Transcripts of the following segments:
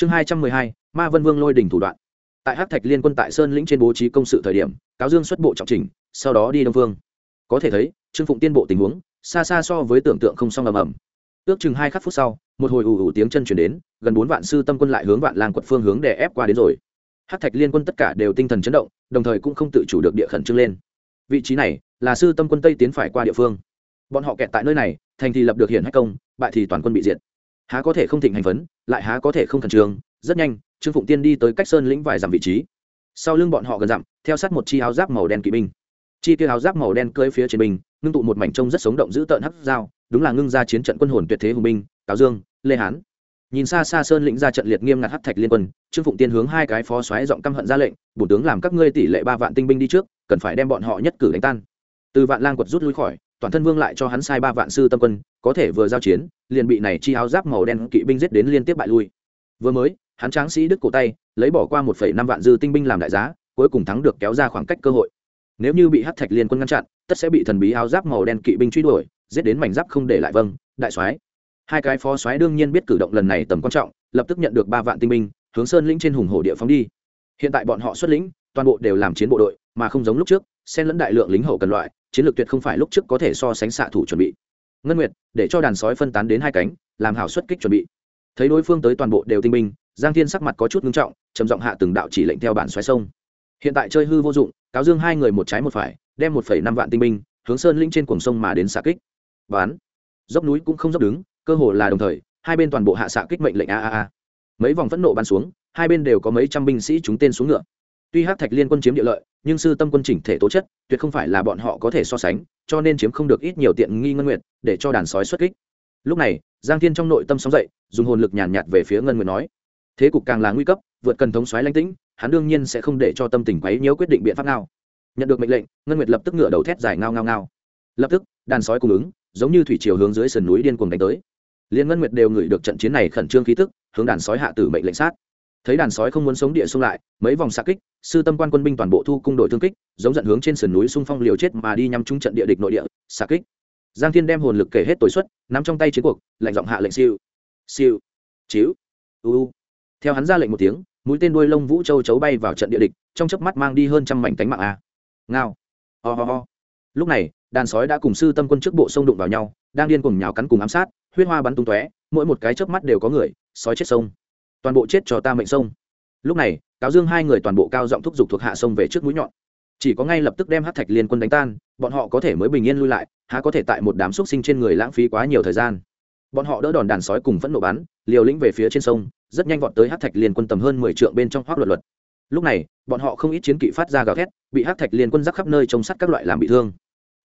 chương hai trăm mười hai, ma vân vương lôi đình thủ đoạn. Tại Hắc thạch liên quân tại sơn lĩnh trên bố trí công sự thời điểm, cáo dương xuất bộ trọng trình sau đó đi đông phương có thể thấy, trương phụng tiên bộ tình huống, xa xa so với tưởng tượng không song ầm ầm. Ước chừng hai khắc phút sau, một hồi ủ ủ tiếng chân chuyển đến, gần bốn vạn sư tâm quân lại hướng vạn lang quận phương hướng để ép qua đến rồi. Hát thạch liên quân tất cả đều tinh thần chấn động, đồng thời cũng không tự chủ được địa khẩn trương lên. Vị trí này là sư tâm quân tây tiến phải qua địa phương. Bọn họ kẹt tại nơi này, thành thì lập được hiển hách công, bại thì toàn quân bị diệt há có thể không thịnh hành phấn, lại há có thể không khẩn trương, rất nhanh, trương phụng tiên đi tới cách sơn lĩnh vài dặm vị trí. Sau lưng bọn họ gần dặm, theo sát một chi áo giáp màu đen kỵ binh. Chi kia áo giáp màu đen cưỡi phía trên binh, ngưng tụ một mảnh trông rất sống động giữ tợn hắc dao, đúng là ngưng ra chiến trận quân hồn tuyệt thế hùng binh cáo dương, lê hán. Nhìn xa xa sơn lĩnh ra trận liệt nghiêm ngặt hắc thạch liên quân, trương phụng tiên hướng hai cái phó xoáy giọng căm hận ra lệnh bổ tướng làm các ngươi tỷ lệ ba vạn tinh binh đi trước, cần phải đem bọn họ nhất cử đánh tan. Từ vạn lang quật rút lui khỏi toàn thân vương lại cho hắn sai ba vạn sư tâm quân, có thể vừa giao chiến, liền bị này chi áo giáp màu đen kỵ binh giết đến liên tiếp bại lui. Vừa mới, hắn tráng sĩ đức cổ tay, lấy bỏ qua một phẩy năm vạn dư tinh binh làm đại giá, cuối cùng thắng được kéo ra khoảng cách cơ hội. Nếu như bị hắc thạch liên quân ngăn chặn, tất sẽ bị thần bí áo giáp màu đen kỵ binh truy đuổi, giết đến mảnh giáp không để lại vâng đại soái. Hai cái phó soái đương nhiên biết cử động lần này tầm quan trọng, lập tức nhận được ba vạn tinh binh, hướng sơn lĩnh trên hùng hổ địa phóng đi. Hiện tại bọn họ xuất lĩnh, toàn bộ đều làm chiến bộ đội, mà không giống lúc trước xen lẫn đại lượng lính hậu cần loại, chiến lược tuyệt không phải lúc trước có thể so sánh xạ thủ chuẩn bị. Ngân nguyệt, để cho đàn sói phân tán đến hai cánh, làm hảo xuất kích chuẩn bị. Thấy đối phương tới toàn bộ đều tinh minh giang thiên sắc mặt có chút ngưng trọng, trầm giọng hạ từng đạo chỉ lệnh theo bản xoáy sông. Hiện tại chơi hư vô dụng, cáo dương hai người một trái một phải, đem một phẩy năm vạn tinh binh, hướng sơn linh trên cuồng sông mà đến xạ kích. Bán dốc núi cũng không dốc đứng, cơ hồ là đồng thời, hai bên toàn bộ hạ xạ kích mệnh lệnh a a a. Mấy vòng phẫn nộ bắn xuống, hai bên đều có mấy trăm binh sĩ chúng tên xuống ngựa tuy hát thạch liên quân chiếm địa lợi, nhưng sư tâm quân chỉnh thể tố chất, tuyệt không phải là bọn họ có thể so sánh, cho nên chiếm không được ít nhiều tiện nghi ngân nguyện, để cho đàn sói xuất kích. Lúc này, giang thiên trong nội tâm sóng dậy, dùng hồn lực nhàn nhạt về phía ngân nguyện nói, thế cục càng là nguy cấp, vượt cần thống xoáy lãnh tĩnh, hắn đương nhiên sẽ không để cho tâm tình quấy nhiễu quyết định biện pháp nào. Nhận được mệnh lệnh, ngân nguyệt lập tức ngửa đầu thét dài ngao ngao ngao. Lập tức, đàn sói cung ứng, giống như thủy chiều hướng dưới sườn núi điên cuồng đánh tới. Liên ngân nguyệt đều ngửi được trận chiến này khẩn trương khí tức, hướng đàn sói hạ tử mệnh lệnh sát thấy đàn sói không muốn sống địa xung lại, mấy vòng xạ kích, sư tâm quan quân binh toàn bộ thu cung đội thương kích, giống dẫn hướng trên sườn núi xung phong liều chết mà đi nhắm trúng trận địa địch nội địa, xạ kích. Giang thiên đem hồn lực kể hết tối xuất nắm trong tay chiến cuộc, lạnh giọng hạ lệnh siêu. Siêu. Chiếu u theo hắn ra lệnh một tiếng, mũi tên đuôi lông vũ châu chấu bay vào trận địa địch, trong chớp mắt mang đi hơn trăm mảnh cánh mạng a. Ngao. Ho、oh ho、oh ho. lúc này, đàn sói đã cùng sư tâm quân trước bộ sông đụng vào nhau, đang điên cùng nhào cắn cùng ám sát, huyết hoa bắn tung tóe, mỗi một cái chớp mắt đều có người, sói chết sông toàn bộ chết cho ta mệnh sông. Lúc này, cáo dương hai người toàn bộ cao giọng thúc giục thuộc hạ sông về trước mũi nhọn. Chỉ có ngay lập tức đem hát thạch liên quân đánh tan, bọn họ có thể mới bình yên lui lại, há có thể tại một đám xúc sinh trên người lãng phí quá nhiều thời gian. Bọn họ đỡ đòn đàn sói cùng phẫn nộ bắn, liều lĩnh về phía trên sông, rất nhanh vọt tới hát thạch liên quân tầm hơn mười trượng bên trong hoác luật luật. Lúc này, bọn họ không ít chiến kỵ phát ra gào thét, bị hát thạch liên quân rắc khắp nơi trông sắt các loại làm bị thương.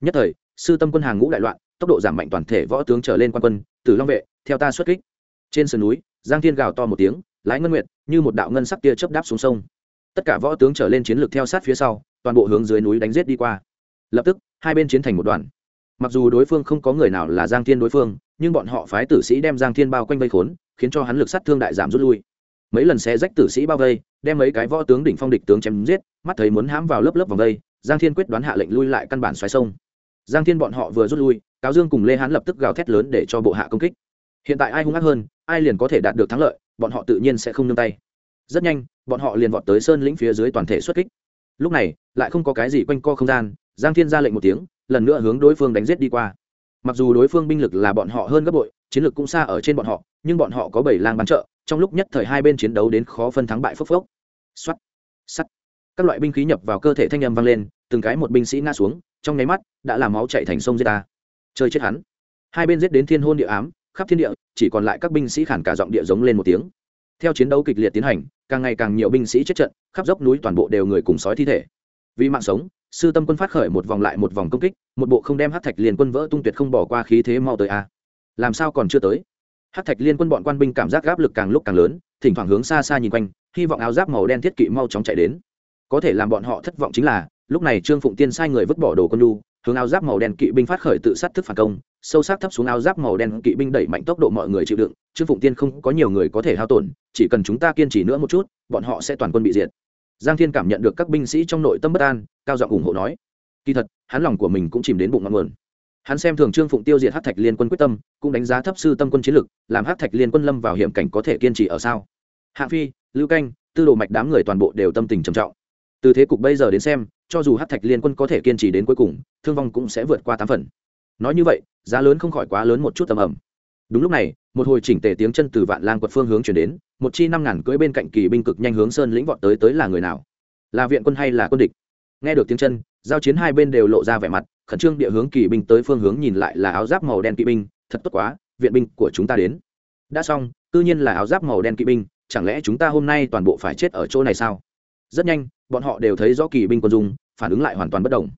Nhất thời, sư tâm quân hàng ngũ đại loạn, tốc độ giảm mạnh toàn thể võ tướng trở lên quan quân từ long vệ, theo ta xuất kích. Trên sườn núi, giang thiên gào to một tiếng lái ngân nguyệt, như một đạo ngân sắc tia chớp đáp xuống sông. Tất cả võ tướng trở lên chiến lược theo sát phía sau, toàn bộ hướng dưới núi đánh giết đi qua. Lập tức, hai bên chiến thành một đoàn. Mặc dù đối phương không có người nào là giang thiên đối phương, nhưng bọn họ phái tử sĩ đem giang thiên bao quanh vây khốn, khiến cho hắn lực sát thương đại giảm rút lui. Mấy lần xe rách tử sĩ bao vây, đem mấy cái võ tướng đỉnh phong địch tướng chém giết, mắt thấy muốn hãm vào lớp lớp vòng vây, giang thiên quyết đoán hạ lệnh lui lại căn bản xoáy sông. Giang thiên bọn họ vừa rút lui, cáo dương cùng lê hán lập tức gào thét lớn để cho bộ hạ công kích. Hiện tại ai hung ác hơn, ai liền có thể đạt được thắng lợi bọn họ tự nhiên sẽ không nương tay. Rất nhanh, bọn họ liền vọt tới sơn lĩnh phía dưới toàn thể xuất kích. Lúc này, lại không có cái gì quanh co không gian, giang thiên ra lệnh một tiếng, lần nữa hướng đối phương đánh giết đi qua. Mặc dù đối phương binh lực là bọn họ hơn gấp bội, chiến lược cũng xa ở trên bọn họ, nhưng bọn họ có bảy lang bán trợ, trong lúc nhất thời hai bên chiến đấu đến khó phân thắng bại phốc phốc. Xoắt sắt. Các loại binh khí nhập vào cơ thể thanh âm vang lên, từng cái một binh sĩ ngã xuống, trong nháy mắt, đã làm máu chạy thành sông giết ta. Chơi chết hắn. Hai bên giết đến thiên hôn địa ám khắp thiên địa, chỉ còn lại các binh sĩ khản cả giọng địa giống lên một tiếng. Theo chiến đấu kịch liệt tiến hành, càng ngày càng nhiều binh sĩ chết trận, khắp dốc núi toàn bộ đều người cùng sói thi thể. Vì mạng sống, sư tâm quân phát khởi một vòng lại một vòng công kích, một bộ không đem hát thạch liên quân vỡ tung tuyệt không bỏ qua khí thế mau tới a. Làm sao còn chưa tới? Hát thạch liên quân bọn quan binh cảm giác áp lực càng lúc càng lớn, thỉnh thoảng hướng xa xa nhìn quanh, hy vọng áo giáp màu đen thiết kỵ mau chóng chạy đến. Có thể làm bọn họ thất vọng chính là, lúc này trương phụng tiên sai người vứt bỏ đồ con đu hướng áo giáp màu đen kỵ binh phát khởi tự sát thức phản công, sâu sắc thấp xuống áo giáp màu đen kỵ binh đẩy mạnh tốc độ mọi người chịu đựng trương phụng tiên không có nhiều người có thể hao tổn, chỉ cần chúng ta kiên trì nữa một chút, bọn họ sẽ toàn quân bị diệt. Giang thiên cảm nhận được các binh sĩ trong nội tâm bất an, cao giọng ủng hộ nói, kỳ thật, hắn lòng của mình cũng chìm đến bụng ngọn nguồn. Hắn xem thường trương phụng tiêu diệt hát thạch liên quân quyết tâm, cũng đánh giá thấp sư tâm quân chiến lực, làm hát thạch liên quân lâm vào hiểm cảnh có thể kiên trì ở sao? Hạ phi, lưu canh, tư đồ mạch đám người toàn bộ đều tâm tình trầm trọng. Từ thế cục bây giờ đến xem, cho dù hát thạch liên quân có thể kiên trì đến cuối cùng thương vong cũng sẽ vượt qua tám phần. Nói như vậy, giá lớn không khỏi quá lớn một chút tầm ẩm. Đúng lúc này, một hồi chỉnh tề tiếng chân từ vạn lang quật phương hướng chuyển đến, một chi năm ngàn cưỡi bên cạnh kỳ binh cực nhanh hướng sơn lĩnh vọt tới tới là người nào? Là viện quân hay là quân địch? Nghe được tiếng chân, giao chiến hai bên đều lộ ra vẻ mặt, khẩn trương địa hướng kỳ binh tới phương hướng nhìn lại là áo giáp màu đen kỵ binh, thật tốt quá, viện binh của chúng ta đến. Đã xong, tự nhiên là áo giáp màu đen kỵ binh, chẳng lẽ chúng ta hôm nay toàn bộ phải chết ở chỗ này sao? Rất nhanh, bọn họ đều thấy rõ kỳ binh quân dung, phản ứng lại hoàn toàn bất đồng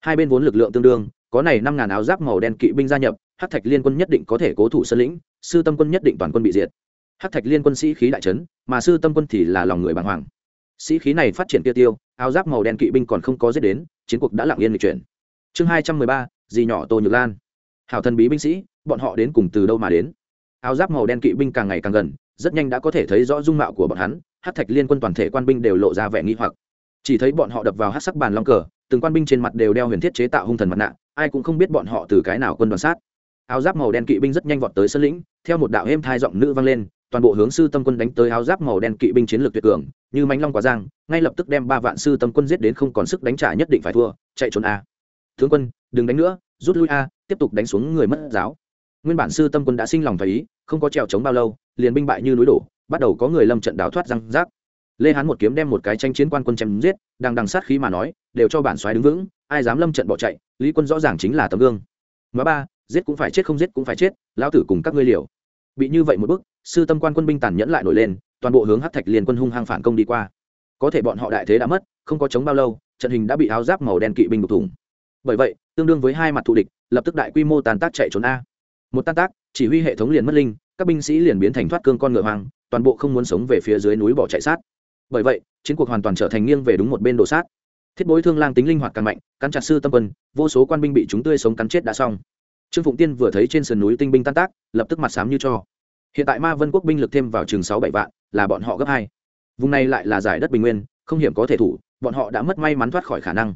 hai bên vốn lực lượng tương đương, có này năm ngàn áo giáp màu đen kỵ binh gia nhập hát thạch liên quân nhất định có thể cố thủ sơn lĩnh, sư tâm quân nhất định toàn quân bị diệt. Hát thạch liên quân sĩ khí đại trấn mà sư tâm quân thì là lòng người bàng hoàng. Sĩ khí này phát triển tiêu tiêu, áo giáp màu đen kỵ binh còn không có giết đến, chiến cuộc đã lặng yên lịch chuyển. Chương hai trăm mười ba, dì nhỏ tô nhược lan. Hảo thần bí binh sĩ, bọn họ đến cùng từ đâu mà đến? Áo giáp màu đen kỵ binh càng ngày càng gần, rất nhanh đã có thể thấy rõ dung mạo của bọn hắn hát thạch liên quân toàn thể quan binh đều lộ ra vẻ nghi hoặc. Chỉ thấy bọn họ đập vào hát sắc bàn long cờ từng quan binh trên mặt đều đeo huyền thiết chế tạo hung thần mặt nạ, ai cũng không biết bọn họ từ cái nào quân đoàn sát. Áo giáp màu đen kỵ binh rất nhanh vọt tới sân lĩnh, theo một đạo êm thai giọng nữ vang lên, toàn bộ hướng sư tâm quân đánh tới áo giáp màu đen kỵ binh chiến lược tuyệt cường, như mánh long quả giang, ngay lập tức đem ba vạn sư tâm quân giết đến không còn sức đánh trả nhất định phải thua, chạy trốn a. Tướng quân, đừng đánh nữa, rút lui a, tiếp tục đánh xuống người mất giáo. Nguyên bản sư tâm quân đã sinh lòng thấy ý, không có trèo chống bao lâu, liền binh bại như núi đổ, bắt đầu có người lâm trận đào thoát răng rác lê hán một kiếm đem một cái tranh chiến quan quân chém giết, đang đằng sát khí mà nói, đều cho bản xoáy đứng vững, ai dám lâm trận bỏ chạy, lý quân rõ ràng chính là tấm gương. Mà ba, giết cũng phải chết không giết cũng phải chết, lão tử cùng các ngươi liều. Bị như vậy một bước sư tâm quan quân binh tàn nhẫn lại nổi lên, toàn bộ hướng hát thạch liền quân hung hăng phản công đi qua. Có thể bọn họ đại thế đã mất, không có chống bao lâu, trận hình đã bị áo giáp màu đen kỵ binh đục thủng. Bởi vậy, tương đương với hai mặt thù địch, lập tức đại quy mô tàn tác chạy trốn a. Một tan tác, chỉ huy hệ thống liền mất linh, các binh sĩ liền biến thành thoát cương con ngựa hoang, toàn bộ không muốn sống về phía dưới núi bỏ chạy sát bởi vậy, chiến cuộc hoàn toàn trở thành nghiêng về đúng một bên đồ sát. Thiết bối thương lang tính linh hoạt càng mạnh, cắn chặt sư tâm quân, vô số quan binh bị chúng tươi sống cắn chết đã xong. Trương phụng tiên vừa thấy trên sườn núi tinh binh tan tác, lập tức mặt sám như cho. Hiện tại ma vân quốc binh lực thêm vào chừng sáu bảy vạn, là bọn họ gấp hai. Vùng này lại là giải đất bình nguyên, không hiểm có thể thủ, bọn họ đã mất may mắn thoát khỏi khả năng.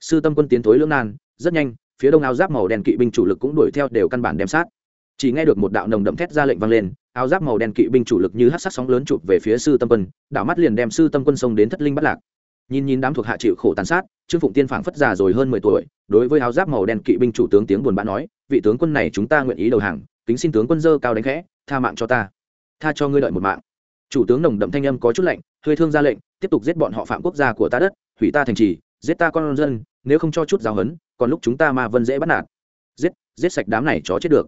Sư tâm quân tiến thối lưỡng nan, rất nhanh, phía đông áo giáp màu đen kỵ binh chủ lực cũng đuổi theo đều căn bản đem sát. Chỉ nghe được một đạo nồng đậm thét ra lệnh vang lên áo giáp màu đen kỵ binh chủ lực như hát sắc sóng lớn chụp về phía sư tâm quân, đảo mắt liền đem sư tâm quân sông đến thất linh bắt lạc. Nhìn nhìn đám thuộc hạ chịu khổ tàn sát, trương phụng tiên phảng phất già rồi hơn mười tuổi, đối với áo giáp màu đen kỵ binh chủ tướng tiếng buồn bã nói, vị tướng quân này chúng ta nguyện ý đầu hàng, kính xin tướng quân dơ cao đánh khẽ, tha mạng cho ta. Tha cho ngươi đợi một mạng. Chủ tướng nồng đậm thanh âm có chút lạnh, hơi thương ra lệnh, tiếp tục giết bọn họ phạm quốc gia của ta đất, hủy ta thành trì, giết ta con dân, nếu không cho chút giáo hấn còn lúc chúng ta ma vân dễ bắt nạt. Giết giết sạch đám này chó chết được.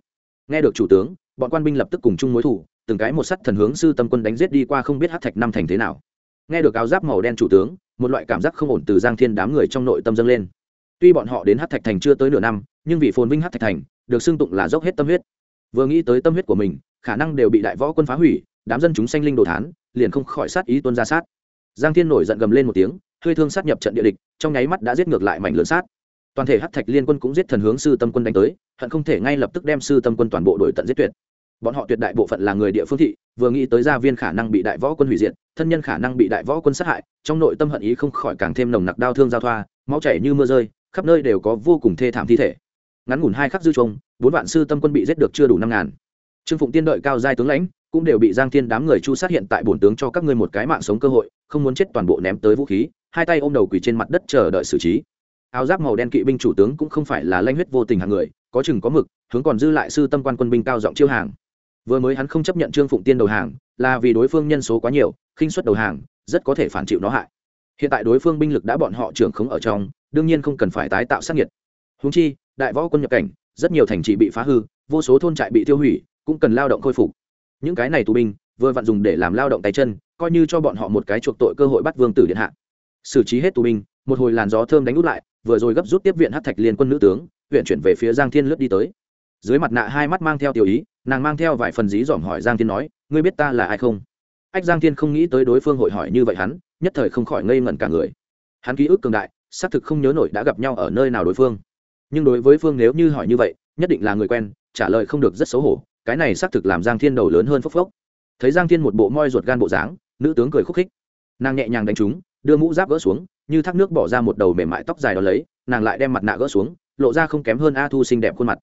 Nghe được chủ tướng bọn quan binh lập tức cùng chung mối thủ, từng cái một sắt thần hướng sư tâm quân đánh giết đi qua không biết hát thạch năm thành thế nào. Nghe được áo giáp màu đen chủ tướng, một loại cảm giác không ổn từ giang thiên đám người trong nội tâm dâng lên. Tuy bọn họ đến hát thạch thành chưa tới nửa năm, nhưng vì phồn vinh hát thạch thành, được xưng tụng là dốc hết tâm huyết. Vừa nghĩ tới tâm huyết của mình, khả năng đều bị đại võ quân phá hủy, đám dân chúng sanh linh đồ thán, liền không khỏi sát ý tuân ra sát. Giang thiên nổi giận gầm lên một tiếng, hơi thương sát nhập trận địa địch, trong nháy mắt đã giết ngược lại mảnh lớn sát toàn thể hát thạch liên quân cũng giết thần hướng sư tâm quân đánh tới, hận không thể ngay lập tức đem sư tâm quân toàn bộ đổi tận giết tuyệt. Bọn họ tuyệt đại bộ phận là người địa phương thị, vừa nghĩ tới gia viên khả năng bị đại võ quân hủy diệt, thân nhân khả năng bị đại võ quân sát hại, trong nội tâm hận ý không khỏi càng thêm nồng nặc đau thương giao thoa, máu chảy như mưa rơi, khắp nơi đều có vô cùng thê thảm thi thể. Ngắn ngủn hai khắc dư trông bốn vạn sư tâm quân bị giết được chưa đủ năm ngàn. Trương phụng tiên đợi cao giai tướng lãnh, cũng đều bị giang thiên đám người chu sát hiện tại bổn tướng cho các ngươi một cái mạng sống cơ hội, không muốn chết toàn bộ ném tới vũ khí, hai tay ôm đầu quỳ trên mặt đất chờ đợi xử trí áo giáp màu đen kỵ binh chủ tướng cũng không phải là lanh huyết vô tình hàng người, có chừng có mực, hướng còn dư lại sư tâm quan quân binh cao giọng chiêu hàng. Vừa mới hắn không chấp nhận trương phụng tiên đầu hàng, là vì đối phương nhân số quá nhiều, khinh suất đầu hàng, rất có thể phản chịu nó hại. Hiện tại đối phương binh lực đã bọn họ trưởng khống ở trong, đương nhiên không cần phải tái tạo sát nhiệt húng chi, đại võ quân nhập cảnh, rất nhiều thành trì bị phá hư, vô số thôn trại bị tiêu hủy, cũng cần lao động khôi phục. Những cái này tù binh, vừa vặn dùng để làm lao động tay chân, coi như cho bọn họ một cái chuộc tội cơ hội bắt vương tử điện hạ. Xử trí hết tù binh, một hồi làn gió thơm đánh út lại vừa rồi gấp rút tiếp viện hát thạch liên quân nữ tướng, huyện chuyển về phía giang thiên lướt đi tới. Dưới mặt nạ hai mắt mang theo tiểu ý, nàng mang theo vài phần dí dỏm hỏi giang thiên nói, ngươi biết ta là ai không? Ách, giang thiên không nghĩ tới đối phương hội hỏi như vậy hắn, nhất thời không khỏi ngây ngẩn cả người. Hắn ký ức cường đại, xác thực không nhớ nổi đã gặp nhau ở nơi nào đối phương. Nhưng đối với phương nếu như hỏi như vậy, nhất định là người quen, trả lời không được rất xấu hổ, cái này xác thực làm giang thiên đầu lớn hơn phốc phốc. Thấy giang thiên một bộ moi ruột gan bộ dáng, nữ tướng cười khúc khích. Nàng nhẹ nhàng đánh trúng đưa mũ giáp gỡ xuống, như thác nước bỏ ra một đầu mềm mại tóc dài đó lấy, nàng lại đem mặt nạ gỡ xuống, lộ ra không kém hơn a thu xinh đẹp khuôn mặt.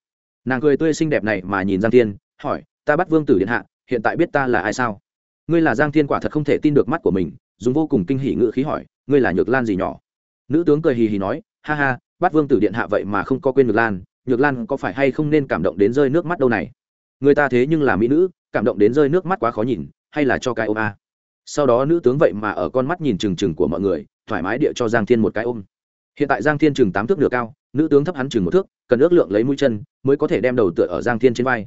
Nàng cười tươi xinh đẹp này mà nhìn giang thiên, hỏi, ta bắt vương tử điện hạ, hiện tại biết ta là ai sao? Ngươi là giang thiên quả thật không thể tin được mắt của mình, dùng vô cùng kinh hỉ ngự khí hỏi, ngươi là nhược lan gì nhỏ? Nữ tướng cười hì hì nói, ha ha, bắt vương tử điện hạ vậy mà không có quên nhược lan nhược lan có phải hay không nên cảm động đến rơi nước mắt đâu này? Người ta thế nhưng là mỹ nữ, cảm động đến rơi nước mắt quá khó nhìn, hay là cho cái ôm a? Sau đó nữ tướng vậy mà ở con mắt nhìn trừng trừng của mọi người, thoải mái địa cho giang thiên một cái ôm. Hiện tại giang thiên chừng tám thước nửa cao, nữ tướng thấp hắn chừng một thước, cần ước lượng lấy mũi chân mới có thể đem đầu tựa ở giang thiên trên vai.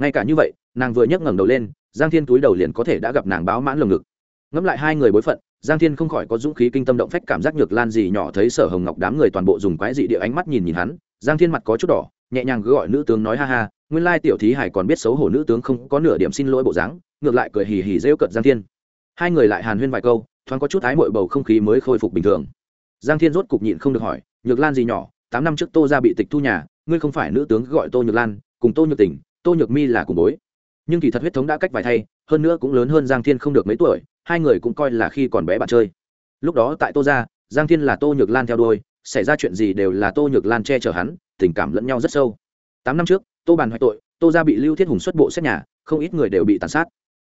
Ngay cả như vậy, nàng vừa nhấc ngẩng đầu lên, giang thiên túi đầu liền có thể đã gặp nàng báo mãn lồng ngực. Ngẫm lại hai người bối phận, giang thiên không khỏi có dũng khí kinh tâm động phách cảm giác nhược lan gì nhỏ thấy sở hồng ngọc đám người toàn bộ dùng quái dị địa ánh mắt nhìn nhìn hắn, giang thiên mặt có chút đỏ, nhẹ nhàng gọi nữ tướng nói ha ha, nguyên lai tiểu thí hải còn biết xấu hổ nữ tướng không có nửa điểm xin lỗi bộ dáng, ngược lại cười hì hì rêu cận giang thiên hai người lại hàn huyên vài câu, thoáng có chút ái mội bầu không khí mới khôi phục bình thường. Giang thiên rốt cục nhịn không được hỏi, nhược lan gì nhỏ, tám năm trước tô ra bị tịch thu nhà, ngươi không phải nữ tướng gọi tô nhược lan, cùng tô nhược tỉnh, tô nhược mi là cùng bối. Nhưng kỳ thật huyết thống đã cách vài thay, hơn nữa cũng lớn hơn giang thiên không được mấy tuổi, hai người cũng coi là khi còn bé bạn chơi. Lúc đó tại tô ra giang thiên là tô nhược lan theo đôi xảy ra chuyện gì đều là tô nhược lan che chở hắn, tình cảm lẫn nhau rất sâu. Tám năm trước, tô bàn hoại tội, tô ra bị lưu thiết hùng xuất bộ xét nhà, không ít người đều bị tàn sát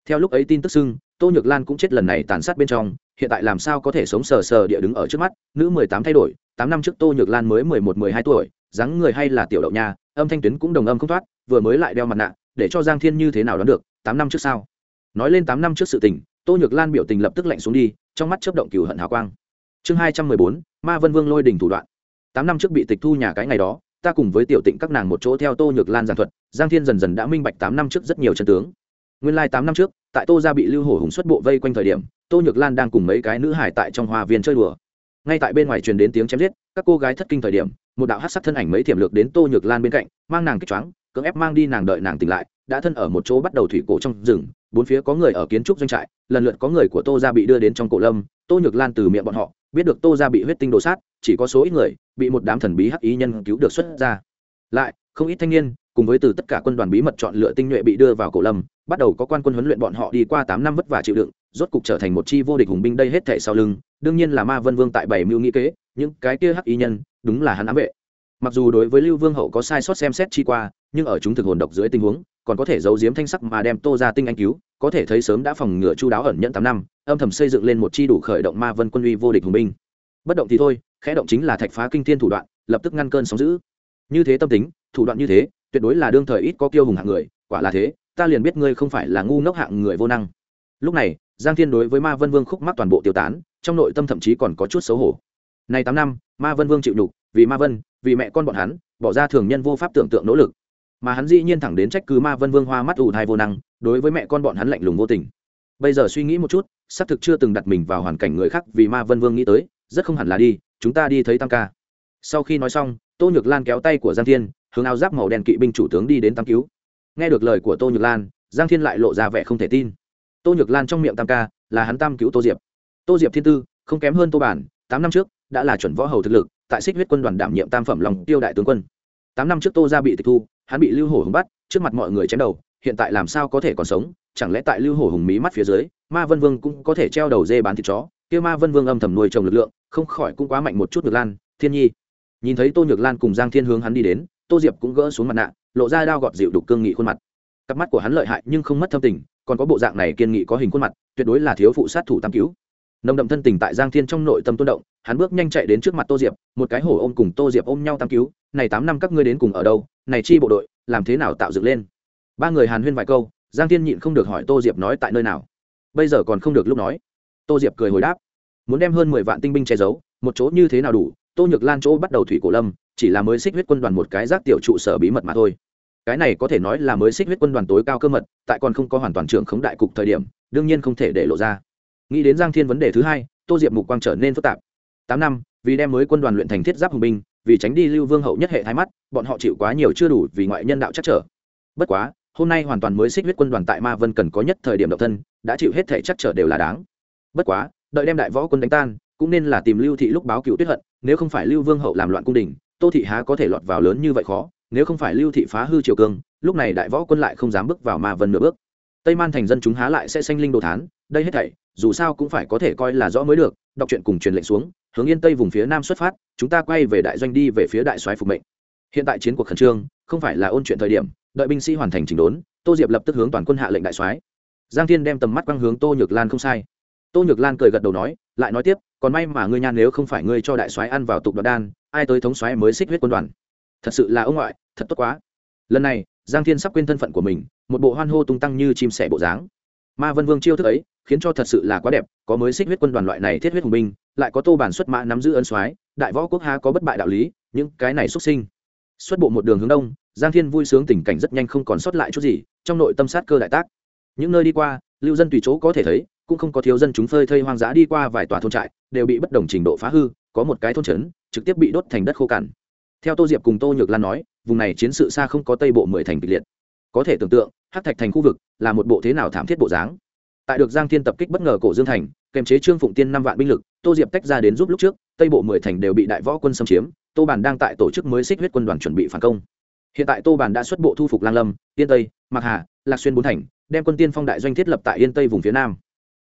theo lúc ấy tin tức xưng, tô nhược lan cũng chết lần này tàn sát bên trong, hiện tại làm sao có thể sống sờ sờ địa đứng ở trước mắt? Nữ mười tám thay đổi, tám năm trước tô nhược lan mới mười một, mười hai tuổi, dáng người hay là tiểu đậu nha, âm thanh tuyến cũng đồng âm không thoát, vừa mới lại đeo mặt nạ, để cho giang thiên như thế nào đoán được, tám năm trước sao? Nói lên tám năm trước sự tình, tô nhược lan biểu tình lập tức lạnh xuống đi, trong mắt chớp động cừu hận hào quang. Chương hai trăm mười bốn, ma vân vương lôi đình thủ đoạn. Tám năm trước bị tịch thu nhà cái ngày đó, ta cùng với tiểu tịnh các nàng một chỗ theo tô nhược lan giảng thuật, giang thiên dần dần đã minh bạch tám năm trước rất nhiều chân tướng nguyên lai tám năm trước, tại tô gia bị lưu hổ hùng xuất bộ vây quanh thời điểm, tô nhược lan đang cùng mấy cái nữ hải tại trong hoa viên chơi đùa. Ngay tại bên ngoài truyền đến tiếng chém giết, các cô gái thất kinh thời điểm, một đạo hát sắc thân ảnh mấy thiểm lược đến tô nhược lan bên cạnh, mang nàng kích choáng, cưỡng ép mang đi nàng đợi nàng tỉnh lại, đã thân ở một chỗ bắt đầu thủy cổ trong rừng, bốn phía có người ở kiến trúc doanh trại, lần lượt có người của tô gia bị đưa đến trong cổ lâm, tô nhược lan từ miệng bọn họ, biết được tô gia bị huyết tinh đổ sát, chỉ có số ít người, bị một đám thần bí hắc ý nhân cứu được xuất ra. Lại, không ít thanh niên, cùng với từ tất cả quân đoàn bí mật chọn lựa tinh nhuệ bị đưa vào cổ lâm bắt đầu có quan quân huấn luyện bọn họ đi qua tám năm vất vả chịu đựng, rốt cục trở thành một chi vô địch hùng binh đây hết thể sau lưng. Đương nhiên là ma vân vương tại bảy mưu nghĩ kế, những cái kia hắc ý nhân, đúng là hắn ám vệ. Mặc dù đối với lưu vương hậu có sai sót xem xét chi qua, nhưng ở chúng thực hồn độc dưới tình huống, còn có thể giấu giếm thanh sắc mà đem tô ra tinh anh cứu, có thể thấy sớm đã phòng ngừa chu đáo ẩn nhận tám năm, âm thầm xây dựng lên một chi đủ khởi động ma vân quân uy vô địch hùng binh. Bất động thì thôi, khẽ động chính là thạch phá kinh thiên thủ đoạn, lập tức ngăn cơn sóng dữ. như thế tâm tính, thủ đoạn như thế, tuyệt đối là đương thời ít có kiêu hùng hạng người, quả là thế ta liền biết ngươi không phải là ngu ngốc hạng người vô năng. Lúc này, giang thiên đối với ma vân vương khúc mắc toàn bộ tiêu tán, trong nội tâm thậm chí còn có chút xấu hổ. Này tám năm, ma vân vương chịu nhục, vì ma vân, vì mẹ con bọn hắn, bỏ ra thường nhân vô pháp tưởng tượng nỗ lực. Mà hắn dĩ nhiên thẳng đến trách cứ ma vân vương hoa mắt ủ thai vô năng, đối với mẹ con bọn hắn lạnh lùng vô tình. Bây giờ suy nghĩ một chút, xác thực chưa từng đặt mình vào hoàn cảnh người khác vì ma vân vương nghĩ tới, rất không hẳn là đi, chúng ta đi thấy tam ca. Sau khi nói xong, tô nhược lan kéo tay của giang thiên, hướng áo giáp màu đen kỵ binh chủ tướng đi đến tam cứu nghe được lời của tô nhược lan, giang thiên lại lộ ra vẻ không thể tin. Tô nhược lan trong miệng tam ca, là hắn tam cứu tô diệp. Tô diệp thiên tư, không kém hơn tô bản, tám năm trước, đã là chuẩn võ hầu thực lực, tại xích huyết quân đoàn đảm nhiệm tam phẩm lòng tiêu đại tướng quân. Tám năm trước tô gia bị tịch thu, hắn bị lưu hổ hùng bắt, trước mặt mọi người chém đầu, hiện tại làm sao có thể còn sống, chẳng lẽ tại lưu hổ hùng mí mắt phía dưới, ma vân vương cũng có thể treo đầu dê bán thịt chó, kia ma vân vương âm thầm nuôi trồng lực lượng, không khỏi cũng quá mạnh một chút được lan, thiên nhi. Nhìn thấy tô nhược lan cùng giang thiên hướng hắn đi đến, tô diệp cũng gỡ xuống mặt nạ lộ ra đao gọt dịu đục cương nghị khuôn mặt. Cặp mắt của hắn lợi hại nhưng không mất thâm tình, còn có bộ dạng này kiên nghị có hình khuôn mặt, tuyệt đối là thiếu phụ sát thủ tam cứu. Nồng đậm thân tình tại giang thiên trong nội tâm tôn động, hắn bước nhanh chạy đến trước mặt tô diệp, một cái hổ ôm cùng tô diệp ôm nhau tam cứu, này tám năm các ngươi đến cùng ở đâu? Này chi bộ đội, làm thế nào tạo dựng lên? Ba người hàn huyên vài câu, giang thiên nhịn không được hỏi tô diệp nói tại nơi nào. Bây giờ còn không được lúc nói. Tô diệp cười hồi đáp, muốn đem hơn mười vạn tinh binh che giấu, một chỗ như thế nào đủ? Tô nhược lan chỗ bắt đầu thủy cổ lâm chỉ là mới xích huyết quân đoàn một cái rác tiểu trụ sở bí mật mà thôi. Cái này có thể nói là mới xích huyết quân đoàn tối cao cơ mật, tại còn không có hoàn toàn trưởng khống đại cục thời điểm, đương nhiên không thể để lộ ra. Nghĩ đến giang thiên vấn đề thứ hai, tô diệp mục quang trở nên phức tạp. Tám năm, vì đem mới quân đoàn luyện thành thiết giáp hùng binh, vì tránh đi lưu vương hậu nhất hệ thái mắt, bọn họ chịu quá nhiều chưa đủ vì ngoại nhân đạo chắc trở. Bất quá, hôm nay hoàn toàn mới xích huyết quân đoàn tại ma vân cần có nhất thời điểm độc thân, đã chịu hết thể chắc trở đều là đáng. Bất quá, đợi đem đại võ quân đánh tan, cũng nên là tìm lưu thị lúc báo cựu tuyết hận, nếu không phải lưu vương hậu làm loạn cung đình tô thị há có thể lọt vào lớn như vậy khó, nếu không phải lưu thị phá hư triều cương, lúc này đại võ quân lại không dám bước vào ma vân nửa bước. Tây man thành dân chúng há lại sẽ sanh linh đồ thán, đây hết thảy, dù sao cũng phải có thể coi là rõ mới được, đọc truyện cùng truyền lệnh xuống, hướng yên tây vùng phía nam xuất phát, chúng ta quay về đại doanh đi về phía đại soái phục mệnh. Hiện tại chiến cuộc khẩn trương, không phải là ôn chuyện thời điểm, đợi binh sĩ hoàn thành chỉnh đốn, tô diệp lập tức hướng toàn quân hạ lệnh đại soái. Giang thiên đem tầm mắt quang hướng tô nhược lan không sai. Tô nhược lan cười gật đầu nói, lại nói tiếp, còn may mà ngươi nhan nếu không phải ngươi cho đại soái ăn vào tục đoạn đan ai tới thống xoáy mới xích huyết quân đoàn? Thật sự là ông ngoại, thật tốt quá. Lần này, giang thiên sắp quên thân phận của mình, một bộ hoan hô tung tăng như chim sẻ bộ dáng. Ma vân vương chiêu thức ấy, khiến cho thật sự là quá đẹp, có mới xích huyết quân đoàn loại này thiết huyết hùng binh, lại có tô bản xuất mã nắm giữ ân soái đại võ quốc ha có bất bại đạo lý, những cái này xuất sinh. Xuất bộ một đường hướng đông, giang thiên vui sướng tình cảnh rất nhanh không còn sót lại chút gì, trong nội tâm sát cơ đại tác. Những nơi đi qua, lưu dân tùy chỗ có thể thấy, cũng không có thiếu dân chúng phơi thây hoang dã đi qua vài tòa thôn trại, đều bị bất đồng trình độ phá hư có một cái thôn trấn, trực tiếp bị đốt thành đất khô cằn. Theo tô diệp cùng tô nhược lan nói, vùng này chiến sự xa không có tây bộ mười thành kịch liệt. Có thể tưởng tượng hát thạch thành khu vực là một bộ thế nào thảm thiết bộ dáng. Tại được giang thiên tập kích bất ngờ cổ dương thành kèm chế trương phụng tiên năm vạn binh lực, tô diệp tách ra đến giúp lúc trước, tây bộ mười thành đều bị đại võ quân xâm chiếm, tô bàn đang tại tổ chức mới xích huyết quân đoàn chuẩn bị phản công. Hiện tại tô bàn đã xuất bộ thu phục lang lâm, yên tây, mạc hà, lạc xuyên bốn thành, đem quân tiên phong đại doanh thiết lập tại yên tây vùng phía nam.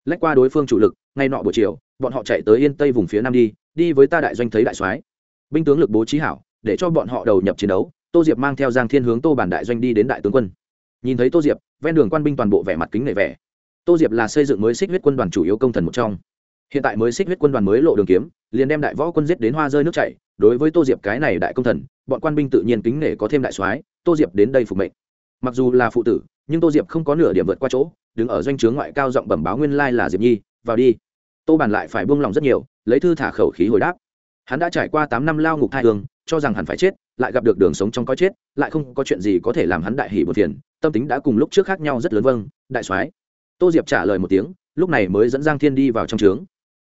Lách qua đối phương chủ lực ngay nọ buổi chiều, bọn họ chạy tới yên tây vùng phía nam đi đi với ta đại doanh thấy đại soái. Binh tướng lực bố trí hảo, để cho bọn họ đầu nhập chiến đấu. Tô diệp mang theo giang thiên hướng tô bản đại doanh đi đến đại tướng quân. Nhìn thấy tô diệp, ven đường quan binh toàn bộ vẻ mặt kính nể vẻ. Tô diệp là xây dựng mới xích huyết quân đoàn chủ yếu công thần một trong. Hiện tại mới xích huyết quân đoàn mới lộ đường kiếm, liền đem đại võ quân giết đến hoa rơi nước chảy. Đối với tô diệp cái này đại công thần, bọn quan binh tự nhiên kính nể có thêm đại soái, tô diệp đến đây phục mệnh. Mặc dù là phụ tử, nhưng tô diệp không có nửa điểm vượt qua chỗ, đứng ở doanh trướng ngoại cao giọng bẩm báo nguyên lai là diệp nhi, vào đi. Tô bàn lại phải buông lòng rất nhiều lấy thư thả khẩu khí hồi đáp. Hắn đã trải qua tám năm lao ngục thai hương, cho rằng hắn phải chết, lại gặp được đường sống trong coi chết, lại không có chuyện gì có thể làm hắn đại hỷ một phiền, tâm tính đã cùng lúc trước khác nhau rất lớn vâng đại soái. Tô diệp trả lời một tiếng, lúc này mới dẫn giang thiên đi vào trong trướng.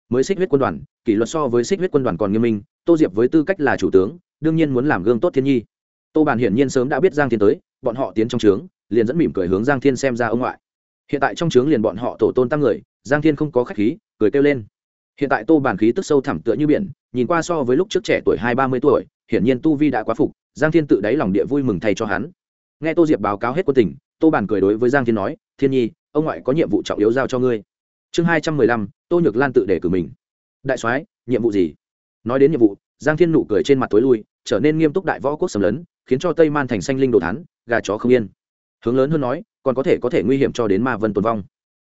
Mới xích huyết quân đoàn, kỷ luật so với xích huyết quân đoàn còn nghiêm minh, tô diệp với tư cách là chủ tướng, đương nhiên muốn làm gương tốt thiên nhi. Tô bàn hiển nhiên sớm đã biết giang thiên tới, bọn họ tiến trong trướng, liền dẫn mỉm cười hướng giang thiên xem ra ông ngoại. Hiện tại trong trướng liền bọn họ tổ tôn tăng người, giang thiên không có khách khí, cười kêu lên hiện tại tô bản khí tức sâu thẳm tựa như biển, nhìn qua so với lúc trước trẻ tuổi hai ba mươi tuổi, hiển nhiên tu vi đã quá phục, giang thiên tự đáy lòng địa vui mừng thay cho hắn. Nghe tô diệp báo cáo hết quân tình, tô bản cười đối với giang thiên nói, thiên nhi, ông ngoại có nhiệm vụ trọng yếu giao cho ngươi. Chương hai trăm mười lăm, tô nhược lan tự để cử mình. Đại soái, nhiệm vụ gì? Nói đến nhiệm vụ, giang thiên nụ cười trên mặt tối lui, trở nên nghiêm túc đại võ quốc sầm lấn, khiến cho tây man thành xanh linh đồ thán, gà chó không yên. Hướng lớn hơn nói, còn có thể có thể nguy hiểm cho đến ma vân tồn vong.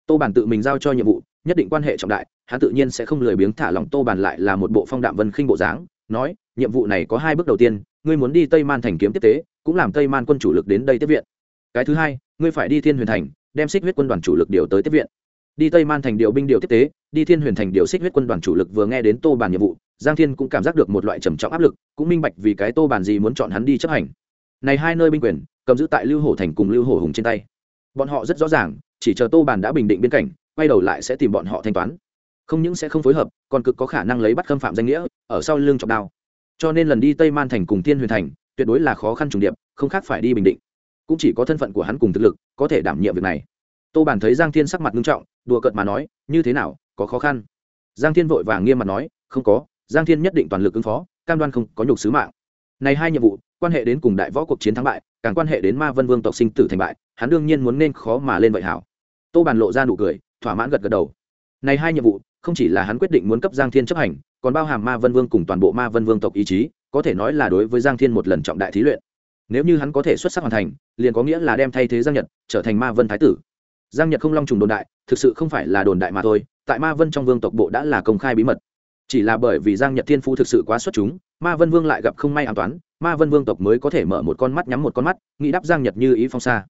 Tô bản tự mình giao cho nhiệm vụ nhất định quan hệ trọng đại, hắn tự nhiên sẽ không lười biếng thả lòng tô bàn lại là một bộ phong đạm vân khinh bộ dáng, nói, nhiệm vụ này có hai bước đầu tiên, ngươi muốn đi tây man thành kiếm tiếp tế, cũng làm tây man quân chủ lực đến đây tiếp viện. Cái thứ hai, ngươi phải đi thiên huyền thành, đem xích huyết quân đoàn chủ lực điều tới tiếp viện. Đi tây man thành điều binh điều tiếp tế, đi thiên huyền thành điều xích huyết quân đoàn chủ lực vừa nghe đến tô bàn nhiệm vụ, giang thiên cũng cảm giác được một loại trầm trọng áp lực, cũng minh bạch vì cái tô bàn gì muốn chọn hắn đi chấp hành. Này hai nơi binh quyền, cầm giữ tại lưu hổ thành cùng lưu hổ hùng trên tay. Bọn họ rất rõ ràng, chỉ chờ tô bàn đã bình định biên cảnh quay đầu lại sẽ tìm bọn họ thanh toán. Không những sẽ không phối hợp, còn cực có khả năng lấy bắt khâm phạm danh nghĩa, ở sau lưng trọng đao. Cho nên lần đi tây man thành cùng Tiên huyền thành, tuyệt đối là khó khăn trùng điệp, không khác phải đi bình định. Cũng chỉ có thân phận của hắn cùng thực lực, có thể đảm nhiệm việc này. Tô bản thấy giang thiên sắc mặt nghiêm trọng, đùa cợt mà nói, như thế nào, có khó khăn? Giang thiên vội vàng nghiêm mặt nói, không có, giang thiên nhất định toàn lực ứng phó, cam đoan không có nhục sứ mạng. Này hai nhiệm vụ, quan hệ đến cùng đại võ cuộc chiến thắng bại, càng quan hệ đến ma vân vương tộc sinh tử thành bại, hắn đương nhiên muốn nên khó mà lên vậy hảo. Tô bàn lộ ra nụ cười thỏa mãn gật gật đầu. Này hai nhiệm vụ, không chỉ là hắn quyết định muốn cấp giang thiên chấp hành, còn bao hàm ma vân vương cùng toàn bộ ma vân vương tộc ý chí, có thể nói là đối với giang thiên một lần trọng đại thí luyện. Nếu như hắn có thể xuất sắc hoàn thành, liền có nghĩa là đem thay thế giang nhật, trở thành ma vân thái tử. Giang nhật không long trùng đồn đại, thực sự không phải là đồn đại mà thôi, tại ma vân trong vương tộc bộ đã là công khai bí mật. Chỉ là bởi vì giang nhật thiên phú thực sự quá xuất chúng, ma vân vương lại gặp không may an toán ma vân vương tộc mới có thể mở một con mắt nhắm một con mắt, nghĩ đáp giang nhật như ý phong xa.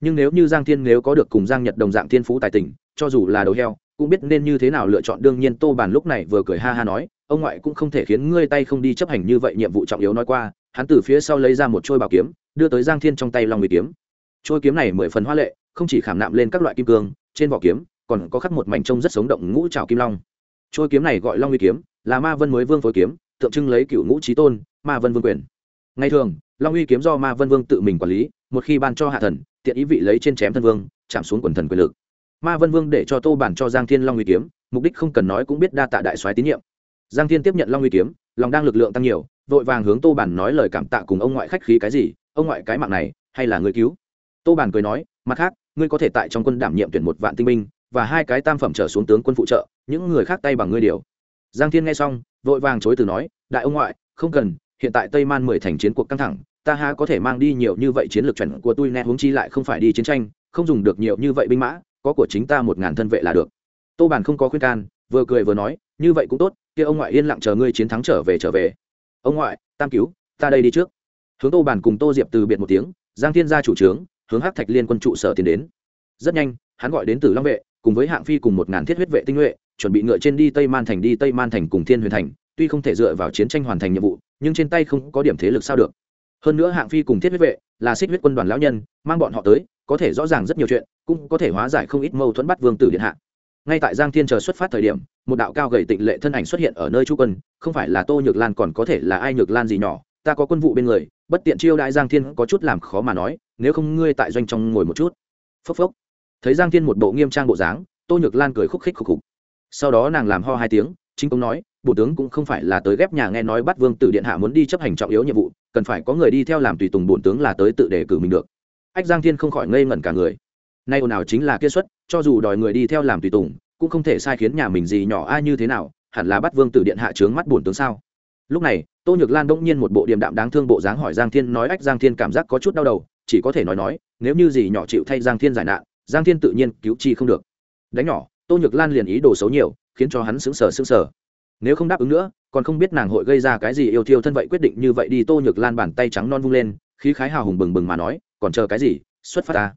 Nhưng nếu như giang thiên nếu có được cùng giang nhật đồng dạng thiên phú tài tình cho dù là đầu heo, cũng biết nên như thế nào lựa chọn. Đương nhiên, tô bàn lúc này vừa cười ha ha nói, ông ngoại cũng không thể khiến ngươi tay không đi chấp hành như vậy nhiệm vụ trọng yếu nói qua. Hắn từ phía sau lấy ra một trôi bảo kiếm, đưa tới giang thiên trong tay long nguy kiếm. Trôi kiếm này mười phần hoa lệ, không chỉ khảm nạm lên các loại kim cương, trên vỏ kiếm còn có khắc một mảnh trông rất sống động ngũ trào kim long. Trôi kiếm này gọi long nguy kiếm, là ma vân mới vương phối kiếm, tượng trưng lấy cựu ngũ trí tôn, ma vân vương quyền. Ngày thường, long uy kiếm do ma vân vương tự mình quản lý, một khi ban cho hạ thần, tiện ý vị lấy trên chém thân vương, chạm xuống quần thần quyền lực ma vân vương để cho tô bản cho giang thiên long uy kiếm, mục đích không cần nói cũng biết đa tạ đại soái tín nhiệm. Giang thiên tiếp nhận long uy kiếm, lòng đang lực lượng tăng nhiều, vội vàng hướng tô bản nói lời cảm tạ cùng ông ngoại khách khí cái gì, ông ngoại cái mạng này, hay là người cứu? Tô bản cười nói, mặt khác, ngươi có thể tại trong quân đảm nhiệm tuyển một vạn tinh binh, và hai cái tam phẩm trở xuống tướng quân phụ trợ, những người khác tay bằng ngươi điều. Giang thiên nghe xong, vội vàng chối từ nói, đại ông ngoại, không cần, hiện tại tây man mười thành chiến cuộc căng thẳng, ta ha có thể mang đi nhiều như vậy chiến lược chuẩn của tôi nè huống chi lại không phải đi chiến tranh, không dùng được nhiều như vậy binh mã có của chính ta một ngàn thân vệ là được. Tô bàn không có khuyên can, vừa cười vừa nói, như vậy cũng tốt, kia ông ngoại yên lặng chờ ngươi chiến thắng trở về trở về. Ông ngoại, tam cứu, ta đây đi trước. Hướng tô bàn cùng tô diệp từ biệt một tiếng, giang thiên gia chủ trướng, hướng hắc thạch liên quân trụ sở tiến đến. Rất nhanh, hắn gọi đến tử long vệ, cùng với hạng phi cùng một ngàn thiết huyết vệ tinh nhuệ, chuẩn bị ngựa trên đi tây man thành đi tây man thành cùng thiên huyền thành, tuy không thể dựa vào chiến tranh hoàn thành nhiệm vụ, nhưng trên tay không có điểm thế lực sao được. Hơn nữa hạng phi cùng thiết huyết vệ là xích huyết quân đoàn lão nhân, mang bọn họ tới có thể rõ ràng rất nhiều chuyện, cũng có thể hóa giải không ít mâu thuẫn bắt vương tử điện hạ. Ngay tại giang thiên chờ xuất phát thời điểm, một đạo cao gầy tịnh lệ thân ảnh xuất hiện ở nơi chu quân, không phải là tô nhược lan còn có thể là ai nhược lan gì nhỏ, ta có quân vụ bên người, bất tiện chiêu đại giang thiên có chút làm khó mà nói, nếu không ngươi tại doanh trong ngồi một chút. Phốc phốc. Thấy giang thiên một bộ nghiêm trang bộ dáng, tô nhược lan cười khúc khích khục khục. Sau đó nàng làm ho hai tiếng, chính công nói, bộ tướng cũng không phải là tới ghép nhà nghe nói bắt vương tử điện hạ muốn đi chấp hành trọng yếu nhiệm vụ, cần phải có người đi theo làm tùy tùng bổn tướng là tới tự đề cử mình được ách giang thiên không khỏi ngây ngẩn cả người. Nay ồn ào chính là kia xuất, cho dù đòi người đi theo làm tùy tùng, cũng không thể sai khiến nhà mình gì nhỏ ai như thế nào, hẳn là bắt vương tử điện hạ trướng mắt bổn tướng sao? Lúc này, tô nhược lan bỗng nhiên một bộ điềm đạm đáng thương bộ dáng hỏi giang thiên, nói ách giang thiên cảm giác có chút đau đầu, chỉ có thể nói nói, nếu như gì nhỏ chịu thay giang thiên giải nạn, giang thiên tự nhiên cứu chi không được. Đánh nhỏ, tô nhược lan liền ý đồ xấu nhiều, khiến cho hắn sững sờ sững sờ. Nếu không đáp ứng nữa, còn không biết nàng hội gây ra cái gì yêu thiêu thân vậy, quyết định như vậy đi, tô nhược lan bàn tay trắng non vung lên, khí khái hào hùng bừng bừng mà nói còn chờ cái gì, xuất phát ta.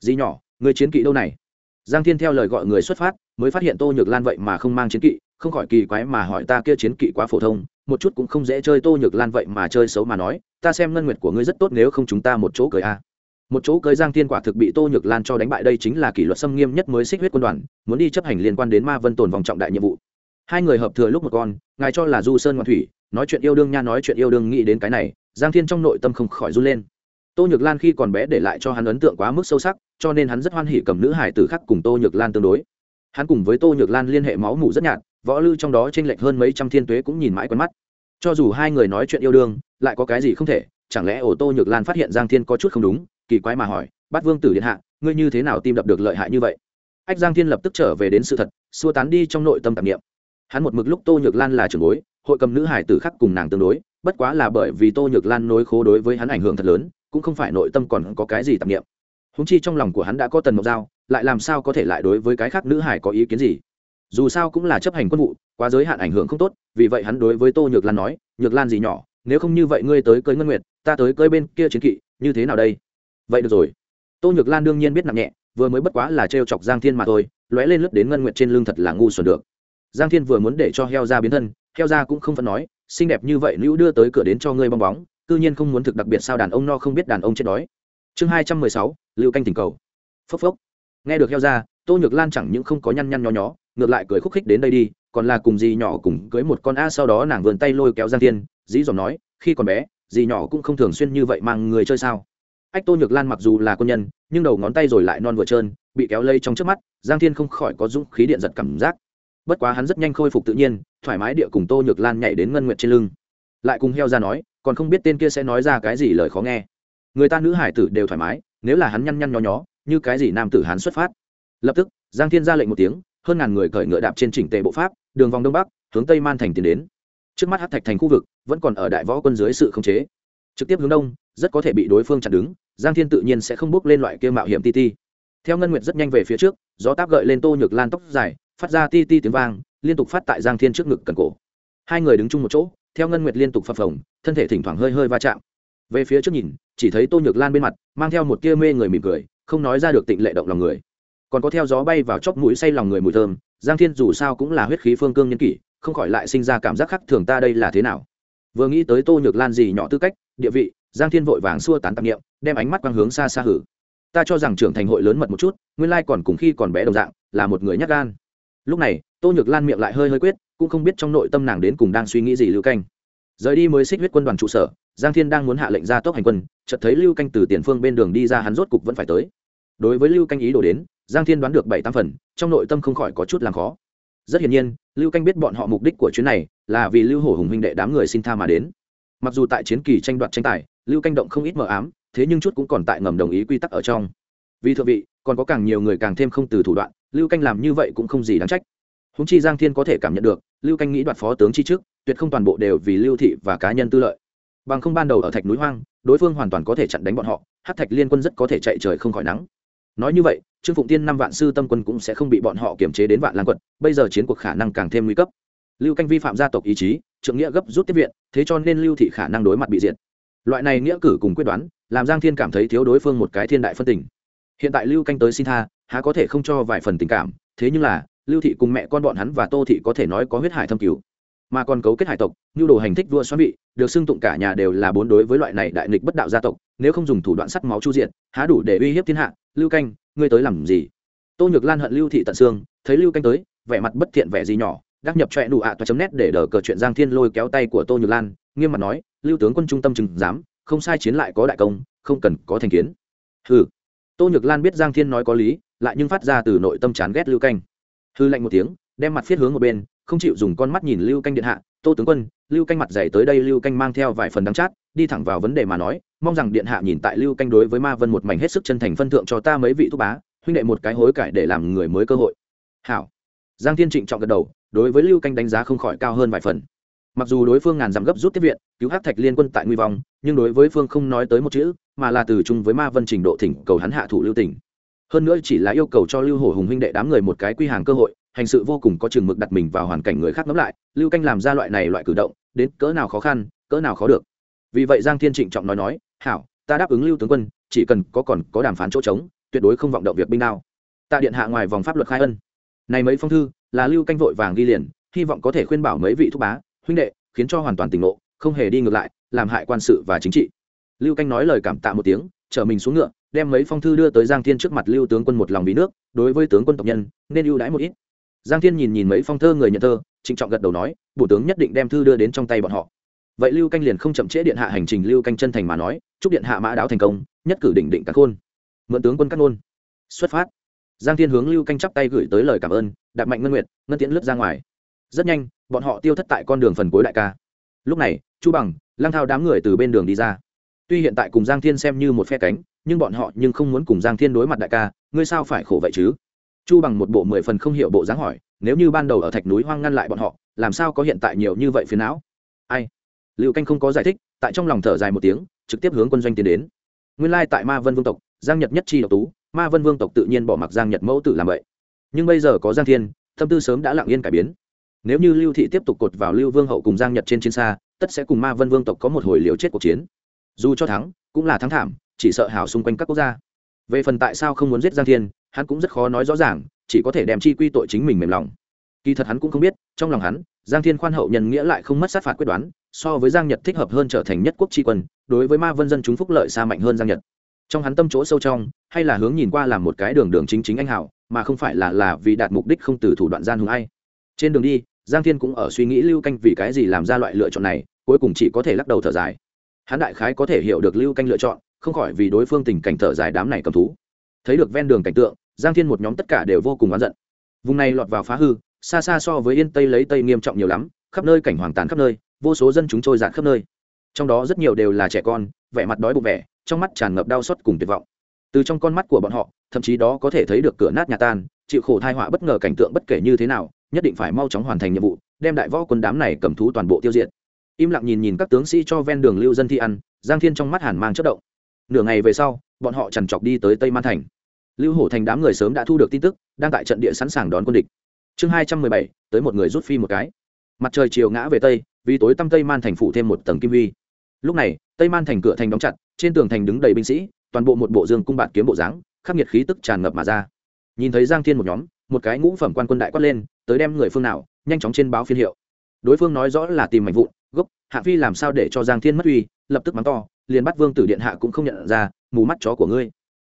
Gì nhỏ, người chiến kỵ đâu này? Giang thiên theo lời gọi người xuất phát, mới phát hiện tô nhược lan vậy mà không mang chiến kỵ, không khỏi kỳ quái mà hỏi ta kia chiến kỵ quá phổ thông, một chút cũng không dễ chơi tô nhược lan vậy mà chơi xấu mà nói, ta xem ngân nguyệt của ngươi rất tốt nếu không chúng ta một chỗ cười a. Một chỗ cưới giang thiên quả thực bị tô nhược lan cho đánh bại đây chính là kỷ luật xâm nghiêm nhất mới xích huyết quân đoàn, muốn đi chấp hành liên quan đến ma vân tồn vòng trọng đại nhiệm vụ. Hai người hợp thừa lúc một con, ngài cho là du sơn ngoan thủy, nói chuyện yêu đương nha, nói chuyện yêu đương nghĩ đến cái này, giang thiên trong nội tâm không khỏi run lên tô nhược lan khi còn bé để lại cho hắn ấn tượng quá mức sâu sắc, cho nên hắn rất hoan hỉ cầm nữ hải tử khác cùng tô nhược lan tương đối. Hắn cùng với tô nhược lan liên hệ máu mủ rất nhạt, võ lư trong đó t r ê n lệch hơn mấy trăm thiên tuế cũng nhìn mãi quen mắt. Cho dù hai người nói chuyện yêu đương, lại có cái gì không thể, chẳng lẽ ổ tô nhược lan phát hiện giang thiên có chút không đúng, kỳ quái mà hỏi bắt vương tử điện hạ, ngươi như thế nào tim đập được lợi hại như vậy? Ách, giang thiên lập tức trở về đến sự thật, xua tán đi trong nội tâm tạp nghiệm hắn một mực lúc tô nhược lan là trưởng bối, hội cầm nữ hải tử khắc cùng nàng tương đối, bất quá là bởi vì tô nhược lan nối khố đối với hắn ảnh hưởng thật lớn cũng không phải nội tâm còn có cái gì tạp nghiệm húng chi trong lòng của hắn đã có tần mộc giao lại làm sao có thể lại đối với cái khác nữ hải có ý kiến gì? Dù sao cũng là chấp hành quân vụ, quá giới hạn ảnh hưởng không tốt, vì vậy hắn đối với tô nhược lan nói, nhược lan gì nhỏ, nếu không như vậy ngươi tới cưới ngân nguyệt, ta tới cưới bên kia chiến kỵ, như thế nào đây? Vậy được rồi. Tô nhược lan đương nhiên biết nặng nhẹ, vừa mới bất quá là trêu chọc giang thiên mà thôi, lóe lên lướt đến ngân nguyệt trên lưng thật là ngu xuẩn được. Giang thiên vừa muốn để cho heo ra biến thân, heo ra cũng không phân nói, xinh đẹp như vậy nữ đưa tới cửa đến cho ngươi bong bóng cư nhiên không muốn thực đặc biệt sao đàn ông no không biết đàn ông chết đói. Chương hai trăm mười sáu, lưu canh tình cầu. Phốc phốc. Nghe được heo ra, tô nhược lan chẳng những không có nhăn nhăn nho nhó, ngược lại cười khúc khích đến đây đi, còn là cùng dì nhỏ cùng cưới một con a, sau đó nàng vườn tay lôi kéo giang thiên dĩ dòm nói, khi còn bé, dì nhỏ cũng không thường xuyên như vậy mang người chơi sao? Ách, tô nhược lan mặc dù là quân nhân, nhưng đầu ngón tay rồi lại non vừa trơn, bị kéo lây trong trước mắt, giang thiên không khỏi có dũng khí điện giật cảm giác. Bất quá hắn rất nhanh khôi phục tự nhiên, thoải mái địa cùng tô nhược lan nhảy đến ngân nguyệt trên lưng. Lại cùng heo ra nói còn không biết tên kia sẽ nói ra cái gì lời khó nghe. Người ta nữ hải tử đều thoải mái, nếu là hắn nhăn nhăn nhó nhó, như cái gì nam tử hắn xuất phát. Lập tức, giang thiên ra lệnh một tiếng, hơn ngàn người cởi ngựa đạp trên chỉnh tề bộ pháp, đường vòng đông bắc, hướng tây man thành tiến đến. Trước mắt hát thạch thành khu vực vẫn còn ở đại võ quân dưới sự khống chế. Trực tiếp hướng đông, rất có thể bị đối phương chặn đứng, giang thiên tự nhiên sẽ không bước lên loại kia mạo hiểm ti ti. Theo ngân nguyệt rất nhanh về phía trước, gió táp gợi lên tô nhược lan tóc dài, phát ra ti ti tiếng vang, liên tục phát tại giang thiên trước ngực cần cổ. Hai người đứng chung một chỗ, theo ngân nguyệt liên tục phập phồng thân thể thỉnh thoảng hơi hơi va chạm. Về phía trước nhìn, chỉ thấy tô nhược lan bên mặt, mang theo một tia mê người mỉm cười, không nói ra được tịnh lệ động lòng người. Còn có theo gió bay vào chóp mũi say lòng người mùi thơm, giang thiên dù sao cũng là huyết khí phương cương nhân kỷ, không khỏi lại sinh ra cảm giác khác thường ta đây là thế nào. Vừa nghĩ tới tô nhược lan gì nhỏ tư cách, địa vị, giang thiên vội vàng xua tán tạp nghiệm đem ánh mắt quang hướng xa xa hử. Ta cho rằng trưởng thành hội lớn mật một chút, nguyên lai còn cùng khi còn bé đồng dạng, là một người nhát gan. Lúc này, tô nhược lan miệng lại hơi hơi quyết, cũng không biết trong nội tâm nàng đến cùng đang suy nghĩ gì lưu canh rời đi mới xích huyết quân đoàn trụ sở, giang thiên đang muốn hạ lệnh ra tốc hành quân, chợt thấy lưu canh từ tiền phương bên đường đi ra hắn rốt cục vẫn phải tới. Đối với lưu canh ý đồ đến, giang thiên đoán được bảy tam phần, trong nội tâm không khỏi có chút làm khó. Rất hiển nhiên, lưu canh biết bọn họ mục đích của chuyến này là vì lưu hổ hùng huynh đệ đám người xin tha mà đến. Mặc dù tại chiến kỳ tranh đoạt tranh tài, lưu canh động không ít mờ ám, thế nhưng chút cũng còn tại ngầm đồng ý quy tắc ở trong. Vì thượng vị, còn có càng nhiều người càng thêm không từ thủ đoạn, lưu canh làm như vậy cũng không gì đáng trách. Húng chi giang thiên có thể cảm nhận được, lưu canh nghĩ đoạt phó tướng chi trước tuyệt không toàn bộ đều vì lưu thị và cá nhân tư lợi. Bằng không ban đầu ở thạch núi hoang, đối phương hoàn toàn có thể chặn đánh bọn họ, hát thạch liên quân rất có thể chạy trời không khỏi nắng. Nói như vậy, trương phụng tiên năm vạn sư tâm quân cũng sẽ không bị bọn họ kiềm chế đến vạn lan quận bây giờ chiến cuộc khả năng càng thêm nguy cấp. Lưu canh vi phạm gia tộc ý chí trượng nghĩa gấp rút tiếp viện, thế cho nên lưu thị khả năng đối mặt bị diệt. Loại này nghĩa cử cùng quyết đoán, làm giang thiên cảm thấy thiếu đối phương một cái thiên đại phân tình. Hiện tại lưu canh tới xin tha, há có thể không cho vài phần tình cảm, thế nhưng là, lưu thị cùng mẹ con bọn hắn và tô thị có thể nói có huyết hải thâm cứu mà còn cấu kết hải tộc, nhu đồ hành thích vua xoắn vị, được xưng tụng cả nhà đều là bốn đối với loại này đại nghịch bất đạo gia tộc, nếu không dùng thủ đoạn sắt máu chu diện há đủ để uy hiếp thiên hạ. Lưu canh, ngươi tới làm gì? Tô nhược lan hận lưu thị tận xương, thấy lưu canh tới, vẻ mặt bất thiện vẻ gì nhỏ đắc nhập trọe đủ ạ toa chấm nét để đờ cờ chuyện giang thiên lôi kéo tay của tô nhược lan, nghiêm mặt nói, lưu tướng quân trung tâm chừng dám, không sai chiến lại có đại công, không cần có thành kiến. Hừ. Tô nhược lan biết giang thiên nói có lý, lại nhưng phát ra từ nội tâm chán ghét lưu canh. Hư lạnh một tiếng, đem mặt phiết hướng một bên không chịu dùng con mắt nhìn lưu canh điện hạ, tô tướng quân, lưu canh mặt dày tới đây lưu canh mang theo vài phần đắng chát, đi thẳng vào vấn đề mà nói, mong rằng điện hạ nhìn tại lưu canh đối với ma vân một mảnh hết sức chân thành phân thượng cho ta mấy vị thúc bá, huynh đệ một cái hối cải để làm người mới cơ hội. Hảo. Giang thiên trịnh trọng gật đầu, đối với lưu canh đánh giá không khỏi cao hơn vài phần. Mặc dù đối phương ngàn dặm gấp rút tiếp viện, cứu hát thạch liên quân tại nguy vong, nhưng đối với phương không nói tới một chữ, mà là từ chung với ma vân trình độ thỉnh cầu hắn hạ thủ lưu tỉnh. Hơn nữa chỉ là yêu cầu cho lưu hổ hùng huynh đệ đám người một cái quy hàng cơ hội hành sự vô cùng có chừng mực đặt mình vào hoàn cảnh người khác ngẫm lại, lưu canh làm ra loại này loại cử động, đến cỡ nào khó khăn, cỡ nào khó được. Vì vậy giang thiên trịnh trọng nói nói, hảo, ta đáp ứng lưu tướng quân, chỉ cần có còn có đàm phán chỗ trống, tuyệt đối không vọng động việc binh nào tạ điện hạ ngoài vòng pháp luật khai ân. Này mấy phong thư, là lưu canh vội vàng ghi liền, hy vọng có thể khuyên bảo mấy vị thúc bá, huynh đệ, khiến cho hoàn toàn tỉnh ngộ, không hề đi ngược lại, làm hại quan sự và chính trị. Lưu canh nói lời cảm tạ một tiếng, chở mình xuống ngựa, đem mấy phong thư đưa tới giang thiên trước mặt lưu tướng quân một lòng bí nước, đối với tướng quân tộc nhân, nên ưu đãi một ít giang thiên nhìn nhìn mấy phong thơ người nhận thơ, trịnh trọng gật đầu nói bộ tướng nhất định đem thư đưa đến trong tay bọn họ. Vậy lưu canh liền không chậm trễ điện hạ hành trình lưu canh chân thành mà nói, chúc điện hạ mã đáo thành công, nhất cử định định các khôn. Mượn tướng quân cắt nôn xuất phát. Giang thiên hướng lưu canh chắp tay gửi tới lời cảm ơn, đạp mạnh ngân nguyệt, ngân tiễn lướt ra ngoài. Rất nhanh, bọn họ tiêu thất tại con đường phần cuối đại ca. Lúc này, chu bằng lang thao đám người từ bên đường đi ra. Tuy hiện tại cùng giang thiên xem như một phe cánh, nhưng bọn họ nhưng không muốn cùng giang thiên đối mặt đại ca, ngươi sao phải khổ vậy chứ? Chu bằng một bộ mười phần không hiểu bộ dáng hỏi, nếu như ban đầu ở thạch núi hoang ngăn lại bọn họ, làm sao có hiện tại nhiều như vậy phiền não? Ai? Liệu canh không có giải thích, tại trong lòng thở dài một tiếng, trực tiếp hướng quân doanh tiến đến. Nguyên lai tại ma vân vương tộc, giang nhật nhất chi độc tú, ma vân vương tộc tự nhiên bỏ mặc giang nhật mẫu tử làm vậy. Nhưng bây giờ có giang thiên, tâm tư sớm đã lặng yên cải biến. Nếu như lưu thị tiếp tục cột vào lưu vương hậu cùng giang nhật trên chiến xa, tất sẽ cùng ma vân vương tộc có một hồi liều chết cuộc chiến. Dù cho thắng, cũng là thắng thảm, chỉ sợ hào xung quanh các quốc gia. Về phần tại sao không muốn giết giang thiên hắn cũng rất khó nói rõ ràng, chỉ có thể đem chi quy tội chính mình mềm lòng. Kỳ thật hắn cũng không biết, trong lòng hắn, giang thiên khoan hậu nhân nghĩa lại không mất sát phạt quyết đoán, so với giang nhật thích hợp hơn trở thành nhất quốc tri quân, đối với ma vân dân chúng phúc lợi xa mạnh hơn giang nhật. Trong hắn tâm chỗ sâu trong, hay là hướng nhìn qua làm một cái đường đường chính chính anh hảo, mà không phải là là vì đạt mục đích không từ thủ đoạn gian hùng ai. Trên đường đi, giang thiên cũng ở suy nghĩ lưu canh vì cái gì làm ra loại lựa chọn này, cuối cùng chỉ có thể lắc đầu thở dài. Hắn đại khái có thể hiểu được lưu canh lựa chọn, không khỏi vì đối phương tình cảnh thở dài đám này cầm thú thấy được ven đường cảnh tượng, giang thiên một nhóm tất cả đều vô cùng oán giận. Vùng này lọt vào phá hư, xa xa so với yên tây lấy tây nghiêm trọng nhiều lắm, khắp nơi cảnh hoàng tàn khắp nơi, vô số dân chúng trôi giạt khắp nơi. Trong đó rất nhiều đều là trẻ con, vẻ mặt đói bụng vẻ, trong mắt tràn ngập đau xót cùng tuyệt vọng. Từ trong con mắt của bọn họ, thậm chí đó có thể thấy được cửa nát nhà tan, chịu khổ thai họa bất ngờ cảnh tượng bất kể như thế nào, nhất định phải mau chóng hoàn thành nhiệm vụ, đem đại võ quân đám này cầm thú toàn bộ tiêu diệt. Im lặng nhìn nhìn các tướng sĩ cho ven đường lưu dân thi ăn, giang thiên trong mắt hàn mang chất động. Nửa ngày về sau, bọn họ trằn trọc đi tới tây man thành lưu hổ thành đám người sớm đã thu được tin tức, đang tại trận địa sẵn sàng đón quân địch. Chương hai trăm mười bảy, tới một người rút phi một cái. Mặt trời chiều ngã về tây, vì tối tăm tây man thành phủ thêm một tầng kim huy. Lúc này, tây man thành cửa thành đóng chặt, trên tường thành đứng đầy binh sĩ, toàn bộ một bộ dương cung bạt kiếm bộ dáng, khắc nghiệt khí tức tràn ngập mà ra. Nhìn thấy giang thiên một nhóm, một cái ngũ phẩm quan quân đại quát lên, tới đem người phương nào, nhanh chóng trên báo phiên hiệu. Đối phương nói rõ là tìm mảnh vụn, gốc, hạ phi làm sao để cho giang thiên mất uy, lập tức mắng to, liền bắt vương tử điện hạ cũng không nhận ra, mù mắt chó của ngươi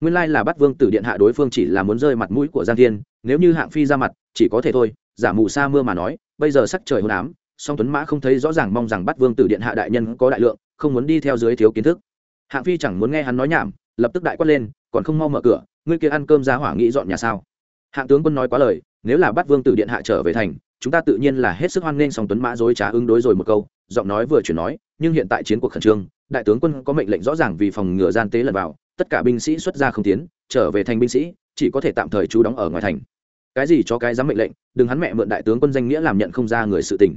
nguyên lai là bắt vương tử điện hạ đối phương chỉ là muốn rơi mặt mũi của giang thiên, nếu như hạng phi ra mặt, chỉ có thể thôi, giả mù sa mưa mà nói, bây giờ sắc trời hôn ám, song tuấn mã không thấy rõ ràng mong rằng bắt vương tử điện hạ đại nhân có đại lượng, không muốn đi theo dưới thiếu kiến thức. Hạng phi chẳng muốn nghe hắn nói nhảm, lập tức đại quát lên, còn không mau mở cửa, ngươi kia ăn cơm ra hỏa nghĩ dọn nhà sao? Hạng tướng quân nói quá lời, nếu là bắt vương tử điện hạ trở về thành, chúng ta tự nhiên là hết sức hoan nghênh song tuấn mã dối trá ứng đối rồi một câu, giọng nói vừa chuyển nói, nhưng hiện tại chiến cuộc khẩn trương, đại tướng quân có mệnh lệnh rõ ràng vì phòng ngừa gian tế lần vào tất cả binh sĩ xuất ra không tiến, trở về thành binh sĩ, chỉ có thể tạm thời trú đóng ở ngoài thành. Cái gì cho cái dám mệnh lệnh, đừng hắn mẹ mượn đại tướng quân danh nghĩa làm nhận không ra người sự tình.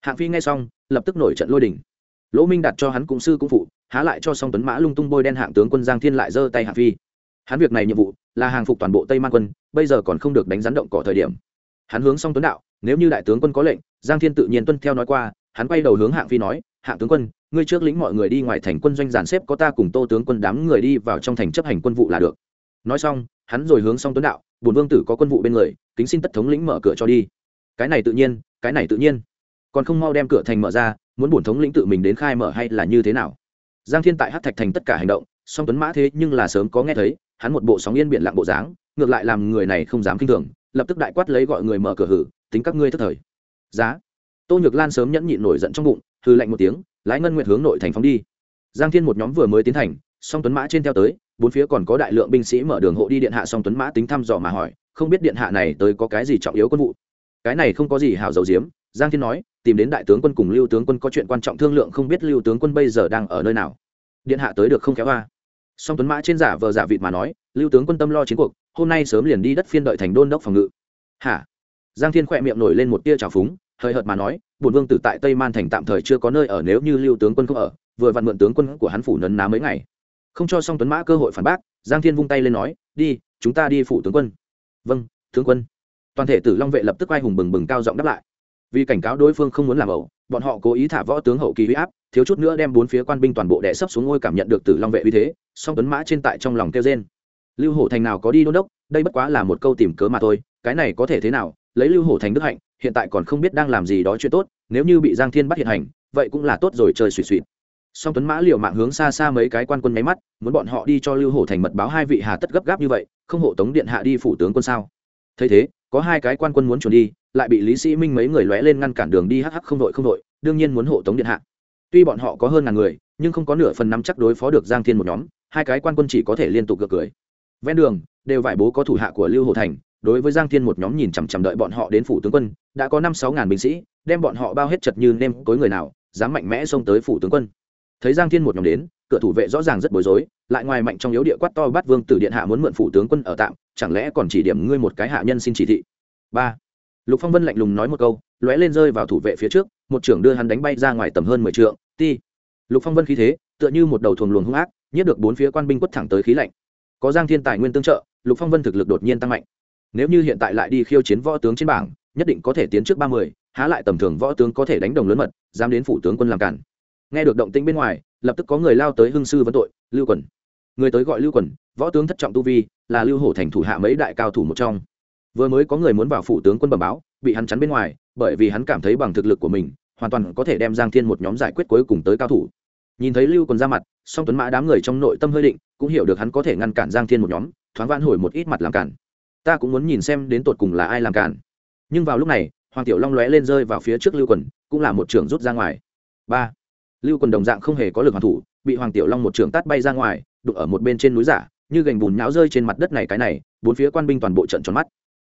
Hạng phi nghe xong, lập tức nổi trận lôi đình. Lỗ minh đặt cho hắn cũng sư cũng phụ, há lại cho song tuấn mã lung tung bôi đen hạng tướng quân giang thiên lại giơ tay hạng phi. Hắn việc này nhiệm vụ là hàng phục toàn bộ tây man quân, bây giờ còn không được đánh rắn động cỏ thời điểm. Hắn hướng song tuấn đạo, nếu như đại tướng quân có lệnh, giang thiên tự nhiên tuân theo nói qua, hắn quay đầu hướng hạng phi nói, hạng tướng quân ngươi trước lĩnh mọi người đi ngoài thành quân doanh giàn xếp, có ta cùng tô tướng quân đám người đi vào trong thành chấp hành quân vụ là được. Nói xong, hắn rồi hướng xong tuấn đạo bùn vương tử có quân vụ bên người, kính xin tất thống lĩnh mở cửa cho đi. Cái này tự nhiên, cái này tự nhiên. Còn không mau đem cửa thành mở ra, muốn bổn thống lĩnh tự mình đến khai mở hay là như thế nào? Giang thiên tại hát thạch thành tất cả hành động, song tuấn mã thế nhưng là sớm có nghe thấy, hắn một bộ sóng yên biển lặng bộ dáng, ngược lại làm người này không dám kinh thường, lập tức đại quát lấy gọi người mở cửa hử, tính các ngươi thất thời. Giá. Tô nhược lan sớm nhẫn nhịn nổi giận trong bụng hư lạnh một tiếng lái ngân nguyệt hướng nội thành phóng đi. Giang thiên một nhóm vừa mới tiến thành, song tuấn mã trên theo tới, bốn phía còn có đại lượng binh sĩ mở đường hộ đi điện hạ song tuấn mã tính thăm dò mà hỏi, không biết điện hạ này tới có cái gì trọng yếu quân vụ. Cái này không có gì hào dầu diếm, giang thiên nói, tìm đến đại tướng quân cùng lưu tướng quân có chuyện quan trọng thương lượng không biết lưu tướng quân bây giờ đang ở nơi nào. Điện hạ tới được không kéo hoa song tuấn mã trên giả vờ giả vịt mà nói, lưu tướng quân tâm lo chiến cuộc, hôm nay sớm liền đi đất phiên đợi thành đôn đốc phòng ngự. Hả? Giang thiên khỏe miệng nổi lên một tia trào phúng, hơi hợt mà nói bổn vương tử tại tây man thành tạm thời chưa có nơi ở nếu như lưu tướng quân không ở, vừa vặn mượn tướng quân của hắn phủ nấn ná mấy ngày. Không cho song tuấn mã cơ hội phản bác, giang thiên vung tay lên nói, đi, chúng ta đi phủ tướng quân. Vâng tướng quân. Toàn thể tử long vệ lập tức quay hùng bừng bừng cao giọng đáp lại. Vì cảnh cáo đối phương không muốn làm ẩu, bọn họ cố ý thả võ tướng hậu kỳ huy áp, thiếu chút nữa đem bốn phía quan binh toàn bộ đè sấp xuống ngôi cảm nhận được tử long vệ uy thế, song tuấn mã trên tại trong lòng kêu rên. Lưu hổ thành nào có đi đôn đốc, đây bất quá là một câu tìm cớ mà thôi, cái này có thể thế nào, lấy lưu hổ thành đức hạnh hiện tại còn không biết đang làm gì đó chuyện tốt, nếu như bị giang thiên bắt hiện hành, vậy cũng là tốt rồi, trời suỵ suy song tuấn mã liều mạng hướng xa xa mấy cái quan quân nháy mắt, muốn bọn họ đi cho lưu hổ thành mật báo hai vị hà tất gấp gáp như vậy, không hộ tống điện hạ đi phủ tướng quân sao? Thấy thế, có hai cái quan quân muốn chuẩn đi, lại bị lý sĩ minh mấy người lóe lên ngăn cản đường đi hắc hắc không đội không đội, đương nhiên muốn hộ tống điện hạ. Tuy bọn họ có hơn ngàn người, nhưng không có nửa phần năm chắc đối phó được giang thiên một nhóm, hai cái quan quân chỉ có thể liên tục gật cười. Ven đường, đều vải bố có thủ hạ của lưu hồ thành đối với giang thiên một nhóm nhìn chằm chằm đợi bọn họ đến phủ tướng quân, đã có năm sáu ngàn binh sĩ, đem bọn họ bao hết chật như nêm cối người nào, dám mạnh mẽ xông tới phủ tướng quân. Thấy giang thiên một nhóm đến, cửa thủ vệ rõ ràng rất bối rối, lại ngoài mạnh trong yếu địa quát to bắt vương tử điện hạ muốn mượn phủ tướng quân ở tạm, chẳng lẽ còn chỉ điểm ngươi một cái hạ nhân xin chỉ thị? Ba. Lục phong vân lạnh lùng nói một câu, lóe lên rơi vào thủ vệ phía trước, một trưởng đưa hắn đánh bay ra ngoài tầm hơn mười trượng, ti. Lục phong vân khí thế, tựa như một đầu thuồng luồng hung ác nhất được bốn phía quan binh quất thẳng tới khí lạnh. Có giang thiên tài nguyên tương trợ, lục phong vân thực lực đột nhiên tăng mạnh nếu như hiện tại lại đi khiêu chiến võ tướng trên bảng, nhất định có thể tiến trước ba mươi, há lại tầm thường võ tướng có thể đánh đồng lớn mật, dám đến phủ tướng quân làm cản. Nghe được động tĩnh bên ngoài, lập tức có người lao tới hưng sư vấn tội, lưu quần người tới gọi lưu quần võ tướng thất trọng tu vi, là lưu hổ thành thủ hạ mấy đại cao thủ một trong. Vừa mới có người muốn vào phủ tướng quân bẩm báo, bị hắn chắn bên ngoài, bởi vì hắn cảm thấy bằng thực lực của mình, hoàn toàn có thể đem giang thiên một nhóm giải quyết cuối cùng tới cao thủ. Nhìn thấy lưu quần ra mặt, song tuấn mã đám người trong nội tâm hơi định, cũng hiểu được hắn có thể ngăn cản giang thiên một nhóm, thoáng vãn hồi một ít mặt làm cản ta cũng muốn nhìn xem đến tột cùng là ai làm cản nhưng vào lúc này, hoàng tiểu long lóe lên rơi vào phía trước lưu quần, cũng là một trưởng rút ra ngoài. Ba. Lưu quần đồng dạng không hề có lực hoàn thủ, bị hoàng tiểu long một trưởng tát bay ra ngoài, đụng ở một bên trên núi giả, như gành bùn nhão rơi trên mặt đất này cái này, bốn phía quan binh toàn bộ trận tròn mắt.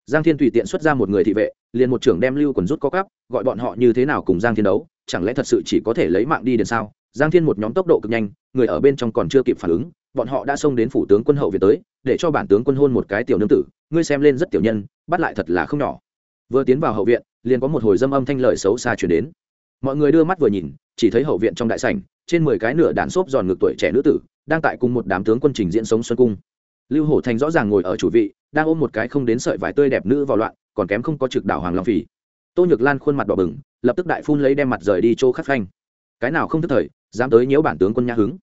Giang thiên tùy tiện xuất ra một người thị vệ, liền một trưởng đem lưu quần rút có cắp, gọi bọn họ như thế nào cùng giang thiên đấu, chẳng lẽ thật sự chỉ có thể lấy mạng đi đến sao? Giang thiên một nhóm tốc độ cực nhanh, người ở bên trong còn chưa kịp phản ứng bọn họ đã xông đến phủ tướng quân hậu việt tới, để cho bản tướng quân hôn một cái tiểu nương tử, ngươi xem lên rất tiểu nhân, bắt lại thật là không nhỏ. Vừa tiến vào hậu viện, liền có một hồi dâm âm thanh lời xấu xa chuyển đến. Mọi người đưa mắt vừa nhìn, chỉ thấy hậu viện trong đại sảnh, trên mười cái nửa đạn xốp giòn ngược tuổi trẻ nữ tử, đang tại cùng một đám tướng quân trình diễn sống xuân cung. Lưu hổ thành rõ ràng ngồi ở chủ vị, đang ôm một cái không đến sợi vải tươi đẹp nữ vào loạn, còn kém không có trực đảo hoàng long phỉ. Tô nhược lan khuôn mặt đỏ bừng, lập tức đại phun lấy đem mặt rời đi chỗ khắc phanh. Cái nào không thức thời, dám tới nhiễu bản tướng quân nhã hứng.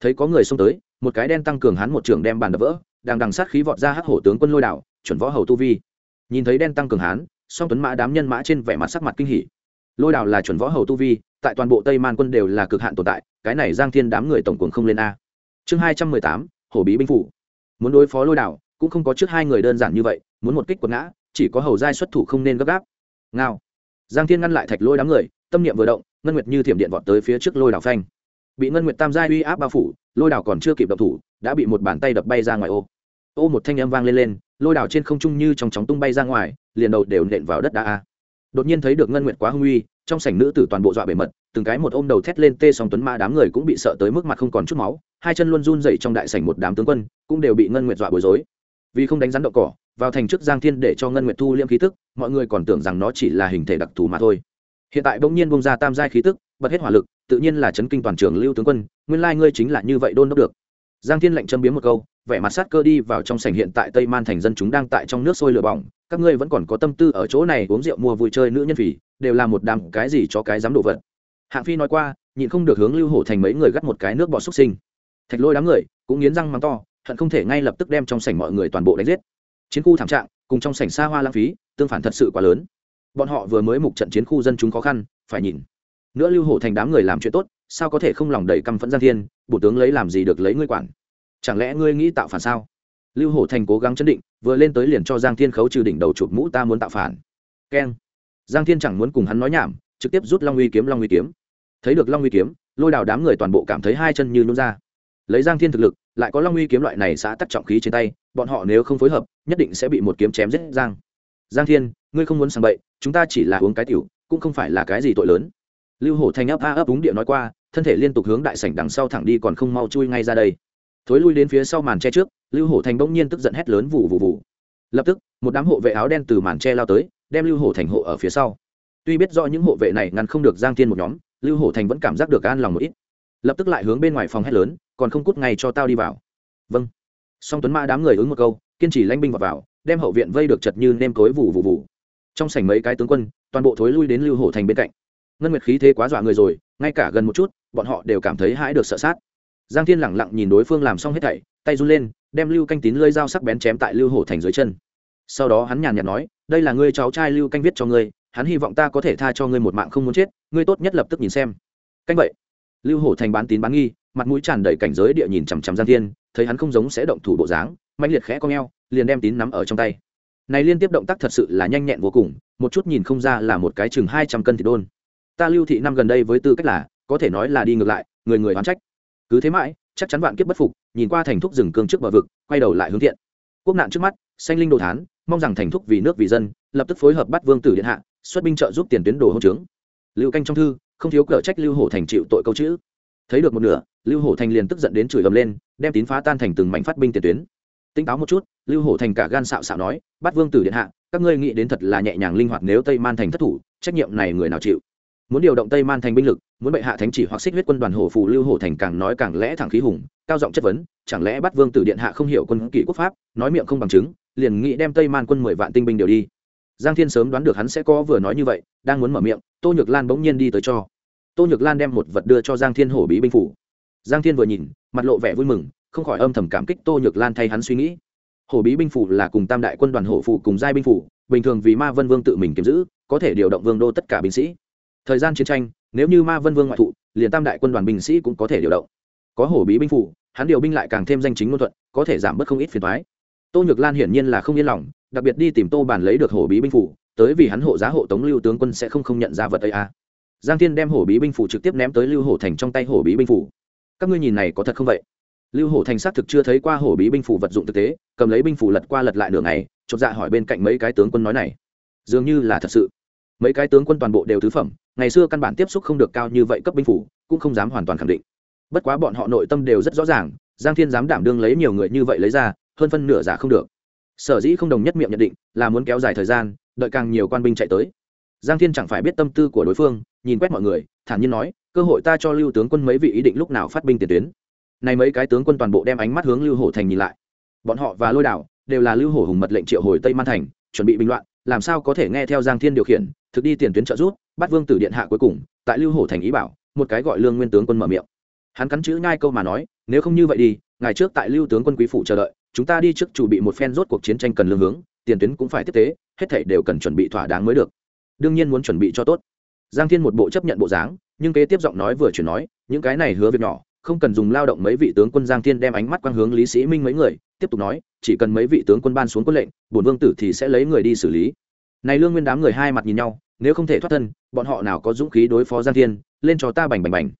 Thấy có người xông tới một cái đen tăng cường hắn một trưởng đem bàn đập vỡ, đang đằng sát khí vọt ra hắc hổ tướng quân lôi đảo, chuẩn võ hầu tu vi. Nhìn thấy đen tăng cường hán song tuấn mã đám nhân mã trên vẻ mặt sắc mặt kinh hỉ. Lôi đảo là chuẩn võ hầu tu vi, tại toàn bộ tây man quân đều là cực hạn tồn tại, cái này giang thiên đám người tổng cuồng không lên a. Chương hai trăm mười tám, hổ bí binh phủ. Muốn đối phó lôi đảo, cũng không có trước hai người đơn giản như vậy, muốn một kích quật ngã, chỉ có hầu giai xuất thủ không nên gấp gáp. Ngao. Giang thiên ngăn lại thạch lôi đám người, tâm niệm vừa động, ngân nguyệt như thiểm điện vọt tới phía trước lôi đảo phanh. Bị ngân nguyệt tam giai uy áp bao phủ lôi đảo còn chưa kịp động thủ, đã bị một bàn tay đập bay ra ngoài ô. Ô một thanh âm vang lên lên, lôi đảo trên không trung như trong chóng tung bay ra ngoài, liền đầu đều nện vào đất đá a. Đột nhiên thấy được ngân nguyệt quá hung uy, trong sảnh nữ tử toàn bộ dọa bề mật, từng cái một ôm đầu thét lên tê song tuấn ma đám người cũng bị sợ tới mức mặt không còn chút máu, hai chân luôn run dậy trong đại sảnh một đám tướng quân, cũng đều bị ngân nguyệt dọa bối rối. Vì không đánh rắn đậu cỏ, vào thành trước giang thiên để cho ngân nguyệt thu liêm khí tức, mọi người còn tưởng rằng nó chỉ là hình thể đặc thù mà thôi. Hiện tại bỗng nhiên bông ra tam giai khí tức, bật hết hỏa lực tự nhiên là chấn kinh toàn trường lưu tướng quân, nguyên lai ngươi chính là như vậy đôn đốc được. Giang thiên lệnh châm biếm một câu, vẻ mặt sát cơ đi vào trong sảnh hiện tại tây man thành dân chúng đang tại trong nước sôi lửa bỏng, các ngươi vẫn còn có tâm tư ở chỗ này uống rượu mua vui chơi nữ nhân phỉ, đều là một đám cái gì cho cái dám đồ vật. Hạng phi nói qua, nhịn không được hướng lưu hổ thành mấy người gắt một cái nước bọt xúc sinh. Thạch lôi đám người, cũng nghiến răng mắng to, hận không thể ngay lập tức đem trong sảnh mọi người toàn bộ đánh giết. Chiến khu thảm trạng, cùng trong sảnh xa hoa lãng phí, tương phản thật sự quá lớn. Bọn họ vừa mới mục trận chiến khu dân chúng khó khăn, phải nhìn nữa lưu hổ thành đám người làm chuyện tốt, sao có thể không lòng đầy căm phẫn giang thiên bổ tướng lấy làm gì được lấy ngươi quản? Chẳng lẽ ngươi nghĩ tạo phản sao? Lưu hổ thành cố gắng chấn định, vừa lên tới liền cho giang thiên khấu trừ đỉnh đầu chụp mũ, ta muốn tạo phản. Keng. Giang thiên chẳng muốn cùng hắn nói nhảm, trực tiếp rút long uy kiếm, long uy kiếm. Thấy được long uy kiếm, lôi đào đám người toàn bộ cảm thấy hai chân như nhún ra. Lấy giang thiên thực lực, lại có long uy kiếm loại này xã tắc trọng khí trên tay, bọn họ nếu không phối hợp, nhất định sẽ bị một kiếm chém giết giang. Giang thiên, ngươi không muốn sang bậy, chúng ta chỉ là uống cái tiểu, cũng không phải là cái gì tội lớn lưu hổ thanh ấp a ấp úng địa nói qua thân thể liên tục hướng đại sảnh đằng sau thẳng đi còn không mau chui ngay ra đây. Thối lui đến phía sau màn tre trước lưu hổ thành bỗng nhiên tức giận hét lớn vụ vụ vụ lập tức một đám hộ vệ áo đen từ màn tre lao tới đem lưu hổ thành hộ ở phía sau. Tuy biết do những hộ vệ này ngăn không được giang thiên một nhóm lưu hổ thành vẫn cảm giác được an lòng một ít. Lập tức lại hướng bên ngoài phòng hét lớn còn không cút ngay cho tao đi vào. Vâng. Song tuấn ma đám người ứng một câu kiên trì lanh binh vào, vào đem hậu viện vây được chật như nêm cối vụ vụ vụ trong sảnh mấy cái tướng quân toàn bộ thối lui đến lưu hổ thành bên cạnh ngân nguyệt khí thế quá dọa người rồi, ngay cả gần một chút, bọn họ đều cảm thấy hãi được sợ sát. Giang thiên lẳng lặng nhìn đối phương làm xong hết thảy, tay run lên, đem lưu canh tín lơi dao sắc bén chém tại lưu hổ thành dưới chân. Sau đó hắn nhàn nhạt nói, đây là ngươi cháu trai lưu canh viết cho ngươi, hắn hy vọng ta có thể tha cho ngươi một mạng không muốn chết, ngươi tốt nhất lập tức nhìn xem. Canh vậy, lưu hổ thành bán tín bán nghi, mặt mũi tràn đầy cảnh giới địa nhìn chằm chằm giang thiên, thấy hắn không giống sẽ động thủ bộ dáng mạnh liệt khẽ con g liền đem tín nắm ở trong tay. Này liên tiếp động tác thật sự là nhanh nhẹn vô cùng, một chút nhìn không ra là một cái chừng hai trăm cân thịt đôn ta lưu thị năm gần đây với tư cách là, có thể nói là đi ngược lại, người người oán trách. Cứ thế mãi, chắc chắn vạn kiếp bất phục, nhìn qua thành thúc rừng cương trước bờ vực, quay đầu lại hướng thiện. Quốc nạn trước mắt xanh linh đồ thán, mong rằng thành thúc vì nước vì dân, lập tức phối hợp bắt vương tử điện hạ, xuất binh trợ giúp tiền tuyến đồ hỗn trướng. Lưu canh trong thư, không thiếu cở trách lưu hổ thành chịu tội câu chữ. Thấy được một nửa, lưu hổ thành liền tức giận đến chửi ầm lên, đem tín phá tan thành từng mảnh phát binh tiền tuyến. Tinh táo một chút, lưu hổ thành cả gan xạo xạo nói, bắt vương tử điện hạ, các ngươi nghĩ đến thật là nhẹ nhàng linh hoạt nếu tây man thành thất thủ, trách nhiệm này người nào chịu? Muốn điều động tây man thành binh lực, muốn bệ hạ thánh chỉ hoặc xích huyết quân đoàn hổ phù lưu hổ thành càng nói càng lẽ thẳng khí hùng, cao giọng chất vấn, chẳng lẽ bắt vương tử điện hạ không hiểu quân kỷ quốc pháp, nói miệng không bằng chứng, liền nghĩ đem tây man quân mười vạn tinh binh đều đi. Giang thiên sớm đoán được hắn sẽ có vừa nói như vậy, đang muốn mở miệng, tô nhược lan bỗng nhiên đi tới cho. Tô nhược lan đem một vật đưa cho giang thiên hổ bí binh phủ. Giang thiên vừa nhìn, mặt lộ vẻ vui mừng, không khỏi âm thầm cảm kích tô nhược lan thay hắn suy nghĩ. Hổ bí binh phủ là cùng tam đại quân đoàn hổ phủ cùng giai binh phủ, bình thường vì ma vân vương tự mình kiếm giữ, có thể điều động vương đô tất cả binh sĩ thời gian chiến tranh, nếu như ma vân vương ngoại thụ, liền tam đại quân đoàn binh sĩ cũng có thể điều động. Có hổ bí binh phủ, hắn điều binh lại càng thêm danh chính ngôn thuận, có thể giảm bớt không ít phiền thoái tô nhược lan hiển nhiên là không yên lòng, đặc biệt đi tìm tô bản lấy được hổ bí binh phủ, tới vì hắn hộ giá hộ tống lưu tướng quân sẽ không không nhận ra vật ấy à. giang thiên đem hổ bí binh phủ trực tiếp ném tới lưu hổ thành trong tay hổ bí binh phủ. Các ngươi nhìn này có thật không vậy? Lưu hổ thành xác thực chưa thấy qua hổ bí binh phủ vật dụng thực tế, cầm lấy binh phủ lật qua lật lại nửa ngày, chột dạ hỏi bên cạnh mấy cái tướng quân nói này. Dường như là thật sự. Mấy cái tướng quân toàn bộ đều thứ phẩm ngày xưa căn bản tiếp xúc không được cao như vậy cấp binh phủ, cũng không dám hoàn toàn khẳng định. Bất quá bọn họ nội tâm đều rất rõ ràng, giang thiên dám đảm đương lấy nhiều người như vậy lấy ra, hơn phân nửa giả không được. Sở dĩ không đồng nhất miệng nhận định, là muốn kéo dài thời gian, đợi càng nhiều quan binh chạy tới. Giang thiên chẳng phải biết tâm tư của đối phương, nhìn quét mọi người, thản nhiên nói, cơ hội ta cho lưu tướng quân mấy vị ý định lúc nào phát binh tiền tuyến. Này mấy cái tướng quân toàn bộ đem ánh mắt hướng lưu hổ thành nhìn lại. Bọn họ và lôi đảo đều là lưu hổ hùng mật lệnh triệu hồi tây man thành, chuẩn bị bình loạn, làm sao có thể nghe theo giang thiên điều khiển, thực đi tiền tuyến trợ rút bắt vương tử điện hạ cuối cùng, tại lưu hổ thành ý bảo, một cái gọi lương nguyên tướng quân mở miệng. Hắn cắn chữ ngai câu mà nói, nếu không như vậy đi, ngày trước tại lưu tướng quân quý phụ chờ đợi, chúng ta đi trước chủ bị một phen rốt cuộc chiến tranh cần lương hướng, tiền tuyến cũng phải tiếp tế, hết thảy đều cần chuẩn bị thỏa đáng mới được. Đương nhiên muốn chuẩn bị cho tốt. Giang thiên một bộ chấp nhận bộ dáng, nhưng kế tiếp giọng nói vừa chuyển nói, những cái này hứa việc nhỏ, không cần dùng lao động mấy vị tướng quân. Giang thiên đem ánh mắt quang hướng lý sĩ minh mấy người, tiếp tục nói, chỉ cần mấy vị tướng quân ban xuống quân lệnh, bổn vương tử thì sẽ lấy người đi xử lý. Này lương nguyên đám người hai mặt nhìn nhau nếu không thể thoát thân, bọn họ nào có dũng khí đối phó giang thiên, lên cho ta bành bành bành.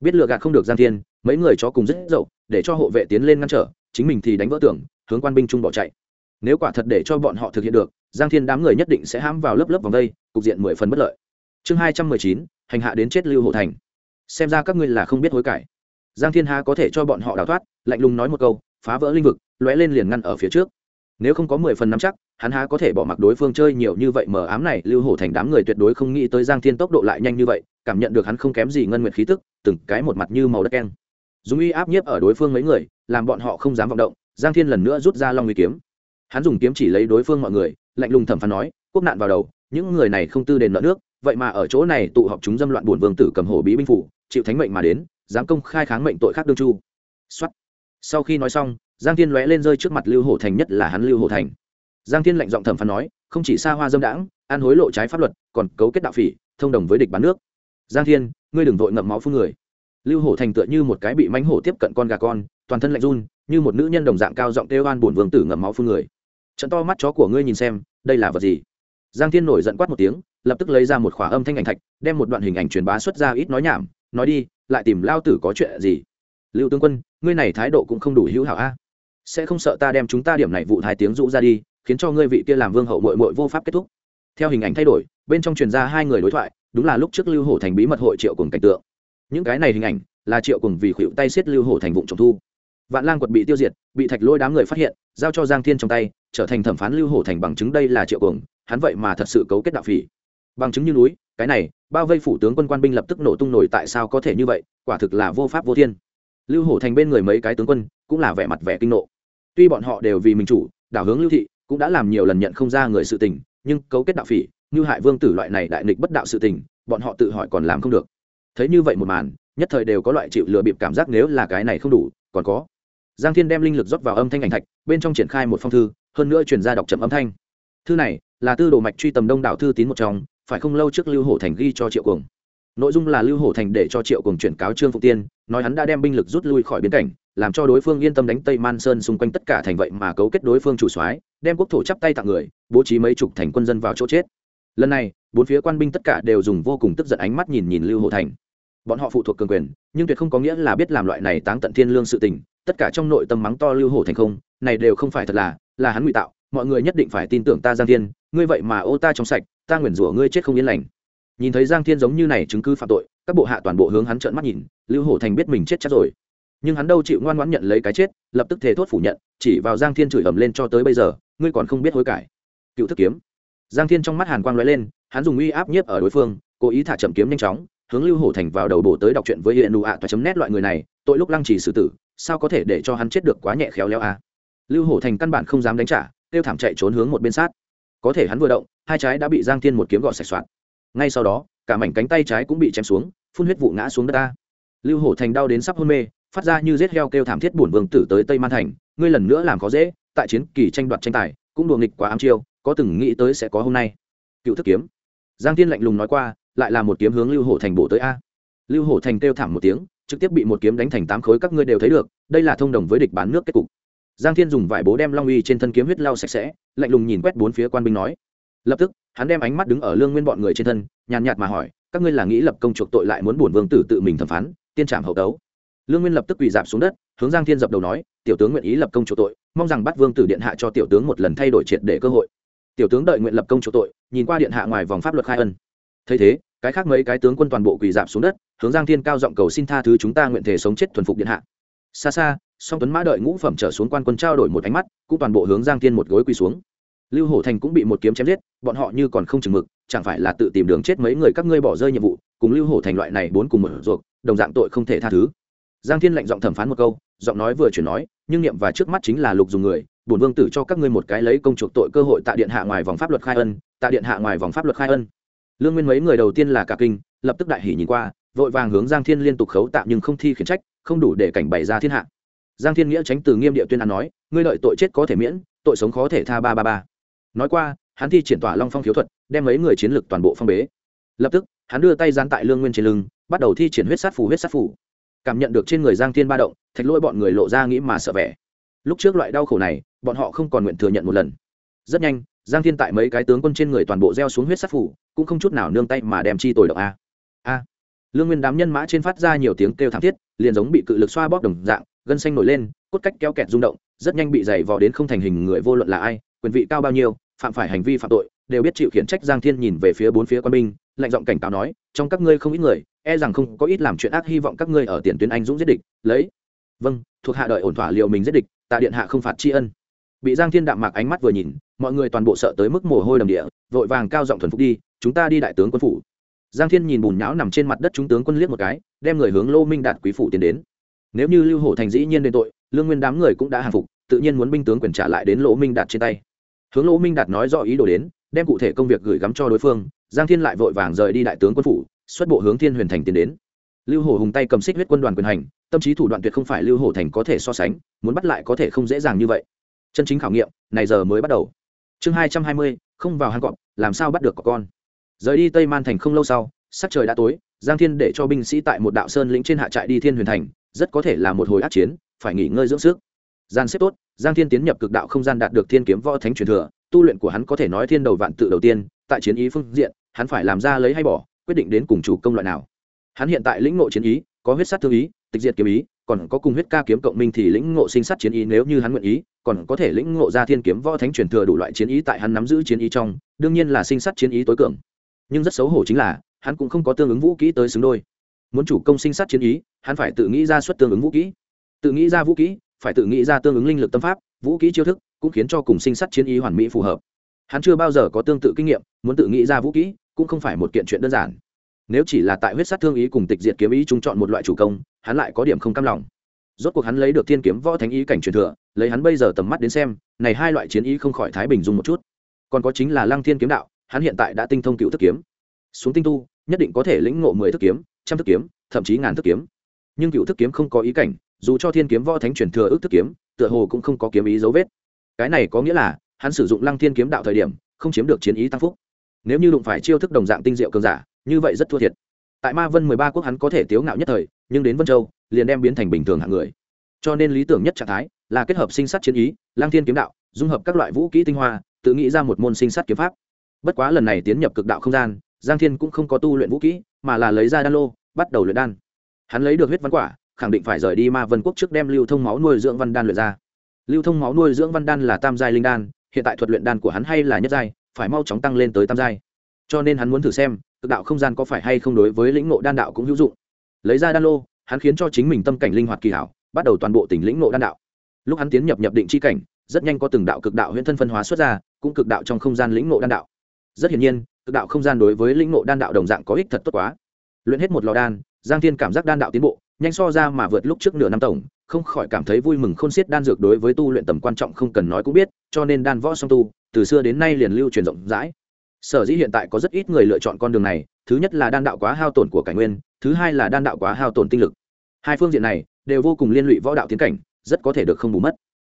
Biết lựa gạt không được giang thiên, mấy người chó cùng rất dậu, để cho hộ vệ tiến lên ngăn trở, chính mình thì đánh vỡ tưởng hướng quan binh trung bỏ chạy. Nếu quả thật để cho bọn họ thực hiện được, giang thiên đám người nhất định sẽ hãm vào lớp lớp vòng đây, cục diện mười phần bất lợi. Chương hai trăm mười chín, hành hạ đến chết lưu hộ thành. Xem ra các ngươi là không biết hối cải. Giang thiên ha có thể cho bọn họ đào thoát, lạnh lùng nói một câu, phá vỡ linh vực, lóe lên liền ngăn ở phía trước nếu không có mười phần nắm chắc, hắn há có thể bỏ mặc đối phương chơi nhiều như vậy mờ ám này, lưu hổ thành đám người tuyệt đối không nghĩ tới giang thiên tốc độ lại nhanh như vậy, cảm nhận được hắn không kém gì ngân nguyệt khí tức, từng cái một mặt như màu đất keng. Dùng uy áp nhiếp ở đối phương mấy người, làm bọn họ không dám vọng động, giang thiên lần nữa rút ra long uy kiếm. Hắn dùng kiếm chỉ lấy đối phương mọi người, lạnh lùng thẩm phán nói, quốc nạn vào đầu, những người này không tư đền nợ nước, vậy mà ở chỗ này tụ họp chúng dâm loạn buồn vương tử cầm hổ bí binh phủ, chịu thánh mệnh mà đến, dám công khai kháng mệnh tội khác đương chu. Xuất sau khi nói xong giang thiên lóe lên rơi trước mặt lưu hổ thành nhất là hắn lưu hổ thành. Giang thiên lạnh giọng thẩm phán nói, không chỉ xa hoa dâm đãng ăn hối lộ trái pháp luật, còn cấu kết đạo phỉ, thông đồng với địch bán nước. Giang thiên, ngươi đừng vội ngậm máu phương người. Lưu hổ thành tựa như một cái bị mánh hổ tiếp cận con gà con, toàn thân lạnh run, như một nữ nhân đồng dạng cao giọng kêu an bổn vương tử ngậm máu phương người. Trận to mắt chó của ngươi nhìn xem, đây là vật gì? Giang thiên nổi giận quát một tiếng, lập tức lấy ra một khỏa âm thanh ảnh thạch, đem một đoạn hình ảnh truyền bá xuất ra ít nói nhảm, nói đi, lại tìm lao tử có chuyện gì? Lưu tướng quân, ngươi này thái độ cũng không đủ hữu hảo a sẽ không sợ ta đem chúng ta điểm này vụ thái tiếng rũ ra đi, khiến cho ngươi vị kia làm vương hậu mội mội vô pháp kết thúc. Theo hình ảnh thay đổi, bên trong truyền ra hai người đối thoại, đúng là lúc trước lưu hổ thành bí mật hội triệu cùng cảnh tượng. Những cái này hình ảnh là triệu cùng vì khuỵu tay xiết lưu hổ thành vụ trọng thu. Vạn lang quật bị tiêu diệt, bị thạch lôi đám người phát hiện, giao cho giang thiên trong tay, trở thành thẩm phán lưu hổ thành bằng chứng đây là triệu cùng hắn vậy mà thật sự cấu kết đạo phỉ. Bằng chứng như núi, cái này, bao vây phủ tướng quân quan binh lập tức nổ tung nổi tại sao có thể như vậy, quả thực là vô pháp vô thiên lưu hổ thành bên người mấy cái tướng quân cũng là vẻ mặt vẻ kinh nộ. Tuy bọn họ đều vì mình chủ, đảo hướng lưu thị, cũng đã làm nhiều lần nhận không ra người sự tình, nhưng cấu kết đạo phỉ như hại vương tử loại này đại nghịch bất đạo sự tình, bọn họ tự hỏi còn làm không được. Thấy như vậy một màn, nhất thời đều có loại chịu lừa bịp cảm giác nếu là cái này không đủ, còn có. Giang thiên đem linh lực rót vào âm thanh ảnh thạch, bên trong triển khai một phong thư, hơn nữa truyền ra đọc chậm âm thanh. Thư này là tư đồ mạch truy tầm đông đảo thư tín một trong, phải không lâu trước lưu hổ thành ghi cho triệu cường nội dung là lưu hổ thành để cho triệu cường chuyển cáo trương phụ tiên, nói hắn đã đem binh lực rút lui khỏi biên cảnh, làm cho đối phương yên tâm đánh tây man sơn xung quanh tất cả thành vậy mà cấu kết đối phương chủ soái, đem quốc thổ chắp tay tặng người, bố trí mấy chục thành quân dân vào chỗ chết. Lần này, bốn phía quan binh tất cả đều dùng vô cùng tức giận ánh mắt nhìn nhìn lưu hổ thành. Bọn họ phụ thuộc cường quyền, nhưng tuyệt không có nghĩa là biết làm loại này táng tận thiên lương sự tình, tất cả trong nội tâm mắng to lưu hổ thành không, này đều không phải thật là là hắn ngụy tạo, mọi người nhất định phải tin tưởng ta giang thiên, ngươi vậy mà ô ta trong sạch, ta nguyền rủa ngươi chết không yên lành nhìn thấy giang thiên giống như này chứng cứ phạm tội, các bộ hạ toàn bộ hướng hắn trợn mắt nhìn, lưu hổ thành biết mình chết chắc rồi. Nhưng hắn đâu chịu ngoan ngoãn nhận lấy cái chết, lập tức thề thốt phủ nhận, chỉ vào giang thiên chửi ầm lên cho tới bây giờ, ngươi còn không biết hối cải. Cựu thức kiếm. Giang thiên trong mắt hàn quang lóe lên, hắn dùng uy áp nhiếp ở đối phương, cố ý thả chậm kiếm nhanh chóng, hướng lưu hổ thành vào đầu bổ tới đọc chuyện với hiện nụ ạ toa chấm nét loại người này, tội lúc lăng trì xử tử, sao có thể để cho hắn chết được quá nhẹ khéo léo a lưu hổ thành căn bản không dám đánh trả, kêu thảm chạy trốn hướng một bên sát. Có thể hắn vừa động, hai trái đã bị giang thiên một kiếm gọt sạch soạn ngay sau đó, cả mảnh cánh tay trái cũng bị chém xuống, phun huyết vụ ngã xuống đất ta. Lưu hổ thành đau đến sắp hôn mê, phát ra như rết heo kêu thảm thiết bổn vương tử tới tây man thành, ngươi lần nữa làm khó dễ, tại chiến kỳ tranh đoạt tranh tài, cũng đùa nghịch quá ám chiêu, có từng nghĩ tới sẽ có hôm nay. Cựu thức kiếm. Giang thiên lạnh lùng nói qua, lại là một kiếm hướng lưu hổ thành bổ tới a. Lưu hổ thành kêu thảm một tiếng, trực tiếp bị một kiếm đánh thành tám khối, các ngươi đều thấy được, đây là thông đồng với địch bán nước kết cục. Giang thiên dùng vải bố đem long uy trên thân kiếm huyết lau sạch sẽ, lạnh lùng nhìn quét bốn phía quan binh nói. Lập tức hắn đem ánh mắt đứng ở lương nguyên bọn người trên thân, nhàn nhạt mà hỏi, các ngươi là nghĩ lập công chuộc tội lại muốn bổn vương tử tự mình thẩm phán, tiên trảm hậu tấu? Lương nguyên lập tức quỳ dạp xuống đất, hướng giang thiên dập đầu nói, tiểu tướng nguyện ý lập công chuộc tội, mong rằng bắt vương tử điện hạ cho tiểu tướng một lần thay đổi triệt để cơ hội. Tiểu tướng đợi nguyện lập công chuộc tội, nhìn qua điện hạ ngoài vòng pháp luật khai ân. Thấy thế, cái khác mấy cái tướng quân toàn bộ quỳ dạp xuống đất, hướng giang thiên cao giọng cầu xin tha thứ chúng ta nguyện thể sống chết thuần phục điện hạ. Xa xa, song tuấn mã đợi ngũ phẩm trở xuống quan quân trao đổi một ánh mắt, cũng toàn bộ hướng giang thiên một gối quỳ xuống lưu hổ thành cũng bị một kiếm chém giết, bọn họ như còn không chừng mực, chẳng phải là tự tìm đường chết mấy người các ngươi bỏ rơi nhiệm vụ, cùng lưu hổ thành loại này bốn cùng một ruột, đồng dạng tội không thể tha thứ. Giang thiên lệnh giọng thẩm phán một câu, giọng nói vừa chuyển nói, nhưng niệm và trước mắt chính là lục dùng người, bổn vương tử cho các ngươi một cái lấy công chuộc tội cơ hội tại điện hạ ngoài vòng pháp luật khai ân tại điện hạ ngoài vòng pháp luật khai ân. Lương nguyên mấy người đầu tiên là cả kinh, lập tức đại hỉ nhìn qua, vội vàng hướng giang thiên liên tục khấu tạm nhưng không thi khiển trách, không đủ để cảnh bày ra thiên hạ. Giang thiên nghĩa tránh từ nghiêm địa tuyên án nói, ngươi lợi tội chết có thể miễn, tội sống khó thể tha ba ba ba nói qua, hắn thi triển tỏa long phong khiếu thuật, đem mấy người chiến lược toàn bộ phong bế. Lập tức, hắn đưa tay gián tại lương nguyên trên lưng, bắt đầu thi triển huyết sát phù, huyết sát phù. cảm nhận được trên người giang thiên ba động, thạch lỗi bọn người lộ ra nghĩ mà sợ vẻ. Lúc trước loại đau khổ này, bọn họ không còn nguyện thừa nhận một lần. Rất nhanh, giang thiên tại mấy cái tướng quân trên người toàn bộ gieo xuống huyết sát phủ cũng không chút nào nương tay mà đem chi tồi động a. A. Lương nguyên đám nhân mã trên phát ra nhiều tiếng kêu thảm thiết, liền giống bị cự lực xoa bóp đồng dạng, gân xanh nổi lên, cốt cách kéo kẹt rung động, rất nhanh bị dày vò đến không thành hình người vô luận là ai quyền vị cao bao nhiêu, phạm phải hành vi phạm tội, đều biết chịu khiển trách giang thiên nhìn về phía bốn phía quân binh, lạnh giọng cảnh cáo nói, trong các ngươi không ít người e rằng không có ít làm chuyện ác hy vọng các ngươi ở tiền tuyến anh dũng giết địch, lấy. Vâng thuộc hạ đợi ổn thỏa liệu mình giết địch, tạ điện hạ không phạt tri ân. Bị giang thiên đạm mạc ánh mắt vừa nhìn, mọi người toàn bộ sợ tới mức mồ hôi đầm địa, vội vàng cao giọng thuần phục đi, chúng ta đi đại tướng quân phủ. Giang thiên nhìn bùn nhão nằm trên mặt đất chúng tướng quân liếc một cái, đem người hướng lô minh đạt quý phủ tiến đến. Nếu như lưu hổ thành dĩ nhiên đến tội, lương nguyên đám người cũng đã hàng phục, tự nhiên muốn binh tướng quyền trả lại đến lỗ minh đạt trên tay hướng lỗ minh đạt nói rõ ý đồ đến, đem cụ thể công việc gửi gắm cho đối phương, giang thiên lại vội vàng rời đi đại tướng quân phủ, xuất bộ hướng thiên huyền thành tiến đến. Lưu hổ hùng tay cầm xích huyết quân đoàn quyền hành, tâm trí thủ đoạn tuyệt không phải lưu hổ thành có thể so sánh, muốn bắt lại có thể không dễ dàng như vậy. Chân chính khảo nghiệm, này giờ mới bắt đầu. Chương hai trăm hai mươi, không vào hang cọp, làm sao bắt được có con? Rời đi tây man thành không lâu sau, sắc trời đã tối, giang thiên để cho binh sĩ tại một đạo sơn lĩnh trên hạ trại đi thiên huyền thành, rất có thể là một hồi át chiến, phải nghỉ ngơi dưỡng sức gian xếp tốt, giang thiên tiến nhập cực đạo không gian đạt được thiên kiếm võ thánh truyền thừa, tu luyện của hắn có thể nói thiên đầu vạn tự đầu tiên, tại chiến ý phương diện, hắn phải làm ra lấy hay bỏ, quyết định đến cùng chủ công loại nào. Hắn hiện tại lĩnh ngộ chiến ý, có huyết sát thương ý, tịch diệt kiếm ý, còn có cùng huyết ca kiếm cộng minh thì lĩnh ngộ sinh sát chiến ý nếu như hắn nguyện ý, còn có thể lĩnh ngộ ra thiên kiếm võ thánh truyền thừa đủ loại chiến ý tại hắn nắm giữ chiến ý trong, đương nhiên là sinh sát chiến ý tối cường. Nhưng rất xấu hổ chính là, hắn cũng không có tương ứng vũ kỹ tới xứng đôi. Muốn chủ công sinh sát chiến ý, hắn phải tự nghĩ ra suất tương ứng vũ kỹ. Tự nghĩ ra vũ kỹ phải tự nghĩ ra tương ứng linh lực tâm pháp, vũ kỹ chiêu thức, cũng khiến cho cùng sinh sát chiến ý hoàn mỹ phù hợp. Hắn chưa bao giờ có tương tự kinh nghiệm, muốn tự nghĩ ra vũ kỹ cũng không phải một kiện chuyện đơn giản. Nếu chỉ là tại huyết sát thương ý cùng tịch diệt kiếm ý chúng chọn một loại chủ công, hắn lại có điểm không cam lòng. Rốt cuộc hắn lấy được thiên kiếm võ thánh ý cảnh truyền thừa, lấy hắn bây giờ tầm mắt đến xem, này hai loại chiến ý không khỏi thái bình dùng một chút. Còn có chính là lăng thiên kiếm đạo, hắn hiện tại đã tinh thông cựu thức kiếm. Xuống tinh tu, nhất định có thể lĩnh ngộ mười thức kiếm, trăm thức kiếm, thậm chí ngàn thức kiếm. Nhưng cựu thức kiếm không có ý cảnh dù cho thiên kiếm võ thánh truyền thừa ước thức kiếm, tựa hồ cũng không có kiếm ý dấu vết. Cái này có nghĩa là, hắn sử dụng lăng thiên kiếm đạo thời điểm, không chiếm được chiến ý tăng phúc. Nếu như đụng phải chiêu thức đồng dạng tinh diệu cường giả, như vậy rất thua thiệt. Tại ma vân mười ba quốc hắn có thể tiếu ngạo nhất thời, nhưng đến vân châu, liền đem biến thành bình thường hạng người. Cho nên lý tưởng nhất trạng thái là kết hợp sinh sát chiến ý lang thiên kiếm đạo, dung hợp các loại vũ kỹ tinh hoa, tự nghĩ ra một môn sinh sát kiếm pháp. Bất quá lần này tiến nhập cực đạo không gian, giang thiên cũng không có tu luyện vũ kỹ, mà là lấy ra đan lô, bắt đầu luyện đan. Hắn lấy được huyết văn quả khẳng định phải rời đi ma vân quốc trước đem lưu thông máu nuôi dưỡng văn đan luyện ra. Lưu thông máu nuôi dưỡng văn đan là tam giai linh đan, hiện tại thuật luyện đan của hắn hay là nhất giai, phải mau chóng tăng lên tới tam giai. Cho nên hắn muốn thử xem, cực đạo không gian có phải hay không đối với lĩnh ngộ đan đạo cũng hữu dụng. Lấy ra đan lô, hắn khiến cho chính mình tâm cảnh linh hoạt kỳ hảo, bắt đầu toàn bộ tỉnh lĩnh ngộ đan đạo. Lúc hắn tiến nhập nhập định c h i cảnh, rất nhanh có từng đạo cực đạo huyễn thân phân hóa xuất ra, cũng cực đạo trong không gian lĩnh ngộ đan đạo. Rất hiển nhiên, cực đạo không gian đối với lĩnh ngộ đan đạo đồng dạng có ích thật tốt quá. Luyện hết một lò đan, giang thiên cảm giác đan đạo tiến bộ nhanh so ra mà vượt lúc trước nửa năm tổng, không khỏi cảm thấy vui mừng khôn xiết đan dược đối với tu luyện tầm quan trọng không cần nói cũng biết, cho nên đan võ song tu, từ xưa đến nay liền lưu truyền rộng rãi. Sở dĩ hiện tại có rất ít người lựa chọn con đường này, thứ nhất là đan đạo quá hao tổn của cảnh nguyên, thứ hai là đan đạo quá hao tổn tinh lực. Hai phương diện này đều vô cùng liên lụy võ đạo tiến cảnh, rất có thể được không bù mất.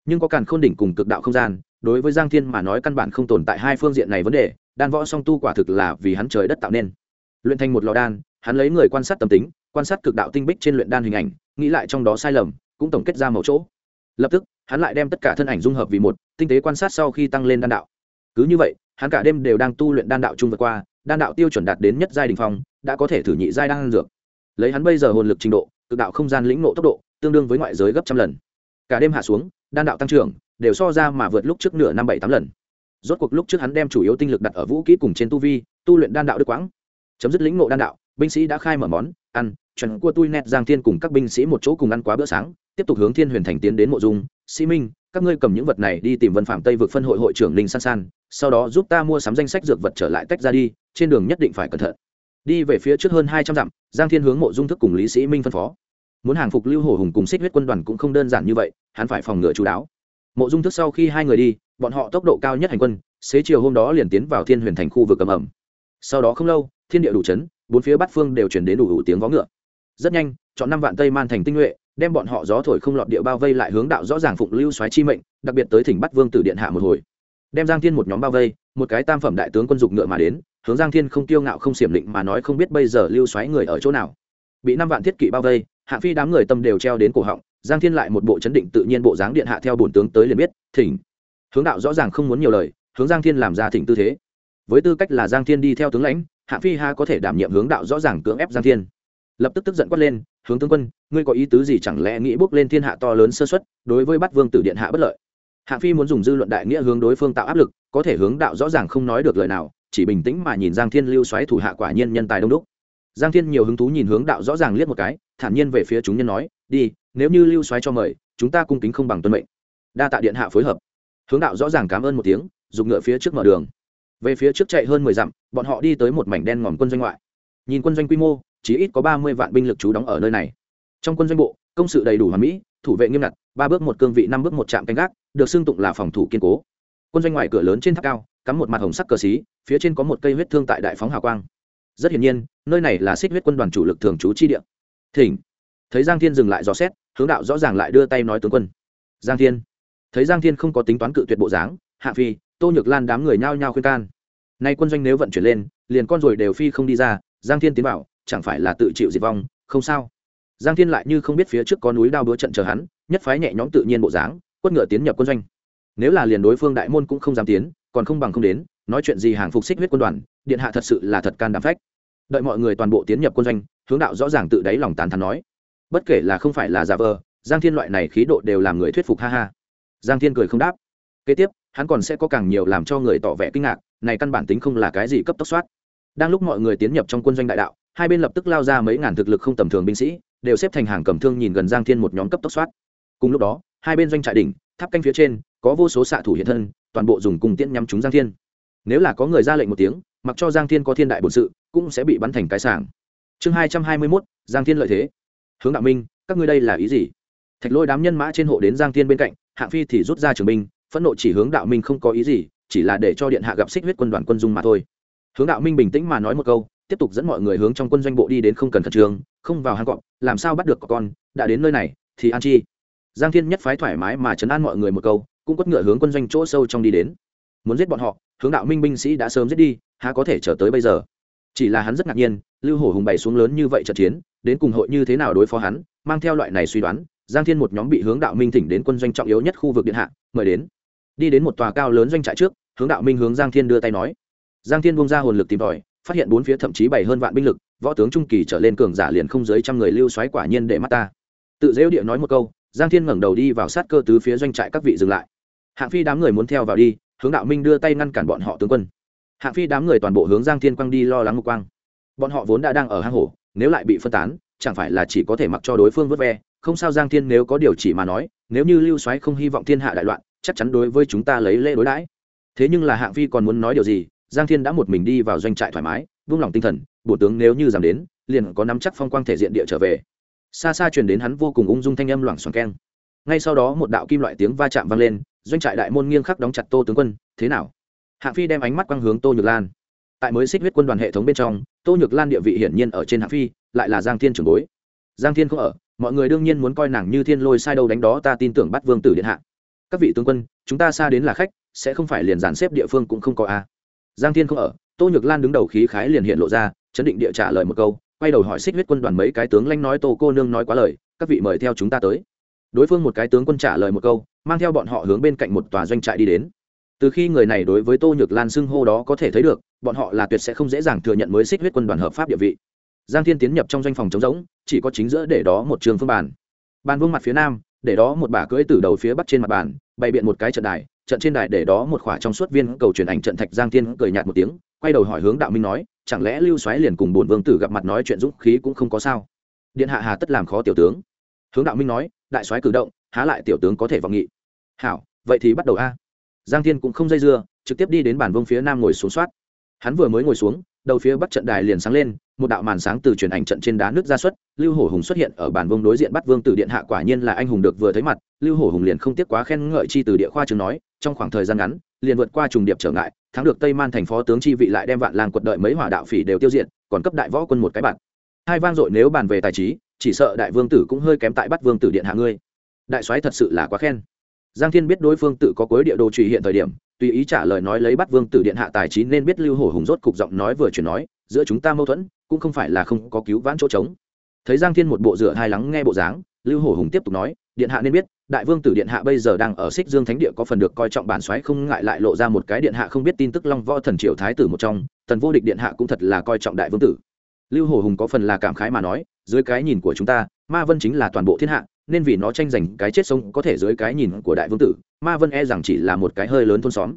Nhưng có càn khôn đỉnh cùng cực đạo không gian, đối với giang thiên mà nói căn bản không tồn tại hai phương diện này vấn đề, đan võ song tu quả thực là vì hắn trời đất tạo nên. Luyện thành một lò đan, hắn lấy người quan sát tâm tính quan sát cực đạo tinh bích trên luyện đan hình ảnh, nghĩ lại trong đó sai lầm, cũng tổng kết ra mẫu chỗ. Lập tức, hắn lại đem tất cả thân ảnh dung hợp vì một, tinh tế quan sát sau khi tăng lên đan đạo. Cứ như vậy, hắn cả đêm đều đang tu luyện đan đạo chung vượt qua, đan đạo tiêu chuẩn đạt đến nhất giai đình phong, đã có thể thử nhị giai đan dược. Lấy hắn bây giờ hồn lực trình độ, cực đạo không gian lĩnh nộ tốc độ, tương đương với ngoại giới gấp trăm lần. Cả đêm hạ xuống, đan đạo tăng trưởng, đều so ra mà vượt lúc trước nửa năm bảy tám lần. Rốt cuộc lúc trước hắn đem chủ yếu tinh lực đặt ở vũ kỹ cùng trên tu vi, tu luyện đan đạo đức quãng. Chấm dứt lĩnh nộ đan đạo, binh sĩ đã khai mở món, ăn chuẩn cua tui nét giang thiên cùng các binh sĩ một chỗ cùng ăn quá bữa sáng, tiếp tục hướng thiên huyền thành tiến đến mộ dung. Sĩ minh, các ngươi cầm những vật này đi tìm vân phạm tây vực phân hội hội trưởng linh san san, sau đó giúp ta mua sắm danh sách dược vật trở lại tách ra đi, trên đường nhất định phải cẩn thận. Đi về phía trước hơn hai trăm dặm, giang thiên hướng mộ dung thức cùng lý sĩ minh phân phó. Muốn hàng phục lưu hổ hùng cùng xích huyết quân đoàn cũng không đơn giản như vậy, hắn phải phòng ngừa chú đáo. Mộ dung thức sau khi hai người đi, bọn họ tốc độ cao nhất hành quân, xế chiều hôm đó liền tiến vào thiên huyền thành khu vực cầm ẩm sau đó không lâu, thiên địa đủ chấn, bốn phía bát phương đều chuyển đến đủ đủ tiếng vó ngựa rất nhanh, chọn năm vạn tây man thành tinh nhuệ, đem bọn họ gió thổi không lọt địa bao vây lại hướng đạo rõ ràng phụng lưu xoáy chi mệnh, đặc biệt tới thỉnh bắt vương tử điện hạ một hồi. Đem giang thiên một nhóm bao vây, một cái tam phẩm đại tướng quân dục ngựa mà đến, hướng giang thiên không tiêu ngạo không xiểm định mà nói không biết bây giờ lưu xoáy người ở chỗ nào. Bị năm vạn thiết kỵ bao vây hạng phi đám người tâm đều treo đến cổ họng, giang thiên lại một bộ chấn định tự nhiên bộ dáng điện hạ theo bổn tướng tới liền biết, thỉnh. Hướng đạo rõ ràng không muốn nhiều lời, hướng giang thiên làm ra thỉnh tư thế. Với tư cách là giang thiên đi theo tướng lãnh hạng phi ha có thể đảm nhiệm hướng đạo rõ ràng cưỡng ép giang thiên lập tức tức giận quát lên, hướng tướng quân, ngươi có ý tứ gì chẳng lẽ nghĩ bước lên thiên hạ to lớn sơ xuất đối với bắt vương tử điện hạ bất lợi? Hạng phi muốn dùng dư luận đại nghĩa hướng đối phương tạo áp lực, có thể hướng đạo rõ ràng không nói được lời nào, chỉ bình tĩnh mà nhìn giang thiên lưu xoáy thủ hạ quả nhiên nhân tài đông đúc. Giang thiên nhiều hứng thú nhìn hướng đạo rõ ràng liếc một cái, thản nhiên về phía chúng nhân nói, đi, nếu như lưu xoáy cho mời, chúng ta cung kính không bằng tuân mệnh. Đa tạ điện hạ phối hợp. Hướng đạo rõ ràng cảm ơn một tiếng dùng ngựa phía trước mở đường. Về phía trước chạy hơn mười dặm, bọn họ đi tới một mảnh đen ngòm quân doanh ngoại. Nhìn quân doanh quy mô chỉ ít có ba mươi vạn binh lực trú đóng ở nơi này. Trong quân doanh bộ, công sự đầy đủ hoàn mỹ, thủ vệ nghiêm ngặt, ba bước một cương vị, năm bước một trạm canh gác, được xưng tụng là phòng thủ kiên cố. Quân doanh ngoài cửa lớn trên tháp cao, cắm một mặt hồng sắc cờ xí, phía trên có một cây huyết thương tại đại phóng hào quang. Rất hiển nhiên, nơi này là xích huyết quân đoàn chủ lực thường trú chi địa. Thỉnh. Thấy giang thiên dừng lại dò xét, hướng đạo rõ ràng lại đưa tay nói tướng quân. Giang thiên. Thấy giang thiên không có tính toán cự tuyệt bộ dáng, hạ phi, tô nhược lan đám người nhao nhao khuyên can. Nay quân doanh nếu vận chuyển lên, liền con rồi đều phi không đi ra, giang thiên tiến bảo chẳng phải là tự chịu diệt vong, không sao. Giang thiên lại như không biết phía trước có núi đao đúa trận chờ hắn, nhất phái nhẹ nhõm tự nhiên bộ dáng, quất ngựa tiến nhập quân doanh. Nếu là liền đối phương đại môn cũng không dám tiến, còn không bằng không đến, nói chuyện gì hàng phục xích huyết quân đoàn, điện hạ thật sự là thật can đảm phách. Đợi mọi người toàn bộ tiến nhập quân doanh, hướng đạo rõ ràng tự đáy lòng tán thắn nói. Bất kể là không phải là giả vờ, giang thiên loại này khí độ đều làm người thuyết phục ha ha. Giang thiên cười không đáp. Kế tiếp, hắn còn sẽ có càng nhiều làm cho người tỏ vẻ kinh ngạc, này căn bản tính không là cái gì cấp tốc soát. Đang lúc mọi người tiến nhập trong quân doanh đại đạo hai bên lập tức lao ra mấy ngàn thực lực không tầm thường binh sĩ, đều xếp thành hàng cầm thương nhìn gần giang thiên một nhóm cấp tốc soát. Cùng lúc đó, hai bên doanh trại đỉnh, tháp canh phía trên, có vô số xạ thủ hiện thân, toàn bộ dùng cùng tiễn nhắm trúng giang thiên. Nếu là có người ra lệnh một tiếng, mặc cho giang thiên có thiên đại bổn sự, cũng sẽ bị bắn thành cái sảng. Chương hai trăm hai mươi mốt, giang thiên lợi thế. Hướng đạo minh, các ngươi đây là ý gì? Thạch lôi đám nhân mã trên hộ đến giang thiên bên cạnh, hạng phi thì rút ra trường binh, phẫn nộ chỉ hướng đạo minh không có ý gì, chỉ là để cho điện hạ gặp xích huyết quân đoàn quân dung mà thôi. Hướng đạo minh bình tĩnh mà nói một câu tiếp tục dẫn mọi người hướng trong quân doanh bộ đi đến không cần khẩn trương, không vào hang cọp, làm sao bắt được con, đã đến nơi này, thì an chi. Giang thiên nhất phái thoải mái mà chấn an mọi người một câu, cũng quất ngựa hướng quân doanh chỗ sâu trong đi đến. Muốn giết bọn họ, hướng đạo minh binh sĩ đã sớm giết đi, há có thể chờ tới bây giờ? Chỉ là hắn rất ngạc nhiên, lưu hổ hùng bày xuống lớn như vậy trận chiến, đến cùng hội như thế nào đối phó hắn, mang theo loại này suy đoán, giang thiên một nhóm bị hướng đạo minh thỉnh đến quân doanh trọng yếu nhất khu vực điện hạ, mời đến. Đi đến một tòa cao lớn doanh trại trước, hướng đạo minh hướng giang thiên đưa tay nói. Giang thiên buông ra hồn lực tìm tòi phát hiện bốn phía thậm chí bảy hơn vạn binh lực, võ tướng trung kỳ trở lên cường giả liền không dưới trăm người lưu xoáy quả nhiên để mắt ta. Tự dễu địa nói một câu, giang thiên ngẩng đầu đi vào sát cơ tứ phía doanh trại các vị dừng lại. Hạng phi đám người muốn theo vào đi, hướng đạo minh đưa tay ngăn cản bọn họ tướng quân. Hạng phi đám người toàn bộ hướng giang thiên quang đi lo lắng một quang. Bọn họ vốn đã đang ở hang hổ, nếu lại bị phân tán, chẳng phải là chỉ có thể mặc cho đối phương vớt ve. Không sao giang thiên nếu có điều chỉ mà nói, nếu như lưu soái không hy vọng thiên hạ đại loạn, chắc chắn đối với chúng ta lấy lễ đối đãi. Thế nhưng là hạng phi còn muốn nói điều gì giang thiên đã một mình đi vào doanh trại thoải mái, vung lòng tinh thần, bổ tướng nếu như giảm đến, liền có nắm chắc phong quang thể diện địa trở về. Xa xa truyền đến hắn vô cùng ung dung thanh âm loảng xoảng keng. Ngay sau đó một đạo kim loại tiếng va chạm vang lên, doanh trại đại môn nghiêng khắc đóng chặt tô tướng quân, thế nào? Hạng phi đem ánh mắt quang hướng tô nhược lan. Tại mới xích huyết quân đoàn hệ thống bên trong, tô nhược lan địa vị hiển nhiên ở trên hạng phi, lại là giang thiên trưởng bối. Giang thiên không ở, mọi người đương nhiên muốn coi nàng như thiên lôi sai đâu đánh đó ta tin tưởng bắt vương tử điện hạ. Các vị tướng quân, chúng ta xa đến là khách, sẽ không phải liền dàn xếp địa phương cũng không có a giang thiên không ở, tô nhược lan đứng đầu khí khái liền hiện lộ ra, chấn định địa trả lời một câu, quay đầu hỏi xích huyết quân đoàn mấy cái tướng lanh nói tô cô nương nói quá lời, các vị mời theo chúng ta tới. Đối phương một cái tướng quân trả lời một câu, mang theo bọn họ hướng bên cạnh một tòa doanh trại đi đến. Từ khi người này đối với tô nhược lan xưng hô đó có thể thấy được, bọn họ là tuyệt sẽ không dễ dàng thừa nhận mới xích huyết quân đoàn hợp pháp địa vị. Giang thiên tiến nhập trong doanh phòng trống rỗng, chỉ có chính giữa để đó một trường phương bàn. Bàn vương mặt phía nam, để đó một bả cưỡi từ đầu phía bắc trên mặt bàn, bày biện một cái trận đài trận trên đài để đó một khỏa trong suốt viên cầu truyền ảnh trận thạch giang thiên cười nhạt một tiếng, quay đầu hỏi hướng đạo minh nói, chẳng lẽ lưu xoáy liền cùng bổn vương tử gặp mặt nói chuyện dũng khí cũng không có sao? Điện hạ hà tất làm khó tiểu tướng. Hướng đạo minh nói, đại soái cử động, há lại tiểu tướng có thể vọng nghị. Hảo, vậy thì bắt đầu a. Giang thiên cũng không dây dưa, trực tiếp đi đến bản vương phía nam ngồi xuống soát. Hắn vừa mới ngồi xuống đầu phía bắc trận đài liền sáng lên, một đạo màn sáng từ truyền ảnh trận trên đá nước ra xuất lưu hổ hùng xuất hiện ở bản vương đối diện bắt vương tử điện hạ quả nhiên là anh hùng được vừa thấy mặt, lưu hổ hùng liền không tiếc quá khen ngợi chi từ địa khoa trường nói, trong khoảng thời gian ngắn, liền vượt qua trùng điệp trở ngại, thắng được tây man thành phó tướng chi vị lại đem vạn làng quật đợi mấy hỏa đạo phỉ đều tiêu diệt, còn cấp đại võ quân một cái bạn hai vang dội nếu bàn về tài trí, chỉ sợ đại vương tử cũng hơi kém tại bắt vương tử điện hạ ngươi. Đại soái thật sự là quá khen. Giang thiên biết đối phương tự có cuối địa đồ trùy hiện thời điểm tùy ý trả lời nói lấy bắt vương tử điện hạ tài trí nên biết lưu hổ hùng rốt cục giọng nói vừa chuyển nói, giữa chúng ta mâu thuẫn, cũng không phải là không có cứu vãn chỗ trống. Thấy giang thiên một bộ rửa hai lắng nghe bộ dáng, lưu hổ hùng tiếp tục nói, điện hạ nên biết, đại vương tử điện hạ bây giờ đang ở xích dương thánh địa có phần được coi trọng bản xoáy không ngại lại lộ ra một cái điện hạ không biết tin tức long võ thần triều thái tử một trong, tần vô địch điện hạ cũng thật là coi trọng đại vương tử. Lưu hổ hùng có phần là cảm khái mà nói, dưới cái nhìn của chúng ta, ma vân chính là toàn bộ thiên hạ nên vì nó tranh giành cái chết sống có thể dưới cái nhìn của đại vương tử, ma vân e rằng chỉ là một cái hơi lớn thôn xóm.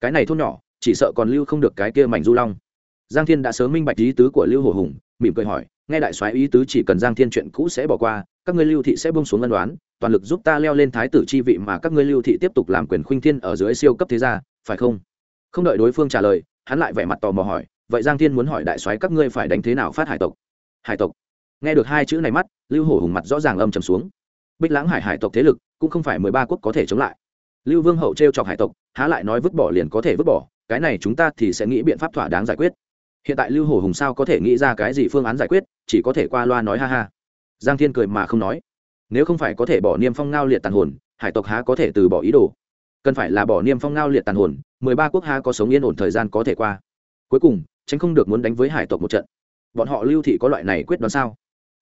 Cái này thôn nhỏ, chỉ sợ còn lưu không được cái kia mảnh du long. Giang thiên đã sớm minh bạch ý tứ của lưu hồ hùng, mỉm cười hỏi, nghe đại soái ý tứ chỉ cần giang thiên chuyện cũ sẽ bỏ qua, các ngươi lưu thị sẽ bông xuống ngân đoán toàn lực giúp ta leo lên thái tử chi vị mà các ngươi lưu thị tiếp tục làm quyền khuynh thiên ở dưới siêu cấp thế gia, phải không? Không đợi đối phương trả lời, hắn lại vẻ mặt tò mò hỏi, vậy giang thiên muốn hỏi đại soái các ngươi phải đánh thế nào phát hải tộc? Hải tộc. Nghe được hai chữ này mắt, lưu hổ hùng mặt rõ ràng âm trầm xuống bích lãng hải hải tộc thế lực cũng không phải mười ba quốc có thể chống lại. Lưu vương hậu t r e o chọc hải tộc, há lại nói vứt bỏ liền có thể vứt bỏ, cái này chúng ta thì sẽ nghĩ biện pháp thỏa đáng giải quyết. Hiện tại lưu hổ hùng sao có thể nghĩ ra cái gì phương án giải quyết, chỉ có thể qua loa nói ha ha. Giang thiên cười mà không nói. Nếu không phải có thể bỏ niêm phong ngao liệt tàn hồn, hải tộc há có thể từ bỏ ý đồ? Cần phải là bỏ niêm phong ngao liệt tàn hồn, mười ba quốc há có sống yên ổn thời gian có thể qua. Cuối cùng, tránh không được muốn đánh với hải tộc một trận. Bọn họ lưu thị có loại này quyết đoán sao?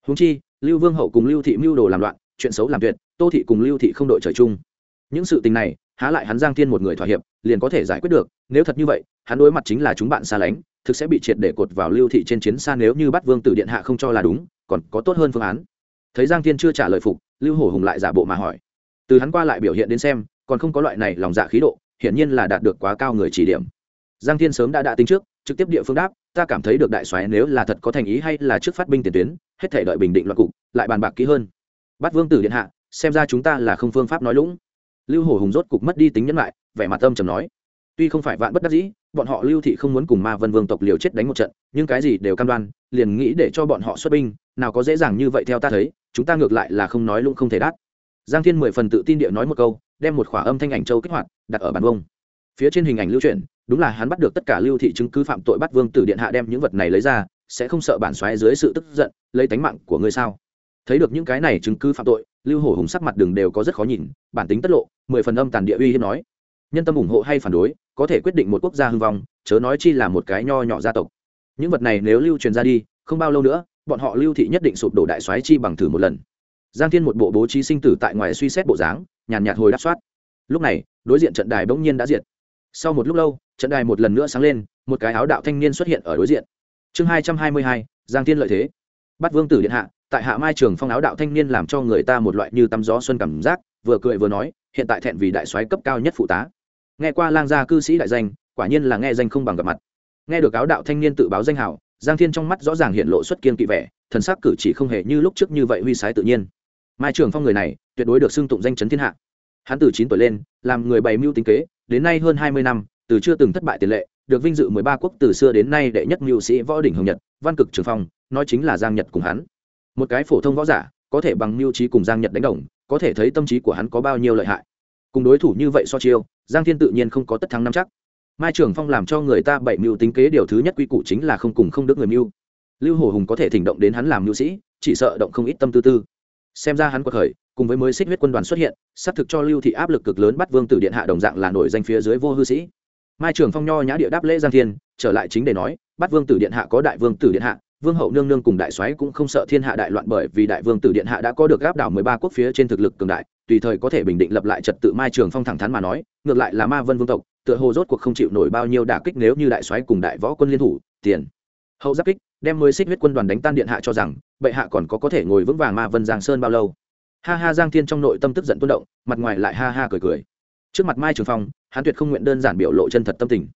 Húng chi, lưu vương hậu cùng lưu thị mưu đồ làm loạn chuyện xấu làm tuyệt, tô thị cùng lưu thị không đội trời chung. Những sự tình này, há lại hắn giang thiên một người thỏa hiệp, liền có thể giải quyết được, nếu thật như vậy, hắn đối mặt chính là chúng bạn xa lánh, thực sẽ bị triệt để cột vào lưu thị trên chiến xa nếu như bắt vương tử điện hạ không cho là đúng, còn có tốt hơn phương án. Thấy giang thiên chưa trả lời phục, lưu hổ hùng lại giả bộ mà hỏi. Từ hắn qua lại biểu hiện đến xem, còn không có loại này lòng dạ khí độ, hiển nhiên là đạt được quá cao người chỉ điểm. Giang thiên sớm đã đã tính trước, trực tiếp địa phương đáp, ta cảm thấy được đại soái nếu là thật có thành ý hay là trước phát binh tiền tuyến, hết thể đợi bình định loạt cục, lại bàn bạc kỹ hơn bắt vương tử điện hạ, xem ra chúng ta là không phương pháp nói lũng. Lưu hổ hùng rốt cục mất đi tính nhân lại, vẻ mặt âm trầm nói. Tuy không phải vạn bất đắc dĩ, bọn họ lưu thị không muốn cùng ma vân vương tộc liều chết đánh một trận, nhưng cái gì đều cam đoan, liền nghĩ để cho bọn họ xuất binh, nào có dễ dàng như vậy theo ta thấy, chúng ta ngược lại là không nói lũng không thể đắt giang thiên mười phần tự tin địa nói một câu, đem một khỏa âm thanh ảnh châu kích hoạt, đặt ở bàn vông phía trên hình ảnh lưu truyền đúng là hắn bắt được tất cả lưu thị chứng cứ phạm tội bắt vương tử điện hạ đem những vật này lấy ra, sẽ không sợ bản xoáy dưới sự tức giận, lấy tánh mạng của ngươi sao? Thấy được những cái này chứng cứ phạm tội, lưu hổ hùng sắc mặt đường đều có rất khó nhìn, bản tính tất lộ, mười phần âm tàn địa uy hiếp nói. Nhân tâm ủng hộ hay phản đối, có thể quyết định một quốc gia hưng vong, chớ nói chi là một cái nho nhỏ gia tộc. Những vật này nếu lưu truyền ra đi, không bao lâu nữa, bọn họ lưu thị nhất định sụp đổ đại xoáy chi bằng thử một lần. Giang thiên một bộ bố trí sinh tử tại ngoài suy xét bộ dáng, nhàn nhạt hồi đáp soát. Lúc này, đối diện trận đài bỗng nhiên đã diệt. Sau một lúc lâu, trận đài một lần nữa sáng lên, một cái áo đạo thanh niên xuất hiện ở đối diện. Chương hai trăm hai mươi hai, giang thiên lợi thế. Bắt vương tử điện hạ tại hạ mai trường phong áo đạo thanh niên làm cho người ta một loại như tắm gió xuân cảm giác, vừa cười vừa nói, hiện tại thẹn vì đại soái cấp cao nhất phụ tá. Nghe qua lang gia cư sĩ đại danh, quả nhiên là nghe danh không bằng gặp mặt. Nghe được áo đạo thanh niên tự báo danh hảo giang thiên trong mắt rõ ràng hiện lộ xuất kiên kỵ vẻ, thần sắc cử chỉ không hề như lúc trước như vậy huy sái tự nhiên. Mai trường phong người này, tuyệt đối được xưng tụng danh chấn thiên hạ. Hắn từ chín tuổi lên, làm người bày mưu tính kế, đến nay hơn hai mươi năm, từ chưa từng thất bại tiền lệ, được vinh dự mười ba quốc từ xưa đến nay đệ nhất mưu sĩ võ đỉnh hồng nhật, văn cực trường phong, nói chính là giang nhật cùng hắn một cái phổ thông võ giả, có thể bằng mưu trí cùng giang nhật đánh đồng, có thể thấy tâm trí của hắn có bao nhiêu lợi hại. Cùng đối thủ như vậy so chiêu, giang thiên tự nhiên không có tất thắng năm chắc. Mai trường phong làm cho người ta bảy mưu tính kế điều thứ nhất quy củ chính là không cùng không được người mưu. Lưu hồ hùng có thể thỉnh động đến hắn làm mưu sĩ, chỉ sợ động không ít tâm tư tư. Xem ra hắn quật khởi, cùng với mới xích huyết quân đoàn xuất hiện, xác thực cho lưu thị áp lực cực lớn bắt vương tử điện hạ đồng dạng là nổi danh phía dưới vô hư sĩ. Mai trường phong nho nhã địa đáp lễ giang thiên, trở lại chính để nói, bắt vương tử điện hạ có đại vương tử điện hạ vương hậu nương nương cùng đại soái cũng không sợ thiên hạ đại loạn bởi vì đại vương tử điện hạ đã có được gáp đảo mười ba quốc phía trên thực lực cường đại, tùy thời có thể bình định lập lại trật tự mai trường phong thẳng thắn mà nói, ngược lại là ma vân vương tộc, tựa hồ rốt cuộc không chịu nổi bao nhiêu đả kích nếu như đại soái cùng đại võ quân liên thủ, tiền. Hậu giáp kích, đem mới xích huyết quân đoàn đánh tan điện hạ cho rằng, bệ hạ còn có có thể ngồi vững vàng ma vân giang sơn bao lâu. Ha ha giang thiên trong nội tâm tức giận tuôn động, mặt ngoài lại ha ha cười cười. Trước mặt mai trường phong, hắn tuyệt không nguyện đơn giản biểu lộ chân thật tâm tình.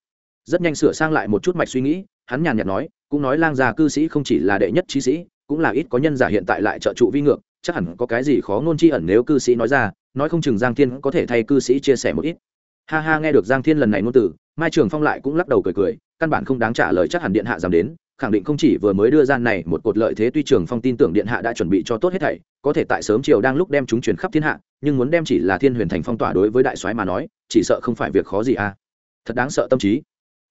Rất nhanh sửa sang lại một chút mạch suy nghĩ hắn nhàn nhạt nói, cũng nói lang già cư sĩ không chỉ là đệ nhất trí sĩ, cũng là ít có nhân giả hiện tại lại trợ trụ vi ngược, chắc hẳn có cái gì khó ngôn chi ẩn nếu cư sĩ nói ra, nói không chừng giang thiên có thể thay cư sĩ chia sẻ một ít. Ha ha, nghe được giang thiên lần này ngôn từ, mai trường phong lại cũng lắc đầu cười cười, căn bản không đáng trả lời chắc hẳn điện hạ dám đến, khẳng định không chỉ vừa mới đưa ra này một cột lợi thế tuy trường phong tin tưởng điện hạ đã chuẩn bị cho tốt hết thảy, có thể tại sớm chiều đang lúc đem chúng truyền khắp thiên hạ, nhưng muốn đem chỉ là thiên huyền thành phong tỏa đối với đại soái mà nói, chỉ sợ không phải việc khó gì à. Thật đáng sợ tâm trí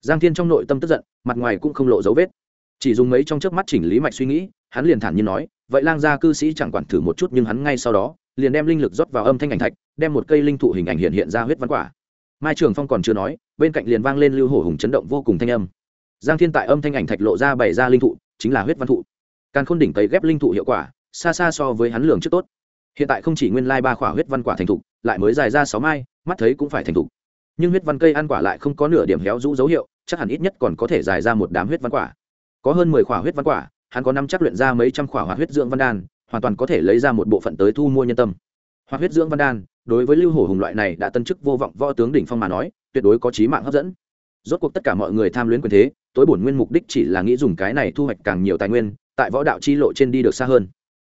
giang thiên trong nội tâm tức giận, mặt ngoài cũng không lộ dấu vết. Chỉ dùng mấy trong trước mắt chỉnh lý mạch suy nghĩ, hắn liền thản nhiên nói, vậy lang gia cư sĩ chẳng quản thử một chút nhưng hắn ngay sau đó, liền đem linh lực rót vào âm thanh ảnh thạch, đem một cây linh thụ hình ảnh hiện hiện ra huyết văn quả. Mai trường phong còn chưa nói, bên cạnh liền vang lên lưu hổ hùng chấn động vô cùng thanh âm. Giang thiên tại âm thanh ảnh thạch lộ ra bày ra linh thụ, chính là huyết văn thụ. Càn khôn đỉnh cấy ghép linh thụ hiệu quả, xa xa so với hắn lường trước tốt. Hiện tại không chỉ nguyên lai ba khỏa huyết văn quả thành thục, lại mới dài ra sáu mai, mắt thấy cũng phải thành thục nhưng huyết văn cây ăn quả lại không có nửa điểm héo rũ dấu hiệu, chắc hẳn ít nhất còn có thể dài ra một đám huyết văn quả. Có hơn mười khỏa huyết văn quả, hắn có năm chắc luyện ra mấy trăm khỏa hoạt huyết dưỡng văn đan, hoàn toàn có thể lấy ra một bộ phận tới thu mua nhân tâm. Hoạt huyết dưỡng văn đan, đối với lưu hổ hùng loại này đã tân chức vô vọng võ tướng đỉnh phong mà nói, tuyệt đối có trí mạng hấp dẫn. Rốt cuộc tất cả mọi người tham luyến quyền thế, tối bổn nguyên mục đích chỉ là nghĩ dùng cái này thu hoạch càng nhiều tài nguyên, tại võ đạo chi lộ trên đi được xa hơn.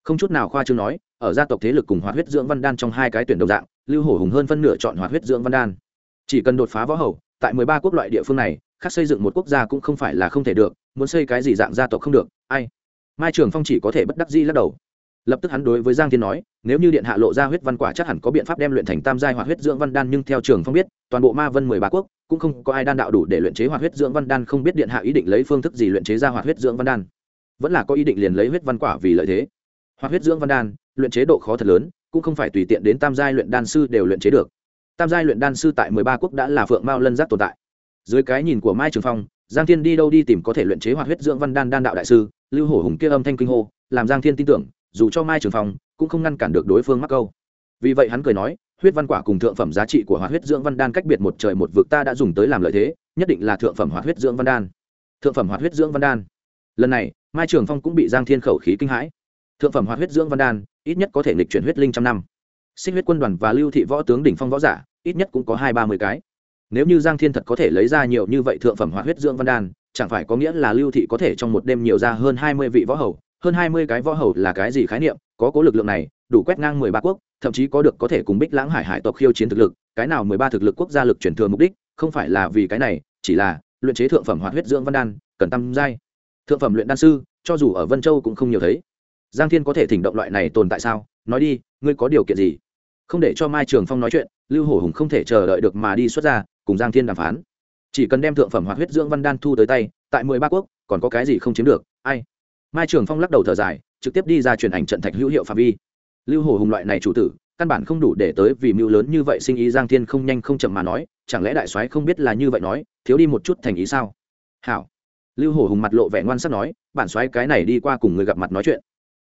Không chút nào khoa trương nói, ở gia tộc thế lực cùng hoạt huyết dưỡng văn đan trong hai cái tuyển đồng dạng, lưu hổ hùng hơn phân nửa chọn hoạt huyết dưỡng văn đan chỉ cần đột phá võ hầu, tại mười ba quốc loại địa phương này, khác xây dựng một quốc gia cũng không phải là không thể được, muốn xây cái gì dạng gia tộc không được, ai? Mai trường phong chỉ có thể bất đắc di lắc đầu. Lập tức hắn đối với giang thiên nói, nếu như điện hạ lộ ra huyết văn quả chắc hẳn có biện pháp đem luyện thành tam giai hoạt huyết dưỡng văn đan, nhưng theo trường phong biết, toàn bộ ma vân mười ba quốc, cũng không có ai đan đạo đủ để luyện chế hoạt huyết dưỡng văn đan, không biết điện hạ ý định lấy phương thức gì luyện chế ra hoạt huyết dưỡng văn đan. Vẫn là có ý định liền lấy huyết văn quả vì lợi thế. Hoạt huyết dưỡng văn đan, luyện chế độ khó thật lớn, cũng không phải tùy tiện đến tam giai luyện đan sư đều luyện chế được tam giai luyện đan sư tại mười ba quốc đã là phượng mao lân giác tồn tại. Dưới cái nhìn của mai trường phong, giang thiên đi đâu đi tìm có thể luyện chế hoạt huyết dưỡng văn đan đan đạo đại sư, lưu hổ hùng kia âm thanh kinh hô, làm giang thiên tin tưởng, dù cho mai trường phong cũng không ngăn cản được đối phương mắc câu. Vì vậy hắn cười nói, huyết văn quả cùng thượng phẩm giá trị của hoạt huyết dưỡng văn đan cách biệt một trời một vực ta đã dùng tới làm lợi thế, nhất định là thượng phẩm hoạt huyết dưỡng văn đan. Thượng phẩm hoạt huyết dưỡng văn đan. Lần này, mai trường phong cũng bị giang thiên khẩu khí kinh hãi. Thượng phẩm hoạt huyết dưỡng văn đan, ít nhất có thể nghịch chuyển huyết linh trăm năm. Sinh huyết quân đoàn và lưu thị võ tướng đỉnh phong võ giả ít nhất cũng có hai ba mươi cái. Nếu như giang thiên thật có thể lấy ra nhiều như vậy thượng phẩm hoạt huyết dưỡng văn đan, chẳng phải có nghĩa là lưu thị có thể trong một đêm nhiều ra hơn hai mươi vị võ hầu. Hơn hai mươi cái võ hầu là cái gì khái niệm? Có cố lực lượng này, đủ quét ngang mười ba quốc, thậm chí có được có thể cùng bích lãng hải hải tộc khiêu chiến thực lực, cái nào mười ba thực lực quốc gia lực chuyển thừa mục đích, không phải là vì cái này, chỉ là luyện chế thượng phẩm hoạt huyết dưỡng văn đan, cần tâm giai. Thượng phẩm luyện đan sư, cho dù ở vân châu cũng không nhiều thấy. Giang thiên có thể thỉnh động loại này tồn tại sao? Nói đi, ngươi có điều kiện gì? Không để cho mai trường phong nói chuyện, lưu hổ hùng không thể chờ đợi được mà đi xuất ra, cùng giang thiên đàm phán. Chỉ cần đem thượng phẩm hoạt huyết dưỡng văn đan thu tới tay, tại mười ba quốc, còn có cái gì không chiếm được, ai? Mai trường phong lắc đầu thở dài, trực tiếp đi ra truyền ảnh trận thạch hữu hiệu phạm vi. Lưu hổ hùng loại này chủ tử, căn bản không đủ để tới vì mưu lớn như vậy sinh ý giang thiên không nhanh không chậm mà nói, chẳng lẽ đại soái không biết là như vậy nói, thiếu đi một chút thành ý sao? Hảo. Lưu hổ hùng mặt lộ vẻ ngoan sắc nói, bản soái cái này đi qua cùng người gặp mặt nói chuyện.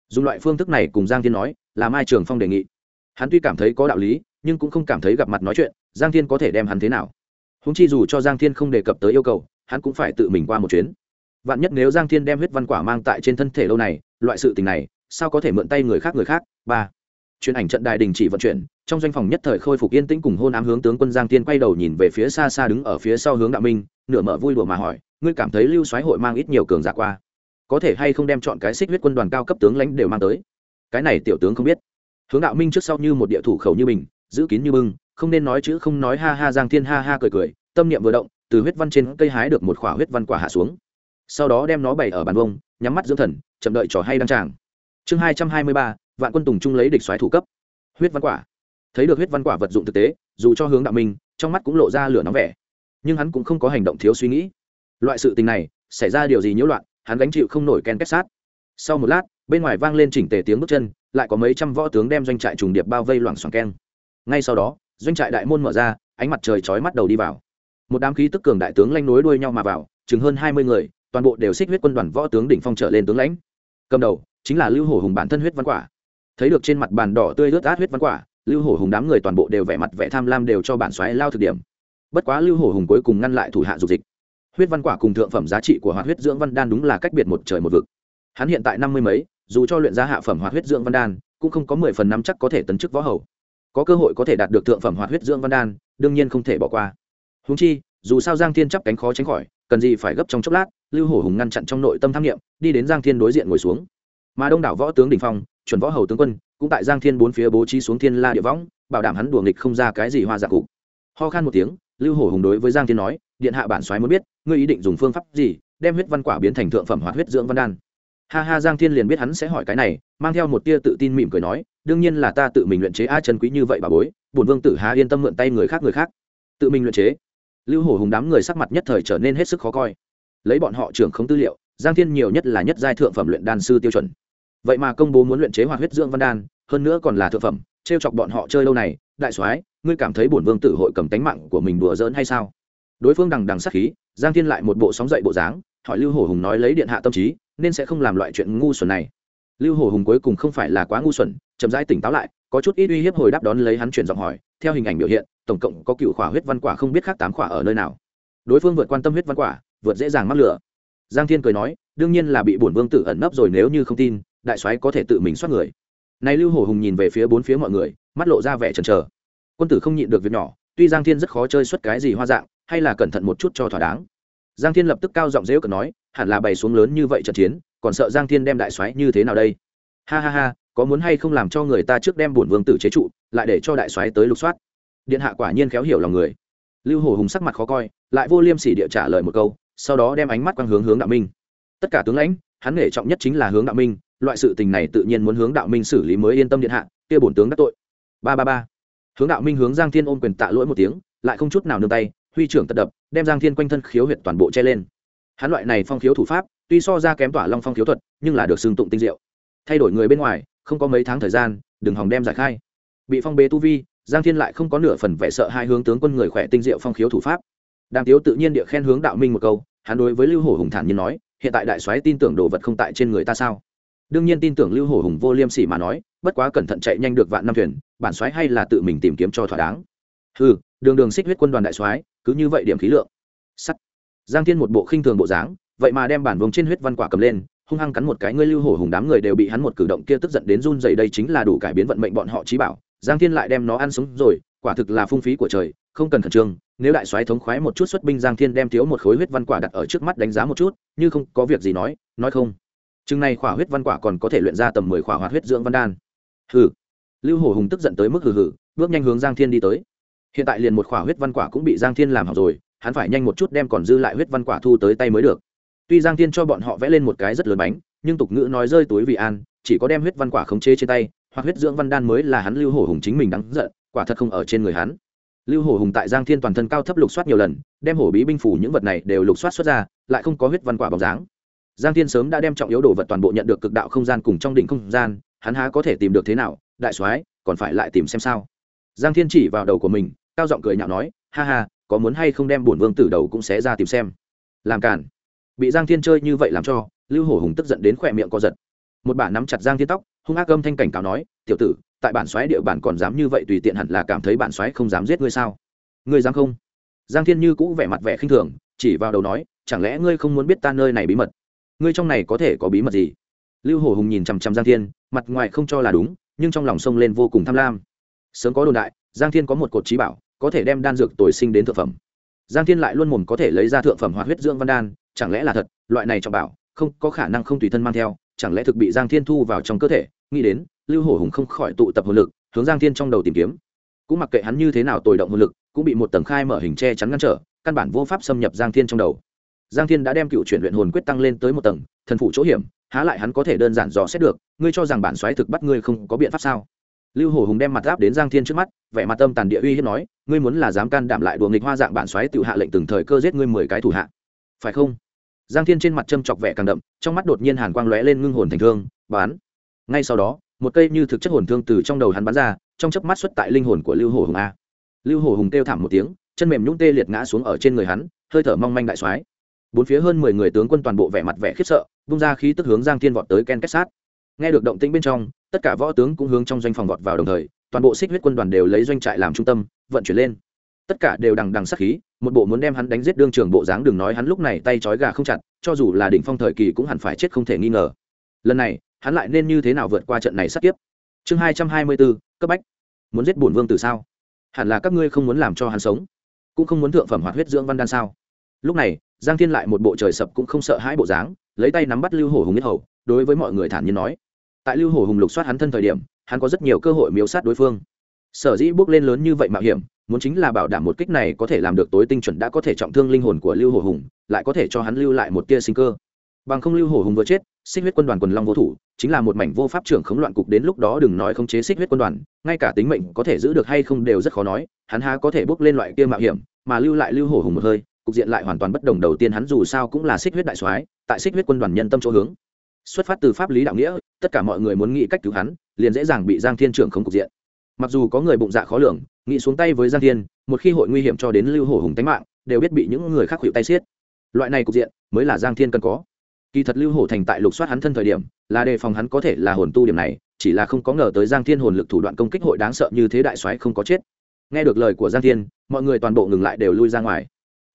Dùng loại phương thức này cùng giang thiên nói, là mai trường phong đề nghị hắn tuy cảm thấy có đạo lý, nhưng cũng không cảm thấy gặp mặt nói chuyện, giang thiên có thể đem hắn thế nào? Húng chi dù cho giang thiên không đề cập tới yêu cầu, hắn cũng phải tự mình qua một chuyến. Vạn nhất nếu giang thiên đem huyết văn quả mang tại trên thân thể lâu này, loại sự tình này, sao có thể mượn tay người khác người khác? Ba. Chuyển ảnh trận đài đình chỉ vận chuyển, trong doanh phòng nhất thời khôi phục yên tĩnh cùng hôn ám hướng tướng quân giang thiên quay đầu nhìn về phía xa xa đứng ở phía sau hướng đạo minh, nửa mở vui đùa mà hỏi, ngươi cảm thấy lưu soái hội mang ít nhiều cường giả qua? Có thể hay không đem chọn cái xích huyết quân đoàn cao cấp tướng lãnh đều mang tới? Cái này tiểu tướng không biết hướng đạo minh trước sau như một địa thủ khẩu như mình, giữ kín như bưng, không nên nói chữ, không nói ha ha, giang thiên ha ha cười cười, tâm niệm vừa động, từ huyết văn trên cây hái được một khỏa huyết văn quả hạ xuống. Sau đó đem nó bày ở bàn vông, nhắm mắt dưỡng thần, chậm đợi trò hay đăng tràng. Chương hai trăm hai mươi ba, vạn quân tùng trung lấy địch xoáy thủ cấp. Huyết văn quả. Thấy được huyết văn quả vật dụng thực tế, dù cho hướng đạo minh, trong mắt cũng lộ ra lửa nóng vẻ. Nhưng hắn cũng không có hành động thiếu suy nghĩ. Loại sự tình này, xảy ra điều gì nhiễu loạn, hắn gánh chịu không nổi ken kết sát. Sau một lát, bên ngoài vang lên chỉnh tề tiếng bước chân lại có mấy trăm võ tướng đem doanh trại trùng điệp bao vây loảng xoảng keng. Ngay sau đó, doanh trại đại môn mở ra, ánh mặt trời chói mắt đầu đi vào. Một đám khí tức cường đại tướng lanh nối đuôi nhau mà vào, chừng hơn hai mươi người, toàn bộ đều xích huyết quân đoàn võ tướng đỉnh phong trở lên tướng lãnh. Cầm đầu, chính là lưu hổ hùng bản thân huyết văn quả. Thấy được trên mặt bàn đỏ tươi rớt át huyết văn quả, lưu hổ hùng đám người toàn bộ đều vẻ mặt vẻ tham lam đều cho bản xoáy lao thực điểm. Bất quá lưu hổ hùng cuối cùng ngăn lại thủ hạ dục dịch. Huyết văn quả cùng thượng phẩm giá trị của hoạt huyết dưỡng văn đan đúng là cách biệt một trời một vực. Hắn hiện tại năm mươi mấy dù cho luyện ra hạ phẩm hoạt huyết dưỡng văn đan, cũng không có mười phần năm chắc có thể tấn chức võ hầu. Có cơ hội có thể đạt được thượng phẩm hoạt huyết dưỡng văn đan, đương nhiên không thể bỏ qua. Húng chi, dù sao giang thiên chắp cánh khó tránh khỏi, cần gì phải gấp trong chốc lát, lưu hổ hùng ngăn chặn trong nội tâm tham nghiệm đi đến giang thiên đối diện ngồi xuống. Mà đông đảo võ tướng đình phong, chuẩn võ hầu tướng quân, cũng tại giang thiên bốn phía bố trí xuống thiên la địa võng, bảo đảm hắn đùa nghịch không ra cái gì hoa giả cụ ho khan một tiếng, lưu hổ hùng đối với giang thiên nói, điện hạ bản soái muốn biết, ngươi ý định dùng phương pháp gì, đem huyết văn quả biến thành thượng phẩm hoạt huyết dưỡng văn đan? Ha ha, giang thiên liền biết hắn sẽ hỏi cái này, mang theo một tia tự tin mỉm cười nói, đương nhiên là ta tự mình luyện chế a chân quý như vậy bà bối, bổn vương tử há yên tâm mượn tay người khác người khác. Tự mình luyện chế. Lưu hổ hùng đám người sắc mặt nhất thời trở nên hết sức khó coi. Lấy bọn họ trưởng không tư liệu, giang thiên nhiều nhất là nhất giai thượng phẩm luyện đan sư tiêu chuẩn. Vậy mà công bố muốn luyện chế hoạt huyết dưỡng văn đan, hơn nữa còn là thượng phẩm, trêu chọc bọn họ chơi lâu này, đại soái, ngươi cảm thấy bổn vương tử hội cầm tánh mạng của mình đùa giỡn hay sao? Đối phương đằng đằng sắc khí, giang thiên lại một bộ sóng dậy bộ dáng hỏi lưu hổ hùng nói lấy điện hạ tâm trí, nên sẽ không làm loại chuyện ngu xuẩn này. Lưu hổ hùng cuối cùng không phải là quá ngu xuẩn, chậm rãi tỉnh táo lại, có chút ít uy hiếp hồi đáp đón lấy hắn chuyển giọng hỏi, theo hình ảnh biểu hiện, tổng cộng có cựu khỏa huyết văn quả không biết khác tám khỏa ở nơi nào. Đối phương vượt quan tâm huyết văn quả, vượt dễ dàng mắc lửa. Giang thiên cười nói, đương nhiên là bị bổn vương tử ẩn nấp rồi nếu như không tin, đại soái có thể tự mình soát người. Này lưu hổ hùng nhìn về phía bốn phía mọi người, mắt lộ ra vẻ chần chờ. Quân tử không nhịn được việc nhỏ, tuy giang thiên rất khó chơi xuất cái gì hoa dạng, hay là cẩn thận một chút cho thỏa đáng giang thiên lập tức cao giọng dễu cợt nói, hẳn là bày xuống lớn như vậy trận chiến, còn sợ giang thiên đem đại soái như thế nào đây? Ha ha ha, có muốn hay không làm cho người ta trước đem bổn vương tử chế trụ, lại để cho đại soái tới lục soát? Điện hạ quả nhiên khéo hiểu lòng người. Lưu hổ hùng sắc mặt khó coi, lại vô liêm sỉ địa trả lời một câu, sau đó đem ánh mắt quang hướng hướng đạo minh. Tất cả tướng lãnh, hắn nghề trọng nhất chính là hướng đạo minh, loại sự tình này tự nhiên muốn hướng đạo minh xử lý mới yên tâm điện hạ, kia bổn tướng đắc tội. Ba ba ba. Hướng đạo minh hướng giang thiên ôm quyền tạ lỗi một tiếng, lại không chút nào nương tay huy trưởng tật đập, đem giang thiên quanh thân khiếu huyệt toàn bộ che lên. Hắn loại này phong khiếu thủ pháp, tuy so ra kém tỏa long phong khiếu thuật, nhưng là được xưng tụng tinh diệu. Thay đổi người bên ngoài, không có mấy tháng thời gian, đừng hòng đem giải khai. Bị phong bế tu vi, giang thiên lại không có nửa phần vẻ sợ hai hướng tướng quân người khỏe tinh diệu phong khiếu thủ pháp. Đàm tiếu tự nhiên địa khen hướng đạo minh một câu, hắn đối với lưu hổ hùng thản nhiên nói, hiện tại đại soái tin tưởng đồ vật không tại trên người ta sao? Đương nhiên tin tưởng lưu hổ hùng vô liêm sỉ mà nói, bất quá cẩn thận chạy nhanh được vạn năm thuyền, bản soái hay là tự mình tìm kiếm cho thỏa đáng. Ừ đường đường xích huyết quân đoàn đại soái, cứ như vậy điểm khí lượng. Sắt. Giang thiên một bộ khinh thường bộ dáng, vậy mà đem bản vùng trên huyết văn quả cầm lên, hung hăng cắn một cái, ngươi lưu hổ hùng đám người đều bị hắn một cử động kia tức giận đến run dày đây chính là đủ cải biến vận mệnh bọn họ trí bảo. Giang thiên lại đem nó ăn sống rồi, quả thực là phung phí của trời, không cần khẩn trương, nếu đại soái thống khoái một chút xuất binh, giang thiên đem thiếu một khối huyết văn quả đặt ở trước mắt đánh giá một chút, như không có việc gì nói nói không. Chừng này khỏa huyết văn quả còn có thể luyện ra tầm mười khỏa hoạt huyết dưỡng văn đan. Hừ. Lưu hổ hùng tức giận tới mức hừ hừ, bước nhanh hướng giang thiên đi tới hiện tại liền một khỏa huyết văn quả cũng bị giang thiên làm hỏng rồi, hắn phải nhanh một chút đem còn dư lại huyết văn quả thu tới tay mới được. Tuy giang thiên cho bọn họ vẽ lên một cái rất lớn bánh, nhưng tục ngữ nói rơi túi vì an, chỉ có đem huyết văn quả khống chế trên tay, hoặc huyết dưỡng văn đan mới là hắn lưu hổ hùng chính mình đáng giận, quả thật không ở trên người hắn. Lưu hổ hùng tại giang thiên toàn thân cao thấp lục soát nhiều lần, đem hổ bí binh phủ những vật này đều lục soát xuất ra, lại không có huyết văn quả bóng dáng. Giang thiên sớm đã đem trọng yếu đồ vật toàn bộ nhận được cực đạo không gian cùng trong đỉnh không gian, hắn há có thể tìm được thế nào, đại soái, còn phải lại tìm xem sao giang thiên chỉ vào đầu của mình, cao giọng cười nhạo nói, ha ha, có muốn hay không đem bổn vương tử đầu cũng sẽ ra tìm xem? Làm cản. Bị giang thiên chơi như vậy làm cho, lưu hổ hùng tức giận đến khỏe miệng co giật. Một bản nắm chặt giang thiên tóc, hung ác âm thanh cảnh cáo nói, tiểu tử, tại bản xoáy địa bản còn dám như vậy tùy tiện hẳn là cảm thấy bản xoáy không dám giết ngươi sao? Ngươi dám không? Giang thiên như cũ vẻ mặt vẻ khinh thường, chỉ vào đầu nói, chẳng lẽ ngươi không muốn biết ta nơi này bí mật? Ngươi trong này có thể có bí mật gì? Lưu hổ hùng nhìn chằm chằm giang thiên, mặt ngoài không cho là đúng, nhưng trong lòng sông lên vô cùng tham lam sớm có đồn đại, giang thiên có một cột trí bảo, có thể đem đan dược tồi sinh đến thượng phẩm. Giang thiên lại luôn mồm có thể lấy ra thượng phẩm hoạt huyết dưỡng văn đan, chẳng lẽ là thật, loại này trọng bảo, không, có khả năng không tùy thân mang theo, chẳng lẽ thực bị giang thiên thu vào trong cơ thể, nghĩ đến, lưu hổ hùng không khỏi tụ tập hồn lực, hướng giang thiên trong đầu tìm kiếm. Cũng mặc kệ hắn như thế nào tồi động hồn lực, cũng bị một tầng khai mở hình che chắn ngăn trở, căn bản vô pháp xâm nhập giang thiên trong đầu. Giang thiên đã đem cựu chuyển luyện hồn quyết tăng lên tới một tầng, thần phụ chỗ hiểm, há lại hắn có thể đơn giản dò xét được, ngươi cho rằng bản xoáy thực bắt ngươi không có biện pháp sao? Lưu hổ hùng đem mặt áp đến giang thiên trước mắt, vẻ mặt tâm tàn địa uy hiếp nói, ngươi muốn là dám can đảm lại đùa nghịch hoa dạng bản xoáy tự hạ lệnh từng thời cơ giết ngươi mười cái thủ hạ. Phải không? Giang thiên trên mặt châm chọc vẻ càng đậm, trong mắt đột nhiên hàn quang lóe lên ngưng hồn thành thương, bán. Ngay sau đó, một cây như thực chất hồn thương từ trong đầu hắn bắn ra, trong chớp mắt xuất tại linh hồn của lưu hổ hùng a. Lưu hổ hùng kêu thảm một tiếng, chân mềm nhũng tê liệt ngã xuống ở trên người hắn, hơi thở mong manh đại soái bốn phía hơn mười người tướng quân toàn bộ vẻ mặt vẻ khiếp sợ bung ra khí tức hướng giang thiên vọt tới ken kết sát. Nghe được động tĩnh bên trong tất cả võ tướng cũng hướng trong doanh phòng vọt vào đồng thời, toàn bộ xích huyết quân đoàn đều lấy doanh trại làm trung tâm, vận chuyển lên. Tất cả đều đằng đằng sắc khí, một bộ muốn đem hắn đánh giết đương trường bộ dáng đừng nói hắn lúc này tay trói gà không chặt, cho dù là đỉnh phong thời kỳ cũng hẳn phải chết không thể nghi ngờ. Lần này, hắn lại nên như thế nào vượt qua trận này sát tiếp chương hai trăm hai mươi bốn, cấp bách. Muốn giết bổn vương từ sao? Hẳn là các ngươi không muốn làm cho hắn sống, cũng không muốn thượng phẩm hoạt huyết dưỡng văn đan sao? Lúc này, giang thiên lại một bộ trời sập cũng không sợ hãi bộ dáng, lấy tay nắm bắt lưu hổ hùng nhất hầu, đối với mọi người thản nhiên nói tại lưu hổ hùng lục soát hắn thân thời điểm, hắn có rất nhiều cơ hội miếu sát đối phương. Sở dĩ bước lên lớn như vậy mạo hiểm, muốn chính là bảo đảm một kích này có thể làm được tối tinh chuẩn đã có thể trọng thương linh hồn của lưu hổ hùng, lại có thể cho hắn lưu lại một tia sinh cơ. Bằng không lưu hổ hùng vừa chết, xích huyết quân đoàn quần long vô thủ, chính là một mảnh vô pháp trưởng khống loạn cục đến lúc đó đừng nói khống chế xích huyết quân đoàn, ngay cả tính mệnh có thể giữ được hay không đều rất khó nói, hắn há có thể bước lên loại kia mạo hiểm, mà lưu lại lưu hổ hùng một hơi, cục diện lại hoàn toàn bất đồng đầu tiên hắn dù sao cũng là xích huyết đại soái, tại xích huyết quân đoàn nhân tâm chỗ hướng xuất phát từ pháp lý đạo nghĩa, tất cả mọi người muốn nghĩ cách cứu hắn, liền dễ dàng bị giang thiên trưởng không cục diện. Mặc dù có người bụng dạ khó lường, nghĩ xuống tay với giang thiên, một khi hội nguy hiểm cho đến lưu hổ hùng tánh mạng, đều biết bị những người khác hữu tay xiết. Loại này cục diện mới là giang thiên cần có. Kỳ thật lưu hổ thành tại lục soát hắn thân thời điểm, là đề phòng hắn có thể là hồn tu điểm này, chỉ là không có ngờ tới giang thiên hồn lực thủ đoạn công kích hội đáng sợ như thế đại soái không có chết. Nghe được lời của giang thiên, mọi người toàn bộ ngừng lại đều lui ra ngoài.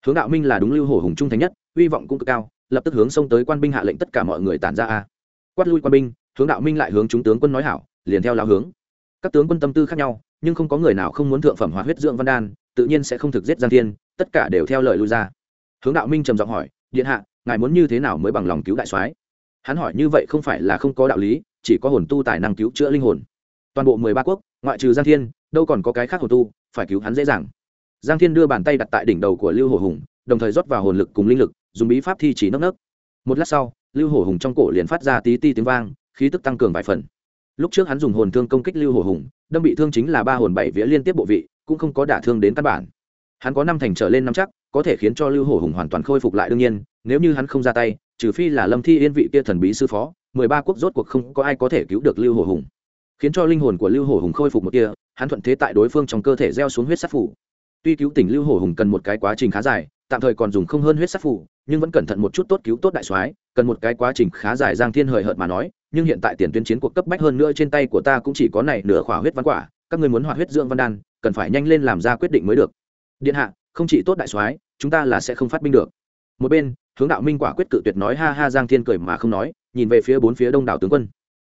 Hướng đạo minh là đúng lưu hổ hùng trung thành nhất, hy vọng cũng cực cao lập tức hướng xông tới quan binh hạ lệnh tất cả mọi người tản ra a. Quát lui quan binh, hướng đạo minh lại hướng chúng tướng quân nói hảo, liền theo lao hướng. Các tướng quân tâm tư khác nhau, nhưng không có người nào không muốn thượng phẩm hòa huyết dưỡng văn đan, tự nhiên sẽ không thực giết giang thiên, tất cả đều theo lời lui ra. Hướng đạo minh trầm giọng hỏi, điện hạ, ngài muốn như thế nào mới bằng lòng cứu đại soái? Hắn hỏi, như vậy không phải là không có đạo lý, chỉ có hồn tu tài năng cứu chữa linh hồn. Toàn bộ mười ba quốc, ngoại trừ giang thiên, đâu còn có cái khác hồn tu, phải cứu hắn dễ dàng. Giang thiên đưa bàn tay đặt tại đỉnh đầu của lưu hổ hùng, đồng thời rót vào hồn lực cùng linh lực dùng bí pháp thi chỉ nấc nấc. Một lát sau, lưu hổ hùng trong cổ liền phát ra tí ti tiếng vang, khí tức tăng cường vài phần. Lúc trước hắn dùng hồn thương công kích lưu hổ hùng, đâm bị thương chính là ba hồn bảy vía liên tiếp bộ vị, cũng không có đả thương đến căn bản. Hắn có năm thành trở lên năm chắc, có thể khiến cho lưu hổ hùng hoàn toàn khôi phục lại đương nhiên, nếu như hắn không ra tay, trừ phi là lâm thi yên vị kia thần bí sư phó, mười ba quốc rốt cuộc không có ai có thể cứu được lưu hổ hùng. Khiến cho linh hồn của lưu hổ hùng khôi phục một kia hắn thuận thế tại đối phương trong cơ thể gieo xuống huyết sát phủ tuy cứu tỉnh lưu hổ hùng cần một cái quá trình khá dài, tạm thời còn dùng không hơn huyết sát phủ nhưng vẫn cẩn thận một chút tốt cứu tốt đại soái, cần một cái quá trình khá dài giang thiên hời hợt mà nói, nhưng hiện tại tiền tuyến chiến cuộc cấp bách hơn nữa trên tay của ta cũng chỉ có này nửa khỏa huyết văn quả, các ngươi muốn hoạt huyết dưỡng văn đan, cần phải nhanh lên làm ra quyết định mới được. Điện hạ, không chỉ tốt đại soái, chúng ta là sẽ không phát binh được. Một bên, hướng đạo minh quả quyết cự tuyệt nói ha ha giang thiên cười mà không nói, nhìn về phía bốn phía đông đảo tướng quân.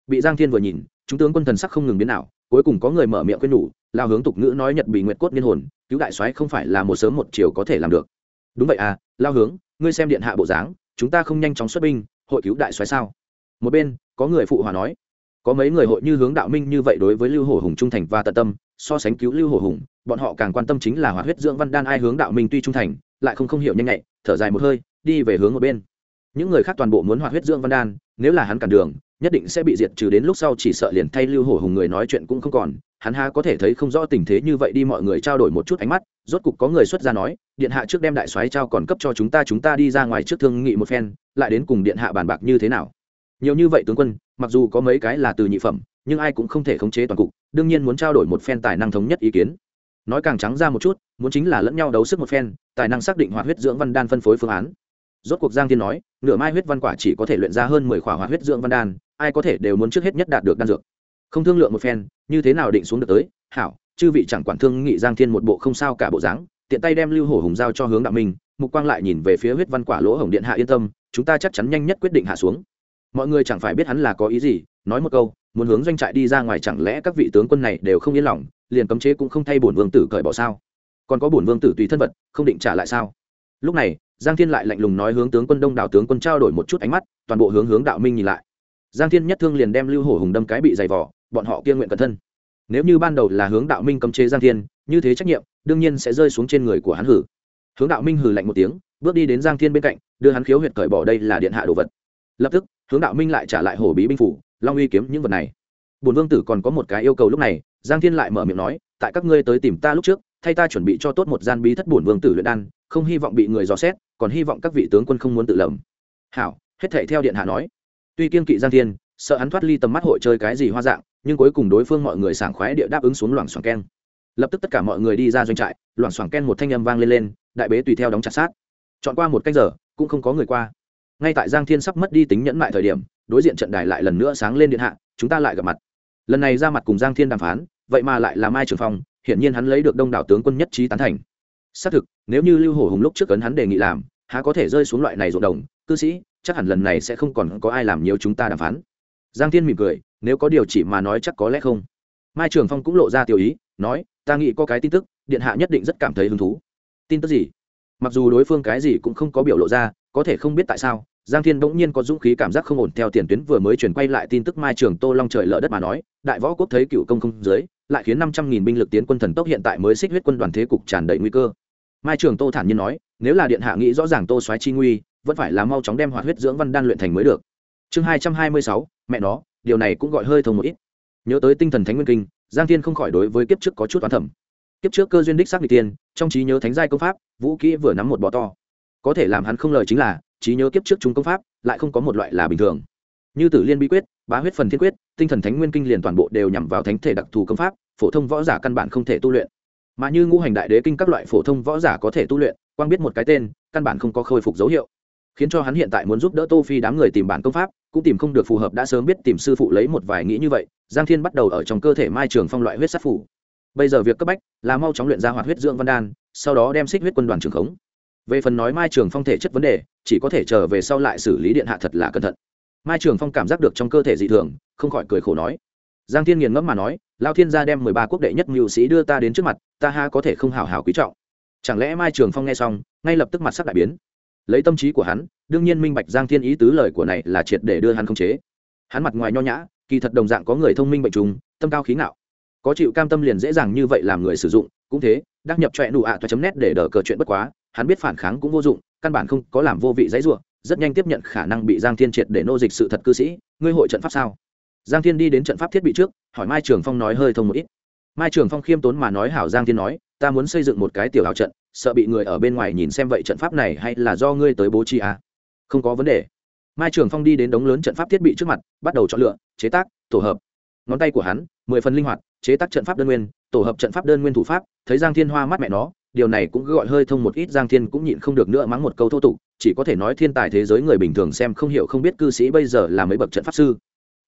Bị giang thiên vừa nhìn, chúng tướng quân thần sắc không ngừng biến nào cuối cùng có người mở miệng quên nhủ, lao hướng tục ngữ nói nhật bị nguyệt cốt niên hồn, cứu đại soái không phải là một sớm một chiều có thể làm được. Đúng vậy à lao hướng ngươi xem điện hạ bộ dáng, chúng ta không nhanh chóng xuất binh, hội cứu đại soái sao? Một bên, có người phụ hòa nói, có mấy người hội như hướng đạo minh như vậy đối với lưu hổ hùng trung thành và tận tâm, so sánh cứu lưu hổ hùng, bọn họ càng quan tâm chính là hoạt huyết dưỡng văn đan ai hướng đạo minh tuy trung thành, lại không không hiểu nhanh nhạy, thở dài một hơi, đi về hướng một bên. Những người khác toàn bộ muốn hoạt huyết dưỡng văn đan, nếu là hắn cản đường nhất định sẽ bị diệt, trừ đến lúc sau chỉ sợ liền thay lưu hổ hùng người nói chuyện cũng không còn. Hắn ha có thể thấy không rõ tình thế như vậy đi mọi người trao đổi một chút ánh mắt, rốt cục có người xuất ra nói, điện hạ trước đem đại soái trao còn cấp cho chúng ta chúng ta đi ra ngoài trước thương nghị một phen, lại đến cùng điện hạ bàn bạc như thế nào? Nhiều như vậy tướng quân, mặc dù có mấy cái là từ nhị phẩm, nhưng ai cũng không thể khống chế toàn cục, đương nhiên muốn trao đổi một phen tài năng thống nhất ý kiến. Nói càng trắng ra một chút, muốn chính là lẫn nhau đấu sức một phen, tài năng xác định hoạt huyết dưỡng văn đan phân phối phương án. Rốt cuộc giang thiên nói, nửa mai huyết văn quả chỉ có thể luyện ra hơn mười khỏa hoạt huyết dưỡng văn đan ai có thể đều muốn trước hết nhất đạt được đan dược. Không thương lượng một phen, như thế nào định xuống được tới? Hảo, chư vị chẳng quản thương nghị giang thiên một bộ không sao cả bộ dáng, tiện tay đem lưu hổ hùng giao cho hướng đạo minh, mục quang lại nhìn về phía huyết văn quả lỗ hồng điện hạ yên tâm, chúng ta chắc chắn nhanh nhất quyết định hạ xuống. Mọi người chẳng phải biết hắn là có ý gì, nói một câu, muốn hướng doanh trại đi ra ngoài chẳng lẽ các vị tướng quân này đều không yên lòng, liền cấm chế cũng không thay bổn vương tử cởi bỏ sao? Còn có bổn vương tử tùy thân vật, không định trả lại sao? Lúc này, giang thiên lại lạnh lùng nói hướng tướng quân đông đảo tướng quân trao đổi một chút ánh mắt, toàn bộ hướng hướng đạo minh nhìn lại giang thiên nhất thương liền đem lưu hổ hùng đâm cái bị dày vỏ bọn họ kia nguyện cẩn thân. Nếu như ban đầu là hướng đạo minh cấm chế giang thiên, như thế trách nhiệm, đương nhiên sẽ rơi xuống trên người của hắn hử. Hướng đạo minh hử lạnh một tiếng, bước đi đến giang thiên bên cạnh, đưa hắn khiếu huyệt cởi bỏ đây là điện hạ đồ vật. Lập tức, hướng đạo minh lại trả lại hổ bí binh phủ, long uy kiếm những vật này. Bùn vương tử còn có một cái yêu cầu lúc này, giang thiên lại mở miệng nói, tại các ngươi tới tìm ta lúc trước, thay ta chuẩn bị cho tốt một gian bí thất bổn vương tử luyện đan, không hy vọng bị người dò xét, còn hy vọng các vị tướng quân không muốn tự lầm. Hảo, hết thể theo điện hạ nói tuy kiên kỵ giang thiên, sợ hắn thoát ly tầm mắt hội chơi cái gì hoa dạng, nhưng cuối cùng đối phương mọi người sảng khoái địa đáp ứng xuống loảng xoảng keng lập tức tất cả mọi người đi ra doanh trại, loảng xoảng ken một thanh âm vang lên lên, đại bế tùy theo đóng chặt sát. Chọn qua một canh giờ, cũng không có người qua. Ngay tại giang thiên sắp mất đi tính nhẫn mại thời điểm, đối diện trận đài lại lần nữa sáng lên điện hạ, chúng ta lại gặp mặt. Lần này ra mặt cùng giang thiên đàm phán, vậy mà lại là mai trường phong, hiển nhiên hắn lấy được đông đảo tướng quân nhất trí tán thành. Xác thực, nếu như lưu hổ hùng lúc trước cấn hắn đề nghị làm, há có thể rơi xuống loại này ruộng đồng, cư sĩ chắc hẳn lần này sẽ không còn có ai làm nhiều chúng ta đàm phán. Giang thiên mỉm cười, nếu có điều chỉ mà nói chắc có lẽ không. Mai trường phong cũng lộ ra tiểu ý, nói, ta nghĩ có cái tin tức, điện hạ nhất định rất cảm thấy hứng thú. Tin tức gì? Mặc dù đối phương cái gì cũng không có biểu lộ ra, có thể không biết tại sao, giang thiên bỗng nhiên có dũng khí cảm giác không ổn theo tiền tuyến vừa mới chuyển quay lại tin tức mai trường tô long trời lỡ đất mà nói, đại võ quốc thấy cựu công không dưới, lại khiến năm trăm nghìn binh lực tiến quân thần tốc hiện tại mới xích huyết quân đoàn thế cục tràn đầy nguy cơ. Mai trường tô thản nhiên nói, nếu là điện hạ nghĩ rõ ràng tô xoáy chi nguy vẫn phải là mau chóng đem hoạt huyết dưỡng văn đan luyện thành mới được. Chương hai trăm hai mươi sáu, mẹ nó, điều này cũng gọi hơi thông một ít. Nhớ tới tinh thần thánh nguyên kinh, giang thiên không khỏi đối với kiếp trước có chút toán thẩm kiếp trước cơ duyên đích xác bị tiên trong trí nhớ thánh giai công pháp, vũ kỹ vừa nắm một bò to. Có thể làm hắn không lời chính là, trí nhớ kiếp trước chúng công pháp, lại không có một loại là bình thường. Như tử liên bí quyết, bá huyết phần thiên quyết, tinh thần thánh nguyên kinh liền toàn bộ đều nhằm vào thánh thể đặc thù công pháp, phổ thông võ giả căn bản không thể tu luyện. Mà như ngũ hành đại đế kinh các loại phổ thông võ giả có thể tu luyện, quang biết một cái tên, căn bản không có khôi phục dấu hiệu khiến cho hắn hiện tại muốn giúp đỡ tô phi đám người tìm bản công pháp, cũng tìm không được phù hợp đã sớm biết tìm sư phụ lấy một vài nghĩ như vậy, giang thiên bắt đầu ở trong cơ thể mai trường phong loại huyết sát phủ bây giờ việc cấp bách là mau chóng luyện ra hoạt huyết dưỡng văn đan, sau đó đem xích huyết quân đoàn trường khống. Về phần nói mai trường phong thể chất vấn đề, chỉ có thể trở về sau lại xử lý điện hạ thật là cẩn thận. Mai trường phong cảm giác được trong cơ thể dị thường, không khỏi cười khổ nói. Giang thiên nghiền ngẫm mà nói lao thiên gia đem mười ba quốc đệ nhất mưu sĩ đưa ta đến trước mặt, ta ha có thể không hào hào quý trọng. Chẳng lẽ mai trường phong nghe xong, ngay lập tức mặt sắc đại biến? Lấy tâm trí của hắn, đương nhiên minh bạch giang thiên ý tứ lời của này là triệt để đưa hắn khống chế. Hắn mặt ngoài nho nhã, kỳ thật đồng dạng có người thông minh bệnh trùng, tâm cao khí ngạo. Có chịu cam tâm liền dễ dàng như vậy làm người sử dụng, cũng thế, đắc nhập trọe nụ ạ toa chấm nét để đỡ cờ chuyện bất quá, hắn biết phản kháng cũng vô dụng, căn bản không có làm vô vị dãy ruộng rất nhanh tiếp nhận khả năng bị giang thiên triệt để nô dịch sự thật cư sĩ, ngươi hội trận pháp sao? Giang thiên đi đến trận pháp thiết bị trước, hỏi mai trường phong nói hơi thông một ít. Mai trường phong khiêm tốn mà nói hảo giang thiên nói, ta muốn xây dựng một cái tiểu hào trận sợ bị người ở bên ngoài nhìn xem vậy trận pháp này hay là do ngươi tới bố trí à? không có vấn đề. Mai trường phong đi đến đống lớn trận pháp thiết bị trước mặt, bắt đầu chọn lựa, chế tác, tổ hợp. Ngón tay của hắn, mười phần linh hoạt, chế tác trận pháp đơn nguyên, tổ hợp trận pháp đơn nguyên thủ pháp, thấy giang thiên hoa mắt mẹ nó, điều này cũng gọi hơi thông một ít, giang thiên cũng nhịn không được nữa mắng một câu thô tục, chỉ có thể nói thiên tài thế giới người bình thường xem không hiểu không biết cư sĩ bây giờ là mấy bậc trận pháp sư.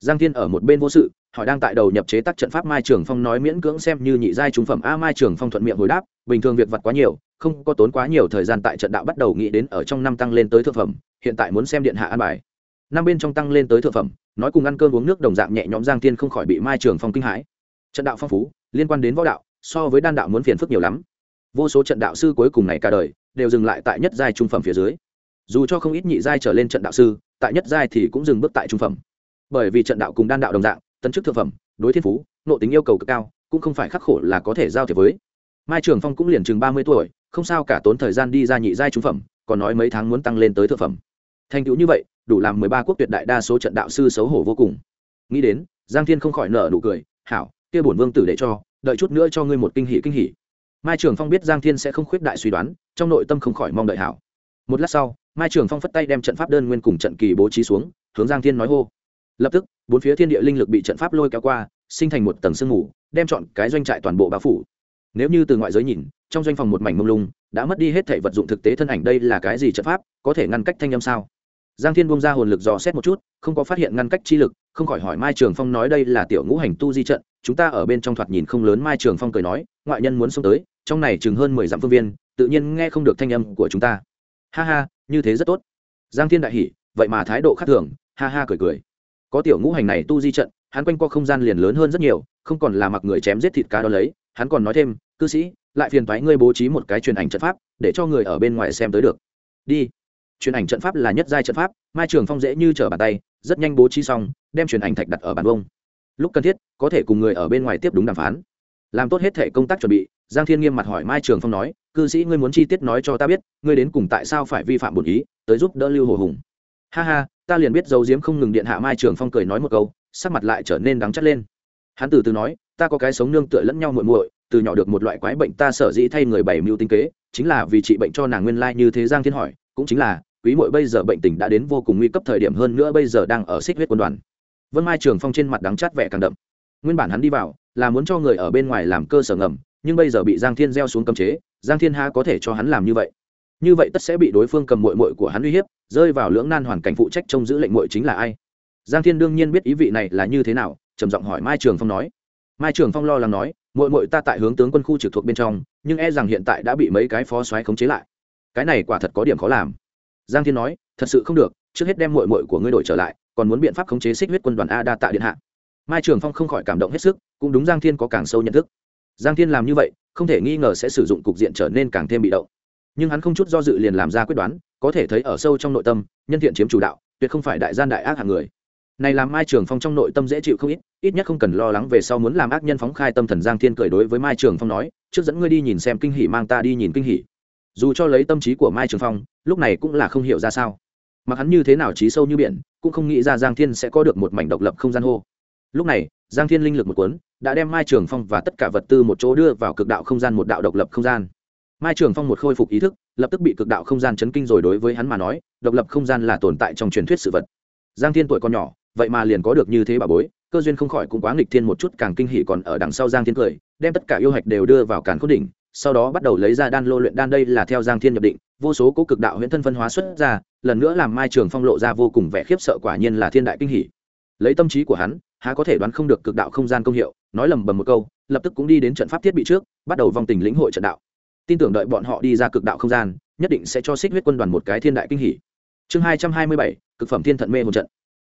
Giang thiên ở một bên vô sự, hỏi đang tại đầu nhập chế tác trận pháp, mai trường phong nói miễn cưỡng xem như nhị giai trung phẩm. A, mai trường phong thuận miệng hồi đáp, bình thường việc vặt quá nhiều không có tốn quá nhiều thời gian tại trận đạo bắt đầu nghĩ đến ở trong năm tăng lên tới thượng phẩm, hiện tại muốn xem điện hạ an bài. Năm bên trong tăng lên tới thượng phẩm, nói cùng ăn cơm uống nước đồng dạng nhẹ nhõm giang thiên không khỏi bị mai trường phong kinh hãi. Trận đạo phong phú, liên quan đến võ đạo, so với đan đạo muốn phiền phức nhiều lắm. Vô số trận đạo sư cuối cùng này cả đời, đều dừng lại tại nhất giai trung phẩm phía dưới. Dù cho không ít nhị giai trở lên trận đạo sư, tại nhất giai thì cũng dừng bước tại trung phẩm. Bởi vì trận đạo cùng đan đạo đồng dạng, tấn chức thượng phẩm, đối thiên phú, nội tính yêu cầu cực cao, cũng không phải khắc khổ là có thể giao thiệp với. Mai trường phong cũng liền chừng ba mươi tuổi không sao cả tốn thời gian đi ra nhị giai trung phẩm, còn nói mấy tháng muốn tăng lên tới thượng phẩm. Thành tựu như vậy, đủ làm mười ba quốc tuyệt đại đa số trận đạo sư xấu hổ vô cùng. Nghĩ đến, giang thiên không khỏi nở nụ cười, hảo, kia bổn vương tử để cho, đợi chút nữa cho ngươi một kinh hỉ kinh hỉ. Mai trường phong biết giang thiên sẽ không khuyết đại suy đoán, trong nội tâm không khỏi mong đợi hảo. Một lát sau, mai trường phong phất tay đem trận pháp đơn nguyên cùng trận kỳ bố trí xuống, hướng giang thiên nói hô. Lập tức, bốn phía thiên địa linh lực bị trận pháp lôi kéo qua, sinh thành một tầng sương mù, đem chọn cái doanh trại toàn bộ bao phủ nếu như từ ngoại giới nhìn, trong doanh phòng một mảnh mông lung, đã mất đi hết thể vật dụng thực tế thân ảnh đây là cái gì trận pháp, có thể ngăn cách thanh âm sao? Giang thiên bông ra hồn lực dò xét một chút, không có phát hiện ngăn cách chi lực, không khỏi hỏi mai trường phong nói đây là tiểu ngũ hành tu di trận, chúng ta ở bên trong thoạt nhìn không lớn, mai trường phong cười nói, ngoại nhân muốn xông tới, trong này chừng hơn mười dặm phương viên, tự nhiên nghe không được thanh âm của chúng ta. Ha ha, như thế rất tốt. Giang thiên đại hỉ, vậy mà thái độ khác thường, ha ha cười cười. Có tiểu ngũ hành này tu di trận, hắn quanh qua không gian liền lớn hơn rất nhiều, không còn là mặc người chém giết thịt cá đó lấy, hắn còn nói thêm cư sĩ, lại phiền thoái ngươi bố trí một cái truyền ảnh trận pháp, để cho người ở bên ngoài xem tới được. Đi. Truyền ảnh trận pháp là nhất giai trận pháp, mai trường phong dễ như trở bàn tay, rất nhanh bố trí xong, đem truyền ảnh thạch đặt ở bàn bông lúc cần thiết, có thể cùng người ở bên ngoài tiếp đúng đàm phán. Làm tốt hết thể công tác chuẩn bị, giang thiên nghiêm mặt hỏi mai trường phong nói, cư sĩ, ngươi muốn chi tiết nói cho ta biết, ngươi đến cùng tại sao phải vi phạm bổn ý, tới giúp đỡ lưu hồ hùng? Ha ha, ta liền biết dấu diếm không ngừng điện hạ, mai trường phong cười nói một câu, sắc mặt lại trở nên đắng chắt lên. Hắn từ từ nói, ta có cái sống nương tựa lẫn nhau muội muội từ nhỏ được một loại quái bệnh ta sở dĩ thay người bảy mưu tinh kế, chính là vì trị bệnh cho nàng nguyên lai như thế giang thiên hỏi, cũng chính là, quý muội bây giờ bệnh tình đã đến vô cùng nguy cấp thời điểm hơn nữa bây giờ đang ở xích huyết quân đoàn. Vân mai trường phong trên mặt đắng chát vẻ càng đậm. Nguyên bản hắn đi vào, là muốn cho người ở bên ngoài làm cơ sở ngầm, nhưng bây giờ bị giang thiên gieo xuống cấm chế, giang thiên ha có thể cho hắn làm như vậy? Như vậy tất sẽ bị đối phương cầm mội mội của hắn uy hiếp, rơi vào lưỡng nan hoàn cảnh phụ trách trông giữ lệnh mội chính là ai? Giang thiên đương nhiên biết ý vị này là như thế nào, trầm giọng hỏi mai trường phong nói. Mai trường phong lo lắng nói mội mội ta tại hướng tướng quân khu trực thuộc bên trong, nhưng e rằng hiện tại đã bị mấy cái phó xoáy khống chế lại. Cái này quả thật có điểm khó làm. Giang thiên nói, thật sự không được, trước hết đem mội mội của ngươi đổi trở lại, còn muốn biện pháp khống chế xích huyết quân đoàn a đa tạ điện hạ. Mai trường phong không khỏi cảm động hết sức, cũng đúng giang thiên có càng sâu nhận thức. Giang thiên làm như vậy, không thể nghi ngờ sẽ sử dụng cục diện trở nên càng thêm bị động. Nhưng hắn không chút do dự liền làm ra quyết đoán, có thể thấy ở sâu trong nội tâm, nhân thiện chiếm chủ đạo, tuyệt không phải đại gian đại ác hạng người này làm mai trường phong trong nội tâm dễ chịu không ít ít nhất không cần lo lắng về sau muốn làm ác nhân phóng khai tâm thần giang thiên cười đối với mai trường phong nói, trước dẫn ngươi đi nhìn xem kinh hỉ mang ta đi nhìn kinh hỉ. Dù cho lấy tâm trí của mai trường phong, lúc này cũng là không hiểu ra sao. Mặc hắn như thế nào trí sâu như biển, cũng không nghĩ ra giang thiên sẽ có được một mảnh độc lập không gian hô. Lúc này, giang thiên linh lực một cuốn, đã đem mai trường phong và tất cả vật tư một chỗ đưa vào cực đạo không gian một đạo độc lập không gian. Mai trường phong một khôi phục ý thức, lập tức bị cực đạo không gian chấn kinh rồi đối với hắn mà nói, độc lập không gian là tồn tại trong truyền thuyết sự vật. Giang thiên tuổi còn nhỏ vậy mà liền có được như thế bà bối, cơ duyên không khỏi cũng quá nghịch thiên một chút, càng kinh hỉ còn ở đằng sau giang thiên cười, đem tất cả yêu hạch đều đưa vào càn khôn đỉnh, sau đó bắt đầu lấy ra đan lô luyện đan đây là theo giang thiên nhập định, vô số cố cực đạo huyễn thân phân hóa xuất ra, lần nữa làm mai trường phong lộ ra vô cùng vẻ khiếp sợ quả nhiên là thiên đại kinh hỉ. Lấy tâm trí của hắn, há có thể đoán không được cực đạo không gian công hiệu, nói lầm bầm một câu, lập tức cũng đi đến trận pháp thiết bị trước, bắt đầu vòng tình lĩnh hội trận đạo. Tin tưởng đợi bọn họ đi ra cực đạo không gian, nhất định sẽ cho xích huyết quân đoàn một cái thiên đại kinh hỉ. Chương hai trăm hai mươi bảy, cực phẩm thiên thận mê một trận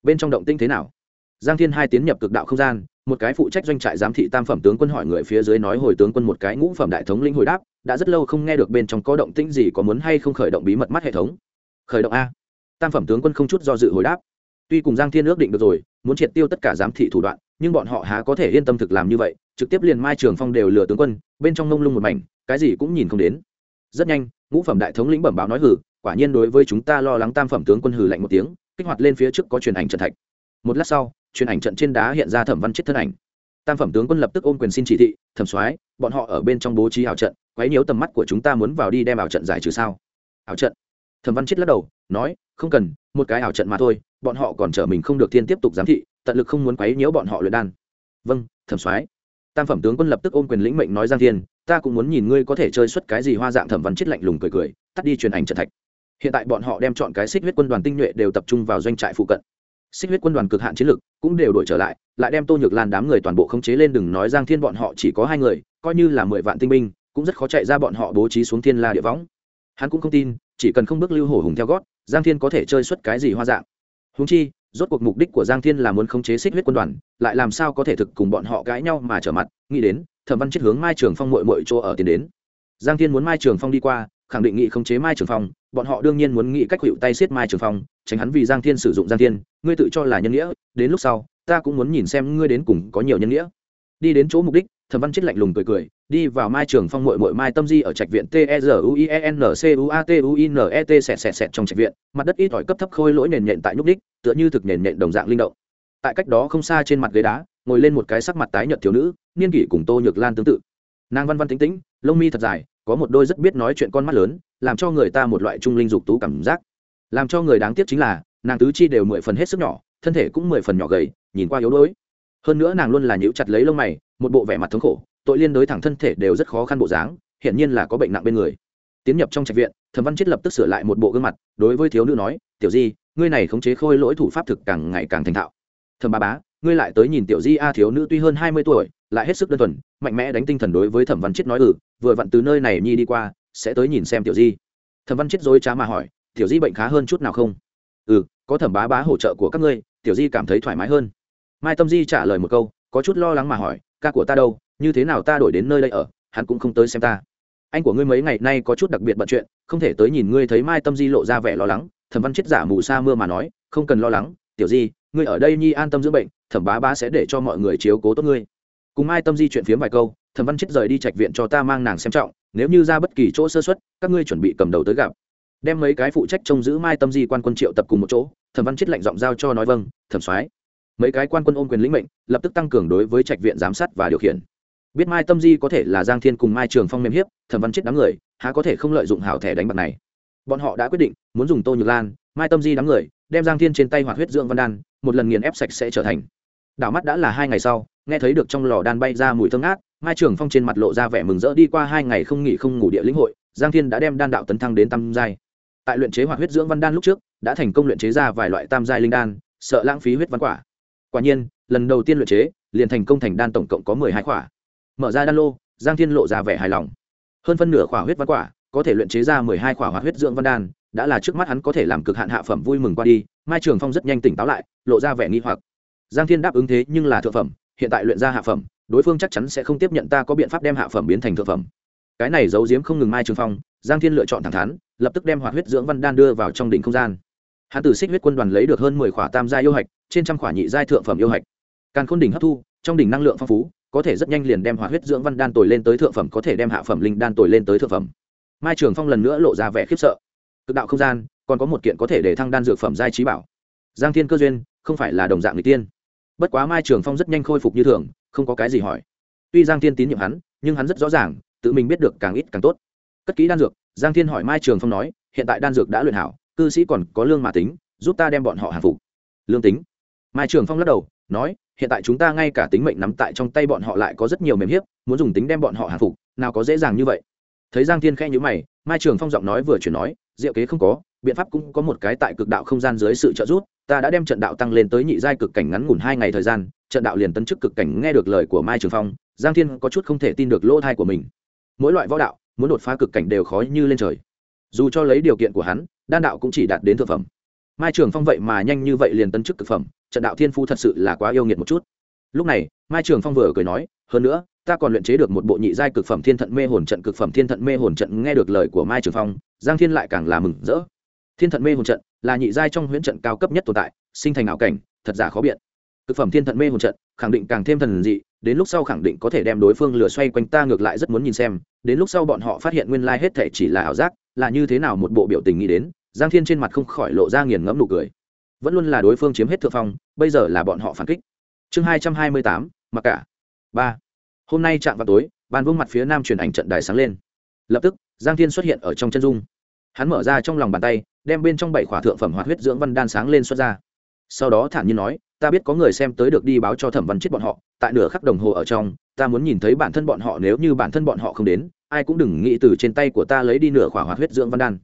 bên trong động tinh thế nào? Giang thiên hai tiến nhập cực đạo không gian, một cái phụ trách doanh trại giám thị tam phẩm tướng quân hỏi người phía dưới nói hồi tướng quân một cái ngũ phẩm đại thống lĩnh hồi đáp, đã rất lâu không nghe được bên trong có động tĩnh gì có muốn hay không khởi động bí mật mắt hệ thống. Khởi động a. Tam phẩm tướng quân không chút do dự hồi đáp. Tuy cùng giang thiên ước định được rồi, muốn triệt tiêu tất cả giám thị thủ đoạn, nhưng bọn họ há có thể yên tâm thực làm như vậy, trực tiếp liền mai trường phong đều lừa tướng quân, bên trong nông lung một mảnh, cái gì cũng nhìn không đến. Rất nhanh, ngũ phẩm đại thống lĩnh bẩm báo nói hử quả nhiên đối với chúng ta lo lắng tam phẩm tướng quân hử lạnh một tiếng kích hoạt lên phía trước có truyền ảnh trận thạch. Một lát sau, truyền ảnh trận trên đá hiện ra thẩm văn chết thân ảnh. Tam phẩm tướng quân lập tức ôm quyền xin chỉ thị, thẩm soái, bọn họ ở bên trong bố trí ảo trận, quấy nhiễu tầm mắt của chúng ta muốn vào đi đem ảo trận giải trừ sao? Ảo trận? Thẩm văn chết lắc đầu, nói, không cần, một cái ảo trận mà thôi, bọn họ còn trở mình không được thiên tiếp tục giám thị, tận lực không muốn quấy nhiễu bọn họ luyện đan. Vâng thẩm soái. Tam phẩm tướng quân lập tức ôm quyền lĩnh mệnh nói giang thiên, ta cũng muốn nhìn ngươi có thể chơi xuất cái gì hoa dạng. Thẩm văn chết lạnh lùng cười cười, tắt đi truyền ảnh trận thạch hiện tại bọn họ đem chọn cái xích huyết quân đoàn tinh nhuệ đều tập trung vào doanh trại phụ cận. Xích huyết quân đoàn cực hạn chiến lực cũng đều đổi trở lại lại đem tô nhược lan đám người toàn bộ khống chế lên đừng nói giang thiên bọn họ chỉ có hai người, coi như là mười vạn tinh binh, cũng rất khó chạy ra bọn họ bố trí xuống thiên la địa võng. Hắn cũng không tin, chỉ cần không bước lưu hổ hùng theo gót, giang thiên có thể chơi xuất cái gì hoa dạng. Húng chi, rốt cuộc mục đích của giang thiên là muốn khống chế xích huyết quân đoàn, lại làm sao có thể thực cùng bọn họ cãi nhau mà trở mặt, nghĩ đến, thẩm văn chết hướng mai trường phong mội mội chỗ ở tiến đến. Giang thiên muốn mai trường phong đi qua khẳng định nghị khống chế mai trường phong, bọn họ đương nhiên muốn nghĩ cách hữu tay xiết mai trường phong, tránh hắn vì giang thiên sử dụng giang thiên, ngươi tự cho là nhân nghĩa, đến lúc sau, ta cũng muốn nhìn xem ngươi đến cùng có nhiều nhân nghĩa. Đi đến chỗ mục đích, thẩm văn chết lạnh lùng cười cười, đi vào mai trường phong mội mội mai tâm di ở trạch viện t e r u i e n c u a t u i n e t sẹt sẹt sẹt trong trạch viện, mặt đất ít ỏi cấp thấp khôi lỗi nền nhện tại nhúc đích, tựa như thực nền nhện đồng dạng linh động. Tại cách đó không xa trên mặt ghế đá, ngồi lên một cái sắc mặt tái nhợt thiếu nữ, niên kỷ cùng tô nhược lan tương tự. Nàng văn văn tính tĩnh, lông mi thật dài có một đôi rất biết nói chuyện con mắt lớn, làm cho người ta một loại trung linh dục tú cảm giác. Làm cho người đáng tiếc chính là, nàng tứ chi đều mười phần hết sức nhỏ, thân thể cũng mười phần nhỏ gầy, nhìn qua yếu đuối. Hơn nữa nàng luôn là nhíu chặt lấy lông mày, một bộ vẻ mặt thống khổ, tội liên đối thẳng thân thể đều rất khó khăn bộ dáng, hiển nhiên là có bệnh nặng bên người. Tiến nhập trong trạch viện, thẩm văn chết lập tức sửa lại một bộ gương mặt, đối với thiếu nữ nói, tiểu di, ngươi này khống chế khôi lỗi thủ pháp thực càng ngày càng thành thạo. Thẩm ba bá ngươi lại tới nhìn tiểu di a thiếu nữ tuy hơn hai mươi tuổi, lại hết sức đơn thuần, mạnh mẽ đánh tinh thần đối với thẩm văn chết nói ừ vừa vặn từ nơi này nhi đi qua, sẽ tới nhìn xem tiểu di. Thẩm văn chết dối trá mà hỏi, tiểu di bệnh khá hơn chút nào không? Ừ có thẩm bá bá hỗ trợ của các ngươi, tiểu di cảm thấy thoải mái hơn. Mai tâm di trả lời một câu, có chút lo lắng mà hỏi, ca của ta đâu, như thế nào ta đổi đến nơi đây ở, hắn cũng không tới xem ta. Anh của ngươi mấy ngày nay có chút đặc biệt bận chuyện, không thể tới nhìn ngươi thấy mai tâm di lộ ra vẻ lo lắng. Thẩm văn chết giả mù sa mưa mà nói, không cần lo lắng, tiểu di ngươi ở đây nhi an tâm dưỡng bệnh, thẩm bá bá sẽ để cho mọi người chiếu cố tốt ngươi. Cùng mai tâm di chuyện phiếm vài câu, thẩm văn chết rời đi trạch viện cho ta mang nàng xem trọng, nếu như ra bất kỳ chỗ sơ xuất các ngươi chuẩn bị cầm đầu tới gặp. Đem mấy cái phụ trách trông giữ mai tâm di quan quân triệu tập cùng một chỗ, thẩm văn chết lệnh giọng giao cho nói vâng thẩm soái. Mấy cái quan quân ôm quyền lĩnh mệnh, lập tức tăng cường đối với trạch viện giám sát và điều khiển. Biết mai tâm di có thể là giang thiên cùng mai trường phong mềm hiếp, thẩm văn chết đám người, há có thể không lợi dụng hảo thẻ đánh bạc này. Bọn họ đã quyết định, muốn dùng tô nhược lan, mai tâm di đám người đem giang thiên trên tay hoạt huyết dưỡng văn đan, một lần nghiền ép sạch sẽ trở thành. Đảo mắt đã là hai ngày sau, nghe thấy được trong lò đan bay ra mùi thơm ngát, mai trường phong trên mặt lộ ra vẻ mừng rỡ đi qua hai ngày không nghỉ không ngủ địa lĩnh hội, giang thiên đã đem đan đạo tấn thăng đến tam giai. Tại luyện chế hoạt huyết dưỡng văn đan lúc trước, đã thành công luyện chế ra vài loại tam giai linh đan, sợ lãng phí huyết văn quả. Quả nhiên, lần đầu tiên luyện chế, liền thành công thành đan tổng cộng có mười hai quả. Mở ra đan lô, giang thiên lộ ra vẻ hài lòng. Hơn phân nửa quả huyết văn quả có thể luyện chế ra mười hai quả hoạt huyết dưỡng văn đan đã là trước mắt hắn có thể làm cực hạn hạ phẩm vui mừng qua đi, mai trường phong rất nhanh tỉnh táo lại, lộ ra vẻ nghi hoặc. Giang thiên đáp ứng thế nhưng là thượng phẩm, hiện tại luyện ra hạ phẩm, đối phương chắc chắn sẽ không tiếp nhận ta có biện pháp đem hạ phẩm biến thành thượng phẩm. Cái này giấu giếm không ngừng mai trường phong, giang thiên lựa chọn thẳng thắn, lập tức đem hoạt huyết dưỡng văn đan đưa vào trong đỉnh không gian. Hắn từ xích huyết quân đoàn lấy được hơn mười khỏa tam gia yêu hạch, trên trăm khỏa nhị giai thượng phẩm yêu hạch. Càng khôn đỉnh hấp thu, trong đỉnh năng lượng phong phú, có thể rất nhanh liền đem hoạt huyết dưỡng văn đan tồi lên tới thượng phẩm, có thể đem hạ phẩm linh đan tồi lên tới thượng phẩm. Mai trường phong lần nữa lộ ra vẻ khiếp sợ cực đạo không gian, còn có một kiện có thể để thăng đan dược phẩm giai trí bảo. Giang thiên cơ duyên, không phải là đồng dạng người tiên. Bất quá mai trường phong rất nhanh khôi phục như thường, không có cái gì hỏi. Tuy giang thiên tín nhiệm hắn, nhưng hắn rất rõ ràng, tự mình biết được càng ít càng tốt. Cất kỹ đan dược, giang thiên hỏi mai trường phong nói, hiện tại đan dược đã luyện hảo, cư sĩ còn có lương mà tính, giúp ta đem bọn họ hàng phục. Lương tính. Mai trường phong lắc đầu, nói, hiện tại chúng ta ngay cả tính mệnh nắm tại trong tay bọn họ lại có rất nhiều mềm hiếp, muốn dùng tính đem bọn họ hàng phục, nào có dễ dàng như vậy. Thấy giang thiên khẽ nhữ mày, mai trường phong giọng nói vừa chuyển nói diệu kế không có, biện pháp cũng có một cái tại cực đạo không gian dưới sự trợ giúp, ta đã đem trận đạo tăng lên tới nhị giai cực cảnh ngắn ngủn hai ngày thời gian, trận đạo liền tấn chức cực cảnh nghe được lời của mai trường phong, giang thiên có chút không thể tin được lỗ thai của mình. Mỗi loại võ đạo, muốn đột phá cực cảnh đều khó như lên trời. Dù cho lấy điều kiện của hắn, đan đạo cũng chỉ đạt đến thực phẩm. Mai trường phong vậy mà nhanh như vậy liền tấn chức cực phẩm, trận đạo thiên phu thật sự là quá yêu nghiệt một chút. Lúc này, mai trường phong vừa cười nói, hơn nữa ta còn luyện chế được một bộ nhị giai cực phẩm thiên thận mê hồn trận, cực phẩm thiên thận mê hồn trận nghe được lời của mai trường phong, giang thiên lại càng là mừng rỡ. Thiên thận mê hồn trận là nhị giai trong huyễn trận cao cấp nhất tồn tại, sinh thành ảo cảnh, thật giả khó biện. Cực phẩm thiên thận mê hồn trận, khẳng định càng thêm thần dị, đến lúc sau khẳng định có thể đem đối phương lừa xoay quanh ta ngược lại rất muốn nhìn xem, đến lúc sau bọn họ phát hiện nguyên lai hết thể chỉ là ảo giác, là như thế nào một bộ biểu tình nghĩ đến, giang thiên trên mặt không khỏi lộ ra nghiền ngẫm nụ cười. Vẫn luôn là đối phương chiếm hết thượng phong, bây giờ là bọn họ phản kích. Chương hai trăm hai mươi tám, mặc cả. Ba hôm nay chạm vào tối bàn vương mặt phía nam truyền ảnh trận đài sáng lên. Lập tức, giang thiên xuất hiện ở trong chân dung. Hắn mở ra trong lòng bàn tay, đem bên trong bảy khỏa thượng phẩm hoạt huyết dưỡng văn đan sáng lên xuất ra. Sau đó thản nhiên nói, ta biết có người xem tới được đi báo cho thẩm văn chết bọn họ, tại nửa khắc đồng hồ ở trong, ta muốn nhìn thấy bản thân bọn họ nếu như bản thân bọn họ không đến, ai cũng đừng nghĩ từ trên tay của ta lấy đi nửa khỏa hoạt huyết dưỡng văn đan.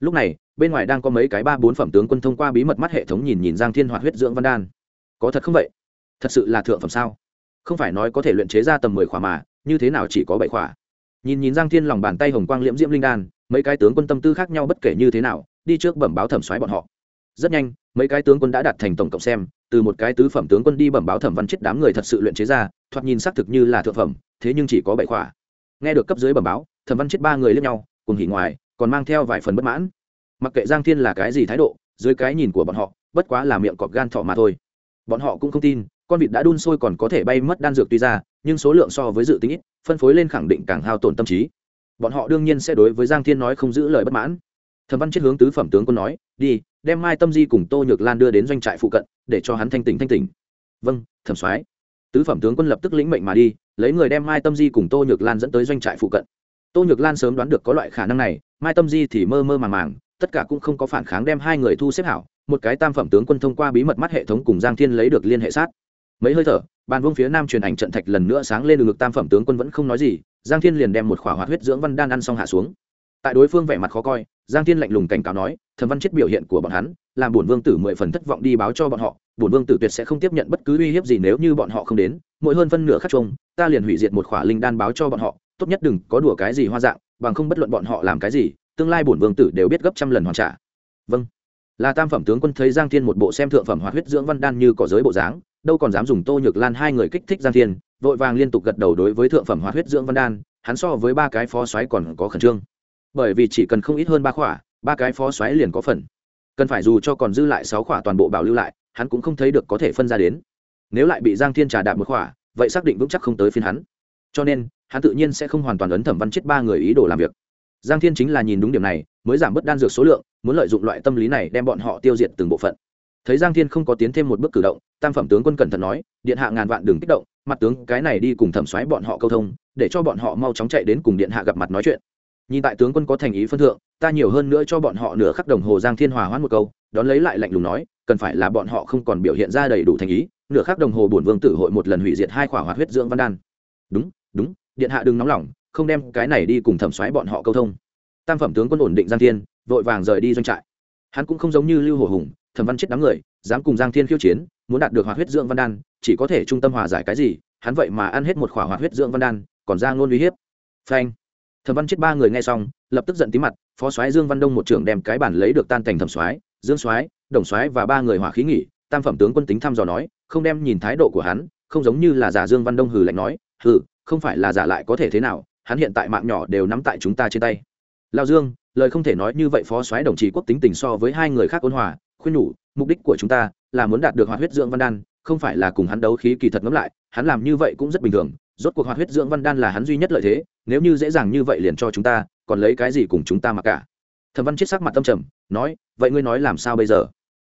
Lúc này, bên ngoài đang có mấy cái ba bốn phẩm tướng quân thông qua bí mật mắt hệ thống nhìn nhìn giang thiên hoạt huyết dưỡng văn đan. Có thật không vậy? Thật sự là thượng phẩm sao? Không phải nói có thể luyện chế ra tầm mười khỏa mà, như thế nào chỉ có bảy khỏa? Nhìn nhìn giang thiên lòng bàn tay hồng quang liễm diễm linh đan, mấy cái tướng quân tâm tư khác nhau bất kể như thế nào, đi trước bẩm báo thẩm xoáy bọn họ. Rất nhanh, mấy cái tướng quân đã đạt thành tổng cộng xem, từ một cái tứ phẩm tướng quân đi bẩm báo thẩm văn chết đám người thật sự luyện chế ra, thoạt nhìn xác thực như là thượng phẩm, thế nhưng chỉ có bảy khỏa. Nghe được cấp dưới bẩm báo, thẩm văn chết ba người lên nhau, cùng hỉ ngoài, còn mang theo vài phần bất mãn. Mặc kệ giang thiên là cái gì thái độ, dưới cái nhìn của bọn họ, bất quá là miệng cọp gan thỏ mà thôi. Bọn họ cũng không tin con vịt đã đun sôi còn có thể bay mất đan dược tuy ra, nhưng số lượng so với dự tính ít, phân phối lên khẳng định càng hao tổn tâm trí. Bọn họ đương nhiên sẽ đối với giang thiên nói không giữ lời bất mãn. Thẩm văn chết hướng tứ phẩm tướng quân nói, đi, đem mai tâm di cùng tô nhược lan đưa đến doanh trại phụ cận, để cho hắn thanh tỉnh thanh tỉnh. Vâng thẩm soái. Tứ phẩm tướng quân lập tức lĩnh mệnh mà đi, lấy người đem mai tâm di cùng tô nhược lan dẫn tới doanh trại phụ cận. Tô nhược lan sớm đoán được có loại khả năng này, mai tâm di thì mơ mơ màng màng, tất cả cũng không có phản kháng đem hai người thu xếp hảo, một cái tam phẩm tướng quân thông qua bí mật mắt hệ thống cùng giang thiên lấy được liên hệ sát mấy hơi thở, bàn vương phía nam truyền ảnh trận thạch lần nữa sáng lên ngực tam phẩm tướng quân vẫn không nói gì, giang thiên liền đem một khỏa hoạt huyết dưỡng văn đan ăn xong hạ xuống. Tại đối phương vẻ mặt khó coi, giang thiên lạnh lùng cảnh cáo nói thần văn chết biểu hiện của bọn hắn, làm bổn vương tử mười phần thất vọng đi báo cho bọn họ, bổn vương tử tuyệt sẽ không tiếp nhận bất cứ uy hiếp gì nếu như bọn họ không đến, mỗi hơn phân nửa khắc chung, ta liền hủy diệt một khỏa linh đan báo cho bọn họ, tốt nhất đừng có đùa cái gì hoa dạng, bằng không bất luận bọn họ làm cái gì, tương lai bổn vương tử đều biết gấp trăm lần hoàn trả. Vâng. Là tam phẩm tướng quân thấy giang thiên một bộ xem thượng phẩm hoạt huyết dưỡng văn đan như cỏ giới bộ dáng đâu còn dám dùng tô nhược lan hai người kích thích giang thiên, vội vàng liên tục gật đầu đối với thượng phẩm hoạt huyết dưỡng văn đan, hắn so với ba cái phó xoáy còn có khẩn trương. Bởi vì chỉ cần không ít hơn ba khỏa, ba cái phó xoáy liền có phần. Cần phải dù cho còn dư lại sáu khỏa toàn bộ bảo lưu lại, hắn cũng không thấy được có thể phân ra đến. Nếu lại bị giang thiên trà đạp một khỏa, vậy xác định vững chắc không tới phiên hắn. Cho nên, hắn tự nhiên sẽ không hoàn toàn ấn thẩm văn chết ba người ý đồ làm việc. Giang thiên chính là nhìn đúng điểm này, mới giảm bớt đan dược số lượng, muốn lợi dụng loại tâm lý này đem bọn họ tiêu diệt từng bộ phận thấy giang thiên không có tiến thêm một bước cử động, tam phẩm tướng quân cẩn thận nói, điện hạ ngàn vạn đừng kích động, mặt tướng cái này đi cùng thẩm xoáy bọn họ câu thông, để cho bọn họ mau chóng chạy đến cùng điện hạ gặp mặt nói chuyện. Nhìn tại tướng quân có thành ý phân thượng, ta nhiều hơn nữa cho bọn họ nửa khắc đồng hồ giang thiên hòa hoãn một câu, đón lấy lại lạnh lùng nói, cần phải là bọn họ không còn biểu hiện ra đầy đủ thành ý, nửa khắc đồng hồ bổn vương tử hội một lần hủy diệt hai khỏa hoạt huyết dưỡng văn đan. Đúng đúng, điện hạ đừng nóng lòng, không đem cái này đi cùng thẩm xoáy bọn họ câu thông. Tam phẩm tướng quân ổn định giang thiên, vội vàng rời đi doanh trại. Hắn cũng không giống như lưu hồ hùng thẩm văn chết đám người, dám cùng giang thiên khiêu chiến, muốn đạt được hoạt huyết dưỡng văn đan, chỉ có thể trung tâm hòa giải cái gì, hắn vậy mà ăn hết một khỏa hoạt huyết dưỡng văn đan, còn ra ngôn uy hiếp. Phanh. Thẩm văn chết ba người nghe xong, lập tức giận tí mặt, phó soái dương văn đông một trưởng đem cái bản lấy được tan thành thẩm soái, dương soái, đồng soái và ba người hỏa khí nghỉ, tam phẩm tướng quân tính thăm dò nói, không đem nhìn thái độ của hắn, không giống như là giả dương văn đông hừ lạnh nói, hừ, không phải là giả lại có thể thế nào, hắn hiện tại mạng nhỏ đều nắm tại chúng ta trên tay. Lao dương, lời không thể nói như vậy phó soái đồng chí quốc tính tình so với hai người khác ôn hòa khuyên nhủ, mục đích của chúng ta là muốn đạt được hoạt huyết dưỡng văn đan, không phải là cùng hắn đấu khí kỳ thật ngẫm lại, hắn làm như vậy cũng rất bình thường, rốt cuộc hoạt huyết dưỡng văn đan là hắn duy nhất lợi thế, nếu như dễ dàng như vậy liền cho chúng ta, còn lấy cái gì cùng chúng ta mặc cả? Thẩm văn chết sắc mặt tâm trầm, nói, vậy ngươi nói làm sao bây giờ?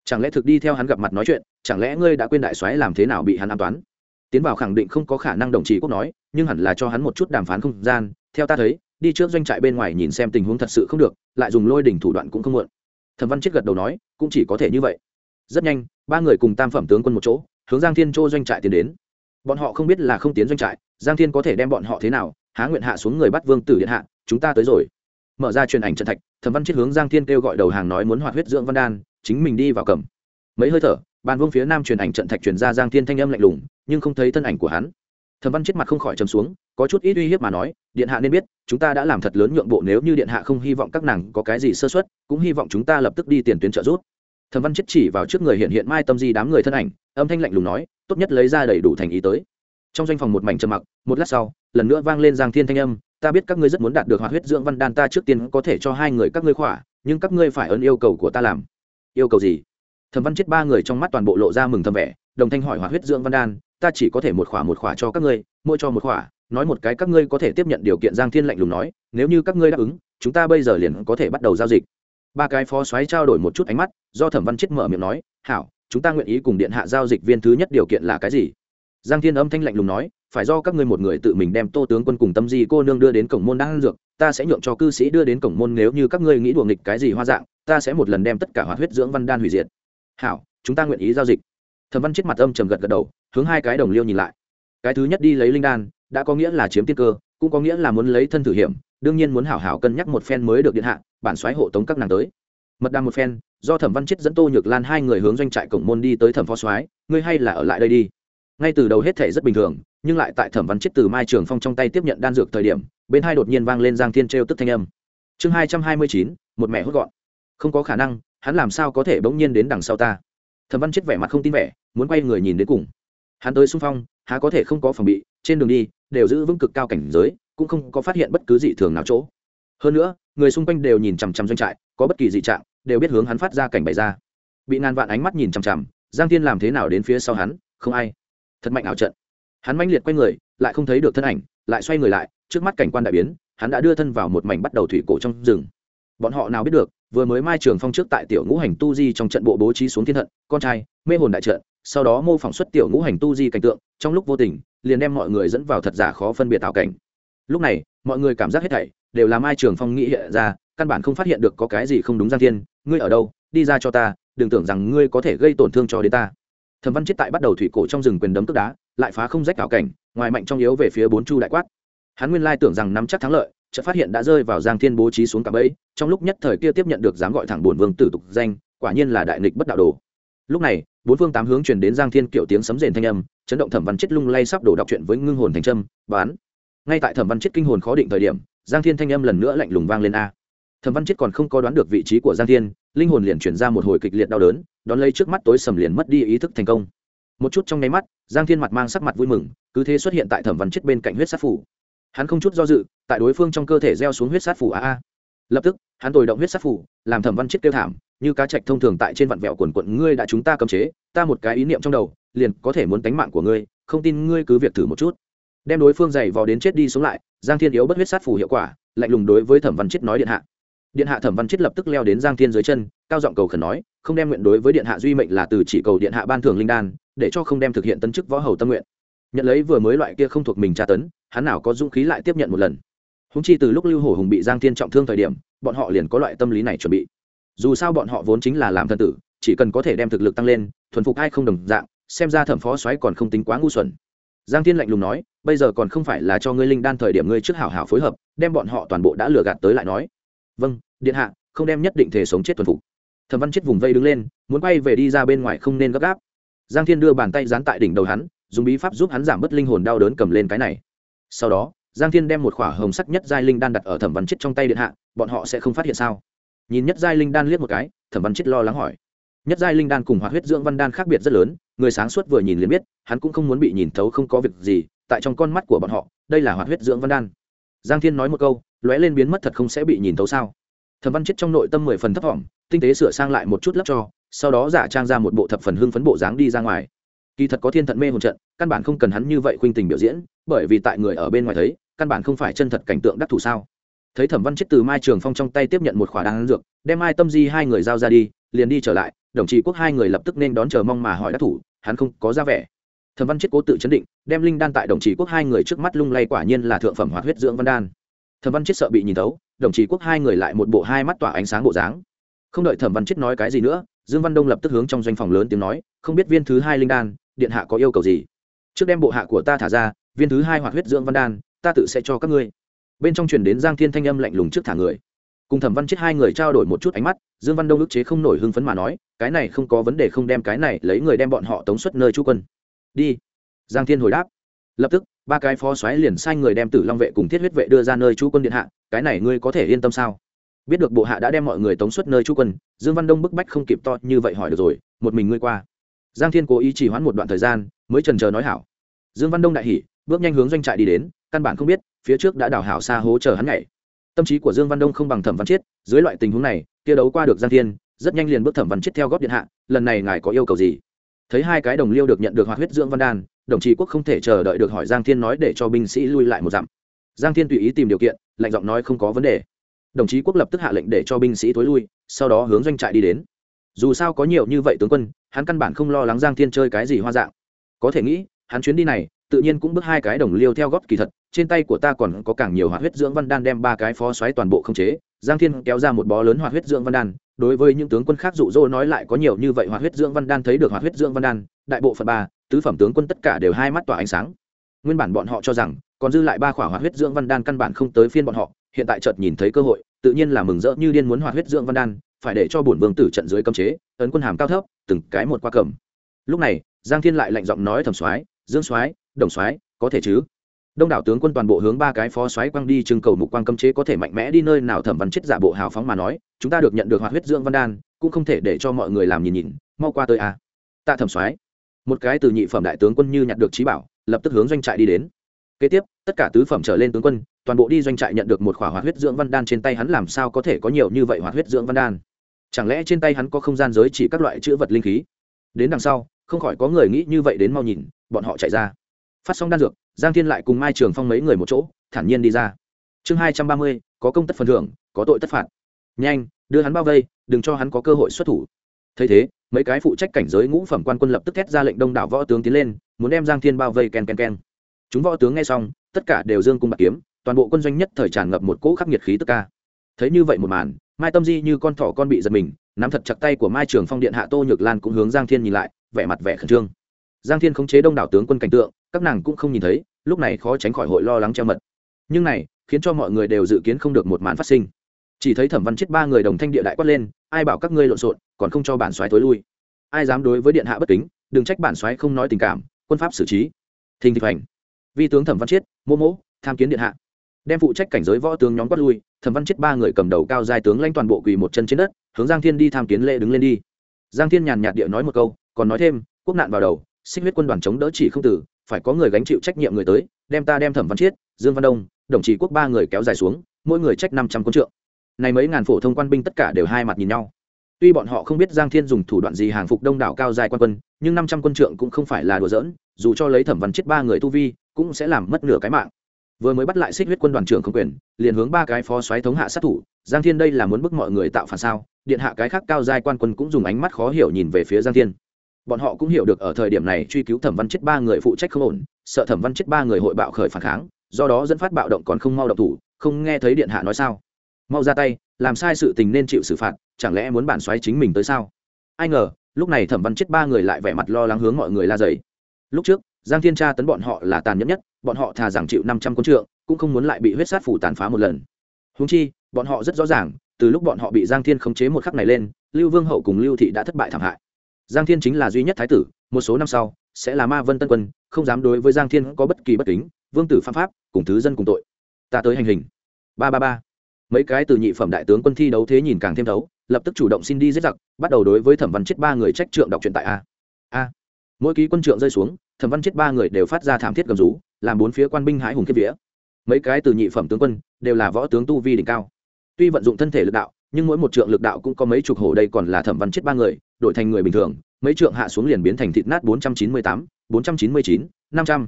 Chẳng lẽ thực đi theo hắn gặp mặt nói chuyện, chẳng lẽ ngươi đã quên đại soái làm thế nào bị hắn an toán? Tiến vào khẳng định không có khả năng đồng chí quốc nói, nhưng hẳn là cho hắn một chút đàm phán không gian. Theo ta thấy, đi trước doanh trại bên ngoài nhìn xem tình huống thật sự không được, lại dùng lôi đỉnh thủ đoạn cũng không muộn. Thẩm văn chết gật đầu nói cũng chỉ có thể như vậy. Rất nhanh, ba người cùng tam phẩm tướng quân một chỗ, hướng giang thiên châu doanh trại tiến đến. Bọn họ không biết là không tiến doanh trại, giang thiên có thể đem bọn họ thế nào, há nguyện hạ xuống người bắt vương tử điện hạ, chúng ta tới rồi. Mở ra truyền ảnh trận thạch, thẩm văn chết hướng giang thiên kêu gọi đầu hàng nói muốn hoạt huyết dưỡng văn đan, chính mình đi vào cầm. Mấy hơi thở, bàn vương phía nam truyền ảnh trận thạch truyền ra giang thiên thanh âm lạnh lùng, nhưng không thấy thân ảnh của hắn. Thẩm văn chết mặt không khỏi trầm xuống có chút ít uy hiếp mà nói, điện hạ nên biết, chúng ta đã làm thật lớn nhượng bộ nếu như điện hạ không hy vọng các nàng có cái gì sơ xuất cũng hy vọng chúng ta lập tức đi tiền tuyến trợ giúp. Thẩm văn chết chỉ vào trước người hiện hiện mai tâm di đám người thân ảnh, âm thanh lạnh lùng nói, tốt nhất lấy ra đầy đủ thành ý tới. Trong doanh phòng một mảnh trầm mặc, một lát sau, lần nữa vang lên giang thiên thanh âm, ta biết các ngươi rất muốn đạt được hoạt huyết dưỡng văn đan ta trước tiên có thể cho hai người các ngươi khỏa, nhưng các ngươi phải ơn yêu cầu của ta làm. Yêu cầu gì? Thẩm văn chết ba người trong mắt toàn bộ lộ ra mừng thầm vẻ, đồng thanh hỏi hoạt huyết dưỡng văn đan, ta chỉ có thể một khỏa một khỏa cho các ngươi, mỗi cho một khỏa nói một cái các ngươi có thể tiếp nhận điều kiện giang thiên lạnh lùng nói, nếu như các ngươi đáp ứng, chúng ta bây giờ liền có thể bắt đầu giao dịch. Ba cái phó xoáy trao đổi một chút ánh mắt, do thẩm văn chết mở miệng nói, hảo, chúng ta nguyện ý cùng điện hạ giao dịch viên thứ nhất điều kiện là cái gì? Giang thiên âm thanh lạnh lùng nói, phải do các ngươi một người tự mình đem tô tướng quân cùng tâm di cô nương đưa đến cổng môn đang dược, ta sẽ nhượng cho cư sĩ đưa đến cổng môn nếu như các ngươi nghĩ đùa nghịch cái gì hoa dạng, ta sẽ một lần đem tất cả hoạt huyết dưỡng văn đan hủy diệt. Hảo, chúng ta nguyện ý giao dịch. Thẩm văn chết mặt âm trầm gật gật đầu, hướng hai cái đồng liêu nhìn lại. Cái thứ nhất đi lấy linh đan đã có nghĩa là chiếm tiên cơ, cũng có nghĩa là muốn lấy thân thử hiểm, đương nhiên muốn hảo hảo cân nhắc một phen mới được điện hạ, bản xoáy hộ tống các nàng tới. Mật đàm một phen, do thẩm văn chết dẫn tô nhược lan hai người hướng doanh trại cổng môn đi tới thẩm phó soái, ngươi hay là ở lại đây đi. Ngay từ đầu hết thể rất bình thường, nhưng lại tại thẩm văn chết từ mai trường phong trong tay tiếp nhận đan dược thời điểm, bên hai đột nhiên vang lên giang thiên trêu tức thanh âm. Chương hai trăm hai mươi chín, một mẹ hốt gọn. Không có khả năng, hắn làm sao có thể bỗng nhiên đến đằng sau ta? Thẩm văn chết vẻ mặt không tin vẻ, muốn quay người nhìn đến cùng. Hắn tới xung phong, há có thể không có phòng bị, trên đường đi đều giữ vững cực cao cảnh giới, cũng không có phát hiện bất cứ dị thường nào chỗ. Hơn nữa, người xung quanh đều nhìn chằm chằm doanh trại, có bất kỳ dị trạng, đều biết hướng hắn phát ra cảnh bày ra. Bị ngàn vạn ánh mắt nhìn chằm chằm, giang thiên làm thế nào đến phía sau hắn, không ai. Thật mạnh ảo trận. Hắn manh liệt quay người, lại không thấy được thân ảnh, lại xoay người lại, trước mắt cảnh quan đại biến, hắn đã đưa thân vào một mảnh bắt đầu thủy cổ trong rừng. Bọn họ nào biết được, vừa mới mai trường phong trước tại tiểu ngũ hành tu di trong trận bộ bố trí xuống thiên thận con trai, mê hồn đại trận sau đó mô phỏng xuất tiểu ngũ hành tu di cảnh tượng, trong lúc vô tình, liền đem mọi người dẫn vào thật giả khó phân biệt tạo cảnh. Lúc này, mọi người cảm giác hết thảy đều là mai trường phong nghĩ hiện ra, căn bản không phát hiện được có cái gì không đúng giang thiên, ngươi ở đâu? Đi ra cho ta, đừng tưởng rằng ngươi có thể gây tổn thương cho đến ta. Thẩm văn chết tại bắt đầu thủy cổ trong rừng quyền đấm tức đá, lại phá không rách ảo cảnh, ngoài mạnh trong yếu về phía bốn chu đại quát. Hắn nguyên lai tưởng rằng nắm chắc thắng lợi, chợt phát hiện đã rơi vào giang thiên bố trí xuống cả bẫy, trong lúc nhất thời kia tiếp nhận được dám gọi thẳng bổn vương tử tục danh, quả nhiên là đại nghịch bất đạo đồ. Lúc này bốn phương tám hướng truyền đến giang thiên kiểu tiếng sấm rền thanh âm, chấn động thẩm văn chết lung lay sắp đổ đọc chuyện với ngưng hồn thành trâm bán. Ngay tại thẩm văn chết kinh hồn khó định thời điểm, giang thiên thanh âm lần nữa lạnh lùng vang lên a. Thẩm văn chết còn không có đoán được vị trí của giang thiên, linh hồn liền chuyển ra một hồi kịch liệt đau đớn, đón lấy trước mắt tối sầm liền mất đi ý thức thành công. Một chút trong nháy mắt, giang thiên mặt mang sắc mặt vui mừng, cứ thế xuất hiện tại thẩm văn chết bên cạnh huyết sát phủ. Hắn không chút do dự, tại đối phương trong cơ thể gieo xuống huyết sát phủ a a. Lập tức, hắn tồi động huyết sát phủ, làm thẩm văn chết kêu thảm như cá trạch thông thường tại trên vạn vẹo quần quận ngươi đã chúng ta cấm chế, ta một cái ý niệm trong đầu, liền có thể muốn tánh mạng của ngươi, không tin ngươi cứ việc thử một chút. Đem đối phương giày vò đến chết đi sống lại, giang thiên yếu bất huyết sát phù hiệu quả, lạnh lùng đối với thẩm văn chết nói điện hạ. Điện hạ thẩm văn chết lập tức leo đến giang thiên dưới chân, cao giọng cầu khẩn nói, không đem nguyện đối với điện hạ duy mệnh là từ chỉ cầu điện hạ ban thường linh đan, để cho không đem thực hiện tân chức võ hầu tâm nguyện. Nhận lấy vừa mới loại kia không thuộc mình tra tấn, hắn nào có dũng khí lại tiếp nhận một lần. Húng chi từ lúc lưu hổ hùng bị giang thiên trọng thương thời điểm, bọn họ liền có loại tâm lý này chuẩn bị dù sao bọn họ vốn chính là làm thần tử, chỉ cần có thể đem thực lực tăng lên, thuần phục ai không đồng dạng, xem ra thẩm phó xoáy còn không tính quá ngu xuẩn. Giang thiên lạnh lùng nói, bây giờ còn không phải là cho ngươi linh đan thời điểm ngươi trước hảo hảo phối hợp, đem bọn họ toàn bộ đã lừa gạt tới lại nói. Vâng điện hạ, không đem nhất định thể sống chết thuần phục. Thẩm văn chết vùng vây đứng lên, muốn quay về đi ra bên ngoài không nên gấp gáp. Giang thiên đưa bàn tay dán tại đỉnh đầu hắn, dùng bí pháp giúp hắn giảm bớt linh hồn đau đớn cầm lên cái này. Sau đó, giang thiên đem một khỏa hồng sắc nhất giai linh đan đặt ở thẩm văn chết trong tay điện hạ, bọn họ sẽ không phát hiện sao? Nhìn nhất giai linh đan liếc một cái, thẩm văn chết lo lắng hỏi. Nhất giai linh đan cùng hoạt huyết dưỡng văn đan khác biệt rất lớn, người sáng suốt vừa nhìn liền biết, hắn cũng không muốn bị nhìn thấu không có việc gì, tại trong con mắt của bọn họ, đây là hoạt huyết dưỡng văn đan. Giang thiên nói một câu, lóe lên biến mất thật không sẽ bị nhìn thấu sao? Thẩm văn chết trong nội tâm mười phần thấp thỏm, tinh tế sửa sang lại một chút lấp cho, sau đó giả trang ra một bộ thập phần hưng phấn bộ dáng đi ra ngoài. Kỳ thật có thiên thận mê hồn trận, căn bản không cần hắn như vậy khuynh tình biểu diễn, bởi vì tại người ở bên ngoài thấy, căn bản không phải chân thật cảnh tượng đắc thủ sao? Thấy thẩm văn chết từ mai trường phong trong tay tiếp nhận một khỏa đan dược, đem mai tâm di hai người giao ra đi, liền đi trở lại, đồng chí quốc hai người lập tức nên đón chờ mong mà hỏi đắc thủ, hắn không có ra vẻ. Thẩm văn chết cố tự chấn định, đem linh đan tại đồng chí quốc hai người trước mắt lung lay quả nhiên là thượng phẩm hoạt huyết dưỡng văn đan. Thẩm văn chết sợ bị nhìn thấu, đồng chí quốc hai người lại một bộ hai mắt tỏa ánh sáng bộ dáng. Không đợi thẩm văn chết nói cái gì nữa, dương văn đông lập tức hướng trong doanh phòng lớn tiếng nói, không biết viên thứ hai linh đan, điện hạ có yêu cầu gì? Trước đem bộ hạ của ta thả ra, viên thứ hai hoạt huyết dưỡng văn đan, ta tự sẽ cho các ngươi bên trong truyền đến giang thiên thanh âm lạnh lùng trước thả người. Cùng thẩm văn chết hai người trao đổi một chút ánh mắt, dương văn đông ức chế không nổi hưng phấn mà nói, cái này không có vấn đề không đem cái này lấy người đem bọn họ tống xuất nơi chú quân. Đi. Giang thiên hồi đáp. Lập tức, ba cái phó xoáy liền sai người đem tử long vệ cùng thiết huyết vệ đưa ra nơi chú quân điện hạ, cái này ngươi có thể yên tâm sao? Biết được bộ hạ đã đem mọi người tống xuất nơi chú quân, dương văn đông bức bách không kịp to như vậy hỏi được rồi, một mình ngươi qua? Giang thiên cố ý chỉ hoãn một đoạn thời gian, mới trần chờ nói hảo. Dương văn đông đại hỉ, bước nhanh hướng doanh trại đi đến, căn bản không biết phía trước đã đào hảo xa hố chờ hắn nhảy. Tâm trí của dương văn đông không bằng thẩm văn chiết, dưới loại tình huống này, kia đấu qua được giang thiên, rất nhanh liền bước thẩm văn chiết theo góp điện hạ, lần này ngài có yêu cầu gì? Thấy hai cái đồng liêu được nhận được hoạt huyết dưỡng văn đan, đồng chí quốc không thể chờ đợi được hỏi giang thiên nói để cho binh sĩ lui lại một dặm. Giang thiên tùy ý tìm điều kiện, lạnh giọng nói không có vấn đề. Đồng chí quốc lập tức hạ lệnh để cho binh sĩ tối lui, sau đó hướng doanh trại đi đến. Dù sao có nhiều như vậy tướng quân, hắn căn bản không lo lắng giang thiên chơi cái gì hoa dạng. Có thể nghĩ, hắn chuyến đi này tự nhiên cũng bước hai cái đồng liêu theo góp kỳ thật, trên tay của ta còn có càng nhiều hoạt huyết dưỡng văn đan đem ba cái phó xoáy toàn bộ không chế, giang thiên kéo ra một bó lớn hoạt huyết dưỡng văn đan, đối với những tướng quân khác dụ dỗ nói lại có nhiều như vậy hoạt huyết dưỡng văn đan thấy được hoạt huyết dưỡng văn đan, đại bộ phận ba, tứ phẩm tướng quân tất cả đều hai mắt tỏa ánh sáng. Nguyên bản bọn họ cho rằng, còn dư lại ba khỏa hoạt huyết dưỡng văn đan căn bản không tới phiên bọn họ, hiện tại chợt nhìn thấy cơ hội, tự nhiên là mừng rỡ như điên muốn hoạt huyết dưỡng văn đan, phải để cho bổn vương tử trận dưới cấm chế, ấn quân hàm cao thấp, từng cái một qua cầm. Lúc này, giang thiên lại lạnh giọng nói thẩm soái, dương soái đồng soái, có thể chứ? Đông đảo tướng quân toàn bộ hướng ba cái phó soái quang đi trưng cầu mục quang cấm chế có thể mạnh mẽ đi nơi nào thẩm văn chết giả bộ hào phóng mà nói, chúng ta được nhận được hoạt huyết dưỡng văn đan, cũng không thể để cho mọi người làm nhìn nhìn, mau qua tới a. À. tạ thẩm soái, một cái từ nhị phẩm đại tướng quân như nhặt được trí bảo, lập tức hướng doanh trại đi đến. Kế tiếp, tất cả tứ phẩm trở lên tướng quân, toàn bộ đi doanh trại nhận được một khỏa hoạt huyết dưỡng văn đan trên tay hắn làm sao có thể có nhiều như vậy hoạt huyết dưỡng văn đan? Chẳng lẽ trên tay hắn có không gian giới chỉ các loại chữ vật linh khí? Đến đằng sau, không khỏi có người nghĩ như vậy đến mau nhìn, bọn họ chạy ra phát xong đan dược, giang thiên lại cùng mai trường phong mấy người một chỗ, thản nhiên đi ra. Chương hai trăm ba mươi, có công tất phần thưởng, có tội tất phạt. Nhanh, đưa hắn bao vây, đừng cho hắn có cơ hội xuất thủ. Thấy thế, mấy cái phụ trách cảnh giới ngũ phẩm quan quân lập tức thét ra lệnh đông đảo võ tướng tiến lên, muốn đem giang thiên bao vây ken ken ken. Chúng võ tướng nghe xong, tất cả đều dương cung bạc kiếm, toàn bộ quân doanh nhất thời tràn ngập một cỗ khắc nghiệt khí tức ca. Thấy như vậy một màn, mai tâm di như con thỏ con bị giật mình, nắm thật chặt tay của mai trường phong điện hạ tô nhược lan cũng hướng giang thiên nhìn lại, vẻ mặt vẻ khẩn trương. Giang thiên khống chế đông đảo tướng quân cảnh tượng các nàng cũng không nhìn thấy, lúc này khó tránh khỏi hội lo lắng treo mật. Nhưng này, khiến cho mọi người đều dự kiến không được một màn phát sinh. Chỉ thấy thẩm văn chết ba người đồng thanh địa đại quát lên, ai bảo các ngươi lộn xộn, còn không cho bản xoáy tối lui? Ai dám đối với điện hạ bất kính, đừng trách bản xoáy không nói tình cảm, quân pháp xử trí. Thình thịch hành vi tướng thẩm văn chiết mô mỗ, tham kiến điện hạ. Đem phụ trách cảnh giới võ tướng nhóm quát lui, thẩm văn chiết ba người cầm đầu cao giai tướng lãnh toàn bộ quỳ một chân trên đất, hướng giang thiên đi tham kiến lễ đứng lên đi. Giang thiên nhàn nhạt địa nói một câu, còn nói thêm, quốc nạn vào đầu, xích huyết quân đoàn chống đỡ chỉ không tử phải có người gánh chịu trách nhiệm người tới, đem ta đem thẩm văn chiết, dương văn đông, đồng chí quốc ba người kéo dài xuống, mỗi người trách năm trăm quân trượng. Này mấy ngàn phổ thông quan binh tất cả đều hai mặt nhìn nhau. Tuy bọn họ không biết giang thiên dùng thủ đoạn gì hàng phục đông đảo cao dài quan quân, nhưng năm trăm quân trượng cũng không phải là đùa giỡn, dù cho lấy thẩm văn chết ba người tu vi, cũng sẽ làm mất nửa cái mạng. Vừa mới bắt lại xích huyết quân đoàn trưởng không quyền, liền hướng ba cái phó xoáy thống hạ sát thủ, giang thiên đây là muốn bức mọi người tạo phản sao? Điện hạ cái khác cao giai quan quân cũng dùng ánh mắt khó hiểu nhìn về phía giang thiên bọn họ cũng hiểu được ở thời điểm này truy cứu thẩm văn chết ba người phụ trách không ổn, sợ thẩm văn chết ba người hội bạo khởi phản kháng, do đó dẫn phát bạo động còn không mau động thủ, không nghe thấy điện hạ nói sao. Mau ra tay, làm sai sự tình nên chịu xử phạt, chẳng lẽ muốn bản xoáy chính mình tới sao? Ai ngờ, lúc này thẩm văn chết ba người lại vẻ mặt lo lắng hướng mọi người la dày. Lúc trước, giang thiên tra tấn bọn họ là tàn nhẫn nhất, bọn họ thà rằng chịu năm trăm quân trượng, cũng không muốn lại bị huyết sát phủ tàn phá một lần. Húng chi, bọn họ rất rõ ràng, từ lúc bọn họ bị giang thiên khống chế một khắc này lên, lưu vương hậu cùng lưu thị đã thất bại thảm hại giang thiên chính là duy nhất thái tử, một số năm sau, sẽ là ma vân tân quân, không dám đối với giang thiên có bất kỳ bất kính, vương tử phạm pháp, cùng thứ dân cùng tội. Ta tới hành hình. Ba ba ba. Mấy cái từ nhị phẩm đại tướng quân thi đấu thế nhìn càng thêm thấu, lập tức chủ động xin đi giết giặc, bắt đầu đối với thẩm văn chết ba người trách trượng đọc truyện tại a. A. Mỗi ký quân trượng rơi xuống, thẩm văn chết ba người đều phát ra thảm thiết gầm rú, làm bốn phía quan binh hãi hùng kiếp vía. Mấy cái từ nhị phẩm tướng quân đều là võ tướng tu vi đỉnh cao. Tuy vận dụng thân thể lực đạo, nhưng mỗi một trượng lực đạo cũng có mấy chục hổ đây còn là thẩm văn chết ba người đổi thành người bình thường, mấy trượng hạ xuống liền biến thành thịt nát bốn trăm chín mươi tám, bốn trăm chín mươi chín, năm trăm.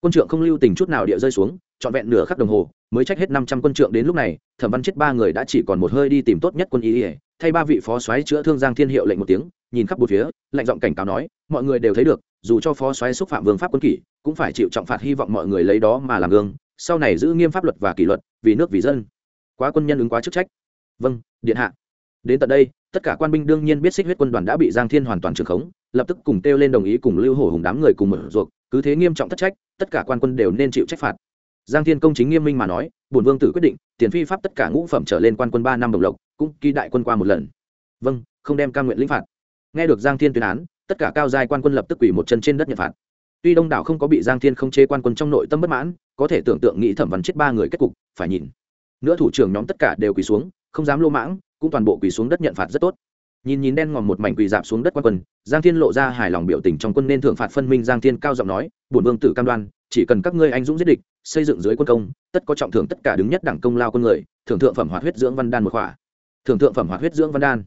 Quân trượng không lưu tình chút nào địa rơi xuống, trọn vẹn nửa khắc đồng hồ, mới trách hết năm trăm quân trượng đến lúc này, thẩm văn chết ba người đã chỉ còn một hơi đi tìm tốt nhất quân ý ỉa thay ba vị phó soái chữa thương giang thiên hiệu lệnh một tiếng, nhìn khắp bốn phía, lạnh giọng cảnh cáo nói, mọi người đều thấy được, dù cho phó soái xúc phạm vương pháp quân kỷ, cũng phải chịu trọng phạt hy vọng mọi người lấy đó mà làm gương, sau này giữ nghiêm pháp luật và kỷ luật, vì nước vì dân. Quá quân nhân ứng quá chức trách. Vâng điện hạ. Đến tận đây tất cả quan binh đương nhiên biết xích huyết quân đoàn đã bị giang thiên hoàn toàn trường khống, lập tức cùng kêu lên đồng ý cùng lưu hổ hùng đám người cùng mở ruột cứ thế nghiêm trọng thất trách, tất cả quan quân đều nên chịu trách phạt. Giang thiên công chính nghiêm minh mà nói, bổn vương tử quyết định, tiền phi pháp tất cả ngũ phẩm trở lên quan quân ba năm đồng lộc, cũng ký đại quân qua một lần. Vâng không đem ca nguyện lĩnh phạt. Nghe được giang thiên tuyên án, tất cả cao giai quan quân lập tức quỳ một chân trên đất nhận phạt. Tuy đông đảo không có bị giang thiên không chế quan quân trong nội tâm bất mãn, có thể tưởng tượng nghĩ thẩm văn chết ba người kết cục, phải nhìn. Nữa thủ trưởng nhóm tất cả đều quỳ xuống, không dám lô mãng cũng toàn bộ quỳ xuống đất nhận phạt rất tốt. Nhìn nhìn đen ngòm một mảnh quỳ dạp xuống đất quan quân, giang thiên lộ ra hài lòng biểu tình trong quân nên thưởng phạt phân minh giang thiên cao giọng nói, bổn vương tử cam đoan, chỉ cần các ngươi anh dũng giết địch, xây dựng dưới quân công, tất có trọng thưởng tất cả đứng nhất đẳng công lao con người, thưởng thượng phẩm hoạt huyết dưỡng văn đan một khỏa. Thưởng thượng phẩm hoạt huyết dưỡng văn đan.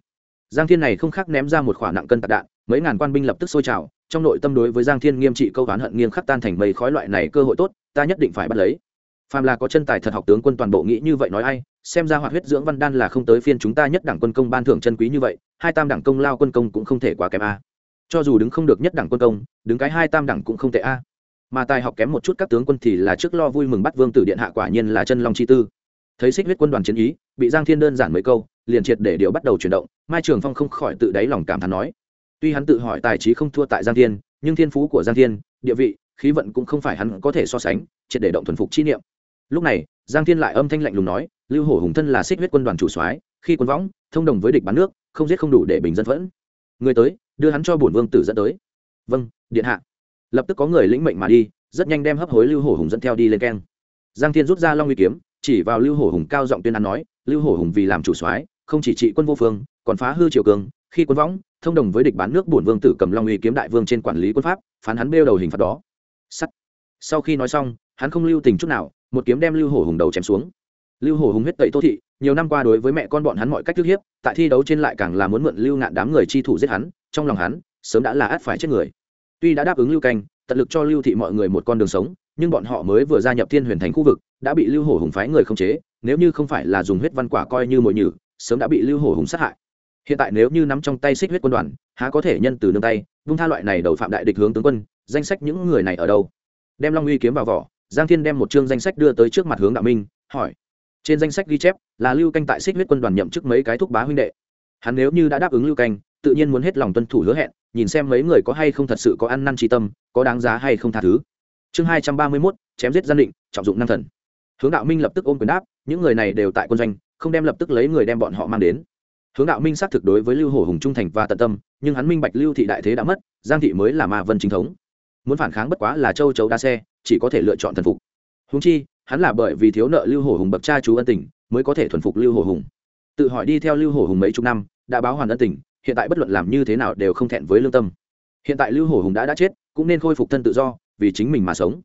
Giang thiên này không khác ném ra một khỏa nặng cân tạc đạn, mấy ngàn quan binh lập tức sôi trào, trong nội tâm đối với giang thiên nghiêm trị câu oán hận nghiêng khắc tan thành mây khói loại này cơ hội tốt, ta nhất định phải bắt lấy phàm là có chân tài thật học tướng quân toàn bộ nghĩ như vậy nói ai, xem ra hoạt huyết dưỡng văn đan là không tới phiên chúng ta nhất đẳng quân công ban thưởng chân quý như vậy, hai tam đẳng công lao quân công cũng không thể quá kém a. Cho dù đứng không được nhất đẳng quân công, đứng cái hai tam đẳng cũng không tệ a. Mà tài học kém một chút các tướng quân thì là trước lo vui mừng bắt vương tử điện hạ quả nhiên là chân long chi tư. Thấy xích huyết quân đoàn chiến ý, bị giang thiên đơn giản mấy câu, liền triệt để điều bắt đầu chuyển động, mai trường phong không khỏi tự đáy lòng cảm thán nói. Tuy hắn tự hỏi tài trí không thua tại giang thiên, nhưng thiên phú của giang thiên, địa vị, khí vận cũng không phải hắn có thể so sánh, triệt để động thuần phục chi niệm lúc này, giang thiên lại âm thanh lạnh lùng nói, lưu hổ hùng thân là xích huyết quân đoàn chủ soái, khi quân võng, thông đồng với địch bán nước, không giết không đủ để bình dân vẫn. Người tới, đưa hắn cho bổn vương tử dẫn tới. Vâng điện hạ. Lập tức có người lĩnh mệnh mà đi, rất nhanh đem hấp hối lưu hổ hùng dẫn theo đi lên keng. Giang thiên rút ra long uy kiếm, chỉ vào lưu hổ hùng cao giọng tuyên án nói, lưu hổ hùng vì làm chủ soái, không chỉ trị quân vô phương, còn phá hư triều cường, khi quân võng, thông đồng với địch bán nước bổn vương tử cầm long uy kiếm đại vương trên quản lý quân pháp, phán hắn bêu đầu hình phạt đó. Sắt. Sau khi nói xong, hắn không lưu tình chút nào một kiếm đem lưu hổ hùng đầu chém xuống. Lưu hổ hùng huyết tẩy tô thị, nhiều năm qua đối với mẹ con bọn hắn mọi cách thức hiếp, tại thi đấu trên lại càng là muốn mượn lưu ngạn đám người chi thủ giết hắn, trong lòng hắn, sớm đã là át phải chết người. Tuy đã đáp ứng lưu canh, tận lực cho lưu thị mọi người một con đường sống, nhưng bọn họ mới vừa gia nhập thiên huyền thành khu vực, đã bị lưu hổ hùng phái người không chế, nếu như không phải là dùng huyết văn quả coi như mồi nhử, sớm đã bị lưu hổ hùng sát hại. Hiện tại nếu như nắm trong tay xích huyết quân đoàn, há có thể nhân từ nương tay, vung tha loại này đầu phạm đại địch hướng tướng quân, danh sách những người này ở đâu? Đem long uy kiếm vào vỏ giang thiên đem một chương danh sách đưa tới trước mặt hướng đạo minh, hỏi, trên danh sách ghi chép là lưu canh tại xích huyết quân đoàn nhậm chức mấy cái thúc bá huynh đệ? Hắn nếu như đã đáp ứng lưu canh, tự nhiên muốn hết lòng tuân thủ hứa hẹn, nhìn xem mấy người có hay không thật sự có ăn năn tri tâm, có đáng giá hay không tha thứ. Chương hai trăm ba mươi mốt, chém giết gian định, trọng dụng năng thần. Hướng đạo minh lập tức ôm quyền đáp, những người này đều tại quân doanh, không đem lập tức lấy người đem bọn họ mang đến. Hướng đạo minh xác thực đối với lưu hổ hùng trung thành và tận tâm, nhưng hắn minh bạch lưu thị đại thế đã mất, giang thị mới là ma vân chính thống muốn phản kháng bất quá là châu chấu đa xe, chỉ có thể lựa chọn thần phục. Húng chi, hắn là bởi vì thiếu nợ lưu hổ hùng bậc cha chú ân tình, mới có thể thuần phục lưu hổ hùng. Tự hỏi đi theo lưu hổ hùng mấy chục năm, đã báo hoàn ân tình, hiện tại bất luận làm như thế nào đều không thẹn với lương tâm. Hiện tại lưu hổ hùng đã đã chết, cũng nên khôi phục thân tự do, vì chính mình mà sống.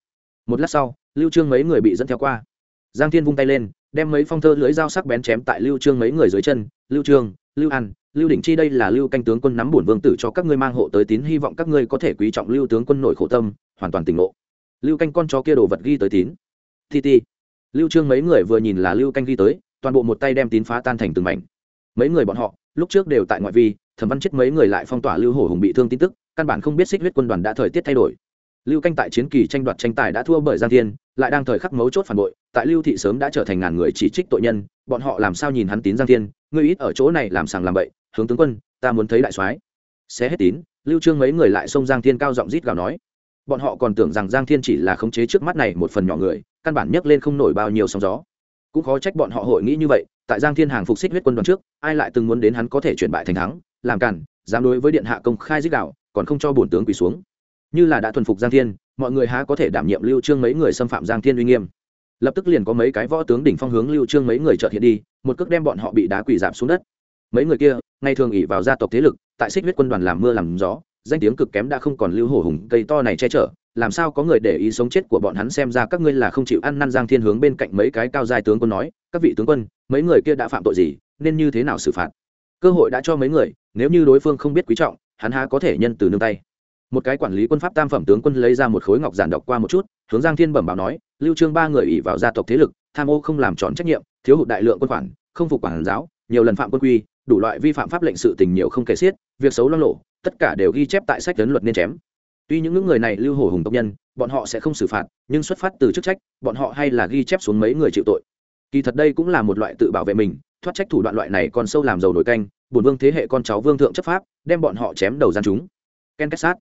Một lát sau, lưu trương mấy người bị dẫn theo qua. Giang thiên vung tay lên, đem mấy phong thơ lưới dao sắc bén chém tại lưu trương mấy người dưới chân. Lưu trương lưu an, lưu định chi đây là lưu canh tướng quân nắm bổn vương tử cho các ngươi mang hộ tới tín, hy vọng các ngươi có thể quý trọng lưu tướng quân nội khổ tâm, hoàn toàn tỉnh ngộ. Lưu canh con chó kia đồ vật ghi tới tín. Thi ti. Lưu trương mấy người vừa nhìn là lưu canh ghi tới, toàn bộ một tay đem tín phá tan thành từng mảnh. Mấy người bọn họ, lúc trước đều tại ngoại vi, thẩm văn chết mấy người lại phong tỏa lưu hổ hùng bị thương tin tức, căn bản không biết xích huyết quân đoàn đã thời tiết thay đổi. Lưu canh tại chiến kỳ tranh đoạt tranh tài đã thua bởi giang thiên, lại đang thời khắc mấu chốt phản bội, tại lưu thị sớm đã trở thành ngàn người chỉ trích tội nhân, bọn họ làm sao nhìn hắn tín giang thiên ngươi ít ở chỗ này làm sàng làm bậy, hướng tướng quân, ta muốn thấy đại soái. Xé hết tín, lưu trương mấy người lại xông giang thiên cao giọng rít gào nói. Bọn họ còn tưởng rằng giang thiên chỉ là khống chế trước mắt này một phần nhỏ người, căn bản nhấc lên không nổi bao nhiêu sóng gió. Cũng khó trách bọn họ hội nghĩ như vậy, tại giang thiên hàng phục xích huyết quân đoàn trước, ai lại từng muốn đến hắn có thể chuyển bại thành thắng, làm cản, dám đối với điện hạ công khai dích đạo còn không cho bổn tướng quỳ xuống. Như là đã thuần phục giang thiên, mọi người há có thể đảm nhiệm lưu trương mấy người xâm phạm giang thiên uy nghiêm lập tức liền có mấy cái võ tướng đỉnh phong hướng lưu trương mấy người chợt hiện đi, một cước đem bọn họ bị đá quỳ giảm xuống đất. Mấy người kia ngày thường ỉ vào gia tộc thế lực, tại xích huyết quân đoàn làm mưa làm gió, danh tiếng cực kém đã không còn lưu hổ hùng cây to này che chở, làm sao có người để ý sống chết của bọn hắn xem ra các ngươi là không chịu ăn năn giang thiên hướng bên cạnh mấy cái cao giai tướng quân nói, các vị tướng quân, mấy người kia đã phạm tội gì, nên như thế nào xử phạt? Cơ hội đã cho mấy người, nếu như đối phương không biết quý trọng, hắn há có thể nhân từ nương tay. Một cái quản lý quân pháp tam phẩm tướng quân lấy ra một khối ngọc giản đọc qua một chút, hướng giang thiên bẩm báo nói lưu trương ba người ủy vào gia tộc thế lực, tham ô không làm tròn trách nhiệm, thiếu hụt đại lượng quân khoản, không phục quản giáo, nhiều lần phạm quân quy, đủ loại vi phạm pháp lệnh sự tình nhiều không kể xiết, việc xấu lo lộ tất cả đều ghi chép tại sách lớn luật nên chém. Tuy những người này lưu hổ hùng tộc nhân, bọn họ sẽ không xử phạt, nhưng xuất phát từ chức trách, bọn họ hay là ghi chép xuống mấy người chịu tội. Kỳ thật đây cũng là một loại tự bảo vệ mình, thoát trách thủ đoạn loại này còn sâu làm dầu nổi canh, bổn vương thế hệ con cháu vương thượng chấp pháp, đem bọn họ chém đầu gian chúng. Ken kết sát.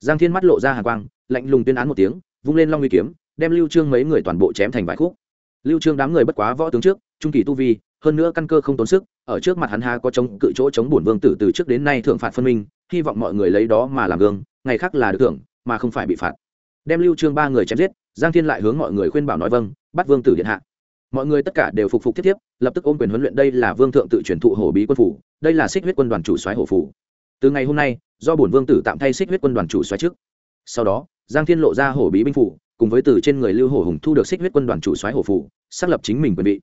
Giang thiên mắt lộ ra hàng quang, lạnh lùng tuyên án một tiếng, vung lên long uy kiếm đem lưu trương mấy người toàn bộ chém thành vài khúc. Lưu trương đám người bất quá võ tướng trước, trung kỳ tu vi, hơn nữa căn cơ không tốn sức, ở trước mặt hắn ha có chống cự chỗ chống bổn vương tử từ trước đến nay thượng phạt phân minh, hy vọng mọi người lấy đó mà làm gương, ngày khác là được thưởng, mà không phải bị phạt. Đem lưu trương ba người chém giết, giang thiên lại hướng mọi người khuyên bảo nói vâng bắt vương tử điện hạ. Mọi người tất cả đều phục phục tiếp tiếp lập tức ôm quyền huấn luyện đây là vương thượng tự truyền thụ hổ bí quân phủ, đây là xích huyết quân đoàn chủ soái hổ phủ. Từ ngày hôm nay, do bổn vương tử tạm thay xích huyết quân đoàn chủ soái trước. Sau đó, giang thiên lộ ra hổ bí binh phủ cùng với từ trên người lưu hổ hùng thu được xích huyết quân đoàn chủ soái hổ phủ xác lập chính mình quyền vị.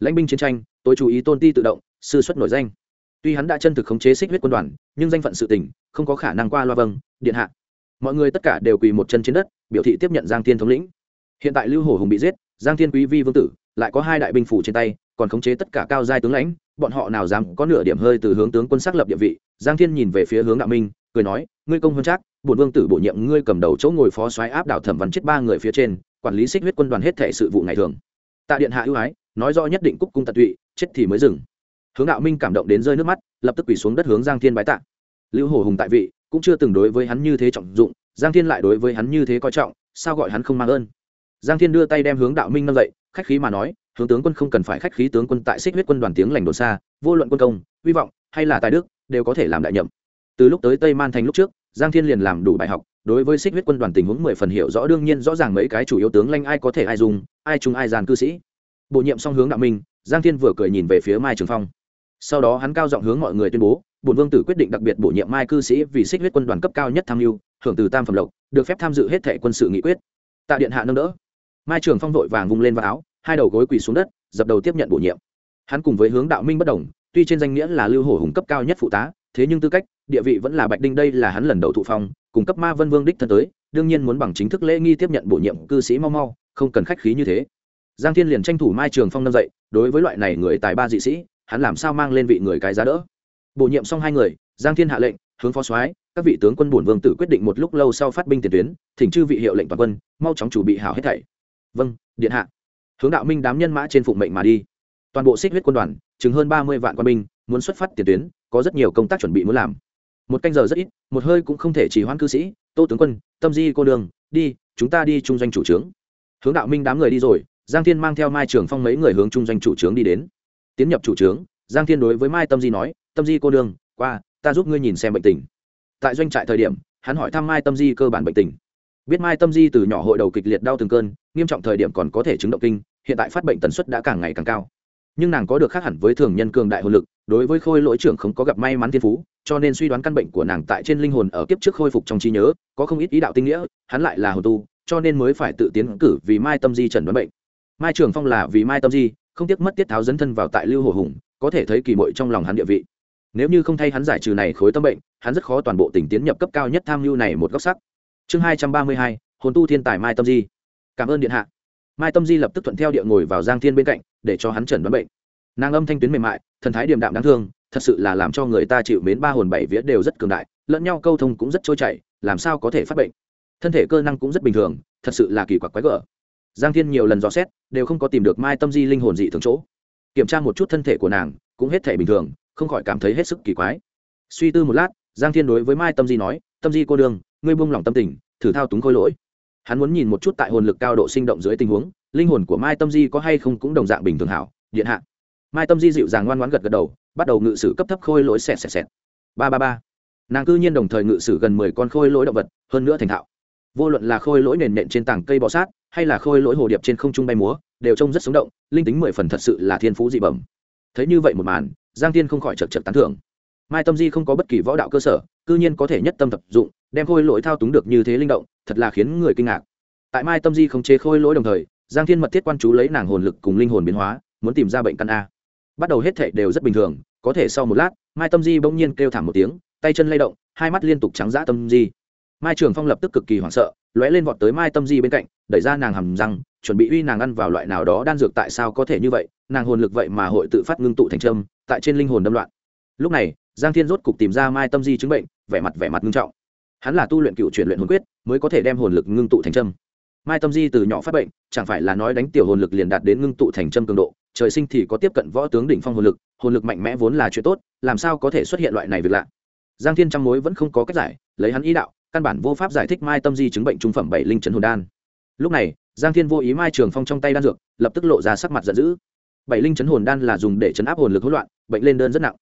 Lãnh binh chiến tranh, tôi chú ý tôn ti tự động, sư xuất nổi danh. Tuy hắn đã chân thực khống chế xích huyết quân đoàn, nhưng danh phận sự tình, không có khả năng qua loa vâng điện hạ. Mọi người tất cả đều quỳ một chân trên đất, biểu thị tiếp nhận giang thiên thống lĩnh. Hiện tại lưu hổ hùng bị giết, giang thiên quý vi vương tử, lại có hai đại binh phủ trên tay, còn khống chế tất cả cao giai tướng lãnh, bọn họ nào dám có nửa điểm hơi từ hướng tướng quân xác lập địa vị. Giang thiên nhìn về phía hướng đạo minh cười nói, ngươi công hơn chắc, bổn vương tử bổ nhiệm ngươi cầm đầu chỗ ngồi phó soái áp đảo thẩm văn chết ba người phía trên, quản lý xích huyết quân đoàn hết thể sự vụ ngày thường. Tạ điện hạ ưu ái, nói rõ nhất định cúc cung tận tụy, chết thì mới dừng. Hướng đạo minh cảm động đến rơi nước mắt, lập tức quỳ xuống đất hướng giang thiên bái tạ. Lưu hổ hùng tại vị, cũng chưa từng đối với hắn như thế trọng dụng, giang thiên lại đối với hắn như thế coi trọng, sao gọi hắn không mang ơn? Giang thiên đưa tay đem hướng đạo minh nâng dậy, khách khí mà nói, hướng tướng quân không cần phải khách khí, tướng quân tại xích huyết quân đoàn tiếng lành đồn xa, vô luận quân công, hy vọng hay là tài đức, đều có thể làm đại nhậm từ lúc tới tây man thành lúc trước, giang thiên liền làm đủ bài học, đối với xích huyết quân đoàn tình huống mười phần hiểu rõ, đương nhiên rõ ràng mấy cái chủ yếu tướng lanh ai có thể ai dùng, ai chung ai giàn cư sĩ. Bổ nhiệm xong hướng đạo minh, giang thiên vừa cười nhìn về phía mai trường phong. Sau đó hắn cao giọng hướng mọi người tuyên bố, bổn vương tử quyết định đặc biệt bổ nhiệm mai cư sĩ vì xích huyết quân đoàn cấp cao nhất tham mưu, hưởng từ tam phẩm lộc, được phép tham dự hết thệ quân sự nghị quyết. Tạ điện hạ nâng đỡ. Mai trường phong vội vàng vung lên vào áo, hai đầu gối quỳ xuống đất, dập đầu tiếp nhận bổ nhiệm. Hắn cùng với hướng đạo minh bất đồng, tuy trên danh nghĩa là lưu hổ hùng cấp cao nhất phụ tá thế nhưng tư cách, địa vị vẫn là bạch đinh, đây là hắn lần đầu thụ phong, cùng cấp ma vân vương đích thân tới, đương nhiên muốn bằng chính thức lễ nghi tiếp nhận bổ nhiệm cư sĩ mau mau, không cần khách khí như thế. Giang thiên liền tranh thủ mai trường phong nâng dậy, đối với loại này người tài ba dị sĩ, hắn làm sao mang lên vị người cái giá đỡ? Bổ nhiệm xong hai người, giang thiên hạ lệnh, hướng phó soái, các vị tướng quân bổn vương tử quyết định một lúc lâu sau phát binh tiền tuyến, thỉnh chư vị hiệu lệnh toàn quân, mau chóng chủ bị hảo hết thảy. Vâng điện hạ. Hướng đạo minh đám nhân mã trên phụng mệnh mà đi. Toàn bộ xích huyết quân đoàn, chừng hơn ba mươi vạn quân binh muốn xuất phát tiền tuyến, có rất nhiều công tác chuẩn bị muốn làm. Một canh giờ rất ít, một hơi cũng không thể chỉ hoãn cư sĩ, tô tướng quân, tâm di cô đường, đi, chúng ta đi trung doanh chủ trướng. Hướng đạo minh đám người đi rồi, giang thiên mang theo mai trường phong mấy người hướng trung doanh chủ trướng đi đến. Tiến nhập chủ trướng, giang thiên đối với mai tâm di nói, tâm di cô đường, qua, ta giúp ngươi nhìn xem bệnh tình. Tại doanh trại thời điểm, hắn hỏi thăm mai tâm di cơ bản bệnh tình. Biết mai tâm di từ nhỏ hội đầu kịch liệt đau từng cơn, nghiêm trọng thời điểm còn có thể chứng động kinh, hiện tại phát bệnh tần suất đã càng ngày càng cao. Nhưng nàng có được khác hẳn với thường nhân cường đại hồn lực đối với khôi lỗi trưởng không có gặp may mắn thiên phú, cho nên suy đoán căn bệnh của nàng tại trên linh hồn ở kiếp trước khôi phục trong trí nhớ, có không ít ý đạo tinh nghĩa, hắn lại là hồn tu, cho nên mới phải tự tiến cử vì mai tâm di trần đoán bệnh. Mai trường phong là vì mai tâm di, không tiếc mất tiết tháo dấn thân vào tại lưu hồ hùng, có thể thấy kỳ mội trong lòng hắn địa vị. Nếu như không thay hắn giải trừ này khối tâm bệnh, hắn rất khó toàn bộ tỉnh tiến nhập cấp cao nhất tham mưu này một góc sắc. Chương hai trăm ba mươi hai, hồn tu thiên tài mai tâm di. Cảm ơn điện hạ. Mai tâm di lập tức thuận theo địa ngồi vào giang thiên bên cạnh, để cho hắn trần đoán bệnh. Nàng âm thanh tuyến mềm mại thần thái điềm đạm đáng thương, thật sự là làm cho người ta chịu mến ba hồn bảy vía đều rất cường đại, lẫn nhau câu thông cũng rất trôi chảy, làm sao có thể phát bệnh? Thân thể cơ năng cũng rất bình thường, thật sự là kỳ quặc quái gở. Giang thiên nhiều lần dò xét, đều không có tìm được mai tâm di linh hồn dị thường chỗ. Kiểm tra một chút thân thể của nàng, cũng hết thể bình thường, không khỏi cảm thấy hết sức kỳ quái. Suy tư một lát, giang thiên đối với mai tâm di nói, tâm di cô đường ngươi buông lỏng tâm tình, thử thao túng khôi lỗi. Hắn muốn nhìn một chút tại hồn lực cao độ sinh động dưới tình huống, linh hồn của mai tâm di có hay không cũng đồng dạng bình thường hảo, điện hạ mai tâm di dịu dàng ngoan ngoãn gật gật đầu, bắt đầu ngự sử cấp thấp khôi lỗi xẹt xẹt xẹt. Ba ba ba. Nàng cư nhiên đồng thời ngự sử gần mười con khôi lỗi động vật, hơn nữa thành thạo. Vô luận là khôi lỗi nền nện trên tảng cây bọ sát, hay là khôi lỗi hồ điệp trên không trung bay múa, đều trông rất sống động, linh tính mười phần thật sự là thiên phú dị bẩm. Thấy như vậy một màn, giang tiên không khỏi chật chật tán thưởng. Mai tâm di không có bất kỳ võ đạo cơ sở, cư nhiên có thể nhất tâm tập dụng, đem khôi lỗi thao túng được như thế linh động, thật là khiến người kinh ngạc. Tại mai tâm di không chế khôi lỗi đồng thời, giang thiên mật thiết quan chú lấy nàng hồn lực cùng linh hồn biến hóa, muốn tìm ra bệnh căn a bắt đầu hết thệ đều rất bình thường, có thể sau một lát, mai tâm di bỗng nhiên kêu thảm một tiếng, tay chân lay động, hai mắt liên tục trắng dã tâm di. Mai trường phong lập tức cực kỳ hoảng sợ, lóe lên vọt tới mai tâm di bên cạnh, đẩy ra nàng hầm răng, chuẩn bị uy nàng ăn vào loại nào đó đan dược tại sao có thể như vậy, nàng hồn lực vậy mà hội tự phát ngưng tụ thành trâm tại trên linh hồn đâm loạn. Lúc này, giang thiên rốt cục tìm ra mai tâm di chứng bệnh, vẻ mặt vẻ mặt ngưng trọng. Hắn là tu luyện cựu truyền luyện hồn quyết, mới có thể đem hồn lực ngưng tụ thành trâm mai tâm di từ nhỏ phát bệnh, chẳng phải là nói đánh tiểu hồn lực liền đạt đến ngưng tụ thành trâm cường độ trời sinh thì có tiếp cận võ tướng đỉnh phong hồn lực hồn lực mạnh mẽ vốn là chuyện tốt, làm sao có thể xuất hiện loại này việc lạ? Giang thiên trăm mối vẫn không có cách giải, lấy hắn ý đạo, căn bản vô pháp giải thích mai tâm di chứng bệnh trung phẩm bảy linh trấn hồn đan. Lúc này, giang thiên vô ý mai trường phong trong tay đan dược, lập tức lộ ra sắc mặt giận dữ. Bảy linh chấn hồn đan là dùng để chấn áp hồn lực hỗn loạn, bệnh lên đơn rất nặng.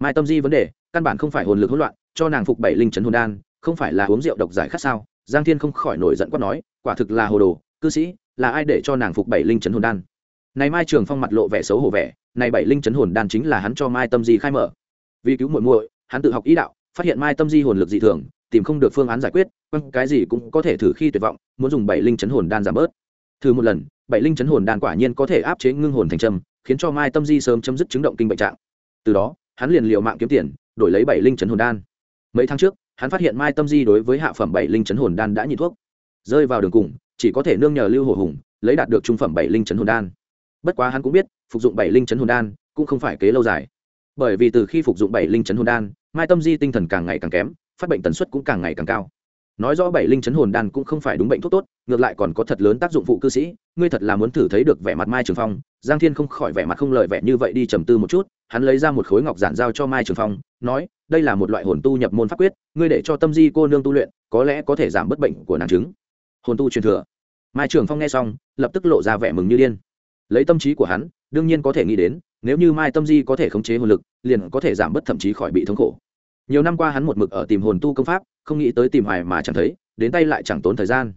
Mai tâm di vấn đề, căn bản không phải hồn lực hỗn loạn, cho nàng phục bảy linh chấn hồn đan, không phải là uống rượu độc giải khát sao? Giang thiên không khỏi nổi giận quát nói, quả thực là hồ đồ, cư sĩ, là ai để cho nàng phục bảy linh chấn hồn đan? Này mai trường phong mặt lộ vẻ xấu hổ vẻ, này bảy linh chấn hồn đan chính là hắn cho mai tâm di khai mở. Vì cứu muội muội, hắn tự học ý đạo, phát hiện mai tâm di hồn lực dị thường, tìm không được phương án giải quyết, quăng cái gì cũng có thể thử khi tuyệt vọng, muốn dùng bảy linh chấn hồn đan giảm bớt. Thử một lần, bảy linh chấn hồn đan quả nhiên có thể áp chế ngưng hồn thành trầm, khiến cho mai tâm di sớm chấm dứt chứng động kinh bệnh trạng. Từ đó, hắn liền liều mạng kiếm tiền, đổi lấy bảy linh chấn hồn đan. Mấy tháng trước, hắn phát hiện mai tâm di đối với hạ phẩm bảy linh chấn hồn đan đã nhị thuốc. Rơi vào đường cùng, chỉ có thể nương nhờ lưu hổ hùng, lấy đạt được trung phẩm bảy linh chấn hồn đan bất quá hắn cũng biết, phục dụng bảy linh chấn hồn đan cũng không phải kế lâu dài. Bởi vì từ khi phục dụng bảy linh chấn hồn đan, mai tâm di tinh thần càng ngày càng kém, phát bệnh tần suất cũng càng ngày càng cao. Nói rõ bảy linh chấn hồn đan cũng không phải đúng bệnh thuốc tốt, ngược lại còn có thật lớn tác dụng phụ cư sĩ, ngươi thật là muốn thử thấy được vẻ mặt mai trường phong. Giang thiên không khỏi vẻ mặt không lợi vẻ như vậy đi trầm tư một chút, hắn lấy ra một khối ngọc giản giao cho mai trường phong, nói, đây là một loại hồn tu nhập môn pháp quyết, ngươi để cho tâm di cô nương tu luyện, có lẽ có thể giảm bất bệnh của nàng chứng. Hồn tu truyền thừa. Mai trường phong nghe xong, lập tức lộ ra vẻ mừng như điên lấy tâm trí của hắn, đương nhiên có thể nghĩ đến, nếu như mai tâm di có thể khống chế hồn lực, liền có thể giảm bớt thậm chí khỏi bị thống khổ. Nhiều năm qua hắn một mực ở tìm hồn tu công pháp, không nghĩ tới tìm hoài mà chẳng thấy, đến tay lại chẳng tốn thời gian.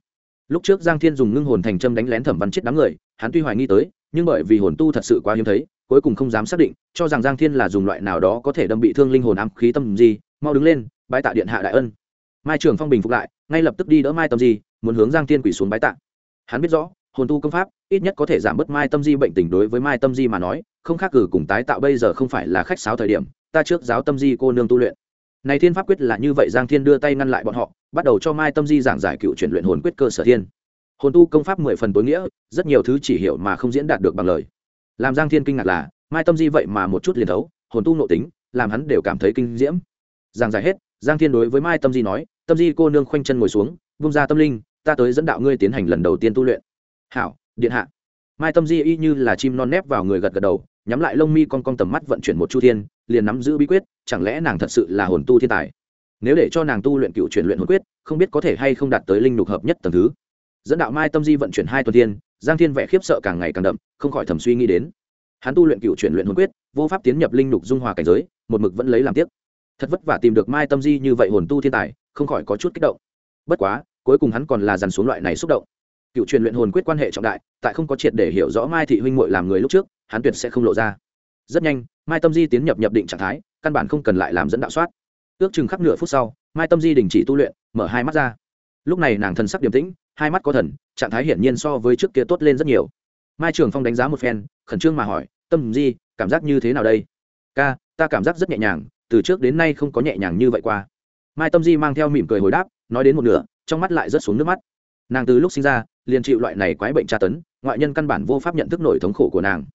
Lúc trước giang thiên dùng ngưng hồn thành châm đánh lén thẩm văn chết đám người, hắn tuy hoài nghi tới, nhưng bởi vì hồn tu thật sự quá hiếm thấy, cuối cùng không dám xác định, cho rằng giang thiên là dùng loại nào đó có thể đâm bị thương linh hồn ám khí tâm di, mau đứng lên, bái tạ điện hạ đại ân. Mai trường phong bình phục lại, ngay lập tức đi đỡ mai tâm di, muốn hướng giang thiên quỷ xuống bái tạ. Hắn biết rõ, hồn tu công pháp ít nhất có thể giảm bớt mai tâm di bệnh tình đối với mai tâm di mà nói, không khác cử cùng tái tạo bây giờ không phải là khách sáo thời điểm, ta trước giáo tâm di cô nương tu luyện. Này thiên pháp quyết là như vậy, giang thiên đưa tay ngăn lại bọn họ, bắt đầu cho mai tâm di giảng giải cựu chuyển luyện hồn quyết cơ sở thiên. Hồn tu công pháp mười phần tối nghĩa, rất nhiều thứ chỉ hiểu mà không diễn đạt được bằng lời. Làm giang thiên kinh ngạc là, mai tâm di vậy mà một chút liền thấu, hồn tu nội tính, làm hắn đều cảm thấy kinh diễm. Giảng giải hết, giang thiên đối với mai tâm di nói, tâm di cô nương khoanh chân ngồi xuống, vung ra tâm linh, ta tới dẫn đạo ngươi tiến hành lần đầu tiên tu luyện. Hảo điện hạ. Mai tâm di y như là chim non nép vào người gật gật đầu, nhắm lại lông mi con con tầm mắt vận chuyển một chu thiên, liền nắm giữ bí quyết, chẳng lẽ nàng thật sự là hồn tu thiên tài? Nếu để cho nàng tu luyện cựu chuyển luyện hồn quyết, không biết có thể hay không đạt tới linh lục hợp nhất tầng thứ. Dẫn đạo mai tâm di vận chuyển hai tuần thiên, giang thiên vẻ khiếp sợ càng ngày càng đậm, không khỏi thầm suy nghĩ đến. Hắn tu luyện cựu chuyển luyện hồn quyết, vô pháp tiến nhập linh lục dung hòa cảnh giới, một mực vẫn lấy làm tiếc. Thật vất vả tìm được mai tâm di như vậy hồn tu thiên tài, không khỏi có chút kích động. Bất quá, cuối cùng hắn còn là dằn xuống loại này xúc động cựu truyền luyện hồn quyết quan hệ trọng đại, tại không có triệt để hiểu rõ mai thị huynh muội làm người lúc trước, hắn tuyệt sẽ không lộ ra. Rất nhanh, mai tâm di tiến nhập nhập định trạng thái, căn bản không cần lại làm dẫn đạo soát. Ước chừng khắp nửa phút sau, mai tâm di đình chỉ tu luyện, mở hai mắt ra. Lúc này nàng thần sắc điềm tĩnh, hai mắt có thần, trạng thái hiển nhiên so với trước kia tốt lên rất nhiều. Mai trường phong đánh giá một phen, khẩn trương mà hỏi, tâm di, cảm giác như thế nào đây? Ca, ta cảm giác rất nhẹ nhàng, từ trước đến nay không có nhẹ nhàng như vậy qua. Mai tâm di mang theo mỉm cười hồi đáp, nói đến một nửa, trong mắt lại rớt xuống nước mắt. Nàng từ lúc sinh ra liền chịu loại này quái bệnh tra tấn, ngoại nhân căn bản vô pháp nhận thức nổi thống khổ của nàng.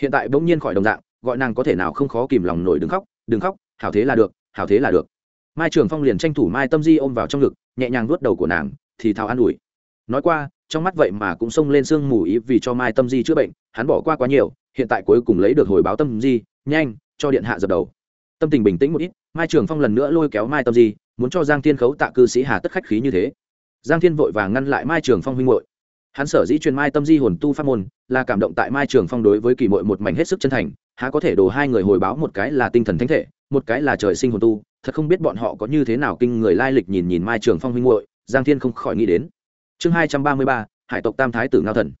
Hiện tại bỗng nhiên khỏi đồng dạng, gọi nàng có thể nào không khó kìm lòng nổi đừng khóc đừng khóc, hảo thế là được, hảo thế là được. Mai trường phong liền tranh thủ mai tâm di ôm vào trong ngực, nhẹ nhàng nuốt đầu của nàng, thì thào an ủi. Nói qua, trong mắt vậy mà cũng xông lên sương mù ý vì cho mai tâm di chữa bệnh, hắn bỏ qua quá nhiều, hiện tại cuối cùng lấy được hồi báo tâm di, nhanh, cho điện hạ dập đầu. Tâm tình bình tĩnh một ít, mai trường phong lần nữa lôi kéo mai tâm di, muốn cho giang thiên khấu tạ cư sĩ hà tất khách khí như thế. Giang thiên vội vàng ngăn lại mai trường phong huynh hội hắn sở dĩ truyền mai tâm di hồn tu pháp môn, là cảm động tại mai trường phong đối với kỳ mội một mảnh hết sức chân thành, há có thể đổ hai người hồi báo một cái là tinh thần thánh thể, một cái là trời sinh hồn tu, thật không biết bọn họ có như thế nào kinh người lai lịch nhìn nhìn mai trường phong huynh hội giang thiên không khỏi nghĩ đến. Chương hai trăm ba mươi ba, hải tộc tam thái tử ngao thần.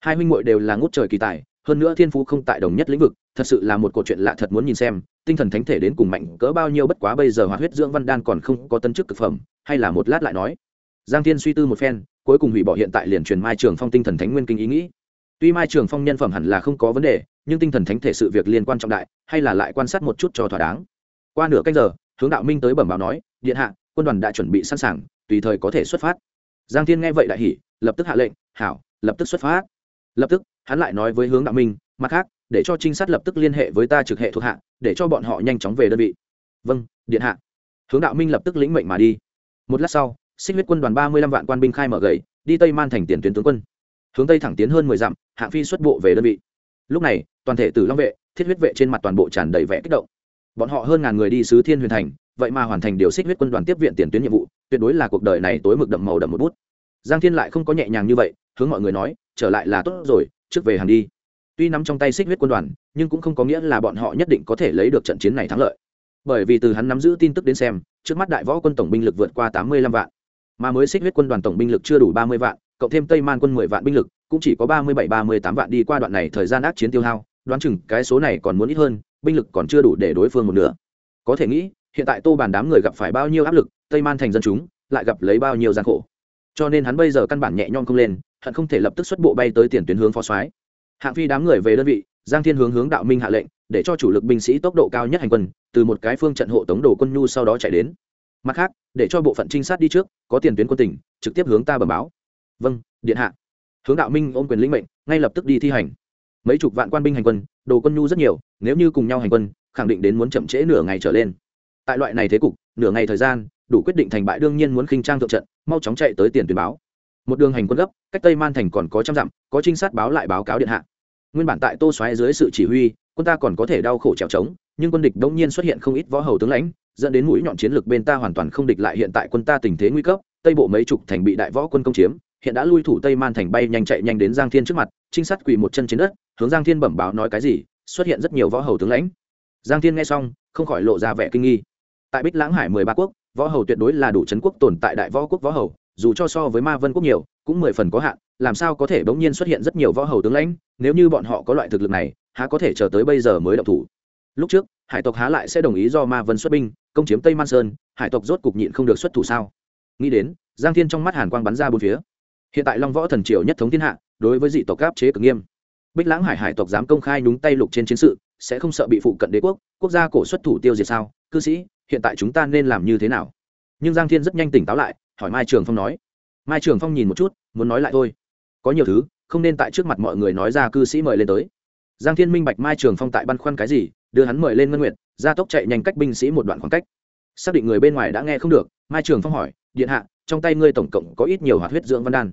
Hai huynh hội đều là ngút trời kỳ tài, hơn nữa thiên phú không tại đồng nhất lĩnh vực, thật sự là một câu chuyện lạ thật muốn nhìn xem, tinh thần thánh thể đến cùng mạnh cỡ bao nhiêu bất quá bây giờ hoạt huyết dưỡng văn đan còn không có tân chức thực phẩm, hay là một lát lại nói. Giang thiên suy tư một phen cuối cùng hủy bỏ hiện tại liền truyền mai trường phong tinh thần thánh nguyên kinh ý nghĩ. Tuy mai trường phong nhân phẩm hẳn là không có vấn đề, nhưng tinh thần thánh thể sự việc liên quan trọng đại, hay là lại quan sát một chút cho thỏa đáng. Qua nửa canh giờ, hướng đạo minh tới bẩm báo nói, điện hạ, quân đoàn đã chuẩn bị sẵn sàng, tùy thời có thể xuất phát. Giang thiên nghe vậy đại hỉ, lập tức hạ lệnh, hảo, lập tức xuất phát. Lập tức, hắn lại nói với hướng đạo minh, mặt khác, để cho trinh sát lập tức liên hệ với ta trực hệ thuộc hạ, để cho bọn họ nhanh chóng về đơn vị. Vâng điện hạ. Hướng đạo minh lập tức lĩnh mệnh mà đi. Một lát sau xích huyết quân đoàn ba mươi lăm vạn quan binh khai mở gậy, đi tây man thành tiền tuyến tướng quân. Hướng tây thẳng tiến hơn mười dặm hạng phi xuất bộ về đơn vị. Lúc này, toàn thể tử long vệ, thiết huyết vệ trên mặt toàn bộ tràn đầy vẻ kích động. Bọn họ hơn ngàn người đi sứ thiên huyền thành, vậy mà hoàn thành điều xích huyết quân đoàn tiếp viện tiền tuyến nhiệm vụ, tuyệt đối là cuộc đời này tối mực đậm màu đậm một bút. Giang thiên lại không có nhẹ nhàng như vậy, hướng mọi người nói, trở lại là tốt rồi, trước về hàng đi. Tuy nắm trong tay xích huyết quân đoàn, nhưng cũng không có nghĩa là bọn họ nhất định có thể lấy được trận chiến này thắng lợi. Bởi vì từ hắn nắm giữ tin tức đến xem, trước mắt đại võ quân tổng binh lực vượt qua tám mươi lăm vạn mà mới xích huyết quân đoàn tổng binh lực chưa đủ ba mươi vạn, cộng thêm tây man quân mười vạn binh lực, cũng chỉ có ba mươi bảy, ba mươi tám vạn đi qua đoạn này thời gian ác chiến tiêu hao, đoán chừng cái số này còn muốn ít hơn, binh lực còn chưa đủ để đối phương một nửa. Có thể nghĩ, hiện tại tô bàn đám người gặp phải bao nhiêu áp lực, tây man thành dân chúng lại gặp lấy bao nhiêu gian khổ. Cho nên hắn bây giờ căn bản nhẹ nhõm không lên, hận không thể lập tức xuất bộ bay tới tiền tuyến hướng phó soái. Hạng phi đám người về đơn vị, giang thiên hướng hướng đạo minh hạ lệnh, để cho chủ lực binh sĩ tốc độ cao nhất hành quân, từ một cái phương trận hộ tống đồ quân nhu sau đó chạy đến mặt khác, để cho bộ phận trinh sát đi trước, có tiền tuyến quân tỉnh trực tiếp hướng ta bẩm báo. Vâng điện hạ. Hướng đạo minh ôm quyền lĩnh mệnh, ngay lập tức đi thi hành. Mấy chục vạn quan binh hành quân, đồ quân nhu rất nhiều, nếu như cùng nhau hành quân, khẳng định đến muốn chậm trễ nửa ngày trở lên. Tại loại này thế cục, nửa ngày thời gian, đủ quyết định thành bại đương nhiên muốn khinh trang thượng trận, mau chóng chạy tới tiền tuyến báo. Một đường hành quân gấp, cách tây man thành còn có trăm dặm, có trinh sát báo lại báo cáo điện hạ. Nguyên bản tại tô xoáy dưới sự chỉ huy, quân ta còn có thể đau khổ trèo trống, nhưng quân địch đông nhiên xuất hiện không ít võ hầu tướng lãnh dẫn đến mũi nhọn chiến lược bên ta hoàn toàn không địch lại hiện tại quân ta tình thế nguy cấp, tây bộ mấy chục thành bị đại võ quân công chiếm, hiện đã lui thủ tây man thành bay nhanh chạy nhanh đến giang thiên trước mặt, trinh sát quỳ một chân trên đất, hướng giang thiên bẩm báo nói cái gì, xuất hiện rất nhiều võ hầu tướng lãnh. Giang thiên nghe xong, không khỏi lộ ra vẻ kinh nghi. Tại bích lãng hải mười ba quốc, võ hầu tuyệt đối là đủ chấn quốc tồn tại đại võ quốc võ hầu, dù cho so với ma vân quốc nhiều, cũng mười phần có hạn, làm sao có thể bỗng nhiên xuất hiện rất nhiều võ hầu tướng lãnh, nếu như bọn họ có loại thực lực này, há có thể chờ tới bây giờ mới động thủ? Lúc trước, hải tộc há lại sẽ đồng ý do ma vân xuất binh, công chiếm tây man sơn, hải tộc rốt cục nhịn không được xuất thủ sao? Nghĩ đến, giang thiên trong mắt hàn quang bắn ra bốn phía. Hiện tại long võ thần triều nhất thống thiên hạ, đối với dị tộc áp chế cực nghiêm. Bích lãng hải hải tộc dám công khai nhúng tay lục trên chiến sự, sẽ không sợ bị phụ cận đế quốc quốc gia cổ xuất thủ tiêu diệt sao? Cư sĩ, hiện tại chúng ta nên làm như thế nào? Nhưng giang thiên rất nhanh tỉnh táo lại, hỏi mai trường phong nói. Mai trường phong nhìn một chút, muốn nói lại thôi. Có nhiều thứ, không nên tại trước mặt mọi người nói ra cư sĩ mời lên tới. Giang thiên minh bạch mai trường phong tại băn khoăn cái gì đưa hắn mời lên ngân nguyệt, ra tốc chạy nhanh cách binh sĩ một đoạn khoảng cách. Xác định người bên ngoài đã nghe không được mai trường phong hỏi điện hạ trong tay ngươi tổng cộng có ít nhiều hoạt huyết dưỡng văn đan?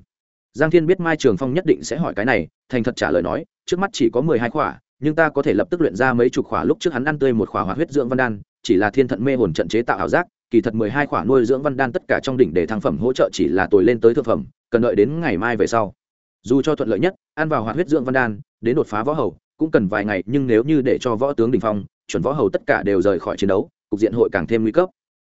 Giang thiên biết mai trường phong nhất định sẽ hỏi cái này thành thật trả lời nói trước mắt chỉ có mười hai khỏa nhưng ta có thể lập tức luyện ra mấy chục khỏa lúc trước hắn ăn tươi một khỏa hoạt huyết dưỡng văn đan chỉ là thiên thận mê hồn trận chế tạo ảo giác kỳ thật mười hai khỏa nuôi dưỡng văn đan tất cả trong đỉnh để thăng phẩm hỗ trợ chỉ là tồi lên tới thực phẩm cần đợi đến ngày mai về sau. Dù cho thuận lợi nhất ăn vào hoạt huyết dưỡng văn đan đến đột phá võ hầu cũng cần vài ngày, nhưng nếu như để cho võ tướng đình phong, chuẩn võ hầu tất cả đều rời khỏi chiến đấu, cục diện hội càng thêm nguy cấp.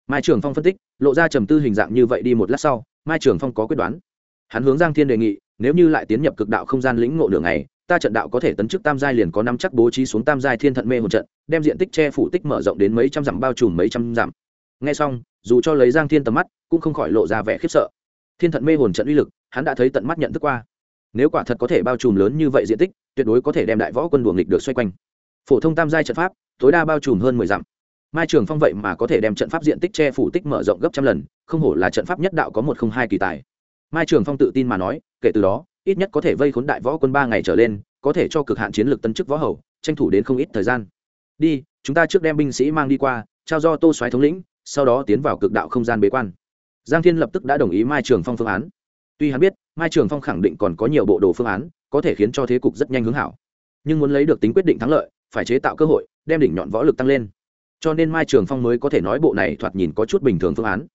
Mai trường phong phân tích, lộ ra trầm tư hình dạng như vậy đi một lát sau, mai trường phong có quyết đoán. Hắn hướng giang thiên đề nghị, nếu như lại tiến nhập cực đạo không gian lĩnh ngộ đường này ta trận đạo có thể tấn chức tam giai liền có năm chắc bố trí xuống tam giai thiên thận mê hồn trận, đem diện tích che phủ tích mở rộng đến mấy trăm dặm, bao trùm mấy trăm dặm. Ngay xong, dù cho lấy giang thiên tầm mắt, cũng không khỏi lộ ra vẻ khiếp sợ. Thiên thận mê hồn trận uy lực, hắn đã thấy tận mắt nhận thức qua nếu quả thật có thể bao trùm lớn như vậy diện tích, tuyệt đối có thể đem đại võ quân đuồng nghịch được xoay quanh. Phổ thông tam giai trận pháp, tối đa bao trùm hơn mười dặm. Mai trường phong vậy mà có thể đem trận pháp diện tích che phủ tích mở rộng gấp trăm lần, không hổ là trận pháp nhất đạo có một không hai kỳ tài. Mai trường phong tự tin mà nói, kể từ đó, ít nhất có thể vây khốn đại võ quân ba ngày trở lên, có thể cho cực hạn chiến lược tân chức võ hầu, tranh thủ đến không ít thời gian. Đi, chúng ta trước đem binh sĩ mang đi qua, trao do tô xoáy thống lĩnh, sau đó tiến vào cực đạo không gian bế quan. Giang thiên lập tức đã đồng ý mai trường phong phương án tuy hắn biết, mai trường phong khẳng định còn có nhiều bộ đồ phương án, có thể khiến cho thế cục rất nhanh hướng hảo. Nhưng muốn lấy được tính quyết định thắng lợi, phải chế tạo cơ hội, đem đỉnh nhọn võ lực tăng lên. Cho nên mai trường phong mới có thể nói bộ này thoạt nhìn có chút bình thường phương án.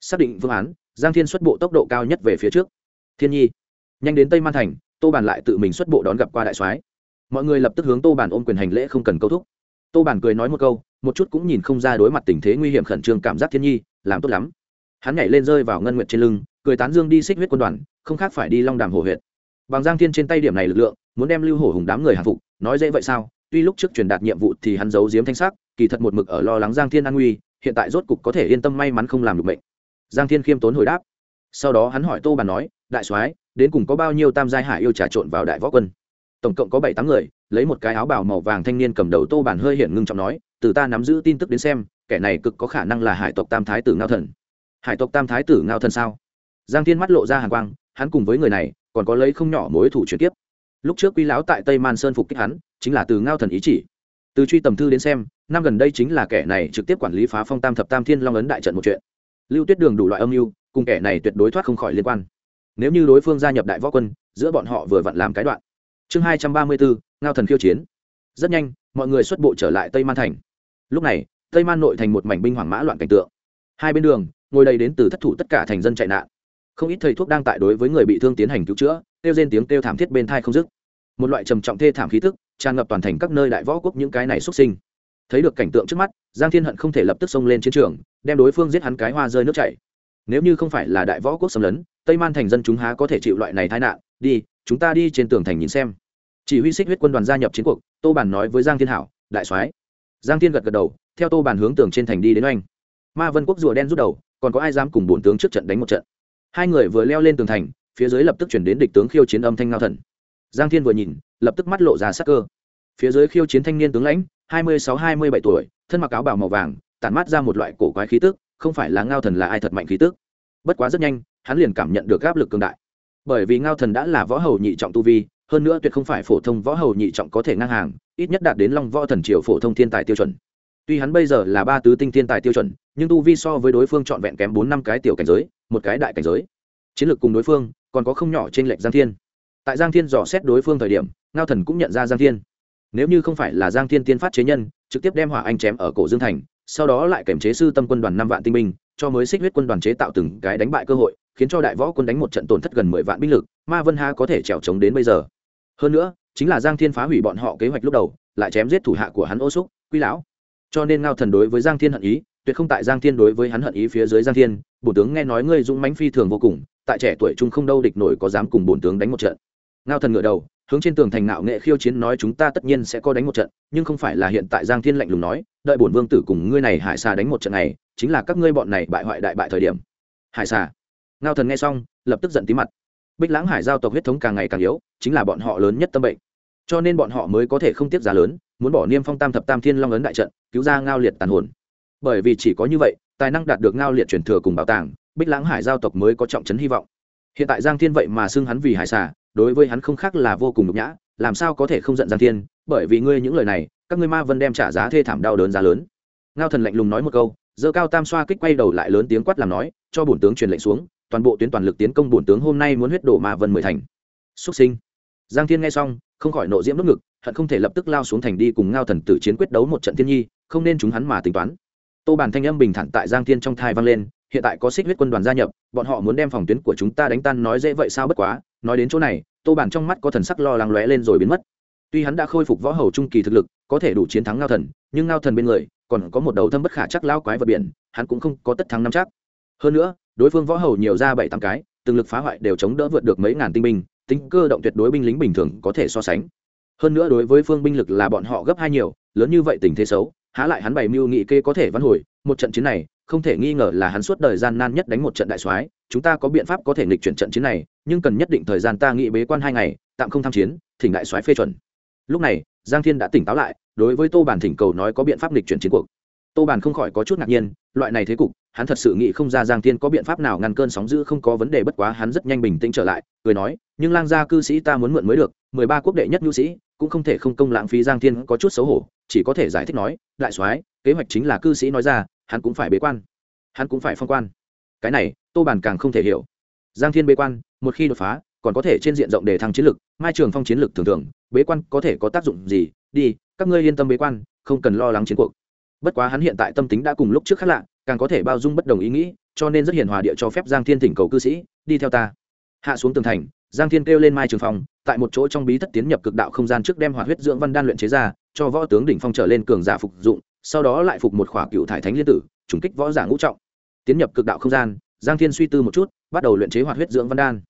Xác định phương án, giang thiên xuất bộ tốc độ cao nhất về phía trước. Thiên nhi, nhanh đến tây man thành, tô bàn lại tự mình xuất bộ đón gặp qua đại soái. Mọi người lập tức hướng tô bàn ôm quyền hành lễ không cần câu thúc. Tô bàn cười nói một câu, một chút cũng nhìn không ra đối mặt tình thế nguy hiểm khẩn trương cảm giác thiên nhi, làm tốt lắm hắn nhảy lên rơi vào ngân nguyệt trên lưng, cười tán dương đi xích huyết quân đoàn, không khác phải đi long đàm hồ huyện bằng giang thiên trên tay điểm này lực lượng, muốn đem lưu hổ hùng đám người hạ phục, nói dễ vậy sao? Tuy lúc trước truyền đạt nhiệm vụ thì hắn giấu giếm thanh sắc, kỳ thật một mực ở lo lắng giang thiên an nguy, hiện tại rốt cục có thể yên tâm may mắn không làm được mệnh. Giang thiên khiêm tốn hồi đáp. Sau đó hắn hỏi tô bàn nói, đại soái, đến cùng có bao nhiêu tam giai hải yêu trà trộn vào đại võ quân? Tổng cộng có bảy tám người, lấy một cái áo bào màu vàng thanh niên cầm đầu tô bàn hơi hiện ngưng trọng nói, từ ta nắm giữ tin tức đến xem, kẻ này cực có khả năng là hải tộc tam thái tử ngao thần hải tộc tam thái tử ngao thần sao? Giang thiên mắt lộ ra hàng quang, hắn cùng với người này, còn có lấy không nhỏ mối thủ chuyển tiếp lúc trước quy lão tại tây man sơn phục kích hắn, chính là từ ngao thần ý chỉ. Từ truy tầm thư đến xem, năm gần đây chính là kẻ này trực tiếp quản lý phá phong tam thập tam thiên long ấn đại trận một chuyện. Lưu tuyết đường đủ loại âm mưu, cùng kẻ này tuyệt đối thoát không khỏi liên quan. Nếu như đối phương gia nhập đại võ quân, giữa bọn họ vừa vặn làm cái đoạn. Chương hai trăm ba mươi bốn, ngao thần khiêu chiến. Rất nhanh, mọi người xuất bộ trở lại tây man thành. Lúc này, tây man nội thành một mảnh binh hoàng mã loạn cảnh tượng. Hai bên đường ngồi đây đến từ thất thủ tất cả thành dân chạy nạn. Không ít thầy thuốc đang tại đối với người bị thương tiến hành cứu chữa, kêu trên tiếng kêu thảm thiết bên thai không dứt. Một loại trầm trọng thê thảm khí tức, tràn ngập toàn thành các nơi đại võ quốc những cái này xuất sinh. Thấy được cảnh tượng trước mắt, giang thiên hận không thể lập tức xông lên chiến trường, đem đối phương giết hắn cái hoa rơi nước chảy. Nếu như không phải là đại võ quốc xâm lấn, tây man thành dân chúng há có thể chịu loại này tai nạn, đi, chúng ta đi trên tường thành nhìn xem. Chỉ huy xích huyết quân đoàn gia nhập chiến cuộc, tô bản nói với giang thiên hảo, đại soái. Giang thiên gật gật đầu, theo tô bản hướng tường trên thành đi đến oanh. Ma vân quốc rùa đen rút đầu còn có ai dám cùng bổn tướng trước trận đánh một trận? Hai người vừa leo lên tường thành, phía dưới lập tức chuyển đến địch tướng khiêu chiến âm thanh ngao thần. Giang thiên vừa nhìn, lập tức mắt lộ ra sắc cơ. Phía dưới khiêu chiến thanh niên tướng lãnh, hai mươi sáu, hai mươi bảy tuổi, thân mặc áo bào màu vàng, tản mát ra một loại cổ quái khí tức, không phải là ngao thần là ai thật mạnh khí tức. Bất quá rất nhanh, hắn liền cảm nhận được áp lực cường đại. Bởi vì ngao thần đã là võ hầu nhị trọng tu vi, hơn nữa tuyệt không phải phổ thông võ hầu nhị trọng có thể ngang hàng, ít nhất đạt đến long võ thần triều phổ thông thiên tài tiêu chuẩn tuy hắn bây giờ là ba tứ tinh thiên tài tiêu chuẩn, nhưng tu vi so với đối phương trọn vẹn kém bốn năm cái tiểu cảnh giới, một cái đại cảnh giới. Chiến lược cùng đối phương, còn có không nhỏ trên lệnh giang thiên. Tại giang thiên dò xét đối phương thời điểm, ngao thần cũng nhận ra giang thiên. Nếu như không phải là giang thiên tiên phát chế nhân, trực tiếp đem hỏa anh chém ở cổ dương thành, sau đó lại kiểm chế sư tâm quân đoàn năm vạn tinh binh, cho mới xích huyết quân đoàn chế tạo từng cái đánh bại cơ hội, khiến cho đại võ quân đánh một trận tổn thất gần mười vạn binh lực, ma vân ha có thể trèo trống đến bây giờ. Hơn nữa, chính là giang thiên phá hủy bọn họ kế hoạch lúc đầu, lại chém giết thủ hạ của hắn ô xúc, quy lão cho nên ngao thần đối với giang thiên hận ý, tuyệt không tại giang thiên đối với hắn hận ý phía dưới giang thiên. Bổ tướng nghe nói ngươi dũng mãnh phi thường vô cùng, tại trẻ tuổi trung không đâu địch nổi có dám cùng bổn tướng đánh một trận. Ngao thần ngựa đầu, hướng trên tường thành nạo nghệ khiêu chiến nói chúng ta tất nhiên sẽ có đánh một trận, nhưng không phải là hiện tại giang thiên lạnh lùng nói, đợi bổn vương tử cùng ngươi này hải xà đánh một trận này, chính là các ngươi bọn này bại hoại đại bại thời điểm. Hải xà. Ngao thần nghe xong, lập tức giận tí mặt. Bích lãng hải giao tộc huyết thống càng ngày càng yếu, chính là bọn họ lớn nhất tâm bệnh. Cho nên bọn họ mới có thể không tiết giá lớn, muốn bỏ niêm phong tam thập tam thiên long ấn đại trận cứu ra ngao liệt tàn hồn. Bởi vì chỉ có như vậy, tài năng đạt được ngao liệt truyền thừa cùng bảo tàng, bích lãng hải giao tộc mới có trọng trấn hy vọng. Hiện tại giang thiên vậy mà xưng hắn vì hải xà, đối với hắn không khác là vô cùng nhục nhã, làm sao có thể không giận giang thiên, bởi vì ngươi những lời này, các ngươi ma vân đem trả giá thê thảm đau đớn giá lớn. Ngao thần lạnh lùng nói một câu dơ cao tam xoa kích quay đầu lại lớn tiếng quát làm nói, cho bổn tướng truyền lệnh xuống, toàn bộ tuyến toàn lực tiến công bổn tướng hôm nay muốn huyết đổ ma vân mười thành. Xuất sinh. Giang thiên nghe xong, không khỏi nộ diễm nước ngực hận không thể lập tức lao xuống thành đi cùng ngao thần tử chiến quyết đấu một trận thiên nhi, không nên chúng hắn mà tính toán. Tô bàn thanh âm bình thản tại giang thiên trong thai vang lên, hiện tại có xích huyết quân đoàn gia nhập, bọn họ muốn đem phòng tuyến của chúng ta đánh tan nói dễ vậy sao bất quá, nói đến chỗ này, tô bàn trong mắt có thần sắc lo lắng lóe lên rồi biến mất. Tuy hắn đã khôi phục võ hầu trung kỳ thực lực, có thể đủ chiến thắng ngao thần, nhưng ngao thần bên người, còn có một đầu thâm bất khả chắc lao quái vật biển, hắn cũng không có tất thắng năm chắc. Hơn nữa, đối phương võ hầu nhiều ra bảy tám cái, từng lực phá hoại đều chống đỡ vượt được mấy ngàn tinh binh, tính cơ động tuyệt đối binh lính bình thường có thể so sánh hơn nữa đối với phương binh lực là bọn họ gấp hai nhiều, lớn như vậy tình thế xấu, há lại hắn bày mưu nghị kê có thể vãn hồi, một trận chiến này, không thể nghi ngờ là hắn suốt đời gian nan nhất đánh một trận đại soái, chúng ta có biện pháp có thể nghịch chuyển trận chiến này, nhưng cần nhất định thời gian ta nghĩ bế quan hai ngày, tạm không tham chiến, thỉnh đại soái phê chuẩn. Lúc này, giang thiên đã tỉnh táo lại, đối với tô bản thỉnh cầu nói có biện pháp nghịch chuyển chiến cuộc. Tô bản không khỏi có chút ngạc nhiên, loại này thế cục, hắn thật sự nghĩ không ra giang thiên có biện pháp nào ngăn cơn sóng dữ không có vấn đề bất quá hắn rất nhanh bình tĩnh trở lại, cười nói, nhưng lang gia cư sĩ ta muốn mượn mới được, mười ba quốc đệ nhất nhu sĩ cũng không thể không công lãng phí giang thiên có chút xấu hổ, chỉ có thể giải thích nói, đại soái, kế hoạch chính là cư sĩ nói ra, hắn cũng phải bế quan. Hắn cũng phải phong quan. Cái này, tô bản càng không thể hiểu. Giang thiên bế quan, một khi đột phá, còn có thể trên diện rộng đề thăng chiến lực, mai trường phong chiến lực thường thường, bế quan có thể có tác dụng gì? Đi, các ngươi yên tâm bế quan, không cần lo lắng chiến cuộc. Bất quá hắn hiện tại tâm tính đã cùng lúc trước khác lạ, càng có thể bao dung bất đồng ý nghĩ, cho nên rất hiền hòa địa cho phép giang thiên thỉnh cầu cư sĩ, đi theo ta. Hạ xuống tường thành, giang thiên kêu lên mai trường phong tại một chỗ trong bí thất tiến nhập cực đạo không gian trước đem hoạt huyết dưỡng văn đan luyện chế ra, cho võ tướng đỉnh phong trở lên cường giả phục dụng, sau đó lại phục một khỏa cựu thải thánh liên tử, trùng kích võ giả ngũ trọng. Tiến nhập cực đạo không gian, giang thiên suy tư một chút, bắt đầu luyện chế hoạt huyết dưỡng văn đan.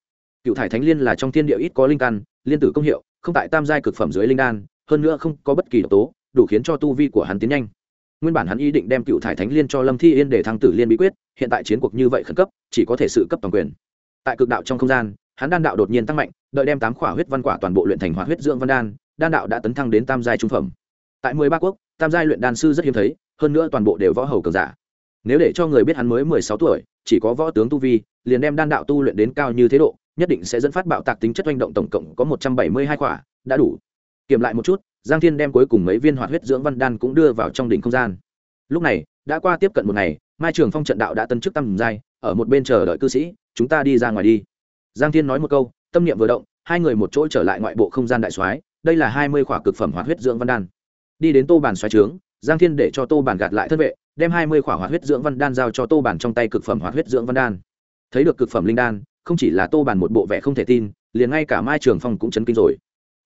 Cựu thải thánh liên là trong thiên địa ít có linh căn, liên tử công hiệu, không tại tam giai cực phẩm dưới linh đan, hơn nữa không có bất kỳ độc tố, đủ khiến cho tu vi của hắn tiến nhanh. Nguyên bản hắn ý định đem cựu thải thánh liên cho lâm thi yên để thăng tử liên bí quyết, hiện tại chiến cuộc như vậy khẩn cấp, chỉ có thể sự cấp toàn quyền. Tại cực đạo trong không gian hắn đan đạo đột nhiên tăng mạnh, đợi đem tám khỏa huyết văn quả toàn bộ luyện thành hoạt huyết dưỡng văn đan đan đạo đã tấn thăng đến tam giai trung phẩm. Tại mười ba quốc, tam giai luyện đan sư rất hiếm thấy, hơn nữa toàn bộ đều võ hầu cường giả. Nếu để cho người biết hắn mới mười sáu tuổi, chỉ có võ tướng tu vi, liền đem đan đạo tu luyện đến cao như thế độ, nhất định sẽ dẫn phát bạo tạc tính chất oanh động tổng cộng có một trăm bảy mươi hai quả đã đủ. Kiểm lại một chút, giang thiên đem cuối cùng mấy viên hoạt huyết dưỡng văn đan cũng đưa vào trong đỉnh không gian. Lúc này, đã qua tiếp cận một ngày, mai trường phong trận đạo đã tân chức tăng giai, ở một bên chờ đợi cư sĩ, chúng ta đi ra ngoài đi giang thiên nói một câu, tâm niệm vừa động, hai người một chỗ trở lại ngoại bộ không gian đại soái, đây là hai mươi khỏa cực phẩm hoạt huyết dưỡng văn đan. Đi đến tô bản xoáy trướng, giang thiên để cho tô bản gạt lại thân vệ, đem hai mươi khỏa hoạt huyết dưỡng văn đan giao cho tô bản trong tay cực phẩm hoạt huyết dưỡng văn đan. Thấy được cực phẩm linh đan, không chỉ là tô bản một bộ vẻ không thể tin, liền ngay cả mai trường phong cũng chấn kinh rồi.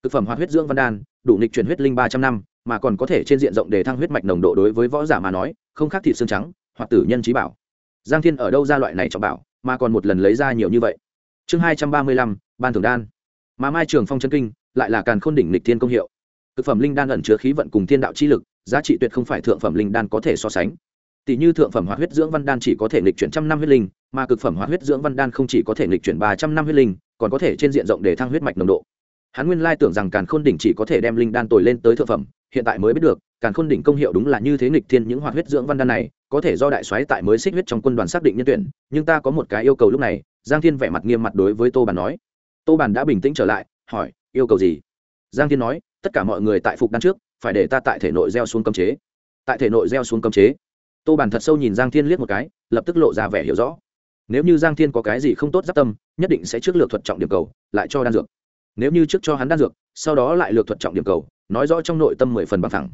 Cực phẩm hoạt huyết dưỡng văn đan, đủ nịch chuyển huyết linh ba trăm năm, mà còn có thể trên diện rộng để thăng huyết mạch nồng độ đối với võ giả mà nói, không khác thịt xương trắng, hoặc tử nhân trí bảo. Giang thiên ở đâu ra loại này cho bảo, mà còn một lần lấy ra nhiều như vậy chương hai trăm ba mươi lăm, ban thưởng đan. Mà mai trường phong chân kinh, lại là càn khôn đỉnh lịch thiên công hiệu. Thực phẩm linh đan ẩn chứa khí vận cùng thiên đạo chi lực, giá trị tuyệt không phải thượng phẩm linh đan có thể so sánh. Tỷ như thượng phẩm hoạt huyết dưỡng văn đan chỉ có thể lịch chuyển trăm năm huyết linh, mà cực phẩm hoạt huyết dưỡng văn đan không chỉ có thể lịch chuyển ba trăm năm huyết linh, còn có thể trên diện rộng để thăng huyết mạch nồng độ. Hắn nguyên lai tưởng rằng càn khôn đỉnh chỉ có thể đem linh đan tồi lên tới thượng phẩm, hiện tại mới biết được, càn khôn đỉnh công hiệu đúng là như thế nghịch thiên những hoạt huyết dưỡng văn đan này, có thể do đại soái tại mới xích huyết trong quân đoàn xác định nhân tuyển, nhưng ta có một cái yêu cầu lúc này giang thiên vẻ mặt nghiêm mặt đối với tô bàn nói. Tô bàn đã bình tĩnh trở lại, hỏi, yêu cầu gì? Giang thiên nói, tất cả mọi người tại phục đan trước, phải để ta tại thể nội gieo xuống cấm chế. Tại thể nội gieo xuống cấm chế. Tô bàn thật sâu nhìn giang thiên liếc một cái, lập tức lộ ra vẻ hiểu rõ. Nếu như giang thiên có cái gì không tốt giáp tâm, nhất định sẽ trước lược thuật trọng điểm cầu, lại cho đan dược. Nếu như trước cho hắn đan dược, sau đó lại lược thuật trọng điểm cầu, nói rõ trong nội tâm mười phần bằng thẳng.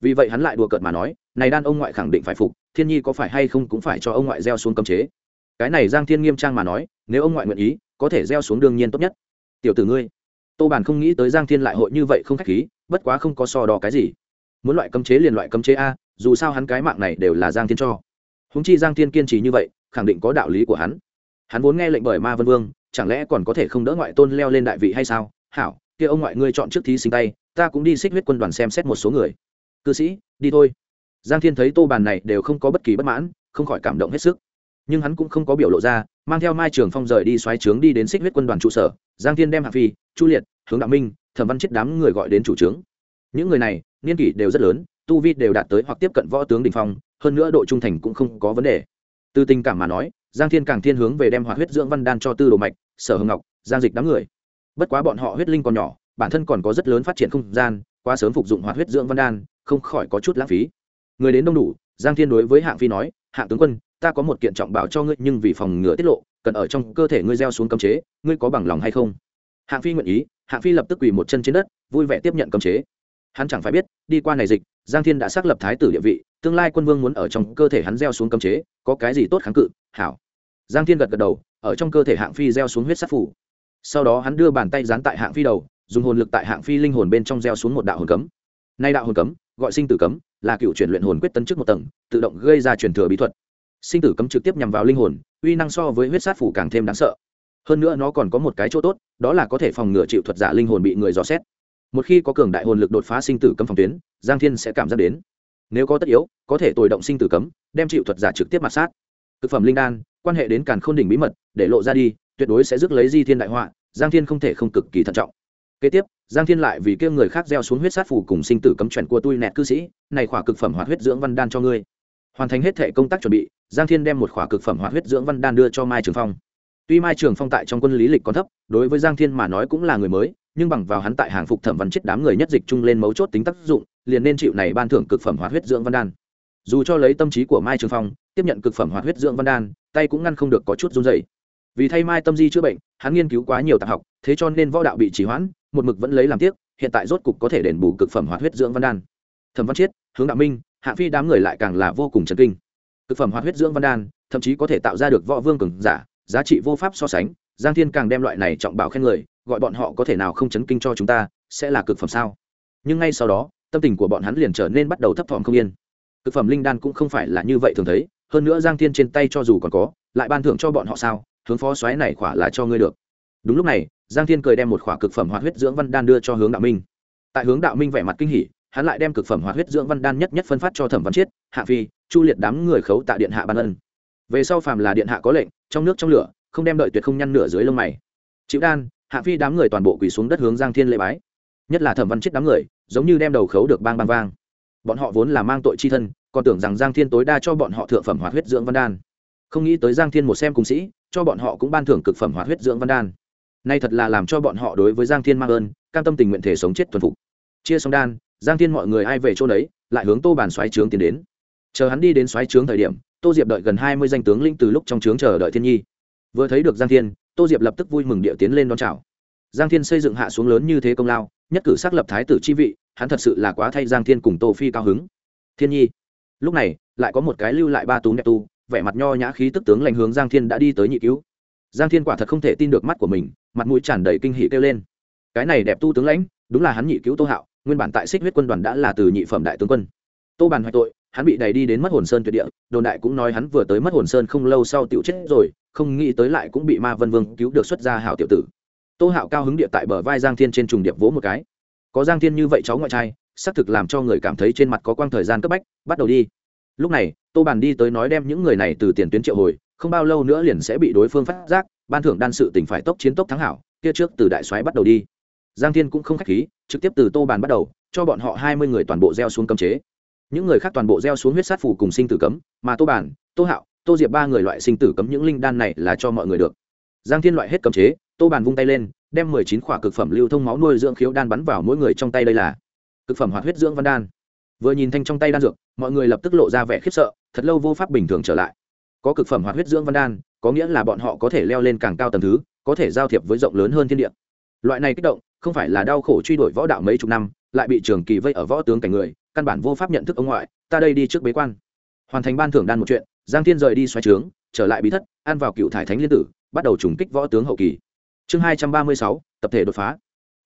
Vì vậy hắn lại đùa cợt mà nói, này đan ông ngoại khẳng định phải phục, thiên nhi có phải hay không cũng phải cho ông ngoại gieo xuống cấm chế? Cái này giang thiên nghiêm trang mà nói, nếu ông ngoại nguyện ý, có thể gieo xuống đương nhiên tốt nhất. Tiểu tử ngươi, tô bàn không nghĩ tới giang thiên lại hội như vậy không k h á c h khí, bất quá không có so đo cái gì. Muốn loại cấm chế liền loại cấm chế a, dù sao hắn cái mạng này đều là giang thiên cho. Húng chi giang thiên kiên trì như vậy, khẳng định có đạo lý của hắn. Hắn vốn nghe lệnh bởi ma vân vương, chẳng lẽ còn có thể không đỡ ngoại tôn leo lên đại vị hay sao? Hảo, kia ông ngoại ngươi chọn trước thí sinh tay, ta cũng đi xích huyết quân đoàn xem xét một số người. Cư sĩ, đi thôi. Giang thiên thấy tô bàn này đều không có bất kỳ bất mãn, không khỏi cảm động hết sức nhưng hắn cũng không có biểu lộ ra, mang theo mai trường phong rời đi xoáy trướng đi đến xích huyết quân đoàn trụ sở, giang thiên đem hạ phi, chu liệt, hướng đạo minh, thẩm văn chết đám người gọi đến chủ trướng. Những người này, niên kỷ đều rất lớn, tu vi đều đạt tới hoặc tiếp cận võ tướng đình phong, hơn nữa độ trung thành cũng không có vấn đề. Từ tình cảm mà nói, giang thiên càng thiên hướng về đem hoạt huyết dưỡng văn đan cho tư đồ mạch, sở hồng ngọc, giang dịch đám người. Bất quá bọn họ huyết linh còn nhỏ, bản thân còn có rất lớn phát triển không gian, quá sớm phục dụng hoạt huyết dưỡng văn đan, không khỏi có chút lãng phí. Người đến đông đủ, giang thiên đối với hạng phi nói, hạng tướng quân ta có một kiện trọng bảo cho ngươi, nhưng vì phòng ngừa tiết lộ, cần ở trong cơ thể ngươi gieo xuống cấm chế, ngươi có bằng lòng hay không? Hạng phi nguyện ý, hạng phi lập tức quỳ một chân trên đất, vui vẻ tiếp nhận cấm chế. Hắn chẳng phải biết, đi qua này dịch, giang thiên đã xác lập thái tử địa vị, tương lai quân vương muốn ở trong cơ thể hắn gieo xuống cấm chế, có cái gì tốt kháng cự? Hảo. Giang thiên gật gật đầu, ở trong cơ thể hạng phi gieo xuống huyết sát phủ sau đó hắn đưa bàn tay dán tại hạng phi đầu, dùng hồn lực tại hạng phi linh hồn bên trong gieo xuống một đạo hồn cấm. Nay đạo hồn cấm, gọi sinh tử cấm, là cựu chuyển luyện hồn quyết tấn trước một tầng, tự động gây ra truyền thừa bí thuật sinh tử cấm trực tiếp nhằm vào linh hồn, uy năng so với huyết sát phủ càng thêm đáng sợ. Hơn nữa nó còn có một cái chỗ tốt, đó là có thể phòng ngừa chịu thuật giả linh hồn bị người dò xét. Một khi có cường đại hồn lực đột phá sinh tử cấm phòng tuyến, giang thiên sẽ cảm giác đến. Nếu có tất yếu, có thể tồi động sinh tử cấm, đem chịu thuật giả trực tiếp mặt sát. Thực phẩm linh đan, quan hệ đến càn khôn đỉnh bí mật, để lộ ra đi, tuyệt đối sẽ rước lấy di thiên đại họa, giang thiên không thể không cực kỳ thận trọng. Kế tiếp, giang thiên lại vì kêu người khác gieo xuống huyết sát phủ cùng sinh tử cấm chuẩn của tui nẹt cư sĩ, này khỏa cực phẩm hoạt huyết dưỡng văn đan cho ngươi hoàn thành hết thể công tác chuẩn bị, giang thiên đem một khỏa cực phẩm hoạt huyết dưỡng văn đan đưa cho mai trường phong. Tuy mai trường phong tại trong quân lý lịch còn thấp, đối với giang thiên mà nói cũng là người mới, nhưng bằng vào hắn tại hàng phục thẩm văn chết đám người nhất dịch chung lên mấu chốt tính tác dụng, liền nên chịu này ban thưởng cực phẩm hoạt huyết dưỡng văn đan. Dù cho lấy tâm trí của mai trường phong, tiếp nhận cực phẩm hoạt huyết dưỡng văn đan, tay cũng ngăn không được có chút run dày vì thay mai tâm di chữa bệnh, hắn nghiên cứu quá nhiều tạp học, thế cho nên võ đạo bị trì hoãn, một mực vẫn lấy làm tiếc, hiện tại rốt cục có thể đền bù cực phẩm hoạt huyết dưỡng văn đan. Thẩm văn chiết hướng đạo minh hạ phi đám người lại càng là vô cùng chấn kinh. Cực phẩm hoạt huyết dưỡng văn đan, thậm chí có thể tạo ra được võ vương cường giả, giá trị vô pháp so sánh. Giang thiên càng đem loại này trọng bảo khen người, gọi bọn họ có thể nào không chấn kinh cho chúng ta, sẽ là cực phẩm sao? Nhưng ngay sau đó, tâm tình của bọn hắn liền trở nên bắt đầu thấp thỏm không yên. Cực phẩm linh đan cũng không phải là như vậy thường thấy, hơn nữa giang thiên trên tay cho dù còn có, lại ban thưởng cho bọn họ sao? Hướng phó xoáy này khỏa là cho ngươi được. Đúng lúc này, giang thiên cười đem một khỏa cực phẩm hoạt huyết dưỡng văn đan đưa cho hướng đạo minh. Tại hướng đạo minh vẻ mặt kinh hỉ hắn lại đem cực phẩm hoạt huyết dưỡng văn đan nhất nhất phân phát cho thẩm văn chiết, hạ phi, chu liệt đám người khấu tạ điện hạ ban ân. Về sau phàm là điện hạ có lệnh, trong nước trong lửa, không đem đợi tuyệt không nhăn nửa dưới lông mày. Chịu đan, hạ phi đám người toàn bộ quỳ xuống đất hướng giang thiên lễ bái. Nhất là thẩm văn chết đám người, giống như đem đầu khấu được bang bang vang. Bọn họ vốn là mang tội chi thân, còn tưởng rằng giang thiên tối đa cho bọn họ thượng phẩm hoạt huyết dưỡng văn đan. Không nghĩ tới giang thiên một xem cùng sĩ, cho bọn họ cũng ban thưởng cực phẩm hoạt huyết dưỡng văn đan. Nay thật là làm cho bọn họ đối với giang thiên mang ơn, cam tâm tình nguyện thể sống chết thuần phục chia xong đan, giang thiên mọi người ai về chỗ đấy lại hướng tô bàn xoáy trướng tiến đến. Chờ hắn đi đến xoáy trướng thời điểm, tô diệp đợi gần hai mươi danh tướng linh từ lúc trong trướng chờ đợi thiên nhi. Vừa thấy được giang thiên, tô diệp lập tức vui mừng địa tiến lên đón chào. Giang thiên xây dựng hạ xuống lớn như thế công lao, nhất cử xác lập thái tử chi vị, hắn thật sự là quá thay giang thiên cùng tô phi cao hứng. Thiên nhi, lúc này, lại có một cái lưu lại ba tú nẹp tu, vẻ mặt nho nhã khí tức tướng lành hướng giang thiên đã đi tới nhị cứu. Giang thiên quả thật không thể tin được mắt của mình, mặt mũi tràn đầy kinh hỉ kêu lên. Cái này đẹp tu tướng lãnh, đúng là hắn nhị cứu tô hạo nguyên bản tại xích huyết quân đoàn đã là từ nhị phẩm đại tướng quân. Tô bàn hoại tội, hắn bị đẩy đi đến mất hồn sơn tuyệt địa, đồn đại cũng nói hắn vừa tới mất hồn sơn không lâu sau tiểu chết rồi, không nghĩ tới lại cũng bị ma vân vương cứu được xuất ra hảo tiểu tử. Tô hạo cao hứng địa tại bờ vai giang thiên trên trùng điệp vỗ một cái. Có giang thiên như vậy cháu ngoại trai, xác thực làm cho người cảm thấy trên mặt có quang thời gian cấp bách, bắt đầu đi. Lúc này, tô bàn đi tới nói đem những người này từ tiền tuyến triệu hồi, không bao lâu nữa liền sẽ bị đối phương phát giác, ban thưởng đan sự tỉnh phải tốc chiến tốc thắng hảo, kia trước từ đại soái bắt đầu đi. Giang thiên cũng không khách khí trực tiếp từ tô bàn bắt đầu, cho bọn họ hai mươi người toàn bộ gieo xuống cấm chế. Những người khác toàn bộ gieo xuống huyết sát phủ cùng sinh tử cấm, mà tô bàn, tô hạo, tô diệp ba người loại sinh tử cấm những linh đan này là cho mọi người được. Giang thiên loại hết cấm chế, tô bàn vung tay lên, đem mười chín khỏa cực phẩm lưu thông máu nuôi dưỡng khiếu đan bắn vào mỗi người trong tay đây là cực phẩm hoạt huyết dưỡng văn đan. Vừa nhìn thanh trong tay đan dược, mọi người lập tức lộ ra vẻ khiếp sợ, thật lâu vô pháp bình thường trở lại. Có cực phẩm hoạt huyết dưỡng văn đan, có nghĩa là bọn họ có thể leo lên càng cao tầng thứ, có thể giao thiệp với rộng lớn hơn thiên địa. Loại này kích động không phải là đau khổ truy đuổi võ đạo mấy chục năm, lại bị trường kỳ vây ở võ tướng cảnh người, căn bản vô pháp nhận thức ông ngoại, ta đây đi trước bế quan. Hoàn thành ban thưởng đan một chuyện, giang thiên rời đi xoay trướng, trở lại bí thất, ăn vào cựu thải thánh liên tử, bắt đầu trùng kích võ tướng hậu kỳ. Chương hai trăm ba mươi sáu, tập thể đột phá.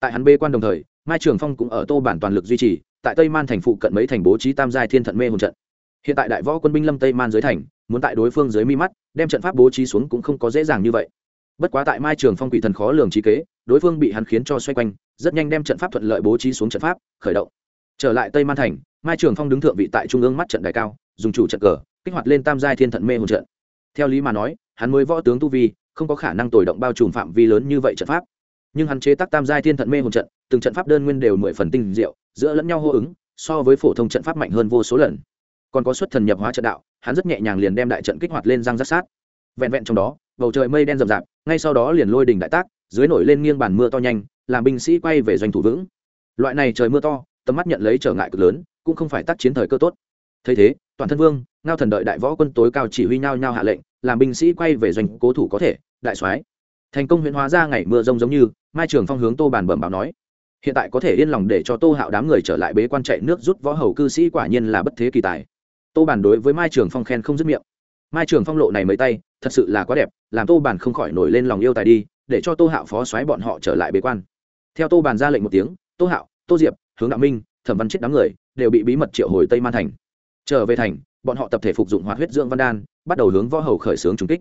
Tại hắn bê quan đồng thời, mai trường phong cũng ở tô bản toàn lực duy trì, tại tây man thành phụ cận mấy thành bố trí tam giai thiên thận mê hồn trận. Hiện tại đại võ quân binh lâm tây man dưới thành, muốn tại đối phương dưới mi mắt, đem trận pháp bố trí xuống cũng không có dễ dàng như vậy. Bất quá tại mai trường phong quỷ thần khó lường trí kế đối phương bị hắn khiến cho xoay quanh, rất nhanh đem trận pháp thuận lợi bố trí xuống trận pháp, khởi động. Trở lại tây man thành, mai trường phong đứng thượng vị tại trung ương mắt trận đài cao, dùng chủ trận cờ, kích hoạt lên tam giai thiên thận mê hồn trận. Theo lý mà nói, hắn mới võ tướng tu vi, không có khả năng tồi động bao trùm phạm vi lớn như vậy trận pháp. Nhưng hắn chế tác tam giai thiên thận mê hồn trận, từng trận pháp đơn nguyên đều mười phần tinh diệu, giữa lẫn nhau hô ứng, so với phổ thông trận pháp mạnh hơn vô số lần. Còn có xuất thần nhập hóa trận đạo, hắn rất nhẹ nhàng liền đem đại trận kích hoạt lên răng rát sát. Vẹn vẹn trong đó, bầu trời mây đen rậm rạp, ngay sau đó liền lôi đình đại tác dưới nổi lên nghiêng bàn mưa to nhanh, làm binh sĩ quay về doanh thủ vững. Loại này trời mưa to, tầm mắt nhận lấy trở ngại cực lớn, cũng không phải tác chiến thời cơ tốt. Thấy thế, toàn thân vương, ngao thần đợi đại võ quân tối cao chỉ huy nhau nhau hạ lệnh, làm binh sĩ quay về doanh cố thủ có thể, đại soái. Thành công huyện hóa ra ngày mưa rông giống như, mai trường phong hướng tô bàn bẩm báo nói. Hiện tại có thể yên lòng để cho tô hạo đám người trở lại bế quan chạy nước rút võ hầu cư sĩ quả nhiên là bất thế kỳ tài. Tô bàn đối với mai trường phong khen không dứt miệng. Mai trường phong lộ này mấy tay, thật sự là quá đẹp, làm tô bàn không khỏi nổi lên lòng yêu tài đi để cho tô hạo phó xoáy bọn họ trở lại bế quan. Theo tô bàn ra lệnh một tiếng, tô hạo, tô diệp, hướng đạo minh, thẩm văn chết đám người, đều bị bí mật triệu hồi tây man thành. Trở về thành, bọn họ tập thể phục dụng hoạt huyết dưỡng văn đan, bắt đầu hướng võ hầu khởi xướng trùng kích.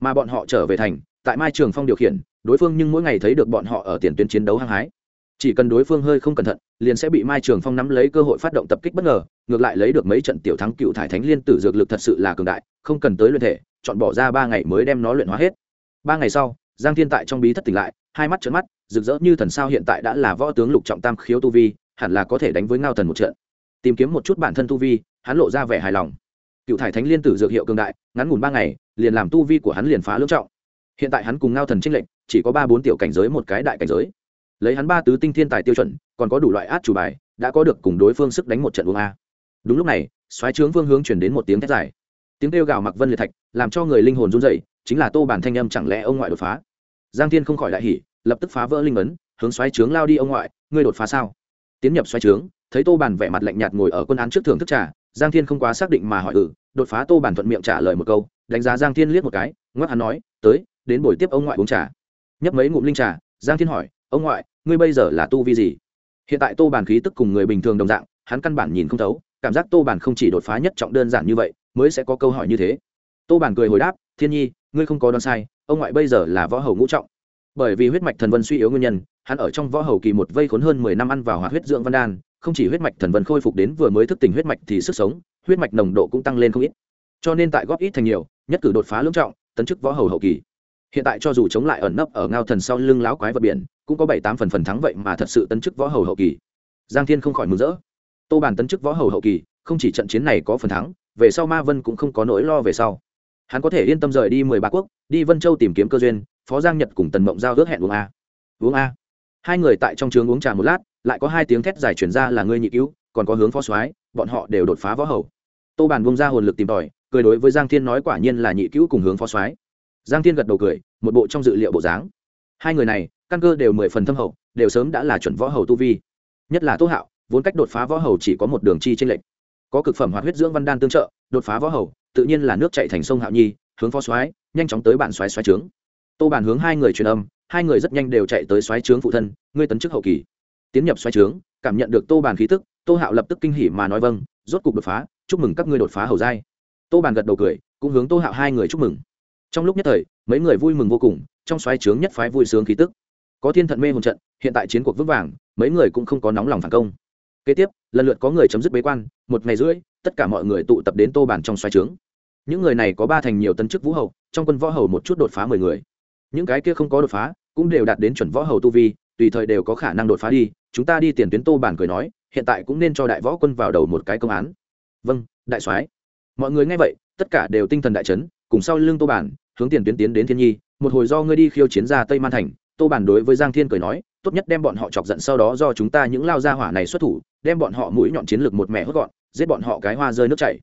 Mà bọn họ trở về thành, tại mai trường phong điều khiển, đối phương nhưng mỗi ngày thấy được bọn họ ở tiền tuyến chiến đấu hăng hái. Chỉ cần đối phương hơi không cẩn thận, liền sẽ bị mai trường phong nắm lấy cơ hội phát động tập kích bất ngờ, ngược lại lấy được mấy trận tiểu thắng cựu thải thánh liên tử dược lực thật sự là cường đại, không cần tới luyện thể, chọn bỏ ra ba ngày mới đem nó luyện hóa hết. Ba ngày sau giang thiên tại trong bí thất tỉnh lại, hai mắt trợn mắt, rực rỡ như thần sao hiện tại đã là võ tướng lục trọng tam khiếu tu vi, hẳn là có thể đánh với ngao thần một trận. Tìm kiếm một chút bản thân tu vi, hắn lộ ra vẻ hài lòng. Cựu thải thánh liên tử dược hiệu cường đại, ngắn ngủn ba ngày, liền làm tu vi của hắn liền phá lưỡng trọng. Hiện tại hắn cùng ngao thần trinh lệnh chỉ có ba bốn tiểu cảnh giới một cái đại cảnh giới. Lấy hắn ba tứ tinh thiên tài tiêu chuẩn, còn có đủ loại át chủ bài, đã có được cùng đối phương sức đánh một trận uống a. Đúng lúc này, xoáy trướng phương hướng chuyển đến một tiếng thét dài. Tiếng kêu gào mặc vân liệt thạch, làm cho người linh hồn run dậy chính là tô bản thanh âm chẳng lẽ ông ngoại đột phá? Giang thiên không khỏi đại hỉ, lập tức phá vỡ linh ấn, hướng xoáy trướng lao đi ông ngoại, ngươi đột phá sao? Tiến nhập xoáy trướng, thấy tô bản vẻ mặt lạnh nhạt ngồi ở quân án trước thưởng thức trà, giang thiên không quá xác định mà hỏi ừ đột phá tô bản thuận miệng trả lời một câu. Đánh giá giang thiên liếc một cái, ngoắc hắn nói, tới, đến buổi tiếp ông ngoại uống trà. Nhấp mấy ngụm linh trà, giang thiên hỏi, ông ngoại, ngươi bây giờ là tu vi gì? Hiện tại tô bản khí tức cùng người bình thường đồng dạng, hắn căn bản nhìn không thấu, cảm giác tô bản không chỉ đột phá nhất trọng đơn giản như vậy, mới sẽ có câu hỏi như thế. Tô bản cười hồi đáp, thiên nhi ngươi không có đoán sai, ông ngoại bây giờ là võ hầu ngũ trọng. Bởi vì huyết mạch thần vân suy yếu nguyên nhân, hắn ở trong võ hầu kỳ một vây khốn hơn mười năm ăn vào hoạt huyết dưỡng văn đan, không chỉ huyết mạch thần vân khôi phục đến vừa mới thức tỉnh huyết mạch thì sức sống, huyết mạch nồng độ cũng tăng lên không ít. Cho nên tại góp ít thành nhiều, nhất cử đột phá lưỡng trọng, tấn chức võ hầu hậu kỳ. Hiện tại cho dù chống lại ẩn nấp ở ngao thần sau lưng láo quái vật biển, cũng có bảy tám phần phần thắng vậy mà thật sự tấn chức võ hầu hậu kỳ. Giang thiên không khỏi mừng rỡ. Tô bàn tấn chức võ hầu hậu kỳ, không chỉ trận chiến này có phần thắng, về sau ma vân cũng không có nỗi lo về sau hắn có thể yên tâm rời đi mười ba quốc, đi vân châu tìm kiếm cơ duyên, phó giang nhật cùng tần mộng giao ước hẹn uống a. Uống a. Hai người tại trong trường uống trà một lát, lại có hai tiếng thét giải chuyển ra là ngươi nhị cứu, còn có hướng phó soái, bọn họ đều đột phá võ hầu. Tô bàn bông ra hồn lực tìm tòi, cười đối với giang thiên nói quả nhiên là nhị cứu cùng hướng phó soái. Giang thiên gật đầu cười, một bộ trong dự liệu bộ dáng. Hai người này, căn cơ đều mười phần thâm hậu, đều sớm đã là chuẩn võ hầu tu vi. Nhất là tô hạo, vốn cách đột phá võ hầu chỉ có một đường chi tranh lệch. Có cực phẩm hoạt huyết dưỡng văn đan tương trợ, đột phá võ hầu tự nhiên là nước chạy thành sông hạo nhi, hướng phó soái, nhanh chóng tới bản soái soái trướng. Tô bản hướng hai người truyền âm, hai người rất nhanh đều chạy tới soái trướng phụ thân, ngươi tấn chức hậu kỳ. Tiến nhập soái trướng, cảm nhận được tô bản khí tức, tô hạo lập tức kinh hỉ mà nói vâng rốt cục đột phá, chúc mừng các ngươi đột phá hầu giai. Tô bản gật đầu cười, cũng hướng tô hạo hai người chúc mừng. Trong lúc nhất thời, mấy người vui mừng vô cùng, trong soái trướng nhất phái vui sướng khí tức. Có thiên thận mê hồn trận, hiện tại chiến cuộc vững vàng, mấy người cũng không có nóng lòng phản công kế tiếp, lần lượt có người chấm dứt bế quan, một ngày rưỡi, tất cả mọi người tụ tập đến tô bản trong xoáy trướng. Những người này có ba thành nhiều tân chức vũ hầu, trong quân võ hầu một chút đột phá mười người. Những cái kia không có đột phá, cũng đều đạt đến chuẩn võ hầu tu vi, tùy thời đều có khả năng đột phá đi. Chúng ta đi tiền tuyến tô bản cười nói, hiện tại cũng nên cho đại võ quân vào đầu một cái công án. Vâng đại soái. Mọi người nghe vậy, tất cả đều tinh thần đại chấn, cùng sau lưng tô bản, hướng tiền tuyến tiến đến thiên nhi. Một hồi do ngươi đi khiêu chiến ra tây man thành, tô bản đối với giang thiên cười nói, tốt nhất đem bọn họ chọc giận sau đó do chúng ta những lao gia hỏa này xuất thủ đem bọn họ mũi nhọn chiến lược một mẹ hốt gọn, giết bọn họ cái hoa rơi nước chảy.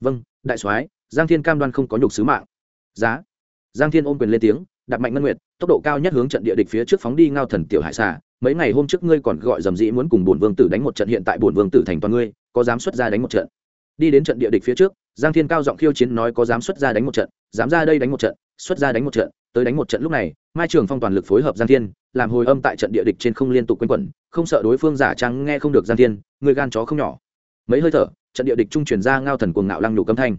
Vâng đại soái, giang thiên cam đoan không có nhục sứ mạng. Giá. Giang thiên ôm quyền lên tiếng đặt mạnh ngân nguyệt, tốc độ cao nhất hướng trận địa địch phía trước phóng đi ngao thần tiểu hải xà. Mấy ngày hôm trước ngươi còn gọi dầm dĩ muốn cùng bổn vương tử đánh một trận, hiện tại bổn vương tử thành toàn ngươi, có dám xuất ra đánh một trận? Đi đến trận địa địch phía trước, giang thiên cao giọng khiêu chiến nói có dám xuất ra đánh một trận, dám ra đây đánh một trận xuất ra đánh một trận, tới đánh một trận lúc này, mai trường phong toàn lực phối hợp giang thiên, làm hồi âm tại trận địa địch trên không liên tục quanh quẩn, không sợ đối phương giả trang nghe không được giang thiên, người gan chó không nhỏ. Mấy hơi thở, trận địa địch trung truyền ra ngao thần cuồng ngạo lăng nhục cấm thanh.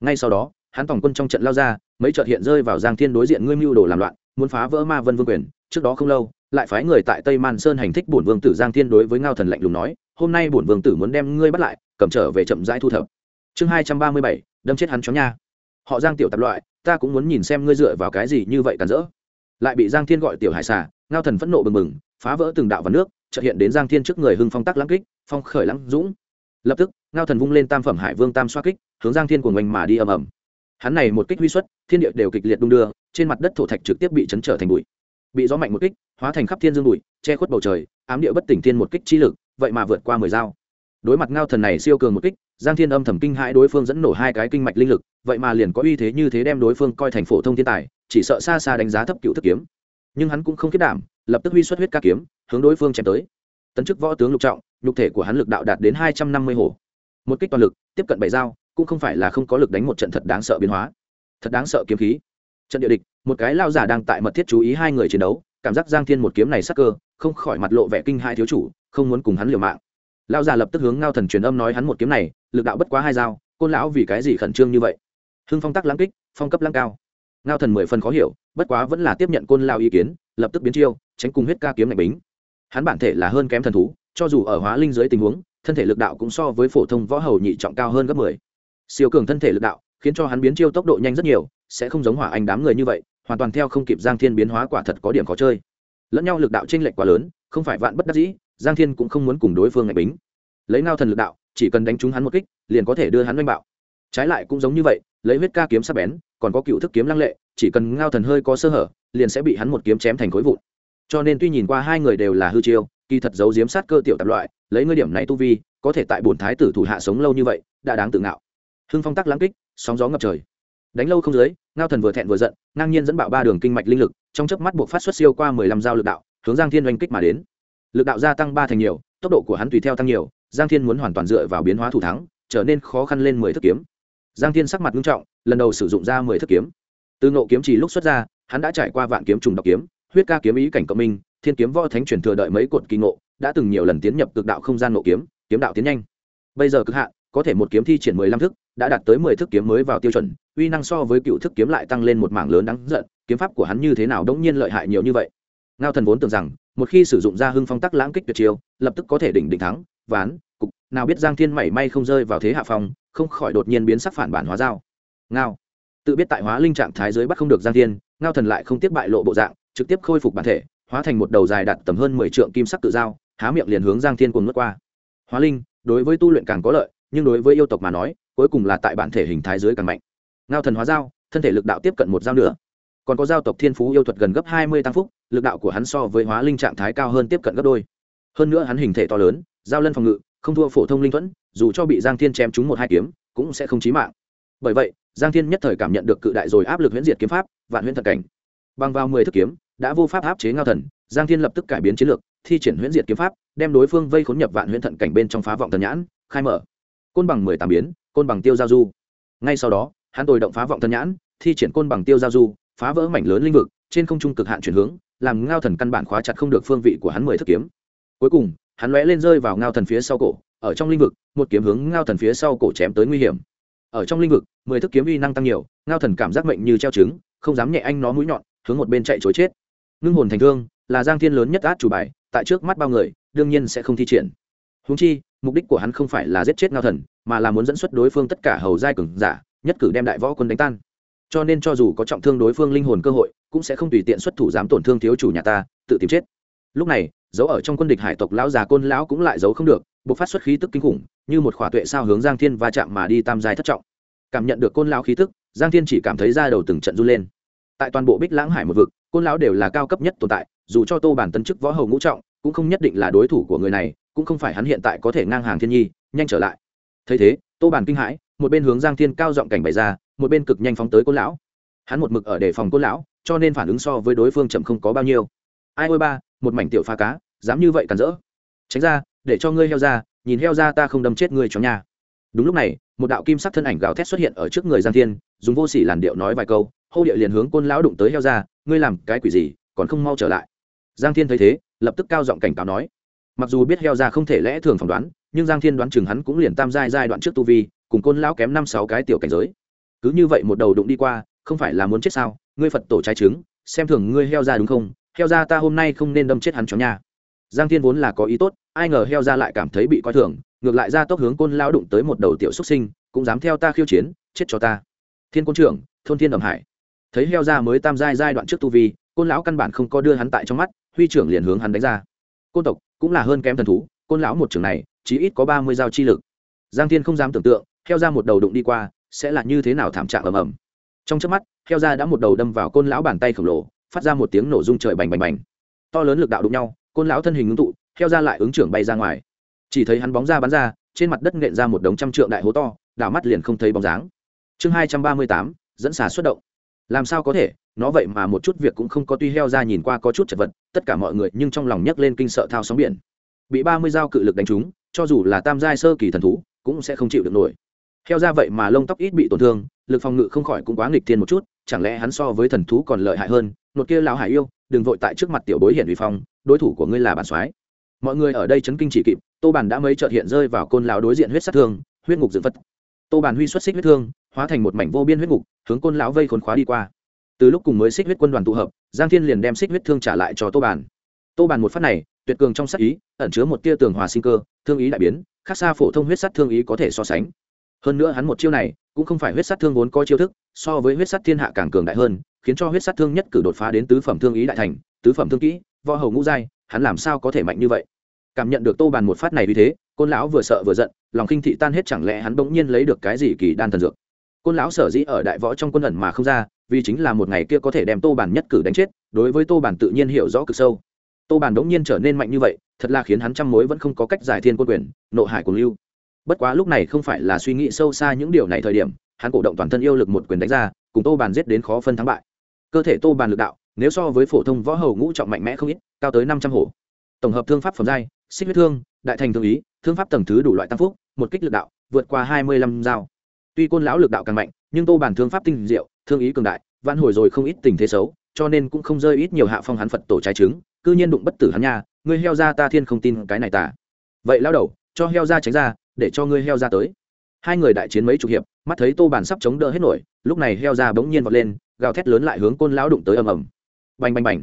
Ngay sau đó, hắn tổng quân trong trận lao ra, mấy trận hiện rơi vào giang thiên đối diện ngươi mưu đồ làm loạn, muốn phá vỡ ma vân vương quyền. Trước đó không lâu, lại phái người tại tây man sơn hành thích bổn vương tử giang thiên đối với ngao thần lạnh lùng nói, hôm nay bổn vương tử muốn đem ngươi bắt lại, cầm trở về chậm rãi thu thập. Chương hai trăm ba mươi bảy, đâm chết hắn chó nha họ giang tiểu tạp loại, ta cũng muốn nhìn xem ngươi dựa vào cái gì như vậy cản rỡ. Lại bị giang thiên gọi tiểu hải xà, ngao thần phẫn nộ bừng bừng, phá vỡ từng đạo và nước trợ hiện đến giang thiên trước người hưng phong tắc lãng kích, phong khởi lãng dũng. Lập tức, ngao thần vung lên tam phẩm hải vương tam xoa kích, hướng giang thiên của ngoành mà đi ầm ầm. Hắn này một kích huy xuất, thiên địa đều kịch liệt đung đưa, trên mặt đất thổ thạch trực tiếp bị chấn trở thành bụi. Bị gió mạnh một kích, hóa thành khắp thiên dương bụi, che khuất bầu trời, ám địa bất tỉnh thiên một kích chi lực, vậy mà vượt qua mười dao đối mặt ngao thần này siêu cường một kích, giang thiên âm thầm kinh hãi đối phương dẫn nổ hai cái kinh mạch linh lực, vậy mà liền có uy thế như thế đem đối phương coi thành phổ thông thiên tài, chỉ sợ xa xa đánh giá thấp cựu thức kiếm. Nhưng hắn cũng không kết đảm, lập tức huy xuất huyết ca kiếm, hướng đối phương chém tới. Tấn chức võ tướng lục trọng, nhục thể của hắn lực đạo đạt đến hai trăm năm mươi hồ một kích toàn lực, tiếp cận bảy dao, cũng không phải là không có lực đánh một trận thật đáng sợ biến hóa. Thật đáng sợ kiếm khí. Trận địa địch, một cái lao giả đang tại mật thiết chú ý hai người chiến đấu, cảm giác giang thiên một kiếm này sắc cơ, không khỏi mặt lộ vẻ kinh hai thiếu chủ, không muốn cùng hắn liều mạng. Lão già lập tức hướng ngao thần truyền âm nói hắn một kiếm này, lực đạo bất quá hai dao, côn lão vì cái gì khẩn trương như vậy? Hưng phong tắc lãng kích, phong cấp lãng cao. Ngao thần mười phần khó hiểu, bất quá vẫn là tiếp nhận côn lao ý kiến, lập tức biến chiêu, tránh cùng huyết ca kiếm lạnh bính. Hắn bản thể là hơn kém thần thú, cho dù ở hóa linh dưới tình huống, thân thể lực đạo cũng so với phổ thông võ hầu nhị trọng cao hơn gấp mười. Siêu cường thân thể lực đạo, khiến cho hắn biến chiêu tốc độ nhanh rất nhiều, sẽ không giống hỏa anh đám người như vậy, hoàn toàn theo không kịp giang thiên biến hóa quả thật có điểm khó chơi. Lẫn nhau lực đạo t r lệch quá lớn, không phải vạn bất đắc dĩ, giang thiên cũng không muốn cùng đối phương ngạch bính lấy ngao thần lực đạo, chỉ cần đánh trúng hắn một kích, liền có thể đưa hắn oanh bạo. Trái lại cũng giống như vậy, lấy huyết ca kiếm sắp bén, còn có cựu thức kiếm lăng lệ, chỉ cần ngao thần hơi có sơ hở, liền sẽ bị hắn một kiếm chém thành khối vụn. Cho nên tuy nhìn qua hai người đều là hư chiêu, kỳ thật giấu giếm sát cơ tiểu tạp loại, lấy ngươi điểm này tu vi, có thể tại bổn thái tử thủ hạ sống lâu như vậy, đã đáng tự ngạo. Hưng phong tắc lãng kích, sóng gió ngập trời. Đánh lâu không dưới, ngao thần vừa thẹn vừa giận, ngang nhiên dẫn bạo ba đường kinh mạch linh lực, trong chớp mắt buộc phát xuất siêu qua mười lăm dao lực đạo, hướng giang thiên oanh kích mà đến. Lực đạo gia tăng ba thành nhiều, tốc độ của hắn tùy theo tăng nhiều giang thiên muốn hoàn toàn dựa vào biến hóa thủ thắng, trở nên khó khăn lên mười thức kiếm. Giang thiên sắc mặt nghiêm trọng, lần đầu sử dụng ra mười thức kiếm. Từ ngộ kiếm chỉ lúc xuất ra, hắn đã trải qua vạn kiếm trùng độc kiếm, huyết ca kiếm ý cảnh cộng minh, thiên kiếm võ thánh truyền thừa đợi mấy cột kỳ ngộ, đã từng nhiều lần tiến nhập cực đạo không gian ngộ kiếm kiếm đạo tiến nhanh. Bây giờ cực hạn, có thể một kiếm thi triển mười lăm thức đã đạt tới mười thức kiếm mới vào tiêu chuẩn, uy năng so với cựu thức kiếm lại tăng lên một mảng lớn đáng giận, kiếm pháp của hắn như thế nào đống nhiên lợi hại nhiều như vậy. Ngao thần vốn tưởng rằng, một khi sử dụng ra hưng phong tắc lãng kích tuyệt chiêu, lập tức có thể đỉnh đỉnh thắng ván, cục, nào biết giang thiên mảy may không rơi vào thế hạ phong, không khỏi đột nhiên biến sắc phản bản hóa dao. Ngao. Tự biết tại hóa linh trạng thái dưới bắt không được giang thiên, ngao thần lại không tiếp bại lộ bộ dạng, trực tiếp khôi phục bản thể, hóa thành một đầu dài đạt tầm hơn mười trượng kim sắc tự dao, há miệng liền hướng giang thiên cùng nuốt qua. Hóa linh, đối với tu luyện càng có lợi, nhưng đối với yêu tộc mà nói, cuối cùng là tại bản thể hình thái dưới càng mạnh. Ngao thần hóa dao, thân thể lực đạo tiếp cận một dao nữa. Còn có giao tộc thiên phú yêu thuật gần gấp hai mươi tăng phúc, lực đạo của hắn so với hóa linh trạng thái cao hơn tiếp cận gấp đôi. Hơn nữa hắn hình thể to lớn giao lân phòng ngự, không thua phổ thông linh thuẫn, dù cho bị giang thiên chém trúng một hai kiếm, cũng sẽ không chí mạng. Bởi vậy, giang thiên nhất thời cảm nhận được cự đại rồi áp lực huyễn diệt kiếm pháp, vạn huyễn thật cảnh. Bằng vào mười thức kiếm, đã vô pháp áp chế ngao thần, giang thiên lập tức cải biến chiến lược, thi triển huyễn diệt kiếm pháp, đem đối phương vây khốn nhập vạn huyễn thận cảnh bên trong phá vọng thần nhãn, khai mở. Côn bằng mười tám biến, côn bằng tiêu giao du. Ngay sau đó, hắn tồi động phá vọng thần nhãn, thi triển côn bằng tiêu giao du, phá vỡ mảnh lớn linh vực, trên không trung cực hạn chuyển hướng, làm ngao thần căn bản khóa chặt không được phương vị của hắn mười thức kiếm. Cuối cùng hắn lóe lên rơi vào ngao thần phía sau cổ, ở trong linh vực, một kiếm hướng ngao thần phía sau cổ chém tới nguy hiểm. Ở trong linh vực, mười thức kiếm uy năng tăng nhiều, ngao thần cảm giác mệnh như treo trứng, không dám nhẹ anh nó mũi nhọn, hướng một bên chạy chối chết. Ngưng hồn thành thương, là giang thiên lớn nhất át chủ bài, tại trước mắt bao người, đương nhiên sẽ không thi triển. Húng chi, mục đích của hắn không phải là giết chết ngao thần, mà là muốn dẫn xuất đối phương tất cả hầu giai cường giả, nhất cử đem đại võ quân đánh tan. Cho nên cho dù có trọng thương đối phương linh hồn cơ hội, cũng sẽ không tùy tiện xuất thủ dám tổn thương thiếu chủ nhà ta, tự tìm chết. Lúc này giấu ở trong quân địch hải tộc lão già côn lão cũng lại giấu không được buộc phát xuất khí tức kinh khủng, như một khỏa tuệ sao hướng giang thiên va chạm mà đi tam giai thất trọng. Cảm nhận được côn lão khí tức, giang thiên chỉ cảm thấy ra đầu từng trận run lên. Tại toàn bộ bích lãng hải một vực, côn lão đều là cao cấp nhất tồn tại, dù cho tô bản tân chức võ hầu ngũ trọng, cũng không nhất định là đối thủ của người này, cũng không phải hắn hiện tại có thể ngang hàng thiên nhi, nhanh trở lại. Thấy thế, tô bản kinh hãi, một bên hướng giang thiên cao giọng cảnh bày ra, một bên cực nhanh phóng tới côn lão. Hắn một mực ở đề phòng côn lão, cho nên phản ứng so với đối phương chậm không có bao nhiêu. Ai ôi ba một mảnh tiểu pha cá, dám như vậy cản rỡ. Tránh ra, để cho ngươi heo ra, nhìn heo ra ta không đâm chết ngươi cho nhà đúng lúc này, một đạo kim sắc thân ảnh gào thét xuất hiện ở trước người giang thiên, dùng vô sỉ làn điệu nói vài câu, hô địa liền hướng côn lão đụng tới heo ra, ngươi làm cái quỷ gì, còn không mau trở lại. Giang thiên thấy thế, lập tức cao giọng cảnh cáo nói. Mặc dù biết heo ra không thể lẽ thường phỏng đoán, nhưng giang thiên đoán chừng hắn cũng liền tam giai giai đoạn trước tu vi, cùng côn lão kém năm sáu cái tiểu cảnh giới. Cứ như vậy một đầu đụng đi qua, không phải là muốn chết sao? Ngươi phật tổ trái trứng, xem thường ngươi heo ra đúng không? Heo ra ta hôm nay không nên đâm chết hắn chó nha. giang thiên vốn là có ý tốt, ai ngờ heo ra lại cảm thấy bị coi thường, ngược lại ra tốc hướng côn lao đụng tới một đầu tiểu xuất sinh, cũng dám theo ta khiêu chiến, chết cho ta. Thiên côn trưởng, thôn thiên đồng hải. Thấy heo ra mới tam giai giai đoạn trước tu vi, côn lão căn bản không có đưa hắn tại trong mắt, huy trưởng liền hướng hắn đánh ra. Côn tộc cũng là hơn kém thần thú, côn lão một trưởng này chỉ ít có ba mươi dao chi lực. Giang thiên không dám tưởng tượng, heo ra một đầu đụng đi qua, sẽ là như thế nào thảm trạng ầm ầm. Trong trước mắt, heo ra đã một đầu đâm vào côn lão bàn tay khổng lồ phát ra một tiếng nổ rung trời bành bành bành. To lớn lực đạo đụng nhau, côn lão thân hình ngưng tụ heo ra lại ứng trưởng bay ra ngoài. Chỉ thấy hắn bóng ra bắn ra, trên mặt đất nện ra một đống trăm trượng đại hố to, đảo mắt liền không thấy bóng dáng. Chương hai trăm ba mươi tám, dẫn xà xuất động. Làm sao có thể? Nó vậy mà một chút việc cũng không có tuy heo ra nhìn qua có chút chật vật, tất cả mọi người nhưng trong lòng nhấc lên kinh sợ thao sóng biển. Bị ba mươi dao cự lực đánh trúng, cho dù là tam giai sơ kỳ thần thú, cũng sẽ không chịu được nổi. Heo ra vậy mà lông tóc ít bị tổn thương, lực phòng ngự không khỏi cũng quá nghịch thiên một chút, chẳng lẽ hắn so với thần thú còn lợi hại hơn nột kia lão hải yêu, đừng vội tại trước mặt tiểu bối hiển uy phong, đối thủ của ngươi là bản soái. Mọi người ở đây chấn kinh chỉ kịp, tô bàn đã mấy trợt hiện rơi vào côn lão đối diện huyết sát thương, huyết ngục dựng vật tô bàn huy xuất xích huyết thương, hóa thành một mảnh vô biên huyết ngục, hướng côn lão vây khốn khóa đi qua. Từ lúc cùng mới xích huyết quân đoàn tụ hợp, giang thiên liền đem xích huyết thương trả lại cho tô bàn. Tô bàn một phát này, tuyệt cường trong sát ý, ẩn chứa một tia tường hòa sinh cơ, thương ý đại biến, khác xa phổ thông huyết sắt thương ý có thể so sánh. Hơn nữa hắn một chiêu này, cũng không phải huyết sắt thương vốn có chiêu thức, so với huyết sắt thiên hạ càng cường đại hơn khiến cho huyết sát thương nhất cử đột phá đến tứ phẩm thương ý đại thành, tứ phẩm thương kỹ, võ hầu ngũ giai, hắn làm sao có thể mạnh như vậy? Cảm nhận được tô bàn một phát này vì thế, côn lão vừa sợ vừa giận, lòng khinh thị tan hết chẳng lẽ hắn bỗng nhiên lấy được cái gì kỳ đan thần dược? Côn lão sở dĩ ở đại võ trong quân ẩn mà không ra, vì chính là một ngày kia có thể đem tô bàn nhất cử đánh chết, đối với tô bàn tự nhiên hiểu rõ cực sâu. Tô bàn bỗng nhiên trở nên mạnh như vậy, thật là khiến hắn trăm mối vẫn không có cách giải thiên quân quyền, nộ hải cùng lưu. Bất quá lúc này không phải là suy nghĩ sâu xa những điều này thời điểm, hắn cổ động toàn thân yêu lực một quyền đánh ra, cùng tô bàn giết đến khó phân thắng bại cơ thể tô bàn lực đạo, nếu so với phổ thông võ hầu ngũ trọng mạnh mẽ không ít, cao tới năm trăm hổ. Tổng hợp thương pháp phẩm giai, xích huyết thương, đại thành thương ý, thương pháp tầng thứ đủ loại tăng phúc, một kích lực đạo, vượt qua hai mươi lăm dao. Tuy côn lão lực đạo càng mạnh, nhưng tô bàn thương pháp tinh diệu, thương ý cường đại, vãn hồi rồi không ít tình thế xấu, cho nên cũng không rơi ít nhiều hạ phong hắn phật tổ trái trứng cư nhiên đụng bất tử hắn nha, ngươi heo ra ta thiên không tin cái này tả vậy lao đầu, cho heo ra tránh ra, để cho ngươi heo ra tới. Hai người đại chiến mấy chục hiệp, mắt thấy tô bản sắp chống đỡ hết nổi, lúc này heo ra bỗng nhiên vọt lên gào thét lớn lại hướng côn lão đụng tới ầm ầm. Bành bành bành.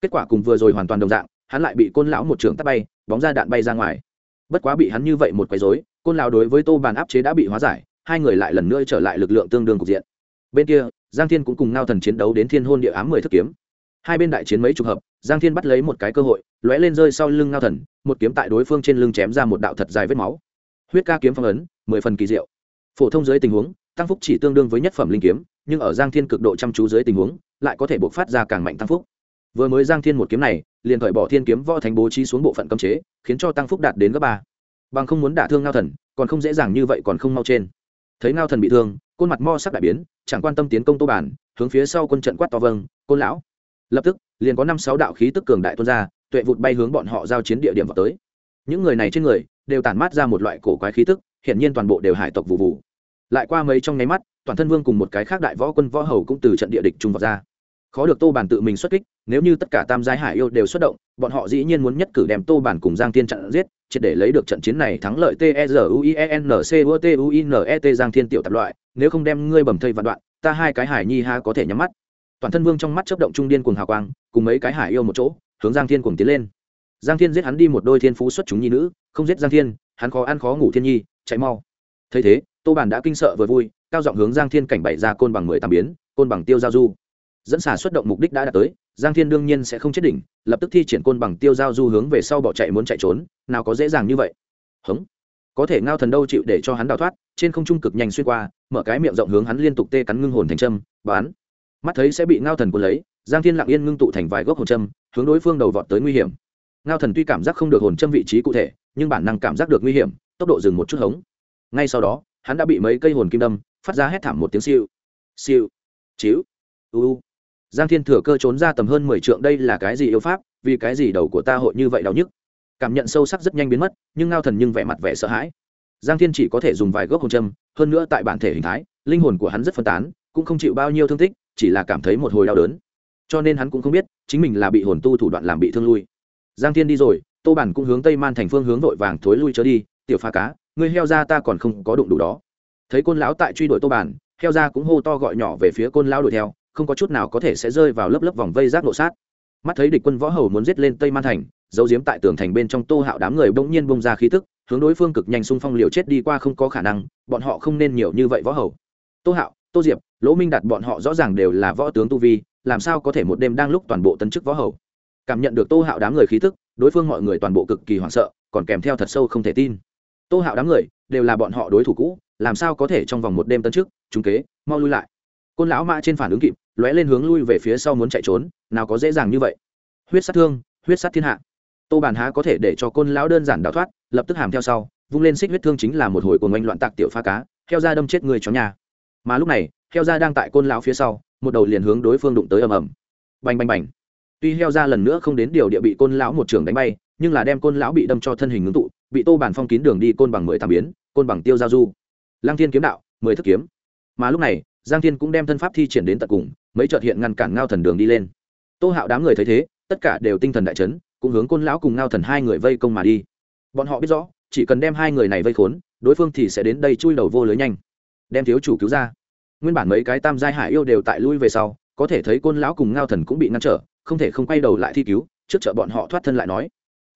Kết quả cùng vừa rồi hoàn toàn đồng dạng, hắn lại bị côn lão một trường tắt bay, bóng ra đạn bay ra ngoài. Bất quá bị hắn như vậy một quấy rối, côn lão đối với tô bàn áp chế đã bị hóa giải, hai người lại lần nữa trở lại lực lượng tương đương cục diện. Bên kia, giang thiên cũng cùng ngao thần chiến đấu đến thiên hôn địa ám mười thức kiếm. Hai bên đại chiến mấy chục hợp, giang thiên bắt lấy một cái cơ hội, lóe lên rơi sau lưng ngao thần, một kiếm tại đối phương trên lưng chém ra một đạo thật dài vết máu. Huyết ca kiếm phong ấn, mười phần kỳ diệu. Phổ thông dưới tình huống tăng phúc chỉ tương đương với nhất phẩm linh kiếm, nhưng ở giang thiên cực độ chăm chú dưới tình huống, lại có thể buộc phát ra càng mạnh tăng phúc. Vừa mới giang thiên một kiếm này, liền khởi bỏ thiên kiếm võ thành bố trí xuống bộ phận cấm chế, khiến cho tăng phúc đạt đến gấp ba. Bằng không muốn đả thương ngao thần, còn không dễ dàng như vậy còn không mau trên. Thấy ngao thần bị thương côn mặt mo sắc đại biến, chẳng quan tâm tiến công tô bản, hướng phía sau quân trận quát to vâng côn lão! Lập tức, liền có năm sáu đạo khí tức cường đại tuôn ra, tuệ vụt bay hướng bọn họ giao chiến địa điểm vào tới. Những người này trên người, đều tản mát ra một loại cổ quái khí tức hiện nhiên toàn bộ đều hải tộc vụ vụ lại qua mấy trong nháy mắt, toàn thân vương cùng một cái khác đại võ quân võ hầu cũng từ trận địa địch trung vào ra. Khó được tô bản tự mình xuất kích, nếu như tất cả tam giai hải yêu đều xuất động, bọn họ dĩ nhiên muốn nhất cử đem tô bản cùng giang thiên chặn giết, triệt để lấy được trận chiến này thắng lợi t e r u i e n c u t u i n e t giang thiên tiểu tập loại, nếu không đem ngươi bầm thây vạn đoạn, ta hai cái hải nhi ha có thể nhắm mắt. Toàn thân vương trong mắt chấp động trung điên cuồng hào quang, cùng mấy cái hải yêu một chỗ, hướng giang thiên cùng tiến lên. Giang thiên giết hắn đi một đôi thiên phú xuất chúng nhi nữ, không giết giang thiên, hắn khó ăn khó ngủ thiên nhi, chạy mau. Thấy thế tô bản đã kinh sợ vừa vui cao giọng hướng giang thiên cảnh bày ra côn bằng mười tám biến côn bằng tiêu giao du. Dẫn xả xuất động mục đích đã đạt tới giang thiên đương nhiên sẽ không chết đỉnh lập tức thi triển côn bằng tiêu giao du hướng về sau bỏ chạy muốn chạy trốn nào có dễ dàng như vậy. Hống. Có thể ngao thần đâu chịu để cho hắn đào thoát trên không trung cực nhanh xuyên qua mở cái miệng rộng hướng hắn liên tục tê cắn ngưng hồn thành châm, bán mắt thấy sẽ bị ngao thần cuốn lấy giang thiên lặng yên ngưng tụ thành vài gốc hồn châm hướng đối phương đầu vọt tới nguy hiểm. Ngao thần tuy cảm giác không được hồn châm vị trí cụ thể nhưng bản năng cảm giác được nguy hiểm tốc độ dừng một chút hống. Ngay sau đó hắn đã bị mấy cây hồn kim đâm, phát ra hét thảm một tiếng siêu siêu chiếu u giang thiên thừa cơ trốn ra tầm hơn mười trượng, đây là cái gì yêu pháp? Vì cái gì đầu của ta hội như vậy đau nhức? Cảm nhận sâu sắc rất nhanh biến mất, nhưng ngao thần nhưng vẻ mặt vẻ sợ hãi. Giang thiên chỉ có thể dùng vài gốc hồn châm, hơn nữa tại bản thể hình thái, linh hồn của hắn rất phân tán, cũng không chịu bao nhiêu thương tích, chỉ là cảm thấy một hồi đau đớn. Cho nên hắn cũng không biết, chính mình là bị hồn tu thủ đoạn làm bị thương lui. Giang thiên đi rồi, tô bản cũng hướng tây man thành phương hướng vội vàng thối lui trở đi, tiểu pha cá ngươi heo ra ta còn không có đụng đủ đó. Thấy côn lão tại truy đuổi tô bản, heo ra cũng hô to gọi nhỏ về phía côn lão đuổi theo, không có chút nào có thể sẽ rơi vào lớp lớp vòng vây rác nộ sát. Mắt thấy địch quân võ hầu muốn giết lên tây man thành, giấu giếm tại tường thành bên trong tô hạo đám người bỗng nhiên bông ra khí tức, hướng đối phương cực nhanh xung phong liều chết đi qua không có khả năng, bọn họ không nên nhiều như vậy võ hầu. Tô hạo, tô diệp, lỗ minh đạt bọn họ rõ ràng đều là võ tướng tu vi, làm sao có thể một đêm đang lúc toàn bộ tấn chức võ hầu? Cảm nhận được tô hạo đám người khí tức, đối phương mọi người toàn bộ cực kỳ hoảng sợ, còn kèm theo thật sâu không thể tin tô hạo đám người đều là bọn họ đối thủ cũ, làm sao có thể trong vòng một đêm tấn chức chúng kế, mau lui lại. Côn lão mã trên phản ứng kịp, lóe lên hướng lui về phía sau muốn chạy trốn, nào có dễ dàng như vậy. Huyết sát thương, huyết sát thiên hạ. Tô bàn há có thể để cho côn lão đơn giản đào thoát, lập tức hàm theo sau, vung lên xích huyết thương chính là một hồi cồn oanh loạn tạc tiểu pha cá, heo ra đâm chết người chó nhà. Mà lúc này, heo ra đang tại côn lão phía sau, một đầu liền hướng đối phương đụng tới ầm ầm. Bành bành bành. Tuy heo ra lần nữa không đến điều địa bị côn lão một trường đánh bay, nhưng là đem côn lão bị đâm cho thân hình ngưng tụ bị tô bản phong kín đường đi côn bằng mười thảm biến, côn bằng tiêu giao du. Lăng thiên kiếm đạo, mười thức kiếm. Mà lúc này, giang thiên cũng đem thân pháp thi triển đến tận cùng, mấy trợt hiện ngăn cản ngao thần đường đi lên. Tô hạo đám người thấy thế, tất cả đều tinh thần đại chấn, cũng hướng côn lão cùng ngao thần hai người vây công mà đi. Bọn họ biết rõ, chỉ cần đem hai người này vây khốn, đối phương thì sẽ đến đây chui đầu vô lưới nhanh. Đem thiếu chủ cứu ra. Nguyên bản mấy cái tam giai hải yêu đều tại lui về sau, có thể thấy côn lão cùng ngao thần cũng bị ngăn trở, không thể không quay đầu lại thi cứu, trước chợ bọn họ thoát thân lại nói.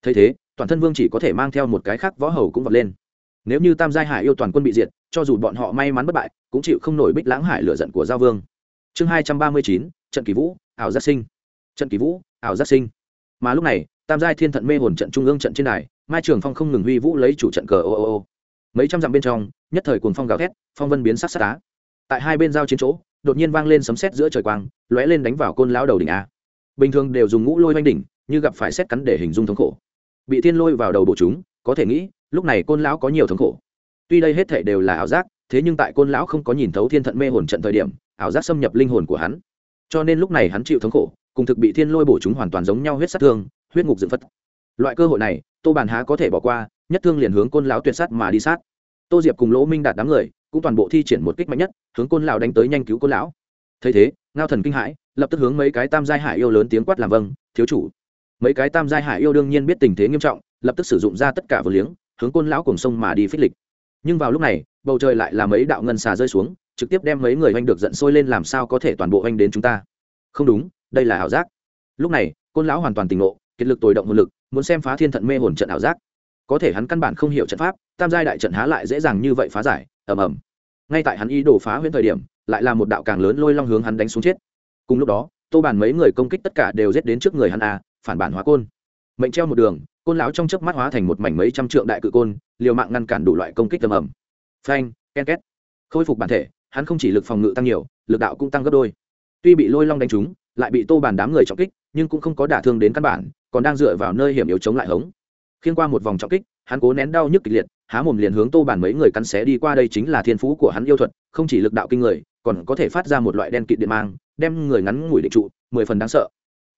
Thấy thế toàn thân vương chỉ có thể mang theo một cái khác võ hầu cũng vọt lên. Nếu như tam giai hải yêu toàn quân bị diệt, cho dù bọn họ may mắn bất bại, cũng chịu không nổi bích lãng hải lửa giận của giao vương. Chương hai trăm ba mươi chín, trận kỳ vũ, ảo giác sinh. Trận kỳ vũ, ảo giác sinh. Mà lúc này, tam giai thiên thận mê hồn trận trung ương trận trên đài, mai trường phong không ngừng huy vũ lấy chủ trận cờ ô ô ô. Mấy trăm dặm bên trong, nhất thời cuồng phong gào thét, phong vân biến sắc sắc á. Tại hai bên giao chiến chỗ, đột nhiên vang lên sấm sét giữa trời quang, lóe lên đánh vào côn lão đầu đỉnh a. Bình thường đều dùng ngũ lôi oanh đỉnh, như gặp phải xét cắn để hình dung thống khổ bị thiên lôi vào đầu bộ chúng, có thể nghĩ, lúc này côn lão có nhiều thống khổ. Tuy đây hết thể đều là ảo giác, thế nhưng tại côn lão không có nhìn thấu thiên thận mê hồn trận thời điểm, ảo giác xâm nhập linh hồn của hắn. Cho nên lúc này hắn chịu thống khổ, cùng thực bị thiên lôi bổ chúng hoàn toàn giống nhau huyết sát thương, huyết ngục dựng phất loại cơ hội này, tô bàn há có thể bỏ qua, nhất thương liền hướng côn lão tuyệt sát mà đi sát. Tô diệp cùng lỗ minh đạt đám người, cũng toàn bộ thi triển một kích mạnh nhất, hướng côn lão đánh tới nhanh cứu côn lão. Thấy thế, ngao thần kinh hãi, lập tức hướng mấy cái tam giai hải yêu lớn tiếng quát làm vâng thiếu chủ mấy cái tam giai hải yêu đương nhiên biết tình thế nghiêm trọng, lập tức sử dụng ra tất cả vừa liếng, hướng côn lão cùng sông mà đi phích lịch. Nhưng vào lúc này, bầu trời lại là mấy đạo ngân xà rơi xuống, trực tiếp đem mấy người oanh được giận sôi lên làm sao có thể toàn bộ oanh đến chúng ta. Không đúng, đây là ảo giác. Lúc này, côn lão hoàn toàn tỉnh ngộ, kiệt lực tồi động hồn lực, muốn xem phá thiên thận mê hồn trận ảo giác. Có thể hắn căn bản không hiểu trận pháp, tam giai đại trận há lại dễ dàng như vậy phá giải, ầm ầm. Ngay tại hắn ý đồ phá huyễn thời điểm, lại là một đạo càng lớn lôi long hướng hắn đánh xuống chết. Cùng lúc đó, tô bàn mấy người công kích tất cả đều giết đến trước người hắn a phản bản hóa côn. Mệnh treo một đường, côn lão trong chớp mắt hóa thành một mảnh mấy trăm trượng đại cự côn, liều mạng ngăn cản đủ loại công kích tầm ẩm. Phanh, ken két. Khôi phục bản thể, hắn không chỉ lực phòng ngự tăng nhiều, lực đạo cũng tăng gấp đôi. Tuy bị lôi long đánh trúng, lại bị tô bàn đám người trọng kích, nhưng cũng không có đả thương đến căn bản, còn đang dựa vào nơi hiểm yếu chống lại hống. Khiên qua một vòng trọng kích, hắn cố nén đau nhức kịch liệt, há mồm liền hướng tô bàn mấy người cắn xé đi qua đây chính là thiên phú của hắn yêu thuật, không chỉ lực đạo kinh người, còn có thể phát ra một loại đen kịt điện mang, đem người ngắn ngủi định trụ, mười phần đáng sợ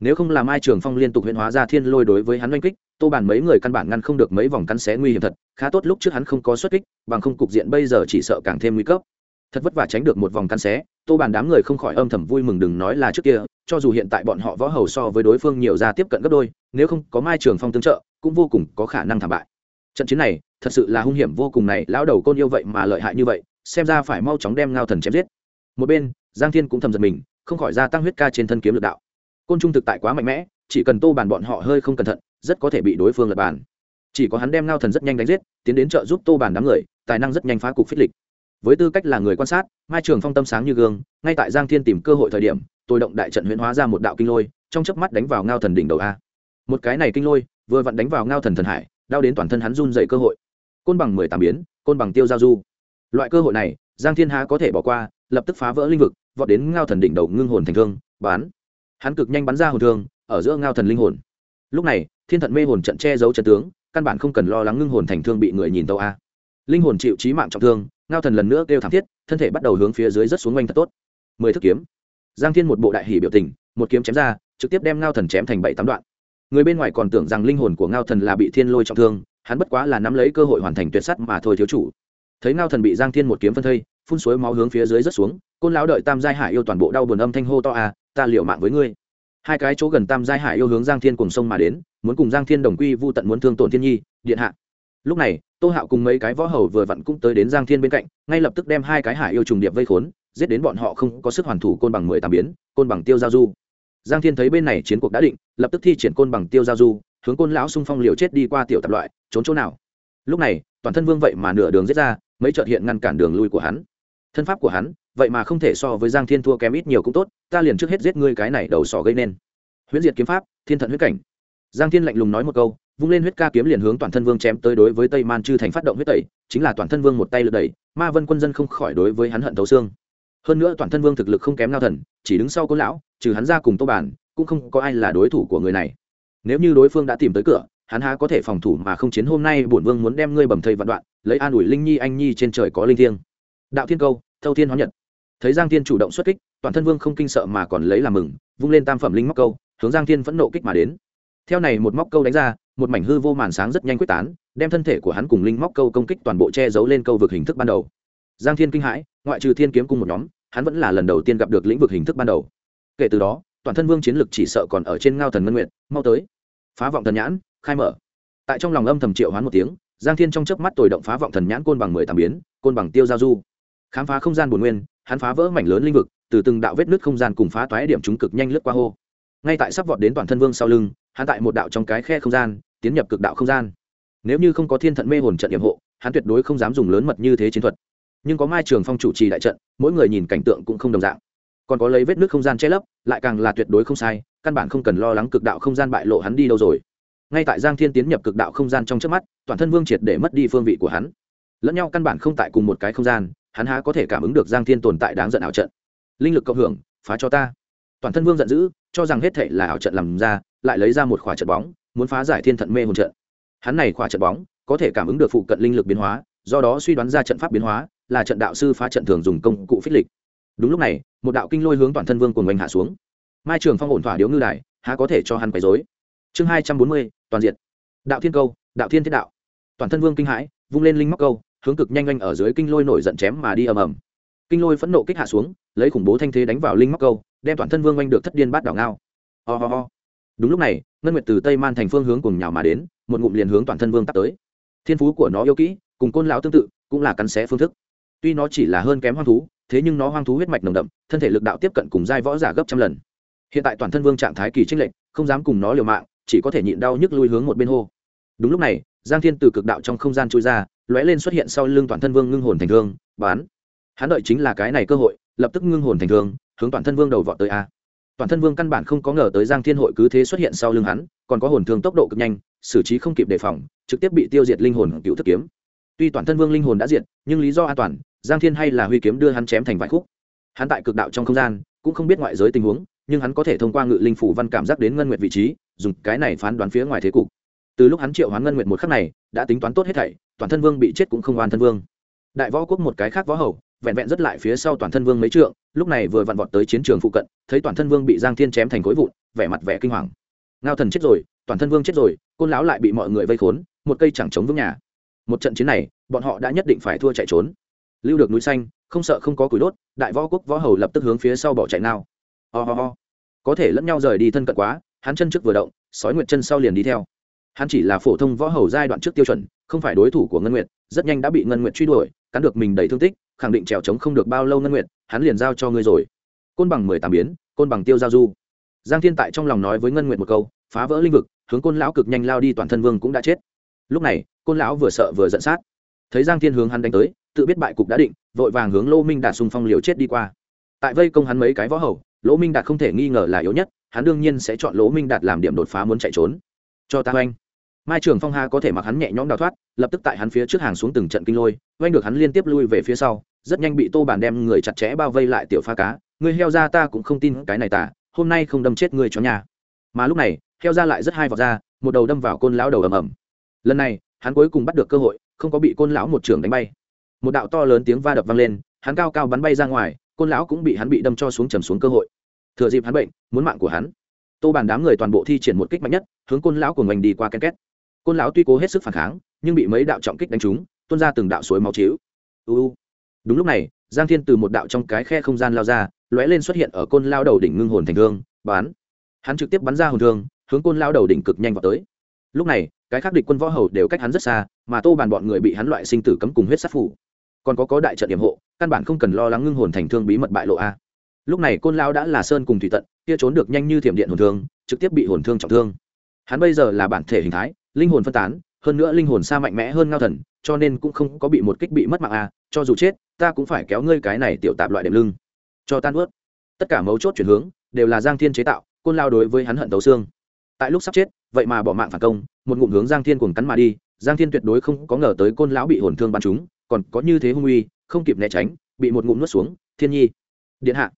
nếu không làm ai trường phong liên tục huyễn hóa ra thiên lôi đối với hắn oanh kích, tô bàn mấy người căn bản ngăn không được mấy vòng cắn xé nguy hiểm thật, khá tốt lúc trước hắn không có xuất kích, bằng không cục diện bây giờ chỉ sợ càng thêm nguy cấp. Thật vất vả tránh được một vòng cắn xé, tô bàn đám người không khỏi âm thầm vui mừng đừng nói là trước kia, cho dù hiện tại bọn họ võ hầu so với đối phương nhiều ra tiếp cận gấp đôi, nếu không có mai trường phong tương trợ, cũng vô cùng có khả năng thảm bại. Trận chiến này, thật sự là hung hiểm vô cùng này, lão đầu côn yêu vậy mà lợi hại như vậy, xem ra phải mau chóng đem ngao thần chém giết. Một bên, giang thiên cũng thầm giật mình, không khỏi gia tăng huyết ca trên thân kiếm lực đạo côn trung thực tại quá mạnh mẽ, chỉ cần tô bàn bọn họ hơi không cẩn thận, rất có thể bị đối phương lật bàn. Chỉ có hắn đem ngao thần rất nhanh đánh giết, tiến đến trợ giúp tô bàn đám người, tài năng rất nhanh phá cục phích lịch. Với tư cách là người quan sát, mai trường phong tâm sáng như gương, ngay tại giang thiên tìm cơ hội thời điểm, tôi động đại trận huyễn hóa ra một đạo kinh lôi, trong chớp mắt đánh vào ngao thần đỉnh đầu a. Một cái này kinh lôi, vừa vặn đánh vào ngao thần thần hải, đau đến toàn thân hắn run dậy cơ hội. Côn bằng mười tám biến, côn bằng tiêu giao du. Loại cơ hội này, giang thiên há có thể bỏ qua, lập tức phá vỡ linh vực, vọt đến ngao thần đỉnh đầu ngưng hồn thành thương, bán hắn cực nhanh bắn ra hồn thương, ở giữa ngao thần linh hồn. Lúc này, thiên thận mê hồn trận che giấu trận tướng, căn bản không cần lo lắng ngưng hồn thành thương bị người nhìn tâu a. Linh hồn chịu trí mạng trọng thương, ngao thần lần nữa kêu thảm thiết, thân thể bắt đầu hướng phía dưới rất xuống quanh thật tốt. Mười thức kiếm. Giang thiên một bộ đại hỷ biểu tình, một kiếm chém ra, trực tiếp đem ngao thần chém thành bảy tám đoạn. Người bên ngoài còn tưởng rằng linh hồn của ngao thần là bị thiên lôi trọng thương, hắn bất quá là nắm lấy cơ hội hoàn thành tuyệt sắt mà thôi thiếu chủ. Thấy ngao thần bị giang thiên một kiếm phân thây, phun suối máu hướng phía dưới rất xuống, côn lão đợi tam giai hải yêu toàn bộ đau buồn âm thanh hô to à ta liệu mạng với ngươi. Hai cái chỗ gần tam giai hải yêu hướng giang thiên cùng sông mà đến, muốn cùng giang thiên đồng quy vô tận muốn thương tổn thiên nhi, điện hạ. Lúc này, tô hạo cùng mấy cái võ hầu vừa vặn cũng tới đến giang thiên bên cạnh, ngay lập tức đem hai cái hải yêu trùng điệp vây khốn, giết đến bọn họ không có sức hoàn thủ côn bằng mười tám biến, côn bằng tiêu giao du. Giang thiên thấy bên này chiến cuộc đã định, lập tức thi triển côn bằng tiêu giao du, hướng côn lão xung phong liều chết đi qua tiểu tạp loại, trốn chỗ nào. Lúc này, toàn thân vương vậy mà nửa đường giết ra, mấy trợt hiện ngăn cản đường lui của hắn. Thân pháp của hắn vậy mà không thể so với giang thiên thua kém ít nhiều cũng tốt, ta liền trước hết giết ngươi cái này đầu sỏ gây nên. Huyễn diệt kiếm pháp, thiên thận huyết cảnh. Giang thiên lạnh lùng nói một câu, vung lên huyết ca kiếm liền hướng toàn thân vương chém tới đối với tây man chư thành phát động huyết tẩy, chính là toàn thân vương một tay lượt đẩy, ma vân quân dân không khỏi đối với hắn hận thấu xương. Hơn nữa toàn thân vương thực lực không kém ngao thần, chỉ đứng sau côn lão, trừ hắn ra cùng tô bản, cũng không có ai là đối thủ của người này. Nếu như đối phương đã tìm tới cửa, hắn há có thể phòng thủ mà không chiến hôm nay bổn vương muốn đem ngươi bầm thây vạn đoạn, lấy an ủi linh nhi anh nhi trên trời có linh thiêng. Đạo thiên câu, thâu thiên hóa nhật thấy giang thiên chủ động xuất kích, toàn thân vương không kinh sợ mà còn lấy làm mừng, vung lên tam phẩm linh móc câu, hướng giang thiên phẫn nộ kích mà đến. Theo này một móc câu đánh ra, một mảnh hư vô màn sáng rất nhanh quyết tán, đem thân thể của hắn cùng linh móc câu công kích toàn bộ che giấu lên câu vực hình thức ban đầu. Giang thiên kinh hãi, ngoại trừ thiên kiếm cung một nhóm, hắn vẫn là lần đầu tiên gặp được lĩnh vực hình thức ban đầu. Kể từ đó, toàn thân vương chiến lực chỉ sợ còn ở trên ngao thần ngân nguyện mau tới. Phá vọng thần nhãn, khai mở. Tại trong lòng âm thầm triệu hoán một tiếng, giang thiên trong chớp mắt tồi động phá vọng thần nhãn côn bằng mười tám biến, côn bằng tiêu giao du khám phá không gian bồn nguyên, hắn phá vỡ mảnh lớn linh vực, từ từng đạo vết nứt không gian cùng phá toái điểm chúng cực nhanh lướt qua hô. Ngay tại sắp vọt đến toàn thân vương sau lưng, hắn tại một đạo trong cái khe không gian, tiến nhập cực đạo không gian. Nếu như không có thiên thận mê hồn trận nhiệm hộ, hắn tuyệt đối không dám dùng lớn mật như thế chiến thuật. Nhưng có mai trường phong chủ trì đại trận, mỗi người nhìn cảnh tượng cũng không đồng dạng. Còn có lấy vết nước không gian che lấp, lại càng là tuyệt đối không sai, căn bản không cần lo lắng cực đạo không gian bại lộ hắn đi đâu rồi. Ngay tại giang thiên tiến nhập cực đạo không gian trong trước mắt, toàn thân vương triệt để mất đi phương vị của hắn. Lẫn nhau căn bản không tại cùng một cái không gian hắn há có thể cảm ứng được giang thiên tồn tại đáng giận ảo trận. Linh lực cộng hưởng, phá cho ta. Toàn thân vương giận dữ, cho rằng hết thể là ảo trận làm ra, lại lấy ra một khỏa trận bóng, muốn phá giải thiên thận mê hồn trận. Hắn này khỏa trận bóng, có thể cảm ứng được phụ cận linh lực biến hóa, do đó suy đoán ra trận pháp biến hóa, là trận đạo sư phá trận thường dùng công cụ phích lịch. Đúng lúc này, một đạo kinh lôi hướng toàn thân vương cùng oanh hạ xuống. Mai trường phong ổn thỏa điếu ngư đài, há có thể cho hắn quấy dối chương hai trăm bốn mươi, toàn diện đạo thiên câu, đạo thiên thiết đạo. Toàn thân vương kinh hãi, vung lên linh móc câu hướng cực nhanh nhanh ở dưới kinh lôi nổi giận chém mà đi ầm ầm. Kinh lôi phẫn nộ kích hạ xuống, lấy khủng bố thanh thế đánh vào linh móc câu, đem toàn thân vương oanh được thất điên bát đảo ngao. Ho ho đúng lúc này, ngân nguyệt từ tây man thành phương hướng cùng nhào mà đến, một ngụm liền hướng toàn thân vương tắt tới. Thiên phú của nó yêu kỹ, cùng côn lão tương tự, cũng là cắn xé phương thức. Tuy nó chỉ là hơn kém hoang thú, thế nhưng nó hoang thú huyết mạch nồng đậm, thân thể lực đạo tiếp cận cùng giai võ giả gấp trăm lần. Hiện tại toàn thân vương trạng thái kỳ trinh lệnh không dám cùng nó liều mạng, chỉ có thể nhịn đau nhức lui hướng một bên hô. Đúng lúc này, giang thiên từ cực đạo trong không gian trôi ra lóe lên xuất hiện sau lưng toàn thân vương ngưng hồn thành thương, bán. Hắn đợi chính là cái này cơ hội, lập tức ngưng hồn thành thương, hướng toàn thân vương đầu vọt tới a. Toàn thân vương căn bản không có ngờ tới giang thiên hội cứ thế xuất hiện sau lưng hắn, còn có hồn thương tốc độ cực nhanh, xử trí không kịp đề phòng, trực tiếp bị tiêu diệt linh hồn cựu thức kiếm. Tuy toàn thân vương linh hồn đã diệt, nhưng lý do an toàn, giang thiên hay là huy kiếm đưa hắn chém thành vài khúc. Hắn tại cực đạo trong không gian, cũng không biết ngoại giới tình huống, nhưng hắn có thể thông qua ngự linh phủ văn cảm giác đến ngân nguyệt vị trí, dùng cái này phán đoán phía ngoài thế cục. Từ lúc hắn triệu hoán ngân nguyệt một khắc này, đã tính toán tốt hết thảy toàn thân vương bị chết cũng không oan thân vương. Đại võ quốc một cái khác võ hầu, vẹn vẹn rất lại phía sau toàn thân vương mấy trượng, lúc này vừa vặn vọt tới chiến trường phụ cận, thấy toàn thân vương bị giang thiên chém thành khối vụn, vẻ mặt vẻ kinh hoàng. Ngao thần chết rồi, toàn thân vương chết rồi, côn lão lại bị mọi người vây khốn, một cây chẳng chống vững nhà. Một trận chiến này, bọn họ đã nhất định phải thua chạy trốn. Lưu được núi xanh, không sợ không có củi đốt, đại võ quốc võ hầu lập tức hướng phía sau bỏ chạy nào. Ho、oh、ho、oh. có thể lẫn nhau rời đi thân cận quá, hắn chân trước vừa động, sói nguyệt chân sau liền đi theo. Hắn chỉ là phổ thông võ hầu giai đoạn trước tiêu chuẩn không phải đối thủ của ngân nguyệt, rất nhanh đã bị ngân nguyệt truy đuổi, cắn được mình đầy thương tích, khẳng định trèo trống không được bao lâu ngân nguyệt, hắn liền giao cho ngươi rồi. Côn bằng mười tám biến, côn bằng tiêu giao du. Giang thiên tại trong lòng nói với ngân nguyệt một câu, phá vỡ linh vực, hướng côn lão cực nhanh lao đi toàn thân vương cũng đã chết. Lúc này, côn lão vừa sợ vừa giận sát. Thấy giang thiên hướng hắn đánh tới, tự biết bại cục đã định, vội vàng hướng lô minh đạt xung phong liều chết đi qua. Tại vây công hắn mấy cái võ hầu lỗ minh đạt không thể nghi ngờ là yếu nhất, hắn đương nhiên sẽ chọn lỗ minh đạt làm điểm đột phá muốn chạy trốn. Cho ta oanh mai trường phong ha có thể mặc hắn nhẹ nhõm đào thoát, lập tức tại hắn phía trước hàng xuống từng trận kinh lôi, oanh được hắn liên tiếp lui về phía sau, rất nhanh bị tô bản đem người chặt chẽ bao vây lại tiểu pha cá. Người heo ra ta cũng không tin cái này tả, hôm nay không đâm chết người chó nhà. Mà lúc này, heo ra lại rất hai vọt ra, một đầu đâm vào côn lão đầu ầm ầm. Lần này, hắn cuối cùng bắt được cơ hội, không có bị côn lão một trường đánh bay. Một đạo to lớn tiếng va đập vang lên, hắn cao cao bắn bay ra ngoài, côn lão cũng bị hắn bị đâm cho xuống trầm xuống cơ hội. Thừa dịp hắn bệnh, muốn mạng của hắn, tô bàn đám người toàn bộ thi triển một kích mạnh nhất, hướng côn lão của mình đi qua ken két côn lão tuy cố hết sức phản kháng, nhưng bị mấy đạo trọng kích đánh trúng, tuôn ra từng đạo suối máu chiếu uu đúng lúc này, giang thiên từ một đạo trong cái khe không gian lao ra, lóe lên xuất hiện ở côn lao đầu đỉnh ngưng hồn thành thương bán hắn trực tiếp bắn ra hồn thương, hướng côn lao đầu đỉnh cực nhanh vào tới. Lúc này, cái khác địch quân võ hầu đều cách hắn rất xa, mà tô bàn bọn người bị hắn loại sinh tử cấm cùng huyết sát phủ. Còn có có đại trận điểm hộ, căn bản không cần lo lắng ngưng hồn thành thương bí mật bại lộ a. Lúc này côn lao đã là sơn cùng thủy tận, kia trốn được nhanh như thiểm điện hồn thương, trực tiếp bị hồn thương trọng thương. Hắn bây giờ là bản thể hình thái linh hồn phân tán, hơn nữa linh hồn xa mạnh mẽ hơn ngao thần, cho nên cũng không có bị một kích bị mất mạng à? cho dù chết, ta cũng phải kéo ngươi cái này tiểu tạp loại đệm lưng. Cho tan ướt. Tất cả mấu chốt chuyển hướng, đều là giang thiên chế tạo, côn lao đối với hắn hận tấu xương. Tại lúc sắp chết, vậy mà bỏ mạng phản công, một ngụm hướng giang thiên cuồng cắn mà đi, giang thiên tuyệt đối không có ngờ tới côn lão bị hồn thương bắn chúng còn có như thế hung uy, không kịp né tránh, bị một ngụm nuốt xuống, thiên nhi. Điện hạ.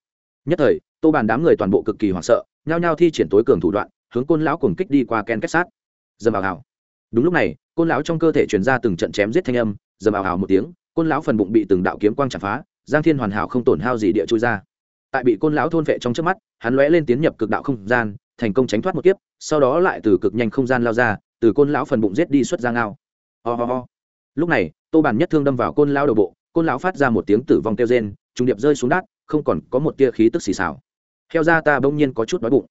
Nhất thời, tô bàn đám người toàn bộ cực kỳ hoảng sợ, nhao nhao thi triển tối cường thủ đoạn, hướng côn lão cùng kích đi qua ken kết sát dầm ảo ào. Đúng lúc này, côn lão trong cơ thể truyền ra từng trận chém giết thanh âm, dầm ảo ào một tiếng, côn lão phần bụng bị từng đạo kiếm quang chặt phá, giang thiên hoàn hảo không tổn hao gì địa chui ra. Tại bị côn lão thôn vệ trong trước mắt, hắn lóe lên tiến nhập cực đạo không gian, thành công tránh thoát một kiếp, sau đó lại từ cực nhanh không gian lao ra, từ côn lão phần bụng giết đi xuất ra ngao. Oh ho lúc này, tô bàn nhất thương đâm vào côn lão đầu bộ, côn lão phát ra một tiếng tử vong kêu rên, trùng điệp rơi xuống đát không còn có một tia khí tức xì xào. Heo ra ta bỗng nhiên có chút đói bụng.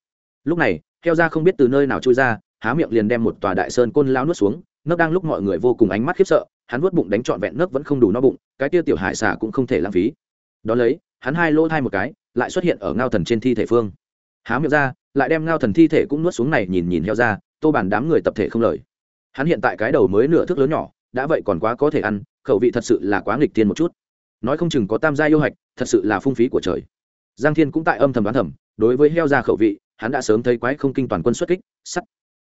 Lúc này, heo ra không biết từ nơi nào trôi ra há miệng liền đem một tòa đại sơn côn lao nuốt xuống, nấc đang lúc mọi người vô cùng ánh mắt khiếp sợ, hắn nuốt bụng đánh trọn vẹn nấc vẫn không đủ no bụng, cái tia tiểu hải xà cũng không thể lãng phí. Đón lấy, hắn hai lỗ thai một cái, lại xuất hiện ở ngao thần trên thi thể phương. Há miệng ra, lại đem ngao thần thi thể cũng nuốt xuống này nhìn nhìn heo ra, tô bản đám người tập thể không lời. Hắn hiện tại cái đầu mới nửa thước lớn nhỏ, đã vậy còn quá có thể ăn, khẩu vị thật sự là quá nghịch tiên một chút. Nói không chừng có tam gia yêu hạch, thật sự là phung phí của trời. Giang thiên cũng tại âm thầm đoán thầm, đối với heo ra khẩu vị, hắn đã sớm thấy quái không kinh toàn quân xuất kích, sắt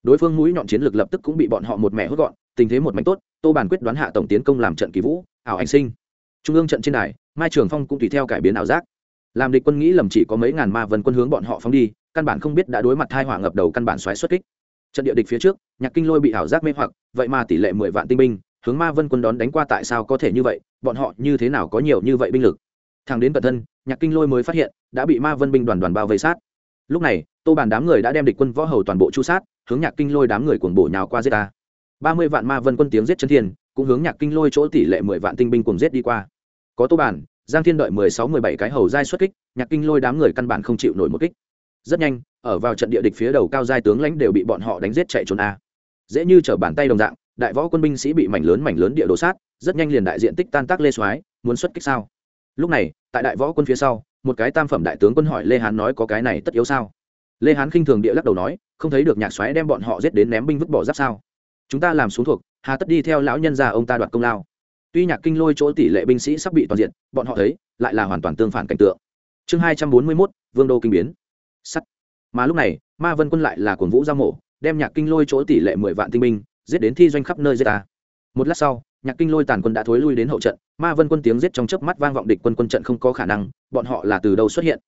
đối phương mũi nhọn chiến lược lập tức cũng bị bọn họ một mẹ hốt gọn, tình thế một mảnh tốt, tô bản quyết đoán hạ tổng tiến công làm trận kỳ vũ, ảo anh sinh. Trung ương trận trên đài, mai trường phong cũng tùy theo cải biến ảo giác. Làm địch quân nghĩ lầm chỉ có mấy ngàn ma vân quân hướng bọn họ phóng đi, căn bản không biết đã đối mặt thai hỏa ngập đầu căn bản xoáy xuất kích. Trận địa địch phía trước, nhạc kinh lôi bị ảo giác mê hoặc, vậy mà tỷ lệ mười vạn tinh binh, hướng ma vân quân đón đánh qua tại sao có thể như vậy, bọn họ như thế nào có nhiều như vậy binh lực? Thằng đến cận thân, nhạc kinh lôi mới phát hiện, đã bị ma vân binh đoàn đoàn bao vây sát. Lúc này, tô bàn đám người đã đem địch quân võ hầu toàn bộ chu sát hướng nhạc kinh lôi đám người cuồng bổ nhào qua giết ta. Ba mươi vạn ma vân quân tiếng giết chân thiên, cũng hướng nhạc kinh lôi chỗ tỷ lệ mười vạn tinh binh cuồng giết đi qua. Có tô bản, giang thiên đợi mười sáu, mười bảy cái hầu giai xuất kích, nhạc kinh lôi đám người căn bản không chịu nổi một kích. Rất nhanh, ở vào trận địa địch phía đầu cao giai tướng lãnh đều bị bọn họ đánh giết chạy trốn a. Dễ như trở bàn tay đồng dạng, đại võ quân binh sĩ bị mảnh lớn mảnh lớn địa đồ sát, rất nhanh liền đại diện tích tan tác lê soái, muốn xuất kích sao? Lúc này, tại đại võ quân phía sau, một cái tam phẩm đại tướng quân hỏi lê hán nói có cái này tất yếu sao? Lê hán khinh thường địa lắc đầu nói không thấy được nhạc xoáy đem bọn họ giết đến ném binh vứt bỏ giáp sao? Chúng ta làm xuống thuộc, hà tất đi theo lão nhân già ông ta đoạt công lao. Tuy nhạc kinh lôi chỗ tỷ lệ binh sĩ sắp bị toàn diện, bọn họ thấy, lại là hoàn toàn tương phản cảnh tượng. Chương hai trăm bốn mươi mốt, vương đô kinh biến. Sắt. Mà lúc này, ma vân quân lại là cồn vũ giao mổ, đem nhạc kinh lôi chỗ tỷ lệ mười vạn tinh binh, giết đến thi doanh khắp nơi giết ta. Một lát sau, nhạc kinh lôi tàn quân đã thối lui đến hậu trận, ma vân quân tiếng giết trong chớp mắt vang vọng địch quân quân trận không có khả năng, bọn họ là từ đâu xuất hiện?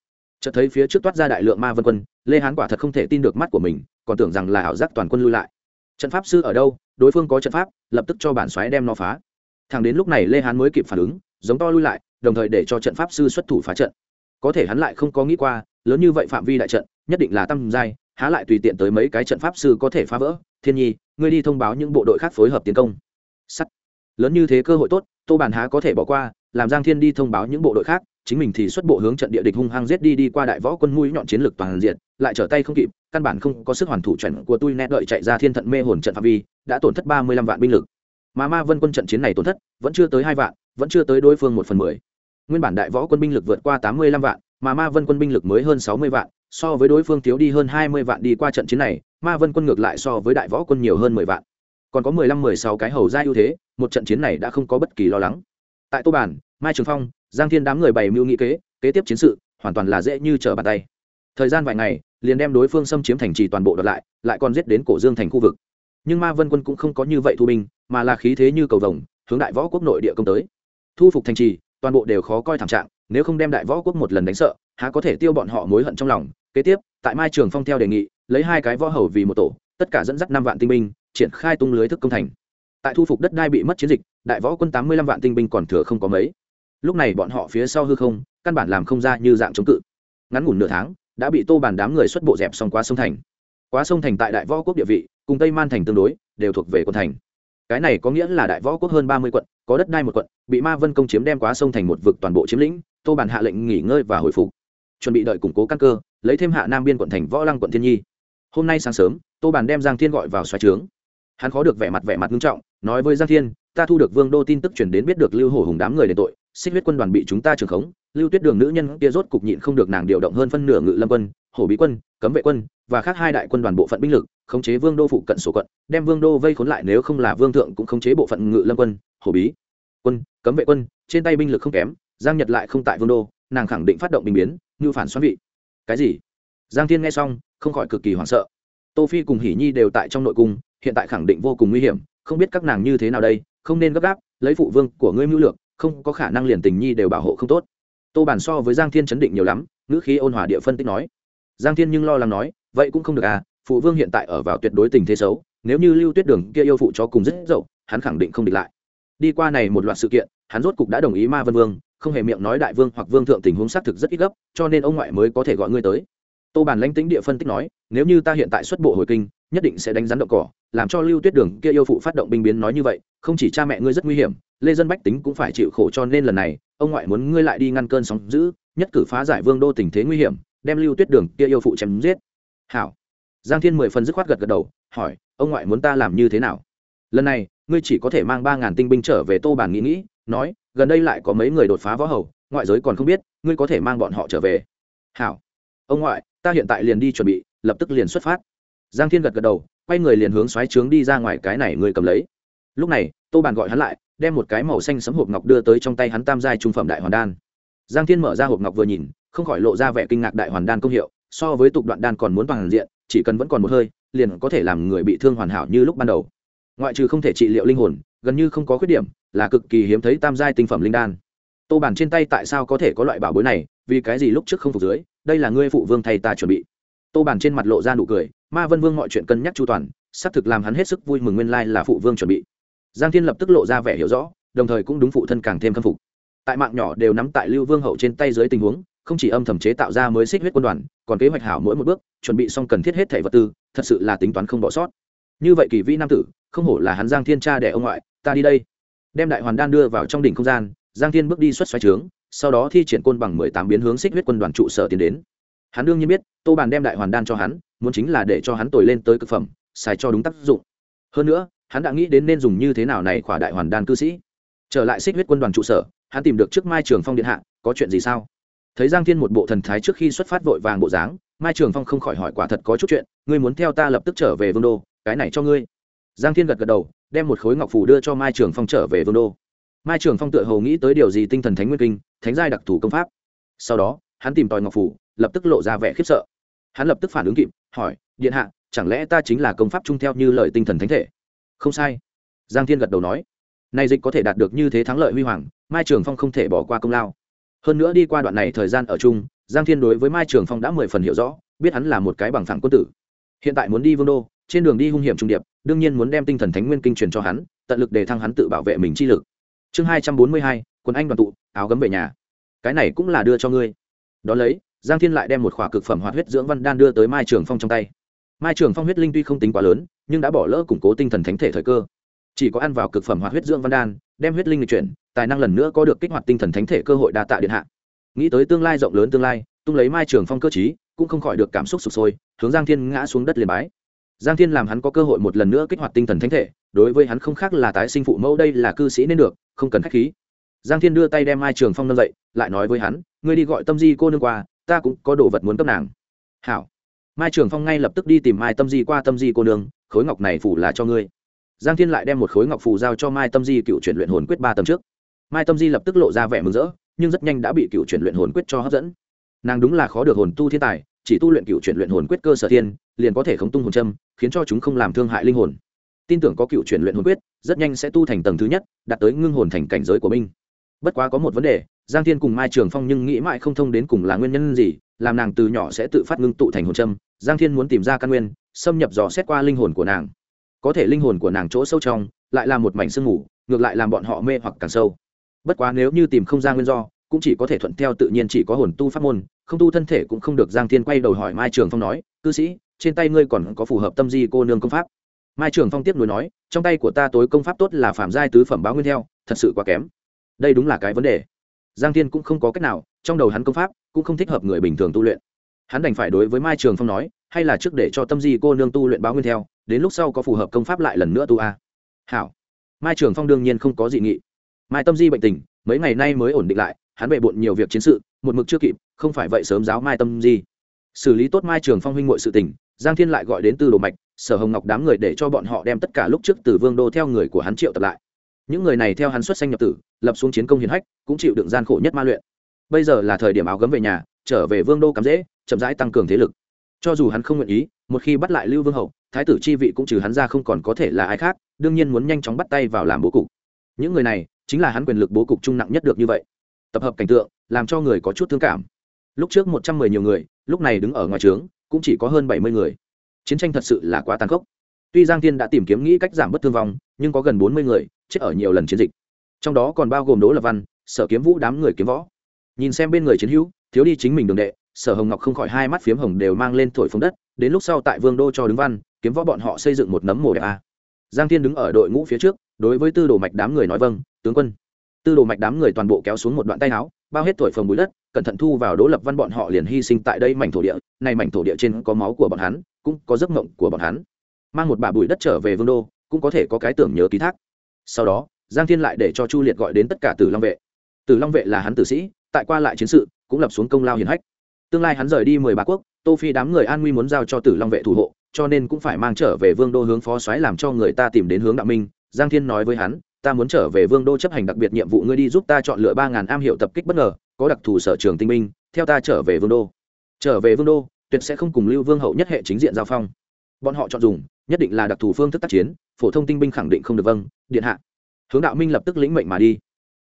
Chợt thấy phía trước toát ra đại lượng ma vân quân, lê hán quả thật không thể tin được mắt của mình, còn tưởng rằng là ảo giác toàn quân lui lại. Trận pháp sư ở đâu? Đối phương có trận pháp, lập tức cho bản xoáy đem nó phá. Thằng đến lúc này lê hán mới kịp phản ứng, giống to lui lại, đồng thời để cho trận pháp sư xuất thủ phá trận. Có thể hắn lại không có nghĩ qua, lớn như vậy phạm vi đại trận, nhất định là tăng giai, há lại tùy tiện tới mấy cái trận pháp sư có thể phá vỡ. Thiên nhi, ngươi đi thông báo những bộ đội khác phối hợp tiến công. Sắt. Lớn như thế cơ hội tốt, tô bản há có thể bỏ qua, làm giang thiên đi thông báo những bộ đội khác chính mình thì xuất bộ hướng trận địa địch hung hăng giết đi đi qua đại võ quân mũi nhọn chiến lược toàn diện, lại trở tay không kịp, căn bản không có sức hoàn thủ chuẩn của tôi nét đợi chạy ra thiên thận mê hồn trận phạm vi, đã tổn thất ba mươi lăm vạn binh lực. Mà ma vân quân trận chiến này tổn thất, vẫn chưa tới hai vạn, vẫn chưa tới đối phương một phần mười. Nguyên bản đại võ quân binh lực vượt qua tám mươi lăm vạn, mà ma vân quân binh lực mới hơn sáu mươi vạn, so với đối phương thiếu đi hơn hai mươi vạn đi qua trận chiến này, ma vân quân ngược lại so với đại võ quân nhiều hơn mười vạn. Còn có mười lăm mười sáu cái hầu gia ưu thế, một trận chiến này đã không có bất kỳ lo lắng. Tại tô bản, mai trường phong giang thiên đám người bày mưu nghị kế kế tiếp chiến sự, hoàn toàn là dễ như trở bàn tay. Thời gian vài ngày, liền đem đối phương xâm chiếm thành trì toàn bộ đợt lại lại còn giết đến cổ dương thành khu vực. Nhưng ma vân quân cũng không có như vậy thu binh, mà là khí thế như cầu vồng, hướng đại võ quốc nội địa công tới. Thu phục thành trì, toàn bộ đều khó coi thảm trạng, nếu không đem đại võ quốc một lần đánh sợ, há có thể tiêu bọn họ mối hận trong lòng. Kế tiếp, tại mai trường phong theo đề nghị, lấy hai cái võ hầu vì một tổ, tất cả dẫn dắt năm vạn tinh binh, triển khai tung lưới thức công thành. Tại thu phục đất đai bị mất chiến dịch, đại võ quân tám mươi lăm vạn tinh binh còn thừa không có mấy lúc này bọn họ phía sau hư không, căn bản làm không ra như dạng chống cự. Ngắn ngủn nửa tháng, đã bị tô bàn đám người xuất bộ dẹp xong qua sông thành. Quá sông thành tại đại võ quốc địa vị, cùng tây man thành tương đối, đều thuộc về quận thành. Cái này có nghĩa là đại võ quốc hơn ba mươi quận, có đất đai một quận, bị ma vân công chiếm đem quá sông thành một vực toàn bộ chiếm lĩnh, tô bàn hạ lệnh nghỉ ngơi và hồi phục. Chuẩn bị đợi củng cố căn cơ, lấy thêm hạ nam biên quận thành võ lăng quận thiên nhi. Hôm nay sáng sớm, tô bàn đem giang thiên gọi vào xoài trướng. Hắn khó được vẻ mặt vẻ mặt nghiêm trọng, nói với giang thiên, ta thu được vương đô tin tức chuyển đến biết được lưu hổ hùng đám người đền tội xích huyết quân đoàn bị chúng ta trường khống, lưu tuyết đường nữ nhân kia rốt cục nhịn không được nàng điều động hơn phân nửa ngự lâm quân, hổ bí quân, cấm vệ quân, và khác hai đại quân đoàn bộ phận binh lực, khống chế vương đô phụ cận sổ quận, đem vương đô vây khốn lại nếu không là vương thượng cũng khống chế bộ phận ngự lâm quân, hổ bí quân, cấm vệ quân, trên tay binh lực không kém, giang nhật lại không tại vương đô, nàng khẳng định phát động bình biến, như phản xoắn vị. Cái gì? Giang thiên nghe xong, không khỏi cực kỳ hoảng sợ. Tô phi cùng Hỉ nhi đều tại trong nội cung, hiện tại khẳng định vô cùng nguy hiểm, không biết các nàng như thế nào đây, không nên gấp gáp, lấy phụ vương của ngươi mưu lược không có khả năng liền tình nhi đều bảo hộ không tốt. Tô bản so với giang thiên chấn định nhiều lắm, ngữ khí ôn hòa địa phân tích nói. Giang thiên nhưng lo lắng nói, vậy cũng không được à phụ vương hiện tại ở vào tuyệt đối tình thế xấu, nếu như lưu tuyết đường kia yêu phụ cho cùng rất dậu, hắn khẳng định không địch lại. Đi qua này một loạt sự kiện, hắn rốt cục đã đồng ý ma vân vương, không hề miệng nói đại vương hoặc vương thượng tình huống xác thực rất ít gấp, cho nên ông ngoại mới có thể gọi ngươi tới tô bản lãnh tính địa phân tích nói, nếu như ta hiện tại xuất bộ hồi kinh, nhất định sẽ đánh rắn động cỏ, làm cho lưu tuyết đường kia yêu phụ phát động binh biến nói như vậy, không chỉ cha mẹ ngươi rất nguy hiểm, lê dân bách tính cũng phải chịu khổ cho nên lần này, ông ngoại muốn ngươi lại đi ngăn cơn sóng giữ nhất cử phá giải vương đô tình thế nguy hiểm, đem lưu tuyết đường kia yêu phụ chém giết. Hảo. Giang thiên mười phần dứt khoát gật gật đầu, hỏi, ông ngoại muốn ta làm như thế nào? Lần này, ngươi chỉ có thể mang ba ngàn tinh binh trở về tô bản nghĩ nghĩ, nói, gần đây lại có mấy người đột phá võ hầu, ngoại giới còn không biết, ngươi có thể mang bọn họ trở về. Hảo. Ông ngoại ta hiện tại liền đi chuẩn bị, lập tức liền xuất phát. Giang thiên gật gật đầu, quay người liền hướng xoáy trướng đi ra ngoài cái này người cầm lấy. Lúc này, tô bàn gọi hắn lại, đem một cái màu xanh sấm hộp ngọc đưa tới trong tay hắn tam giai trung phẩm đại hoàn đan. Giang thiên mở ra hộp ngọc vừa nhìn, không khỏi lộ ra vẻ kinh ngạc đại hoàn đan công hiệu, so với tục đoạn đan còn muốn toàn diện, chỉ cần vẫn còn một hơi, liền có thể làm người bị thương hoàn hảo như lúc ban đầu. Ngoại trừ không thể trị liệu linh hồn, gần như không có khuyết điểm, là cực kỳ hiếm thấy tam giai tinh phẩm linh đan. Tô bản trên tay tại sao có thể có loại bảo bối này, vì cái gì lúc trước không phục dưới đây là ngươi phụ vương thầy ta chuẩn bị. Tô bản trên mặt lộ ra nụ cười, ma vân vương mọi chuyện cân nhắc chu toàn xác thực làm hắn hết sức vui mừng nguyên lai là phụ vương chuẩn bị. Giang thiên lập tức lộ ra vẻ hiểu rõ, đồng thời cũng đúng phụ thân càng thêm khâm phục. Tại mạng nhỏ đều nắm tại lưu vương hậu trên tay dưới tình huống, không chỉ âm thầm chế tạo ra mới xích huyết quân đoàn, còn kế hoạch hảo mỗi một bước, chuẩn bị xong cần thiết hết thẻ vật tư, thật sự là tính toán không bỏ sót. Như vậy kỳ vĩ nam tử, không hổ là hắn giang thiên cha đẻ ông ngoại, ta đi đây. Đem đại hoàn đan đưa vào trong đỉnh không gian, giang thiên bước đi xuất xoáy trướng sau đó thi triển côn bằng mười tám biến hướng xích huyết quân đoàn trụ sở tiến đến. Hắn đương nhiên biết, tô bàn đem đại hoàn đan cho hắn, muốn chính là để cho hắn tồi lên tới cực phẩm, xài cho đúng tác dụng. Hơn nữa, hắn đã nghĩ đến nên dùng như thế nào này khỏa đại hoàn đan cư sĩ. Trở lại xích huyết quân đoàn trụ sở, hắn tìm được trước mai trường phong điện hạ, có chuyện gì sao? Thấy giang thiên một bộ thần thái trước khi xuất phát vội vàng bộ dáng, mai trường phong không khỏi hỏi quả thật có chút chuyện, ngươi muốn theo ta lập tức trở về vương đô, cái này cho ngươi. Giang thiên gật gật đầu, đem một khối ngọc phủ đưa cho mai trường phong trở về vương đô mai trường phong tựa hồ nghĩ tới điều gì tinh thần thánh nguyên kinh, thánh giai đặc thù công pháp. Sau đó, hắn tìm tòi ngọc phủ, lập tức lộ ra vẻ khiếp sợ. Hắn lập tức phản ứng kịp, hỏi, điện hạ, chẳng lẽ ta chính là công pháp chung theo như lời tinh thần thánh thể? Không sai. Giang thiên gật đầu nói, nay dịch có thể đạt được như thế thắng lợi huy hoàng, mai trường phong không thể bỏ qua công lao. Hơn nữa đi qua đoạn này thời gian ở chung, giang thiên đối với mai trường phong đã mười phần hiểu rõ, biết hắn là một cái bằng phẳng quân tử. Hiện tại muốn đi vương đô, trên đường đi hung hiểm trung điệp, đương nhiên muốn đem tinh thần thánh nguyên kinh truyền cho hắn, tận lực để thăng hắn tự bảo vệ mình chi lực chương hai trăm bốn mươi hai quân anh đoàn tụ, áo gấm về nhà. Cái này cũng là đưa cho ngươi. Đón lấy, giang thiên lại đem một khỏa cực phẩm hoạt huyết dưỡng văn đan đưa tới mai trường phong trong tay. Mai trường phong huyết linh tuy không tính quá lớn, nhưng đã bỏ lỡ củng cố tinh thần thánh thể thời cơ. Chỉ có ăn vào cực phẩm hoạt huyết dưỡng văn đan, đem huyết linh lịch chuyển, tài năng lần nữa có được kích hoạt tinh thần thánh thể cơ hội đa tạ điện hạ. Nghĩ tới tương lai rộng lớn tương lai, tung lấy mai trường phong cơ chí cũng không khỏi được cảm xúc sụp sôi, hướng giang thiên ngã xuống đất liền bái giang thiên làm hắn có cơ hội một lần nữa kích hoạt tinh thần thánh thể, đối với hắn không khác là tái sinh phụ mẫu đây là cư sĩ nên được, không cần k h á c h khí. Giang thiên đưa tay đem mai trường phong nâng dậy, lại nói với hắn, ngươi đi gọi tâm di cô nương qua, ta cũng có đồ vật muốn cấp nàng. Hảo. Mai trường phong ngay lập tức đi tìm mai tâm di qua, tâm di cô nương, khối ngọc này phủ là cho ngươi. Giang thiên lại đem một khối ngọc phù giao cho mai tâm di cựu chuyển luyện hồn quyết ba tầm trước. Mai tâm di lập tức lộ ra vẻ mừng rỡ, nhưng rất nhanh đã bị cựu chuyển luyện hồn quyết cho hấp dẫn. Nàng đúng là khó được hồn tu thiên tài, chỉ tu luyện cựu chuyển luyện hồn quyết cơ sở thiên liền có thể khống tung hồn châm khiến cho chúng không làm thương hại linh hồn. Tin tưởng có cựu chuyển luyện hồn quyết rất nhanh sẽ tu thành tầng thứ nhất đạt tới ngưng hồn thành cảnh giới của minh bất quá có một vấn đề giang thiên cùng mai trường phong nhưng nghĩ mãi không thông đến cùng là nguyên nhân gì làm nàng từ nhỏ sẽ tự phát ngưng tụ thành hồn châm giang thiên muốn tìm ra căn nguyên xâm nhập dò xét qua linh hồn của nàng. Có thể linh hồn của nàng chỗ sâu trong lại là một mảnh sương ngủ, ngược lại làm bọn họ mê hoặc càng sâu. Bất quá nếu như tìm không ra nguyên do cũng chỉ có thể thuận theo tự nhiên chỉ có hồn tu pháp môn không tu thân thể cũng không được giang thiên quay đầu hỏi mai trường phong nói cư sĩ trên tay ngươi còn có phù hợp tâm di cô nương công pháp. Mai trường phong tiếp nối nói, trong tay của ta tối công pháp tốt là phạm giai tứ phẩm báo nguyên theo thật sự quá kém. Đây đúng là cái vấn đề. Giang thiên cũng không có cách nào, trong đầu hắn công pháp cũng không thích hợp người bình thường tu luyện. Hắn đành phải đối với mai trường phong nói, hay là trước để cho tâm di cô nương tu luyện báo nguyên theo đến lúc sau có phù hợp công pháp lại lần nữa tu a. Hảo. Mai trường phong đương nhiên không có dị nghị. Mai tâm di bệnh tình, mấy ngày nay mới ổn định lại, hắn bệ bộn nhiều việc chiến sự, một mực chưa kịp, không phải vậy sớm giáo mai tâm di. Xử lý tốt mai trường phong huynh ngội sự tình giang thiên lại gọi đến tư đồ mạch, sở hồng ngọc đám người để cho bọn họ đem tất cả lúc trước từ vương đô theo người của hắn triệu tập lại. Những người này theo hắn xuất sanh nhập tử, lập xuống chiến công hiển hách, cũng chịu đựng gian khổ nhất ma luyện. Bây giờ là thời điểm áo gấm về nhà, trở về vương đô cắm dễ, chậm rãi tăng cường thế lực. Cho dù hắn không nguyện ý, một khi bắt lại lưu vương hậu, thái tử chi vị cũng trừ hắn ra không còn có thể là ai khác, đương nhiên muốn nhanh chóng bắt tay vào làm bố cục. Những người này, chính là hắn quyền lực bố cục trung nặng nhất được như vậy. Tập hợp cảnh tượng, làm cho người có chút thương cảm. Lúc trước một trăm mười nhiều người, lúc này đứng ở ngoài trướng cũng chỉ có hơn bảy mươi người. Chiến tranh thật sự là quá tàn khốc. Tuy giang thiên đã tìm kiếm nghĩ cách giảm bớt thương vong, nhưng có gần bốn mươi người chết ở nhiều lần chiến dịch. Trong đó còn bao gồm đỗ lập văn, sở kiếm vũ đám người kiếm võ. Nhìn xem bên người chiến hữu, thiếu đi chính mình đường đệ, sở hồng ngọc không khỏi hai mắt phiếm hồng đều mang lên thổi phồng đất, đến lúc sau tại vương đô cho đứng văn, kiếm võ bọn họ xây dựng một nấm mồ đẹp a. Giang thiên đứng ở đội ngũ phía trước, đối với tư đồ mạch đám người nói vâng tướng quân. Tư đồ mạch đám người toàn bộ kéo xuống một đoạn tay áo, bao hết thổi phồng bụi đất cẩn thận thu vào đỗ lập văn bọn họ liền hy sinh tại đây mảnh thổ địa. Này mảnh thổ địa trên có máu của bọn hắn, cũng có giấc mộng của bọn hắn. Mang một bà bụi đất trở về vương đô, cũng có thể có cái tưởng nhớ ký thác. Sau đó, giang thiên lại để cho chu liệt gọi đến tất cả tử long vệ. Tử long vệ là hắn tử sĩ, tại qua lại chiến sự, cũng lập xuống công lao hiển hách. Tương lai hắn rời đi mười ba quốc, tô phi đám người an nguy muốn giao cho tử long vệ thủ hộ, cho nên cũng phải mang trở về vương đô hướng phó soái làm cho người ta tìm đến hướng đạo minh. Giang thiên nói với hắn, ta muốn trở về vương đô chấp hành đặc biệt nhiệm vụ, ngươi đi giúp ta chọn lựa ba ngàn am hiệu tập kích bất ngờ có đặc thù sở trường tinh minh theo ta trở về vương đô. Trở về vương đô, tuyệt sẽ không cùng lưu vương hậu nhất hệ chính diện giao phong. Bọn họ chọn dùng, nhất định là đặc thù phương thức tác chiến, phổ thông tinh binh khẳng định không được vâng điện hạ. Hướng đạo minh lập tức lĩnh mệnh mà đi.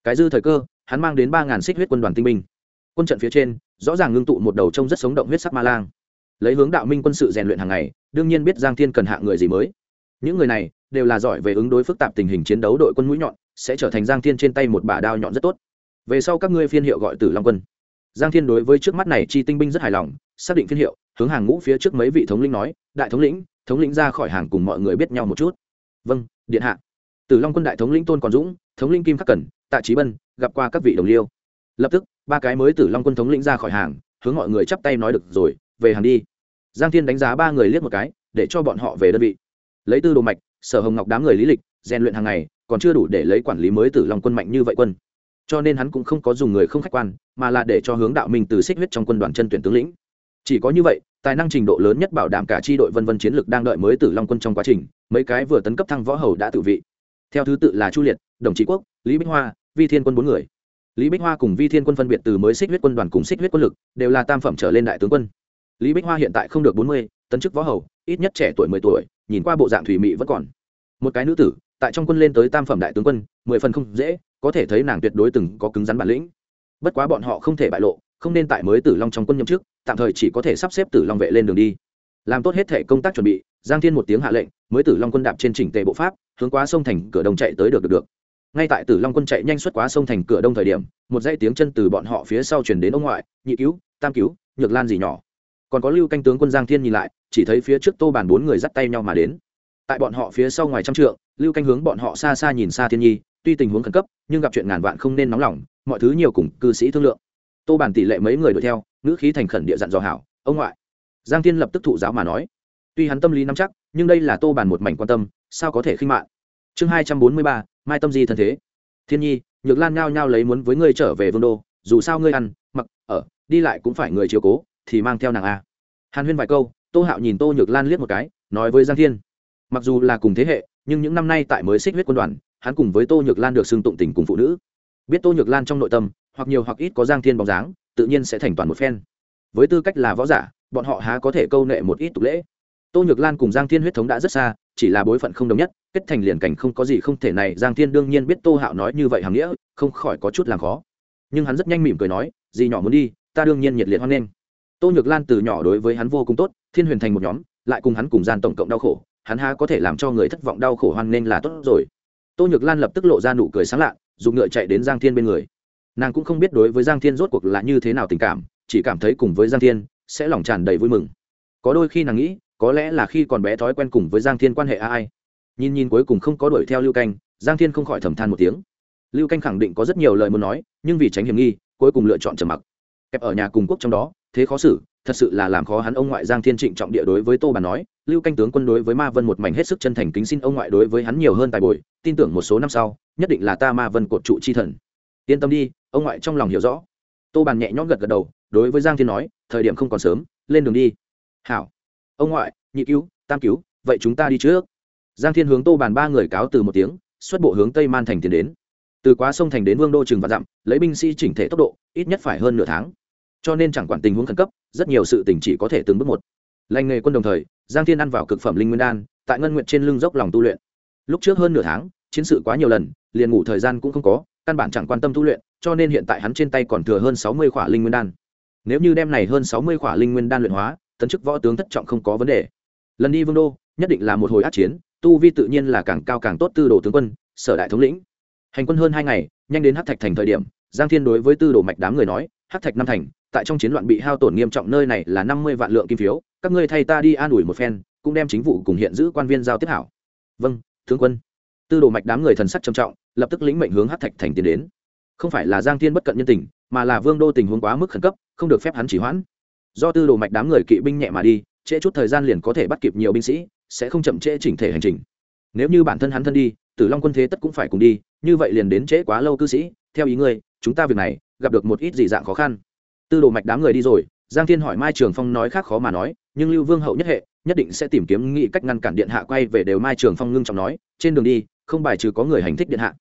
Cái dư thời cơ, hắn mang đến ba ngàn xích huyết quân đoàn tinh binh. Quân trận phía trên, rõ ràng ngưng tụ một đầu trông rất sống động huyết sắc ma lang. Lấy hướng đạo minh quân sự rèn luyện hàng ngày, đương nhiên biết giang thiên cần hạ người gì mới. Những người này đều là giỏi về ứng đối phức tạp tình hình chiến đấu đội quân mũi nhọn, sẽ trở thành giang thiên trên tay một bả đao nhọn rất tốt về sau các ngươi phiên hiệu gọi tử long quân. Giang thiên đối với trước mắt này chi tinh binh rất hài lòng, xác định phiên hiệu, hướng hàng ngũ phía trước mấy vị thống lĩnh nói, đại thống lĩnh thống lĩnh ra khỏi hàng cùng mọi người biết nhau một chút. Vâng điện hạ. Tử long quân đại thống lĩnh tôn còn dũng, thống lĩnh kim khắc cẩn tạ trí bân, gặp qua các vị đồng liêu. Lập tức, ba cái mới tử long quân thống lĩnh ra khỏi hàng, hướng mọi người chắp tay nói được rồi, về hàng đi. Giang thiên đánh giá ba người liếc một cái, để cho bọn họ về đơn vị. Lấy tư đồ mạch, sở hồng ngọc đám người lý lịch, rèn luyện hàng ngày, còn chưa đủ để lấy quản lý mới tử long quân mạnh như vậy quân cho nên hắn cũng không có dùng người không khách quan, mà là để cho hướng đạo minh từ xích huyết trong quân đoàn chân tuyển tướng lĩnh. Chỉ có như vậy, tài năng trình độ lớn nhất bảo đảm cả tri đội vân vân chiến lược đang đợi mới tử long quân trong quá trình, mấy cái vừa tấn cấp thăng võ hầu đã tự vị. Theo thứ tự là chu liệt, đồng chí quốc, lý bích hoa, vi thiên quân bốn người. Lý bích hoa cùng vi thiên quân phân biệt từ mới xích huyết quân đoàn cùng xích huyết quân lực, đều là tam phẩm trở lên đại tướng quân. Lý bích hoa hiện tại không được bốn mươi, tấn chức võ hầu, ít nhất trẻ tuổi mười tuổi, nhìn qua bộ dạng thủy mị vẫn còn. Một cái nữ tử, tại trong quân lên tới tam phẩm đại tướng quân, mười phần không dễ có thể thấy nàng tuyệt đối từng có cứng rắn bản lĩnh. Bất quá bọn họ không thể bại lộ, không nên tại mới tử long trong quân nhậm chức, tạm thời chỉ có thể sắp xếp tử long vệ lên đường đi. Làm tốt hết thể công tác chuẩn bị, giang thiên một tiếng hạ lệnh, mới tử long quân đạp trên chỉnh tề bộ pháp, hướng qua sông thành cửa đông chạy tới được được được. Ngay tại tử long quân chạy nhanh xuất quá sông thành cửa đông thời điểm, một dãy tiếng chân từ bọn họ phía sau chuyển đến ông ngoại, nhị cứu, tam cứu, nhược lan gì nhỏ? Còn có lưu canh tướng quân giang thiên nhìn lại, chỉ thấy phía trước tô bàn bốn người dắt tay nhau mà đến. Tại bọn họ phía sau ngoài trăm trượng, lưu canh hướng bọn họ xa xa nhìn xa thiên nhi tuy tình huống khẩn cấp, nhưng gặp chuyện ngàn vạn không nên nóng lòng, mọi thứ nhiều cùng cư sĩ thương lượng. Tô bàn tỷ lệ mấy người đuổi theo, ngữ khí thành khẩn địa dặn dò hảo, ông ngoại. Giang thiên lập tức thụ giáo mà nói, tuy hắn tâm lý nắm chắc, nhưng đây là tô bàn một mảnh quan tâm, sao có thể khinh mạng chương hai trăm bốn mươi ba, mai tâm di thân thế. Thiên nhi, nhược lan nhao nhao lấy muốn với ngươi trở về vương đô, dù sao ngươi ăn, mặc, ở, đi lại cũng phải người chiều cố, thì mang theo nàng a. Hàn huyên vài câu, tô hạo nhìn tô nhược lan liếc một cái, nói với giang thiên, mặc dù là cùng thế hệ, nhưng những năm nay tại mới xích huyết quân đoàn hắn cùng với tô nhược lan được xưng tụng tình cùng phụ nữ. Biết tô nhược lan trong nội tâm, hoặc nhiều hoặc ít có giang thiên bóng dáng, tự nhiên sẽ thành toàn một phen. Với tư cách là võ giả, bọn họ há có thể câu nệ một ít tục lễ. Tô nhược lan cùng giang thiên huyết thống đã rất xa, chỉ là bối phận không đồng nhất, kết thành liền cảnh không có gì không thể này, giang thiên đương nhiên biết tô hạo nói như vậy hàm nghĩa, không khỏi có chút làm khó. Nhưng hắn rất nhanh mỉm cười nói gì nhỏ muốn đi, ta đương nhiên nhiệt liệt hoan nghênh. Tô nhược lan từ nhỏ đối với hắn vô cùng tốt, thiên huyền thành một nhóm, lại cùng hắn cùng gian tổng cộng đau khổ, hắn há có thể làm cho người thất vọng đau khổ hoan nghênh là tốt rồi tô nhược lan lập tức lộ ra nụ cười sáng lạ, dùng ngựa chạy đến giang thiên bên người. Nàng cũng không biết đối với giang thiên rốt cuộc là như thế nào tình cảm, chỉ cảm thấy cùng với giang thiên, sẽ lòng tràn đầy vui mừng. Có đôi khi nàng nghĩ, có lẽ là khi còn bé thói quen cùng với giang thiên quan hệ ai. Nhìn nhìn cuối cùng không có đuổi theo lưu canh, giang thiên không khỏi thầm than một tiếng. Lưu canh khẳng định có rất nhiều lời muốn nói, nhưng vì tránh hiểm nghi, cuối cùng lựa chọn trầm mặc. Kẹp ở nhà cùng quốc trong đó thế khó xử, thật sự là làm khó hắn ông ngoại giang thiên trịnh trọng địa đối với tô bà nói, lưu canh tướng quân đối với ma vân một mảnh hết sức chân thành kính xin ông ngoại đối với hắn nhiều hơn tài bồi, tin tưởng một số năm sau, nhất định là ta ma vân cột trụ chi thần. Yên tâm đi, ông ngoại trong lòng hiểu rõ. Tô bàn nhẹ nhõm gật gật đầu, đối với giang thiên nói, thời điểm không còn sớm, lên đường đi. Hảo. Ông ngoại, nhị cứu, tam cứu, vậy chúng ta đi trước. Giang thiên hướng tô bàn ba người cáo từ một tiếng, xuất bộ hướng tây man thành tiến đến. Từ quá sông thành đến vương đô trường và dặm, lấy binh sĩ chỉnh thể tốc độ, ít nhất phải hơn nửa tháng cho nên chẳng quản tình huống khẩn cấp, rất nhiều sự tình chỉ có thể từng bước một. Lành nghề quân đồng thời, giang thiên ăn vào cực phẩm linh nguyên đan, tại ngân nguyện trên lưng dốc lòng tu luyện. Lúc trước hơn nửa tháng, chiến sự quá nhiều lần, liền ngủ thời gian cũng không có, căn bản chẳng quan tâm tu luyện, cho nên hiện tại hắn trên tay còn thừa hơn sáu mươi khỏa linh nguyên đan. Nếu như đem này hơn sáu mươi khỏa linh nguyên đan luyện hóa, tấn chức võ tướng thất trọng không có vấn đề. Lần đi vương đô, nhất định là một hồi át chiến, tu vi tự nhiên là càng cao càng tốt tư đồ tướng quân, sở đại thống lĩnh. Hành quân hơn hai ngày, nhanh đến hát thạch thành thời điểm, giang thiên đối với tư đồ mạch đám người nói hát thạch năm thành tại trong chiến loạn bị hao tổn nghiêm trọng nơi này là năm mươi vạn lượng kim phiếu, các ngươi thay ta đi an ủi một phen, cũng đem chính vụ cùng hiện giữ quan viên giao tiếp hảo. Vâng tướng quân. Tư đồ mạch đám người thần sắc trầm trọng, lập tức lĩnh mệnh hướng hát thạch thành tiến đến. Không phải là giang thiên bất cận nhân tình, mà là vương đô tình huống quá mức khẩn cấp, không được phép hắn chỉ hoãn. Do tư đồ mạch đám người kỵ binh nhẹ mà đi, trễ chút thời gian liền có thể bắt kịp nhiều binh sĩ, sẽ không chậm trễ chỉnh thể hành trình. Nếu như bản thân hắn thân đi, tử long quân thế tất cũng phải cùng đi, như vậy liền đến trễ quá lâu cư sĩ, theo ý ngươi, chúng ta việc này gặp được một ít gì dạng khó khăn tư đồ mạch đám người đi rồi, giang thiên hỏi mai trường phong nói khác khó mà nói, nhưng lưu vương hậu nhất hệ, nhất định sẽ tìm kiếm nghị cách ngăn cản điện hạ quay về đều mai trường phong ngưng trọng nói, trên đường đi, không bài trừ có người hành thích điện hạ.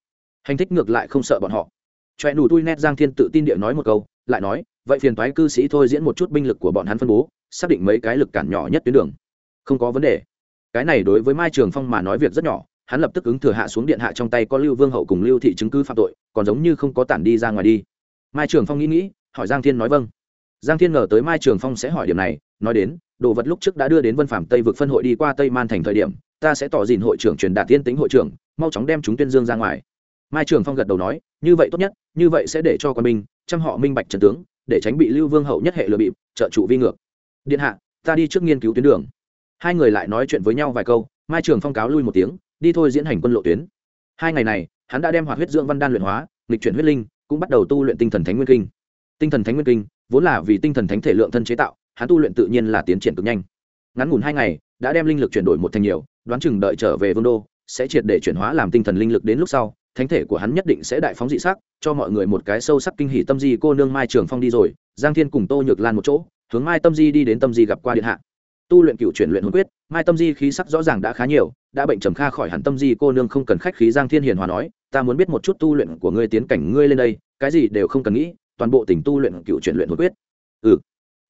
Hành thích ngược lại không sợ bọn họ. Choẹ nù tui nét giang thiên tự tin địa nói một câu, lại nói, vậy phiền thoái cư sĩ thôi diễn một chút binh lực của bọn hắn phân bố, xác định mấy cái lực cản nhỏ nhất tuyến đường. Không có vấn đề. Cái này đối với mai trường phong mà nói việc rất nhỏ, hắn lập tức ứng thừa hạ xuống điện hạ trong tay có lưu vương hậu cùng lưu thị chứng cứ phạm tội, còn giống như không có tản đi ra ngoài đi. Mai trường phong nghĩ nghĩ hỏi giang thiên nói vâng. Giang thiên ngờ tới mai trường phong sẽ hỏi điểm này, nói đến, đồ vật lúc trước đã đưa đến vân phạm tây vực phân hội đi qua tây man thành thời điểm, ta sẽ tỏ dìn hội trưởng truyền đạt tiên tính hội trưởng, mau chóng đem chúng tuyên dương ra ngoài. Mai trường phong gật đầu nói, như vậy tốt nhất, như vậy sẽ để cho quân minh chăm họ minh bạch trần tướng, để tránh bị lưu vương hậu nhất hệ lừa bịp, trợ trụ vi ngược. Điện hạ, ta đi trước nghiên cứu tuyến đường. Hai người lại nói chuyện với nhau vài câu, mai trường phong cáo lui một tiếng, đi thôi diễn hành quân lộ tuyến. Hai ngày này, hắn đã đem hoạt huyết dưỡng văn đan luyện hóa lịch chuyển huyết linh, cũng bắt đầu tu luyện tinh thần thánh nguyên kinh tinh thần thánh nguyên kinh, vốn là vì tinh thần thánh thể lượng thân chế tạo, hắn tu luyện tự nhiên là tiến triển cực nhanh. Ngắn ngủn hai ngày, đã đem linh lực chuyển đổi một thành nhiều, đoán chừng đợi trở về vương đô, sẽ triệt để chuyển hóa làm tinh thần linh lực đến lúc sau, thánh thể của hắn nhất định sẽ đại phóng dị sắc, cho mọi người một cái sâu sắc kinh hỷ tâm di cô nương mai trường phong đi rồi, giang thiên cùng tô nhược lan một chỗ, hướng mai tâm di đi đến tâm di gặp qua điện hạ. Tu luyện cựu chuyển luyện hồn quyết, mai tâm di khí sắc rõ ràng đã khá nhiều, đã bệnh trầm kha khỏi hẳn tâm di cô nương không cần khách khí giang thiên hiền hòa nói, ta muốn biết một chút tu luyện của ngươi tiến cảnh ngươi lên đây, cái gì đều không cần nghĩ toàn bộ tình tu luyện cựu chuyển luyện hồn quyết. Ừ.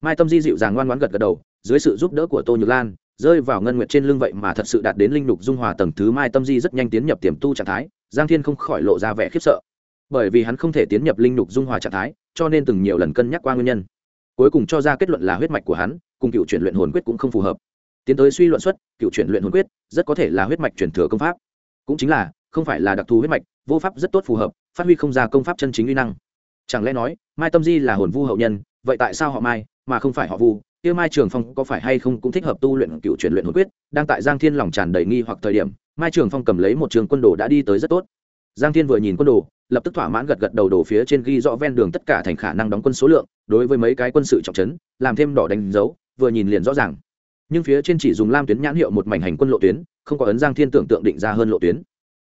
Mai tâm di dịu dàng ngoan ngoãn gật gật đầu, dưới sự giúp đỡ của tô nhược lan, rơi vào ngân nguyệt trên lưng vậy mà thật sự đạt đến linh lục dung hòa tầng thứ mai tâm di rất nhanh tiến nhập tiềm tu trạng thái, giang thiên không khỏi lộ ra vẻ khiếp sợ. Bởi vì hắn không thể tiến nhập linh lục dung hòa trạng thái, cho nên từng nhiều lần cân nhắc qua nguyên nhân. Cuối cùng cho ra kết luận là huyết mạch của hắn cùng cựu chuyển luyện hồn quyết cũng không phù hợp. Tiến tới suy luận xuất, cựu chuyển luyện hồn quyết rất có thể là huyết mạch chuyển thừa công pháp. Cũng chính là, không phải là đặc thù huyết mạch, vô pháp rất tốt phù hợp, phát huy không ra công pháp chân chính uy năng chẳng lẽ nói, mai tâm di là hồn vu hậu nhân, vậy tại sao họ mai mà không phải họ vu? Kia mai trường phong có phải hay không cũng thích hợp tu luyện cựu truyền luyện hồn quyết? Đang tại giang thiên lòng tràn đầy nghi hoặc thời điểm, mai trường phong cầm lấy một trường quân đồ đã đi tới rất tốt. Giang thiên vừa nhìn quân đồ, lập tức thỏa mãn gật gật đầu đổ phía trên ghi rõ ven đường tất cả thành khả năng đóng quân số lượng, đối với mấy cái quân sự trọng trấn, làm thêm đỏ đánh dấu, vừa nhìn liền rõ ràng. Nhưng phía trên chỉ dùng lam tuyến nhãn hiệu một mảnh hành quân lộ tuyến, không có ấn giang thiên tưởng tượng định ra hơn lộ tuyến.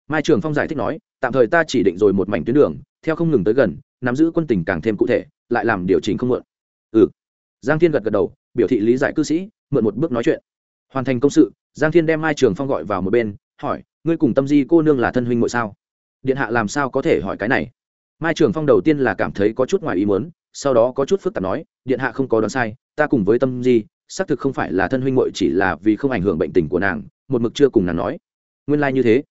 Mai trường phong giải thích nói, tạm thời ta chỉ định rồi một mảnh tuyến đường, theo không ngừng tới gần nắm giữ quân tình càng thêm cụ thể, lại làm điều chỉnh không mượn ừ. Giang thiên gật gật đầu, biểu thị lý giải cư sĩ, mượn một bước nói chuyện. Hoàn thành công sự, giang thiên đem mai trường phong gọi vào một bên, hỏi, ngươi cùng tâm di cô nương là thân huynh ngội sao? Điện hạ làm sao có thể hỏi cái này? Mai trường phong đầu tiên là cảm thấy có chút ngoài ý muốn, sau đó có chút phức tạp nói, điện hạ không có đoán sai, ta cùng với tâm di, xác thực không phải là thân huynh ngội chỉ là vì không ảnh hưởng bệnh tình của nàng, một mực chưa cùng nàng nói. Nguyên lai như thế.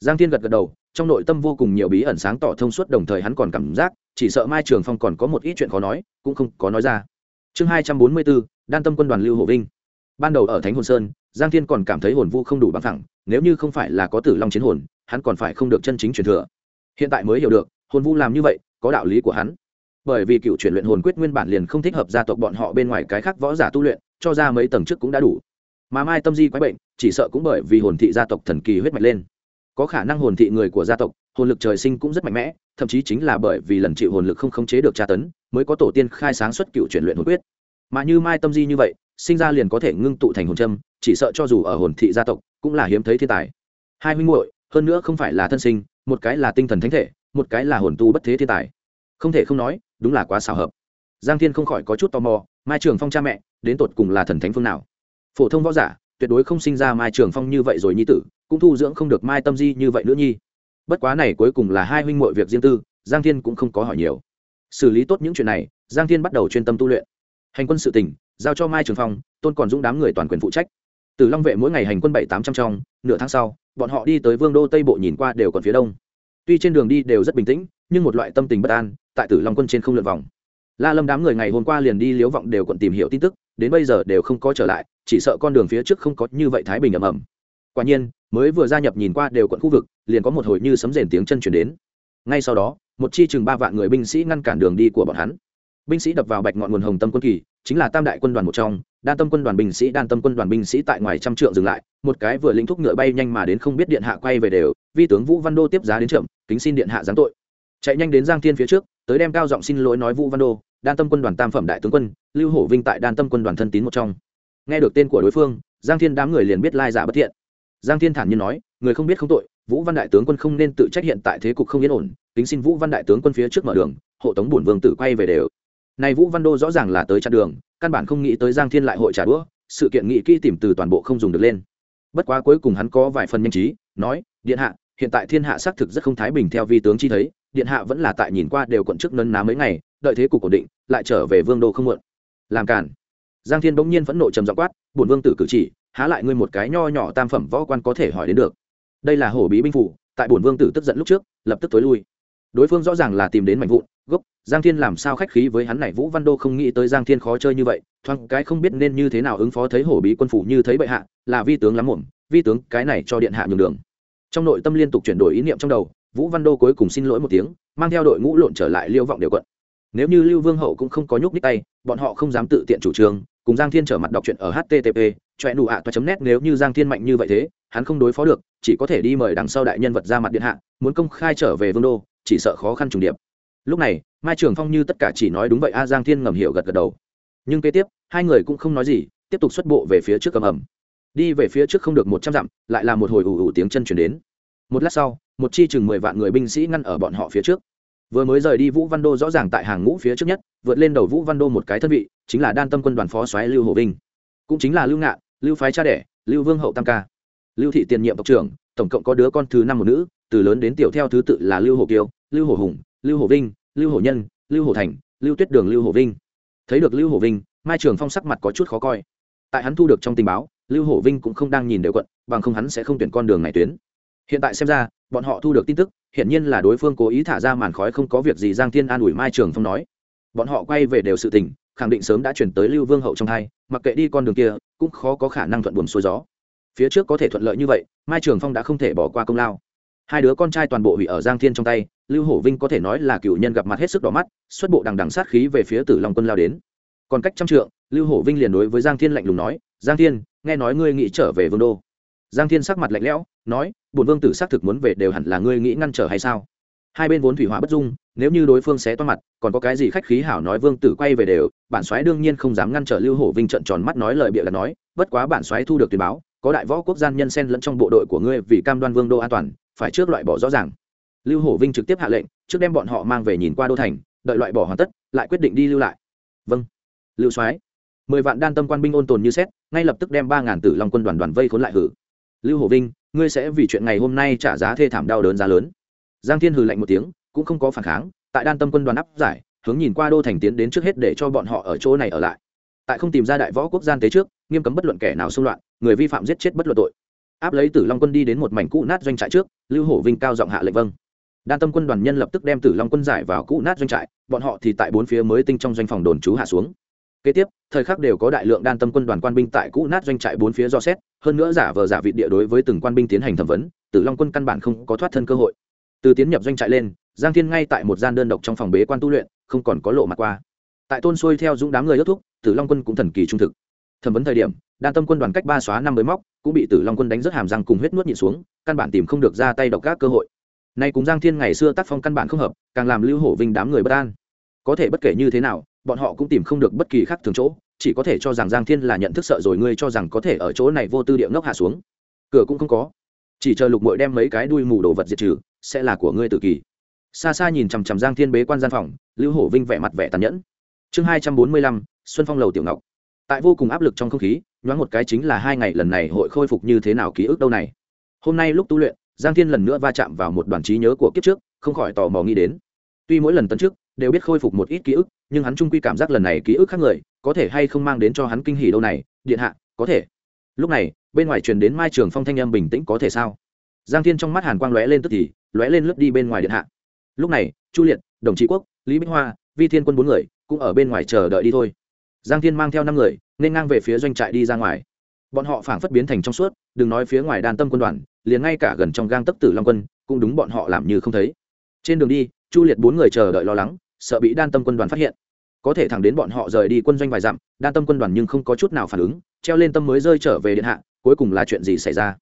Giang thiên gật gật đầu trong nội tâm vô cùng nhiều bí ẩn sáng tỏ thông suốt, đồng thời hắn còn cảm giác, chỉ sợ mai trường phong còn có một ít chuyện khó nói, cũng không có nói ra. Chương hai trăm bốn mươi bốn, đan tâm quân đoàn lưu hộ vinh. Ban đầu ở thánh hồn sơn, giang thiên còn cảm thấy hồn vu không đủ bằng thẳng nếu như không phải là có tử long chiến hồn, hắn còn phải không được chân chính truyền thừa. Hiện tại mới hiểu được, hồn vu làm như vậy, có đạo lý của hắn. Bởi vì cựu chuyển luyện hồn quyết nguyên bản liền không thích hợp gia tộc bọn họ bên ngoài cái khác võ giả tu luyện, cho ra mấy tầng trước cũng đã đủ. Mà mai tâm di quái bệnh, chỉ sợ cũng bởi vì hồn thị gia tộc thần kỳ huyết mạch lên có khả năng hồn thị người của gia tộc, hồn lực trời sinh cũng rất mạnh mẽ, thậm chí chính là bởi vì lần chịu hồn lực không khống chế được tra tấn, mới có tổ tiên khai sáng xuất cựu chuyển luyện hồn quyết. Mà như mai tâm di như vậy, sinh ra liền có thể ngưng tụ thành hồn trâm chỉ sợ cho dù ở hồn thị gia tộc, cũng là hiếm thấy thiên tài. Hai huynh muội, hơn nữa không phải là thân sinh, một cái là tinh thần thánh thể, một cái là hồn tu bất thế thiên tài. Không thể không nói, đúng là quá xảo hợp. Giang thiên không khỏi có chút tò mò, mai trường phong cha mẹ, đến tột cùng là thần thánh phương nào? Phổ thông võ giả tuyệt đối không sinh ra mai trường phong như vậy rồi nhi tử, cũng thu dưỡng không được mai tâm di như vậy nữa nhi. Bất quá này cuối cùng là hai huynh muội việc riêng tư, giang thiên cũng không có hỏi nhiều. Xử lý tốt những chuyện này, giang thiên bắt đầu chuyên tâm tu luyện. Hành quân sự tỉnh giao cho mai trường phong, tôn còn dũng đám người toàn quyền phụ trách. Từ long vệ mỗi ngày hành quân bảy tám trăm trong, nửa tháng sau, bọn họ đi tới vương đô tây bộ nhìn qua đều còn phía đông. Tuy trên đường đi đều rất bình tĩnh, nhưng một loại tâm tình bất an, tại tử long quân trên không lượt vòng la lâm đám người ngày hôm qua liền đi liếu vọng đều quận tìm hiểu tin tức, đến bây giờ đều không có trở lại, chỉ sợ con đường phía trước không có như vậy thái bình ầm ầm quả nhiên, mới vừa gia nhập nhìn qua đều quận khu vực, liền có một hồi như sấm rền tiếng chân chuyển đến. Ngay sau đó, một chi chừng ba vạn người binh sĩ ngăn cản đường đi của bọn hắn. Binh sĩ đập vào bạch ngọn nguồn hồng tâm quân kỳ, chính là tam đại quân đoàn một trong, đan tâm quân đoàn binh sĩ, đan tâm quân đoàn binh sĩ tại ngoài trăm trượng dừng lại, một cái vừa linh thúc ngựa bay nhanh mà đến không biết điện hạ quay về đều, vi tướng vũ văn đô tiếp giá đến trượng kính xin điện hạ giáng tội. Chạy nhanh đến giang thiên phía trước, tới đem cao giọng xin lỗi nói vũ văn đô đan tâm quân đoàn tam phẩm đại tướng quân, lưu hổ vinh tại đan tâm quân đoàn thân tín một trong. Nghe được tên của đối phương, giang thiên đám người liền biết lai giả bất thiện. Giang thiên thản nhiên nói, người không biết không tội, vũ văn đại tướng quân không nên tự trách hiện tại thế cục không yên ổn tính xin vũ văn đại tướng quân phía trước mở đường, hộ tống bổn vương tử quay về đều. Này vũ văn đô rõ ràng là tới chặn đường, căn bản không nghĩ tới giang thiên lại hội trả đũa, sự kiện nghị kỹ tìm từ toàn bộ không dùng được lên. Bất quá cuối cùng hắn có vài phần nhanh trí, nói, điện hạ, hiện tại thiên hạ xác thực rất không thái bình theo vi tướng chi thấy, điện hạ vẫn là tại nhìn qua đều quận chức nấn ná mấy ngày đợi thế cục ổn định, lại trở về vương đô không muộn. Làm cản giang thiên bỗng nhiên phẫn nộ trầm dọ quát, bổn vương tử cử chỉ, há lại ngươi một cái nho nhỏ tam phẩm võ quan có thể hỏi đến được? Đây là hổ bí binh phủ, tại bổn vương tử tức giận lúc trước, lập tức tối lui. Đối phương rõ ràng là tìm đến mạnh vụn, gốc, giang thiên làm sao khách khí với hắn này, vũ văn đô không nghĩ tới giang thiên khó chơi như vậy, thoáng cái không biết nên như thế nào ứng phó thấy hổ bí quân phủ như thấy bệ hạ, là vi tướng lắm muộn, vi tướng cái này cho điện hạ nhường đường. Trong nội tâm liên tục chuyển đổi ý niệm trong đầu, vũ văn đô cuối cùng xin lỗi một tiếng, mang theo đội ngũ lộn trở lại liêu vọng đều quận nếu như lưu vương hậu cũng không có nhúc nhích tay, bọn họ không dám tự tiện chủ trương, cùng giang thiên trở mặt đọc truyện ở http choẹ nụ ạ toa chấm nét nếu như giang thiên mạnh như vậy thế, hắn không đối phó được, chỉ có thể đi mời đằng sau đại nhân vật ra mặt điện hạ, muốn công khai trở về vương đô, chỉ sợ khó khăn trùng điệp. Lúc này, mai trường phong như tất cả chỉ nói đúng vậy a, giang thiên ngầm hiểu gật gật đầu. Nhưng kế tiếp, hai người cũng không nói gì, tiếp tục xuất bộ về phía trước cầm ẩm đi về phía trước không được một trăm dặm, lại là một hồi ủ ủ tiếng chân chuyển đến. Một lát sau, một chi chừng mười vạn người binh sĩ ngăn ở bọn họ phía trước vừa mới rời đi vũ văn đô rõ ràng tại hàng ngũ phía trước nhất, vượt lên đầu vũ văn đô một cái thân vị, chính là đan tâm quân đoàn phó soái lưu hồ vinh. Cũng chính là lưu ngạn, lưu phái cha đẻ, lưu vương hậu tam ca. Lưu thị tiền nhiệm tộc trưởng, tổng cộng có đứa con thứ năm một nữ, từ lớn đến tiểu theo thứ tự là lưu hồ kiều lưu hồ hùng, lưu hồ vinh, lưu hồ nhân, lưu hồ thành, lưu tuyết đường, lưu hồ vinh. Thấy được lưu hồ vinh, mai trường phong sắc mặt có chút khó coi. Tại hắn thu được trong tình báo, lưu hồ vinh cũng không đang nhìn đều quận, bằng không hắn sẽ không tuyển con đường này tuyến. Hiện tại xem ra bọn họ thu được tin tức hiện nhiên là đối phương cố ý thả ra màn khói không có việc gì, giang thiên an ủi mai trường phong nói. Bọn họ quay về đều sự tình, khẳng định sớm đã chuyển tới lưu vương hậu trong hai, mặc kệ đi con đường kia, cũng khó có khả năng thuận buồm xuôi gió. Phía trước có thể thuận lợi như vậy, mai trường phong đã không thể bỏ qua công lao. Hai đứa con trai toàn bộ hủy ở giang thiên trong tay, lưu hổ vinh có thể nói là cựu nhân gặp mặt hết sức đỏ mắt, xuất bộ đằng đằng sát khí về phía tử long quân lao đến. Còn cách trăm trượng, lưu hổ vinh liền đối với giang thiên lạnh lùng nói, giang thiên, nghe nói ngươi nghĩ trở về vương đô. Giang thiên sắc mặt lạnh lẽo, nói bổn vương tử xác thực muốn về đều hẳn là ngươi nghĩ ngăn trở hay sao? Hai bên vốn thủy hỏa bất dung, nếu như đối phương xé toan mặt, còn có cái gì khách khí hảo nói vương tử quay về đều, bản soái đương nhiên không dám ngăn trở lưu hổ vinh trận tròn mắt nói lời bịa là nói, bất quá bản soái thu được tuyên báo, có đại võ quốc gian nhân xen lẫn trong bộ đội của ngươi vì cam đoan vương đô an toàn, phải trước loại bỏ rõ ràng. Lưu hổ vinh trực tiếp hạ lệnh, trước đem bọn họ mang về nhìn qua đô thành, đợi loại bỏ hoàn tất, lại quyết định đi lưu lại. Vâng. Lưu soái, mười vạn đan tâm quan binh ôn tồn như xét ngay lập tức đem ba ngàn tử long quân đoàn đoàn vây khốn lại hử lưu hổ vinh, ngươi sẽ vì chuyện ngày hôm nay trả giá thê thảm đau đớn giá lớn. Giang thiên hừ lạnh một tiếng, cũng không có phản kháng, tại đan tâm quân đoàn áp giải, hướng nhìn qua đô thành tiến đến trước hết để cho bọn họ ở chỗ này ở lại. Tại không tìm ra đại võ quốc gian tế trước, nghiêm cấm bất luận kẻ nào xung loạn, người vi phạm giết chết bất luận tội. Áp lấy tử long quân đi đến một mảnh cũ nát doanh trại trước, lưu hổ vinh cao giọng hạ lệnh vâng. Đan tâm quân đoàn nhân lập tức đem tử long quân giải vào cũ nát doanh trại, bọn họ thì tại bốn phía mới tinh trong doanh phòng đồn trú hạ xuống kế tiếp, thời khắc đều có đại lượng đan tâm quân đoàn quan binh tại cũ nát doanh trại bốn phía do xét, hơn nữa giả vờ giả vị địa đối với từng quan binh tiến hành thẩm vấn, tử long quân căn bản không có thoát thân cơ hội. Từ tiến nhập doanh trại lên, giang thiên ngay tại một gian đơn độc trong phòng bế quan tu luyện, không còn có lộ mặt qua. Tại tôn xuôi theo dũng đám người ước thúc, tử long quân cũng thần kỳ trung thực. Thẩm vấn thời điểm, đan tâm quân đoàn cách ba xóa năm mới móc, cũng bị tử long quân đánh rất hàm răng cùng huyết nuốt nhịn xuống, căn bản tìm không được ra tay độc các cơ hội. Nay cùng giang thiên ngày xưa tác phong căn bản không hợp, càng làm lưu hổ vinh đám người bất an. Có thể bất kể như thế nào bọn họ cũng tìm không được bất kỳ khác thường chỗ, chỉ có thể cho rằng giang thiên là nhận thức sợ rồi ngươi cho rằng có thể ở chỗ này vô tư địa ngốc hạ xuống. Cửa cũng không có. Chỉ chờ lục mội đem mấy cái đuôi mù đồ vật diệt trừ, sẽ là của ngươi tự kỳ xa xa nhìn chằm chằm giang thiên bế quan gian phòng, lưu hổ vinh vẻ mặt vẻ tàn nhẫn. Chương hai trăm bốn mươi lăm, xuân phong lầu tiểu ngọc. Tại vô cùng áp lực trong không khí, nhoáng một cái chính là hai ngày lần này hội khôi phục như thế nào ký ức đâu này. Hôm nay lúc tu luyện, giang thiên lần nữa va chạm vào một đoàn trí nhớ của kiếp trước, không khỏi tò mò nghĩ đến. Tuy mỗi lần tấn trước, đều biết khôi phục một ít ký ức nhưng hắn trung quy cảm giác lần này ký ức khác người, có thể hay không mang đến cho hắn kinh hỉ đâu này, điện hạ, có thể. Lúc này, bên ngoài truyền đến mai trường phong thanh âm bình tĩnh có thể sao? Giang thiên trong mắt hàn quang lóe lên tức thì, lóe lên lướt đi bên ngoài điện hạ. Lúc này, chu liệt, đồng chí quốc, lý bích hoa, vi thiên quân bốn người cũng ở bên ngoài chờ đợi đi thôi. Giang thiên mang theo năm người, nên ngang về phía doanh trại đi ra ngoài. Bọn họ phảng phất biến thành trong suốt, đừng nói phía ngoài đàn tâm quân đoàn, liền ngay cả gần trong gang tấc tử long quân, cũng đúng bọn họ làm như không thấy. Trên đường đi, chu liệt bốn người chờ đợi lo lắng sợ bị đan tâm quân đoàn phát hiện. Có thể thẳng đến bọn họ rời đi quân doanh vài dặm, đan tâm quân đoàn nhưng không có chút nào phản ứng, treo lên tâm mới rơi trở về điện hạ, cuối cùng là chuyện gì xảy ra?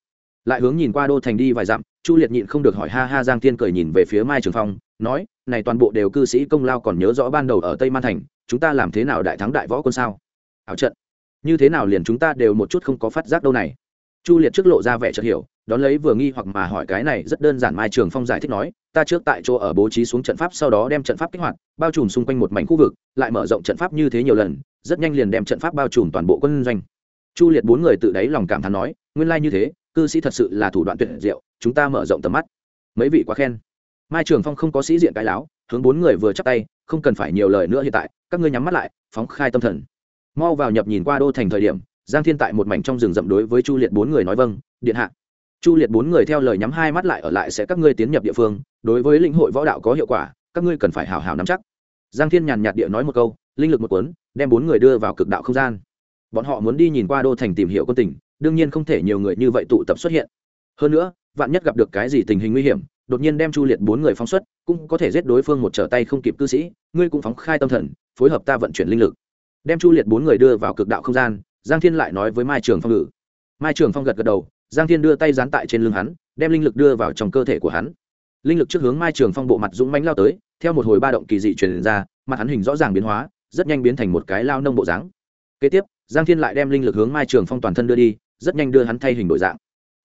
Lại hướng nhìn qua đô thành đi vài dặm, chu liệt nhịn không được hỏi ha ha giang thiên cười nhìn về phía mai trường phong, nói, này toàn bộ đều cư sĩ công lao còn nhớ rõ ban đầu ở tây man thành, chúng ta làm thế nào đại thắng đại võ quân sao? Ảo trận, như thế nào liền chúng ta đều một chút không có phát giác đâu này? Chu liệt trước lộ ra vẻ chợt hiểu, đón lấy vừa nghi hoặc mà hỏi cái này rất đơn giản mai trường phong giải thích nói, ta trước tại chỗ ở bố trí xuống trận pháp sau đó đem trận pháp kích hoạt, bao trùm xung quanh một mảnh khu vực, lại mở rộng trận pháp như thế nhiều lần, rất nhanh liền đem trận pháp bao trùm toàn bộ quân doanh. Chu liệt bốn người tự đáy lòng cảm thán nói, nguyên lai như thế, cư sĩ thật sự là thủ đoạn tuyệt diệu, chúng ta mở rộng tầm mắt. Mấy vị quá khen. Mai trường phong không có sĩ diện cái láo, hướng bốn người vừa chắp tay, không cần phải nhiều lời nữa hiện tại, các ngươi nhắm mắt lại, phóng khai tâm thần. Mau vào nhập nhìn qua đô thành thời điểm giang thiên tại một mảnh trong rừng rậm đối với chu liệt bốn người nói vâng điện hạ. Chu liệt bốn người theo lời nhắm hai mắt lại ở lại sẽ các ngươi tiến nhập địa phương, đối với lĩnh hội võ đạo có hiệu quả, các ngươi cần phải hào hào nắm chắc. Giang thiên nhàn nhạt địa nói một câu, linh lực một cuốn, đem bốn người đưa vào cực đạo không gian. Bọn họ muốn đi nhìn qua đô thành tìm hiểu quân tình, đương nhiên không thể nhiều người như vậy tụ tập xuất hiện. Hơn nữa, vạn nhất gặp được cái gì tình hình nguy hiểm, đột nhiên đem chu liệt bốn người phóng xuất, cũng có thể giết đối phương một trở tay không kịp cư sĩ, ngươi cũng phóng khai tâm thần, phối hợp ta vận chuyển linh lực. Đem chu liệt bốn người đưa vào cực đạo không gian giang thiên lại nói với mai trường phong ngự. Mai trường phong gật gật đầu, giang thiên đưa tay dán tại trên lưng hắn, đem linh lực đưa vào trong cơ thể của hắn. Linh lực trước hướng mai trường phong bộ mặt dũng mánh lao tới, theo một hồi ba động kỳ dị truyền ra, mặt hắn hình rõ ràng biến hóa, rất nhanh biến thành một cái lao nông bộ dáng. Kế tiếp, giang thiên lại đem linh lực hướng mai trường phong toàn thân đưa đi, rất nhanh đưa hắn thay hình đổi dạng.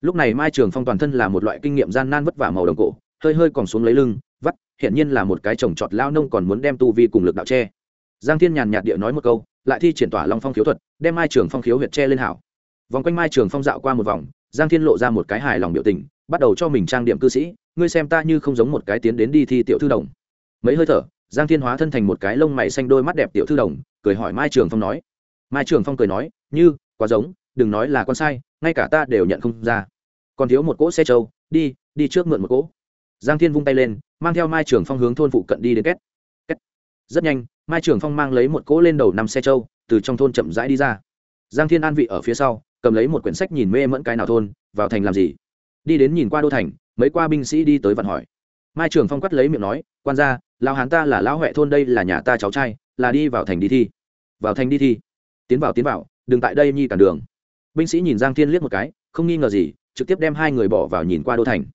Lúc này mai trường phong toàn thân là một loại kinh nghiệm gian nan vất vả màu đồng cổ, hơi hơi còn xuống lấy lưng, vắt hiện nhiên là một cái trồng trọt lao nông còn muốn đem tu vi cùng lực đạo tre giang thiên nhàn nhạt địa nói một câu lại thi triển tỏa long phong khiếu thuật, đem mai trường phong khiếu huyệt tre lên hảo. Vòng quanh mai trường phong dạo qua một vòng, giang thiên lộ ra một cái hài lòng biểu tình, bắt đầu cho mình trang điểm cư sĩ, ngươi xem ta như không giống một cái tiến đến đi thi tiểu thư đồng. Mấy hơi thở, giang thiên hóa thân thành một cái lông mày xanh đôi mắt đẹp tiểu thư đồng, cười hỏi mai trường phong nói. Mai trường phong cười nói, như, quá giống, đừng nói là con sai, ngay cả ta đều nhận không ra. Còn thiếu một cỗ xe trâu, đi đi trước mượn một cỗ. Giang thiên vung tay lên, mang theo mai trường phong hướng thôn phụ cận đi đến két rất nhanh, mai trường phong mang lấy một cỗ lên đầu năm xe trâu, từ trong thôn chậm rãi đi ra. Giang thiên an vị ở phía sau, cầm lấy một quyển sách nhìn mê mẫn cái nào thôn, vào thành làm gì? Đi đến nhìn qua đô thành, mấy qua binh sĩ đi tới vận hỏi. Mai trường phong quắt lấy miệng nói, quan gia lao hán ta là lão huệ thôn đây là nhà ta cháu trai, là đi vào thành đi thi. Vào thành đi thi? Tiến vào tiến vào, đừng tại đây nhi cản đường. Binh sĩ nhìn giang thiên liếc một cái, không nghi ngờ gì, trực tiếp đem hai người bỏ vào nhìn qua đô thành.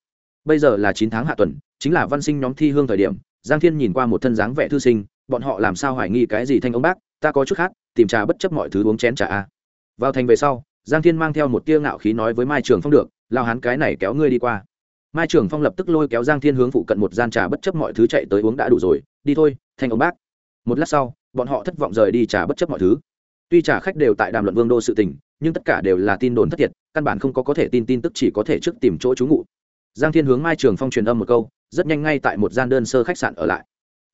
Bây giờ là chín tháng hạ tuần, chính là văn sinh nhóm thi hương thời điểm, giang thiên nhìn qua một thân dáng vẻ thư sinh bọn họ làm sao hoài nghi cái gì thanh ông bác, ta có chút khác, tìm trà bất chấp mọi thứ uống chén trà a. Vào thành về sau, giang thiên mang theo một tia ngạo khí nói với mai trường phong được, lao hắn cái này kéo ngươi đi qua. Mai trường phong lập tức lôi kéo giang thiên hướng phụ cận một gian trà bất chấp mọi thứ chạy tới uống đã đủ rồi, đi thôi, thanh ông bác. Một lát sau, bọn họ thất vọng rời đi trà bất chấp mọi thứ. Tuy trà khách đều tại đàm luận vương đô sự tình, nhưng tất cả đều là tin đồn thất thiệt, căn bản không có có thể tin tin tức chỉ có thể trước tìm chỗ trú ngụ. Giang thiên hướng mai trường phong truyền âm một câu, rất nhanh ngay tại một gian đơn sơ khách sạn ở lại.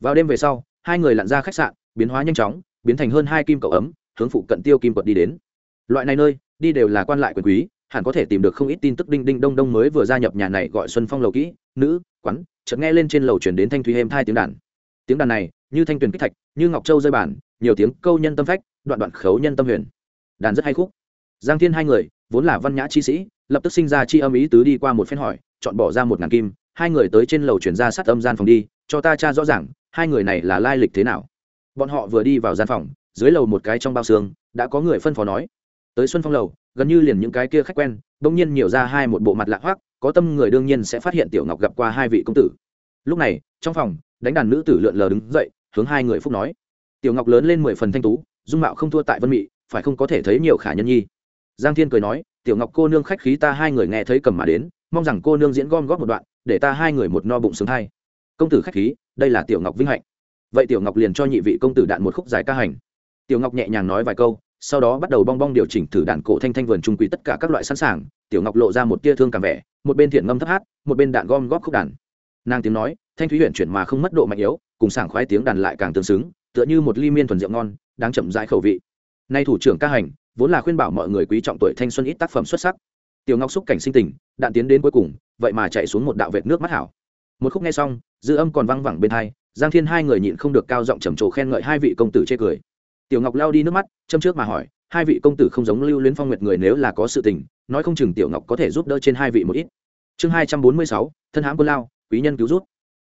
Vào đêm về sau hai người lặn ra khách sạn, biến hóa nhanh chóng, biến thành hơn hai kim cậu ấm, hướng phụ cận tiêu kim quật đi đến. Loại này nơi, đi đều là quan lại quyền quý, hẳn có thể tìm được không ít tin tức đinh đinh đông đông mới vừa gia nhập nhà này gọi xuân phong lầu kỹ, nữ, quán, chợt nghe lên trên lầu chuyển đến thanh thúy êm thai tiếng đàn. Tiếng đàn này, như thanh tuyền kích thạch, như ngọc châu rơi bản, nhiều tiếng câu nhân tâm phách, đoạn đoạn khấu nhân tâm huyền. Đàn rất hay khúc. Giang thiên hai người, vốn là văn nhã chi sĩ, lập tức sinh ra chi âm ý tứ đi qua một phen hỏi, chọn bỏ ra một ngàn kim, hai người tới trên lầu chuyển ra sát âm gian phòng đi, cho ta cha rõ ràng hai người này là lai lịch thế nào? Bọn họ vừa đi vào gian phòng, dưới lầu một cái trong bao xương, đã có người phân phó nói. Tới xuân phong lầu, gần như liền những cái kia khách quen, bỗng nhiên nhiều ra hai một bộ mặt lạ hoắc, có tâm người đương nhiên sẽ phát hiện tiểu ngọc gặp qua hai vị công tử. Lúc này, trong phòng, đánh đàn nữ tử lượn lờ đứng dậy, hướng hai người phúc nói. Tiểu ngọc lớn lên mười phần thanh tú, dung mạo không thua tại vân mị, phải không có thể thấy nhiều khả nhân nhi. Giang thiên cười nói, tiểu ngọc cô nương khách khí ta hai người nghe thấy cầm mà đến, mong rằng cô nương diễn gom góp một đoạn, để ta hai người một no bụng sướng thay công tử khách khí, đây là tiểu ngọc vinh hạnh. Vậy tiểu ngọc liền cho nhị vị công tử đạn một khúc dài ca hành. Tiểu ngọc nhẹ nhàng nói vài câu, sau đó bắt đầu bong bong điều chỉnh thử đạn cổ thanh thanh vườn trung quý tất cả các loại sẵn sàng. Tiểu ngọc lộ ra một tia thương cảm vẻ, một bên thiện ngâm thấp hát, một bên đạn gom góp khúc đàn. Nàng tiếng nói, thanh thúy huyện chuyển mà không mất độ mạnh yếu, cùng sảng khoái tiếng đàn lại càng tương xứng, tựa như một ly miên thuần rượu ngon, đáng chậm rãi khẩu vị. Nay thủ trưởng ca hành, vốn là khuyên bảo mọi người quý trọng tuổi thanh xuân ít tác phẩm xuất sắc. Tiểu ngọc xúc cảnh sinh tình, đạn tiến đến cuối cùng, vậy mà chạy xuống một đạo vệt nước mắt hảo một khúc nghe xong, dư âm còn văng vẳng bên thai giang thiên hai người nhịn không được cao giọng trầm trồ khen ngợi hai vị công tử chê cười. Tiểu ngọc lao đi nước mắt, châm trước mà hỏi, hai vị công tử không giống lưu luyến phong nguyệt người nếu là có sự tình, nói không chừng tiểu ngọc có thể giúp đỡ trên hai vị một ít. Chương hai trăm bốn mươi sáu, thân hãm quân lao, quý nhân cứu rút.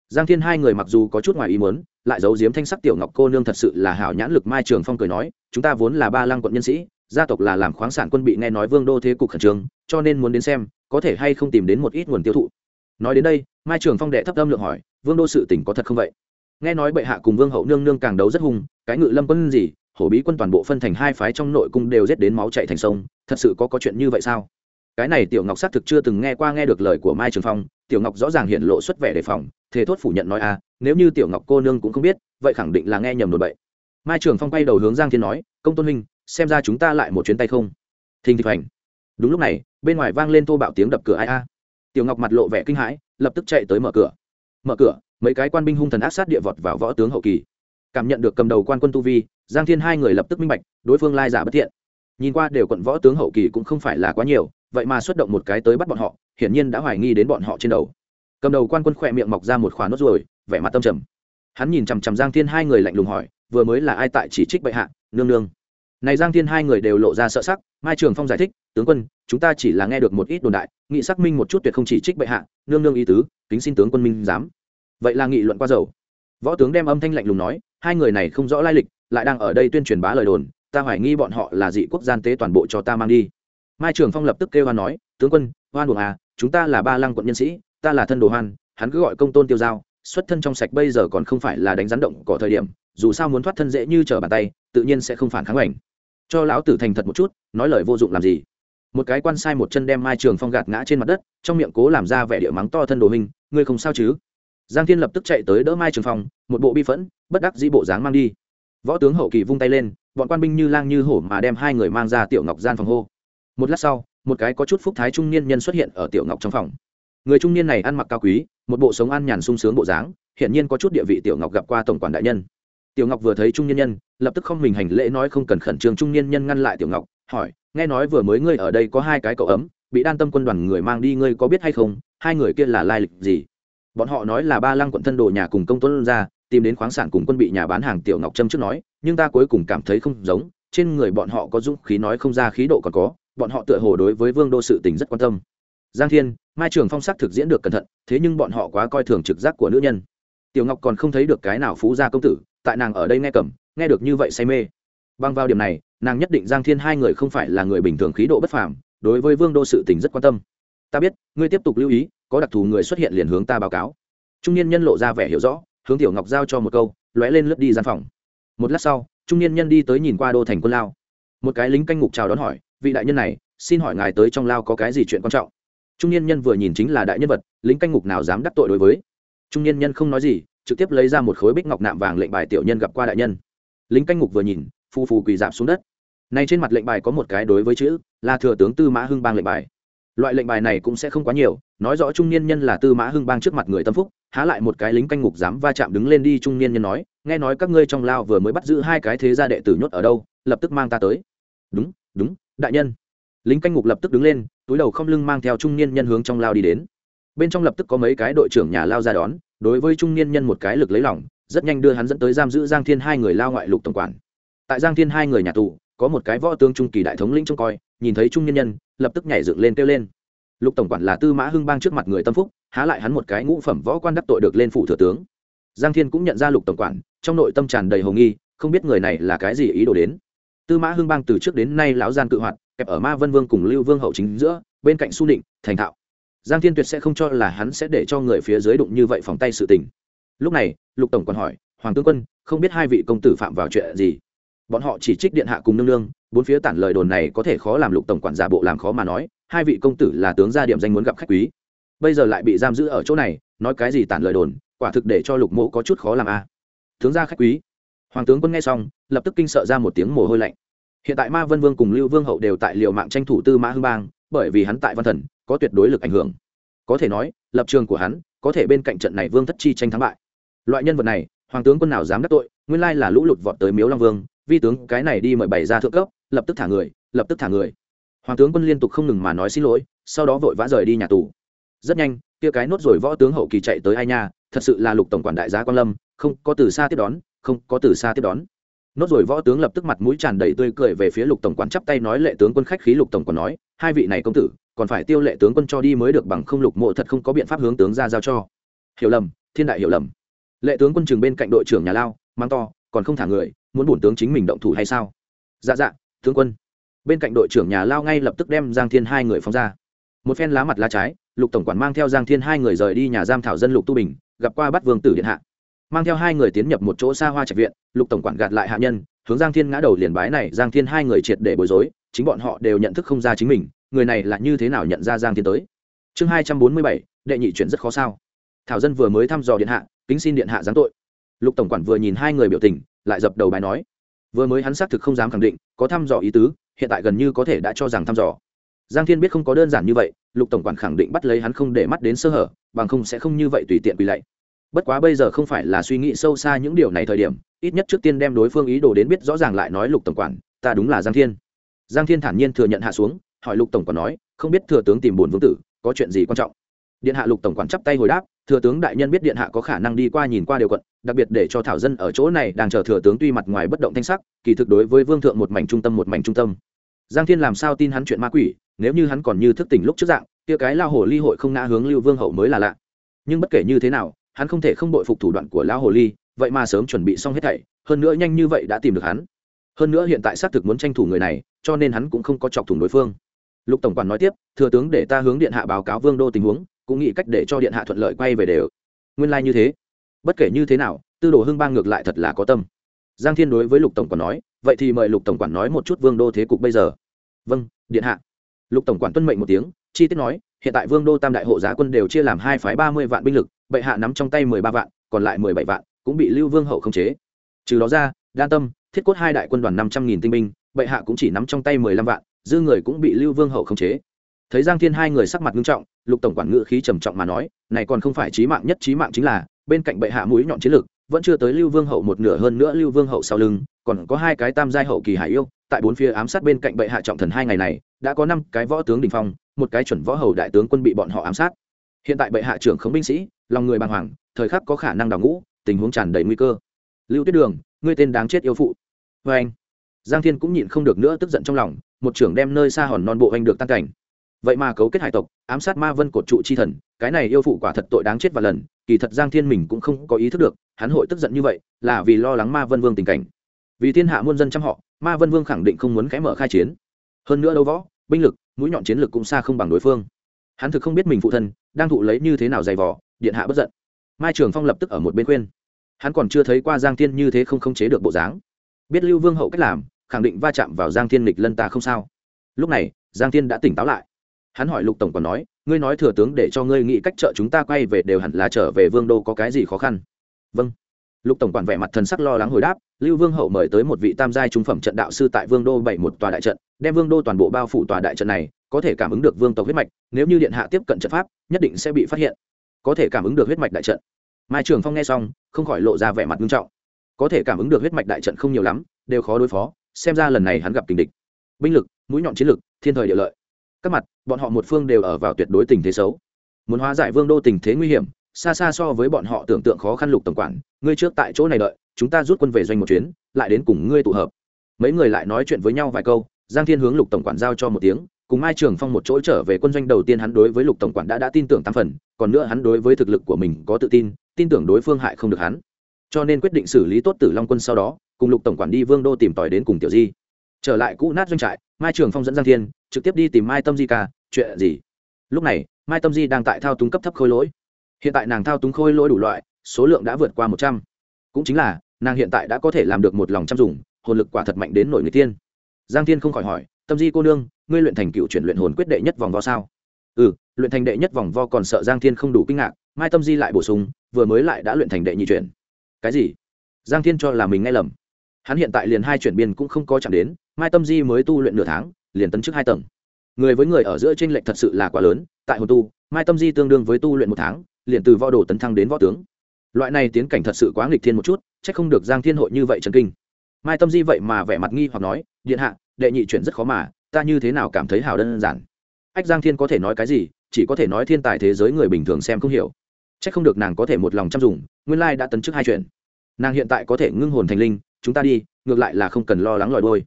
Giang thiên hai người mặc dù có chút ngoài ý muốn, lại giấu giếm thanh sắc tiểu ngọc cô nương thật sự là hảo nhãn lực mai trường phong cười nói, chúng ta vốn là ba lăng quận nhân sĩ, gia tộc là làm khoáng sản quân bị nghe nói vương đô thế cục khẩn trương, cho nên muốn đến xem, có thể hay không tìm đến một ít nguồn tiêu thụ nói đến đây mai trường phong đệ thấp âm lượng hỏi vương đô sự tỉnh có thật không vậy? Nghe nói bệ hạ cùng vương hậu nương nương càng đấu rất hung cái ngự lâm quân gì hổ bí quân toàn bộ phân thành hai phái trong nội cung đều giết đến máu chạy thành sông thật sự có có chuyện như vậy sao? Cái này tiểu ngọc xác thực chưa từng nghe qua nghe được lời của mai trường phong tiểu ngọc rõ ràng hiện lộ xuất vẻ đề phòng thế thốt phủ nhận nói a à, nếu như tiểu ngọc cô nương cũng không biết vậy khẳng định là nghe nhầm đồn bậy. Mai trường phong quay đầu hướng giang thiên nói công tôn minh xem ra chúng ta lại một chuyến tay không? Thình thịch hành đúng lúc này bên ngoài vang lên thô bạo tiếng đập cửa ai a tiểu ngọc mặt lộ vẻ kinh hãi, lập tức chạy tới mở cửa. Mở cửa, mấy cái quan binh hung thần ác sát địa vọt vào võ tướng hậu kỳ. Cảm nhận được cầm đầu quan quân tu vi, giang thiên hai người lập tức minh bạch, đối phương lai giả bất thiện. Nhìn qua đều quận võ tướng hậu kỳ cũng không phải là quá nhiều, vậy mà xuất động một cái tới bắt bọn họ, hiển nhiên đã hoài nghi đến bọn họ trên đầu. Cầm đầu quan quân khỏe miệng mọc ra một khóa nốt ruồi, vẻ mặt tâm trầm. Hắn nhìn chằm chằm giang thiên hai người lạnh lùng hỏi, vừa mới là ai tại chỉ trích bệ hạ, nương nương? Này giang thiên hai người đều lộ ra sợ sắc mai trường phong giải thích, tướng quân, chúng ta chỉ là nghe được một ít đồn đại, nghị xác minh một chút tuyệt không chỉ trích bệ hạ, nương nương ý tứ, kính xin tướng quân minh dám vậy là nghị luận qua dầu. Võ tướng đem âm thanh lạnh lùng nói, hai người này không rõ lai lịch, lại đang ở đây tuyên truyền bá lời đồn, ta hoài nghi bọn họ là dị quốc gian tế toàn bộ cho ta mang đi. Mai trường phong lập tức kêu hoan nói, tướng quân, hoan buồng à chúng ta là ba lăng quận nhân sĩ, ta là thân đồ hoan, hắn cứ gọi công tôn tiêu giao, xuất thân trong sạch bây giờ còn không phải là đánh rắn động cỏ thời điểm, dù sao muốn thoát thân dễ như trở bàn tay, tự nhiên sẽ không phản kháng ảnh cho lão tử thành thật một chút, nói lời vô dụng làm gì? Một cái quan sai một chân đem mai trường phong gạt ngã trên mặt đất, trong miệng cố làm ra vẻ địa mắng to thân đồ hình, ngươi không sao chứ? Giang thiên lập tức chạy tới đỡ mai trường phong, một bộ bi phẫn, bất đắc dĩ bộ dáng mang đi. Võ tướng hậu kỳ vung tay lên, bọn quan binh như lang như hổ mà đem hai người mang ra tiểu ngọc gian phòng hô. Một lát sau, một cái có chút phúc thái trung niên nhân xuất hiện ở tiểu ngọc trong phòng. Người trung niên này ăn mặc cao quý, một bộ sống ăn nhàn sung sướng bộ dáng hiện nhiên có chút địa vị tiểu ngọc gặp qua tổng quản đại nhân tiểu ngọc vừa thấy trung niên nhân, lập tức không mình hành lễ nói không cần khẩn trương. Trung niên nhân ngăn lại tiểu ngọc, hỏi, nghe nói vừa mới ngươi ở đây có hai cái cậu ấm, bị đan tâm quân đoàn người mang đi, ngươi có biết hay không? Hai người kia là lai lịch gì? Bọn họ nói là ba lăng quận thân đồ nhà cùng công tuấn ra tìm đến khoáng sản cùng quân bị nhà bán hàng tiểu ngọc trâm trước nói, nhưng ta cuối cùng cảm thấy không giống. Trên người bọn họ có dũng khí nói không ra khí độ còn có, bọn họ tựa hồ đối với vương đô sự tình rất quan tâm. Giang thiên, mai trường phong sắc thực diễn được cẩn thận, thế nhưng bọn họ quá coi thường trực giác của nữ nhân. Tiểu ngọc còn không thấy được cái nào phú gia công tử tại nàng ở đây nghe cầm, nghe được như vậy say mê. Băng vào điểm này, nàng nhất định giang thiên hai người không phải là người bình thường khí độ bất phàm, đối với vương đô sự tình rất quan tâm. Ta biết, ngươi tiếp tục lưu ý, có đặc thù người xuất hiện liền hướng ta báo cáo. Trung niên nhân lộ ra vẻ hiểu rõ, hướng tiểu ngọc giao cho một câu, lóe lên lướt đi gian phòng. Một lát sau, trung niên nhân đi tới nhìn qua đô thành quân lao. Một cái lính canh ngục chào đón hỏi, vị đại nhân này, xin hỏi ngài tới trong lao có cái gì chuyện quan trọng? Trung niên nhân vừa nhìn chính là đại nhân vật, lính canh ngục nào dám đắc tội đối với? Trung niên nhân không nói gì trực tiếp lấy ra một khối bích ngọc nạm vàng lệnh bài tiểu nhân gặp qua đại nhân. Lính canh ngục vừa nhìn, phù phù quỳ dạp xuống đất. Này trên mặt lệnh bài có một cái đối với chữ là thừa tướng tư mã hưng bang lệnh bài. Loại lệnh bài này cũng sẽ không quá nhiều, nói rõ trung niên nhân là tư mã hưng bang trước mặt người tâm phúc, há lại một cái lính canh ngục dám va chạm đứng lên đi trung niên nhân nói, nghe nói các ngươi trong lao vừa mới bắt giữ hai cái thế gia đệ tử nhốt ở đâu, lập tức mang ta tới. Đúng đúng, đại nhân. Lính canh ngục lập tức đứng lên, túi đầu không lưng mang theo trung niên nhân hướng trong lao đi đến. Bên trong lập tức có mấy cái đội trưởng nhà lao ra đón đối với trung niên nhân một cái lực lấy lỏng rất nhanh đưa hắn dẫn tới giam giữ giang thiên hai người lao ngoại lục tổng quản. Tại giang thiên hai người nhà tù, có một cái võ tướng trung kỳ đại thống lĩnh trông coi, nhìn thấy trung nhân nhân, lập tức nhảy dựng lên kêu lên. Lục tổng quản là tư mã hưng bang trước mặt người tâm phúc, há lại hắn một cái ngũ phẩm võ quan đắc tội được lên phủ thừa tướng. Giang thiên cũng nhận ra lục tổng quản, trong nội tâm tràn đầy hồng nghi, không biết người này là cái gì ý đồ đến. Tư mã hưng bang từ trước đến nay lão gian cự hoạt, kẹp ở ma vân vương cùng lưu vương hậu chính giữa, bên cạnh su định thành thạo giang thiên tuyệt sẽ không cho là hắn sẽ để cho người phía dưới đụng như vậy phòng tay sự tình. Lúc này, lục tổng còn hỏi, hoàng tướng quân, không biết hai vị công tử phạm vào chuyện gì? Bọn họ chỉ trích điện hạ cùng nương nương, bốn phía tản lời đồn này có thể khó làm lục tổng quản giả bộ làm khó mà nói, hai vị công tử là tướng gia điểm danh muốn gặp khách quý. Bây giờ lại bị giam giữ ở chỗ này, nói cái gì tản lời đồn, quả thực để cho lục mộ có chút khó làm a. À. tướng gia khách quý. Hoàng tướng quân nghe xong, lập tức kinh sợ ra một tiếng mồ hôi lạnh. Hiện tại ma vân vương cùng lưu vương hậu đều tại liệu mạng tranh thủ tư mã hưng bang bởi vì hắn tại văn thần, có tuyệt đối lực ảnh hưởng. Có thể nói, lập trường của hắn, có thể bên cạnh trận này vương thất chi tranh thắng bại. Loại nhân vật này, hoàng tướng quân nào dám đắc tội, nguyên lai là lũ lụt vọt tới miếu long vương, vi tướng cái này đi mời bày ra thượng cấp, lập tức thả người, lập tức thả người. Hoàng tướng quân liên tục không ngừng mà nói xin lỗi, sau đó vội vã rời đi nhà tù. Rất nhanh, kia cái nốt rồi võ tướng hậu kỳ chạy tới ai nha, thật sự là lục tổng quản đại gia quan lâm, không có từ xa tiếp đón, không có từ xa tiếp đón. Nốt rồi võ tướng lập tức mặt mũi tràn đầy tươi cười về phía lục tổng quản chắp tay nói lệ tướng quân khách khí lục tổng quản nói hai vị này công tử, còn phải tiêu lệ tướng quân cho đi mới được bằng không lục mộ thật không có biện pháp hướng tướng ra giao cho. Hiểu lầm, thiên đại hiểu lầm. Lệ tướng quân trường bên cạnh đội trưởng nhà lao, mang to, còn không thả người, muốn bổn tướng chính mình động thủ hay sao? Dạ dạ tướng quân. Bên cạnh đội trưởng nhà lao ngay lập tức đem giang thiên hai người phóng ra. Một phen lá mặt lá trái, lục tổng quản mang theo giang thiên hai người rời đi nhà giam thảo dân lục tu bình, gặp qua bắt vương tử điện hạ. Mang theo hai người tiến nhập một chỗ xa hoa trạch viện, lục tổng quản gạt lại hạ nhân, hướng giang thiên ngã đầu liền bái này, giang thiên hai người triệt để bối rối chính bọn họ đều nhận thức không ra chính mình, người này là như thế nào nhận ra giang thiên tới? Chương hai trăm bốn mươi bảy, đệ nhị chuyển rất khó sao. Thảo dân vừa mới thăm dò điện hạ, kính xin điện hạ giáng tội. Lục tổng quản vừa nhìn hai người biểu tình, lại dập đầu bài nói. Vừa mới hắn xác thực không dám khẳng định, có thăm dò ý tứ, hiện tại gần như có thể đã cho rằng thăm dò. Giang thiên biết không có đơn giản như vậy, lục tổng quản khẳng định bắt lấy hắn không để mắt đến sơ hở, bằng không sẽ không như vậy tùy tiện quỳ lạy. Bất quá bây giờ không phải là suy nghĩ sâu xa những điều này thời điểm, ít nhất trước tiên đem đối phương ý đồ đến biết rõ ràng lại nói lục tổng quản, ta đúng là giang thiên giang thiên thản nhiên thừa nhận hạ xuống, hỏi lục tổng quản nói, không biết thừa tướng tìm bổn vương tử, có chuyện gì quan trọng? Điện hạ lục tổng quản chắp tay hồi đáp, thừa tướng đại nhân biết điện hạ có khả năng đi qua nhìn qua điều quận, đặc biệt để cho thảo dân ở chỗ này đang chờ thừa tướng tuy mặt ngoài bất động thanh sắc, kỳ thực đối với vương thượng một mảnh trung tâm một mảnh trung tâm. Giang thiên làm sao tin hắn chuyện ma quỷ, nếu như hắn còn như thức tỉnh lúc trước dạng, kia cái lao hồ ly hội không ngã hướng lưu vương hậu mới là lạ. Nhưng bất kể như thế nào, hắn không thể không bội phục thủ đoạn của lao hồ ly, vậy mà sớm chuẩn bị xong hết thảy, hơn nữa nhanh như vậy đã tìm được hắn hơn nữa hiện tại xác thực muốn tranh thủ người này, cho nên hắn cũng không có chọc thủng đối phương. Lục tổng quản nói tiếp, thừa tướng để ta hướng điện hạ báo cáo vương đô tình huống, cũng nghĩ cách để cho điện hạ thuận lợi quay về đều. Nguyên lai、like、như thế. Bất kể như thế nào, tư đồ hưng bang ngược lại thật là có tâm. Giang thiên đối với lục tổng quản nói, vậy thì mời lục tổng quản nói một chút vương đô thế cục bây giờ. Vâng điện hạ. Lục tổng quản tuân mệnh một tiếng, chi tiết nói, hiện tại vương đô tam đại hộ giá quân đều chia làm hai phái ba mươi vạn binh lực, bệ hạ nắm trong tay mười ba vạn, còn lại mười bảy vạn cũng bị lưu vương hậu khống chế. Trừ đó ra đan tâm thiết cốt hai đại quân đoàn năm trăm nghìn tinh binh, bệ hạ cũng chỉ nắm trong tay mười lăm vạn, dư người cũng bị lưu vương hậu khống chế. Thấy giang thiên hai người sắc mặt nghiêm trọng, lục tổng quản ngự khí trầm trọng mà nói, này còn không phải trí mạng nhất trí mạng chính là, bên cạnh bệ hạ mũi nhọn chiến lược vẫn chưa tới lưu vương hậu một nửa hơn nữa lưu vương hậu sau lưng, còn có hai cái tam giai hậu kỳ hải yêu, tại bốn phía ám sát bên cạnh bệ hạ trọng thần hai ngày này, đã có năm cái võ tướng đình phong, một cái chuẩn võ hầu đại tướng quân bị bọn họ ám sát. Hiện tại bệ hạ trưởng không binh sĩ, lòng người bàng hoàng, thời khắc có khả năng đào ngũ, tình huống tràn đầy nguy cơ. Lưu tuyết đường, ngươi tên đáng chết yêu phụ vê anh, giang thiên cũng nhịn không được nữa tức giận trong lòng, một trưởng đem nơi xa hòn non bộ anh được tăng cảnh. Vậy mà cấu kết hải tộc, ám sát ma vân cột trụ chi thần, cái này yêu phụ quả thật tội đáng chết và lần, kỳ thật giang thiên mình cũng không có ý thức được, hắn hội tức giận như vậy, là vì lo lắng ma vân vương tình cảnh. Vì thiên hạ muôn dân chăm họ, ma vân vương khẳng định không muốn khẽ mở khai chiến. Hơn nữa đấu võ, binh lực, mũi nhọn chiến lực cũng xa không bằng đối phương. Hắn thực không biết mình phụ thân, đang thụ lấy như thế nào dày vò, điện hạ bất giận. Mai trường phong lập tức ở một bên khuyên. Hắn còn chưa thấy qua giang thiên như thế không khống chế được bộ dáng biết lưu vương hậu cách làm, khẳng định va chạm vào giang thiên lịch lân ta không sao. Lúc này, giang thiên đã tỉnh táo lại. Hắn hỏi lục tổng còn nói, ngươi nói thừa tướng để cho ngươi nghĩ cách trợ chúng ta quay về đều hẳn là trở về vương đô có cái gì khó khăn? Vâng. Lục tổng quản vẻ mặt thần sắc lo lắng hồi đáp, lưu vương hậu mời tới một vị tam giai trung phẩm trận đạo sư tại vương đô bảy một tòa đại trận, đem vương đô toàn bộ bao phủ tòa đại trận này, có thể cảm ứng được vương tộc huyết mạch, nếu như điện hạ tiếp cận trận pháp, nhất định sẽ bị phát hiện. Có thể cảm ứng được huyết mạch đại trận. Mai trường phong nghe xong, không khỏi lộ ra vẻ mặt nghiêm trọng có thể cảm ứng được huyết mạch đại trận không nhiều lắm, đều khó đối phó, xem ra lần này hắn gặp kình địch. Binh lực, mũi nhọn chiến lực, thiên thời địa lợi. Các mặt, bọn họ một phương đều ở vào tuyệt đối tình thế xấu. Muốn hóa giải vương đô tình thế nguy hiểm, xa xa so với bọn họ tưởng tượng khó khăn lục tổng quản, ngươi trước tại chỗ này đợi, chúng ta rút quân về doanh một chuyến, lại đến cùng ngươi tụ hợp. Mấy người lại nói chuyện với nhau vài câu, giang thiên hướng lục tổng quản giao cho một tiếng, cùng mai trường phong một chỗ trở về quân doanh đầu tiên hắn đối với lục tổng quản đã đã tin tưởng tam phần, còn nữa hắn đối với thực lực của mình có tự tin tin tưởng đối phương hại không được hắn cho nên quyết định xử lý tốt tử long quân sau đó, cùng lục tổng quản đi vương đô tìm tòi đến cùng tiểu di. Trở lại cũ nát doanh trại, mai trường phong dẫn giang thiên, trực tiếp đi tìm mai tâm di ca, chuyện gì? Lúc này, mai tâm di đang tại thao túng cấp thấp khôi lỗi. Hiện tại nàng thao túng khôi lỗi đủ loại, số lượng đã vượt qua một trăm. Cũng chính là, nàng hiện tại đã có thể làm được một lòng chăm dùng, hồn lực quả thật mạnh đến nổi người tiên. Giang thiên không khỏi hỏi, tâm di cô nương, ngươi luyện thành cựu chuyển luyện hồn quyết đệ nhất vòng vo sao? Ừ luyện thành đệ nhất vòng vo còn sợ giang thiên không đủ kinh ngạc, mai tâm di lại bổ sung, vừa mới lại đã luyện thành đệ nhị chuyển cái gì? Giang thiên cho là mình nghe lầm. Hắn hiện tại liền hai chuyển biên cũng không có chạm đến, mai tâm di mới tu luyện nửa tháng, liền tấn chức hai tầng. Người với người ở giữa t r ê n lệch thật sự là quá lớn, tại hồn tu, mai tâm di tương đương với tu luyện một tháng, liền từ võ đồ tấn thăng đến võ tướng. Loại này tiến cảnh thật sự quá nghịch thiên một chút c h ắ c không được giang thiên hội như vậy trần kinh. Mai tâm di vậy mà vẻ mặt nghi hoặc nói, điện hạ, đệ nhị chuyển rất khó mà, ta như thế nào cảm thấy hào đơn giản? Ách, giang thiên có thể nói cái gì, chỉ có thể nói thiên tài thế giới người bình thường xem không hiểu. C h ắ c không được nàng có thể một lòng chăm dùng, nguyên lai đã tấn chức hai chuyện nàng hiện tại có thể ngưng hồn thành linh, chúng ta đi, ngược lại là không cần lo lắng lòi đôi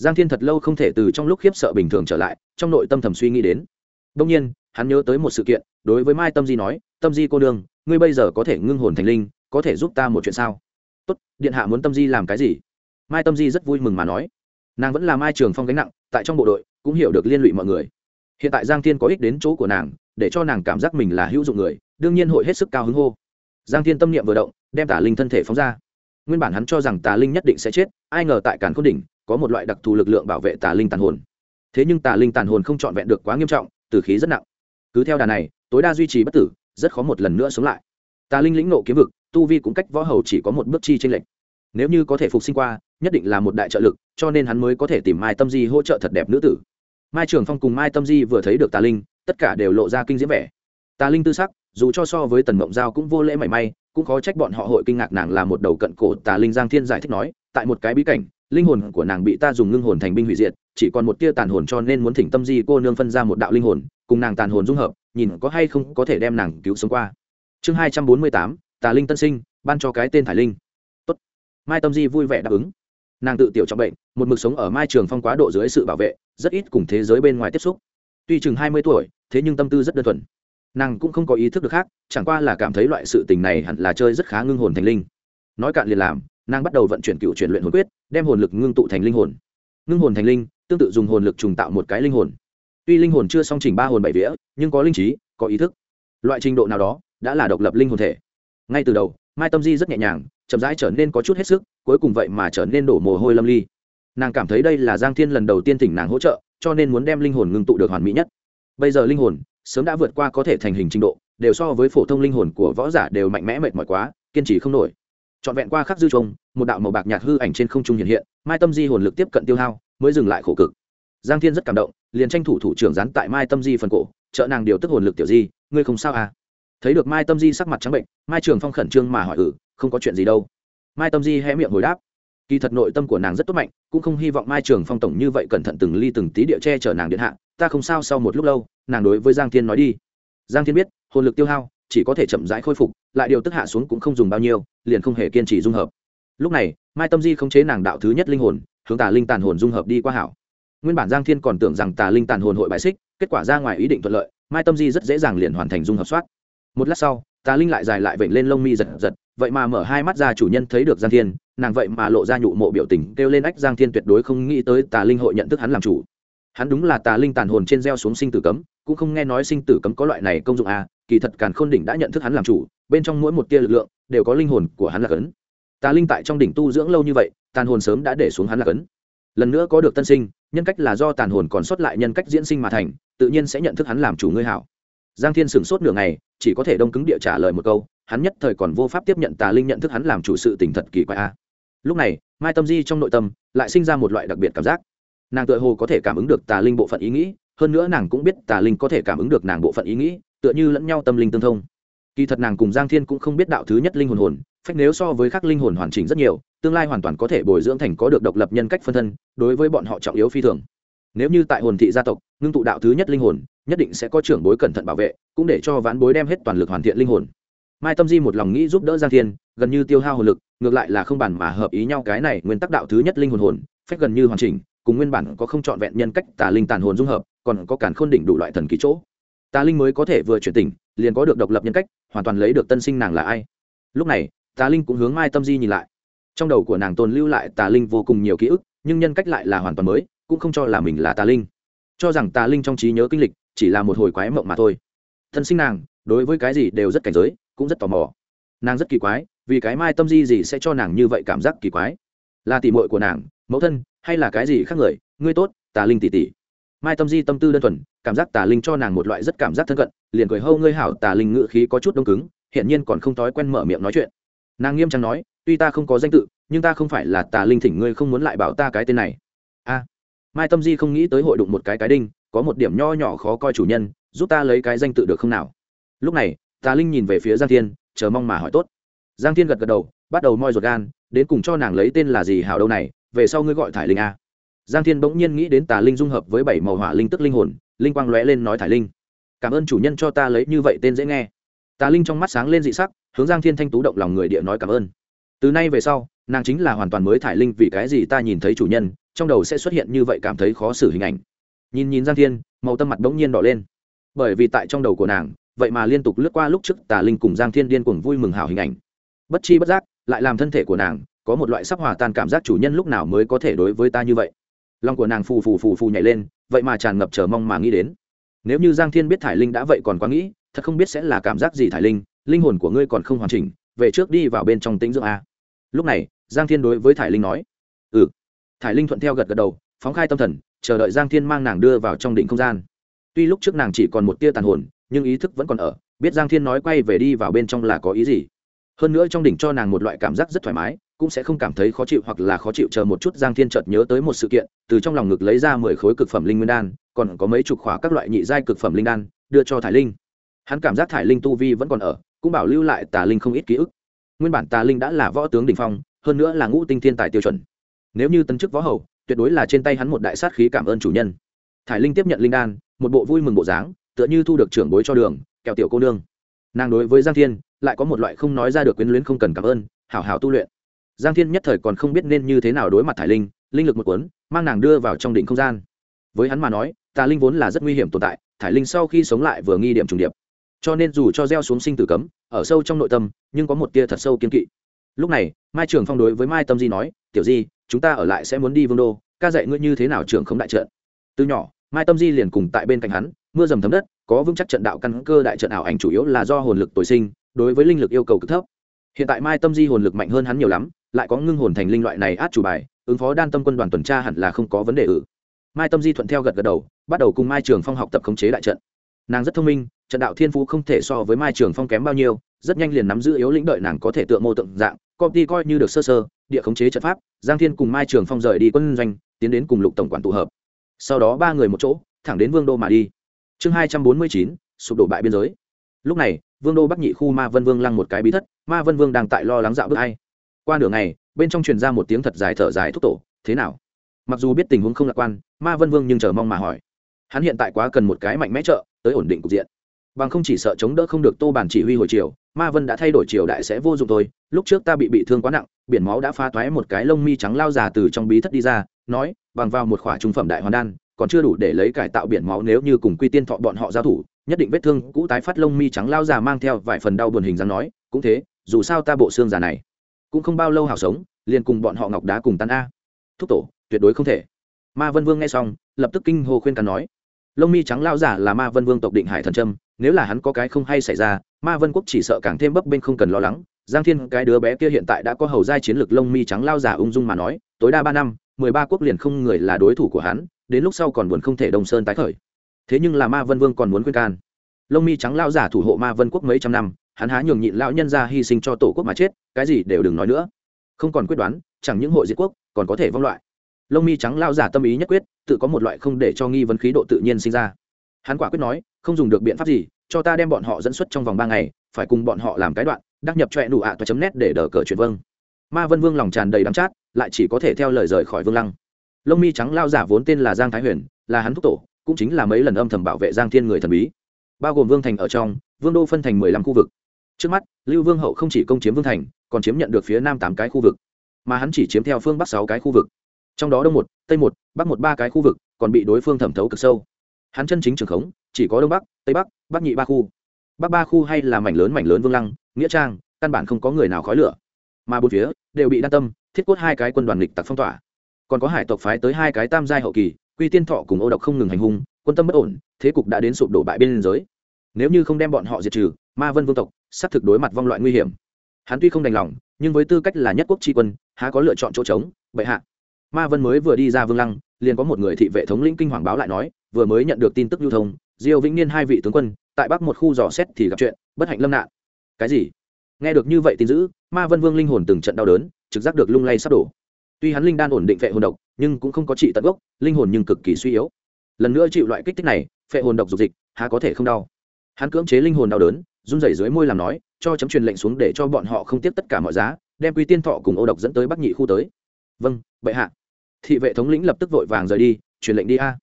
giang thiên thật lâu không thể từ trong lúc khiếp sợ bình thường trở lại, trong nội tâm thầm suy nghĩ đến. Đông nhiên, hắn nhớ tới một sự kiện, đối với mai tâm di nói, tâm di cô đương ngươi bây giờ có thể ngưng hồn thành linh, có thể giúp ta một chuyện sao? Tốt, điện hạ muốn tâm di làm cái gì? Mai tâm di rất vui mừng mà nói. Nàng vẫn là mai trường phong gánh nặng, tại trong bộ đội, cũng hiểu được liên lụy mọi người. Hiện tại giang thiên có ích đến chỗ của nàng, để cho nàng cảm giác mình là hữu dụng người, đương nhiên hội hết sức cao hứng hô. Giang thiên tâm niệm vừa động đem tà linh thân thể phóng ra. Nguyên bản hắn cho rằng tà linh nhất định sẽ chết, ai ngờ tại cản khôn đỉnh, có một loại đặc thù lực lượng bảo vệ tà linh tàn hồn. Thế nhưng tà linh tàn hồn không trọn vẹn được quá nghiêm trọng từ khí rất nặng. Cứ theo đà này, tối đa duy trì bất tử, rất khó một lần nữa sống lại. Tà linh lĩnh nộ kiếm vực, tu vi cũng cách võ hầu chỉ có một bước chi tranh lệch. Nếu như có thể phục sinh qua, nhất định là một đại trợ lực, cho nên hắn mới có thể tìm mai tâm di hỗ trợ thật đẹp nữ tử. Mai trường phong cùng mai tâm di vừa thấy được tà linh, tất cả đều lộ ra kinh diễm vẻ. Tà linh tư sắc, dù cho so với tần mộng giao cũng vô lễ mảy may cũng khó trách bọn họ hội kinh ngạc nàng là một đầu cận cổ tà linh giang thiên giải thích nói, tại một cái bí cảnh, linh hồn của nàng bị ta dùng ngưng hồn thành binh hủy diệt, chỉ còn một tia tàn hồn cho nên muốn thỉnh tâm di cô nương phân ra một đạo linh hồn, cùng nàng tàn hồn dung hợp, nhìn có hay không có thể đem nàng cứu sống qua. Chương hai trăm bốn mươi tám, tà linh tân sinh, ban cho cái tên thải linh. Tốt. mai tâm di vui vẻ đáp ứng. Nàng tự tiểu trọng bệnh, một mực sống ở mai trường phong quá độ dưới sự bảo vệ, rất ít cùng thế giới bên ngoài tiếp xúc. Tuy chừng hai mươi tuổi, thế nhưng tâm tư rất đơn thuần nàng cũng không có ý thức được khác, chẳng qua là cảm thấy loại sự tình này hẳn là chơi rất khá ngưng hồn thành linh. Nói cạn liền làm, nàng bắt đầu vận chuyển cựu chuyển luyện hồn quyết, đem hồn lực ngưng tụ thành linh hồn. Ngưng hồn thành linh, tương tự dùng hồn lực trùng tạo một cái linh hồn. Tuy linh hồn chưa song trình ba hồn bảy vĩa nhưng có linh trí, có ý thức. Loại trình độ nào đó, đã là độc lập linh hồn thể. Ngay từ đầu, mai tâm di rất nhẹ nhàng, chậm rãi trở nên có chút hết sức, cuối cùng vậy mà trở nên đổ mồ hôi lâm ly. Nàng cảm thấy đây là giang thiên lần đầu tiên tỉnh nàng hỗ trợ, cho nên muốn đem linh hồn ngưng tụ được hoàn mỹ nhất. Bây giờ linh hồn sớm đã vượt qua có thể thành hình trình độ đều so với phổ thông linh hồn của võ giả đều mạnh mẽ mệt mỏi quá kiên trì không nổi. Trọn vẹn qua khắc dư trông một đạo màu bạc nhạt hư ảnh trên không trung hiện hiện mai tâm di hồn lực tiếp cận tiêu hao mới dừng lại khổ cực. Giang thiên rất cảm động liền tranh thủ thủ trưởng dán tại mai tâm di phần cổ trợ nàng điều tức hồn lực tiểu di ngươi không sao à? Thấy được mai tâm di sắc mặt trắng bệnh mai trường phong khẩn trương mà hỏi ử ừ, không có chuyện gì đâu. Mai tâm di hé miệng hồi đáp kỳ thật nội tâm của nàng rất tốt mạnh, cũng không hy vọng mai trường phong tổng như vậy cẩn thận từng ly từng tí địa che chở nàng điện hạ, ta không sao sau một lúc lâu, nàng đối với giang thiên nói đi. Giang thiên biết, hồn lực tiêu hao, chỉ có thể chậm rãi khôi phục, lại điều tức hạ xuống cũng không dùng bao nhiêu, liền không hề kiên trì dung hợp. Lúc này, mai tâm di không chế nàng đạo thứ nhất linh hồn, hướng tà linh tàn hồn dung hợp đi qua hảo. Nguyên bản giang thiên còn tưởng rằng tà linh tàn hồn hội bại xích, kết quả ra ngoài ý định thuận lợi, mai tâm di rất dễ dàng liền hoàn thành dung hợp soát. Một lát sau, tà linh lại dài lại vểnh lên lông mi giật giật, vậy mà mở hai mắt ra chủ nhân thấy được giang thiên nàng vậy mà lộ ra nhụ mộ biểu tình, kêu lên ách giang thiên tuyệt đối không nghĩ tới tà linh hội nhận thức hắn làm chủ. Hắn đúng là tà linh tàn hồn trên gieo xuống sinh tử cấm, cũng không nghe nói sinh tử cấm có loại này công dụng à kỳ thật càn khôn đỉnh đã nhận thức hắn làm chủ, bên trong mỗi một tia lực lượng đều có linh hồn của hắn là cấn. Tà linh tại trong đỉnh tu dưỡng lâu như vậy, tàn hồn sớm đã để xuống hắn là cấn. Lần nữa có được tân sinh, nhân cách là do tàn hồn còn sót lại nhân cách diễn sinh mà thành, tự nhiên sẽ nhận thức hắn làm chủ ngươi hảo. Giang thiên sửng sốt nửa ngày, chỉ có thể đông cứng địa trả lời một câu, hắn nhất thời còn vô pháp tiếp nhận tà linh nhận thức hắn làm chủ sự tình thật kỳ quái a lúc này, mai tâm di trong nội tâm lại sinh ra một loại đặc biệt cảm giác. Nàng tựa hồ có thể cảm ứng được tà linh bộ phận ý nghĩ, hơn nữa nàng cũng biết tà linh có thể cảm ứng được nàng bộ phận ý nghĩ, tựa như lẫn nhau tâm linh tương thông. Kỳ thật nàng cùng giang thiên cũng không biết đạo thứ nhất linh hồn hồn, phách nếu so với các linh hồn hoàn chỉnh rất nhiều, tương lai hoàn toàn có thể bồi dưỡng thành có được độc lập nhân cách phân thân, đối với bọn họ trọng yếu phi thường. Nếu như tại hồn thị gia tộc, ngưng tụ đạo thứ nhất linh hồn, nhất định sẽ có trưởng bối cẩn thận bảo vệ, cũng để cho vãn bối đem hết toàn lực hoàn thiện linh hồn. Mai tâm di một lòng nghĩ giúp đỡ giang thiên, gần như tiêu hao hồn lực ngược lại là không bản mà hợp ý nhau cái này nguyên tắc đạo thứ nhất linh hồn hồn, phép gần như hoàn chỉnh, cùng nguyên bản có không trọn vẹn nhân cách tà linh tàn hồn dung hợp, còn có cản khôn đỉnh đủ loại thần ký chỗ. Tà linh mới có thể vừa chuyển tỉnh, liền có được độc lập nhân cách, hoàn toàn lấy được tân sinh nàng là ai. Lúc này, tà linh cũng hướng mai tâm di nhìn lại. Trong đầu của nàng tồn lưu lại tà linh vô cùng nhiều ký ức, nhưng nhân cách lại là hoàn toàn mới, cũng không cho là mình là tà linh. Cho rằng tà linh trong trí nhớ kinh lịch, chỉ là một hồi quái mộng mà thôi. Thân sinh nàng, đối với cái gì đều rất cảnh giới, cũng rất tò mò. Nàng rất kỳ quái vì cái mai tâm di gì sẽ cho nàng như vậy cảm giác kỳ quái? Là tỉ mội của nàng, mẫu thân, hay là cái gì khác người? Ngươi tốt, tà linh tỉ tỉ mai tâm di tâm tư đơn thuần, cảm giác tà linh cho nàng một loại rất cảm giác thân cận, liền cười hâu ngươi hảo, tà linh ngự khí có chút đông cứng hiện nhiên còn không thói quen mở miệng nói chuyện. Nàng nghiêm trang nói, tuy ta không có danh tự, nhưng ta không phải là tà linh thỉnh ngươi không muốn lại bảo ta cái tên này. A. Mai tâm di không nghĩ tới hội đụng một cái cái đinh, có một điểm nho nhỏ khó coi chủ nhân, giúp ta lấy cái danh tự được không nào? Lúc này, tà linh nhìn về phía giang thiên, chờ mong mà hỏi tốt giang thiên gật gật đầu, bắt đầu moi ruột gan, đến cùng cho nàng lấy tên là gì hào đâu này, về sau ngươi gọi thải linh a. Giang thiên bỗng nhiên nghĩ đến tà linh dung hợp với bảy màu hỏa linh tức linh hồn, linh quang lóe lên nói thải linh, cảm ơn chủ nhân cho ta lấy như vậy tên dễ nghe. Tà linh trong mắt sáng lên dị sắc, hướng giang thiên thanh tú động lòng người địa nói cảm ơn. Từ nay về sau, nàng chính là hoàn toàn mới thải linh vì cái gì ta nhìn thấy chủ nhân, trong đầu sẽ xuất hiện như vậy cảm thấy khó xử hình ảnh. Nhìn nhìn giang thiên, màu tâm mặt bỗng nhiên đỏ lên. Bởi vì tại trong đầu của nàng, vậy mà liên tục lướt qua lúc trước tà linh cùng giang thiên điên cuồng vui mừng hào hình ảnh bất chi bất giác, lại làm thân thể của nàng có một loại sắp hòa tan cảm giác chủ nhân lúc nào mới có thể đối với ta như vậy. Lòng của nàng phù phù phù phù nhảy lên, vậy mà tràn ngập chờ mong mà nghĩ đến. Nếu như giang thiên biết thải linh đã vậy còn quá nghĩ, thật không biết sẽ là cảm giác gì thải linh linh hồn của ngươi còn không hoàn chỉnh, về trước đi vào bên trong tính dưỡng a. Lúc này, giang thiên đối với thải linh nói ừ. Thải linh thuận theo gật gật đầu, phóng khai tâm thần, chờ đợi giang thiên mang nàng đưa vào trong đỉnh không gian. Tuy lúc trước nàng chỉ còn một tia tàn hồn, nhưng ý thức vẫn còn ở, biết giang thiên nói quay về đi vào bên trong là có ý gì hơn nữa trong đỉnh cho nàng một loại cảm giác rất thoải mái, cũng sẽ không cảm thấy khó chịu hoặc là khó chịu chờ một chút giang thiên chợt nhớ tới một sự kiện, từ trong lòng ngực lấy ra mười khối cực phẩm linh nguyên đan, còn có mấy chục khóa các loại nhị giai cực phẩm linh đan, đưa cho thải linh. Hắn cảm giác thải linh tu vi vẫn còn ở, cũng bảo lưu lại tà linh không ít ký ức. Nguyên bản tà linh đã là võ tướng đình phong, hơn nữa là ngũ tinh thiên tài tiêu chuẩn. Nếu như tân chức võ hầu, tuyệt đối là trên tay hắn một đại sát khí cảm ơn chủ nhân. Thải linh tiếp nhận linh đan, một bộ vui mừng bộ dáng, tựa như thu được trưởng bối cho đường, kẹo tiểu cô nương. Nàng đối với giang thiên lại có một loại không nói ra được quyến luyến không cần cảm ơn, hảo hảo tu luyện. Giang thiên nhất thời còn không biết nên như thế nào đối mặt thải linh linh lực một cuốn, mang nàng đưa vào trong đỉnh không gian. Với hắn mà nói, tà linh vốn là rất nguy hiểm tồn tại, thải linh sau khi sống lại vừa nghi điểm trùng điệp. Cho nên dù cho gieo xuống sinh tử cấm, ở sâu trong nội tâm, nhưng có một tia thật sâu kiên kỵ. Lúc này, mai trường phong đối với mai tâm di nói, tiểu di, chúng ta ở lại sẽ muốn đi vương đô, ca dạy ngươi như thế nào trưởng không đại trận. Từ nhỏ, mai tâm di liền cùng tại bên cạnh hắn, mưa dầm thấm đất, có vững chắc trận đạo căn cơ đại trận ảo ảnh chủ yếu là do hồn lực tối sinh đối với linh lực yêu cầu cực thấp. Hiện tại mai tâm di hồn lực mạnh hơn hắn nhiều lắm, lại có ngưng hồn thành linh loại này át chủ bài, ứng phó đan tâm quân đoàn tuần tra hẳn là không có vấn đề ử mai tâm di thuận theo gật gật đầu, bắt đầu cùng mai trường phong học tập khống chế đại trận. Nàng rất thông minh, trận đạo thiên phú không thể so với mai trường phong kém bao nhiêu, rất nhanh liền nắm giữ yếu lĩnh đợi nàng có thể tượng mô tượng dạng, công ty coi như được sơ sơ, địa khống chế trận pháp, giang thiên cùng mai trường phong rời đi quân doanh, tiến đến cùng lục tổng quản tụ hợp. Sau đó ba người một chỗ, thẳng đến vương đô mà đi. Chương hai trăm bốn mươi chín, sụp đổ bại biên giới lúc này, vương đô bắc nhị khu ma vân vương lăng một cái bí thất, ma vân vương đang tại lo lắng dạo bước hay qua nửa ngày, bên trong truyền ra một tiếng thật dài thở dài thúc tổ, thế nào? Mặc dù biết tình huống không lạc quan, ma vân vương nhưng chờ mong mà hỏi. Hắn hiện tại quá cần một cái mạnh mẽ trợ, tới ổn định cục diện. Bằng không chỉ sợ chống đỡ không được tô bản chỉ huy hồi chiều, ma vân đã thay đổi triều đại sẽ vô dụng thôi, lúc trước ta bị bị thương quá nặng, biển máu đã phá toái một cái lông mi trắng lao già từ trong bí thất đi ra, nói, bằng vào một khỏa trung phẩm đại hoàn đan, còn chưa đủ để lấy cải tạo biển máu nếu như cùng quy tiên thọ bọn họ giao thủ nhất định vết thương cũ tái phát lông mi trắng lao già mang theo vài phần đau buồn hình dáng nói, cũng thế, dù sao ta bộ xương già này cũng không bao lâu hào sống, liền cùng bọn họ ngọc đá cùng tan a. Thúc tổ, tuyệt đối không thể. Ma vân vương nghe xong, lập tức kinh hô khuyên cắn nói, lông mi trắng lao giả là ma vân vương tộc định hải thần trâm nếu là hắn có cái không hay xảy ra, ma vân quốc chỉ sợ càng thêm bấp bênh không cần lo lắng. Giang thiên, cái đứa bé kia hiện tại đã có hầu giai chiến lược lông mi trắng lao giả ung dung mà nói, tối đa ba năm, mười ba quốc liền không người là đối thủ của hắn, đến lúc sau còn buồn không thể đông sơn tái khởi thế nhưng là ma vân vương còn muốn khuyên can. Lông mi trắng lao giả thủ hộ ma vân quốc mấy trăm năm, hắn há nhường nhịn lão nhân ra hy sinh cho tổ quốc mà chết, cái gì đều đừng nói nữa. Không còn quyết đoán, chẳng những hội diệt quốc, còn có thể vong loại. Lông mi trắng lao giả tâm ý nhất quyết, tự có một loại không để cho nghi vấn khí độ tự nhiên sinh ra. Hắn quả quyết nói, không dùng được biện pháp gì, cho ta đem bọn họ dẫn xuất trong vòng ba ngày, phải cùng bọn họ làm cái đoạn đăng nhập trọe đủ ạ toa chấm nét để đờ cờ chuyện vâng. Ma vân vương lòng tràn đầy đắm chát, lại chỉ có thể theo lời rời khỏi vương lăng. Lông mi trắng lao giả vốn tên là giang thái huyền, là hắn thúc tổ cũng chính là mấy lần âm thầm bảo vệ giang thiên người thần bí. Bao gồm vương thành ở trong, vương đô phân thành mười lăm khu vực. Trước mắt, lưu vương hậu không chỉ công chiếm vương thành, còn chiếm nhận được phía nam tám cái khu vực, mà hắn chỉ chiếm theo phương bắc sáu cái khu vực. Trong đó đông một, tây một, bắc một ba cái khu vực, còn bị đối phương thẩm thấu cực sâu. Hắn chân chính trường khống, chỉ có đông bắc, tây bắc bắc nhị ba khu. Bắc ba khu hay là mảnh lớn mảnh lớn vương lăng, nghĩa trang, căn bản không có người nào khói lửa. Mà bốn phía, đều bị đan tâm, thiết cốt hai cái quân đoàn lịch tặc phong tỏa. Còn có hải tộc phái tới hai cái tam giai hậu kỳ quy tiên thọ cùng ô độc không ngừng hành hung, quân tâm bất ổn, thế cục đã đến sụp đổ bại biên giới. Nếu như không đem bọn họ diệt trừ, ma vân vương tộc sắp thực đối mặt vong loại nguy hiểm. Hắn tuy không đành lòng, nhưng với tư cách là nhất quốc tri quân, há có lựa chọn chỗ trống, bệ hạ. Ma vân mới vừa đi ra vương lăng, liền có một người thị vệ thống lĩnh kinh hoàng báo lại nói, vừa mới nhận được tin tức lưu thông, diêu vĩnh niên hai vị tướng quân, tại bắc một khu dò xét thì gặp chuyện, bất hạnh lâm nạn. Cái gì? Nghe được như vậy tin dữ, ma vân vương linh hồn từng trận đau đớn, trực giác được lung lay sắp đổ. Tuy hắn linh đan ổn định vệ hồn độc nhưng cũng không có trị tận gốc, linh hồn nhưng cực kỳ suy yếu. Lần nữa chịu loại kích thích này, phệ hồn độc dục dịch, há có thể không đau. Hắn cưỡng chế linh hồn đau đớn, run rẩy dưới môi làm nói, cho chấm truyền lệnh xuống để cho bọn họ không tiếp tất cả mọi giá, đem quy tiên thọ cùng ô độc dẫn tới bắc nhị khu tới. Vâng bệ hạ. Thị vệ thống lĩnh lập tức vội vàng rời đi, truyền lệnh đi a.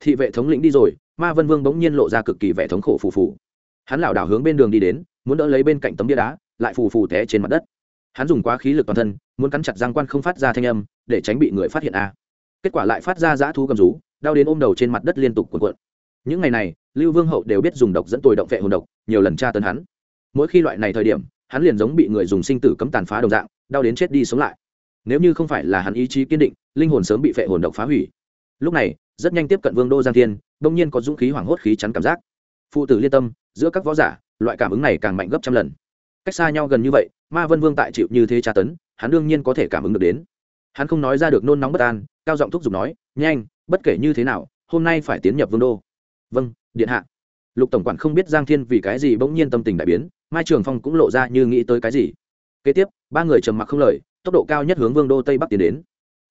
Thị vệ thống lĩnh đi rồi, ma vân vương bỗng nhiên lộ ra cực kỳ vẻ thống khổ phù phù. Hắn lảo đảo hướng bên đường đi đến, muốn đỡ lấy bên cạnh tấm bia đá, lại phù phù té trên mặt đất. Hắn dùng quá khí lực toàn thân, muốn cắn chặt giang quan không phát ra thanh âm, để tránh bị người phát hiện a kết quả lại phát ra dã thú gầm rú, đau đến ôm đầu trên mặt đất liên tục cuộn cuộn. Những ngày này, lưu vương hậu đều biết dùng độc dẫn tồi động vệ hồn độc, nhiều lần tra tấn hắn. Mỗi khi loại này thời điểm, hắn liền giống bị người dùng sinh tử cấm tàn phá đồng dạng, đau đến chết đi sống lại. Nếu như không phải là hắn ý chí kiên định, linh hồn sớm bị vệ hồn độc phá hủy. Lúc này, rất nhanh tiếp cận vương đô giang thiên đông nhiên có dũng khí hoảng hốt khí chắn cảm giác. Phụ tử liên tâm, giữa các võ giả, loại cảm ứng này càng mạnh gấp trăm lần. Cách xa nhau gần như vậy, ma vân vương tại chịu như thế tra tấn, hắn đương nhiên có thể cảm ứng được đến. Hắn không nói ra được nôn nóng bất an cao giọng thúc giục nói, nhanh, bất kể như thế nào, hôm nay phải tiến nhập vương đô. Vâng điện hạ. Lục tổng quản không biết giang thiên vì cái gì bỗng nhiên tâm tình đại biến, mai trường phong cũng lộ ra như nghĩ tới cái gì. Kế tiếp, ba người trầm mặc không lời, tốc độ cao nhất hướng vương đô tây bắc tiến đến.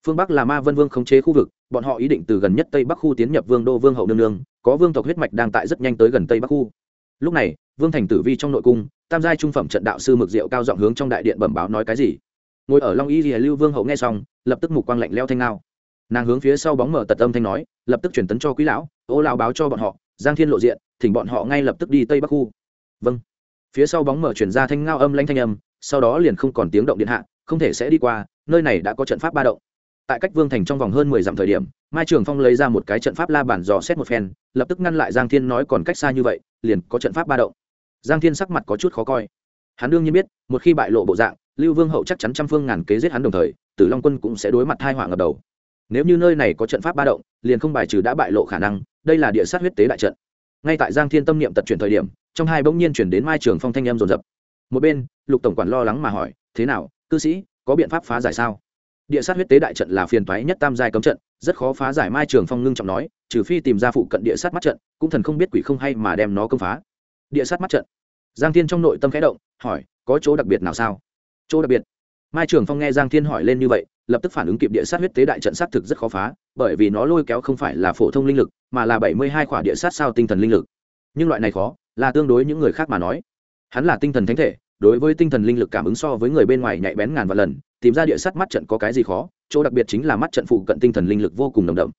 Phương bắc là ma vân vương khống chế khu vực, bọn họ ý định từ gần nhất tây bắc khu tiến nhập vương đô vương hậu nương nương, có vương tộc huyết mạch đang tại rất nhanh tới gần tây bắc khu. Lúc này, vương thành tử vi trong nội cung, tam giai trung phẩm trận đạo sư mực diệu cao giọng hướng trong đại điện bẩm báo nói cái gì. Ngồi ở long y rìa lưu vương hậu nghe xong, lập tức mục quang lạnh leo thanh ngao nàng hướng phía sau bóng mở tật âm thanh nói, lập tức chuyển tấn cho quý lão, ô lão báo cho bọn họ, giang thiên lộ diện, thỉnh bọn họ ngay lập tức đi tây bắc khu. Vâng. Phía sau bóng mở chuyển ra thanh ngao âm lanh thanh âm, sau đó liền không còn tiếng động điện hạ, không thể sẽ đi qua, nơi này đã có trận pháp ba động. Tại cách vương thành trong vòng hơn mười dặm thời điểm, mai trường phong lấy ra một cái trận pháp la bản dò xét một phen, lập tức ngăn lại giang thiên nói còn cách xa như vậy, liền có trận pháp ba động. Giang thiên sắc mặt có chút khó coi. Hắn đương nhiên biết, một khi bại lộ bộ dạng, lưu vương hậu chắc chắn trăm phương ngàn kế giết hắn đồng thời, tử long quân cũng sẽ đối mặt hai họa ngập đầu nếu như nơi này có trận pháp ba động, liền không bài trừ đã bại lộ khả năng, đây là địa sát huyết tế đại trận. Ngay tại giang thiên tâm niệm tật chuyển thời điểm, trong hai bỗng nhiên chuyển đến mai trường phong thanh em rồn rập một bên, lục tổng quản lo lắng mà hỏi, thế nào, cư sĩ, có biện pháp phá giải sao? Địa sát huyết tế đại trận là phiền toái nhất tam giai cấm trận, rất khó phá giải, mai trường phong ngưng trọng nói, trừ phi tìm ra phụ cận địa sát mắt trận, cũng thần không biết quỷ không hay mà đem nó công phá. Địa sát mắt trận. Giang thiên trong nội tâm khẽ động, hỏi, có chỗ đặc biệt nào sao? Chỗ đặc biệt? Mai trường phong nghe giang thiên hỏi lên như vậy lập tức phản ứng kịp địa sát huyết tế đại trận sát thực rất khó phá, bởi vì nó lôi kéo không phải là phổ thông linh lực, mà là bảy mươi hai khỏa địa sát sao tinh thần linh lực. Nhưng loại này khó, là tương đối những người khác mà nói. Hắn là tinh thần thánh thể, đối với tinh thần linh lực cảm ứng so với người bên ngoài nhạy bén ngàn vạn lần, tìm ra địa sát mắt trận có cái gì khó, chỗ đặc biệt chính là mắt trận phụ cận tinh thần linh lực vô cùng nồng đậm.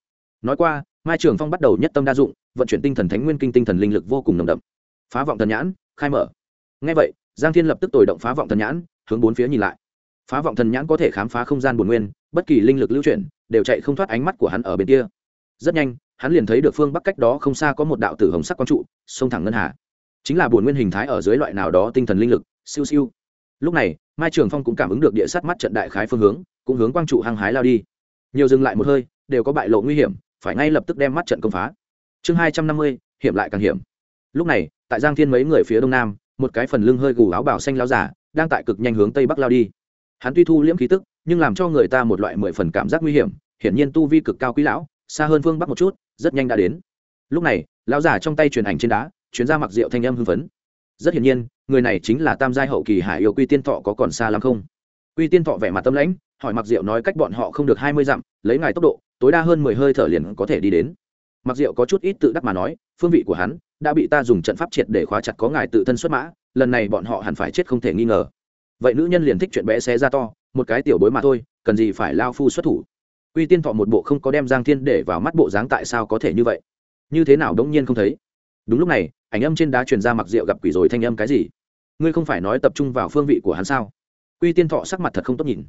Nói qua, mai trường phong bắt đầu nhất tâm đa dụng, vận chuyển tinh thần thánh nguyên kinh tinh thần linh lực vô cùng nồng đậm. Phá vọng thần nhãn, khai mở. Ngay vậy, giang thiên lập tức tồi động phá vọng thần nhãn, hướng bốn phía nhìn lại phá vọng thần nhãn có thể khám phá không gian bồn nguyên, bất kỳ linh lực lưu chuyển, đều chạy không thoát ánh mắt của hắn ở bên kia. Rất nhanh, hắn liền thấy được phương bắc cách đó không xa có một đạo tử hồng sắc quang trụ, sông thẳng ngân hà. Chính là bồn nguyên hình thái ở dưới loại nào đó tinh thần linh lực, siêu siêu. Lúc này, mai trường phong cũng cảm ứng được địa sát mắt trận đại khái phương hướng, cũng hướng quang trụ hăng hái lao đi. Nhiều dừng lại một hơi, đều có bại lộ nguy hiểm, phải ngay lập tức đem mắt trận công phá. Chương hai trăm năm mươi, hiểm lại càng hiểm. Lúc này, tại giang thiên mấy người phía đông nam, một cái phần lưng hơi gù áo bảo xanh lao giả đang tại cực nhanh hướng tây bắc lao đi hắn tuy thu liễm khí tức, nhưng làm cho người ta một loại mười phần cảm giác nguy hiểm, hiển nhiên tu vi cực cao quý lão, xa hơn phương bắc một chút, rất nhanh đã đến. Lúc này, lão giả trong tay truyền ảnh trên đá, chuyến ra mặc rượu thanh âm hưng phấn. Rất hiển nhiên, người này chính là tam giai hậu kỳ hải yêu quy tiên thọ có còn xa lắm không? Quy tiên thọ vẻ mặt tâm lãnh, hỏi mặc diệu nói cách bọn họ không được hai mươi dặm, lấy ngài tốc độ, tối đa hơn mười hơi thở liền có thể đi đến. Mặc diệu có chút ít tự đắc mà nói, phương vị của hắn đã bị ta dùng trận pháp triệt để khóa chặt có ngài tự thân xuất mã, lần này bọn họ hẳn phải chết không thể nghi ngờ vậy nữ nhân liền thích chuyện bé xé ra to, một cái tiểu bối mà thôi, cần gì phải lao phu xuất thủ? Quy tiên thọ một bộ không có đem giang thiên để vào mắt bộ dáng tại sao có thể như vậy? Như thế nào đống nhiên không thấy? Đúng lúc này, ảnh âm trên đá truyền ra mặc rượu gặp quỷ rồi thanh âm cái gì? Ngươi không phải nói tập trung vào phương vị của hắn sao? Quy tiên thọ sắc mặt thật không tốt nhìn.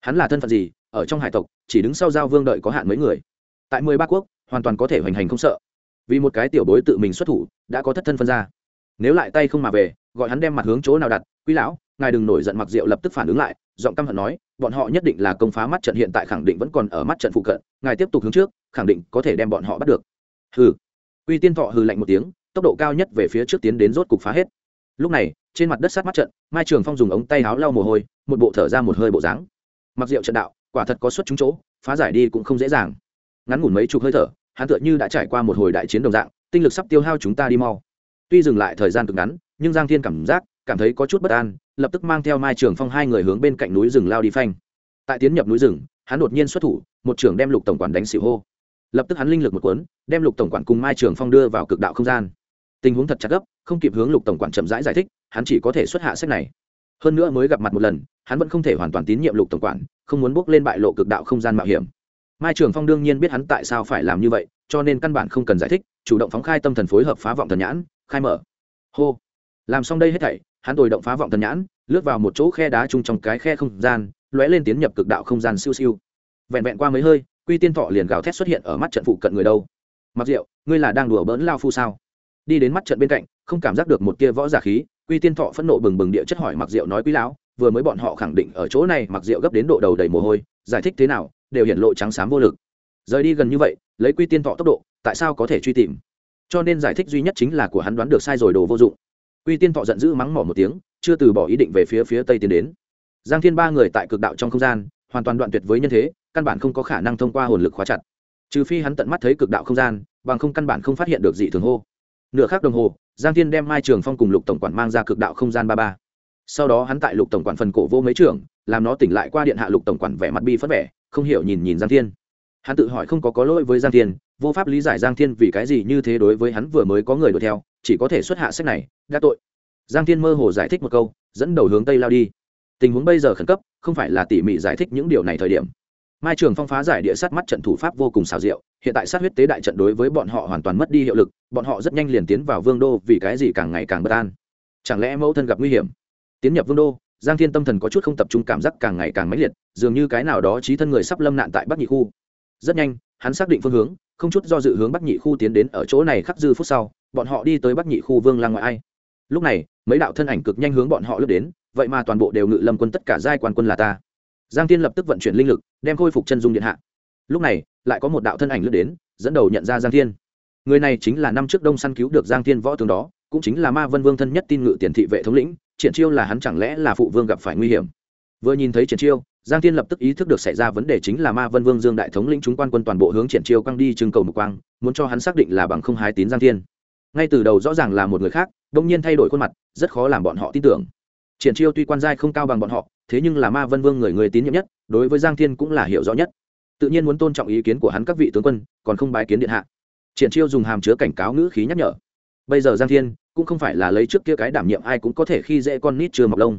Hắn là thân phận gì? Ở trong hải tộc, chỉ đứng sau giao vương đợi có hạn mấy người. Tại mười ba quốc, hoàn toàn có thể hoành hành không sợ. Vì một cái tiểu bối tự mình xuất thủ, đã có thất thân phân ra. Nếu lại tay không mà về, gọi hắn đem mặt hướng chỗ nào đặt, quý lão ngài đừng nổi giận mặc diệu lập tức phản ứng lại, giọng căm hận nói, bọn họ nhất định là công phá mắt trận hiện tại khẳng định vẫn còn ở mắt trận phụ cận, ngài tiếp tục hướng trước, khẳng định có thể đem bọn họ bắt được. Hừ. Uy tiên thọ hừ lạnh một tiếng, tốc độ cao nhất về phía trước tiến đến rốt cục phá hết. Lúc này, trên mặt đất sát mắt trận, mai trường phong dùng ống tay áo lau mồ hôi, một bộ thở ra một hơi bộ dáng. Mặc diệu trận đạo, quả thật có suất chúng chỗ, phá giải đi cũng không dễ dàng. Ngắn ngủn mấy chục hơi thở, hắn tựa như đã trải qua một hồi đại chiến đồng dạng, tinh lực sắp tiêu hao chúng ta đi mau. Tuy dừng lại thời gian cực ngắn, nhưng giang thiên cảm giác, cảm thấy có chút bất an lập tức mang theo mai trường phong hai người hướng bên cạnh núi rừng lao đi phanh. Tại tiến nhập núi rừng hắn đột nhiên xuất thủ một trưởng đem lục tổng quản đánh xỉu hô. Lập tức hắn linh lực một cuốn đem lục tổng quản cùng mai trường phong đưa vào cực đạo không gian. Tình huống thật chặt gấp không kịp hướng lục tổng quản chậm rãi giải, giải thích hắn chỉ có thể xuất hạ sách này. Hơn nữa mới gặp mặt một lần hắn vẫn không thể hoàn toàn tín nhiệm lục tổng quản không muốn bước lên bại lộ cực đạo không gian mạo hiểm. Mai trường phong đương nhiên biết hắn tại sao phải làm như vậy cho nên căn bản không cần giải thích chủ động phóng khai tâm thần phối hợp phá vọng thần nhãn khai mở. Hô làm xong đây hết thảy, hắn tồi động phá vọng thần nhãn, lướt vào một chỗ khe đá chung trong cái khe không gian, lóe lên tiến nhập cực đạo không gian siêu siêu. Vẹn vẹn qua mấy hơi, quy tiên thọ liền gào thét xuất hiện ở mắt trận phụ cận người đâu. Mặc diệu ngươi là đang đùa bỡn lao phu sao? Đi đến mắt trận bên cạnh, không cảm giác được một tia võ giả khí, quy tiên thọ phẫn nộ bừng bừng địa chất hỏi mặc diệu nói quý lão, vừa mới bọn họ khẳng định ở chỗ này, mặc diệu gấp đến độ đầu đầy mồ hôi, giải thích thế nào, đều hiện lộ trắng xám vô lực. Rời đi gần như vậy, lấy quy tiên thọ tốc độ, tại sao có thể truy tìm? Cho nên giải thích duy nhất chính là của hắn đoán được sai rồi đồ vô dụng quy tiên thọ giận dữ mắng mỏ một tiếng, chưa từ bỏ ý định về phía phía tây tiến đến. Giang thiên ba người tại cực đạo trong không gian, hoàn toàn đoạn tuyệt với nhân thế, căn bản không có khả năng thông qua hồn lực khóa chặt. Trừ phi hắn tận mắt thấy cực đạo không gian, bằng không căn bản không phát hiện được dị thường hô. Nửa khắc đồng hồ, giang thiên đem mai trường phong cùng lục tổng quản mang ra cực đạo không gian ba ba. Sau đó hắn tại lục tổng quản phần cổ vô mấy trưởng, làm nó tỉnh lại qua điện hạ lục tổng quản vẻ mặt bi phất vẻ, không hiểu nhìn nhìn giang thiên. Hắn tự hỏi không có có lỗi với giang thiên, vô pháp lý giải giang thiên vì cái gì như thế đối với hắn vừa mới có người đuổi theo chỉ có thể xuất hạ sách này đã tội. Giang thiên mơ hồ giải thích một câu dẫn đầu hướng tây lao đi. Tình huống bây giờ khẩn cấp không phải là tỉ mỉ giải thích những điều này thời điểm. Mai trường phong phá giải địa sát mắt trận thủ pháp vô cùng xào diệu, hiện tại sát huyết tế đại trận đối với bọn họ hoàn toàn mất đi hiệu lực bọn họ rất nhanh liền tiến vào vương đô vì cái gì càng ngày càng bất an. Chẳng lẽ mẫu thân gặp nguy hiểm? Tiến nhập vương đô giang thiên tâm thần có chút không tập trung cảm giác càng ngày càng mãnh liệt dường như cái nào đó trí thân người sắp lâm nạn tại bắc nhị khu. Rất nhanh hắn xác định phương hướng, không chút do dự hướng bắc nhị khu tiến đến ở chỗ này khắc dư phút sau, bọn họ đi tới bắc nhị khu vương lang ngoại ai. Lúc này, mấy đạo thân ảnh cực nhanh hướng bọn họ lướt đến, vậy mà toàn bộ đều ngự lâm quân tất cả giai quan quân là ta. Giang tiên lập tức vận chuyển linh lực, đem khôi phục chân dung điện hạ. Lúc này, lại có một đạo thân ảnh lướt đến, dẫn đầu nhận ra giang thiên. Người này chính là năm trước đông săn cứu được giang thiên võ tướng đó, cũng chính là ma vân vương thân nhất tin ngự tiền thị vệ thống lĩnh, triển chiêu là hắn chẳng lẽ là phụ vương gặp phải nguy hiểm? Vừa nhìn thấy triển chiêu giang thiên lập tức ý thức được xảy ra vấn đề chính là ma vân vương dương đại thống lĩnh chúng quan quân toàn bộ hướng triển chiêu quang đi trưng cầu mục quang, muốn cho hắn xác định là bằng không hái tín giang thiên. Ngay từ đầu rõ ràng là một người khác đông nhiên thay đổi khuôn mặt, rất khó làm bọn họ tin tưởng. Triển chiêu tuy quan giai không cao bằng bọn họ, thế nhưng là ma vân vương người người tín nhiệm nhất, đối với giang thiên cũng là hiểu rõ nhất. Tự nhiên muốn tôn trọng ý kiến của hắn các vị tướng quân, còn không bái kiến điện hạ. Triển chiêu dùng hàm chứa cảnh cáo ngữ khí nhắc nhở. Bây giờ giang thiên, cũng không phải là lấy trước kia cái đảm nhiệm ai cũng có thể khi dễ con nít chưa mọc lông.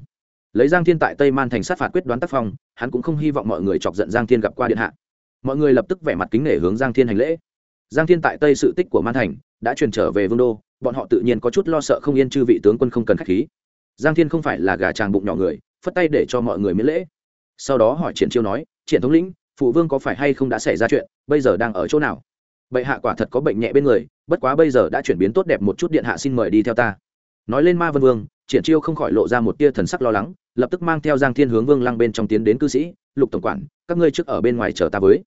Lấy giang thiên tại tây man thành sát phạt quyết đoán tác phong hắn cũng không hy vọng mọi người chọc giận giang thiên gặp qua điện hạ. Mọi người lập tức vẻ mặt kính nể hướng giang thiên hành lễ. Giang thiên tại tây sự tích của man thành, đã truyền trở về vương đô, bọn họ tự nhiên có chút lo sợ không yên chư vị tướng quân không cần k h á c h khí. Giang thiên không phải là gà tràng bụng nhỏ người, phất tay để cho mọi người miễn lễ. Sau đó hỏi triển chiêu nói, triển thống lĩnh, phụ vương có phải hay không đã xảy ra chuyện, bây giờ đang ở chỗ nào? Bệ hạ quả thật có bệnh nhẹ bên người, bất quá bây giờ đã chuyển biến tốt đẹp một chút, điện hạ xin mời đi theo ta nói lên ma vân vương, triển chiêu không khỏi lộ ra một tia thần sắc lo lắng, lập tức mang theo giang thiên hướng vương lăng bên trong tiến đến cư sĩ, lục tổng quản, các ngươi trước ở bên ngoài chờ ta với.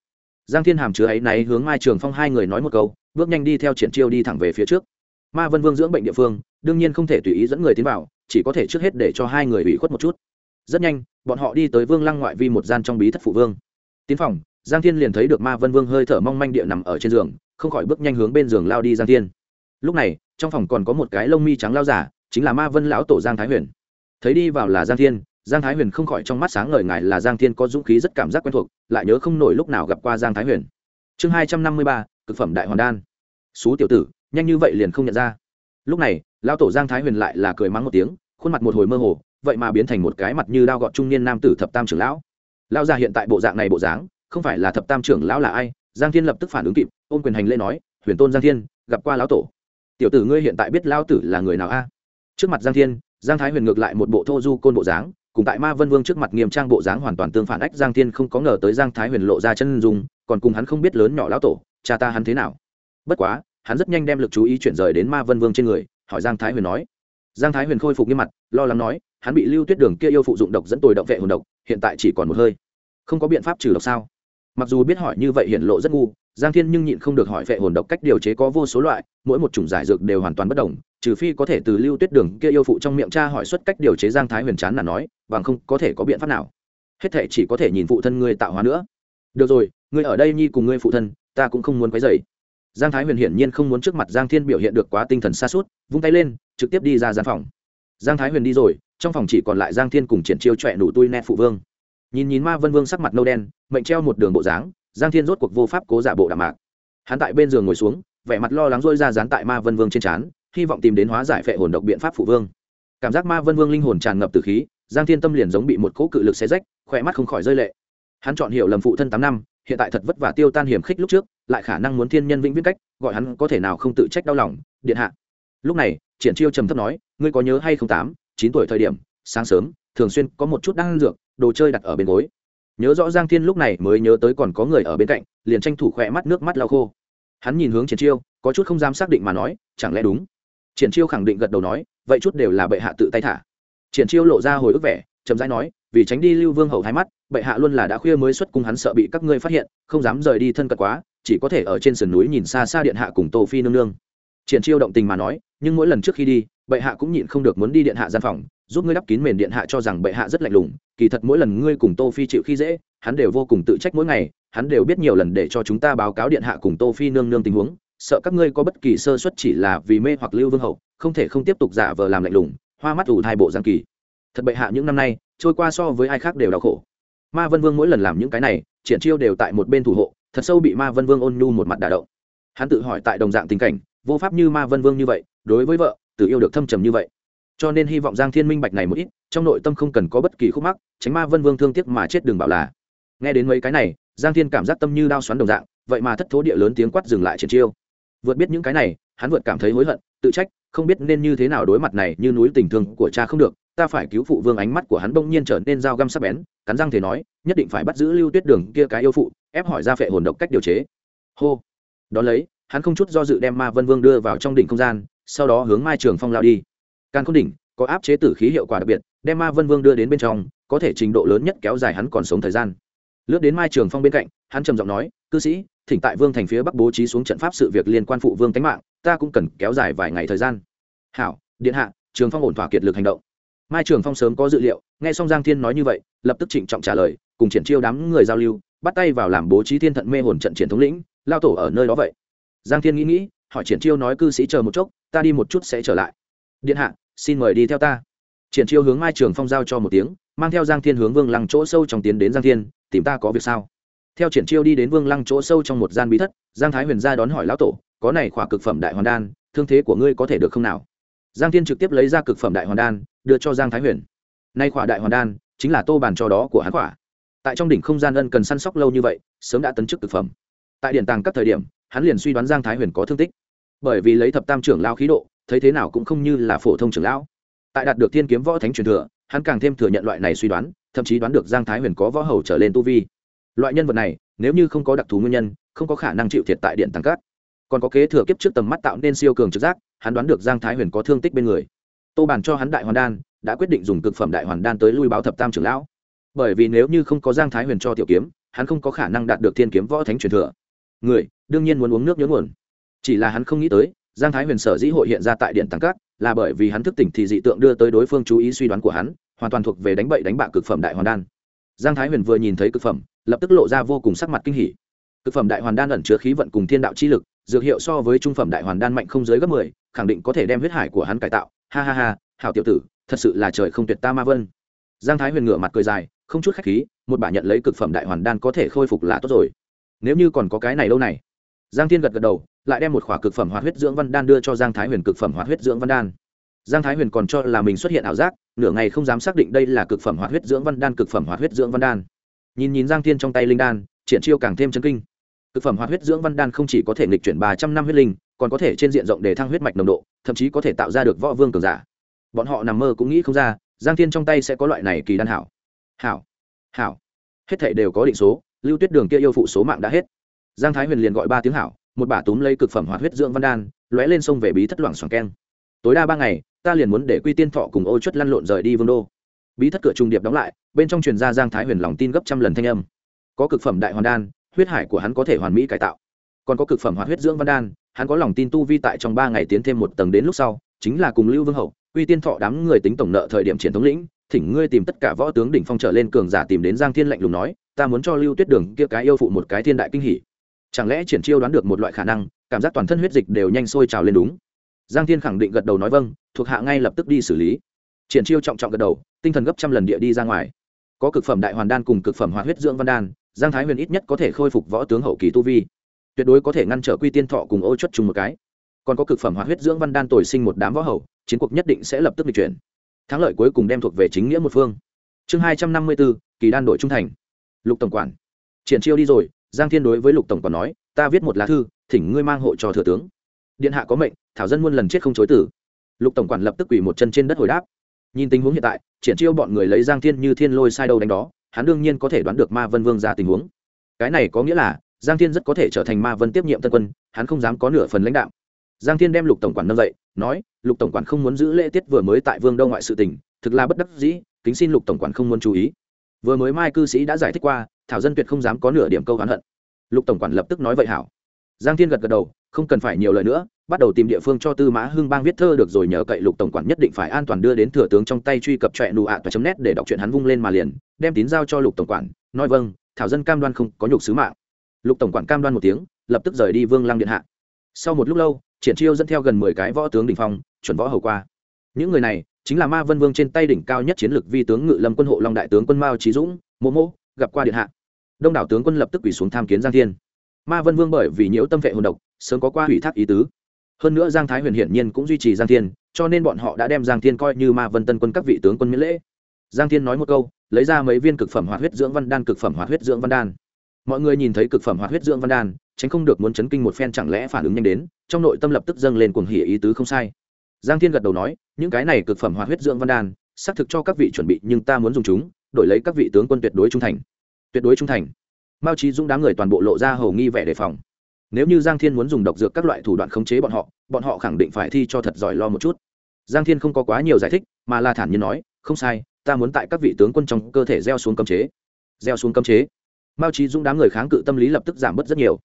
Giang thiên hàm chứa ấy náy hướng mai trường phong hai người nói một câu, bước nhanh đi theo triển chiêu đi thẳng về phía trước. Ma vân vương dưỡng bệnh địa phương, đương nhiên không thể tùy ý dẫn người tiến vào, chỉ có thể trước hết để cho hai người ủy khuất một chút. Rất nhanh, bọn họ đi tới vương lăng ngoại vi một gian trong bí thất phụ vương. Tiến phòng, giang thiên liền thấy được ma vân vương hơi thở mong manh địa nằm ở trên giường, không khỏi bước nhanh hướng bên giường lao đi giang thiên lúc này, trong phòng còn có một cái lông mi trắng lao giả, chính là ma vân lão tổ giang thái huyền. Thấy đi vào là giang thiên, giang thái huyền không khỏi trong mắt sáng ngời ngài là giang thiên có dũng khí rất cảm giác quen thuộc, lại nhớ không nổi lúc nào gặp qua giang thái huyền. Chương hai trăm năm mươi ba, cực phẩm đại hoàn đan. Xú tiểu tử, nhanh như vậy liền không nhận ra. Lúc này, lão tổ giang thái huyền lại là cười mắng một tiếng, khuôn mặt một hồi mơ hồ, vậy mà biến thành một cái mặt như đao gọt trung niên nam tử thập tam trưởng lão. Lão già hiện tại bộ dạng này bộ dáng, không phải là thập tam trưởng lão là ai? Giang thiên lập tức phản ứng kịp, ôm quyền hành lễ nói, huyền tôn giang thiên, gặp qua lão tổ tiểu tử ngươi hiện tại biết lão tử là người nào a? Trước mặt giang thiên, giang thái huyền ngược lại một bộ thô du côn bộ dáng, cùng tại ma vân vương trước mặt nghiêm trang bộ dáng hoàn toàn tương phản ách, giang thiên không có ngờ tới giang thái huyền lộ ra chân dung, còn cùng hắn không biết lớn nhỏ lão tổ, cha ta hắn thế nào. Bất quá, hắn rất nhanh đem lực chú ý chuyển rời đến ma vân vương trên người, hỏi giang thái huyền nói. Giang thái huyền khôi phục nghiêm mặt, lo lắng nói, hắn bị lưu tuyết đường kia yêu phụ dụng độc dẫn tồi động vệ hồn độc, hiện tại chỉ còn một hơi. Không có biện pháp trừ độc sao? Mặc dù biết hỏi như vậy hiện lộ rất ngu, giang thiên nhưng nhịn không được hỏi vệ hồn độc cách điều chế có vô số loại, mỗi một chủng giải dược đều hoàn toàn bất đồng, trừ phi có thể từ lưu tuyết đường kia yêu phụ trong miệng cha hỏi xuất cách điều chế giang thái huyền chán là nói, bằng không có thể có biện pháp nào. Hết thể chỉ có thể nhìn phụ thân ngươi tạo hóa nữa. Được rồi, ngươi ở đây nhi cùng ngươi phụ thân, ta cũng không muốn quấy dày giang thái huyền hiển nhiên không muốn trước mặt giang thiên biểu hiện được quá tinh thần xa suốt vung tay lên, trực tiếp đi ra gian phòng. Giang thái huyền đi rồi, trong phòng chỉ còn lại giang thiên cùng triển chiêu trọe nủ tui nét phụ vương nhìn nhìn ma vân vương sắc mặt nâu đen, mệnh treo một đường bộ dáng, giang thiên rốt cuộc vô pháp cố giả bộ đạm mạc. Hắn tại bên giường ngồi xuống, vẻ mặt lo lắng rôi ra dán tại ma vân vương trên trán, hy vọng tìm đến hóa giải phệ hồn độc biện pháp phụ vương. Cảm giác ma vân vương linh hồn tràn ngập từ khí, giang thiên tâm liền giống bị một cỗ cự lực xé rách, khỏe mắt không khỏi rơi lệ. Hắn chọn hiểu lầm phụ thân tám năm, hiện tại thật vất vả tiêu tan hiểm khích lúc trước, lại khả năng muốn thiên nhân vĩnh viễn cách, gọi hắn có thể nào không tự trách đau lòng, điện hạ. Lúc này, triển chiêu trầm thấp nói, ngươi có nhớ hay không tám, chín tuổi thời điểm, sáng sớm thường xuyên có một chút đang dược, đồ chơi đặt ở bên gối. Nhớ rõ giang thiên lúc này mới nhớ tới còn có người ở bên cạnh, liền tranh thủ khỏe mắt nước mắt lau khô. Hắn nhìn hướng triển chiêu, có chút không dám xác định mà nói, chẳng lẽ đúng? Triển chiêu khẳng định gật đầu nói, vậy chút đều là bệ hạ tự tay thả. Triển chiêu lộ ra hồi ức vẻ, chậm rãi nói, vì tránh đi lưu vương hậu thái mắt, bệ hạ luôn là đã khuya mới xuất cung hắn sợ bị các ngươi phát hiện, không dám rời đi thân cận quá, chỉ có thể ở trên sườn núi nhìn xa xa điện hạ cùng tô phi nương nương. Triển chiêu động tình mà nói nhưng mỗi lần trước khi đi, bệ hạ cũng nhịn không được muốn đi điện hạ gian phòng, giúp ngươi đắp kín mền điện hạ cho rằng bệ hạ rất lạnh lùng. Kỳ thật mỗi lần ngươi cùng tô phi chịu khi dễ, hắn đều vô cùng tự trách mỗi ngày, hắn đều biết nhiều lần để cho chúng ta báo cáo điện hạ cùng tô phi nương nương tình huống. Sợ các ngươi có bất kỳ sơ suất chỉ là vì mê hoặc lưu vương hậu, không thể không tiếp tục giả vờ làm lạnh lùng, hoa mắt ủ thai bộ giang kỳ. Thật bệ hạ những năm nay, trôi qua so với ai khác đều đau khổ. Ma vân vương mỗi lần làm những cái này, triển chiêu đều tại một bên thủ hộ, thật sâu bị ma vân vương ôn nhu một mặt đả động. Hắn tự hỏi tại đồng dạng tình cảnh, vô pháp như ma vân vương như vậy đối với vợ tự yêu được thâm trầm như vậy. Cho nên hy vọng giang thiên minh bạch này một ít, trong nội tâm không cần có bất kỳ khúc mắc, tránh ma vân vương thương tiếc mà chết đừng bảo là. Nghe đến mấy cái này, giang thiên cảm giác tâm như đao xoắn đồng dạng, vậy mà thất thố địa lớn tiếng quát dừng lại triển chiêu. Vượt biết những cái này, hắn vượt cảm thấy hối hận, tự trách, không biết nên như thế nào đối mặt này như núi tình thương của cha không được, ta phải cứu phụ vương ánh mắt của hắn bỗng nhiên trở nên dao găm sắc bén, cắn răng thể nói, nhất định phải bắt giữ lưu tuyết đường kia cái yêu phụ, ép hỏi ra phệ hồn độc cách điều chế. Hô. Đón lấy, hắn không chút do dự đem ma vân vương đưa vào trong đỉnh không gian sau đó hướng mai trường phong lao đi. Càng không đỉnh, có áp chế tử khí hiệu quả đặc biệt, đem ma vân vương đưa đến bên trong, có thể trình độ lớn nhất kéo dài hắn còn sống thời gian. Lướt đến mai trường phong bên cạnh, hắn trầm giọng nói, cư sĩ, thỉnh tại vương thành phía bắc bố trí xuống trận pháp sự việc liên quan phụ vương tánh mạng, ta cũng cần kéo dài vài ngày thời gian. Hảo, điện hạ, trường phong ổn thỏa kiệt lực hành động. Mai trường phong sớm có dự liệu, nghe xong giang thiên nói như vậy, lập tức trịnh trọng trả lời, cùng triển chiêu đám người giao lưu, bắt tay vào làm bố trí thiên thận mê hồn trận triển thống lĩnh, lao tổ ở nơi đó vậy. Giang thiên nghĩ nghĩ hỏi triển chiêu nói cư sĩ chờ một chốc, ta đi một chút sẽ trở lại. Điện hạ, xin mời đi theo ta. Triển chiêu hướng mai trường phong giao cho một tiếng, mang theo giang thiên hướng vương lăng chỗ sâu trong tiến đến giang thiên, tìm ta có việc sao? Theo triển chiêu đi đến vương lăng chỗ sâu trong một gian bí thất, giang thái huyền ra đón hỏi lão tổ, có này khỏa cực phẩm đại hoàn đan, thương thế của ngươi có thể được không nào? Giang thiên trực tiếp lấy ra cực phẩm đại hoàn đan, đưa cho giang thái huyền. Nay khỏa đại hoàn đan, chính là tô bàn cho đó của hắn khỏa. Tại trong đỉnh không gian ân cần săn sóc lâu như vậy, sớm đã tấn chức cực phẩm. Tại điện tàng các thời điểm, hắn liền suy đoán giang thái huyền có thương tích bởi vì lấy thập tam trưởng lao khí độ, thấy thế nào cũng không như là phổ thông trưởng lão. Tại đạt được thiên kiếm võ thánh truyền thừa, hắn càng thêm thừa nhận loại này suy đoán, thậm chí đoán được giang thái huyền có võ hầu trở lên tu vi. Loại nhân vật này, nếu như không có đặc thù nguyên nhân, không có khả năng chịu thiệt tại điện tăng cát. Còn có kế thừa kiếp trước tầm mắt tạo nên siêu cường trực giác, hắn đoán được giang thái huyền có thương tích bên người. Tô bàn cho hắn đại hoàn đan, đã quyết định dùng cực phẩm đại hoàn đan tới lui báo thập tam trưởng lão. Bởi vì nếu như không có giang thái huyền cho tiểu kiếm, hắn không có khả năng đạt được thiên kiếm võ thánh truyền thừa. Người, đương nhiên muốn uống nước nhớ nguồn chỉ là hắn không nghĩ tới, giang thái huyền sở dĩ hội hiện ra tại điện tăng cát là bởi vì hắn thức tỉnh thì dị tượng đưa tới đối phương chú ý suy đoán của hắn, hoàn toàn thuộc về đánh bậy đánh bạ cực phẩm đại hoàn đan. Giang thái huyền vừa nhìn thấy cực phẩm, lập tức lộ ra vô cùng sắc mặt kinh hỉ. Cực phẩm đại hoàn đan ẩn chứa khí vận cùng thiên đạo chi lực, dược hiệu so với trung phẩm đại hoàn đan mạnh không dưới gấp mười, khẳng định có thể đem huyết hải của hắn cải tạo. Ha ha ha, hảo tiểu tử, thật sự là trời không tuyệt ta ma vân. Giang thái huyền ngửa mặt cười dài, không chút khách khí, một bà nhận lấy cực phẩm đại hoàn đan có thể khôi phục là tốt rồi. Nếu như còn có cái này lâu này. Giang thiên gật gật đầu lại đem một khỏa cực phẩm hoạt huyết dưỡng văn đan đưa cho giang thái huyền cực phẩm hoạt huyết dưỡng văn đan. Giang thái huyền còn cho là mình xuất hiện ảo giác, nửa ngày không dám xác định đây là cực phẩm hoạt huyết dưỡng văn đan, cực phẩm hoạt huyết dưỡng văn đan. Nhìn nhìn giang thiên trong tay linh đan, triển chiêu càng thêm chân kinh. Cực phẩm hoạt huyết dưỡng văn đan không chỉ có thể nghịch chuyển ba trăm năm huyết linh, còn có thể trên diện rộng để thăng huyết mạch nồng độ, thậm chí có thể tạo ra được võ vương cường giả. Bọn họ nằm mơ cũng nghĩ không ra, giang thiên trong tay sẽ có loại này kỳ đan hảo. Hảo. Hảo. Hết thảy đều có định số, lưu tuyết đường kia yêu phụ số mạng đã hết. Giang thái huyền liền gọi ba tiếng hảo một bả túm lấy cực phẩm hoạt huyết dưỡng văn đan, lóe lên sông về bí thất loảng xoảng keng. Tối đa ba ngày, ta liền muốn để quy tiên thọ cùng ô chuất lăn lộn rời đi vương đô. Bí thất cửa trung điệp đóng lại, bên trong truyền ra giang thái huyền lòng tin gấp trăm lần thanh âm. Có cực phẩm đại hoàn đan, huyết hải của hắn có thể hoàn mỹ cải tạo. Còn có cực phẩm hoạt huyết dưỡng văn đan, hắn có lòng tin tu vi tại trong ba ngày tiến thêm một tầng đến lúc sau, chính là cùng lưu vương hậu uy tiên thọ đám người tính tổng nợ thời điểm triển thống lĩnh, thỉnh ngươi tìm tất cả võ tướng đỉnh phong trở lên cường giả tìm đến giang thiên lạnh lùng nói, ta muốn cho lưu tuyết đường kia cái yêu phụ một cái thiên đại kinh hỉ chẳng lẽ triển chiêu đoán được một loại khả năng, cảm giác toàn thân huyết dịch đều nhanh sôi trào lên đúng? Giang thiên khẳng định gật đầu nói vâng thuộc hạ ngay lập tức đi xử lý. Triển chiêu trọng trọng gật đầu, tinh thần gấp trăm lần địa đi ra ngoài. Có cực phẩm đại hoàn đan cùng cực phẩm hoạt huyết dưỡng văn đan, giang thái huyền ít nhất có thể khôi phục võ tướng hậu kỳ tu vi. Tuyệt đối có thể ngăn trở quy tiên thọ cùng ô chuất chung một cái. Còn có cực phẩm hoạt huyết dưỡng văn đan tồi sinh một đám võ hậu chiến cuộc nhất định sẽ lập tức bị chuyển. Thắng lợi cuối cùng đem thuộc về chính nghĩa một phương. Chương hai trăm năm mươi bốn, kỳ đan đội trung thành. Lục tổng quản. Triển chiêu đi rồi giang thiên đối với lục tổng quản nói, ta viết một lá thư, thỉnh ngươi mang hộ cho thừa tướng. Điện hạ có mệnh, thảo dân muôn lần chết không chối tử lục tổng quản lập tức quỳ một chân trên đất hồi đáp. Nhìn tình huống hiện tại, triển chiêu bọn người lấy giang thiên như thiên lôi sai đâu đánh đó, hắn đương nhiên có thể đoán được ma vân vương ra tình huống. Cái này có nghĩa là, giang thiên rất có thể trở thành ma vân tiếp nhiệm tân quân, hắn không dám có nửa phần lãnh đạo giang thiên đem lục tổng quản nâng dậy, nói, lục tổng quản không muốn giữ lễ tiết vừa mới tại vương đâu ngoại sự tình, thực là bất đắc dĩ, kính xin lục tổng quản không muốn chú ý vừa mới mai cư sĩ đã giải thích qua, thảo dân tuyệt không dám có nửa điểm câu hắn hận. Lục tổng quản lập tức nói vậy hảo. Giang thiên gật gật đầu, không cần phải nhiều lời nữa, bắt đầu tìm địa phương cho tư mã hưng bang viết thơ được rồi nhờ cậy lục tổng quản nhất định phải an toàn đưa đến thừa tướng trong tay truy cập trọe nụ ạ toa chấm nét để đọc chuyện hắn vung lên mà liền, đem tín giao cho lục tổng quản, nói vâng thảo dân cam đoan không có nhục sứ mạng. Lục tổng quản cam đoan một tiếng, lập tức rời đi vương lăng điện hạ. Sau một lúc lâu, triển chiêu dẫn theo gần mười cái võ tướng đình phong, chuẩn võ hầu qua. Những người này chính là ma vân vương trên tay đỉnh cao nhất chiến lược vi tướng ngự lâm quân hộ long đại tướng quân mao trí dũng mô mô gặp qua điện hạ. Đông đảo tướng quân lập tức quỳ xuống tham kiến giang thiên. Ma vân vương bởi vì nhiễu tâm vệ hồn độc, sớm có qua hủy thác ý tứ. Hơn nữa giang thái huyền hiển nhiên cũng duy trì giang thiên, cho nên bọn họ đã đem giang thiên coi như ma vân tân quân các vị tướng quân miễn lễ. Giang thiên nói một câu, lấy ra mấy viên cực phẩm hoạt huyết dưỡng văn đan, cực phẩm hoạt huyết dưỡng văn đan. Mọi người nhìn thấy cực phẩm hoạt huyết dưỡng văn đan, tránh không được muốn chấn kinh một phen chẳng lẽ phản ứng nhanh đến, trong nội tâm lập tức dâng lên cuồng hỉ ý tứ không sai giang thiên gật đầu nói, những cái này cực phẩm hoạt huyết dưỡng văn đan, xác thực cho các vị chuẩn bị, nhưng ta muốn dùng chúng, đổi lấy các vị tướng quân tuyệt đối trung thành. Tuyệt đối trung thành. Mao trí dũng đám người toàn bộ lộ ra hầu nghi vẻ đề phòng. Nếu như giang thiên muốn dùng độc dược các loại thủ đoạn khống chế bọn họ bọn họ khẳng định phải thi cho thật giỏi lo một chút. Giang thiên không có quá nhiều giải thích, mà là thản nhiên nói, không sai, ta muốn tại các vị tướng quân trong cơ thể gieo xuống cấm chế. Gieo xuống cấm chế? Mao trí dũng đám người kháng cự tâm lý lập tức giảm bớt rất nhiều.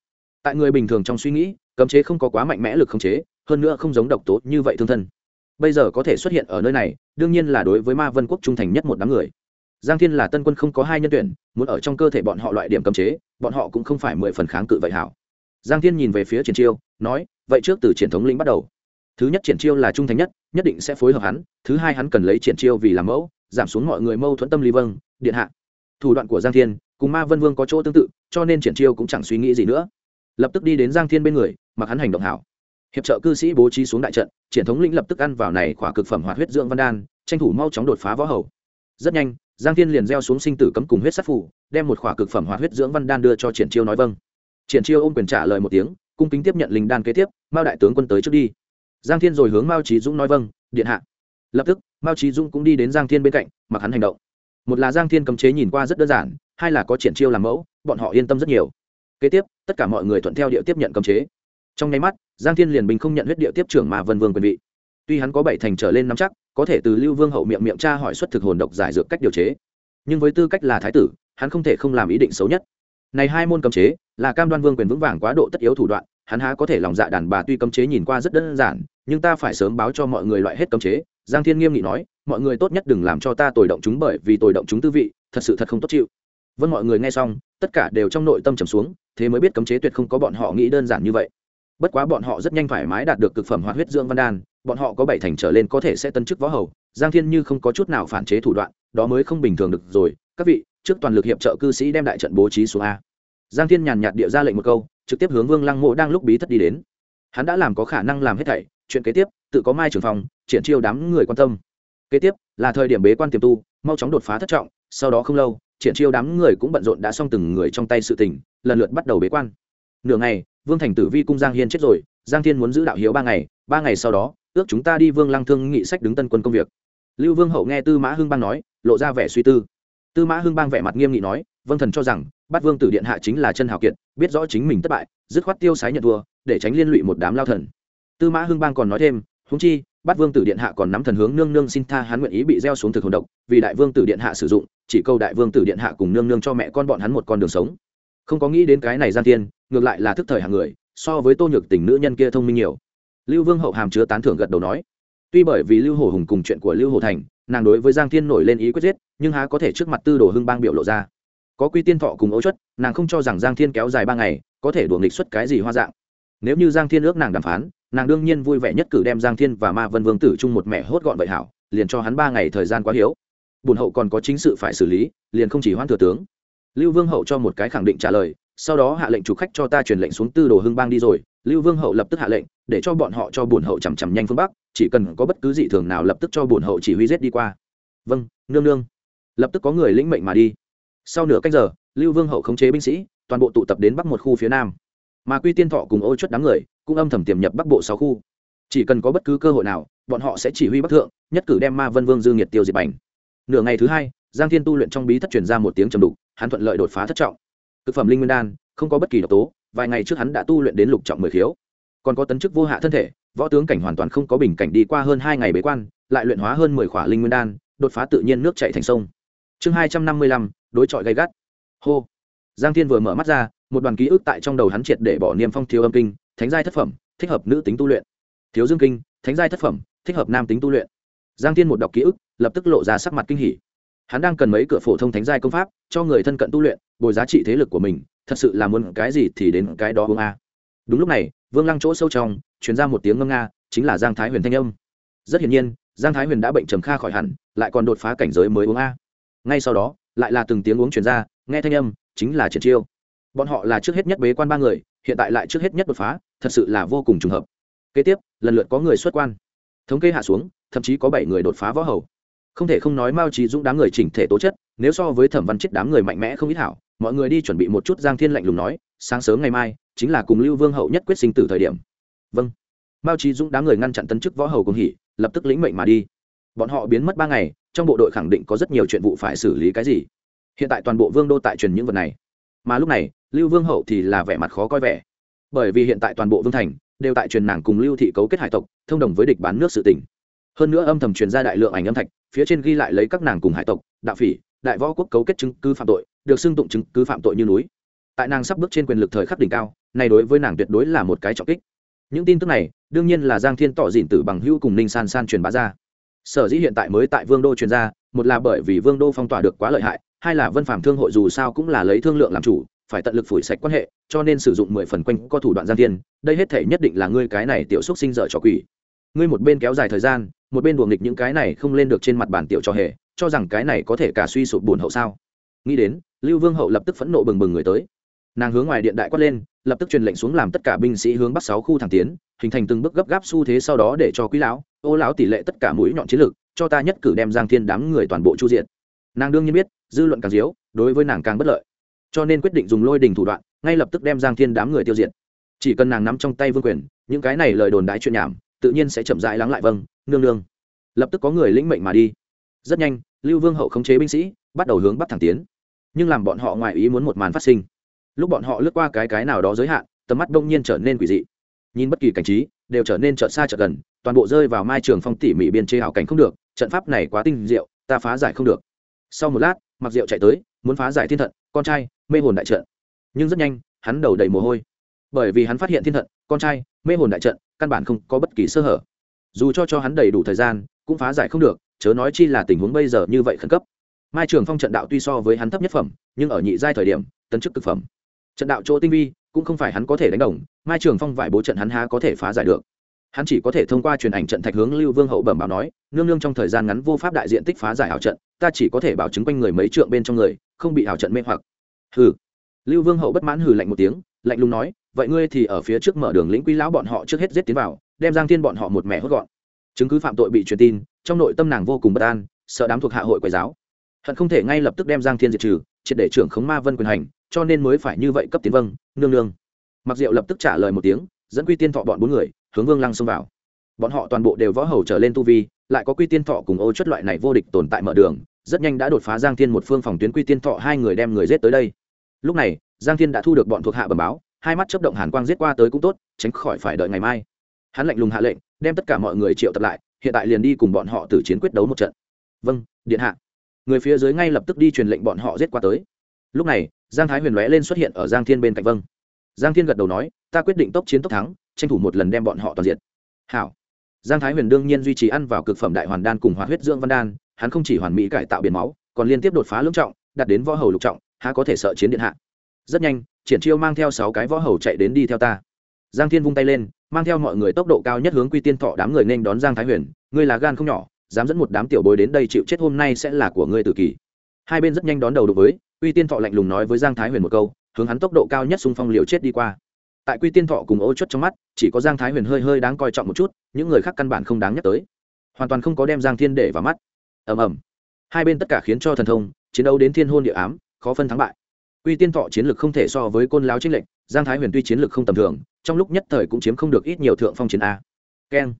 Tại người bình thường trong suy nghĩ, cấm chế không có quá mạnh mẽ lực khống chế hơn nữa không giống độc tố như vậy thương thân. Bây giờ có thể xuất hiện ở nơi này, đương nhiên là đối với ma vân quốc trung thành nhất một đám người. Giang thiên là tân quân không có hai nhân tuyển, muốn ở trong cơ thể bọn họ loại điểm cấm chế, bọn họ cũng không phải mười phần kháng cự vậy hảo. Giang thiên nhìn về phía triển chiêu, nói, vậy trước từ triển thống lĩnh bắt đầu. Thứ nhất triển chiêu là trung thành nhất nhất định sẽ phối hợp hắn, thứ hai hắn cần lấy triển chiêu vì làm mẫu, giảm xuống mọi người mâu thuẫn tâm lý vâng điện hạ. Thủ đoạn của giang thiên, cùng ma vân vương có chỗ tương tự, cho nên triển chiêu cũng chẳng suy nghĩ gì nữa. Lập tức đi đến giang thiên bên người, mặc hắn hành động hảo hiệp trợ cư sĩ bố trí xuống đại trận, triển thống lĩnh lập tức ăn vào này khỏa cực phẩm hoạt huyết dưỡng văn đan, tranh thủ mau chóng đột phá võ hầu. Rất nhanh, giang thiên liền gieo xuống sinh tử cấm cùng huyết sát phủ đem một khỏa cực phẩm hoạt huyết dưỡng văn đan đưa cho triển chiêu nói vâng. Triển chiêu ôm quyền trả lời một tiếng, cung kính tiếp nhận linh đan kế tiếp, mao đại tướng quân tới trước đi. Giang thiên rồi hướng mao trí dũng nói vâng điện hạ. Lập tức, mao trí dũng cũng đi đến giang thiên bên cạnh, mặc hắn hành động. Một là giang thiên cấm chế nhìn qua rất đơn giản, hai là có triển chiêu làm mẫu, bọn họ yên tâm rất nhiều. Kế tiếp, tất cả mọi người thuận theo địa tiếp nhận cấm chế trong nháy mắt, giang thiên liền bình không nhận huyết địa tiếp trưởng mà vân vương quyền vị. Tuy hắn có bảy thành trở lên nắm chắc, có thể từ lưu vương hậu miệng miệng tra hỏi xuất thực hồn độc giải dược cách điều chế. Nhưng với tư cách là thái tử, hắn không thể không làm ý định xấu nhất. Này hai môn cấm chế, là cam đoan vương quyền vững vàng quá độ tất yếu thủ đoạn, hắn há có thể lòng dạ đàn bà tuy cấm chế nhìn qua rất đơn giản, nhưng ta phải sớm báo cho mọi người loại hết cấm chế. Giang thiên nghiêm nghị nói, mọi người tốt nhất đừng làm cho ta tồi động chúng bởi vì tồi động chúng tư vị, thật sự thật không tốt chịu. Vâng mọi người nghe xong, tất cả đều trong nội tâm trầm xuống, thế mới biết cấm chế tuyệt không có bọn họ nghĩ đơn giản như vậy bất quá bọn họ rất nhanh thoải mái đạt được cực phẩm hoạt huyết dưỡng văn đan, bọn họ có bảy thành trở lên có thể sẽ tân chức võ hầu, giang thiên như không có chút nào phản chế thủ đoạn, đó mới không bình thường được rồi. Các vị, trước toàn lực hiệp trợ cư sĩ đem đại trận bố trí xuống a. Giang thiên nhàn nhạt địa ra lệnh một câu, trực tiếp hướng vương lăng mộ đang lúc bí thất đi đến. Hắn đã làm có khả năng làm hết thảy, chuyện kế tiếp, tự có mai trưởng phòng, triển chiêu đám người quan tâm. Kế tiếp, là thời điểm bế quan tiềm tu, mau chóng đột phá thất trọng, sau đó không lâu, triển chiêu đám người cũng bận rộn đã xong từng người trong tay sự tình, lần lượt bắt đầu bế quan. Nửa ngày vương thành tử vi cung giang hiên chết rồi, giang thiên muốn giữ đạo hiếu ba ngày ba ngày sau đó, ước chúng ta đi vương lăng thương nghị sách đứng tân quân công việc. Lưu vương hậu nghe tư mã hưng bang nói, lộ ra vẻ suy tư. Tư mã hưng bang vẻ mặt nghiêm nghị nói vâng thần cho rằng, bát vương tử điện hạ chính là chân hào kiệt, biết rõ chính mình thất bại, dứt khoát tiêu sái nhận thua, để tránh liên lụy một đám lao thần. Tư mã hưng bang còn nói thêm húng chi, bát vương tử điện hạ còn nắm thần hướng nương nương xin tha hắn nguyện ý bị gieo xuống thực hồn độc, vì đại vương tử điện hạ sử dụng, chỉ câu đại vương tử điện hạ cùng nương nương cho mẹ con bọn hắn một con đường sống. Không có nghĩ đến cái này gian tiên ngược lại là thức thời hàng người, so với tô nhược tình nữ nhân kia thông minh nhiều. Lưu vương hậu hàm chứa tán thưởng gật đầu nói, tuy bởi vì lưu hồ hùng cùng chuyện của lưu hồ thành, nàng đối với giang thiên nổi lên ý quyết giết, nhưng há có thể trước mặt tư đồ hưng bang biểu lộ ra. Có quy tiên thọ cùng ấu chuất, nàng không cho rằng giang thiên kéo dài ba ngày, có thể đuổi nghịch xuất cái gì hoa dạng. Nếu như giang thiên ước nàng đàm phán, nàng đương nhiên vui vẻ nhất cử đem giang thiên và ma vân vương tử chung một mẹ hốt gọn vậy hảo, liền cho hắn ba ngày thời gian quá hiếu. Bùn hậu còn có chính sự phải xử lý, liền không chỉ hoãn thừa tướng. Lưu vương hậu cho một cái khẳng định trả lời sau đó hạ lệnh chủ khách cho ta truyền lệnh xuống tư đồ hưng bang đi rồi, lưu vương hậu lập tức hạ lệnh, để cho bọn họ cho bổn hậu chằm chằm nhanh phương bắc, chỉ cần có bất cứ dị thường nào lập tức cho bổn hậu chỉ huy giết đi qua. Vâng nương nương. Lập tức có người lĩnh mệnh mà đi. Sau nửa cách giờ, lưu vương hậu khống chế binh sĩ, toàn bộ tụ tập đến bắc một khu phía nam. Mà quy tiên thọ cùng ô chuất đám người, cũng âm thầm tiềm nhập bắc bộ sáu khu. Chỉ cần có bất cứ cơ hội nào, bọn họ sẽ chỉ huy bắc thượng, nhất cử đem ma vân vương dương nhiệt tiêu diệt bành. Nửa ngày thứ hai, giang thiên tu luyện trong bí thất truyền ra một tiếng trầm đục, hắn thuận lợi đột phá thất trọng thực phẩm linh nguyên đan, không có bất kỳ độc tố, vài ngày trước hắn đã tu luyện đến lục trọng mười khiếu. Còn có tấn chức vô hạ thân thể, võ tướng cảnh hoàn toàn không có bình cảnh đi qua hơn hai ngày bế quan, lại luyện hóa hơn mười khỏa linh nguyên đan, đột phá tự nhiên nước chạy thành sông. Chương hai trăm năm mươi lăm, đối chọi gây gắt. Hô. Giang thiên vừa mở mắt ra, một đoàn ký ức tại trong đầu hắn triệt để bỏ niêm phong thiếu âm kinh, thánh giai thất phẩm, thích hợp nữ tính tu luyện. Thiếu dương kinh, thánh giai thất phẩm, thích hợp nam tính tu luyện. Giang thiên một đọc ký ức, lập tức lộ ra sắc mặt kinh hỉ hắn đang cần mấy cửa phổ thông thánh giai công pháp, cho người thân cận tu luyện, bồi giá trị thế lực của mình, thật sự là muốn cái gì thì đến cái đó vương a. Đúng lúc này, vương lăng chỗ sâu trong chuyển ra một tiếng ngâm nga, chính là giang thái huyền thanh âm. Rất hiển nhiên, giang thái huyền đã bệnh trầm kha khỏi hẳn, lại còn đột phá cảnh giới mới uống a. Ngay sau đó, lại là từng tiếng uống chuyển ra, nghe thanh âm, chính là triển chiêu. Bọn họ là trước hết nhất bế quan ba người, hiện tại lại trước hết nhất đột phá, thật sự là vô cùng trùng hợp. Kế tiếp, lần lượt có người xuất quan. Thống kê hạ xuống, thậm chí có bảy người đột phá võ hầu không thể không nói mao trí dũng đám người chỉnh thể tố chất, nếu so với thẩm văn chết đám người mạnh mẽ không ít hảo, mọi người đi chuẩn bị một chút giang thiên lạnh lùng nói, sáng sớm ngày mai, chính là cùng lưu vương hậu nhất quyết sinh tử thời điểm. Vâng. Mao trí dũng đám người ngăn chặn tân chức võ hầu cùng hỉ, lập tức lĩnh mệnh mà đi. Bọn họ biến mất ba ngày, trong bộ đội khẳng định có rất nhiều chuyện vụ phải xử lý cái gì. Hiện tại toàn bộ vương đô tại truyền những vật này. Mà lúc này, lưu vương hậu thì là vẻ mặt khó coi vẻ. Bởi vì hiện tại toàn bộ vương thành đều tại truyền nàng cùng lưu thị cấu kết hải tộc, thông đồng với địch bán nước sự tỉnh hơn nữa âm thầm truyền ra đại lượng ảnh âm thạch phía trên ghi lại lấy các nàng cùng hải tộc, đạo phỉ, đại võ quốc cấu kết chứng cứ phạm tội, được xưng tụng chứng cứ phạm tội như núi. Tại nàng sắp bước trên quyền lực thời khắc đỉnh cao, này đối với nàng tuyệt đối là một cái trọng kích. Những tin tức này, đương nhiên là giang thiên tỏ dịn tử bằng hữu cùng ninh san san truyền bá ra. Sở dĩ hiện tại mới tại vương đô truyền ra, một là bởi vì vương đô phong tỏa được quá lợi hại, hai là vân phạm thương hội dù sao cũng là lấy thương lượng làm chủ, phải tận lực phủi sạch quan hệ, cho nên sử dụng mười phần quanh có thủ đoạn Giang thiên, đây hết thể nhất định là ngươi cái này tiểu xúc sinh dở trò quỷ. Ngươi một bên kéo dài thời gian một bên đùa nghịch những cái này không lên được trên mặt bản tiểu cho hề, cho rằng cái này có thể cả suy sụp buồn hậu sao. Nghĩ đến, lưu vương hậu lập tức phẫn nộ bừng bừng người tới. Nàng hướng ngoài điện đại quát lên, lập tức truyền lệnh xuống làm tất cả binh sĩ hướng bắc sáu khu thẳng tiến, hình thành từng bước gấp gáp xu thế sau đó để cho quý lão, ô lão tỷ lệ tất cả mũi nhọn chiến lược cho ta nhất cử đem giang thiên đám người toàn bộ chu diện nàng đương nhiên biết, dư luận càng diếu, đối với nàng càng bất lợi. Cho nên quyết định dùng lôi đình thủ đoạn, ngay lập tức đem giang thiên đám người tiêu diệt. Chỉ cần nàng nắm trong tay vương quyền, những cái này lời đồn đãi chuyện nhảm, tự nhiên sẽ chậm rãi lắng lại vâng nương nương. Lập tức có người lĩnh mệnh mà đi. Rất nhanh, lưu vương hậu khống chế binh sĩ, bắt đầu hướng bắc thẳng tiến. Nhưng làm bọn họ ngoài ý muốn một màn phát sinh. Lúc bọn họ lướt qua cái cái nào đó giới hạn, tầm mắt đông nhiên trở nên quỷ dị. Nhìn bất kỳ cảnh trí, đều trở nên chợt xa chợt gần, toàn bộ rơi vào mai trường phong tỉ mỉ biên chế hảo cảnh không được, trận pháp này quá tinh diệu, ta phá giải không được. Sau một lát, mặc diệu chạy tới, muốn phá giải thiên thận, con trai, mê hồn đại trận. Nhưng rất nhanh, hắn đầu đầy mồ hôi. Bởi vì hắn phát hiện thiên thận, con trai, mê hồn đại trận, căn bản không có bất kỳ sơ hở dù cho cho hắn đầy đủ thời gian, cũng phá giải không được, chớ nói chi là tình huống bây giờ như vậy khẩn cấp. Mai trường phong trận đạo tuy so với hắn thấp nhất phẩm, nhưng ở nhị giai thời điểm, tấn chức cực phẩm. Trận đạo chỗ tinh vi, cũng không phải hắn có thể đánh đồng, mai trường phong vải bố trận hắn há có thể phá giải được. Hắn chỉ có thể thông qua truyền ảnh trận thạch hướng lưu vương hậu bẩm báo nói, nương nương trong thời gian ngắn vô pháp đại diện tích phá giải ảo trận, ta chỉ có thể bảo chứng quanh người mấy trượng bên trong người, không bị ảo trận mê hoặc. Hừ. Lưu vương hậu bất mãn hừ lạnh một tiếng, lạnh lùng nói, vậy ngươi thì ở phía trước mở đường lĩnh quy lão bọn họ trước hết giết tiến vào đem giang thiên bọn họ một mẹ hốt gọn. Chứng cứ phạm tội bị truyền tin, trong nội tâm nàng vô cùng bất an, sợ đám thuộc hạ hội quầy giáo hận không thể ngay lập tức đem giang thiên diệt trừ, triệt để trưởng khống ma vân quyền hành, cho nên mới phải như vậy cấp tiến vâng nương nương. Mặc diệu lập tức trả lời một tiếng, dẫn quy tiên thọ bọn bốn người, hướng vương lăng xông vào. Bọn họ toàn bộ đều võ hầu trở lên tu vi, lại có quy tiên thọ cùng ô chất loại này vô địch tồn tại mở đường, rất nhanh đã đột phá giang thiên một phương phòng tuyến quy tiên thọ hai người đem người giết tới đây. Lúc này, giang thiên đã thu được bọn thuộc hạ bẩm báo, hai mắt chấp động hàn quang giết qua tới cũng tốt, tránh khỏi phải đợi ngày mai hắn lạnh lùng hạ lệnh, đem tất cả mọi người triệu tập lại, hiện tại liền đi cùng bọn họ tử chiến quyết đấu một trận. Vâng điện hạ. Người phía dưới ngay lập tức đi truyền lệnh bọn họ giết qua tới. Lúc này, giang thái huyền lóe lên xuất hiện ở giang thiên bên cạnh vâng. Giang thiên gật đầu nói, ta quyết định tốc chiến tốc thắng, tranh thủ một lần đem bọn họ toàn diện hảo. Giang thái huyền đương nhiên duy trì ăn vào cực phẩm đại hoàn đan cùng hoạt huyết dưỡng văn đan, hắn không chỉ hoàn mỹ cải tạo biển máu, còn liên tiếp đột phá lưỡng trọng đặt đến võ hầu lục trọng, há có thể sợ chiến điện hạ. Rất nhanh, triển chiêu mang theo sáu cái võ hầu chạy đến đi theo ta giang thiên vung tay lên, mang theo mọi người tốc độ cao nhất hướng quy tiên thọ đám người nên đón giang thái huyền. Ngươi là gan không nhỏ, dám dẫn một đám tiểu bối đến đây chịu chết hôm nay sẽ là của ngươi tự kỷ hai bên rất nhanh đón đầu đối với, quy tiên thọ lạnh lùng nói với giang thái huyền một câu, hướng hắn tốc độ cao nhất xung phong liều chết đi qua. Tại quy tiên thọ cùng ô chốt trong mắt, chỉ có giang thái huyền hơi hơi đáng coi trọng một chút, những người khác căn bản không đáng nhắc tới. Hoàn toàn không có đem giang thiên để vào mắt. Ầm ầm. Hai bên tất cả khiến cho thần thông, chiến đấu đến thiên hôn địa ám, khó phân thắng bại. Quy tiên thọ chiến lược không thể so với côn láo trinh lệnh giang thái huyền tuy chiến lược không tầm thường, trong lúc nhất thời cũng chiếm không được ít nhiều thượng phong chiến a. Keng.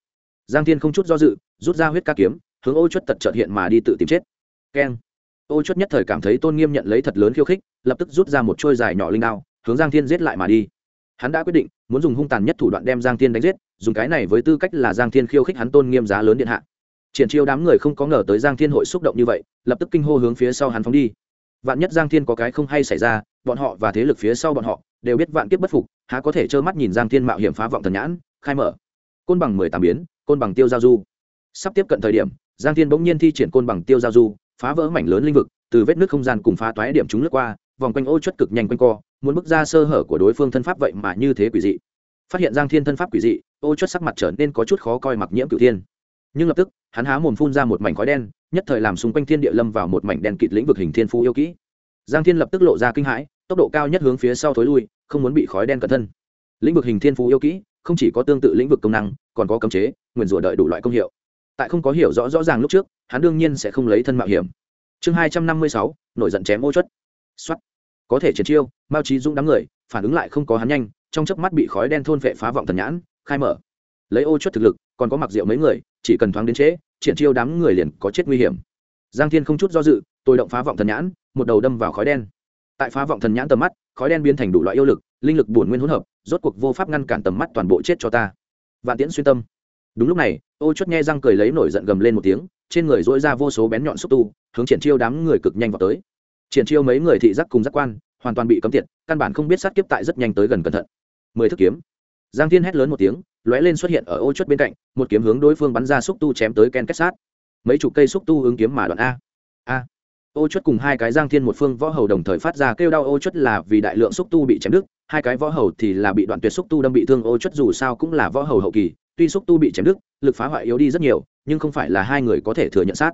Giang thiên không chút do dự, rút ra huyết ca kiếm, hướng ô chuất tật trợt hiện mà đi tự tìm chết. Keng. Ô chuất nhất thời cảm thấy tôn nghiêm nhận lấy thật lớn khiêu khích, lập tức rút ra một trôi dài nhỏ linh đao, hướng giang thiên giết lại mà đi. Hắn đã quyết định, muốn dùng hung tàn nhất thủ đoạn đem giang thiên đánh giết, dùng cái này với tư cách là giang thiên khiêu khích hắn tôn nghiêm giá lớn điện hạ. Triển chiêu đám người không có ngờ tới giang thiên hội xúc động như vậy, lập tức kinh hô hướng phía sau hắn phóng đi. Vạn nhất giang thiên có cái không hay xảy ra, bọn họ và thế lực phía sau bọn họ đều biết vạn kiếp bất phục, há có thể trơ mắt nhìn giang thiên mạo hiểm phá vọng thần nhãn, khai mở. Côn bằng mười tám biến, côn bằng tiêu giao du. Sắp tiếp cận thời điểm, giang thiên bỗng nhiên thi triển côn bằng tiêu giao du, phá vỡ mảnh lớn linh vực, từ vết nước không gian cùng phá toái điểm chúng lướt qua, vòng quanh ô chất cực nhanh quanh co, muốn bước ra sơ hở của đối phương thân pháp vậy mà như thế quỷ dị. Phát hiện giang thiên thân pháp quỷ dị, ô chất sắc mặt trở nên có chút khó coi mặc nhiễm cửu thiên. Nhưng lập tức, hắn há mồm phun ra một mảnh khói đen, nhất thời làm xung quanh thiên địa lâm vào một mảnh đen kịt lĩnh vực hình thiên phú yêu kỹ. Giang thiên lập tức lộ ra kinh hãi tốc độ cao nhất hướng phía sau thối lui, không muốn bị khói đen cẩn thân. Lĩnh vực hình thiên phú yêu kỹ, không chỉ có tương tự lĩnh vực công năng, còn có cấm chế, nguyền rủa đợi đủ loại công hiệu. Tại không có hiểu rõ rõ ràng lúc trước, hắn đương nhiên sẽ không lấy thân mạo hiểm. Chương hai trăm năm mươi sáu, nổi giận chém ô chuất. Xuất có thể triển chiêu, mao trí dũng đám người, phản ứng lại không có hắn nhanh, trong chớp mắt bị khói đen thôn vệ phá vọng thần nhãn, khai mở. Lấy ô chuất thực lực, còn có mặc rượu mấy người, chỉ cần thoáng đến trễ triển chiêu đám người liền có chết nguy hiểm. Giang thiên không chút do dự, tôi động phá vọng thần nhãn, một đầu đâm vào khói đen tại phá vọng thần nhãn tầm mắt, khói đen biến thành đủ loại yêu lực, linh lực bổn nguyên hỗn hợp, rốt cuộc vô pháp ngăn cản tầm mắt toàn bộ chết cho ta. Vạn tiễn xuyên tâm. Đúng lúc này, ô chốt nghe răng cười lấy nổi giận gầm lên một tiếng, trên người dỗi ra vô số bén nhọn xúc tu, hướng triển chiêu đám người cực nhanh vào tới. Triển chiêu mấy người thị giác cùng giác quan, hoàn toàn bị cấm tiệt, căn bản không biết sát kiếp tại rất nhanh tới gần cẩn thận. Mười thức kiếm. Giang thiên hét lớn một tiếng, lóe lên xuất hiện ở ô chốt bên cạnh, một kiếm hướng đối phương bắn ra xúc tu chém tới ken kết sát. Mấy chục cây xúc tu ứng kiếm mà đoạn a. A ô chuất cùng hai cái giang thiên một phương võ hầu đồng thời phát ra kêu đau, ô chuất là vì đại lượng xúc tu bị chém đứt, hai cái võ hầu thì là bị đoạn tuyệt xúc tu đâm bị thương, ô chuất dù sao cũng là võ hầu hậu kỳ, tuy xúc tu bị chém đứt, lực phá hoại yếu đi rất nhiều, nhưng không phải là hai người có thể thừa nhận sát.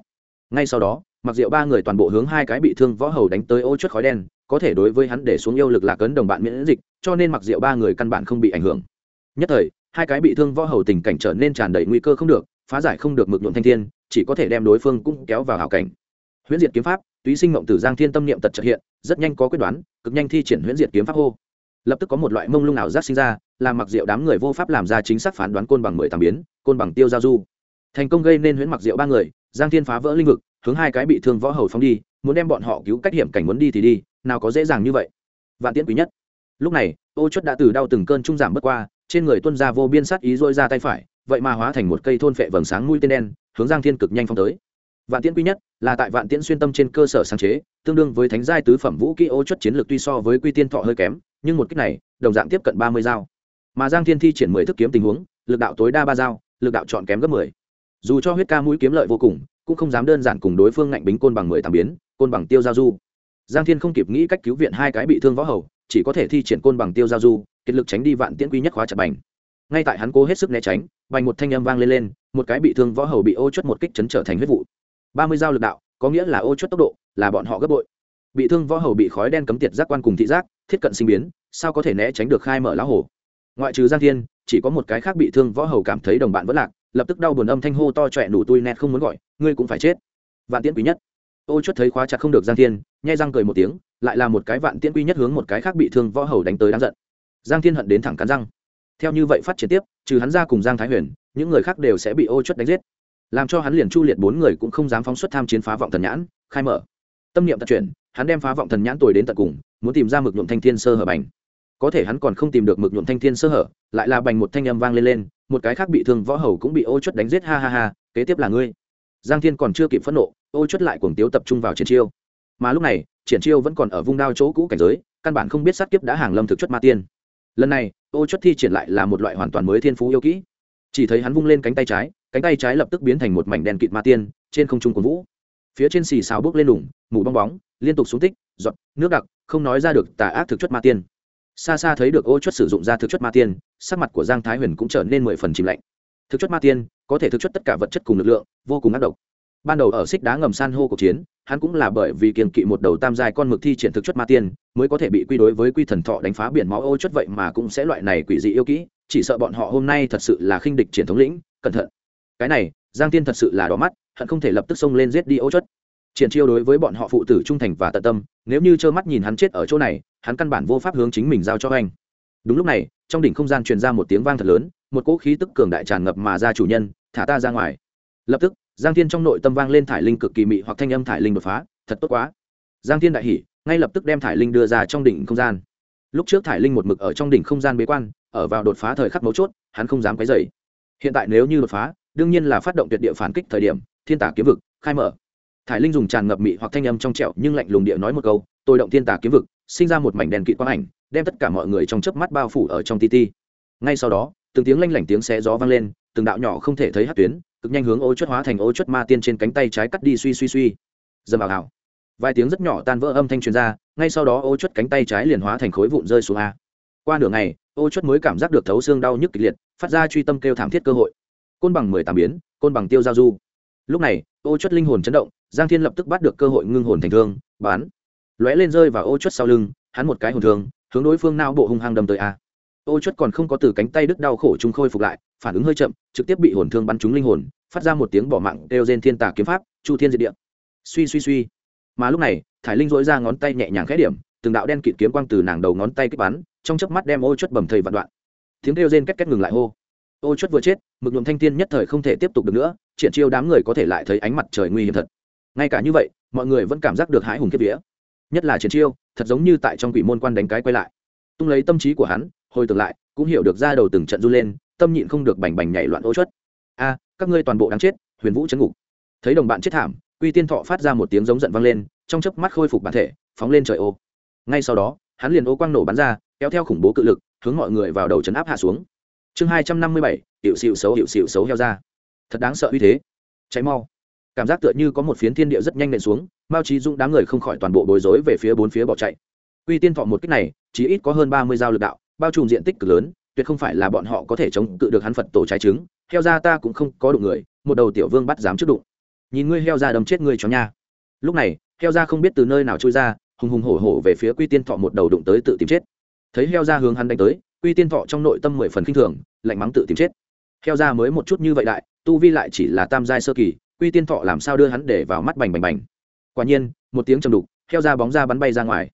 Ngay sau đó, mặc diệu ba người toàn bộ hướng hai cái bị thương võ hầu đánh tới ô chuất khói đen, có thể đối với hắn để xuống yêu lực lạc ấn đồng bạn miễn dịch, cho nên mặc diệu ba người căn bản không bị ảnh hưởng. Nhất thời, hai cái bị thương võ hầu tình cảnh trở nên tràn đầy nguy cơ không được, phá giải không được mực nhuộm thanh thiên, chỉ có thể đem đối phương cũng kéo vào hảo cảnh. Huyễn diệt kiếm pháp túy sinh mộng tử giang thiên tâm niệm tật trợ hiện, rất nhanh có quyết đoán, cực nhanh thi triển huyễn diệt kiếm pháp hô. Lập tức có một loại mông lung ảo giác sinh ra làm mặc diệu đám người vô pháp làm ra chính xác phán đoán côn bằng mười tám biến, côn bằng tiêu giao du. Thành công gây nên huyễn mặc diệu ba người, giang thiên phá vỡ linh vực, hướng hai cái bị thương võ hầu phóng đi, muốn đem bọn họ cứu cách hiểm cảnh muốn đi thì đi, nào có dễ dàng như vậy. Vạn tiễn quý nhất. Lúc này, ô chốt đã từ đau từng cơn trung giảm bất qua, trên người tuân ra vô biên sát ý dôi ra tay phải, vậy mà hóa thành một cây thôn phệ vầng sáng mũi tên đen, hướng giang thiên cực nhanh phong tới vạn tiễn quy nhất là tại vạn tiễn xuyên tâm trên cơ sở sáng chế, tương đương với thánh giai tứ phẩm vũ kỹ ô Chất chiến lược tuy so với quy tiên thọ hơi kém, nhưng một cách này, đồng dạng tiếp cận ba mươi dao. Mà giang thiên thi triển mười thức kiếm tình huống, lực đạo tối đa ba dao, lực đạo chọn kém gấp mười. Dù cho huyết ca mũi kiếm lợi vô cùng, cũng không dám đơn giản cùng đối phương ngạnh bính côn bằng mười tám biến, côn bằng tiêu giao du. Giang thiên không kịp nghĩ cách cứu viện hai cái bị thương võ hầu, chỉ có thể thi triển côn bằng tiêu giao du kết lực tránh đi vạn tiễn quy nhất khóa chặt bành. Ngay tại hắn cố hết sức né tránh, bành một thanh âm vang lên lên, một cái bị thương võ hầu bị ô chốt một kích chấn trở thành huyết vụ ba mươi dao lực đạo, có nghĩa là ô chuất tốc độ, là bọn họ gấp bội. Bị thương võ hầu bị khói đen cấm tiệt giác quan cùng thị giác, thiết cận sinh biến, sao có thể né tránh được khai mở lá hồ? Ngoại trừ giang thiên, chỉ có một cái khác bị thương võ hầu cảm thấy đồng bạn vẫn lạc, lập tức đau buồn âm thanh hô to trọe nủ tui nẹt không muốn gọi, ngươi cũng phải chết. Vạn tiễn quý nhất. Ô chuất thấy khóa chặt không được giang thiên, nhai răng cười một tiếng, lại là một cái vạn tiễn quý nhất hướng một cái khác bị thương võ hầu đánh tới đáng giận. Giang thiên hận đến thẳng cắn răng. Theo như vậy phát triển tiếp, trừ hắn ra cùng giang thái huyền, những người khác đều sẽ bị ô chuất đánh giết làm cho hắn liền chu liệt bốn người cũng không dám phóng xuất tham chiến phá vọng thần nhãn, khai mở. Tâm niệm tật chuyển, hắn đem phá vọng thần nhãn tồi đến tận cùng, muốn tìm ra mực nhuộm thanh thiên sơ hở bành. Có thể hắn còn không tìm được mực nhuộm thanh thiên sơ hở, lại là bành một thanh âm vang lên lên, một cái khác bị thương võ hầu cũng bị ô chuất đánh giết, ha ha ha, kế tiếp là ngươi. Giang thiên còn chưa kịp phẫn nộ, ô chuất lại cuồng tiếu tập trung vào triển chiêu. Mà lúc này, triển chiêu vẫn còn ở vung đao chỗ cũ cảnh giới, căn bản không biết sát kiếp đã hàng lâm thực chất ma tiên. Lần này, ô chuất thi triển lại là một loại hoàn toàn mới thiên phú yêu kỹ. Chỉ thấy hắn vung lên cánh tay trái cánh tay trái lập tức biến thành một mảnh đèn kịt ma tiên, trên không trung của vũ. Phía trên xì xào bước lên đủng mù bong bóng, liên tục xuống tích, giọt, nước đặc, không nói ra được tà ác thực chất ma tiên. Xa xa thấy được ô Chất sử dụng ra thực chất ma tiên, sắc mặt của giang thái huyền cũng trở nên mười phần chìm lạnh. Thực chất ma tiên, có thể thực chất tất cả vật chất cùng lực lượng, vô cùng ác độc. Ban đầu ở xích đá ngầm san hô cuộc chiến, hắn cũng là bởi vì kiềm kỵ một đầu tam giai con mực thi triển thực chất ma tiên, mới có thể bị quy đối với quy thần thọ đánh phá biển máu ô chất vậy mà cũng sẽ loại này quỷ dị yêu kỹ, chỉ sợ bọn họ hôm nay thật sự là khinh địch triển thống lĩnh, cẩn thận cái này, giang tiên thật sự là đỏ mắt, hận không thể lập tức xông lên giết đi ô chất triển chiêu đối với bọn họ phụ tử trung thành và tận tâm, nếu như trơ mắt nhìn hắn chết ở chỗ này, hắn căn bản vô pháp hướng chính mình giao cho anh. Đúng lúc này, trong đỉnh không gian truyền ra một tiếng vang thật lớn, một cỗ khí tức cường đại tràn ngập mà ra chủ nhân, thả ta ra ngoài. Lập tức, giang thiên trong nội tâm vang lên thải linh cực kỳ mị hoặc thanh âm thải linh đột phá, thật tốt quá. Giang thiên đại hỉ, ngay lập tức đem thải linh đưa ra trong đỉnh không gian. Lúc trước thải linh một mực ở trong đỉnh không gian bế quan, ở vào đột phá thời khắc mấu chốt, hắn không dám quấy dày hiện tại nếu như đột phá đương nhiên là phát động tuyệt địa phản kích thời điểm, thiên tả kiếm vực, khai mở. Thải linh dùng tràn ngập mị hoặc thanh âm trong trẹo nhưng lạnh lùng địa nói một câu, tôi động thiên tả kiếm vực, sinh ra một mảnh đèn kỵ quang ảnh, đem tất cả mọi người trong chớp mắt bao phủ ở trong ti ti. Ngay sau đó, từng tiếng lanh lảnh tiếng xé gió vang lên, từng đạo nhỏ không thể thấy hát tuyến, cực nhanh hướng ô chất hóa thành ô chất ma tiên trên cánh tay trái cắt đi suy suy suy. Dầm vào hảo vài tiếng rất nhỏ tan vỡ âm thanh truyền ra, ngay sau đó ô chất cánh tay trái liền hóa thành khối vụn rơi xuống a. Qua nửa ngày, ô chất mới cảm giác được thấu xương đau nhức kịch liệt, phát ra truy tâm kêu thảm thiết cơ hội côn bằng mười tám biến, côn bằng tiêu giao du. Lúc này, ô chất linh hồn chấn động, giang thiên lập tức bắt được cơ hội ngưng hồn thành thương bán lóe lên rơi vào ô chất sau lưng, hắn một cái hồn thương, hướng đối phương nao bộ hung hăng đâm tới a. Ô chất còn không có từ cánh tay đứt đau khổ chúng khôi phục lại, phản ứng hơi chậm, trực tiếp bị hồn thương bắn trúng linh hồn, phát ra một tiếng bỏ mạng đều trên thiên tà kiếm pháp, chu thiên diệt địa. Suy suy suy. Mà lúc này, thải linh dỗi ra ngón tay nhẹ nhàng khẽ điểm, từng đạo đen kịt kiếm quang từ nàng đầu ngón tay kích bắn, trong chớp mắt đem ô chất bầm thầy vạn đoạn. Tiếng kêu rên két két ngừng lại hô ô chất vừa chết, mực nhuộm thanh thiên nhất thời không thể tiếp tục được nữa, triển chiêu đám người có thể lại thấy ánh mặt trời nguy hiểm thật. Ngay cả như vậy, mọi người vẫn cảm giác được hãi hùng kiếp vía. Nhất là triển chiêu, thật giống như tại trong quỷ môn quan đánh cái quay lại. Tung lấy tâm trí của hắn, hồi tưởng lại, cũng hiểu được ra đầu từng trận run lên, tâm nhịn không được bành bành nhảy loạn ô chất a, các ngươi toàn bộ đáng chết, huyền vũ chấn ngục. Thấy đồng bạn chết thảm, quy tiên thọ phát ra một tiếng giống giận vang lên, trong chớp mắt khôi phục bản thể, phóng lên trời ô. Ngay sau đó, hắn liền ô quang nổ bắn ra, kéo theo khủng bố cự lực, hướng mọi người vào đầu chấn áp hạ xuống chương hai trăm năm mươi bảy hiệu xịu xấu hiệu xịu xấu heo ra. Thật đáng sợ uy thế. Cháy mau. Cảm giác tựa như có một phiến thiên địa rất nhanh nện xuống, mao trí dũng đám người không khỏi toàn bộ bối rối về phía bốn phía bỏ chạy. Quy tiên thọ một cách này chỉ ít có hơn ba mươi dao lực đạo, bao trùm diện tích cực lớn, tuyệt không phải là bọn họ có thể chống cự được hắn phật tổ trái trứng heo ra ta cũng không có đụng người, một đầu tiểu vương bắt dám trước đụng. Nhìn ngươi heo ra đâm chết ngươi cho nha. Lúc này, heo ra không biết từ nơi nào trôi ra, hùng hùng hổ hổ về phía quy tiên thọ một đầu đụng tới tự tìm chết. Thấy heo ra hướng hắn đánh tới quy tiên thọ trong nội tâm mười phần k i n h thường, lạnh mắng tự tìm chết. Heo ra mới một chút như vậy đại, tu vi lại chỉ là tam giai sơ kỳ, quy tiên thọ làm sao đưa hắn để vào mắt bành bành bành. Quả nhiên, một tiếng chầm đục, heo ra bóng ra bắn bay ra ngoài.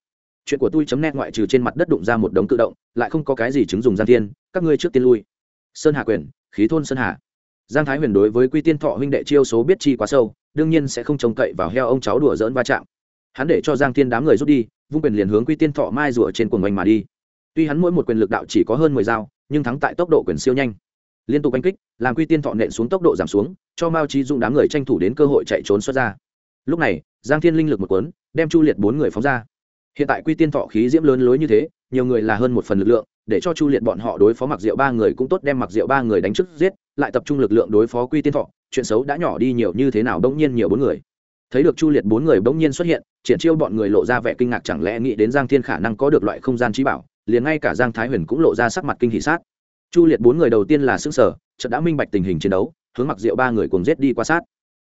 Chuyện của tôi chấm nét ngoại trừ trên mặt đất đụng ra một đống tự động, lại không có cái gì chứng dùng gian thiên, các ngươi trước tiên lui. Sơn hà quyền, khí thôn sơn hà. Giang thái huyền đối với quy tiên thọ huynh đệ chiêu số biết chi quá sâu, đương nhiên sẽ không trông cậy vào heo ông cháu đùa dỡn va chạm. Hắn để cho giang thiên đám người rút đi, vung quyền liền hướng quy tiên thọ mai rùa trên cuồng oanh mà đi tuy hắn mỗi một quyền lực đạo chỉ có hơn mười dao, nhưng thắng tại tốc độ quyền siêu nhanh. Liên tục oanh kích, làm quy tiên thọ nện xuống tốc độ giảm xuống, cho mao trí Dung đám người tranh thủ đến cơ hội chạy trốn xuất ra. Lúc này, giang thiên linh lực một cuốn, đem chu liệt bốn người phóng ra. Hiện tại quy tiên thọ khí diễm lớn lối như thế, nhiều người là hơn một phần lực lượng, để cho chu liệt bọn họ đối phó mặc diệu ba người cũng tốt đem mặc diệu ba người đánh trước giết, lại tập trung lực lượng đối phó quy tiên thọ, chuyện xấu đã nhỏ đi nhiều như thế nào bỗng nhiên nhiều bốn người. Thấy được chu liệt bốn người bỗng nhiên xuất hiện, triển chiêu bọn người lộ ra vẻ kinh ngạc chẳng lẽ nghĩ đến giang thiên khả năng có được loại không gian trí bảo liền ngay cả giang thái huyền cũng lộ ra sắc mặt kinh hỷ sát. Chu liệt bốn người đầu tiên là xương sở trận đã minh bạch tình hình chiến đấu, hướng mặc diệu ba người cùng giết đi qua sát.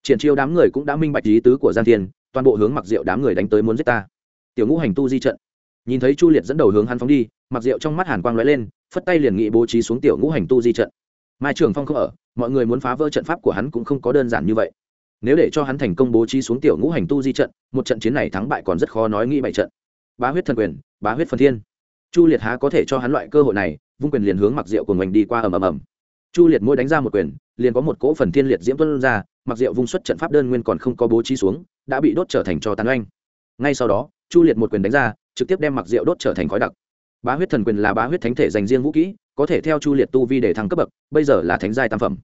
Triển chiêu đám người cũng đã minh bạch ý tứ của giang thiên, toàn bộ hướng mặc diệu đám người đánh tới muốn giết ta. Tiểu ngũ hành tu di trận. Nhìn thấy chu liệt dẫn đầu hướng hắn phóng đi, mặc rượu trong mắt hàn quang lóe lên, phất tay liền nghị bố trí xuống tiểu ngũ hành tu di trận. Mai trường phong không ở, mọi người muốn phá vỡ trận pháp của hắn cũng không có đơn giản như vậy. Nếu để cho hắn thành công bố trí xuống tiểu ngũ hành tu di trận, một trận chiến này thắng bại còn rất khó nói nghĩ bảy trận. Bá huyết thần quyền, bá huyết phần thiên chu liệt há có thể cho hắn loại cơ hội này, vung quyền liền hướng mặc rượu của mình đi qua ầm ầm ầm. Chu liệt mỗi đánh ra một quyền, liền có một cỗ phần thiên liệt diễm tuân ra mặc rượu vung xuất trận pháp đơn nguyên còn không có bố trí xuống, đã bị đốt trở thành cho tàn oanh. Ngay sau đó, chu liệt một quyền đánh ra, trực tiếp đem mặc rượu đốt trở thành khói đặc. Bá huyết thần quyền là bá huyết thánh thể dành riêng vũ kỹ, có thể theo chu liệt tu vi để thăng cấp bậc, bây giờ là thánh giai tam phẩm.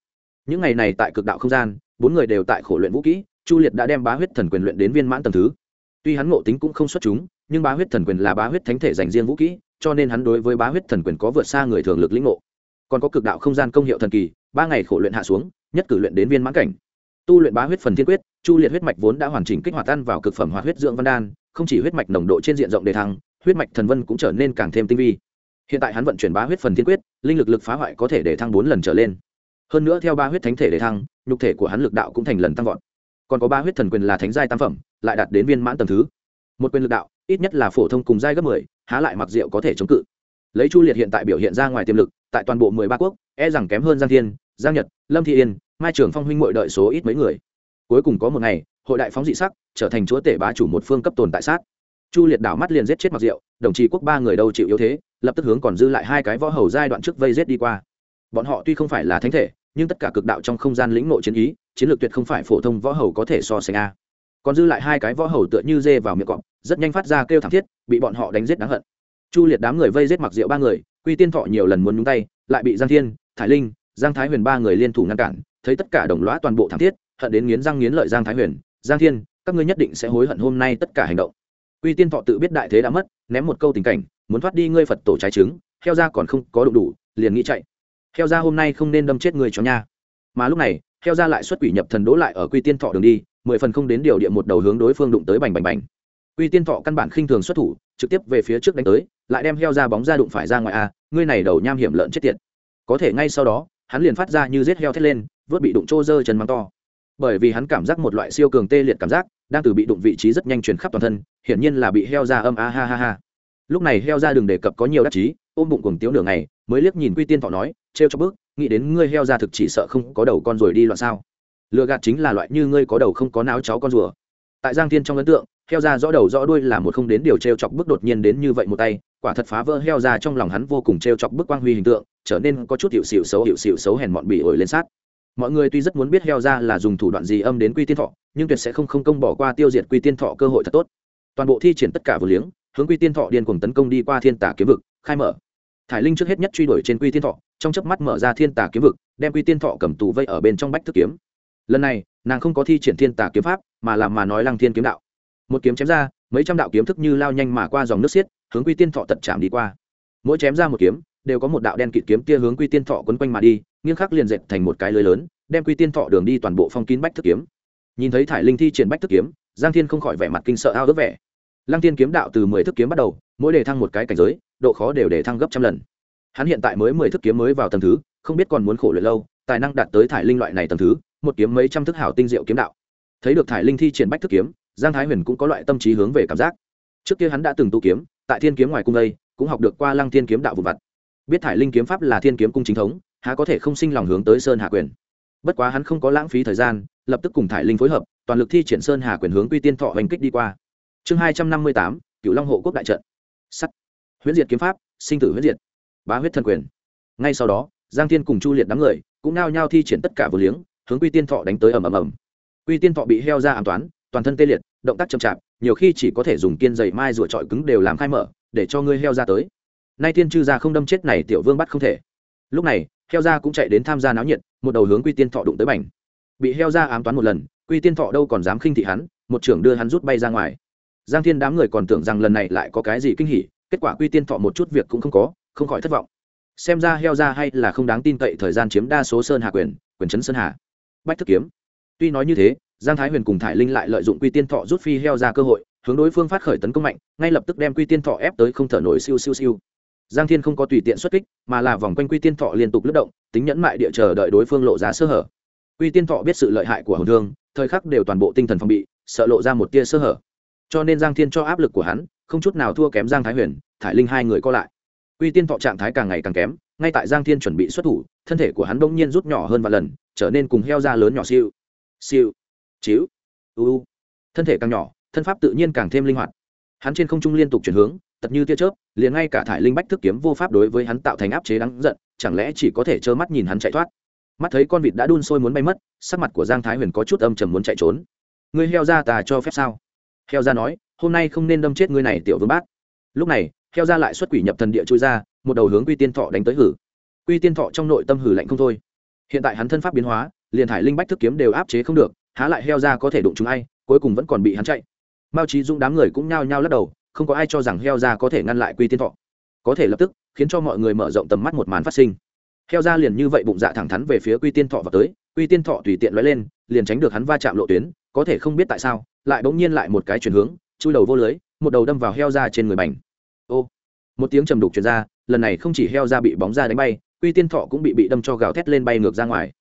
Những ngày này tại cực đạo không gian, bốn người đều tại khổ luyện vũ kỹ, chu liệt đã đem bá huyết thần quyền luyện đến viên mãn tầm thứ. Tuy hắn ngộ tính cũng không xuất chúng, nhưng bá huyết thần quyền là bá huyết thánh thể dành riêng vũ kỹ cho nên hắn đối với bá huyết thần quyền có vượt xa người thường lực lĩnh ngộ. Còn có cực đạo không gian công hiệu thần kỳ, ba ngày khổ luyện hạ xuống, nhất cử luyện đến viên mãn cảnh. Tu luyện bá huyết phần thiên quyết, chu liệt huyết mạch vốn đã hoàn chỉnh kích hoạt tan vào cực phẩm hoạt huyết dưỡng văn đan, không chỉ huyết mạch nồng độ trên diện rộng đề thăng, huyết mạch thần vân cũng trở nên càng thêm tinh vi. Hiện tại hắn vận chuyển bá huyết phần thiên quyết, linh lực lực phá hoại có thể để thăng bốn lần trở lên. Hơn nữa theo ba huyết thánh thể để thăng, nhục thể của hắn lực đạo cũng thành lần tăng vọt. Còn có ba huyết thần quyền là thánh giai tam phẩm, lại đạt đến viên mãn tầng thứ. Một quyền lực đạo, ít nhất là phổ thông cùng giai gấp mười há lại mặc diệu có thể chống cự. Lấy chu liệt hiện tại biểu hiện ra ngoài tiềm lực, tại toàn bộ mười ba quốc e rằng kém hơn giang thiên, giang nhật, lâm thị yên, mai trường phong huynh mội đợi số ít mấy người. Cuối cùng có một ngày, hội đại phóng dị sắc, trở thành chúa tể bá chủ một phương cấp tồn tại sát. Chu liệt đảo mắt liền giết chết mặc diệu đồng chí quốc ba người đâu chịu yếu thế, lập tức hướng còn dư lại hai cái võ hầu giai đoạn trước vây giết đi qua. Bọn họ tuy không phải là thánh thể, nhưng tất cả cực đạo trong không gian lĩnh nội chiến ý, chiến lược tuyệt không phải phổ thông võ hầu có thể so sánh a còn dư lại hai cái võ hầu tựa như dê vào miệng cọp, rất nhanh phát ra kêu thảm thiết, bị bọn họ đánh giết đáng hận. Chu liệt đám người vây giết mặc rượu ba người, quy tiên thọ nhiều lần muốn nhúng tay, lại bị giang thiên thái linh, giang thái huyền ba người liên thủ ngăn cản, thấy tất cả đồng lõa toàn bộ thảm thiết, hận đến nghiến răng nghiến lợi giang thái huyền, giang thiên, các ngươi nhất định sẽ hối hận hôm nay tất cả hành động. Quy tiên thọ tự biết đại thế đã mất, ném một câu tình cảnh, muốn thoát đi ngươi phật tổ trái trứng, heo ra còn không có đủ đủ, liền nghĩ chạy. Heo ra hôm nay không nên đâm chết người cho nha. Mà lúc này, heo ra lại xuất quỷ nhập thần đỗ lại ở quy tiên thọ đường đi mười phần không đến điều địa một đầu hướng đối phương đụng tới bành bành bành. Quy tiên thọ căn bản khinh thường xuất thủ, trực tiếp về phía trước đánh tới, lại đem heo ra bóng ra đụng phải ra ngoài a, ngươi này đầu nham hiểm lợn chết tiệt. Có thể ngay sau đó, hắn liền phát ra như giết heo thét lên, vớt bị đụng trô dơ chân mắng to. Bởi vì hắn cảm giác một loại siêu cường tê liệt cảm giác, đang từ bị đụng vị trí rất nhanh truyền khắp toàn thân, hiển nhiên là bị heo ra âm a ha ha ha. Lúc này heo ra đừng đề cập có nhiều đắc chí, ôm bụng cuồng tiếu nửa ngày, mới liếc nhìn quy tiên thọ nói, trêu cho bước nghĩ đến ngươi heo ra thực chỉ sợ không có đầu con rồi đi loạn sao? Lừa gạt chính là loại như ngươi có đầu không có não cháu con rùa. Tại giang thiên trong ấn tượng, heo ra rõ đầu rõ đuôi là một không đến điều t r e o chọc bức đột nhiên đến như vậy một tay, quả thật phá vỡ heo ra trong lòng hắn vô cùng t r e o chọc bức quang huy hình tượng, trở nên có chút hiệu xịu xấu hiệu xịu xấu hèn mọn bị ổi lên sát. Mọi người tuy rất muốn biết heo ra là dùng thủ đoạn gì âm đến quy tiên thọ, nhưng tuyệt sẽ không không công bỏ qua tiêu diệt quy tiên thọ cơ hội thật tốt. Toàn bộ thi triển tất cả vừa liếng, hướng quy tiên thọ điên cuồng tấn công đi qua thiên tả kiếm vực, khai mở. Thải linh trước hết nhất truy đuổi trên quy tiên thọ, trong chớp mắt mở ra thiên tả kiếm vực, đem quy tiên thọ cầm tù vây ở bên trong bách thức kiếm lần này, nàng không có thi triển thiên tả kiếm pháp, mà làm mà nói lăng thiên kiếm đạo. Một kiếm chém ra, mấy trăm đạo kiếm thức như lao nhanh mà qua dòng nước xiết, hướng quy tiên thọ tận chạm đi qua. Mỗi chém ra một kiếm, đều có một đạo đen kịt kiếm kia hướng quy tiên thọ quấn quanh mà đi, nghiêng khắc liền dệt thành một cái lưới lớn, đem quy tiên thọ đường đi toàn bộ phong kín bách thức kiếm. Nhìn thấy thải linh thi triển bách thức kiếm, giang thiên không khỏi vẻ mặt kinh sợ ao ước vẻ. Lăng tiên kiếm đạo từ mười thức kiếm bắt đầu, mỗi đề thăng một cái cảnh giới, độ khó đều để thăng gấp trăm lần. Hắn hiện tại mới mười thức kiếm mới vào tầng thứ, không biết còn muốn khổ luyện lâu, tài năng đạt tới thải linh loại này tầng thứ một kiếm mấy trăm thức hảo tinh diệu kiếm đạo. Thấy được thải linh thi triển bách thức kiếm, giang thái huyền cũng có loại tâm trí hướng về cảm giác. Trước kia hắn đã từng tu kiếm, tại thiên kiếm ngoài cung đây, cũng học được qua lăng thiên kiếm đạo vụ vặt. Biết thải linh kiếm pháp là thiên kiếm cung chính thống, há có thể không sinh lòng hướng tới sơn hạ quyền. Bất quá hắn không có lãng phí thời gian, lập tức cùng thải linh phối hợp, toàn lực thi triển sơn hà quyền hướng quy tiên thọ hành kích đi qua. Chương hai trăm năm mươi tám cựu long hộ quốc đại trận. Sắt. Huyễn diệt kiếm pháp, sinh tử huyễn diệt. Bá huyết thần quyền. Ngay sau đó, giang thiên cùng chu liệt đám người cũng nao nhao thi triển tất cả vừa liếng hướng quy tiên thọ đánh tới ầm ầm ầm. Quy tiên thọ bị heo ra an toán, toàn thân tê liệt, động tác chậm chạp, nhiều khi chỉ có thể dùng kiên dày mai rủa trọi cứng đều làm khai mở, để cho ngươi heo ra tới. Nay tiên chư ra không đâm chết này tiểu vương bắt không thể. Lúc này, heo ra cũng chạy đến tham gia náo nhiệt, một đầu hướng quy tiên thọ đụng tới bành. Bị heo ra ám toán một lần, quy tiên thọ đâu còn dám khinh thị hắn, một trưởng đưa hắn rút bay ra ngoài. Giang thiên đám người còn tưởng rằng lần này lại có cái gì kinh hỉ, kết quả quy tiên thọ một chút việc cũng không có, không khỏi thất vọng. Xem ra heo ra hay là không đáng tin cậy thời gian chiếm đa số sơn hà quyền quyền chấn sơn hà bách thức kiếm. Tuy nói như thế, giang thái huyền cùng thải linh lại lợi dụng quy tiên thọ rút phi heo ra cơ hội, hướng đối phương phát khởi tấn công mạnh, ngay lập tức đem quy tiên thọ ép tới không thở nổi siêu siêu siêu. Giang thiên không có tùy tiện xuất kích, mà là vòng quanh quy tiên thọ liên tục lướt động, tính nhẫn mại địa chờ đợi đối phương lộ ra sơ hở. Quy tiên thọ biết sự lợi hại của hồng thương, thời khắc đều toàn bộ tinh thần phòng bị, sợ lộ ra một tia sơ hở. Cho nên giang thiên cho áp lực của hắn, không chút nào thua kém giang thái huyền, thải linh hai người co lại. Quy tiên thọ trạng thái càng ngày càng kém ngay tại giang thiên chuẩn bị xuất thủ, thân thể của hắn bỗng nhiên rút nhỏ hơn vài lần, trở nên cùng heo da lớn nhỏ siêu siêu chiếu uu thân thể càng nhỏ, thân pháp tự nhiên càng thêm linh hoạt. Hắn trên không trung liên tục chuyển hướng, tật như tia chớp, liền ngay cả thải linh bách thức kiếm vô pháp đối với hắn tạo thành áp chế đáng giận, chẳng lẽ chỉ có thể trơ mắt nhìn hắn chạy thoát? Mắt thấy con vịt đã đun sôi muốn bay mất, sắc mặt của giang thái huyền có chút âm trầm muốn chạy trốn. Ngươi heo ra tà cho phép sao? Heo ra nói, hôm nay không nên đâm chết ngươi này tiểu vương bát lúc này heo ra lại xuất quỷ nhập thần địa trôi ra, một đầu hướng quy tiên thọ đánh tới hử. Quy tiên thọ trong nội tâm hử lạnh không thôi. Hiện tại hắn thân pháp biến hóa, liền thải linh bách thức kiếm đều áp chế không được, há lại heo ra có thể đụng chúng ai, cuối cùng vẫn còn bị hắn chạy. Mao trí dũng đám người cũng nhao nhao lắc đầu, không có ai cho rằng heo ra có thể ngăn lại quy tiên thọ. Có thể lập tức, khiến cho mọi người mở rộng tầm mắt một màn phát sinh. Heo ra liền như vậy bụng dạ thẳng thắn về phía quy tiên thọ vào tới, quy tiên thọ tùy tiện lóe lên, liền tránh được hắn va chạm lộ tuyến, có thể không biết tại sao, lại bỗng nhiên lại một cái chuyển hướng, chui đầu vô lưới, một đầu đâm vào heo ra trên người bành ô. Một tiếng trầm đục chuyển ra, lần này không chỉ heo ra bị bóng ra đánh bay, quy tiên thọ cũng bị bị đâm cho gào thét lên bay ngược ra ngoài.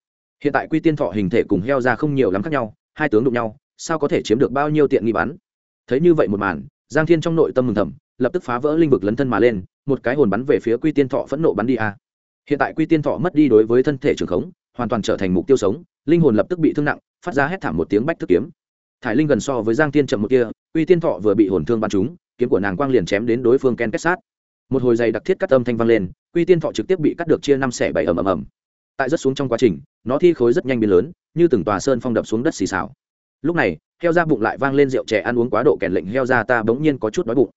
Hiện tại quy tiên thọ hình thể cùng heo ra không nhiều lắm khác nhau, hai tướng đụng nhau, sao có thể chiếm được bao nhiêu tiện nghi bắn? Thấy như vậy một màn, giang thiên trong nội tâm mừng thầm, lập tức phá vỡ linh vực lấn thân mà lên, một cái hồn bắn về phía quy tiên thọ phẫn nộ bắn đi a. Hiện tại quy tiên thọ mất đi đối với thân thể trường khống, hoàn toàn trở thành mục tiêu sống, linh hồn lập tức bị thương nặng, phát ra hét thảm một tiếng bách thức kiếm thải linh gần so với giang tiên chậm một kia quy tiên thọ vừa bị hồn thương bắn trúng, kiếm của nàng quang liền chém đến đối phương ken kết sát. Một hồi dày đặc thiết cắt âm thanh vang lên quy tiên thọ trực tiếp bị cắt được chia năm xẻ bảy ầm ầm ầm. Tại rất xuống trong quá trình, nó thi khối rất nhanh biến lớn, như từng tòa sơn phong đập xuống đất xì xào. Lúc này, heo ra bụng lại vang lên rượu trẻ ăn uống quá độ kèn lệnh heo ra ta bỗng nhiên có chút đói bụng.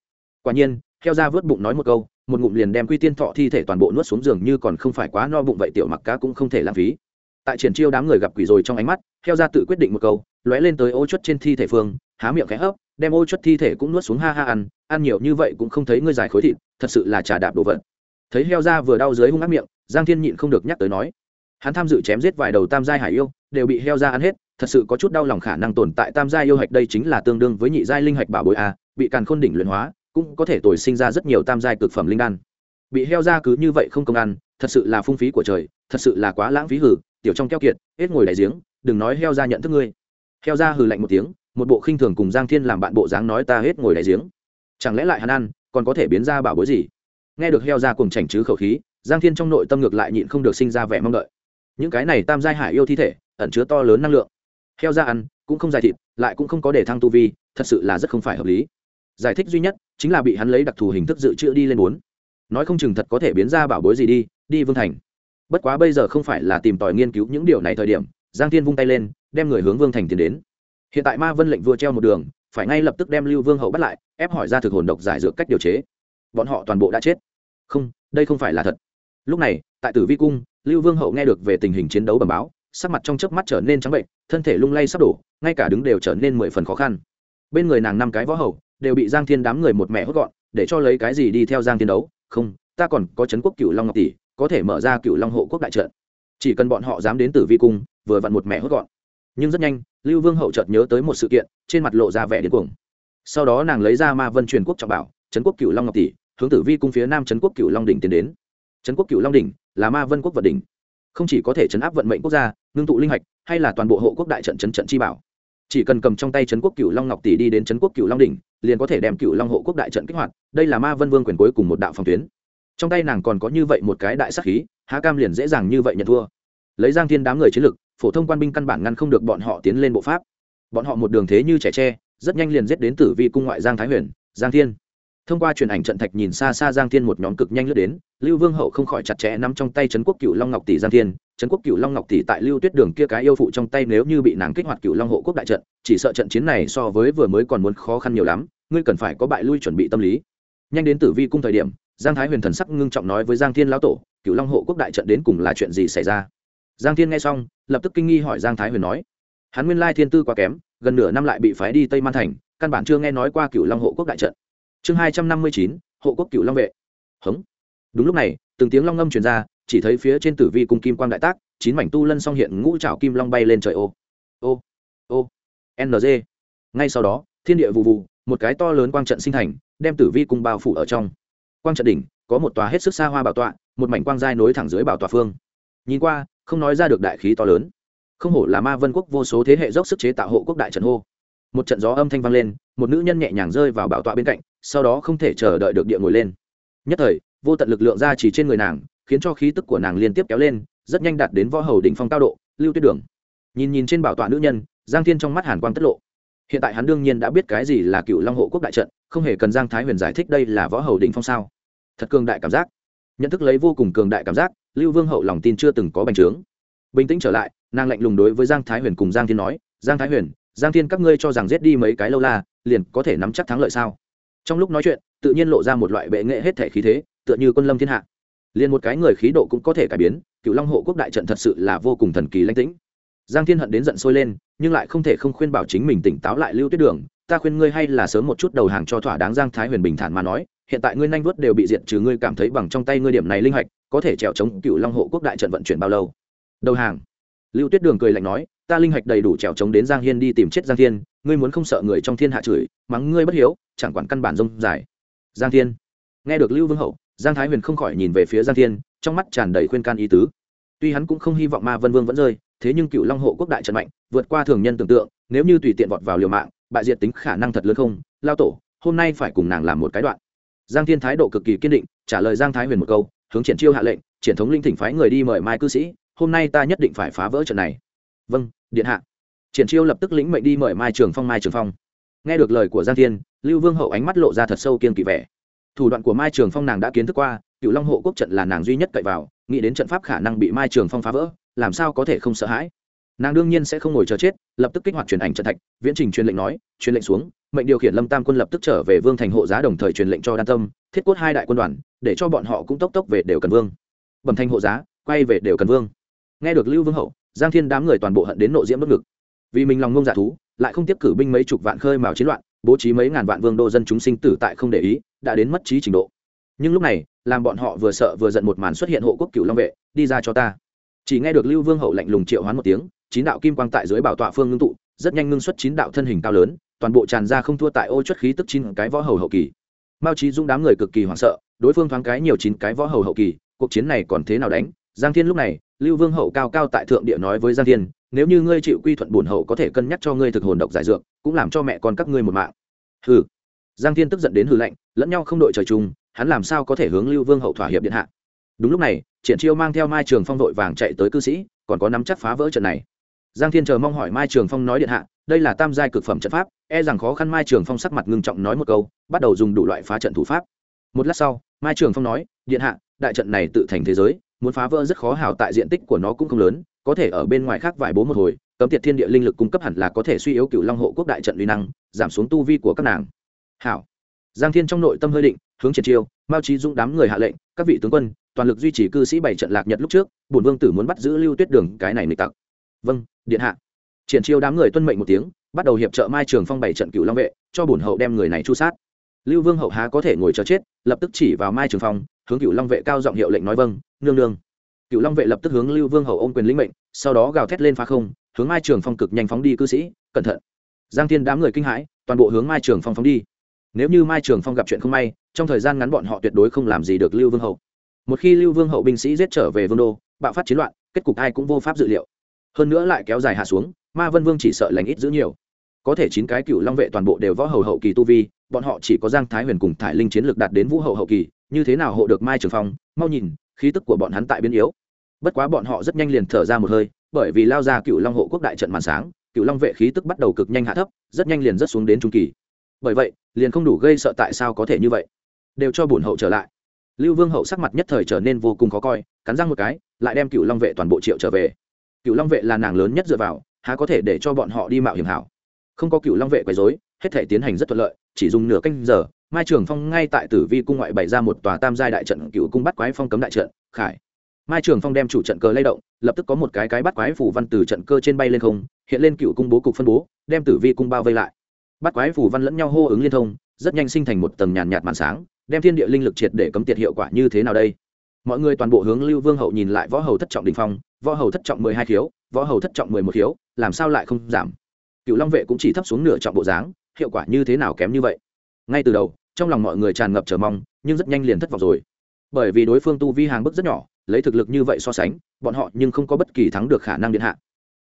Quả nhiên, heo ra vớt bụng nói một câu, một ngụm liền đem quy tiên thọ thi thể toàn bộ nuốt xuống giường như còn không phải quá no bụng vậy tiểu mặc cá cũng không thể lãng phí. Tại triển chiêu đám người gặp quỷ rồi trong ánh mắt heo ra tự quyết định một câu, lóe lên tới ô chuất trên thi thể phương, há miệng khẽ hấp, đem ô chuất thi thể cũng nuốt xuống ha ha ăn ăn nhiều như vậy cũng không thấy ngươi dài khối thịt, thật sự là trà đạp đồ vật. Thấy heo ra vừa đau dưới hung ác miệng, giang thiên nhịn không được nhắc tới nói, hắn tham dự chém giết vài đầu tam giai hải yêu, đều bị heo ra ăn hết, thật sự có chút đau lòng khả năng tồn tại tam giai yêu hạch đây chính là tương đương với nhị giai linh hạch bảo bối a, bị càn khôn đỉnh luyện hóa, cũng có thể tồi sinh ra rất nhiều tam giai cực phẩm linh đan. Bị heo ra cứ như vậy không công ăn, thật sự là phung phí của trời, thật sự là quá lãng phí hử, tiểu trong keo kiệt, hết ngồi đại giếng đừng nói heo ra nhận thức ngươi. Heo ra hừ lạnh một tiếng, một bộ khinh thường cùng giang thiên làm bạn bộ dáng nói ta hết ngồi đại giếng. Chẳng lẽ lại hắn ăn, còn có thể biến ra bảo bối gì? Nghe được heo ra cùng chảnh chứ khẩu khí, giang thiên trong nội tâm ngược lại nhịn không được sinh ra vẻ mong đợi. Những cái này tam giai hải yêu thi thể, ẩn chứa to lớn năng lượng. Heo ra ăn, cũng không dài thịt, lại cũng không có để thăng tu vi, thật sự là rất không phải hợp lý. Giải thích duy nhất, chính là bị hắn lấy đặc thù hình thức dự trữ đi lên bốn. Nói không chừng thật có thể biến ra bảo bối gì đi đi vương thành. Bất quá bây giờ không phải là tìm tòi nghiên cứu những điều này thời điểm giang thiên vung tay lên, đem người hướng vương thành tiến đến. Hiện tại ma vân lệnh vua treo một đường, phải ngay lập tức đem lưu vương hậu bắt lại, ép hỏi ra thực hồn độc giải dược cách điều chế. Bọn họ toàn bộ đã chết. Không, đây không phải là thật. Lúc này, tại tử vi cung, lưu vương hậu nghe được về tình hình chiến đấu bẩm báo, sắc mặt trong chớp mắt trở nên trắng bệnh, thân thể lung lay sắp đổ, ngay cả đứng đều trở nên mười phần khó khăn. Bên người nàng năm cái võ hậu đều bị giang thiên đám người một mẹ hốt gọn, để cho lấy cái gì đi theo giang thiên đấu? Không, ta còn có trấn quốc cựu long ngọc tỷ, có thể mở ra cựu long hộ quốc đại trận. Chỉ cần bọn họ dám đến tử vi cung vừa vặn một mẹ hốt gọn. Nhưng rất nhanh, lưu vương hậu chợt nhớ tới một sự kiện, trên mặt lộ ra vẻ điên cuồng. Sau đó nàng lấy ra ma vân truyền quốc trọng bảo, trấn quốc cựu long ngọc tỷ, hướng tử vi cung phía nam trấn quốc cựu long đỉnh tiến đến. Trấn quốc cựu long đỉnh là ma vân quốc vật đỉnh. Không chỉ có thể chấn áp vận mệnh quốc gia, ngưng tụ linh hạch, hay là toàn bộ hộ quốc đại trận chấn trận chi bảo. Chỉ cần cầm trong tay trấn quốc cựu long ngọc tỷ đi đến trấn quốc cựu long đỉnh, liền có thể đem cựu long hộ quốc đại trận kích hoạt, đây là ma vân vương quyền cuối cùng một đạo phòng tuyến. Trong tay nàng còn có như vậy một cái đại sắc khí, há cam liền dễ dàng như vậy nhận thua. Lấy giang thiên đám người chiến lực phổ thông quan binh căn bản ngăn không được bọn họ tiến lên bộ pháp. Bọn họ một đường thế như trẻ tre, rất nhanh liền giết đến tử vi cung ngoại giang thái huyền, giang thiên. Thông qua truyền ảnh trận thạch nhìn xa xa giang thiên một nhóm cực nhanh lướt đến, lưu vương hậu không khỏi chặt chẽ nắm trong tay trấn quốc cựu long ngọc tỷ giang thiên. Trấn quốc cựu long ngọc tỷ tại lưu tuyết đường kia cái yêu phụ trong tay nếu như bị nàng kích hoạt cựu long hộ quốc đại trận, chỉ sợ trận chiến này so với vừa mới còn muốn khó khăn nhiều lắm, ngươi cần phải có bại lui chuẩn bị tâm lý. Nhanh đến tử vi cung thời điểm, giang thái huyền thần sắc ngưng trọng nói với giang thiên lão tổ cựu long hộ quốc đại trận đến cùng là chuyện gì xảy ra? Giang thiên nghe xong, lập tức kinh nghi hỏi giang thái huyền nói hắn nguyên lai thiên tư quá kém, gần nửa năm lại bị phái đi tây man thành, căn bản chưa nghe nói qua cựu long hộ quốc đại trận. Chương hai trăm năm mươi chín, hộ quốc cựu long vệ. Hống. Đúng lúc này, từng tiếng long ngâm truyền ra, chỉ thấy phía trên tử vi cung kim quang đại tác, chín mảnh tu lân song hiện ngũ trảo kim long bay lên trời ô. Ô ô. Ng ngay sau đó, thiên địa vụ vụ một cái to lớn quang trận sinh thành, đem tử vi cung bao phủ ở trong. Quang trận đỉnh, có một tòa hết sức xa hoa bảo tọa, một mảnh quang giai nối thẳng dưới bảo tọa phương. Nhìn qua không nói ra được đại khí to lớn. Không hổ là ma vân quốc vô số thế hệ dốc sức chế tạo hộ quốc đại trận hô. Một trận gió âm thanh vang lên, một nữ nhân nhẹ nhàng rơi vào bảo tọa bên cạnh, sau đó không thể chờ đợi được địa ngồi lên. Nhất thời, vô tận lực lượng ra chỉ trên người nàng, khiến cho khí tức của nàng liên tiếp kéo lên, rất nhanh đạt đến võ hầu đỉnh phong cao độ, lưu tuyết đường. Nhìn nhìn trên bảo tọa nữ nhân, giang thiên trong mắt hàn quang tất lộ. Hiện tại hắn đương nhiên đã biết cái gì là cựu long hộ quốc đại trận, không hề cần giang thái huyền giải thích đây là võ hầu đỉnh phong sao. Thật cường đại cảm giác. Nhận thức lấy vô cùng cường đại cảm giác lưu vương hậu lòng tin chưa từng có bành trướng. Bình tĩnh trở lại, nàng lạnh lùng đối với giang thái huyền cùng giang thiên nói, giang thái huyền, giang thiên các ngươi cho rằng giết đi mấy cái lâu la, liền có thể nắm chắc thắng lợi sao? Trong lúc nói chuyện, tự nhiên lộ ra một loại bệ nghệ hết thể khí thế, tựa như quân lâm thiên hạ. Liền một cái người khí độ cũng có thể cải biến cựu long hộ quốc đại trận thật sự là vô cùng thần kỳ lãnh tĩnh. Giang thiên hận đến giận sôi lên, nhưng lại không thể không khuyên bảo chính mình tỉnh táo lại lưu tuyết đường, ta khuyên ngươi hay là sớm một chút đầu hàng cho thỏa đáng giang thái huyền bình thản mà nói hiện tại ngươi nhanh vuốt đều bị diệt, trừ ngươi cảm thấy bằng trong tay ngươi điểm này linh hạch, có thể trèo chống cựu long hộ quốc đại trận vận chuyển bao lâu? Đầu hàng. Lưu tuyết đường cười lạnh nói, ta linh hạch đầy đủ trèo chống đến giang hiên đi tìm chết giang thiên, ngươi muốn không sợ người trong thiên hạ chửi, mắng ngươi bất hiếu, chẳng quản căn bản rông dài. Giang thiên. Nghe được lưu vương hậu, giang thái huyền không khỏi nhìn về phía giang thiên, trong mắt tràn đầy khuyên can ý tứ. Tuy hắn cũng không hy vọng ma vân vương vẫn rơi, thế nhưng cựu long hộ quốc đại trận mạnh, vượt qua thường nhân tưởng tượng, nếu như tùy tiện vọt vào liều mạng, bại diệt tính khả năng thật lớn không? Lao tổ, hôm nay phải cùng nàng làm một cái đoạn giang thiên thái độ cực kỳ kiên định, trả lời giang thái huyền một câu, hướng triển chiêu hạ lệnh, triển thống linh thỉnh phái người đi mời mai cư sĩ, hôm nay ta nhất định phải phá vỡ trận này. Vâng điện hạ. Triển chiêu lập tức lĩnh mệnh đi mời mai trường phong, mai trường phong. Nghe được lời của giang thiên, lưu vương hậu ánh mắt lộ ra thật sâu kiên kỵ vẻ. Thủ đoạn của mai trường phong nàng đã kiến thức qua cựu long hộ quốc trận là nàng duy nhất cậy vào, nghĩ đến trận pháp khả năng bị mai trường phong phá vỡ, làm sao có thể không sợ hãi? Nàng đương nhiên sẽ không ngồi chờ chết, lập tức kích hoạt truyền ảnh trận thạch, viễn trình truyền lệnh nói, truyền lệnh xuống mệnh điều khiển lâm tam quân lập tức trở về vương thành hộ giá đồng thời truyền lệnh cho đan tâm, thiết cốt hai đại quân đoàn, để cho bọn họ cũng tốc tốc về đều cần vương. Bẩm thanh hộ giá, quay về đều cần vương. Nghe được lưu vương hậu, giang thiên đám người toàn bộ hận đến nộ diễm bất ngực. Vì mình lòng ngông giả thú, lại không tiếp cử binh mấy chục vạn khơi mào chiến loạn, bố trí mấy ngàn vạn vương đô dân chúng sinh tử tại không để ý, đã đến mất trí trình độ. Nhưng lúc này, làm bọn họ vừa sợ vừa giận một màn xuất hiện hộ quốc cựu long vệ, đi ra cho ta. Chỉ nghe được lưu vương hậu lạnh lùng triệu hoán một tiếng, chín đạo kim quang tại dưới bảo tọa phương ngưng tụ, rất nhanh ngưng xuất chín đạo thân hình cao lớn toàn bộ tràn ra không thua tại ô chất khí tức chín cái võ hầu hậu kỳ. Mao trí dung đám người cực kỳ hoảng sợ, đối phương thoáng cái nhiều chín cái võ hầu hậu kỳ, cuộc chiến này còn thế nào đánh? Giang thiên lúc này, lưu vương hậu cao cao tại thượng địa nói với giang thiên, nếu như ngươi chịu quy thuận bổn hậu có thể cân nhắc cho ngươi thực hồn độc giải dược, cũng làm cho mẹ con các ngươi một mạng. Hừ. Giang thiên tức giận đến hư lạnh, lẫn nhau không đội trời chung, hắn làm sao có thể hướng lưu vương hậu thỏa hiệp điện hạ? Đúng lúc này, triển chiêu mang theo mai trường phong đội vàng chạy tới cư sĩ, còn có nắm chắc phá vỡ trận này giang thiên chờ mong hỏi mai trường phong nói điện hạ, đây là tam giai cực phẩm trận pháp e rằng khó khăn mai trường phong sắc mặt ngưng trọng nói một câu, bắt đầu dùng đủ loại phá trận thủ pháp. Một lát sau, mai trường phong nói, điện hạ, đại trận này tự thành thế giới, muốn phá vỡ rất khó hào tại diện tích của nó cũng không lớn, có thể ở bên ngoài khác vài bố một hồi, cấm tiệt thiên địa linh lực cung cấp hẳn là có thể suy yếu cựu long hộ quốc đại trận uy năng, giảm xuống tu vi của các nàng. Hảo. Giang thiên trong nội tâm hơi định, hướng triệt chiêu, mao trí dũng đám người hạ lệnh, các vị tướng quân, toàn lực duy trì cư sĩ bảy trận lạc nhật lúc trước, bổn vương tử muốn bắt giữ lưu tuyết đường, cái này nịch tặc vâng điện hạ. Triển chiêu đám người tuân mệnh một tiếng, bắt đầu hiệp trợ mai trường phong bảy trận cựu long vệ, cho bổn hậu đem người này chu sát. Lưu vương hậu há có thể ngồi chờ chết, lập tức chỉ vào mai trường phong, hướng cựu long vệ cao giọng hiệu lệnh nói vâng nương nương. Cựu long vệ lập tức hướng lưu vương hậu ôm quyền lĩnh mệnh, sau đó gào thét lên phá không, hướng mai trường phong cực nhanh phóng đi cư sĩ, cẩn thận. Giang thiên đám người kinh hãi, toàn bộ hướng mai trường phong phóng đi. Nếu như mai trường phong gặp chuyện không may, trong thời gian ngắn bọn họ tuyệt đối không làm gì được lưu vương hậu. Một khi lưu vương hậu binh sĩ giết trở về vương đô, bạo phát chiến loạn, kết cục ai cũng vô pháp dự liệu hơn nữa lại kéo dài hạ xuống, ma vân vương chỉ sợ lành ít giữ nhiều. Có thể chín cái cựu long vệ toàn bộ đều võ hầu hậu kỳ tu vi, bọn họ chỉ có giang thái huyền cùng thải linh chiến lược đạt đến vũ hậu hậu kỳ, như thế nào hộ được mai trường phong, mau nhìn, khí tức của bọn hắn tại biến yếu. Bất quá bọn họ rất nhanh liền thở ra một hơi, bởi vì lao ra cựu long hộ quốc đại trận màn sáng, cựu long vệ khí tức bắt đầu cực nhanh hạ thấp, rất nhanh liền rất xuống đến trung kỳ. Bởi vậy, liền không đủ gây sợ tại sao có thể như vậy. Đều cho bổn hậu trở lại. Lưu vương hậu sắc mặt nhất thời trở nên vô cùng khó coi, cắn răng một cái, lại đem cựu long vệ toàn bộ triệu trở về cựu long vệ là nàng lớn nhất dựa vào, há có thể để cho bọn họ đi mạo hiểm hảo. Không có cựu long vệ quấy dối hết thể tiến hành rất thuận lợi, chỉ dùng nửa canh giờ, mai trường phong ngay tại tử vi cung ngoại bày ra một tòa tam giai đại trận cựu cung bắt quái phong cấm đại trận, khải. Mai trường phong đem chủ trận cờ lay động, lập tức có một cái cái bắt quái phủ văn từ trận cơ trên bay lên không, hiện lên cựu cung bố cục phân bố, đem tử vi cung bao vây lại. Bắt quái phủ văn lẫn nhau hô ứng liên thông, rất nhanh sinh thành một tầng nhàn nhạt màn sáng, đem thiên địa linh lực triệt để cấm tiệt hiệu quả như thế nào đây? Mọi người toàn bộ hướng lưu vương hậu nhìn lại võ hầu thất trọng đình phong, võ hầu thất trọng mười hai khiếu, võ hầu thất trọng mười một khiếu, làm sao lại không giảm? Cựu long vệ cũng chỉ thấp xuống nửa trọng bộ dáng, hiệu quả như thế nào kém như vậy? Ngay từ đầu, trong lòng mọi người tràn ngập chờ mong, nhưng rất nhanh liền thất vọng rồi. Bởi vì đối phương tu vi hàng bức rất nhỏ, lấy thực lực như vậy so sánh, bọn họ nhưng không có bất kỳ thắng được khả năng điện hạ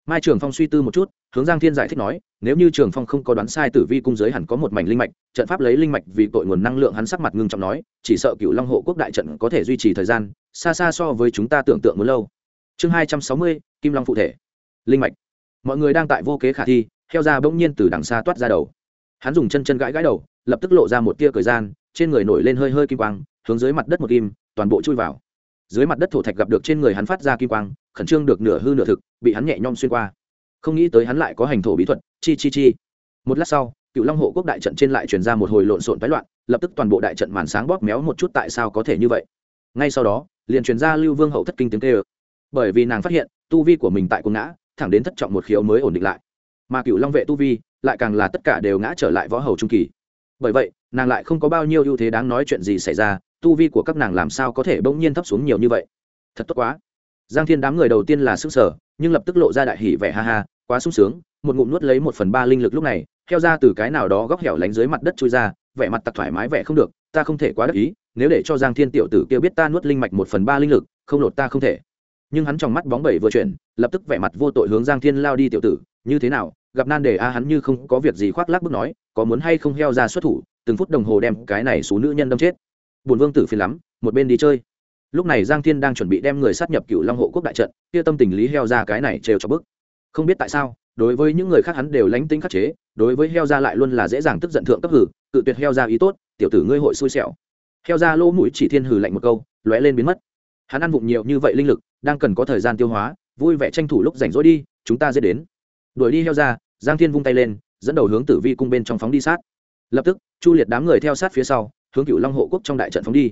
mai trường phong suy tư một chút, hướng giang thiên giải thích nói, nếu như trường phong không có đoán sai tử vi cung giới hẳn có một mảnh linh mạch, trận pháp lấy linh mạch vì tội nguồn năng lượng hắn sắc mặt ngưng trọng nói, chỉ sợ cựu long hộ quốc đại trận có thể duy trì thời gian, xa xa so với chúng ta tưởng tượng muốn lâu. Chương hai trăm sáu mươi, kim long phụ thể. Linh mạch. Mọi người đang tại vô kế khả thi, heo ra bỗng nhiên từ đằng xa toát ra đầu. Hắn dùng chân chân gãi gãi đầu, lập tức lộ ra một tia cười gian, trên người nổi lên hơi hơi kim quang, hướng dưới mặt đất một kim toàn bộ chui vào. Dưới mặt đất thổ thạch gặp được trên người hắn phát ra kim quang khẩn trương được nửa hư nửa thực, bị hắn nhẹ nhom xuyên qua. Không nghĩ tới hắn lại có hành thổ bí thuật, chi chi chi. Một lát sau, cựu long hộ quốc đại trận trên lại truyền ra một hồi lộn xộn tái loạn, lập tức toàn bộ đại trận màn sáng bóp méo một chút tại sao có thể như vậy. Ngay sau đó, liền truyền ra lưu vương hậu thất kinh tiếng tê ơ bởi vì nàng phát hiện, tu vi của mình tại cung ngã, thẳng đến thất trọng một khiếu mới ổn định lại. Mà cựu long vệ tu vi, lại càng là tất cả đều ngã trở lại võ hầu trung kỳ. Bởi vậy, nàng lại không có bao nhiêu ưu thế đáng nói chuyện gì xảy ra, tu vi của các nàng làm sao có thể bỗng nhiên thấp xuống nhiều như vậy. Thật tốt quá giang thiên đám người đầu tiên là sức sở nhưng lập tức lộ ra đại hỷ vẻ ha ha, quá sung sướng, một ngụm nuốt lấy một phần ba linh lực lúc này theo ra từ cái nào đó góc hẻo lánh dưới mặt đất chui ra, vẻ mặt tặc thoải mái vẻ không được, ta không thể quá đắc ý, nếu để cho giang thiên tiểu tử kia biết ta nuốt linh mạch một phần ba linh lực, không lột ta không thể. Nhưng hắn trong mắt bóng bẩy vừa chuyển, lập tức vẻ mặt vô tội hướng giang thiên lao đi tiểu tử, như thế nào, gặp nan đề a, hắn như không có việc gì khoác lác bước nói, có muốn hay không heo ra xuất thủ, từng phút đồng hồ đem cái này số nữ nhân đâm chết. Bùn vương tử phiền lắm, một bên đi chơi lúc này giang thiên đang chuẩn bị đem người sát nhập cựu long hộ quốc đại trận, kia tâm tình lý heo ra cái này trêu cho bức. Không biết tại sao, đối với những người khác hắn đều lánh tính khắc chế, đối với heo ra lại luôn là dễ dàng tức giận thượng cấp hử, cự tuyệt heo ra ý tốt, tiểu tử ngươi hội xui xẻo. Heo ra lỗ mũi chỉ thiên hử lạnh một câu, lóe lên biến mất. Hắn ăn vụng nhiều như vậy linh lực, đang cần có thời gian tiêu hóa, vui vẻ tranh thủ lúc rảnh rỗi đi, chúng ta dễ đến. Đuổi đi heo ra, giang thiên vung tay lên, dẫn đầu hướng tử vi cung bên trong phóng đi sát. Lập tức, chu liệt đám người theo sát phía sau, hướng cựu long hộ quốc trong đại trận phóng đi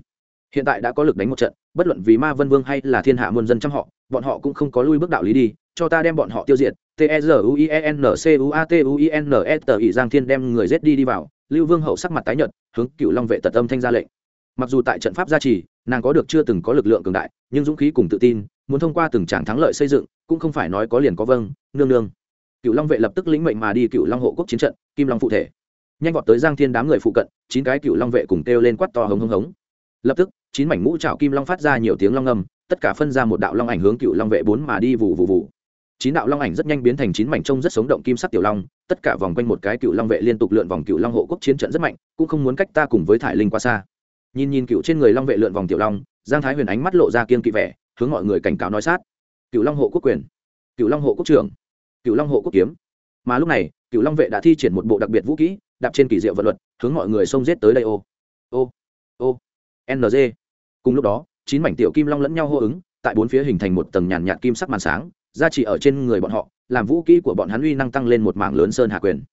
hiện tại đã có lực đánh một trận, bất luận vì ma vân vương hay là thiên hạ muôn dân trong họ, bọn họ cũng không có lui bước đạo lý đi, cho ta đem bọn họ tiêu diệt. T e Z u i e n c u a t u i n e t i, giang thiên đem người giết đi đi vào, lưu vương hậu sắc mặt tái nhợt, hướng cựu long vệ tật âm thanh ra lệnh. Mặc dù tại trận pháp gia trì, nàng có được chưa từng có lực lượng cường đại, nhưng dũng khí cùng tự tin, muốn thông qua từng tràng thắng lợi xây dựng, cũng không phải nói có liền có vâng nương nương. Cựu long vệ lập tức lĩnh mệnh mà đi cựu long hộ quốc chiến trận, kim long phụ thể. Nhanh vọt tới giang thiên đám người phụ cận, chín cái cựu long vệ cùng kêu lên quát to hống hống hống. Lập tức chín mảnh mũ trào kim long phát ra nhiều tiếng long âm, tất cả phân ra một đạo long ảnh hướng cựu long vệ bốn mà đi vụ vụ vụ chín đạo long ảnh rất nhanh biến thành chín mảnh trông rất sống động kim sắc tiểu long tất cả vòng quanh một cái cựu long vệ liên tục lượn vòng cựu long hộ quốc chiến trận rất mạnh cũng không muốn cách ta cùng với thải linh qua xa. Nhìn nhìn cựu trên người long vệ lượn vòng tiểu long giang thái huyền ánh mắt lộ ra kiên kỵ vẻ hướng mọi người cảnh cáo nói sát. Cựu long hộ quốc quyền. Cựu long hộ quốc trưởng. Cựu long hộ quốc kiếm. Mà lúc này cựu long vệ đã thi triển một bộ đặc biệt vũ kỹ đạp trên kỳ diệu vật luật hướng mọi người xông giết tới đây ô. Ô. Ô. Ng cùng lúc đó, chín mảnh tiểu kim long lẫn nhau hô ứng, tại bốn phía hình thành một tầng nhàn nhạt kim sắc màn sáng, gia trì ở trên người bọn họ, làm vũ kỹ của bọn hắn uy năng tăng lên một mảng lớn sơn hạ quyền.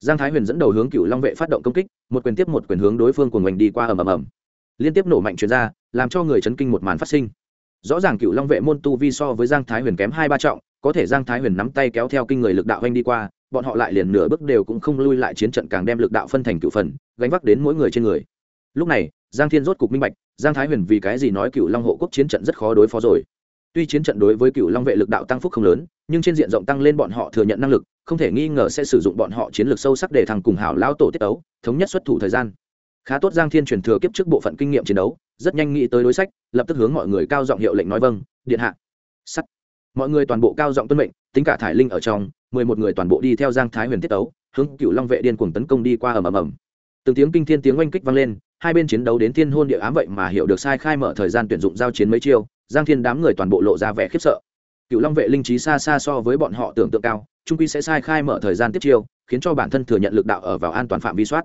Giang thái huyền dẫn đầu hướng cựu long vệ phát động công kích, một quyền tiếp một quyền hướng đối phương của mình đi qua ầm ầm ầm. Liên tiếp nổ mạnh chuyển ra, làm cho người chấn kinh một màn phát sinh. Rõ ràng cựu long vệ môn tu vi so với giang thái huyền kém hai ba trọng, có thể giang thái huyền nắm tay kéo theo kinh người lực đạo anh đi qua, bọn họ lại liền nửa bước đều cũng không lui lại chiến trận càng đem lực đạo phân thành cựu phần, gánh vác đến mỗi người trên người. Lúc này, giang thiên rốt cục minh bạch giang thái huyền vì cái gì nói cựu long hộ quốc chiến trận rất khó đối phó rồi? Tuy chiến trận đối với cựu long vệ lực đạo tăng phúc không lớn, nhưng trên diện rộng tăng lên bọn họ thừa nhận năng lực, không thể nghi ngờ sẽ sử dụng bọn họ chiến lược sâu sắc để thằng cùng hảo lao tổ tiết ấu thống nhất xuất thủ thời gian. Khá tốt giang thiên truyền thừa kiếp trước bộ phận kinh nghiệm chiến đấu, rất nhanh nghĩ tới đối sách, lập tức hướng mọi người cao giọng hiệu lệnh nói vâng điện hạ. Sắt. Mọi người toàn bộ cao giọng tuân mệnh, tính cả thải linh ở trong, mười một người toàn bộ đi theo giang thái huyền tiết ấu hướng cựu long vệ điên cuồng tấn công đi qua ầm ầm ầm. Từng tiếng kinh thiên tiếng oanh kích vang lên hai bên chiến đấu đến thiên hôn địa ám vậy mà hiểu được sai khai mở thời gian tuyển dụng giao chiến mấy chiêu, giang thiên đám người toàn bộ lộ ra vẻ khiếp sợ. Cựu long vệ linh trí xa xa so với bọn họ tưởng tượng cao, trung quy sẽ sai khai mở thời gian tiếp chiêu, khiến cho bản thân thừa nhận lực đạo ở vào an toàn phạm vi soát.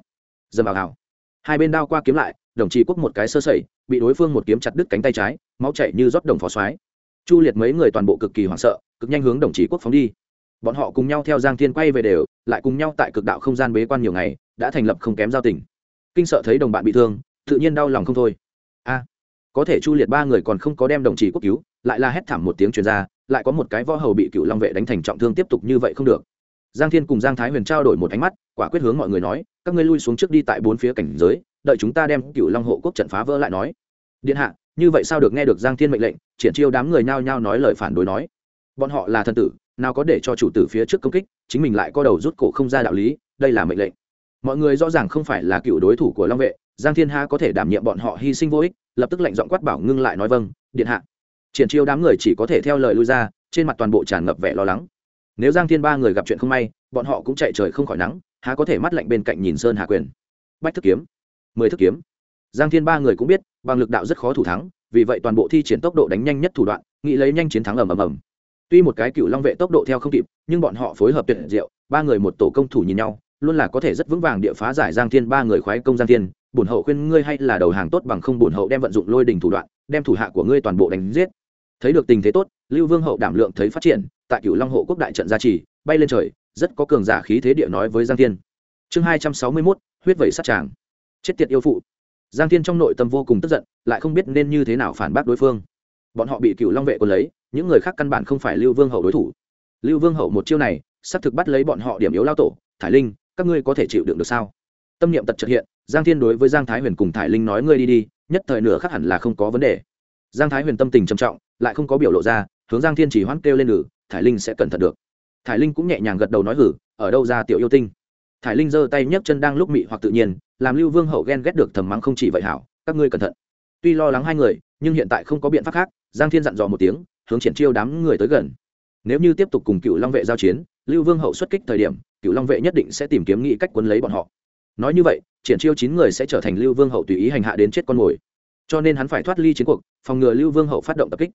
Dầm vào hào. Hai bên đao qua kiếm lại, đồng chí quốc một cái sơ sẩy, bị đối phương một kiếm chặt đứt cánh tay trái, máu chảy như rót đồng phó soái. Chu liệt mấy người toàn bộ cực kỳ hoảng sợ, cực nhanh hướng đồng chí quốc phóng đi. Bọn họ cùng nhau theo giang thiên quay về đều, lại cùng nhau tại cực đạo không gian bế quan nhiều ngày, đã thành lập không kém giao tình kinh sợ thấy đồng bạn bị thương, tự nhiên đau lòng không thôi. A, có thể chu liệt ba người còn không có đem đồng chí quốc cứu, lại là hét thảm một tiếng truyền ra, lại có một cái võ hầu bị cựu long vệ đánh thành trọng thương tiếp tục như vậy không được. Giang thiên cùng giang thái huyền trao đổi một ánh mắt, quả quyết hướng mọi người nói, các ngươi lui xuống trước đi tại bốn phía cảnh giới, đợi chúng ta đem cựu long hộ quốc trận phá vỡ lại nói. Điện hạ, như vậy sao được nghe được giang thiên mệnh lệnh, triển chiêu đám người nhao nhao nói lời phản đối nói. Bọn họ là thần tử, nào có để cho chủ tử phía trước công kích, chính mình lại co đầu rút cổ không ra đạo lý, đây là mệnh lệnh mọi người rõ ràng không phải là cựu đối thủ của long vệ, giang thiên ha có thể đảm nhiệm bọn họ hy sinh vô ích, lập tức lệnh dọn quát bảo ngưng lại nói vâng điện hạ. Triển chiêu đám người chỉ có thể theo lời lui ra, trên mặt toàn bộ tràn ngập vẻ lo lắng. Nếu giang thiên ba người gặp chuyện không may, bọn họ cũng chạy trời không khỏi nắng, há có thể mắt lạnh bên cạnh nhìn sơn hạ quyền. Bách thức kiếm, mười thức kiếm. Giang thiên ba người cũng biết, bằng lực đạo rất khó thủ thắng, vì vậy toàn bộ thi triển tốc độ đánh nhanh nhất thủ đoạn, nghĩ lấy nhanh chiến thắng ầm ầm ầm. Tuy một cái cựu long vệ tốc độ theo không kịp, nhưng bọn họ phối hợp tuyệt diệu, ba người một tổ công thủ nhìn nhau luôn là có thể rất vững vàng địa phá giải giang thiên ba người khoái công giang thiên. Bổn hậu khuyên ngươi hay là đầu hàng tốt bằng không, bổn hậu đem vận dụng lôi đình thủ đoạn, đem thủ hạ của ngươi toàn bộ đánh giết. Thấy được tình thế tốt, lưu vương hậu đảm lượng thấy phát triển, tại cửu long hộ quốc đại trận gia trì, bay lên trời, rất có cường giả khí thế địa nói với giang thiên. Chương hai trăm sáu mươi mốt, huyết vẩy sát tràng. Chết tiệt yêu phụ. Giang thiên trong nội tâm vô cùng tức giận, lại không biết nên như thế nào phản bác đối phương. Bọn họ bị cựu long vệ quân lấy, những người khác căn bản không phải lưu vương hậu đối thủ. Lưu vương hậu một chiêu này sắp thực bắt lấy bọn họ điểm yếu lao tổ, thải linh các ngươi có thể chịu đựng được sao? Tâm niệm tật trật hiện, giang thiên đối với giang thái huyền cùng thải linh nói, ngươi đi đi, nhất thời nửa khác hẳn là không có vấn đề. Giang thái huyền tâm tình trầm trọng, lại không có biểu lộ ra, hướng giang thiên chỉ hoãn kêu lên lử thải linh sẽ cẩn thận được. Thải linh cũng nhẹ nhàng gật đầu nói hử ở đâu ra tiểu yêu tinh? Thải linh giơ tay nhấc chân đang lúc mị hoặc tự nhiên, làm lưu vương hậu ghen ghét được thầm mắng không chỉ vậy hảo, các ngươi cẩn thận. Tuy lo lắng hai người, nhưng hiện tại không có biện pháp khác, giang thiên dặn dò một tiếng, hướng triển chiêu đám người tới gần. Nếu như tiếp tục cùng cựu long vệ giao chiến lưu vương hậu xuất kích thời điểm cựu long vệ nhất định sẽ tìm kiếm nghĩ cách quấn lấy bọn họ. Nói như vậy, triển chiêu chín người sẽ trở thành lưu vương hậu tùy ý hành hạ đến chết con mồi. Cho nên hắn phải thoát ly chiến cuộc, phòng ngừa lưu vương hậu phát động tập kích.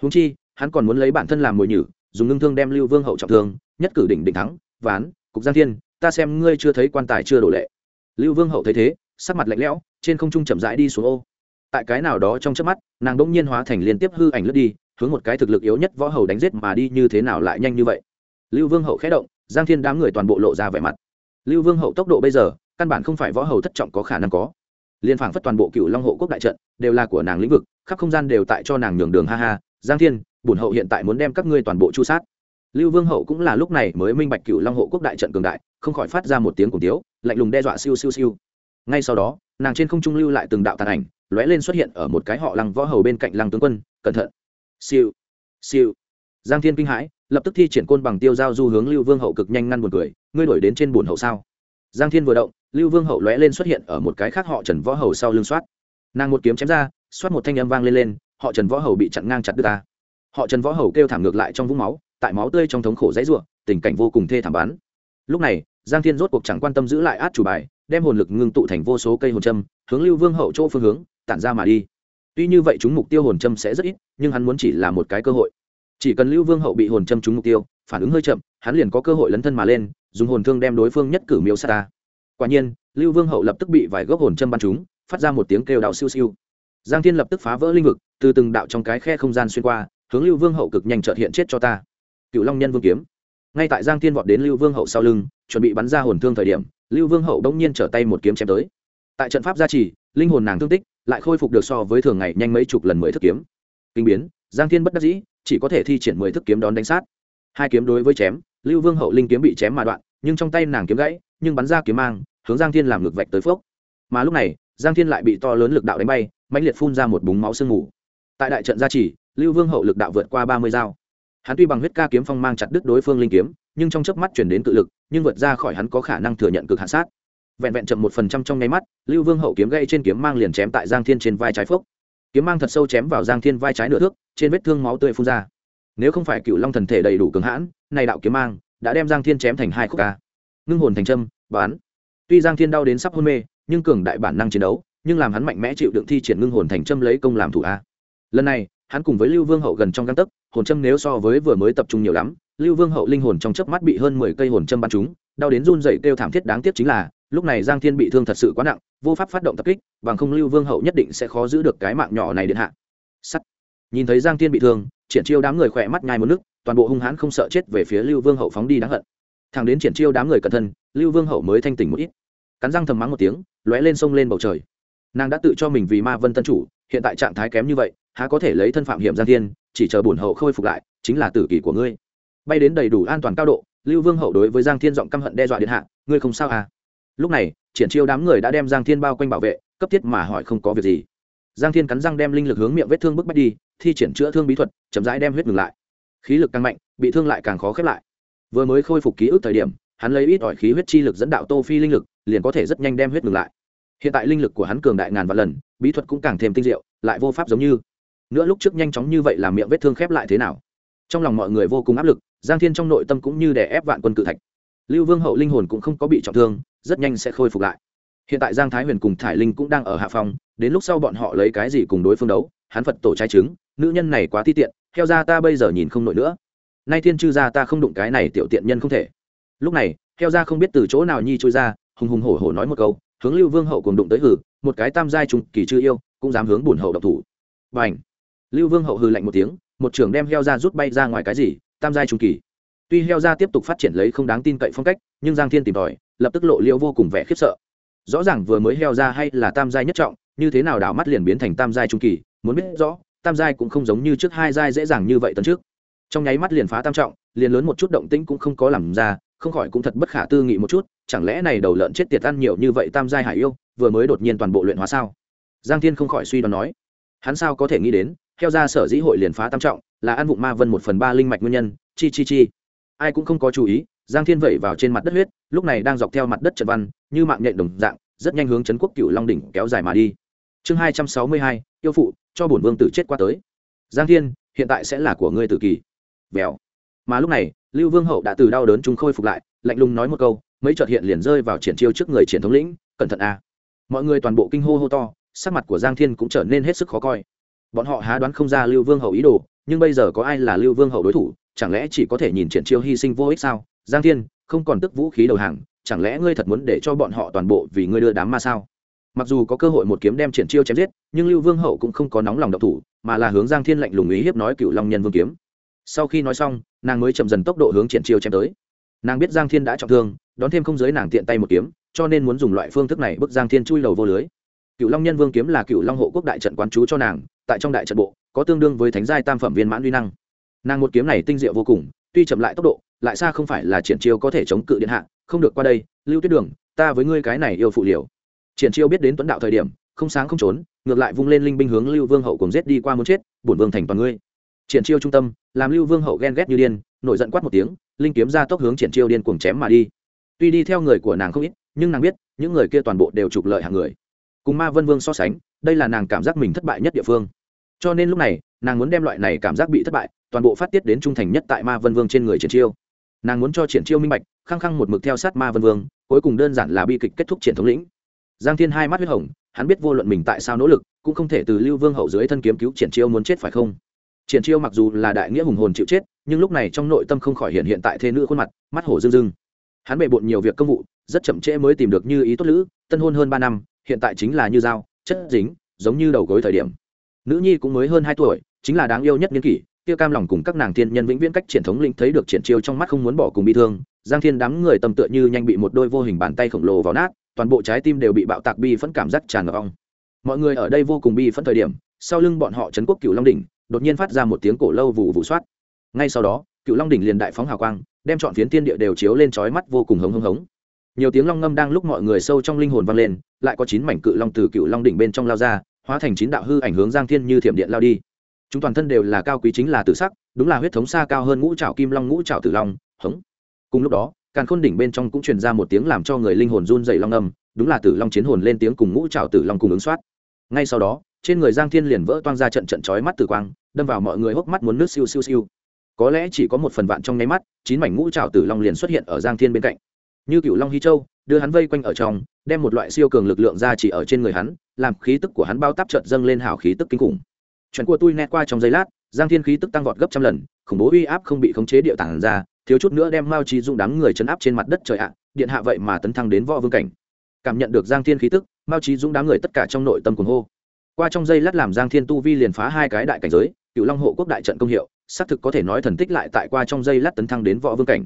Húng chi, hắn còn muốn lấy bản thân làm mồi nhử, dùng ngưng thương đem lưu vương hậu trọng thương, nhất cử đỉnh định thắng, ván, cục giang thiên, ta xem ngươi chưa thấy quan tài chưa đổ lệ. Lưu vương hậu thấy thế, sắc mặt lạnh lẽo, trên không trung chậm rãi đi xuống ô. Tại cái nào đó trong chớp mắt, nàng bỗng nhiên hóa thành liên tiếp hư ảnh lướt đi, hướng một cái thực lực yếu nhất võ hầu đánh giết mà đi như thế nào lại nhanh như vậy lưu vương hậu khẽ động, giang thiên đám người toàn bộ lộ ra vẻ mặt. Lưu vương hậu tốc độ bây giờ, căn bản không phải võ hầu thất trọng có khả năng có. Liên phảng phất toàn bộ cựu long hộ quốc đại trận, đều là của nàng lĩnh vực, khắp không gian đều tại cho nàng nhường đường, ha ha. Giang thiên, bổn hậu hiện tại muốn đem các ngươi toàn bộ chu sát. Lưu vương hậu cũng là lúc này mới minh bạch cựu long hộ quốc đại trận cường đại, không khỏi phát ra một tiếng cùng tiếu, lạnh lùng đe dọa siêu siêu siêu. Ngay sau đó, nàng trên không trung lưu lại từng đạo tàn ảnh, lóe lên xuất hiện ở một cái họ lăng võ hầu bên cạnh lăng tướng quân, cẩn thận. Siêu siêu giang thiên kinh hãi, lập tức thi triển côn bằng tiêu giao du hướng lưu vương hậu cực nhanh ngăn buồn cười, ngươi đuổi đến trên buồn hậu sao? Giang thiên vừa động, lưu vương hậu lóe lên xuất hiện ở một cái khác họ trần võ hầu sau lưng soát. Nàng một kiếm chém ra, soát một thanh âm vang lên lên, họ trần võ hầu bị chặn ngang chặt đứt ta. Họ trần võ hầu kêu thảm ngược lại trong vũng máu, tại máu tươi trong thống khổ dãy ruộng tình cảnh vô cùng thê thảm bán. Lúc này, giang thiên rốt cuộc chẳng quan tâm giữ lại át chủ bài, đem hồn lực ngưng tụ thành vô số cây hồn châm, hướng lưu vương hậu chỗ phương hướng, tản ra mà đi. Tuy như vậy chúng mục tiêu hồn châm sẽ rất ít, nhưng hắn muốn chỉ là một cái cơ hội chỉ cần lưu vương hậu bị hồn châm trúng mục tiêu, phản ứng hơi chậm, hắn liền có cơ hội lấn thân mà lên, dùng hồn thương đem đối phương nhất cử miêu sát ta. Quả nhiên, lưu vương hậu lập tức bị vài gốc hồn châm bắn trúng, phát ra một tiếng kêu đạo siêu siêu. Giang thiên lập tức phá vỡ linh vực, từ từng đạo trong cái khe không gian xuyên qua, hướng lưu vương hậu cực nhanh trợt hiện chết cho ta. Cựu long nhân vương kiếm. Ngay tại giang thiên vọt đến lưu vương hậu sau lưng, chuẩn bị bắn ra hồn thương thời điểm, lưu vương hậu đông nhiên trở tay một kiếm chém tới. Tại trận pháp gia trì, linh hồn nàng thương tích lại khôi phục được so với thường ngày nhanh mấy chục lần mới thức kiếm. Kinh biến, giang thiên bất đắc dĩ chỉ có thể thi triển mười thức kiếm đón đánh sát. Hai kiếm đối với chém, lưu vương hậu linh kiếm bị chém mà đoạn, nhưng trong tay nàng kiếm gãy, nhưng bắn ra kiếm mang, hướng giang thiên làm ngược vạch tới phước mà lúc này, giang thiên lại bị to lớn lực đạo đánh bay, mãnh liệt phun ra một búng máu sương mù. Tại đại trận gia trì, lưu vương hậu lực đạo vượt qua ba mươi dao. Hắn tuy bằng huyết ca kiếm phong mang chặt đứt đối phương linh kiếm, nhưng trong chớp mắt chuyển đến tự lực, nhưng vượt ra khỏi hắn có khả năng thừa nhận cực hạ sát. Vẹn vẹn chậm một phần trăm trong nháy mắt, lưu vương hậu kiếm gây trên kiếm mang liền chém tại giang thiên trên vai trái phốc kiếm mang thật sâu chém vào giang thiên vai trái nửa thước, trên vết thương máu tươi phun ra. Nếu không phải cựu long thần thể đầy đủ cường hãn, này đạo kiếm mang đã đem giang thiên chém thành hai khúc ca. Ngưng hồn thành trâm bán. Tuy giang thiên đau đến sắp hôn mê, nhưng cường đại bản năng chiến đấu, nhưng làm hắn mạnh mẽ chịu đựng thi triển ngưng hồn thành trâm lấy công làm thủ a. Lần này, hắn cùng với lưu vương hậu gần trong găng tấc, hồn châm nếu so với vừa mới tập trung nhiều lắm, lưu vương hậu linh hồn trong chớp mắt bị hơn mười cây hồn châm bắn trúng, đau đến run dậy kêu thảm thiết đáng tiếc chính là lúc này giang thiên bị thương thật sự quá nặng, vô pháp phát động tập kích, bằng không lưu vương hậu nhất định sẽ khó giữ được cái mạng nhỏ này điện hạ. Sắt. Nhìn thấy giang thiên bị thương, triển chiêu đám người khỏe mắt nhai một nước, toàn bộ hung hãn không sợ chết về phía lưu vương hậu phóng đi đáng hận. Thằng đến triển chiêu đám người cẩn thân, lưu vương hậu mới thanh tỉnh một ít. Cắn răng thầm mắng một tiếng, lóe lên sông lên bầu trời. Nàng đã tự cho mình vì ma vân tân chủ, hiện tại trạng thái kém như vậy, há có thể lấy thân phạm hiểm giang thiên, chỉ chờ bổn hậu khôi phục lại, chính là tử kỷ của ngươi. Bay đến đầy đủ an toàn cao độ, lưu vương hậu đối với giang thiên giọng căm hận đe dọa điện hạ, ngươi không sao à? Lúc này, triển chiêu đám người đã đem giang thiên bao quanh bảo vệ, cấp thiết mà hỏi không có việc gì. Giang thiên cắn răng đem linh lực hướng miệng vết thương bức bách đi, thi triển chữa thương bí thuật, chậm rãi đem huyết ngừng lại. Khí lực càng mạnh, bị thương lại càng khó khép lại. Vừa mới khôi phục ký ức thời điểm, hắn lấy ít ỏi khí huyết chi lực dẫn đạo tô phi linh lực, liền có thể rất nhanh đem huyết ngừng lại. Hiện tại linh lực của hắn cường đại ngàn vạn lần, bí thuật cũng càng thêm tinh diệu, lại vô pháp giống như. Nữa lúc trước nhanh chóng như vậy làm miệng vết thương khép lại thế nào? Trong lòng mọi người vô cùng áp lực, giang thiên trong nội tâm cũng như đè ép vạn quân cự thạch lưu vương hậu linh hồn cũng không có bị trọng thương, rất nhanh sẽ khôi phục lại. Hiện tại giang thái huyền cùng thải linh cũng đang ở hạ phòng, đến lúc sau bọn họ lấy cái gì cùng đối phương đấu, hắn phật tổ trai trứng, nữ nhân này quá ti tiện, theo ra ta bây giờ nhìn không nổi nữa. Nay thiên chư ra ta không đụng cái này tiểu tiện nhân không thể. Lúc này, theo ra không biết từ chỗ nào nhi trôi ra, hùng hùng hổ hổ nói một câu, hướng lưu vương hậu cùng đụng tới hử, một cái tam giai trung kỳ chưa yêu, cũng dám hướng bùn hậu độc thủ. Và ảnh lưu vương hậu hừ lạnh một tiếng, một trưởng đem heo ra rút bay ra ngoài cái gì, tam giai trung kỳ tuy heo ra tiếp tục phát triển lấy không đáng tin cậy phong cách, nhưng giang thiên tìm tòi, lập tức lộ liễu vô cùng vẻ khiếp sợ. Rõ ràng vừa mới heo ra hay là tam giai nhất trọng, như thế nào đảo mắt liền biến thành tam giai trung kỳ, muốn biết rõ, tam giai cũng không giống như trước hai giai dễ dàng như vậy tấn trước trong nháy mắt liền phá tam trọng, liền lớn một chút động tĩnh cũng không có làm ra, không khỏi cũng thật bất khả tư nghị một chút, chẳng lẽ này đầu lợn chết tiệt ăn nhiều như vậy tam giai hải yêu, vừa mới đột nhiên toàn bộ luyện hóa sao? Giang thiên không khỏi suy đoán nói. Hắn sao có thể nghĩ đến, Heo ra sở dĩ hội liền phá tam trọng, là ăn vụng ma vân một phần ba linh mạch nguyên nhân, chi chi chi ai cũng không có chú ý, giang thiên vẩy vào trên mặt đất huyết, lúc này đang dọc theo mặt đất trận văn, như mạng nhện đồng dạng, rất nhanh hướng trấn quốc cựu long đỉnh kéo dài mà đi. Chương hai trăm sáu mươi hai, yêu phụ, cho bổn vương tử chết qua tới. Giang thiên, hiện tại sẽ là của ngươi tử kỳ. Vèo. Mà lúc này, lưu vương hậu đã từ đau đớn chúng khôi phục lại, lạnh lùng nói một câu, mấy trợt hiện liền rơi vào triển chiêu trước người triển thống lĩnh, cẩn thận a. Mọi người toàn bộ kinh hô hô to, sắc mặt của giang thiên cũng trở nên hết sức khó coi. Bọn họ há đoán không ra lưu vương hậu ý đồ, nhưng bây giờ có ai là lưu vương hậu đối thủ chẳng lẽ chỉ có thể nhìn triển chiêu hy sinh vô ích sao? Giang thiên, không còn tức vũ khí đầu hàng, chẳng lẽ ngươi thật muốn để cho bọn họ toàn bộ vì ngươi đưa đám ma sao? Mặc dù có cơ hội một kiếm đem triển chiêu chém giết, nhưng lưu vương hậu cũng không có nóng lòng độc thủ, mà là hướng giang thiên lạnh lùng ý hiếp nói cựu long nhân vương kiếm. Sau khi nói xong, nàng mới chậm dần tốc độ hướng triển chiêu chém tới. Nàng biết giang thiên đã trọng thương, đón thêm không giới nàng tiện tay một kiếm, cho nên muốn dùng loại phương thức này bức giang thiên chui đầu vô lưới. Cựu long nhân vương kiếm là cựu long hộ quốc đại trận quán chú cho nàng, tại trong đại trận bộ, có tương đương với thánh giai tam phẩm viên mãn uy năng nàng một kiếm này tinh diệu vô cùng, tuy chậm lại tốc độ, lại xa không phải là triển chiêu có thể chống cự điện hạ, không được qua đây, lưu tuyết đường, ta với ngươi cái này yêu phụ liều. Triển chiêu biết đến tuấn đạo thời điểm, không sáng không trốn, ngược lại vung lên linh binh hướng lưu vương hậu cùng giết đi qua muốn chết, bổn vương thành toàn ngươi. Triển chiêu trung tâm, làm lưu vương hậu ghen ghét như điên, nổi giận quát một tiếng, linh kiếm ra tốc hướng triển chiêu điên cuồng chém mà đi. Tuy đi theo người của nàng không ít, nhưng nàng biết, những người kia toàn bộ đều trục lợi hàng người. Cùng ma vân vương so sánh, đây là nàng cảm giác mình thất bại nhất địa phương. Cho nên lúc này, nàng muốn đem loại này cảm giác bị thất bại toàn bộ phát tiết đến trung thành nhất tại ma vân vương trên người triển chiêu. Nàng muốn cho triển chiêu minh bạch, khăng khăng một mực theo sát ma vân vương, cuối cùng đơn giản là bi kịch kết thúc triển thống lĩnh. Giang thiên hai mắt huyết hồng, hắn biết vô luận mình tại sao nỗ lực, cũng không thể từ lưu vương hậu dưới thân kiếm cứu triển chiêu muốn chết phải không? Triển chiêu mặc dù là đại nghĩa hùng hồn chịu chết, nhưng lúc này trong nội tâm không khỏi hiện hiện tại thế nữ khuôn mặt, mắt hổ dưng dưng hắn bề bộn nhiều việc công vụ, rất chậm trễ mới tìm được như ý tốt lữ, tân hôn hơn ba năm, hiện tại chính là như dao, chất dính, giống như đầu gối thời điểm. Nữ nhi cũng mới hơn hai tuổi, chính là đáng yêu nhất niên kỷ kia cam lòng cùng các nàng thiên nhân vĩnh viễn cách triển thống lĩnh thấy được triển chiêu trong mắt không muốn bỏ cùng bị thương, giang thiên đám người tầm tựa như nhanh bị một đôi vô hình bàn tay khổng lồ vào nát, toàn bộ trái tim đều bị bạo tạc bi phẫn cảm giác tràn ngập ong. Mọi người ở đây vô cùng bi phẫn thời điểm, sau lưng bọn họ trấn quốc cửu long đỉnh, đột nhiên phát ra một tiếng cổ lâu vụ vụ soát. Ngay sau đó, cửu long đỉnh liền đại phóng hào quang, đem chọn phiến thiên địa đều chiếu lên trói mắt vô cùng hống hống hống. Nhiều tiếng long ngâm đang lúc mọi người sâu trong linh hồn vang lên, lại có chín mảnh cự long từ cựu long đỉnh bên trong lao ra, hóa thành chín đạo hư ảnh hướng giang thiên như thiểm điện lao đi chúng toàn thân đều là cao quý chính là tử sắc, đúng là huyết thống xa cao hơn ngũ trào kim long, ngũ trào tử long, hống. Cùng lúc đó, càn khôn đỉnh bên trong cũng truyền ra một tiếng làm cho người linh hồn run dày long âm, đúng là tử long chiến hồn lên tiếng cùng ngũ trào tử long cùng ứng soát. Ngay sau đó, trên người giang thiên liền vỡ toang ra trận trận chói mắt tử quang, đâm vào mọi người hốc mắt muốn nước siêu siêu siêu có lẽ chỉ có một phần vạn trong nháy mắt, chín mảnh ngũ trào tử long liền xuất hiện ở giang thiên bên cạnh. Như cựu long hy châu, đưa hắn vây quanh ở trong, đem một loại siêu cường lực lượng ra chỉ ở trên người hắn, làm khí tức của hắn bao tắp trợt dâng lên hào khí tức kinh khủng chuyện của tôi nét qua trong giây lát, giang thiên khí tức tăng vọt gấp trăm lần, khủng bố uy áp không bị khống chế địa tản ra, thiếu chút nữa đem mao trí dung đám người chấn áp trên mặt đất trời ạ, điện hạ vậy mà tấn thăng đến võ vương cảnh. Cảm nhận được giang thiên khí tức, mao trí dũng đám người tất cả trong nội tâm cuồng hô. Qua trong giây lát làm giang thiên tu vi liền phá hai cái đại cảnh giới cựu long hộ quốc đại trận công hiệu, xác thực có thể nói thần tích lại tại qua trong giây lát tấn thăng đến võ vương cảnh.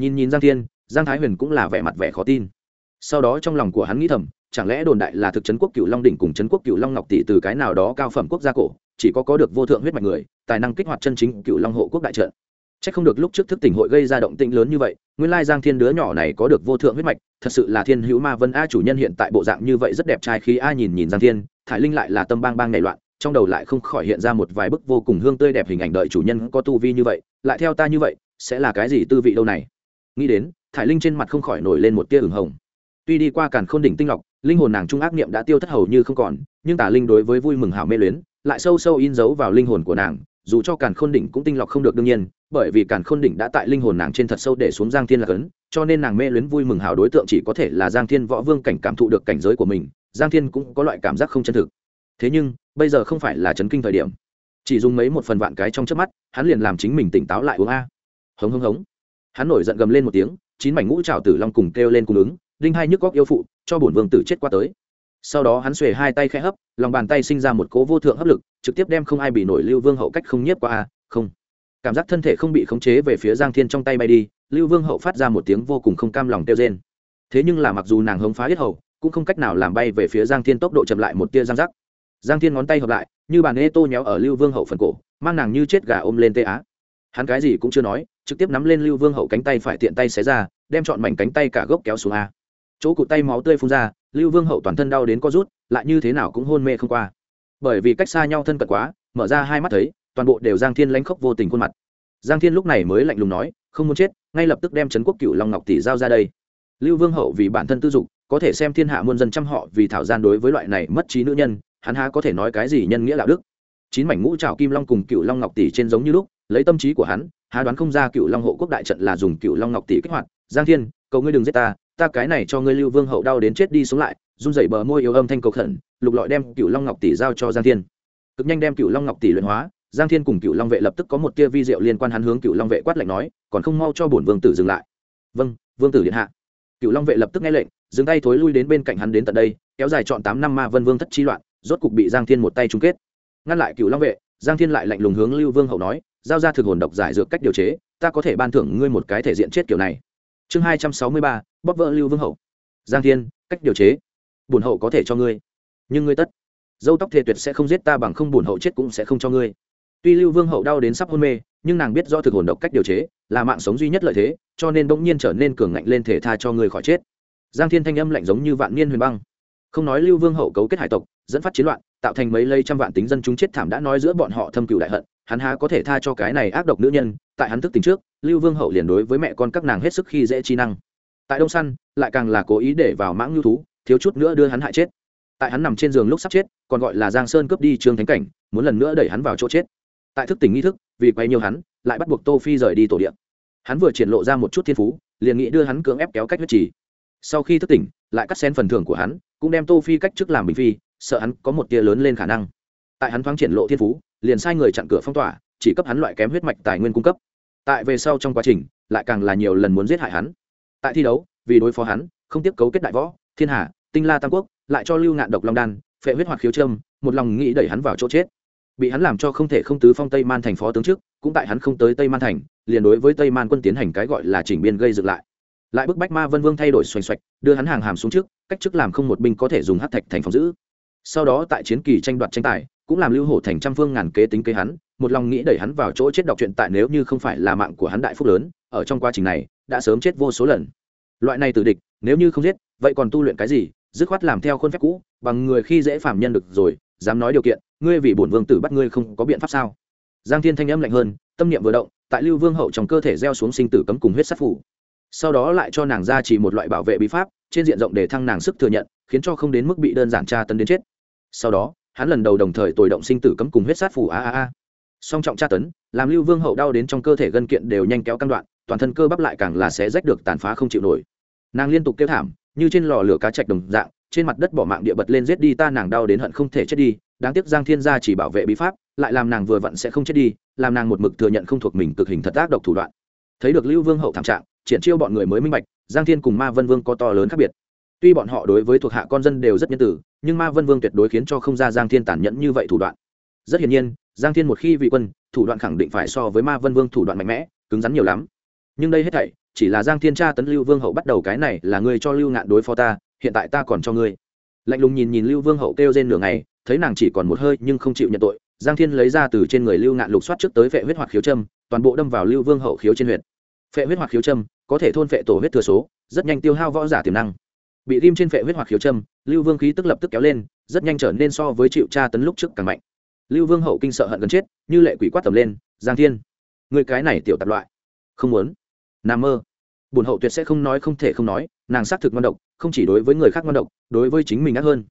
Nhìn nhìn giang thiên, giang thái huyền cũng là vẻ mặt vẻ khó tin. Sau đó trong lòng của hắn nghĩ thầm, chẳng lẽ đồn đại là thực trấn quốc cựu long đỉnh cùng trấn quốc cựu long ngọc tỷ từ cái nào đó cao phẩm quốc gia cổ chỉ có có được vô thượng huyết mạch người, tài năng kích hoạt chân chính cựu long hộ quốc đại trận. C h ắ c không được lúc trước thức tỉnh hội gây ra động tĩnh lớn như vậy, nguyên lai giang thiên đứa nhỏ này có được vô thượng huyết mạch, thật sự là thiên hữu ma vân a chủ nhân hiện tại bộ dạng như vậy rất đẹp trai khi a nhìn nhìn giang thiên, thải linh lại là tâm bang bang nảy loạn, trong đầu lại không khỏi hiện ra một vài bức vô cùng hương tươi đẹp hình ảnh đợi chủ nhân có tu vi như vậy, lại theo ta như vậy, sẽ là cái gì tư vị đâu này? Nghĩ đến, thải linh trên mặt không khỏi nổi lên một tia ửng hồng. Tuy đi qua càn khôn đỉnh tinh lọc, linh hồn nàng trung ác niệm đã tiêu thất hầu như không còn, nhưng tả linh đối với vui mừng hảo mê luyến lại sâu sâu in dấu vào linh hồn của nàng, dù cho càn khôn đỉnh cũng tinh lọc không được đương nhiên, bởi vì càn khôn đỉnh đã tại linh hồn nàng trên thật sâu để xuống giang thiên lạc ấn cho nên nàng mê luyến vui mừng hảo đối tượng chỉ có thể là giang thiên võ vương cảnh cảm thụ được cảnh giới của mình, giang thiên cũng có loại cảm giác không chân thực. Thế nhưng, bây giờ không phải là chấn kinh thời điểm. Chỉ dùng mấy một phần vạn cái trong trước mắt, hắn liền làm chính mình tỉnh táo lại uống a. Hống hống hống. Hắn nổi giận gầm lên một tiếng, chín mảnh ngũ trào tử long cùng kêu lên cung ứng, đinh hai nhức góc yêu phụ, cho bổn vương tử chết qua tới sau đó hắn xuề hai tay khẽ hấp, lòng bàn tay sinh ra một cố vô thượng hấp lực, trực tiếp đem không ai bị nổi lưu vương hậu cách không nhiếp qua a, không. Cảm giác thân thể không bị khống chế về phía giang thiên trong tay bay đi, lưu vương hậu phát ra một tiếng vô cùng không cam lòng tiêu rên. Thế nhưng là mặc dù nàng hống phá hết hầu, cũng không cách nào làm bay về phía giang thiên tốc độ chậm lại một tia giang rắc. Giang thiên ngón tay hợp lại, như bàn ê tô nhéo ở lưu vương hậu phần cổ, mang nàng như chết gà ôm lên tê á. Hắn cái gì cũng chưa nói, trực tiếp nắm lên lưu vương hậu cánh tay phải tiện tay xé ra, đem chọn mảnh cánh tay cả gốc kéo xuống a chỗ cụt tay máu tươi phun ra, lưu vương hậu toàn thân đau đến co rút, lại như thế nào cũng hôn mê không qua. Bởi vì cách xa nhau thân cận quá, mở ra hai mắt thấy, toàn bộ đều giang thiên lãnh khốc vô tình khuôn mặt. Giang thiên lúc này mới lạnh lùng nói, không muốn chết, ngay lập tức đem trấn quốc cựu long ngọc tỷ giao ra đây. Lưu vương hậu vì bản thân tư dục, có thể xem thiên hạ muôn dân trăm họ vì thảo gian đối với loại này mất trí nữ nhân, hắn há có thể nói cái gì nhân nghĩa đạo đức. Chín mảnh ngũ trào kim long cùng cựu long ngọc tỷ trên giống như lúc, lấy tâm trí của hắn, há đoán không ra cựu long hộ quốc đại trận là dùng cựu long ngọc tỷ kích hoạt. Giang thiên, cầu ngươi đừng giết ta ta cái này cho ngươi lưu vương hậu đau đến chết đi sống lại, run rẩy bờ môi yếu âm thanh cầu khẩn, lục lọi đem cựu long ngọc tỷ giao cho giang thiên. Cực nhanh đem cựu long ngọc tỷ luyện hóa, giang thiên cùng cựu long vệ lập tức có một tia vi diệu liên quan hắn hướng cựu long vệ quát lệnh nói, còn không mau cho bổn vương tử dừng lại. Vâng vương tử điện hạ. Cựu long vệ lập tức nghe lệnh, dừng tay thối lui đến bên cạnh hắn đến tận đây, kéo dài chọn tám năm ma vân vương thất chi loạn, rốt cục bị giang thiên một tay chung kết. Ngăn lại cựu long vệ, giang thiên lại lạnh lùng hướng lưu vương hậu nói, giao ra thực hồn độc giải dược cách điều chế, ta có thể ban thưởng ngươi một cái thể diện chết kiểu này chương hai trăm sáu mươi ba, bóp vỡ lưu vương hậu. Giang thiên, cách điều chế. Bổn hậu có thể cho ngươi. Nhưng ngươi tất. Dâu tóc thề tuyệt sẽ không giết ta bằng không bổn hậu chết cũng sẽ không cho ngươi. Tuy lưu vương hậu đau đến sắp hôn mê, nhưng nàng biết do thực hồn độc cách điều chế, là mạng sống duy nhất lợi thế, cho nên bỗng nhiên trở nên cường ngạnh lên thể tha cho người khỏi chết. Giang thiên thanh âm lạnh giống như vạn niên huyền băng. Không nói lưu vương hậu cấu kết hải tộc, dẫn phát chiến loạn, tạo thành mấy lây trăm vạn tính dân chúng chết thảm đã nói giữa bọn họ thâm cựu đại hận, hắn há có thể tha cho cái này ác độc nữ nhân tại hắn thức tỉnh trước, lưu vương hậu liền đối với mẹ con các nàng hết sức khi dễ chi năng. Tại đông săn, lại càng là cố ý để vào mãng lưu thú, thiếu chút nữa đưa hắn hại chết. Tại hắn nằm trên giường lúc sắp chết, còn gọi là giang sơn cướp đi trương thánh cảnh, muốn lần nữa đẩy hắn vào chỗ chết. Tại thức tỉnh nghi thức, vì quay nhiều hắn, lại bắt buộc tô phi rời đi tổ điện hắn vừa triển lộ ra một chút thiên phú, liền nghĩ đưa hắn cưỡng ép kéo cách huyết trì. Sau khi thức tỉnh, lại cắt xén phần thưởng của hắn, cũng đem tô phi cách trước làm bình phi, sợ hắn có một tia lớn lên khả năng. Tại hắn thoáng triển lộ thiên phú, liền sai người chặn cửa phong tỏa chỉ cấp hắn loại kém huyết mạch tài nguyên cung cấp. Tại về sau trong quá trình, lại càng là nhiều lần muốn giết hại hắn. Tại thi đấu, vì đối phó hắn, không tiếp cấu kết đại võ, thiên hà, tinh la tam quốc, lại cho lưu ngạn độc long đan, phệ huyết hoặc khiếu trâm một lòng nghĩ đẩy hắn vào chỗ chết. Bị hắn làm cho không thể không tứ phong tây man thành phó tướng trước cũng tại hắn không tới tây man thành, liền đối với tây man quân tiến hành cái gọi là chỉnh biên gây dựng lại. Lại bức bách ma vân vương thay đổi xoành xoạch, đưa hắn hàng hàm xuống trước, cách chức làm không một binh có thể dùng hát thạch thành phòng giữ. Sau đó tại chiến kỳ tranh đoạt tranh tài, cũng làm lưu hổ thành trăm phương ngàn kế tính kế hắn một lòng nghĩ đẩy hắn vào chỗ chết đọc truyện tại nếu như không phải là mạng của hắn đại phúc lớn, ở trong quá trình này, đã sớm chết vô số lần. Loại này tử địch, nếu như không giết, vậy còn tu luyện cái gì? Dứt khoát làm theo khuôn phép cũ, bằng người khi dễ phạm nhân được rồi, dám nói điều kiện, ngươi vì bổn vương tử bắt ngươi không có biện pháp sao? Giang thiên thanh âm lạnh hơn, tâm niệm vừa động, tại lưu vương hậu trong cơ thể gieo xuống sinh tử cấm cùng huyết sát phủ. Sau đó lại cho nàng ra chỉ một loại bảo vệ bí pháp, trên diện rộng để thăng nàng sức thừa nhận, khiến cho không đến mức bị đơn giản tra tấn đến chết. Sau đó, hắn lần đầu đồng thời tồi động sinh tử cấm cùng huyết sát phủ, a a a song trọng tra tấn, làm lưu vương hậu đau đến trong cơ thể gân kiện đều nhanh kéo căng đoạn, toàn thân cơ bắp lại càng là sẽ rách được tàn phá không chịu nổi. Nàng liên tục kêu thảm, như trên lò lửa cá chạch đồng dạng, trên mặt đất bỏ mạng địa bật lên giết đi ta nàng đau đến hận không thể chết đi, đáng tiếc giang thiên gia chỉ bảo vệ bí pháp, lại làm nàng vừa vặn sẽ không chết đi, làm nàng một mực thừa nhận không thuộc mình cực hình thật ác độc thủ đoạn. Thấy được lưu vương hậu thảm trạng, triển chiêu bọn người mới minh bạch, giang thiên cùng ma vân vương có to lớn khác biệt. Tuy bọn họ đối với thuộc hạ con dân đều rất nhân tử nhưng ma vân vương tuyệt đối khiến cho không ra giang thiên tàn nhẫn như vậy thủ đoạn. Rất hiển nhiên giang thiên một khi vị quân, thủ đoạn khẳng định phải so với ma vân vương thủ đoạn mạnh mẽ, cứng rắn nhiều lắm. Nhưng đây hết thảy, chỉ là giang thiên tra tấn lưu vương hậu bắt đầu cái này là ngươi cho lưu ngạn đối phó ta, hiện tại ta còn cho ngươi. Lạnh lùng nhìn nhìn lưu vương hậu kêu trên nửa ngày, thấy nàng chỉ còn một hơi nhưng không chịu nhận tội, giang thiên lấy ra từ trên người lưu ngạn lục soát trước tới vệ huyết hoặc khiếu châm, toàn bộ đâm vào lưu vương hậu khiếu trên huyệt. Phệ huyết hoặc khiếu châm, có thể thôn phệ tổ huyết thừa số, rất nhanh tiêu hao võ giả tiềm năng. Bị ghim trên phệ huyết hoặc khiếu châm, lưu vương khí tức lập tức kéo lên, rất nhanh trở nên so với chịu tra tấn lúc trước càng mạnh lưu vương hậu kinh sợ hận gần chết, như lệ quỷ quát tầm lên, giang thiên, người cái này tiểu tạp loại, không muốn. Nằm mơ. Bùn hậu tuyệt sẽ không nói không thể không nói, nàng xác thực ngon độc, không chỉ đối với người khác ngon độc, đối với chính mình ác hơn.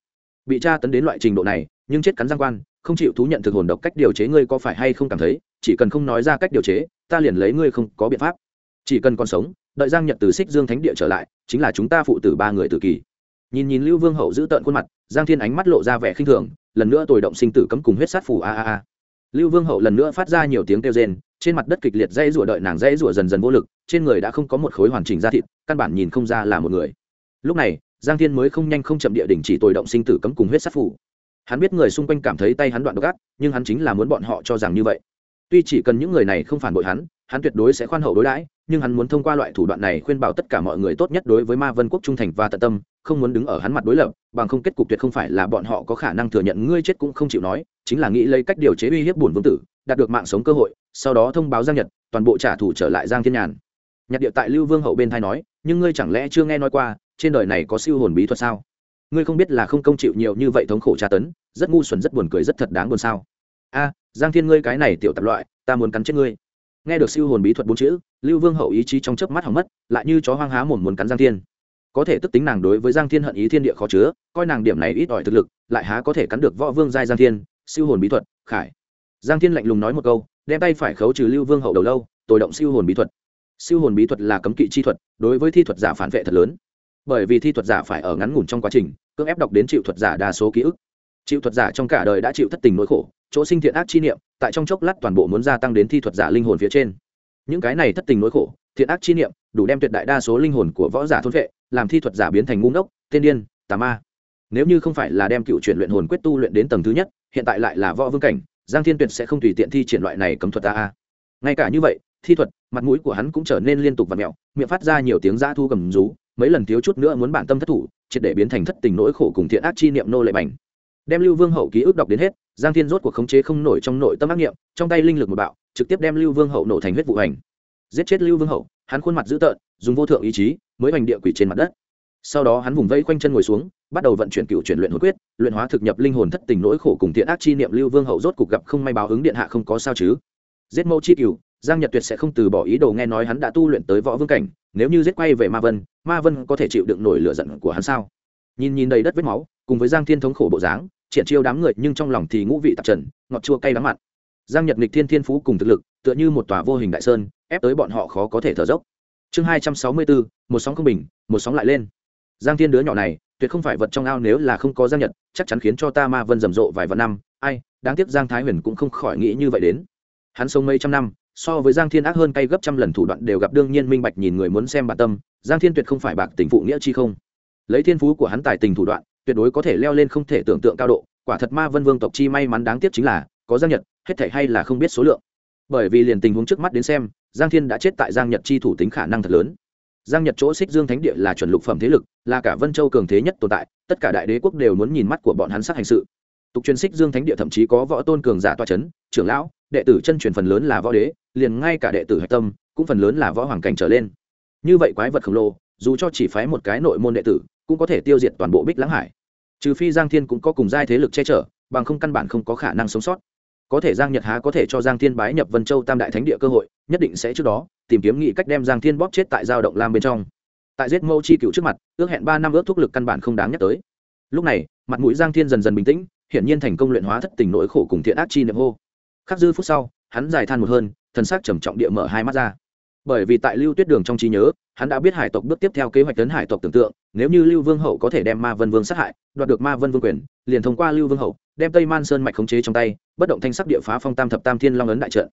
Bị tra tấn đến loại trình độ này, nhưng chết cắn giang quan, không chịu thú nhận thực hồn độc cách điều chế ngươi có phải hay không cảm thấy, chỉ cần không nói ra cách điều chế, ta liền lấy ngươi không có biện pháp. Chỉ cần còn sống, đợi giang nhật từ xích dương thánh địa trở lại, chính là chúng ta phụ tử ba người tự kỳ. Nhìn nhìn lưu vương hậu giữ tợn khuôn mặt, giang thiên ánh mắt lộ ra vẻ khinh thường lần nữa tồi động sinh tử cấm cùng huyết sát phù a a a. Lưu vương hậu lần nữa phát ra nhiều tiếng kêu rên, trên mặt đất kịch liệt dây rủa đợi nàng dây rủa dần dần vô lực, trên người đã không có một khối hoàn chỉnh da thịt, căn bản nhìn không ra là một người. Lúc này, giang thiên mới không nhanh không chậm địa đỉnh chỉ tồi động sinh tử cấm cùng huyết sát phủ hắn biết người xung quanh cảm thấy tay hắn đoạn độc ác, nhưng hắn chính là muốn bọn họ cho rằng như vậy. Tuy chỉ cần những người này không phản bội hắn hắn tuyệt đối sẽ khoan hậu đối đãi, nhưng hắn muốn thông qua loại thủ đoạn này khuyên bảo tất cả mọi người tốt nhất đối với ma vân quốc trung thành và tận tâm không muốn đứng ở hắn mặt đối lập, bằng không kết cục tuyệt không phải là bọn họ có khả năng thừa nhận, ngươi chết cũng không chịu nói, chính là nghĩ lấy cách điều chế uy hiếp bổn vương tử, đạt được mạng sống cơ hội, sau đó thông báo giang nhật, toàn bộ trả thù trở lại giang thiên nhàn. Nhạc địa tại lưu vương hậu bên thai nói, nhưng ngươi chẳng lẽ chưa nghe nói qua, trên đời này có siêu hồn bí thuật sao? Ngươi không biết là không công chịu nhiều như vậy thống khổ tra tấn, rất ngu xuẩn, rất buồn cười, rất thật đáng buồn sao? A, giang thiên ngươi cái này tiểu tập loại, ta muốn cắn chết ngươi. Nghe được siêu hồn bí thuật bốn chữ, lưu vương hậu ý chí trong chớp mắt hỏng mất, lại như chó hoang há mồm muốn cắn giang thiên có thể tức tính nàng đối với giang thiên hận ý thiên địa khó chứa, coi nàng điểm này ít ỏi thực lực, lại há có thể cắn được võ vương giai giang thiên, siêu hồn bí thuật, khải. Giang thiên lạnh lùng nói một câu, đem tay phải khấu trừ lưu vương hậu đầu lâu tồi động siêu hồn bí thuật. Siêu hồn bí thuật là cấm kỵ chi thuật, đối với thi thuật giả phản vệ thật lớn. Bởi vì thi thuật giả phải ở ngắn ngủn trong quá trình, cưỡng ép đọc đến chịu thuật giả đa số ký ức. Chịu thuật giả trong cả đời đã chịu thất tình nỗi khổ, chỗ sinh thiện ác chi niệm, tại trong chốc lát toàn bộ muốn gia tăng đến thi thuật giả linh hồn phía trên. Những cái này thất tình nỗi khổ, thiện ác chi niệm, đủ đem tuyệt đại đa số linh hồn của võ giả thôn vệ làm thi thuật giả biến thành ngu ngốc, tên điên, tà ma. Nếu như không phải là đem cựu chuyển luyện hồn quyết tu luyện đến tầng thứ nhất, hiện tại lại là võ vương cảnh, giang thiên tuyệt sẽ không tùy tiện thi triển loại này cấm thuật a a. Ngay cả như vậy, thi thuật, mặt mũi của hắn cũng trở nên liên tục và mẹo, miệng phát ra nhiều tiếng dã thu gầm rú, mấy lần thiếu chút nữa muốn bản tâm thất thủ, triệt để biến thành thất tình nỗi khổ cùng thiện ác chi niệm nô lệ bành. Đem lưu vương hậu ký ức đọc đến hết, giang thiên rốt cuộc khống chế không nổi trong nội tâm ác niệm, trong tay linh lực một bạo, trực tiếp đem lưu vương hậu nổ thành huyết vụ hành. Giết chết lưu vương hậu, hắn khuôn mặt dữ tợn, dùng vô thượng ý chí mới hành địa quỷ trên mặt đất. Sau đó hắn vùng vây quanh chân ngồi xuống, bắt đầu vận chuyển cựu chuyển luyện hồi quyết, luyện hóa thực nhập linh hồn thất tình nỗi khổ cùng thiện ác chi niệm lưu vương hậu rốt cuộc gặp không may báo ứng điện hạ không có sao chứ. Giết mẫu chi cựu giang nhật tuyệt sẽ không từ bỏ ý đồ nghe nói hắn đã tu luyện tới võ vương cảnh, nếu như giết quay về ma vân ma vân có thể chịu đựng nổi lửa giận của hắn sao? Nhìn nhìn đầy đất vết máu, cùng với giang thiên thống khổ bộ dáng, triển chiêu đám người nhưng trong lòng thì ngũ vị tạp trần, ngọt chua cay đắng mặn. Giang nhật nghịch thiên thiên phú cùng thực lực, tựa như một tòa vô hình đại sơn, ép tới bọn họ khó có thể thở dốc chương hai trăm sáu mươi bốn, một sóng không bình, một sóng lại lên. Giang thiên đứa nhỏ này, tuyệt không phải vật trong ao nếu là không có giang nhật, chắc chắn khiến cho ta ma vân rầm rộ vài vạn năm. Ai, đáng tiếc giang thái huyền cũng không khỏi nghĩ như vậy đến. Hắn sống mấy trăm năm, so với giang thiên ác hơn cay gấp trăm lần thủ đoạn đều gặp đương nhiên minh bạch nhìn người muốn xem bản tâm. Giang thiên tuyệt không phải bạc tình phụ nghĩa chi không. Lấy thiên phú của hắn tài tình thủ đoạn, tuyệt đối có thể leo lên không thể tưởng tượng cao độ. Quả thật ma vân vương tộc chi may mắn đáng tiếc chính là, có giang nhật, hết thể hay là không biết số lượng. Bởi vì liền tình huống trước mắt đến xem giang thiên đã chết tại giang nhật chi thủ tính khả năng thật lớn. Giang nhật chỗ xích dương thánh địa là chuẩn lục phẩm thế lực, là cả vân châu cường thế nhất tồn tại, tất cả đại đế quốc đều muốn nhìn mắt của bọn hắn sát hành sự. Tục truyền xích dương thánh địa thậm chí có võ tôn cường giả toa c h ấ n trưởng lão, đệ tử chân truyền phần lớn là võ đế, liền ngay cả đệ tử hạch tâm, cũng phần lớn là võ hoàng cảnh trở lên. Như vậy quái vật khổng lồ, dù cho chỉ phái một cái nội môn đệ tử, cũng có thể tiêu diệt toàn bộ bích lãng hải. Trừ phi giang thiên cũng có cùng giai thế lực che chở, bằng không căn bản không có khả năng sống sót. Có thể giang nhật há có thể cho giang thiên bái nhập vân châu tam đại thánh địa cơ hội nhất định sẽ trước đó tìm kiếm nghị cách đem giang thiên bóp chết tại giao động lam bên trong. Tại giết mâu chi cựu trước mặt, ước hẹn ba năm ước thúc lực căn bản không đáng nhắc tới. Lúc này, mặt mũi giang thiên dần dần bình tĩnh, hiển nhiên thành công luyện hóa thất tình nỗi khổ cùng thiện ác chi niệm hô. Khắc dư phút sau, hắn dài than một hơn, thần sắc trầm trọng địa mở hai mắt ra. Bởi vì tại lưu tuyết đường trong trí nhớ, hắn đã biết hải tộc bước tiếp theo kế hoạch tấn hải tộc tưởng tượng, nếu như lưu vương hậu có thể đem ma vân vương sát hại, đoạt được ma vân vương quyền, liền thông qua lưu vương hậu, đem tây man sơn mạch khống chế trong tay, bất động thanh sắc địa phá phong tam thập tam thiên long ấn đại trận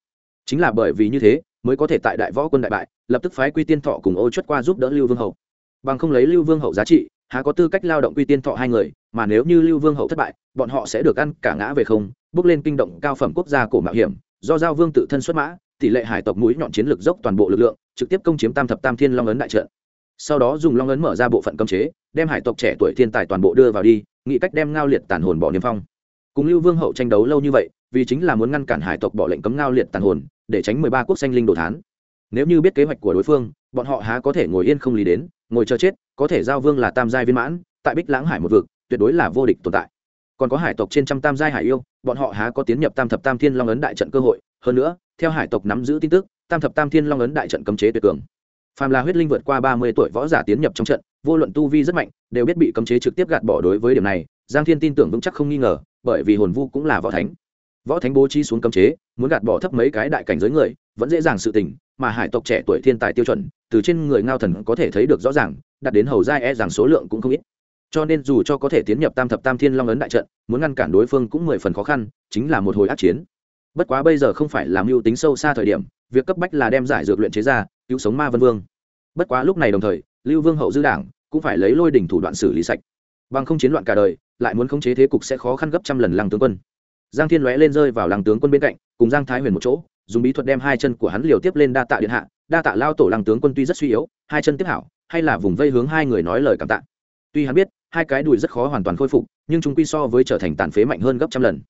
chính là bởi vì như thế, mới có thể tại đại võ quân đại bại, lập tức phái quy tiên thọ cùng ô chuất qua giúp đỡ lưu vương hậu. Bằng không lấy lưu vương hậu giá trị, há có tư cách lao động quy tiên thọ hai người, mà nếu như lưu vương hậu thất bại, bọn họ sẽ được ăn cả ngã về không, bước lên kinh động cao phẩm quốc gia cổ mạo hiểm, do giao vương tự thân xuất mã, tỷ lệ hải tộc mũi nhọn chiến lược dốc toàn bộ lực lượng, trực tiếp công chiếm tam thập tam thiên long ấn đại trận. Sau đó dùng long ấn mở ra bộ phận cấm chế, đem hải tộc trẻ tuổi thiên tài toàn bộ đưa vào đi, nghĩ cách đem ngao liệt tàn hồn bỏ niêm phong. Cùng lưu vương hậu tranh đấu lâu như vậy, vì chính là muốn ngăn cản hải tộc bỏ lệnh cấm ngao liệt tàn hồn để tránh mười ba quốc sanh linh đồ thán. Nếu như biết kế hoạch của đối phương, bọn họ há có thể ngồi yên không lý đến, ngồi chờ chết, có thể giao vương là tam giai viên mãn, tại bích lãng hải một vực, tuyệt đối là vô địch tồn tại. Còn có hải tộc trên trăm tam giai hải yêu, bọn họ há có tiến nhập tam thập tam thiên long ấn đại trận cơ hội. Hơn nữa, theo hải tộc nắm giữ tin tức, tam thập tam thiên long ấn đại trận cấm chế tuyệt cường. Phàm là huyết linh vượt qua ba mươi tuổi võ giả tiến nhập trong trận, vô luận tu vi rất mạnh, đều biết bị cấm chế trực tiếp gạt bỏ đối với điểm này. Giang thiên tin tưởng vững chắc không nghi ngờ, bởi vì hồn vu cũng là võ thánh võ thánh bố trí xuống cấm chế, muốn gạt bỏ thấp mấy cái đại cảnh giới người, vẫn dễ dàng sự tình, mà hải tộc trẻ tuổi thiên tài tiêu chuẩn, từ trên người ngao thần có thể thấy được rõ ràng, đạt đến hầu giai e rằng số lượng cũng không ít. Cho nên dù cho có thể tiến nhập tam thập tam thiên long ấn đại trận, muốn ngăn cản đối phương cũng mười phần khó khăn, chính là một hồi ác chiến. Bất quá bây giờ không phải làm mưu tính sâu xa thời điểm, việc cấp bách là đem giải dược luyện chế ra, cứu sống ma vân vương. Bất quá lúc này đồng thời, lưu vương hậu dư đảng cũng phải lấy lôi đỉnh thủ đoạn xử lý sạch. Bằng không chiến loạn cả đời, lại muốn khống chế thế cục sẽ khó khăn gấp trăm lần lăng tướng quân giang thiên lóe lên rơi vào lăng tướng quân bên cạnh, cùng giang thái huyền một chỗ, dùng bí thuật đem hai chân của hắn liều tiếp lên đa tạ điện hạ. Đa tạ lao tổ lăng tướng quân tuy rất suy yếu, hai chân tiếp hảo, hay là vùng vây hướng hai người nói lời cảm tạ. Tuy hắn biết, hai cái đùi rất khó hoàn toàn khôi phục, nhưng chúng quy so với trở thành tàn phế mạnh hơn gấp trăm lần.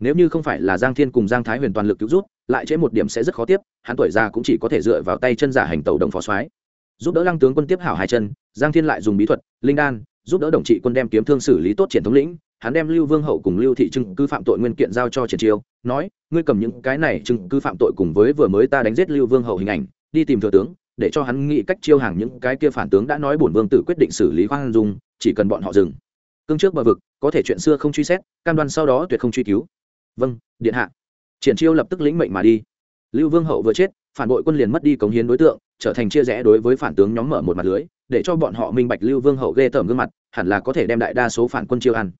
Nếu như không phải là giang thiên cùng giang thái huyền toàn lực cứu rút lại chế một điểm sẽ rất khó tiếp, hắn tuổi già cũng chỉ có thể dựa vào tay chân giả hành tàu đồng phó soái. Giúp đỡ lăng tướng quân tiếp hảo hai chân, giang thiên lại dùng bí thuật, linh đan, giúp đỡ đồng trị quân đem kiếm thương xử lý tốt triển thống lĩnh hắn đem lưu vương hậu cùng lưu thị chứng cứ phạm tội nguyên kiện giao cho triển chiêu, nói, ngươi cầm những cái này chứng cứ phạm tội cùng với vừa mới ta đánh giết lưu vương hậu hình ảnh, đi tìm thừa tướng, để cho hắn nghĩ cách chiêu hàng những cái kia phản tướng đã nói bổn vương tử quyết định xử lý khoan dung, chỉ cần bọn họ dừng. Cương trước bờ vực, có thể chuyện xưa không truy xét, cam đoan sau đó tuyệt không truy cứu. Vâng điện hạ. Triển chiêu lập tức lĩnh mệnh mà đi. Lưu vương hậu vừa chết, phản bội quân liền mất đi cống hiến đối tượng, trở thành chia rẽ đối với phản tướng nhóm mở một mặt lưới, để cho bọn họ minh bạch lưu vương hậu ghê tởm gương mặt, hẳn là có thể đem đại đa số phản quân chiêu ăn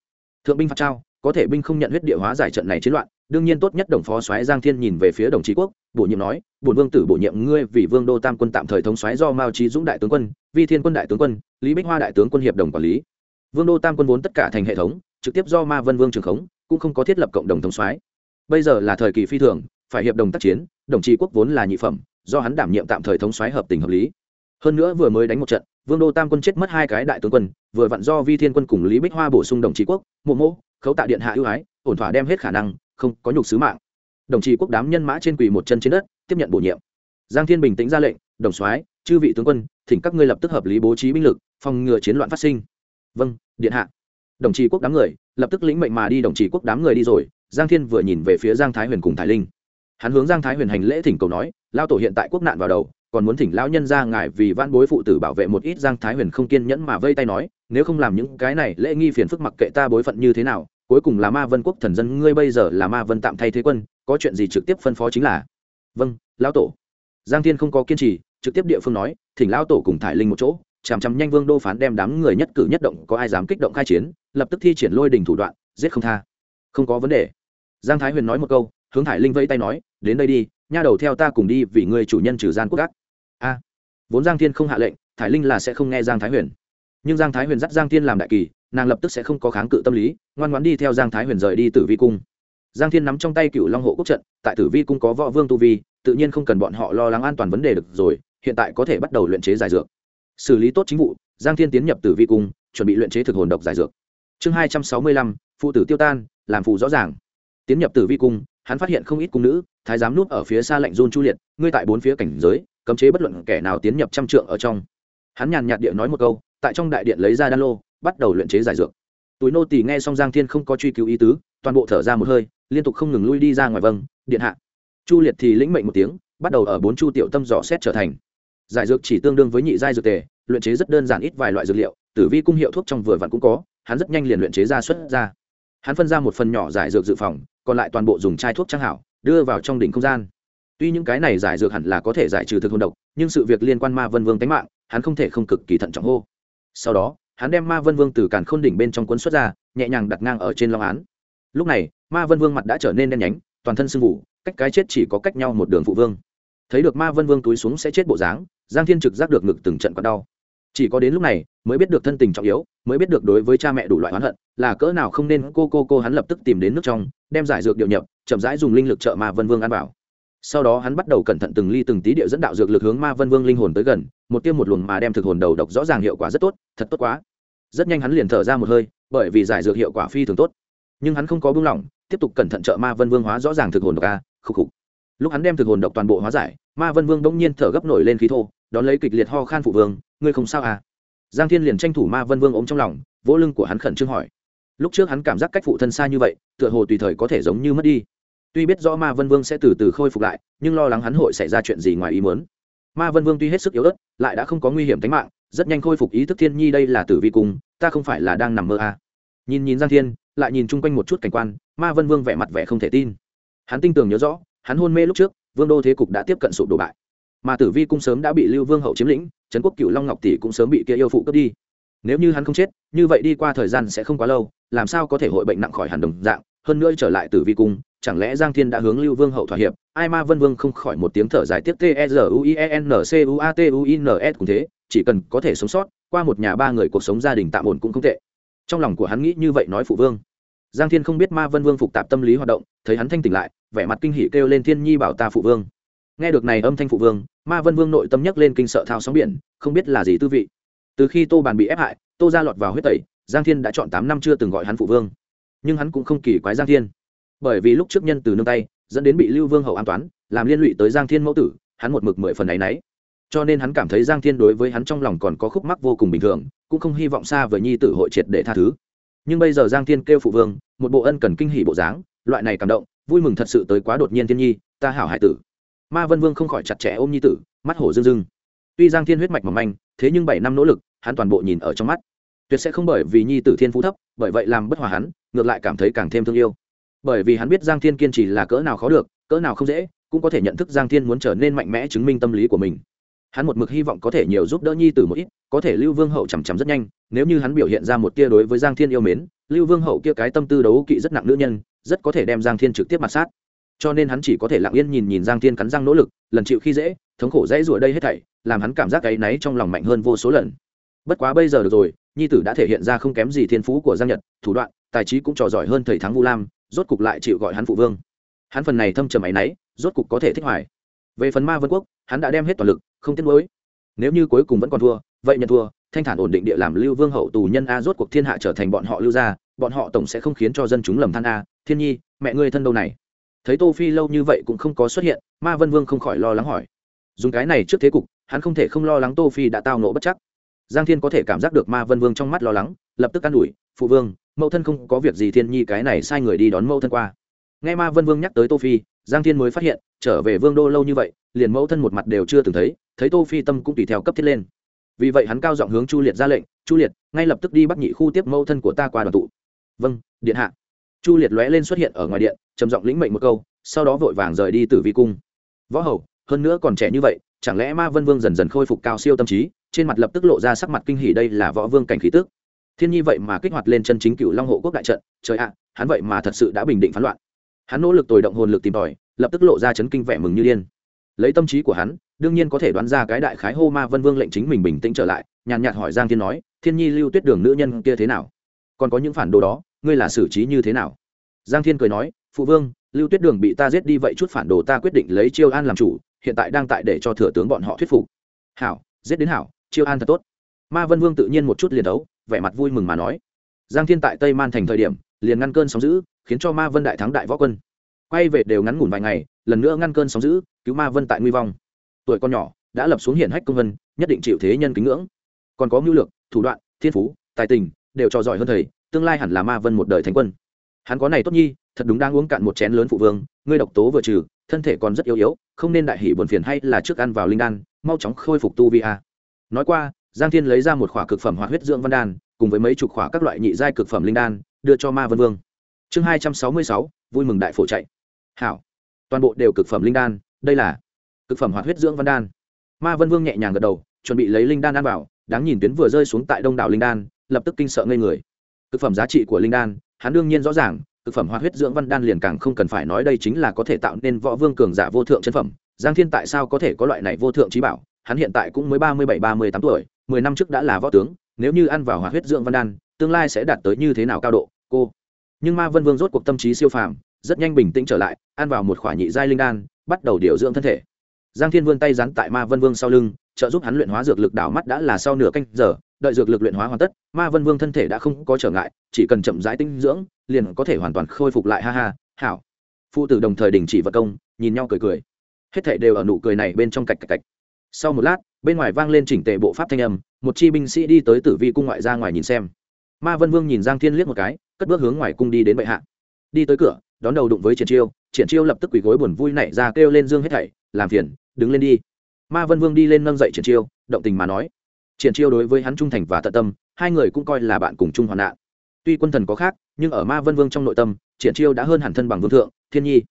thượng binh phạt trao, có thể binh không nhận huyết địa hóa giải trận này chiến loạn, đương nhiên tốt nhất đồng phó soái giang thiên nhìn về phía đồng chí quốc, bổ nhiệm nói, bổn vương tử bổ nhiệm ngươi vì vương đô tam quân tạm thời thống soái do mao trí dũng đại tướng quân, vi thiên quân đại tướng quân, lý bích hoa đại tướng quân hiệp đồng quản lý. Vương đô tam quân vốn tất cả thành hệ thống, trực tiếp do ma vân vương trường khống, cũng không có thiết lập cộng đồng thống soái. Bây giờ là thời kỳ phi thường, phải hiệp đồng tác chiến, đồng chí quốc vốn là nhị phẩm, do hắn đảm nhiệm tạm thời thống soái hợp tình hợp lý. Hơn nữa vừa mới đánh một trận vương đô tam quân chết mất hai cái đại tướng quân, vừa vặn do vi thiên quân cùng lý bích hoa bổ sung đồng chí quốc, mộ mộ, khấu tạ điện hạ ưu ái, ổn thỏa đem hết khả năng, không có nhục sứ mạng. Đồng chí quốc đám nhân mã trên quỳ một chân trên đất, tiếp nhận bổ nhiệm. Giang thiên bình tĩnh ra lệnh, đồng soái, chư vị tướng quân, thỉnh các ngươi lập tức hợp lý bố trí binh lực, phòng ngừa chiến loạn phát sinh. Vâng điện hạ. Đồng chí quốc đám người, lập tức lĩnh mệnh mà đi, đồng chí quốc đám người đi rồi, giang thiên vừa nhìn về phía giang thái huyền cùng thái linh. Hắn hướng giang thái huyền hành lễ thỉnh cầu nói, lao tổ hiện tại quốc nạn vào đầu còn muốn thỉnh lão nhân ra ngài vì văn bối phụ tử bảo vệ một ít giang thái huyền không kiên nhẫn mà vây tay nói, nếu không làm những cái này lễ nghi phiền phức mặc kệ ta bối phận như thế nào, cuối cùng là ma vân quốc thần dân ngươi bây giờ là ma vân tạm thay thế quân, có chuyện gì trực tiếp phân phó chính là. Vâng lão tổ. Giang thiên không có kiên trì, trực tiếp địa phương nói, thỉnh lão tổ cùng thải linh một chỗ, chằm chằm nhanh vương đô phán đem đám người nhất cử nhất động, có ai dám kích động khai chiến, lập tức thi triển lôi đình thủ đoạn, giết không tha. Không có vấn đề. Giang thái huyền nói một câu, hướng thải linh vây tay nói, đến đây đi, nha đầu theo ta cùng đi vì người chủ nhân trừ gian quốc gác a. Vốn giang thiên không hạ lệnh, thải linh là sẽ không nghe giang thái huyền. Nhưng giang thái huyền dắt giang thiên làm đại kỳ, nàng lập tức sẽ không có kháng cự tâm lý, ngoan ngoãn đi theo giang thái huyền rời đi tử vi cung. Giang thiên nắm trong tay cựu long hộ quốc trận, tại tử vi cung có võ vương tu vi, tự nhiên không cần bọn họ lo lắng an toàn vấn đề được rồi, hiện tại có thể bắt đầu luyện chế giải dược. Xử lý tốt chính vụ, giang thiên tiến nhập tử vi cung, chuẩn bị luyện chế thực hồn độc giải dược. Chương hai trăm sáu mươi lăm, phụ tử tiêu tan, làm phụ rõ ràng. Tiến nhập tử vi cung, hắn phát hiện không ít cung nữ, thái giám núp ở phía xa lạnh run chu liệt, ngươi tại bốn phía cảnh giới cấm chế bất luận kẻ nào tiến nhập trăm trượng ở trong. Hắn nhàn nhạt địa nói một câu, tại trong đại điện lấy ra đan lô, bắt đầu luyện chế giải dược. Túi nô tỳ nghe xong giang thiên không có truy cứu ý tứ, toàn bộ thở ra một hơi, liên tục không ngừng lui đi ra ngoài vâng điện hạ. Chu liệt thì lĩnh mệnh một tiếng, bắt đầu ở bốn chu tiểu tâm dò xét trở thành. Giải dược chỉ tương đương với nhị giai dược tề, luyện chế rất đơn giản ít vài loại dược liệu, tử vi cung hiệu thuốc trong vừa vặn cũng có, hắn rất nhanh liền luyện chế ra xuất ra. Hắn phân ra một phần nhỏ giải dược dự phòng, còn lại toàn bộ dùng chai thuốc trang hảo, đưa vào trong đỉnh không gian tuy những cái này giải dược hẳn là có thể giải trừ thực hồn độc, nhưng sự việc liên quan ma vân vương tánh mạng, hắn không thể không cực kỳ thận trọng hô. Sau đó, hắn đem ma vân vương từ càn khôn đỉnh bên trong cuốn xuất ra, nhẹ nhàng đặt ngang ở trên long án. Lúc này, ma vân vương mặt đã trở nên đen nhánh, toàn thân sưng vụ, cách cái chết chỉ có cách nhau một đường phụ vương. Thấy được ma vân vương túi xuống sẽ chết bộ dáng, giang thiên trực giác được ngực từng trận còn đau. Chỉ có đến lúc này, mới biết được thân tình trọng yếu, mới biết được đối với cha mẹ đủ loại oán hận, là cỡ nào không nên cô cô cô hắn lập tức tìm đến nước trong, đem giải dược điệu nhập, chậm rãi dùng linh lực trợ ma vân vương ăn bảo sau đó hắn bắt đầu cẩn thận từng ly từng tí địa dẫn đạo dược lực hướng ma vân vương linh hồn tới gần, một tiêm một luồng mà đem thực hồn đầu độc rõ ràng hiệu quả rất tốt, thật tốt quá. Rất nhanh hắn liền thở ra một hơi, bởi vì giải dược hiệu quả phi thường tốt. Nhưng hắn không có buông lỏng, tiếp tục cẩn thận trợ ma vân vương hóa rõ ràng thực hồn độc a khúc khục lúc hắn đem thực hồn độc toàn bộ hóa giải, ma vân vương bỗng nhiên thở gấp nổi lên khí thô, đón lấy kịch liệt ho khan phụ vương, ngươi không sao à? Giang thiên liền tranh thủ ma vân vương ôm trong lòng, vỗ lưng của hắn khẩn trương hỏi. Lúc trước hắn cảm giác cách phụ thân xa như vậy, tựa hồ tùy thời có thể giống như mất đi tuy biết rõ ma vân vương sẽ từ từ khôi phục lại, nhưng lo lắng hắn hội xảy ra chuyện gì ngoài ý muốn. Ma vân vương tuy hết sức yếu ớt, lại đã không có nguy hiểm tính mạng, rất nhanh khôi phục ý thức thiên nhi đây là tử vi cung ta không phải là đang nằm mơ à. nhìn nhìn giang thiên, lại nhìn chung quanh một chút cảnh quan, ma vân vương vẻ mặt vẻ không thể tin. Hắn tin tưởng nhớ rõ, hắn hôn mê lúc trước, vương đô thế cục đã tiếp cận sụp đổ bại. Mà tử vi cung sớm đã bị lưu vương hậu chiếm lĩnh, trấn quốc cựu long ngọc tỷ cũng sớm bị kia yêu phụ cướp đi. Nếu như hắn không chết, như vậy đi qua thời gian sẽ không quá lâu, làm sao có thể hội bệnh nặng khỏi hẳn đồng dạng hơn nữa trở lại tử vi cung, chẳng lẽ giang thiên đã hướng lưu vương hậu thỏa hiệp? Ai ma vân vương không khỏi một tiếng thở dài tiếp t e r u i e n c u a t u i n s cũng thế, chỉ cần có thể sống sót, qua một nhà ba người cuộc sống gia đình tạm ổn cũng không tệ. Trong lòng của hắn nghĩ như vậy nói phụ vương. Giang thiên không biết ma vân vương phục tạp tâm lý hoạt động, thấy hắn thanh tỉnh lại, vẻ mặt kinh hỉ kêu lên thiên nhi bảo ta phụ vương. Nghe được này âm thanh phụ vương, ma vân vương nội tâm nhấc lên kinh sợ thao sóng biển, không biết là gì tư vị. Từ khi tô bàn bị ép hại, tô ra lọt vào huyết tẩy, giang thiên đã chọn tám năm chưa từng gọi hắn phụ vương nhưng hắn cũng không kỳ quái giang thiên. Bởi vì lúc trước nhân từ nương tay dẫn đến bị lưu vương hậu an toán làm liên lụy tới giang thiên mẫu tử hắn một mực mười phần ấy nấy, cho nên hắn cảm thấy giang thiên đối với hắn trong lòng còn có khúc mắc vô cùng bình thường cũng không hy vọng xa với nhi tử hội triệt để tha thứ. Nhưng bây giờ giang thiên kêu phụ vương một bộ ân cần kinh hỉ bộ dáng loại này cảm động vui mừng thật sự tới quá đột nhiên thiên nhi ta hảo hải tử. Ma vân vương không khỏi chặt chẽ ôm nhi tử mắt hổ dưng dưng. tuy giang thiên huyết mạch mỏng manh thế nhưng bảy năm nỗ lực hắn toàn bộ nhìn ở trong mắt tuyệt sẽ không bởi vì nhi tử thiên phú thấp, bởi vậy làm bất hòa hắn, ngược lại cảm thấy càng thêm thương yêu. Bởi vì hắn biết giang thiên kiên trì là cỡ nào khó được, cỡ nào không dễ, cũng có thể nhận thức giang thiên muốn trở nên mạnh mẽ chứng minh tâm lý của mình. Hắn một mực hy vọng có thể nhiều giúp đỡ nhi tử một ít, có thể lưu vương hậu chằm chằm rất nhanh, nếu như hắn biểu hiện ra một tia đối với giang thiên yêu mến, lưu vương hậu kia cái tâm tư đấu kỵ rất nặng nữ nhân, rất có thể đem giang thiên trực tiếp mặt sát. Cho nên hắn chỉ có thể lặng yên nhìn nhìn giang thiên cắn răng nỗ lực, lần chịu khi dễ, thống khổ dễ rủa đây hết thảy, làm hắn cảm giác cái náy trong lòng mạnh hơn vô số lần. Bất quá bây giờ được rồi nhi tử đã thể hiện ra không kém gì thiên phú của giang nhật, thủ đoạn, tài trí cũng trò giỏi hơn thầy thắng vu lam, rốt cục lại chịu gọi hắn phụ vương. Hắn phần này thâm trầm áy náy, rốt cục có thể thích hoài. Về phần ma vân quốc, hắn đã đem hết toàn lực, không tiếc nuối. Nếu như cuối cùng vẫn còn thua, vậy nhận thua, thanh thản ổn định địa làm lưu vương hậu tù nhân a rốt cuộc thiên hạ trở thành bọn họ lưu gia, bọn họ tổng sẽ không khiến cho dân chúng lầm than a, thiên nhi, mẹ ngươi thân đâu này? Thấy tô phi lâu như vậy cũng không có xuất hiện, ma vân vương không khỏi lo lắng hỏi. Dùng cái này trước thế cục, hắn không thể không lo lắng tô phi đã tao nộ bất chắc giang thiên có thể cảm giác được ma vân vương trong mắt lo lắng, lập tức can ủi, phụ vương, mẫu thân không có việc gì thiên nhi cái này sai người đi đón mẫu thân qua. Nghe ma vân vương nhắc tới tô phi, giang thiên mới phát hiện, trở về vương đô lâu như vậy, liền mẫu thân một mặt đều chưa từng thấy thấy tô phi tâm cũng tùy theo cấp thiết lên. Vì vậy hắn cao giọng hướng chu liệt ra lệnh, chu liệt, ngay lập tức đi bắt nhị khu tiếp mẫu thân của ta qua đoàn tụ. Vâng điện hạ. Chu liệt lóe lên xuất hiện ở ngoài điện, trầm giọng lĩnh mệnh một câu, sau đó vội vàng rời đi từ vi cung. Võ hầu, hơn nữa còn trẻ như vậy, chẳng lẽ ma vân vương dần dần khôi phục cao siêu tâm trí trên mặt lập tức lộ ra sắc mặt kinh hỉ đây là võ vương cảnh khí tức. Thiên nhi vậy mà kích hoạt lên chân chính cựu long hộ quốc đại trận, trời ạ, hắn vậy mà thật sự đã bình định phán loạn. Hắn nỗ lực tồi động hồn lực tìm tòi, lập tức lộ ra chấn kinh vẻ mừng như điên. Lấy tâm trí của hắn, đương nhiên có thể đoán ra cái đại khái hô ma vân vương lệnh chính mình bình tĩnh trở lại, nhàn nhạt hỏi giang thiên nói, thiên nhi lưu tuyết đường nữ nhân kia thế nào? Còn có những phản đồ đó, ngươi là xử trí như thế nào? Giang thiên cười nói, phụ vương, lưu tuyết đường bị ta giết đi vậy chút phản đồ ta quyết định lấy chiêu an làm chủ, hiện tại đang tại để cho thừa tướng bọn họ thuyết phục. Hảo, giết đến hảo chiêu an thật tốt. Ma vân vương tự nhiên một chút liền đấu, vẻ mặt vui mừng mà nói. Giang thiên tại tây man thành thời điểm, liền ngăn cơn sóng giữ khiến cho ma vân đại thắng đại võ quân. Quay về đều ngắn ngủn vài ngày, lần nữa ngăn cơn sóng giữ cứu ma vân tại nguy vong. Tuổi con nhỏ, đã lập xuống hiển hách công vân, nhất định chịu thế nhân kính ngưỡng. Còn có mưu lược, thủ đoạn, thiên phú, tài tình, đều trò giỏi hơn thầy, tương lai hẳn là ma vân một đời thánh quân. Hắn có này tốt nhi, thật đúng đang uống cạn một chén lớn phụ vương, ngươi độc tố vừa trừ, thân thể còn rất yếu yếu, không nên đại hỉ buồn phiền hay là trước ăn vào linh đan, mau chóng khôi phục tu vi a nói qua, giang thiên lấy ra một khỏa cực phẩm hoạt huyết dưỡng văn đan, cùng với mấy chục khỏa các loại nhị giai cực phẩm linh đan, đưa cho ma vân vương. Chương hai trăm sáu mươi sáu, vui mừng đại phổ chạy. Hảo. Toàn bộ đều cực phẩm linh đan, đây là cực phẩm hoạt huyết dưỡng văn đan. Ma vân vương nhẹ nhàng gật đầu, chuẩn bị lấy linh đan ăn vào, đáng nhìn tuyến vừa rơi xuống tại đông đảo linh đan, lập tức kinh sợ ngây người. Cực phẩm giá trị của linh đan, hắn đương nhiên rõ ràng, cực phẩm hoạt huyết dưỡng văn đan liền càng không cần phải nói đây chính là có thể tạo nên võ vương cường giả vô thượng chân phẩm. Giang thiên tại sao có thể có loại này vô thượng trí bảo? Hắn hiện tại cũng mới ba mươi bảy, ba mươi tám tuổi, mười năm trước đã là võ tướng, nếu như ăn vào hỏa huyết dưỡng văn đan, tương lai sẽ đạt tới như thế nào cao độ, cô? Nhưng ma vân vương rốt cuộc tâm trí siêu phàm, rất nhanh bình tĩnh trở lại, ăn vào một khỏa nhị giai linh đan, bắt đầu điều dưỡng thân thể. Giang thiên vươn tay rắn tại ma vân vương sau lưng, trợ giúp hắn luyện hóa dược lực đảo mắt đã là sau nửa canh giờ, đợi dược lực luyện hóa hoàn tất, ma vân vương thân thể đã không có trở ngại, chỉ cần chậm rãi tinh dưỡng, liền có thể hoàn toàn khôi phục lại, ha ha, hảo. Phụ tử đồng thời đình chỉ vật công, nhìn nhau cười cười. Hết thảy đều ở nụ cười này bên trong cạch cạch cạch sau một lát, bên ngoài vang lên chỉnh tề bộ pháp thanh âm, một chi binh sĩ đi tới tử vi cung ngoại ra ngoài nhìn xem. Ma vân vương nhìn giang thiên liếc một cái, cất bước hướng ngoài cung đi đến bệ hạ. Đi tới cửa, đón đầu đụng với triển chiêu triển chiêu lập tức quỳ gối buồn vui nảy ra kêu lên dương hết thảy, làm phiền, đứng lên đi. Ma vân vương đi lên nâng dậy triển chiêu, động tình mà nói. Triển chiêu đối với hắn trung thành và tận tâm, hai người cũng coi là bạn cùng chung hoạn nạn. Tuy quân thần có khác, nhưng ở ma vân vương trong nội tâm, triển chiêu đã hơn hẳn thân bằng vương thượng, thiên nhi.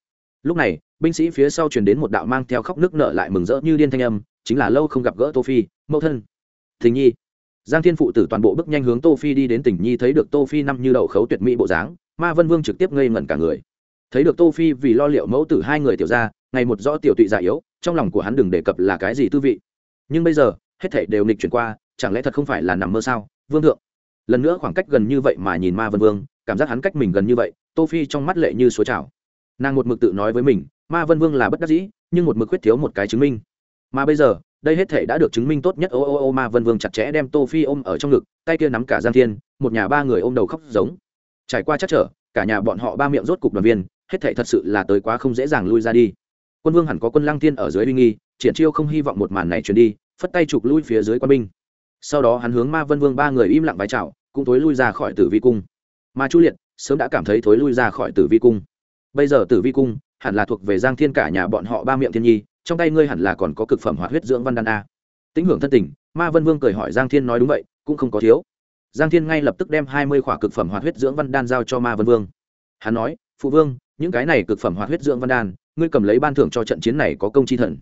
Lúc này, binh sĩ phía sau truyền đến một đạo mang theo khóc nước nợ lại mừng rỡ như điên thanh âm chính là lâu không gặp gỡ tô phi, mẫu thân. Thình nhi. Giang thiên phụ tử toàn bộ bước nhanh hướng tô phi đi đến tỉnh nhi thấy được tô phi năm như đậu khấu tuyệt mỹ bộ dáng, ma vân vương trực tiếp ngây ngẩn cả người. Thấy được tô phi vì lo liệu mẫu tử hai người tiểu ra ngày một rõ tiểu tụy già yếu, trong lòng của hắn đừng đề cập là cái gì tư vị. Nhưng bây giờ, hết thảy đều nghịch chuyển qua, chẳng lẽ thật không phải là nằm mơ sao? Vương thượng. Lần nữa khoảng cách gần như vậy mà nhìn ma vân vương, cảm giác hắn cách mình gần như vậy, tô phi trong mắt lệ như suối trào. Nàng một mực tự nói với mình, ma vân vương là bất đắc dĩ, nhưng một mực khuyết thiếu một cái chứng minh mà bây giờ, đây hết thể đã được chứng minh tốt nhất. Ô ô ô, ma vân vương chặt chẽ đem tô phi ôm ở trong ngực, tay kia nắm cả giang thiên, một nhà ba người ôm đầu khóc giống. Trải qua chắc trở, cả nhà bọn họ ba miệng rốt cục đoàn viên, hết thể thật sự là tới quá không dễ dàng lui ra đi. Quân vương hẳn có quân lăng thiên ở dưới uy nghi, triển chiêu không hy vọng một màn này truyền đi, phất tay chụp lui phía dưới quân binh. Sau đó hắn hướng ma vân vương ba người im lặng vái chào, cũng thối lui ra khỏi tử vi cung. Mà chu liệt sớm đã cảm thấy thối lui ra khỏi tử vi cung. Bây giờ tử vi cung hẳn là thuộc về giang thiên cả nhà bọn họ ba miệng thiên nhi, trong tay ngươi hẳn là còn có cực phẩm hoạt huyết dưỡng văn đan a. Tĩnh hưởng thân tình, ma vân vương cười hỏi giang thiên nói đúng vậy, cũng không có thiếu. Giang thiên ngay lập tức đem hai mươi khỏa cực phẩm hoạt huyết dưỡng văn đan giao cho ma vân vương. Hắn nói, phụ vương, những cái này cực phẩm hoạt huyết dưỡng văn đan, ngươi cầm lấy ban thưởng cho trận chiến này có công chi thần.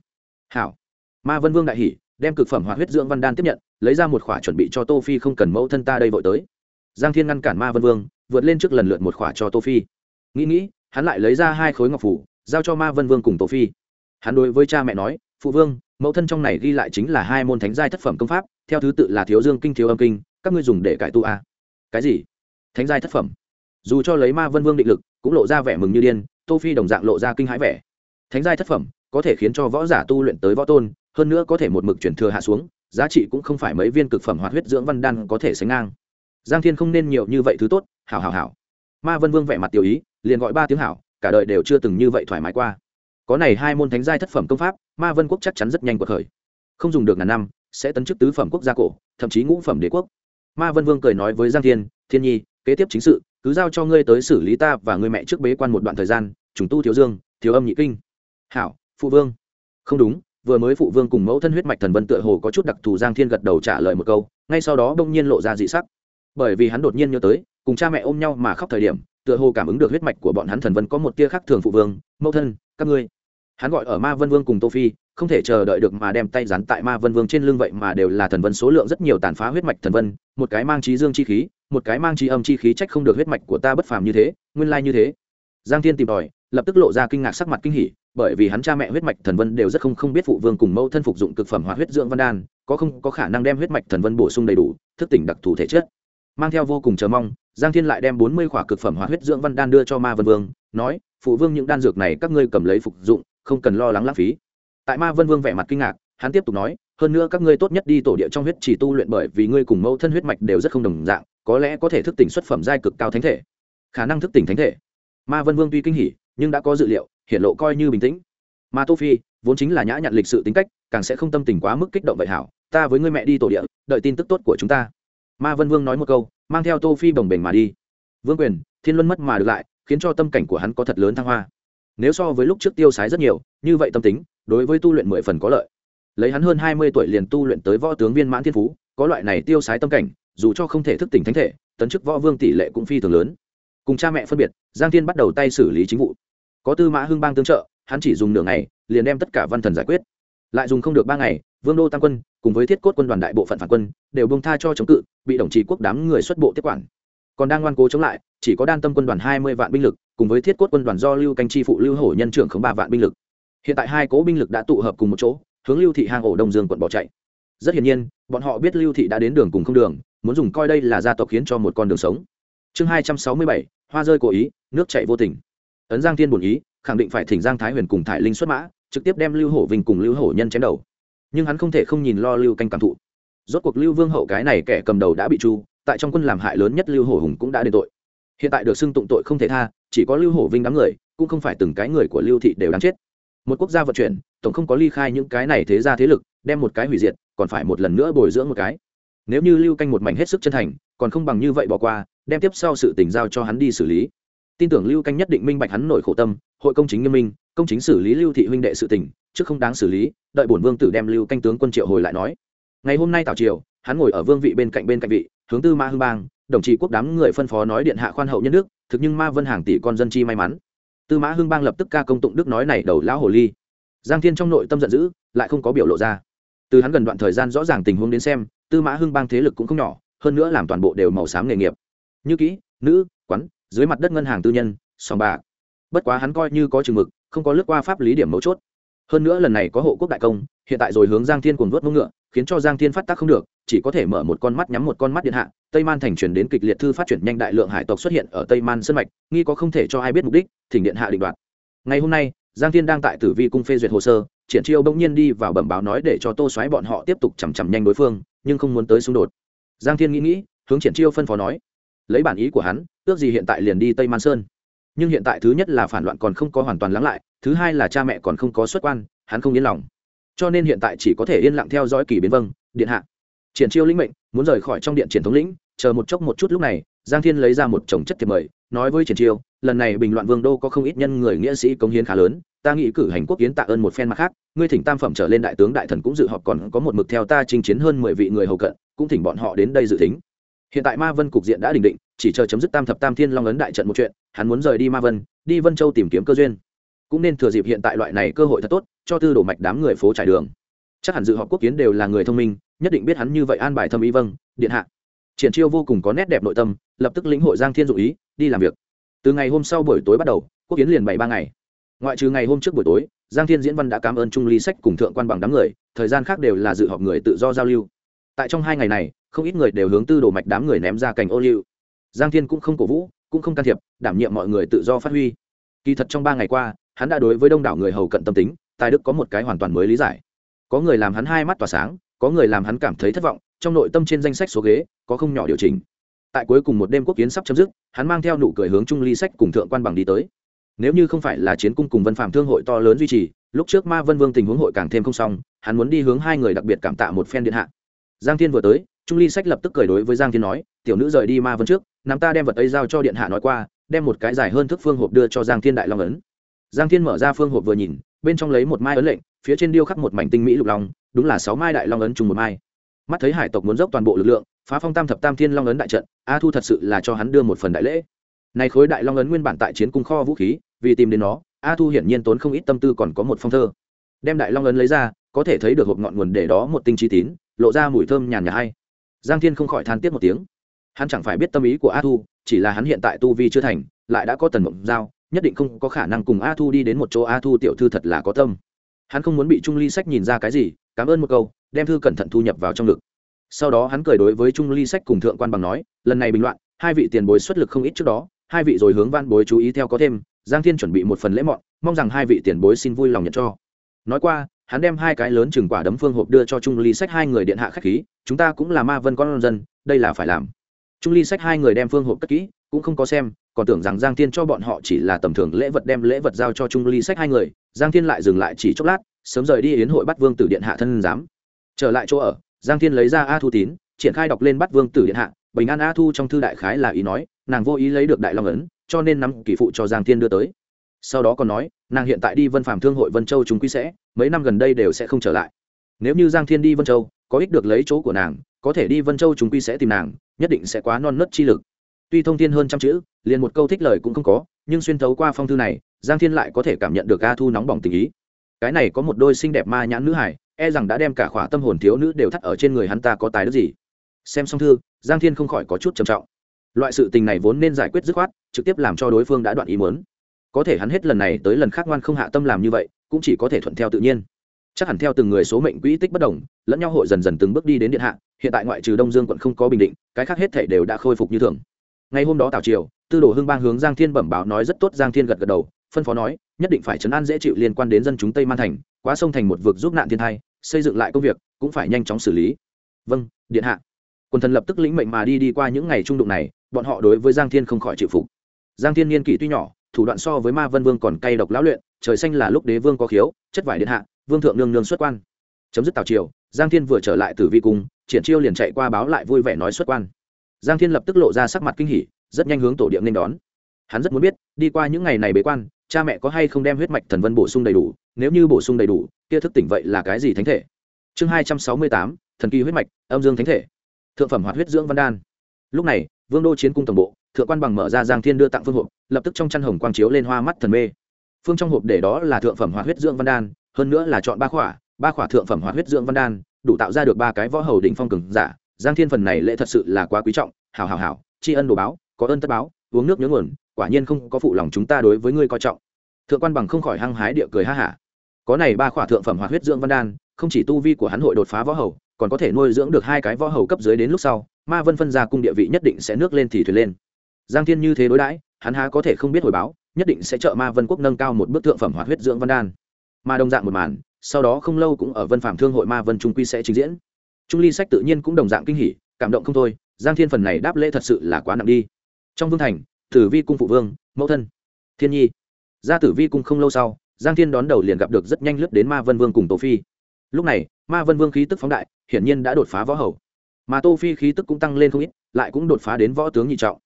Hảo. Ma vân vương đại hỉ, đem cực phẩm hoạt huyết dưỡng văn đan tiếp nhận, lấy ra một khỏa chuẩn bị cho tô phi không cần mẫu thân ta đây vội tới. Giang thiên ngăn cản ma vân vương, vượt lên trước lần lượt một khỏa cho tô phi. Nghĩ nghĩ hắn lại lấy ra hai khối ngọc phủ, giao cho ma vân vương cùng tô phi. Hắn đối với cha mẹ nói, phụ vương, mẫu thân trong này ghi lại chính là hai môn thánh giai thất phẩm công pháp, theo thứ tự là thiếu dương kinh, thiếu âm kinh, các ngươi dùng để cải tu a. Cái gì? Thánh giai thất phẩm. Dù cho lấy ma vân vương định lực, cũng lộ ra vẻ mừng như điên, tô phi đồng dạng lộ ra kinh hãi vẻ. Thánh giai thất phẩm, có thể khiến cho võ giả tu luyện tới võ tôn, hơn nữa có thể một mực chuyển thừa hạ xuống, giá trị cũng không phải mấy viên cực phẩm hoạt huyết dưỡng văn đan có thể sánh ngang. Giang thiên không nên nhiều như vậy thứ tốt, hảo hảo hảo. Ma vân vương vẻ mặt tiểu ý liền gọi ba tiếng hảo, cả đời đều chưa từng như vậy thoải mái qua. Có này hai môn thánh giai thất phẩm công pháp, ma vân quốc chắc chắn rất nhanh cuộc khởi. Không dùng được ngàn năm, sẽ tấn chức tứ phẩm quốc gia cổ, thậm chí ngũ phẩm đế quốc. Ma vân vương cười nói với giang thiên thiên nhi, kế tiếp chính sự, cứ giao cho ngươi tới xử lý ta và ngươi mẹ trước bế quan một đoạn thời gian, trùng tu thiếu dương, thiếu âm nhị kinh. Hảo, phụ vương. Không đúng, vừa mới phụ vương cùng mẫu thân huyết mạch thần vân tựa hồ có chút đặc thù. Giang thiên gật đầu trả lời một câu, ngay sau đó bỗng nhiên lộ ra dị sắc. Bởi vì hắn đột nhiên nhớ tới, cùng cha mẹ ôm nhau mà khóc thời điểm tựa hồ cảm ứng được huyết mạch của bọn hắn thần vân có một tia khác thường phụ vương, mẫu thân, các ngươi. Hắn gọi ở ma vân vương cùng tô phi, không thể chờ đợi được mà đem tay dán tại ma vân vương trên lưng vậy mà đều là thần vân số lượng rất nhiều tàn phá huyết mạch thần vân, một cái mang trí dương chi khí, một cái mang trí âm chi khí trách không được huyết mạch của ta bất phàm như thế, nguyên lai như thế. Giang thiên tìm tòi, lập tức lộ ra kinh ngạc sắc mặt kinh hỉ, bởi vì hắn cha mẹ huyết mạch thần vân đều rất không không biết phụ vương cùng mẫu thân phục dụng cực phẩm hóa huyết dưỡng văn đan, có không có khả năng đem huyết mạch thần vân bổ sung đầy đủ, thức tỉnh đặc thù thể chất. Mang theo vô cùng chờ mong giang thiên lại đem bốn mươi khỏa cực phẩm hóa huyết dưỡng văn đan đưa cho ma vân vương, nói, phụ vương những đan dược này các ngươi cầm lấy phục dụng, không cần lo lắng lãng phí. Tại ma vân vương vẻ mặt kinh ngạc, hắn tiếp tục nói, hơn nữa các ngươi tốt nhất đi tổ địa trong huyết chỉ tu luyện bởi vì ngươi cùng mẫu thân huyết mạch đều rất không đồng dạng, có lẽ có thể thức tỉnh xuất phẩm giai cực cao thánh thể. Khả năng thức tỉnh thánh thể. Ma vân vương tuy kinh hỉ, nhưng đã có dự liệu hiện lộ coi như bình tĩnh. Mà tô phi, vốn chính là nhã nhặn lịch sự tính cách, càng sẽ không tâm tình quá mức kích động vậy hảo, ta với ngươi mẹ đi tổ địa, đợi tin tức tốt của chúng ta. Ma vân vương nói một câu mang theo tô phi bồng bềnh mà đi. Vương quyền, thiên luân mất mà được lại, khiến cho tâm cảnh của hắn có thật lớn thăng hoa. Nếu so với lúc trước tiêu sái rất nhiều, như vậy tâm tính, đối với tu luyện mười phần có lợi. Lấy hắn hơn hai mươi tuổi liền tu luyện tới võ tướng viên mãn thiên phú, có loại này tiêu sái tâm cảnh, dù cho không thể thức tỉnh thánh thể, tấn chức võ vương tỷ lệ cũng phi thường lớn. Cùng cha mẹ phân biệt, giang thiên bắt đầu tay xử lý chính vụ. Có tư mã hưng bang tương trợ, hắn chỉ dùng nửa ngày, liền đem tất cả văn thần giải quyết. Lại dùng không được ba ngày, vương đô tam quân cùng với thiết cốt quân đoàn đại bộ phận phản quân, đều bông tha cho chống cự, bị đồng chí quốc đám người xuất bộ tiếp quản. Còn đang ngoan cố chống lại, chỉ có đan tâm quân đoàn hai mươi vạn binh lực, cùng với thiết cốt quân đoàn do lưu canh chi phụ lưu hổ nhân trưởng khống ba vạn binh lực. Hiện tại hai cố binh lực đã tụ hợp cùng một chỗ, hướng lưu thị hang ổ đông dương quận bỏ chạy. Rất hiển nhiên, bọn họ biết lưu thị đã đến đường cùng không đường, muốn dùng coi đây là gia tộc khiến cho một con đường sống. Chương hai trăm sáu mươi bảy, hoa rơi cố ý, nước chạy vô tình. Ấn giang thiên bổn ý, khẳng định phải thỉnh giang thái huyền cùng thải linh xuất mã, trực tiếp đem lưu hổ vinh cùng lưu hổ nhân chém đầu nhưng hắn không thể không nhìn lo lưu canh cảm thụ. Rốt cuộc lưu vương hậu cái này kẻ cầm đầu đã bị chu tại trong quân làm hại lớn nhất lưu hổ hùng cũng đã đền tội. Hiện tại được xưng tụng tội không thể tha, chỉ có lưu hổ vinh đám người, cũng không phải từng cái người của lưu thị đều đáng chết. Một quốc gia vận chuyển, tổng không có ly khai những cái này thế ra thế lực, đem một cái hủy diệt, còn phải một lần nữa bồi dưỡng một cái. Nếu như lưu canh một mảnh hết sức chân thành, còn không bằng như vậy bỏ qua, đem tiếp sau sự tình giao cho hắn đi xử lý. Tin tưởng lưu canh nhất định minh bạch hắn nổi khổ tâm, hội công chính nghiêm minh công chính xử lý lưu thị huynh đệ sự tình, trước không đáng xử lý, đợi bổn vương tử đem lưu canh tướng quân triệu hồi lại nói. Ngày hôm nay tào triều, hắn ngồi ở vương vị bên cạnh bên cạnh vị, hướng tư ma hưng bang, đồng chí quốc đám người phân phó nói điện hạ khoan hậu nhân đức, thực nhưng ma vân hàng tỷ con dân chi may mắn. Tư mã hưng bang lập tức ca công tụng đức nói này đầu lão hồ ly. Giang thiên trong nội tâm giận dữ, lại không có biểu lộ ra. Từ hắn gần đoạn thời gian rõ ràng tình huống đến xem, tư mã hưng bang thế lực cũng không nhỏ, hơn nữa làm toàn bộ đều màu xám nghề nghiệp. Như kỹ, nữ, quán, dưới mặt đất ngân hàng tư nhân, sòng bạc. Bất quá hắn coi như có chừng mực không có lướt qua pháp lý điểm mấu chốt. Hơn nữa lần này có hộ quốc đại công, hiện tại rồi hướng giang thiên cùng vớt mông ngựa, khiến cho giang thiên phát tác không được, chỉ có thể mở một con mắt nhắm một con mắt điện hạ. Tây man thành chuyển đến kịch liệt thư phát triển nhanh đại lượng hải tộc xuất hiện ở tây man sân mạch, nghi có không thể cho ai biết mục đích, thỉnh điện hạ định đoạt. Ngày hôm nay, giang thiên đang tại tử vi cung phê duyệt hồ sơ, triển chiêu bỗng nhiên đi vào bẩm báo nói để cho tô xoáy bọn họ tiếp tục chằm chằm nhanh đối phương, nhưng không muốn tới xung đột. Giang thiên nghĩ nghĩ, hướng triển chiêu phân phó nói, lấy bản ý của hắn, ước gì hiện tại liền đi tây man sơn nhưng hiện tại thứ nhất là phản loạn còn không có hoàn toàn lắng lại, thứ hai là cha mẹ còn không có xuất quan, hắn không yên lòng. Cho nên hiện tại chỉ có thể yên lặng theo dõi kỳ biến vâng điện hạ. Triển chiêu lĩnh mệnh, muốn rời khỏi trong điện triển thống lĩnh, chờ một chốc một chút lúc này, giang thiên lấy ra một chồng chất thiệp mời, nói với triển chiêu, lần này bình loạn vương đô có không ít nhân người nghĩa sĩ công hiến khá lớn, ta nghĩ cử hành quốc kiến tạ ơn một phen mặt khác, ngươi thỉnh tam phẩm trở lên đại tướng đại thần cũng dự họp còn có một mực theo ta chinh chiến hơn mười vị người hầu cận, cũng thỉnh bọn họ đến đây dự tính. Hiện tại ma vân cục diện đã đình định chỉ chờ chấm dứt tam thập tam thiên long ấn đại trận một chuyện, hắn muốn rời đi ma vân, đi vân châu tìm kiếm cơ duyên. Cũng nên thừa dịp hiện tại loại này cơ hội thật tốt, cho tư đổ mạch đám người phố trải đường. Chắc hẳn dự họp quốc kiến đều là người thông minh, nhất định biết hắn như vậy an bài thâm ý vâng điện hạ. Triển chiêu vô cùng có nét đẹp nội tâm, lập tức lĩnh hội giang thiên dụ ý, đi làm việc. Từ ngày hôm sau buổi tối bắt đầu, quốc kiến liền bảy ba ngày. Ngoại trừ ngày hôm trước buổi tối, giang thiên diễn văn đã cảm ơn trung ly sách cùng thượng quan bằng đám người, thời gian khác đều là dự họp người tự do giao lưu. Tại trong hai ngày này, không ít người đều hướng tư đồ mạch đám người ném ra cành ô liu giang thiên cũng không cổ vũ, cũng không can thiệp, đảm nhiệm mọi người tự do phát huy. Kỳ thật trong ba ngày qua, hắn đã đối với đông đảo người hầu cận tâm tính, tài đức có một cái hoàn toàn mới lý giải. Có người làm hắn hai mắt tỏa sáng, có người làm hắn cảm thấy thất vọng, trong nội tâm trên danh sách số ghế, có không nhỏ điều chỉnh. Tại cuối cùng một đêm quốc kiến sắp chấm dứt, hắn mang theo nụ cười hướng trung ly sách cùng thượng quan bằng đi tới. Nếu như không phải là chiến cung cùng vân phạm thương hội to lớn duy trì, lúc trước ma vân vương tình huống hội càng thêm không xong, hắn muốn đi hướng hai người đặc biệt cảm tạ một phen điện hạ. Giang thiên vừa tới, trung ly sách lập tức cười đối với giang thiên nói, tiểu nữ rời đi ma vân trước nắm ta đem vật ấy giao cho điện hạ nói qua, đem một cái dài hơn thức phương hộp đưa cho giang thiên đại long ấn. Giang thiên mở ra phương hộp vừa nhìn, bên trong lấy một mai ấn lệnh, phía trên điêu khắc một mảnh tinh mỹ lục long, đúng là sáu mai đại long ấn trùng một mai. Mắt thấy hải tộc muốn dốc toàn bộ lực lượng, phá phong tam thập tam thiên long ấn đại trận, a thu thật sự là cho hắn đưa một phần đại lễ. Này khối đại long ấn nguyên bản tại chiến cung kho vũ khí, vì tìm đến nó, a thu hiển nhiên tốn không ít tâm tư còn có một phong thơ. Đem đại long ấn lấy ra, có thể thấy được hộp ngọn nguồn để đó một tinh chi tín, lộ ra mùi thơm nhàn nhà hay. Giang thiên không khỏi than tiếc một tiếng hắn chẳng phải biết tâm ý của a thu, chỉ là hắn hiện tại tu vi chưa thành, lại đã có tần mộng giao, nhất định không có khả năng cùng a thu đi đến một chỗ a thu tiểu thư thật là có tâm. Hắn không muốn bị trung ly sách nhìn ra cái gì, cảm ơn một câu, đem thư cẩn thận thu nhập vào trong ngực. Sau đó hắn cười đối với trung ly sách cùng thượng quan bằng nói, lần này bình loạn, hai vị tiền bối xuất lực không ít trước đó, hai vị rồi hướng văn bối chú ý theo có thêm, giang thiên chuẩn bị một phần lễ mọn, mong rằng hai vị tiền bối xin vui lòng nhận cho. Nói qua, hắn đem hai cái lớn chừng quả đấm phương hộp đưa cho trung ly sách hai người điện hạ khách khí, chúng ta cũng là ma vân con dân, đây là phải làm trung ly sách hai người đem phương hộp cất kỹ, cũng không có xem, còn tưởng rằng giang thiên cho bọn họ chỉ là tầm thường lễ vật đem lễ vật giao cho trung ly sách hai người, giang thiên lại dừng lại chỉ chốc lát, sớm rời đi yến hội bắt vương tử điện hạ thân giám. Trở lại chỗ ở, giang thiên lấy ra a thu tín, triển khai đọc lên bắt vương tử điện hạ, bình an a thu trong thư đại khái là ý nói, nàng vô ý lấy được đại long ấn, cho nên nắm kỷ phụ cho giang thiên đưa tới. Sau đó còn nói, nàng hiện tại đi vân phạm thương hội vân châu chúng quý sẽ, mấy năm gần đây đều sẽ không trở lại. Nếu như giang thiên đi vân châu, có ích được lấy chỗ của nàng có thể đi vân châu chúng quy sẽ tìm nàng, nhất định sẽ quá non nớt chi lực. Tuy thông thiên hơn trăm chữ, liền một câu thích lời cũng không có, nhưng xuyên thấu qua phong thư này, giang thiên lại có thể cảm nhận được a thu nóng bỏng tình ý. Cái này có một đôi xinh đẹp ma nhãn nữ hải e rằng đã đem cả khỏa tâm hồn thiếu nữ đều thắt ở trên người hắn ta có tài đức gì. Xem xong thư, giang thiên không khỏi có chút trầm trọng. Loại sự tình này vốn nên giải quyết dứt khoát, trực tiếp làm cho đối phương đã đoạn ý muốn. Có thể hắn hết lần này tới lần khác ngoan không hạ tâm làm như vậy, cũng chỉ có thể thuận theo tự nhiên chắc hẳn theo từng người số mệnh quỹ tích bất đồng, lẫn nhau hội dần dần từng bước đi đến điện hạ, hiện tại ngoại trừ đông dương quận không có bình định, cái khác hết thể đều đã khôi phục như thường. Ngày hôm đó tào triều, tư đồ hưng bang hướng giang thiên bẩm báo nói rất tốt, giang thiên gật gật đầu, phân phó nói, nhất định phải chấn an dễ chịu liên quan đến dân chúng tây man thành, quá sông thành một vực giúp nạn thiên thai, xây dựng lại công việc, cũng phải nhanh chóng xử lý. Vâng điện hạ. Quần thần lập tức lĩnh mệnh mà đi đi qua những ngày trung đụng này, bọn họ đối với giang thiên không khỏi chịu phục. Giang thiên niên kỷ tuy nhỏ, thủ đoạn so với ma vân vương còn cay độc lão luyện, trời xanh là lúc đế vương có khiếu, chất vải điện hạ vương thượng nương nương xuất quan. Chấm dứt tào triều, giang thiên vừa trở lại từ vi cung, triển chiêu liền chạy qua báo lại vui vẻ nói xuất quan. Giang thiên lập tức lộ ra sắc mặt kinh hỉ, rất nhanh hướng tổ điện nên đón. Hắn rất muốn biết, đi qua những ngày này bế quan, cha mẹ có hay không đem huyết mạch thần vân bổ sung đầy đủ, nếu như bổ sung đầy đủ, kia thức tỉnh vậy là cái gì thánh thể? Chương hai trăm sáu mươi tám, thần kỳ huyết mạch, âm dương thánh thể. Thượng phẩm hoạt huyết dưỡng văn đan. Lúc này, vương đô chiến cung tổng bộ, thượng quan bằng mở ra giang thiên đưa tặng phương hộp, lập tức trong chăn hồng quang chiếu lên hoa mắt thần mê. Phương trong hộp để đó là thượng phẩm hoạt huyết dưỡng văn đan hơn nữa là chọn ba khỏa ba khỏa thượng phẩm hoạt huyết dưỡng văn đan, đủ tạo ra được ba cái võ hầu đỉnh phong cường giả. Giang thiên phần này lễ thật sự là quá quý trọng. Hảo hảo hảo, tri ân đồ báo, có ơn tất báo, uống nước nhớ nguồn, quả nhiên không có phụ lòng chúng ta đối với ngươi coi trọng. Thượng quan bằng không khỏi hăng hái địa cười ha hả. Có này ba khỏa thượng phẩm hoạt huyết dưỡng văn đan, không chỉ tu vi của hắn hội đột phá võ hầu, còn có thể nuôi dưỡng được hai cái võ hầu cấp dưới đến lúc sau, ma vân phân ra cung địa vị nhất định sẽ nước lên thì thuyền lên. Giang thiên như thế đối đãi, hắn há có thể không biết hồi báo, nhất định sẽ trợ ma vân quốc nâng cao một bước thượng phẩm hoạt huyết dưỡng văn đan mà đồng dạng một màn, sau đó không lâu cũng ở vân phạm thương hội ma vân trung quy sẽ trình diễn. Trung ly sách tự nhiên cũng đồng dạng kinh hỉ, cảm động không thôi, giang thiên phần này đáp lễ thật sự là quá nặng đi. Trong vương thành, tử vi cung phụ vương, mẫu thân, thiên nhi. Ra tử vi cung không lâu sau, giang thiên đón đầu liền gặp được rất nhanh lướt đến ma vân vương cùng tổ phi. Lúc này, ma vân vương khí tức phóng đại, hiển nhiên đã đột phá võ hầu. Mà tô phi khí tức cũng tăng lên không ít, lại cũng đột phá đến võ tướng nhị trọng.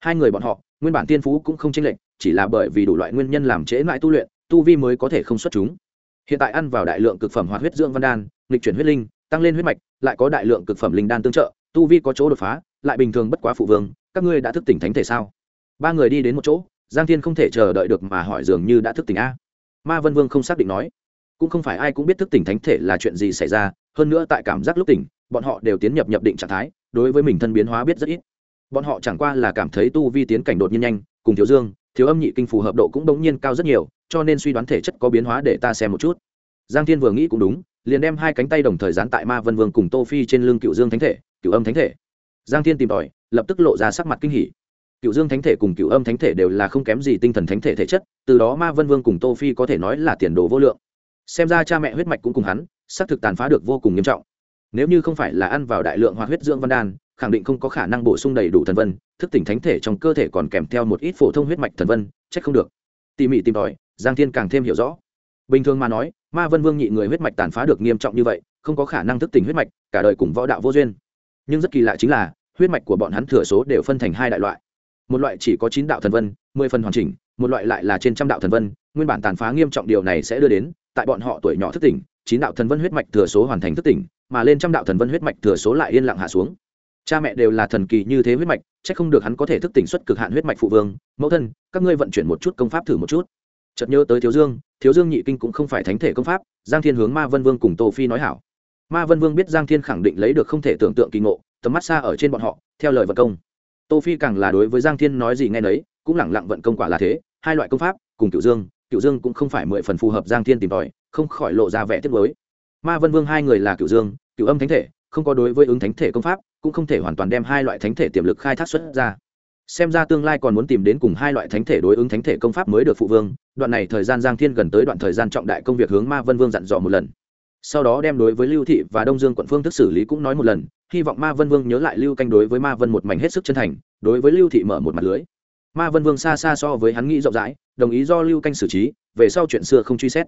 Hai người bọn họ, nguyên bản tiên phú cũng không chênh lệch, chỉ là bởi vì đủ loại nguyên nhân làm trễ mãi tu luyện, tu vi mới có thể không xuất chúng hiện tại ăn vào đại lượng cực phẩm hoạt huyết dưỡng văn đan, nghịch chuyển huyết linh, tăng lên huyết mạch, lại có đại lượng cực phẩm linh đan tương trợ, tu vi có chỗ đột phá, lại bình thường bất quá phụ vương, các ngươi đã thức tỉnh thánh thể sao? Ba người đi đến một chỗ, giang thiên không thể chờ đợi được mà hỏi dường như đã thức tỉnh a. Ma vân vương không xác định nói. Cũng không phải ai cũng biết thức tỉnh thánh thể là chuyện gì xảy ra, hơn nữa tại cảm giác lúc tỉnh, bọn họ đều tiến nhập nhập định trạng thái, đối với mình thân biến hóa biết rất ít. Bọn họ chẳng qua là cảm thấy tu vi tiến cảnh đột nhiên nhanh, cùng thiếu dương, thiếu âm nhị kinh phù hợp độ cũng đống nhiên cao rất nhiều cho nên suy đoán thể chất có biến hóa để ta xem một chút. Giang thiên vừa nghĩ cũng đúng, liền đem hai cánh tay đồng thời dán tại ma vân vương cùng tô phi trên lưng cựu dương thánh thể, cựu âm thánh thể. Giang thiên tìm tòi, lập tức lộ ra sắc mặt kinh hỉ. Cựu dương thánh thể cùng cựu âm thánh thể đều là không kém gì tinh thần thánh thể thể chất, từ đó ma vân vương cùng tô phi có thể nói là tiền đồ vô lượng. Xem ra cha mẹ huyết mạch cũng cùng hắn, xác thực tàn phá được vô cùng nghiêm trọng. Nếu như không phải là ăn vào đại lượng hoạt huyết dưỡng văn đan, khẳng định không có khả năng bổ sung đầy đủ thần vân, thức tỉnh thánh thể trong cơ thể còn kèm theo một ít phổ thông huyết mạch thần vân trách không được. Tỉ mỉ tìm tòi giang thiên càng thêm hiểu rõ. Bình thường mà nói, ma vân vương nhị người huyết mạch tàn phá được nghiêm trọng như vậy, không có khả năng thức tỉnh huyết mạch, cả đời cùng võ đạo vô duyên. Nhưng rất kỳ lạ chính là, huyết mạch của bọn hắn thừa số đều phân thành hai đại loại. Một loại chỉ có chín đạo thần vân, mười phần hoàn chỉnh, một loại lại là trên trăm đạo thần vân, nguyên bản tàn phá nghiêm trọng điều này sẽ đưa đến, tại bọn họ tuổi nhỏ thức tỉnh, chín đạo thần vân huyết mạch thừa số hoàn thành thức tỉnh, mà lên trăm đạo thần vân huyết mạch thừa số lại yên lặng hạ xuống. Cha mẹ đều là thần kỳ như thế huyết mạch c h ắ c không được hắn có thể thức tỉnh xuất cực hạn huyết mạch phụ vương. Mẫu thân, các ngươi vận chuyển một chút công pháp thử một chút chợt nhớ tới thiếu dương thiếu dương nhị kinh cũng không phải thánh thể công pháp, giang thiên hướng ma vân vương cùng tô phi nói hảo. Ma vân vương biết giang thiên khẳng định lấy được không thể tưởng tượng kỳ ngộ, tầm mắt xa ở trên bọn họ, theo lời vận công. Tô phi càng là đối với giang thiên nói gì nghe nấy, cũng lẳng lặng vận công quả là thế, hai loại công pháp, cùng cựu dương cựu dương cũng không phải mười phần phù hợp giang thiên tìm tòi, không khỏi lộ ra vẻ tiếc với ma vân vương hai người là cựu dương cựu âm thánh thể, không có đối với ứng thánh thể công pháp, cũng không thể hoàn toàn đem hai loại thánh thể tiềm lực khai thác xuất ra xem ra tương lai còn muốn tìm đến cùng hai loại thánh thể đối ứng thánh thể công pháp mới được phụ vương, đoạn này thời gian giang thiên gần tới đoạn thời gian trọng đại công việc hướng ma vân vương dặn dò một lần. Sau đó đem đối với lưu thị và đông dương quận phương thức xử lý cũng nói một lần, hy vọng ma vân vương nhớ lại lưu canh đối với ma vân một mảnh hết sức chân thành, đối với lưu thị mở một mặt lưới. Ma vân vương xa xa so với hắn nghĩ rộng rãi, đồng ý do lưu canh xử trí, về sau chuyện xưa không truy xét.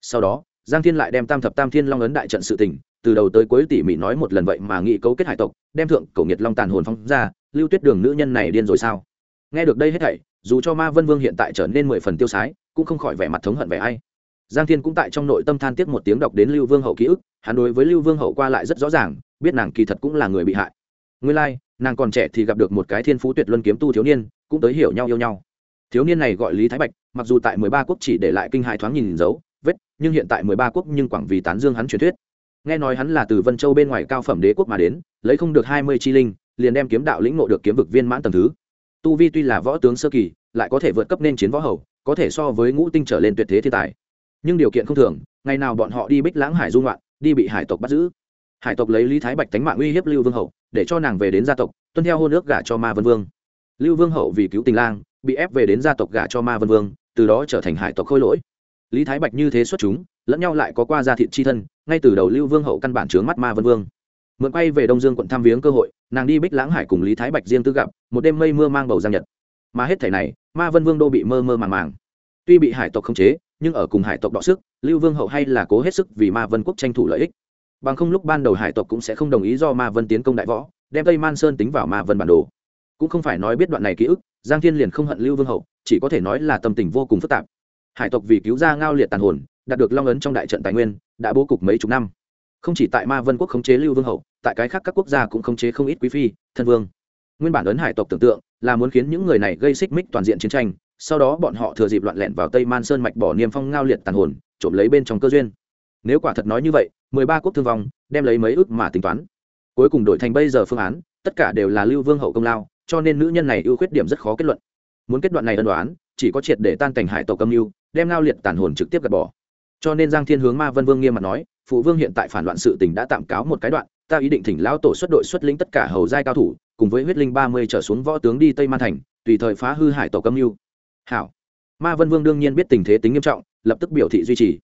Sau đó, giang thiên lại đem tam thập tam thiên long ấn đại trận sự tình, từ đầu tới cuối tỉ mỉ nói một lần vậy mà nghị cấu kết hải tộc, đem thượng cổ nghiệt long tàn hồn phong ra lưu tuyết đường nữ nhân này điên rồi sao? Nghe được đây hết thảy, dù cho ma vân vương hiện tại trở nên mười phần tiêu sái, cũng không khỏi vẻ mặt thống hận vẻ ai. Giang thiên cũng tại trong nội tâm than tiếc một tiếng đọc đến lưu vương hậu ký ức, hắn đối với lưu vương hậu qua lại rất rõ ràng, biết nàng kỳ thật cũng là người bị hại. Nguyên lai, nàng còn trẻ thì gặp được một cái thiên phú tuyệt luân kiếm tu thiếu niên, cũng tới hiểu nhau yêu nhau. Thiếu niên này gọi lý thái bạch, mặc dù tại mười ba quốc chỉ để lại kinh hại thoáng nhìn dấu, vết, nhưng hiện tại mười ba quốc nhưng quảng vì tán dương hắn truyền thuyết. Nghe nói hắn là từ vân châu bên ngoài cao phẩm đế quốc mà đến, lấy không được hai mươi chi linh liền đem kiếm đạo lĩnh ngộ được kiếm vực viên mãn tầng thứ. Tu vi tuy là võ tướng sơ kỳ, lại có thể vượt cấp nên chiến võ hầu, có thể so với ngũ tinh trở lên tuyệt thế thiên tài. Nhưng điều kiện không thường, ngày nào bọn họ đi bích lãng hải dung loạn đi bị hải tộc bắt giữ. Hải tộc lấy lý thái bạch tánh mạng uy hiếp lưu vương hậu, để cho nàng về đến gia tộc, tuân theo hôn ước gả cho ma vân vương. Lưu vương hậu vì cứu tình lang, bị ép về đến gia tộc gả cho ma vân vương, từ đó trở thành hải tộc khôi lỗi. Lý thái bạch như thế xuất chúng, lẫn nhau lại có qua gia thiện chi thân, ngay từ đầu lưu vương hậu căn bản trướng mắt ma vân vương mượn quay về đông dương quận thăm viếng cơ hội, nàng đi bích lãng hải cùng lý thái bạch riêng tư gặp, một đêm mây mưa mang bầu giang nhật. Mà hết thảy này, ma vân vương đô bị mơ mơ màng màng. Tuy bị hải tộc khống chế, nhưng ở cùng hải tộc đọ sức, lưu vương hậu hay là cố hết sức vì ma vân quốc tranh thủ lợi ích. Bằng không lúc ban đầu hải tộc cũng sẽ không đồng ý do ma vân tiến công đại võ, đem tây man sơn tính vào ma vân bản đồ. Cũng không phải nói biết đoạn này ký ức, giang thiên liền không hận lưu vương hậu, chỉ có thể nói là tâm tình vô cùng phức tạp. Hải tộc vì cứu ra ngao liệt tàn hồn, đạt được long ấn trong đại trận tài nguyên, đã bố cục mấy chục năm. Không chỉ tại ma vân quốc khống chế lưu vương hậu tại cái khác các quốc gia cũng khống chế không ít quý phi, thân vương. Nguyên bản ấn hải tộc tưởng tượng là muốn khiến những người này gây xích mích toàn diện chiến tranh, sau đó bọn họ thừa dịp loạn lẹn vào tây man sơn mạch bỏ niêm phong ngao liệt tàn hồn, trộm lấy bên trong cơ duyên. Nếu quả thật nói như vậy, mười ba quốc thương vong, đem lấy mấy ước mà tính toán. Cuối cùng đổi thành bây giờ phương án, tất cả đều là lưu vương hậu công lao, cho nên nữ nhân này ưu khuyết điểm rất khó kết luận. Muốn kết đoạn này ân đoán, chỉ có triệt để tan cảnh hải tộc âm mưu, đem ngao liệt tàn hồn trực tiếp gạt bỏ. Cho nên giang thiên hướng ma vân vương nghiêm mặt nói phụ vương hiện tại phản loạn sự tình đã tạm cáo một cái đoạn, ta ý định thỉnh lão tổ xuất đội xuất lĩnh tất cả hầu giai cao thủ, cùng với huyết linh ba mươi trở xuống võ tướng đi tây man thành, tùy thời phá hư hải tổ câm mưu. Hảo. Ma vân vương đương nhiên biết tình thế tính nghiêm trọng, lập tức biểu thị duy trì.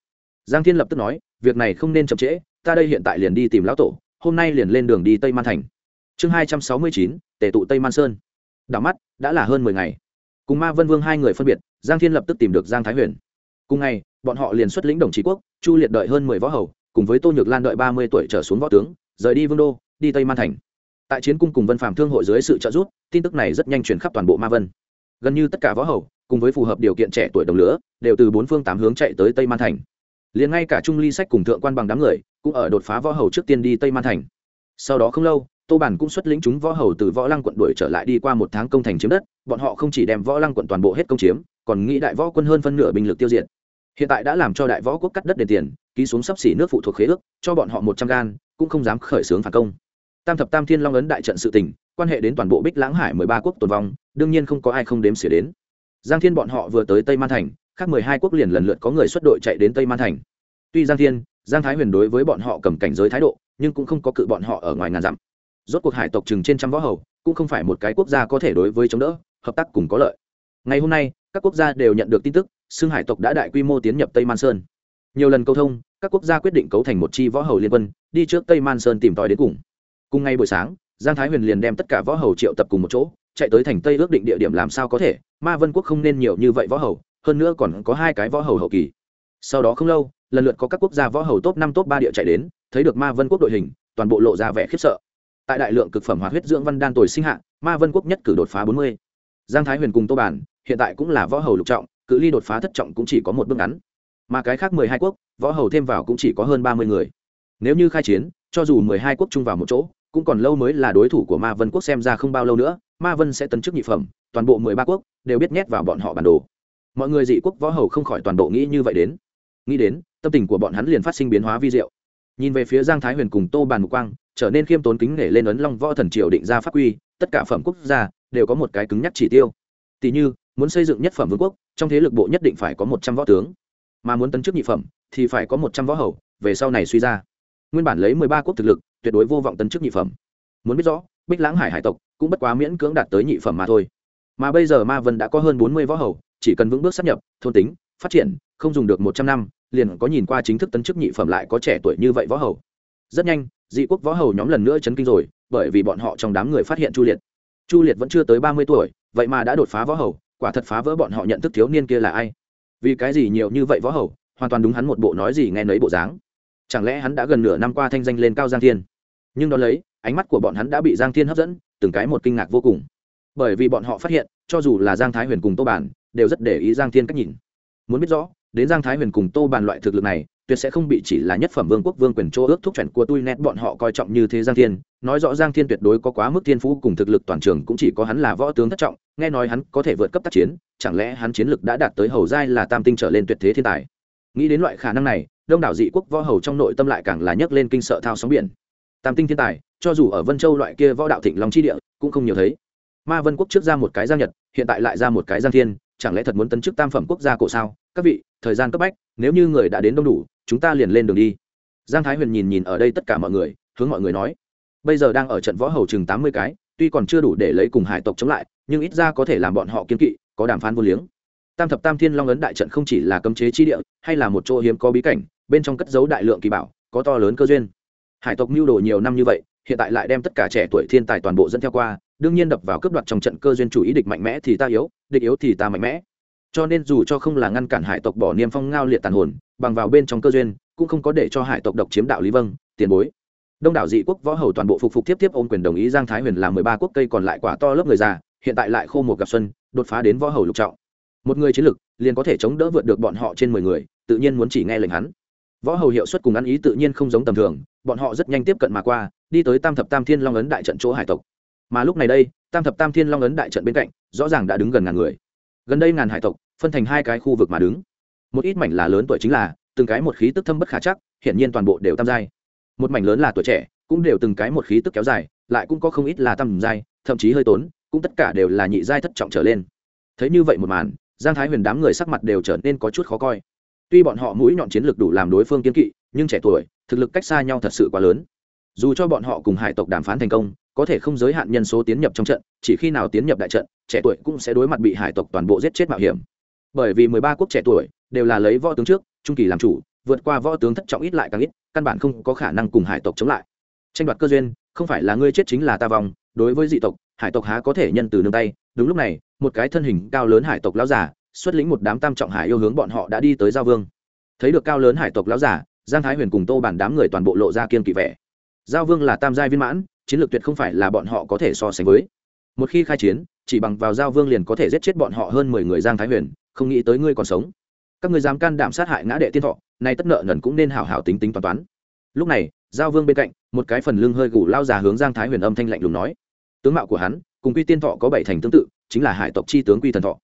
Giang thiên lập tức nói, việc này không nên chậm trễ, ta đây hiện tại liền đi tìm lão tổ, hôm nay liền lên đường đi tây man thành. Chương hai trăm sáu mươi chín tể tụ tây man sơn. Đảo mắt, đã là hơn mười ngày. Cùng ma vân vương hai người phân biệt, giang thiên lập tức tìm được giang thái huyền. Cùng ngày, bọn họ liền xuất lĩnh đồng chí quốc, chu liệt đợi hơn mười võ hầu cùng với tô nhược lan đợi ba mươi tuổi trở xuống võ tướng, rời đi vương đô, đi tây man thành. Tại chiến cung cùng vân phạm thương hội dưới sự trợ giúp, tin tức này rất nhanh truyền khắp toàn bộ ma vân. Gần như tất cả võ hầu, cùng với phù hợp điều kiện trẻ tuổi đồng lứa, đều từ bốn phương tám hướng chạy tới tây man thành. Liền ngay cả trung ly sách cùng thượng quan bằng đám người, cũng ở đột phá võ hầu trước tiên đi tây man thành. Sau đó không lâu, tô bản cũng xuất lĩnh chúng võ hầu từ võ lăng quận đuổi trở lại đi qua một tháng công thành chiếm đất, bọn họ không chỉ đem võ lăng quận toàn bộ hết công chiếm, còn nghĩ đại võ quân hơn phân nửa binh lực tiêu diệt hiện tại đã làm cho đại võ quốc cắt đất đền tiền, ký xuống sắp xỉ nước phụ thuộc khế ước, cho bọn họ một trăm gan, cũng không dám khởi xướng phản công. Tam thập tam thiên long ấn đại trận sự tình, quan hệ đến toàn bộ bích lãng hải mười ba quốc tồn vong, đương nhiên không có ai không đếm xỉa đến. Giang thiên bọn họ vừa tới tây man thành, khác mười hai quốc liền lần lượt có người xuất đội chạy đến tây man thành. Tuy giang thiên, giang thái huyền đối với bọn họ cầm cảnh giới thái độ, nhưng cũng không có cự bọn họ ở ngoài ngàn dặm. Rốt cuộc hải tộc chừng trên trăm võ hầu, cũng không phải một cái quốc gia có thể đối với chống đỡ, hợp tác cùng có lợi. Ngày hôm nay, các quốc gia đều nhận được tin tức xương hải tộc đã đại quy mô tiến nhập tây man sơn nhiều lần câu thông các quốc gia quyết định cấu thành một chi võ hầu liên quân đi trước tây man sơn tìm tòi đến cùng cùng ngày buổi sáng giang thái huyền liền đem tất cả võ hầu triệu tập cùng một chỗ chạy tới thành tây ước định địa điểm làm sao có thể ma vân quốc không nên nhiều như vậy võ hầu hơn nữa còn có hai cái võ hầu hậu kỳ sau đó không lâu lần lượt có các quốc gia võ hầu top năm top ba địa chạy đến thấy được ma vân quốc đội hình toàn bộ lộ ra vẻ khiếp sợ tại đại lượng cực phẩm hoạt huyết dưỡng văn đan tồi sinh hạ ma vân quốc nhất cử đột phá bốn mươi giang thái huyền cùng tô bản hiện tại cũng là võ hầu lục trọng cự ly đột phá thất trọng cũng chỉ có một bước ngắn. Mà cái khác mười hai quốc, võ hầu thêm vào cũng chỉ có hơn ba mươi người. Nếu như khai chiến, cho dù mười hai quốc chung vào một chỗ, cũng còn lâu mới là đối thủ của ma vân quốc xem ra không bao lâu nữa, ma vân sẽ tấn chức nhị phẩm, toàn bộ mười ba quốc đều biết nhét vào bọn họ bản đồ. Mọi người dị quốc võ hầu không khỏi toàn bộ nghĩ như vậy đến. Nghĩ đến, tâm tình của bọn hắn liền phát sinh biến hóa vi diệu. Nhìn về phía giang thái huyền cùng tô bàn mục quang, trở nên khiêm tốn kính nể lên ấn long võ thần triều định ra pháp quy, tất cả phẩm quốc gia đều có một cái cứng nhắc chỉ tiêu. Tỷ như muốn xây dựng nhất phẩm vương quốc, trong thế lực bộ nhất định phải có một trăm võ tướng. Mà muốn tấn chức nhị phẩm, thì phải có một trăm võ hầu, về sau này suy ra. Nguyên bản lấy mười ba quốc thực lực, tuyệt đối vô vọng tấn chức nhị phẩm. Muốn biết rõ, bích lãng hải hải tộc, cũng bất quá miễn cưỡng đạt tới nhị phẩm mà thôi. Mà bây giờ ma vân đã có hơn bốn mươi võ hầu, chỉ cần vững bước sắp nhập, thôn tính, phát triển, không dùng được một trăm năm, liền có nhìn qua chính thức tấn chức nhị phẩm lại có trẻ tuổi như vậy võ hầu. Rất nhanh, dị quốc võ hầu nhóm lần nữa chấn kinh rồi, bởi vì bọn họ trong đám người phát hiện chu liệt. Chu liệt vẫn chưa tới ba mươi tuổi, vậy mà đã đột phá võ hầu quả thật phá vỡ bọn họ nhận thức thiếu niên kia là ai? Vì cái gì nhiều như vậy võ hầu, hoàn toàn đúng hắn một bộ nói gì nghe nấy bộ dáng. Chẳng lẽ hắn đã gần nửa năm qua thanh danh lên cao giang thiên? Nhưng đón lấy, ánh mắt của bọn hắn đã bị giang thiên hấp dẫn, từng cái một kinh ngạc vô cùng. Bởi vì bọn họ phát hiện, cho dù là giang thái huyền cùng tô bản, đều rất để ý giang thiên cách nhìn. Muốn biết rõ, đến giang thái huyền cùng tô bàn loại thực lực này, tuyệt sẽ không bị chỉ là nhất phẩm vương quốc vương quyền chỗ ước thúc chuẩn của tôi nét bọn họ coi trọng như thế giang thiên. Nói rõ giang thiên tuyệt đối có quá mức thiên phú cùng thực lực toàn trường cũng chỉ có hắn là võ tướng thất trọng nghe nói hắn có thể vượt cấp tác chiến, chẳng lẽ hắn chiến lực đã đạt tới hầu giai là tam tinh trở lên tuyệt thế thiên tài? Nghĩ đến loại khả năng này, đông đảo dị quốc võ hầu trong nội tâm lại càng là nhấc lên kinh sợ thao sóng biển. Tam tinh thiên tài, cho dù ở vân châu loại kia võ đạo thịnh long chi địa, cũng không nhiều thấy. Ma vân quốc trước ra một cái giang nhật, hiện tại lại ra một cái giang thiên, chẳng lẽ thật muốn tấn chức tam phẩm quốc gia cổ sao? Các vị, thời gian cấp bách, nếu như người đã đến đông đủ, chúng ta liền lên đường đi. Giang thái huyền nhìn nhìn ở đây tất cả mọi người, hướng mọi người nói. Bây giờ đang ở trận võ hầu chừng tám mươi cái, tuy còn chưa đủ để lấy cùng hải tộc chống lại nhưng ít ra có thể làm bọn họ kiên kỵ, có đàm phán vô liếng. Tam thập tam thiên long ấn đại trận không chỉ là cấm chế chi địa, hay là một chỗ hiếm có bí cảnh, bên trong cất giấu đại lượng kỳ bảo, có to lớn cơ duyên. Hải tộc mưu đồ nhiều năm như vậy, hiện tại lại đem tất cả trẻ tuổi thiên tài toàn bộ dẫn theo qua, đương nhiên đập vào cướp đoạt trong trận cơ duyên chủ ý địch mạnh mẽ thì ta yếu, địch yếu thì ta mạnh mẽ. Cho nên dù cho không là ngăn cản hải tộc bỏ niêm phong ngao liệt tàn hồn, bằng vào bên trong cơ duyên, cũng không có để cho hải tộc độc chiếm đạo lý vâng tiền bối. Đông đảo dị quốc võ hầu toàn bộ phục phục tiếp tiếp ôm quyền đồng ý giang thái huyền làm mười ba quốc cây còn lại quả to lớp người già hiện tại lại khô một gặp xuân, đột phá đến võ hầu lục trọng. Một người chiến lực, liền có thể chống đỡ vượt được bọn họ trên mười người, tự nhiên muốn chỉ nghe lệnh hắn. Võ hầu hiệu suất cùng ăn ý tự nhiên không giống tầm thường, bọn họ rất nhanh tiếp cận mà qua, đi tới tam thập tam thiên long ấn đại trận chỗ hải tộc. Mà lúc này đây, tam thập tam thiên long ấn đại trận bên cạnh, rõ ràng đã đứng gần ngàn người. Gần đây ngàn hải tộc, phân thành hai cái khu vực mà đứng. Một ít mảnh là lớn tuổi chính là, từng cái một khí tức thâm bất khả chắc hiện nhiên toàn bộ đều tam giai. Một mảnh lớn là tuổi trẻ, cũng đều từng cái một khí tức kéo dài, lại cũng có không ít là tam giai, thậm chí hơi tốn cũng tất cả đều là nhị giai thất trọng trở lên. Thấy như vậy một màn, giang thái huyền đám người sắc mặt đều trở nên có chút khó coi. Tuy bọn họ mũi nhọn chiến lược đủ làm đối phương kiến kỵ, nhưng trẻ tuổi, thực lực cách xa nhau thật sự quá lớn. Dù cho bọn họ cùng hải tộc đàm phán thành công, có thể không giới hạn nhân số tiến nhập trong trận, chỉ khi nào tiến nhập đại trận, trẻ tuổi cũng sẽ đối mặt bị hải tộc toàn bộ giết chết mạo hiểm. Bởi vì mười ba quốc trẻ tuổi đều là lấy võ tướng trước, trung kỳ làm chủ, vượt qua võ tướng thất trọng ít lại càng ít, căn bản không có khả năng cùng hải tộc chống lại. Tranh đoạt cơ duyên, không phải là ngươi chết chính là ta vong, đối với dị tộc hải tộc há có thể nhân từ nương tay. Đúng lúc này, một cái thân hình cao lớn hải tộc lão giả, xuất lĩnh một đám tam trọng hải yêu hướng bọn họ đã đi tới giao vương. Thấy được cao lớn hải tộc lão giả, giang thái huyền cùng tô bản đám người toàn bộ lộ ra kiên kỵ vẻ. Giao vương là tam giai viên mãn, chiến lược tuyệt không phải là bọn họ có thể so sánh với. Một khi khai chiến, chỉ bằng vào giao vương liền có thể giết chết bọn họ hơn mười người giang thái huyền, không nghĩ tới ngươi còn sống. Các người dám can đảm sát hại ngã đệ tiên thọ, nay tất nợ nần cũng nên hảo hảo tính tính toán toán. Lúc này, giao vương bên cạnh, một cái phần lưng hơi gù lao già hướng giang thái huyền âm thanh lạnh lùng nói tướng mạo của hắn, cùng quy tiên thọ có bảy thành tương tự, chính là hải tộc chi tướng quy thần thọ.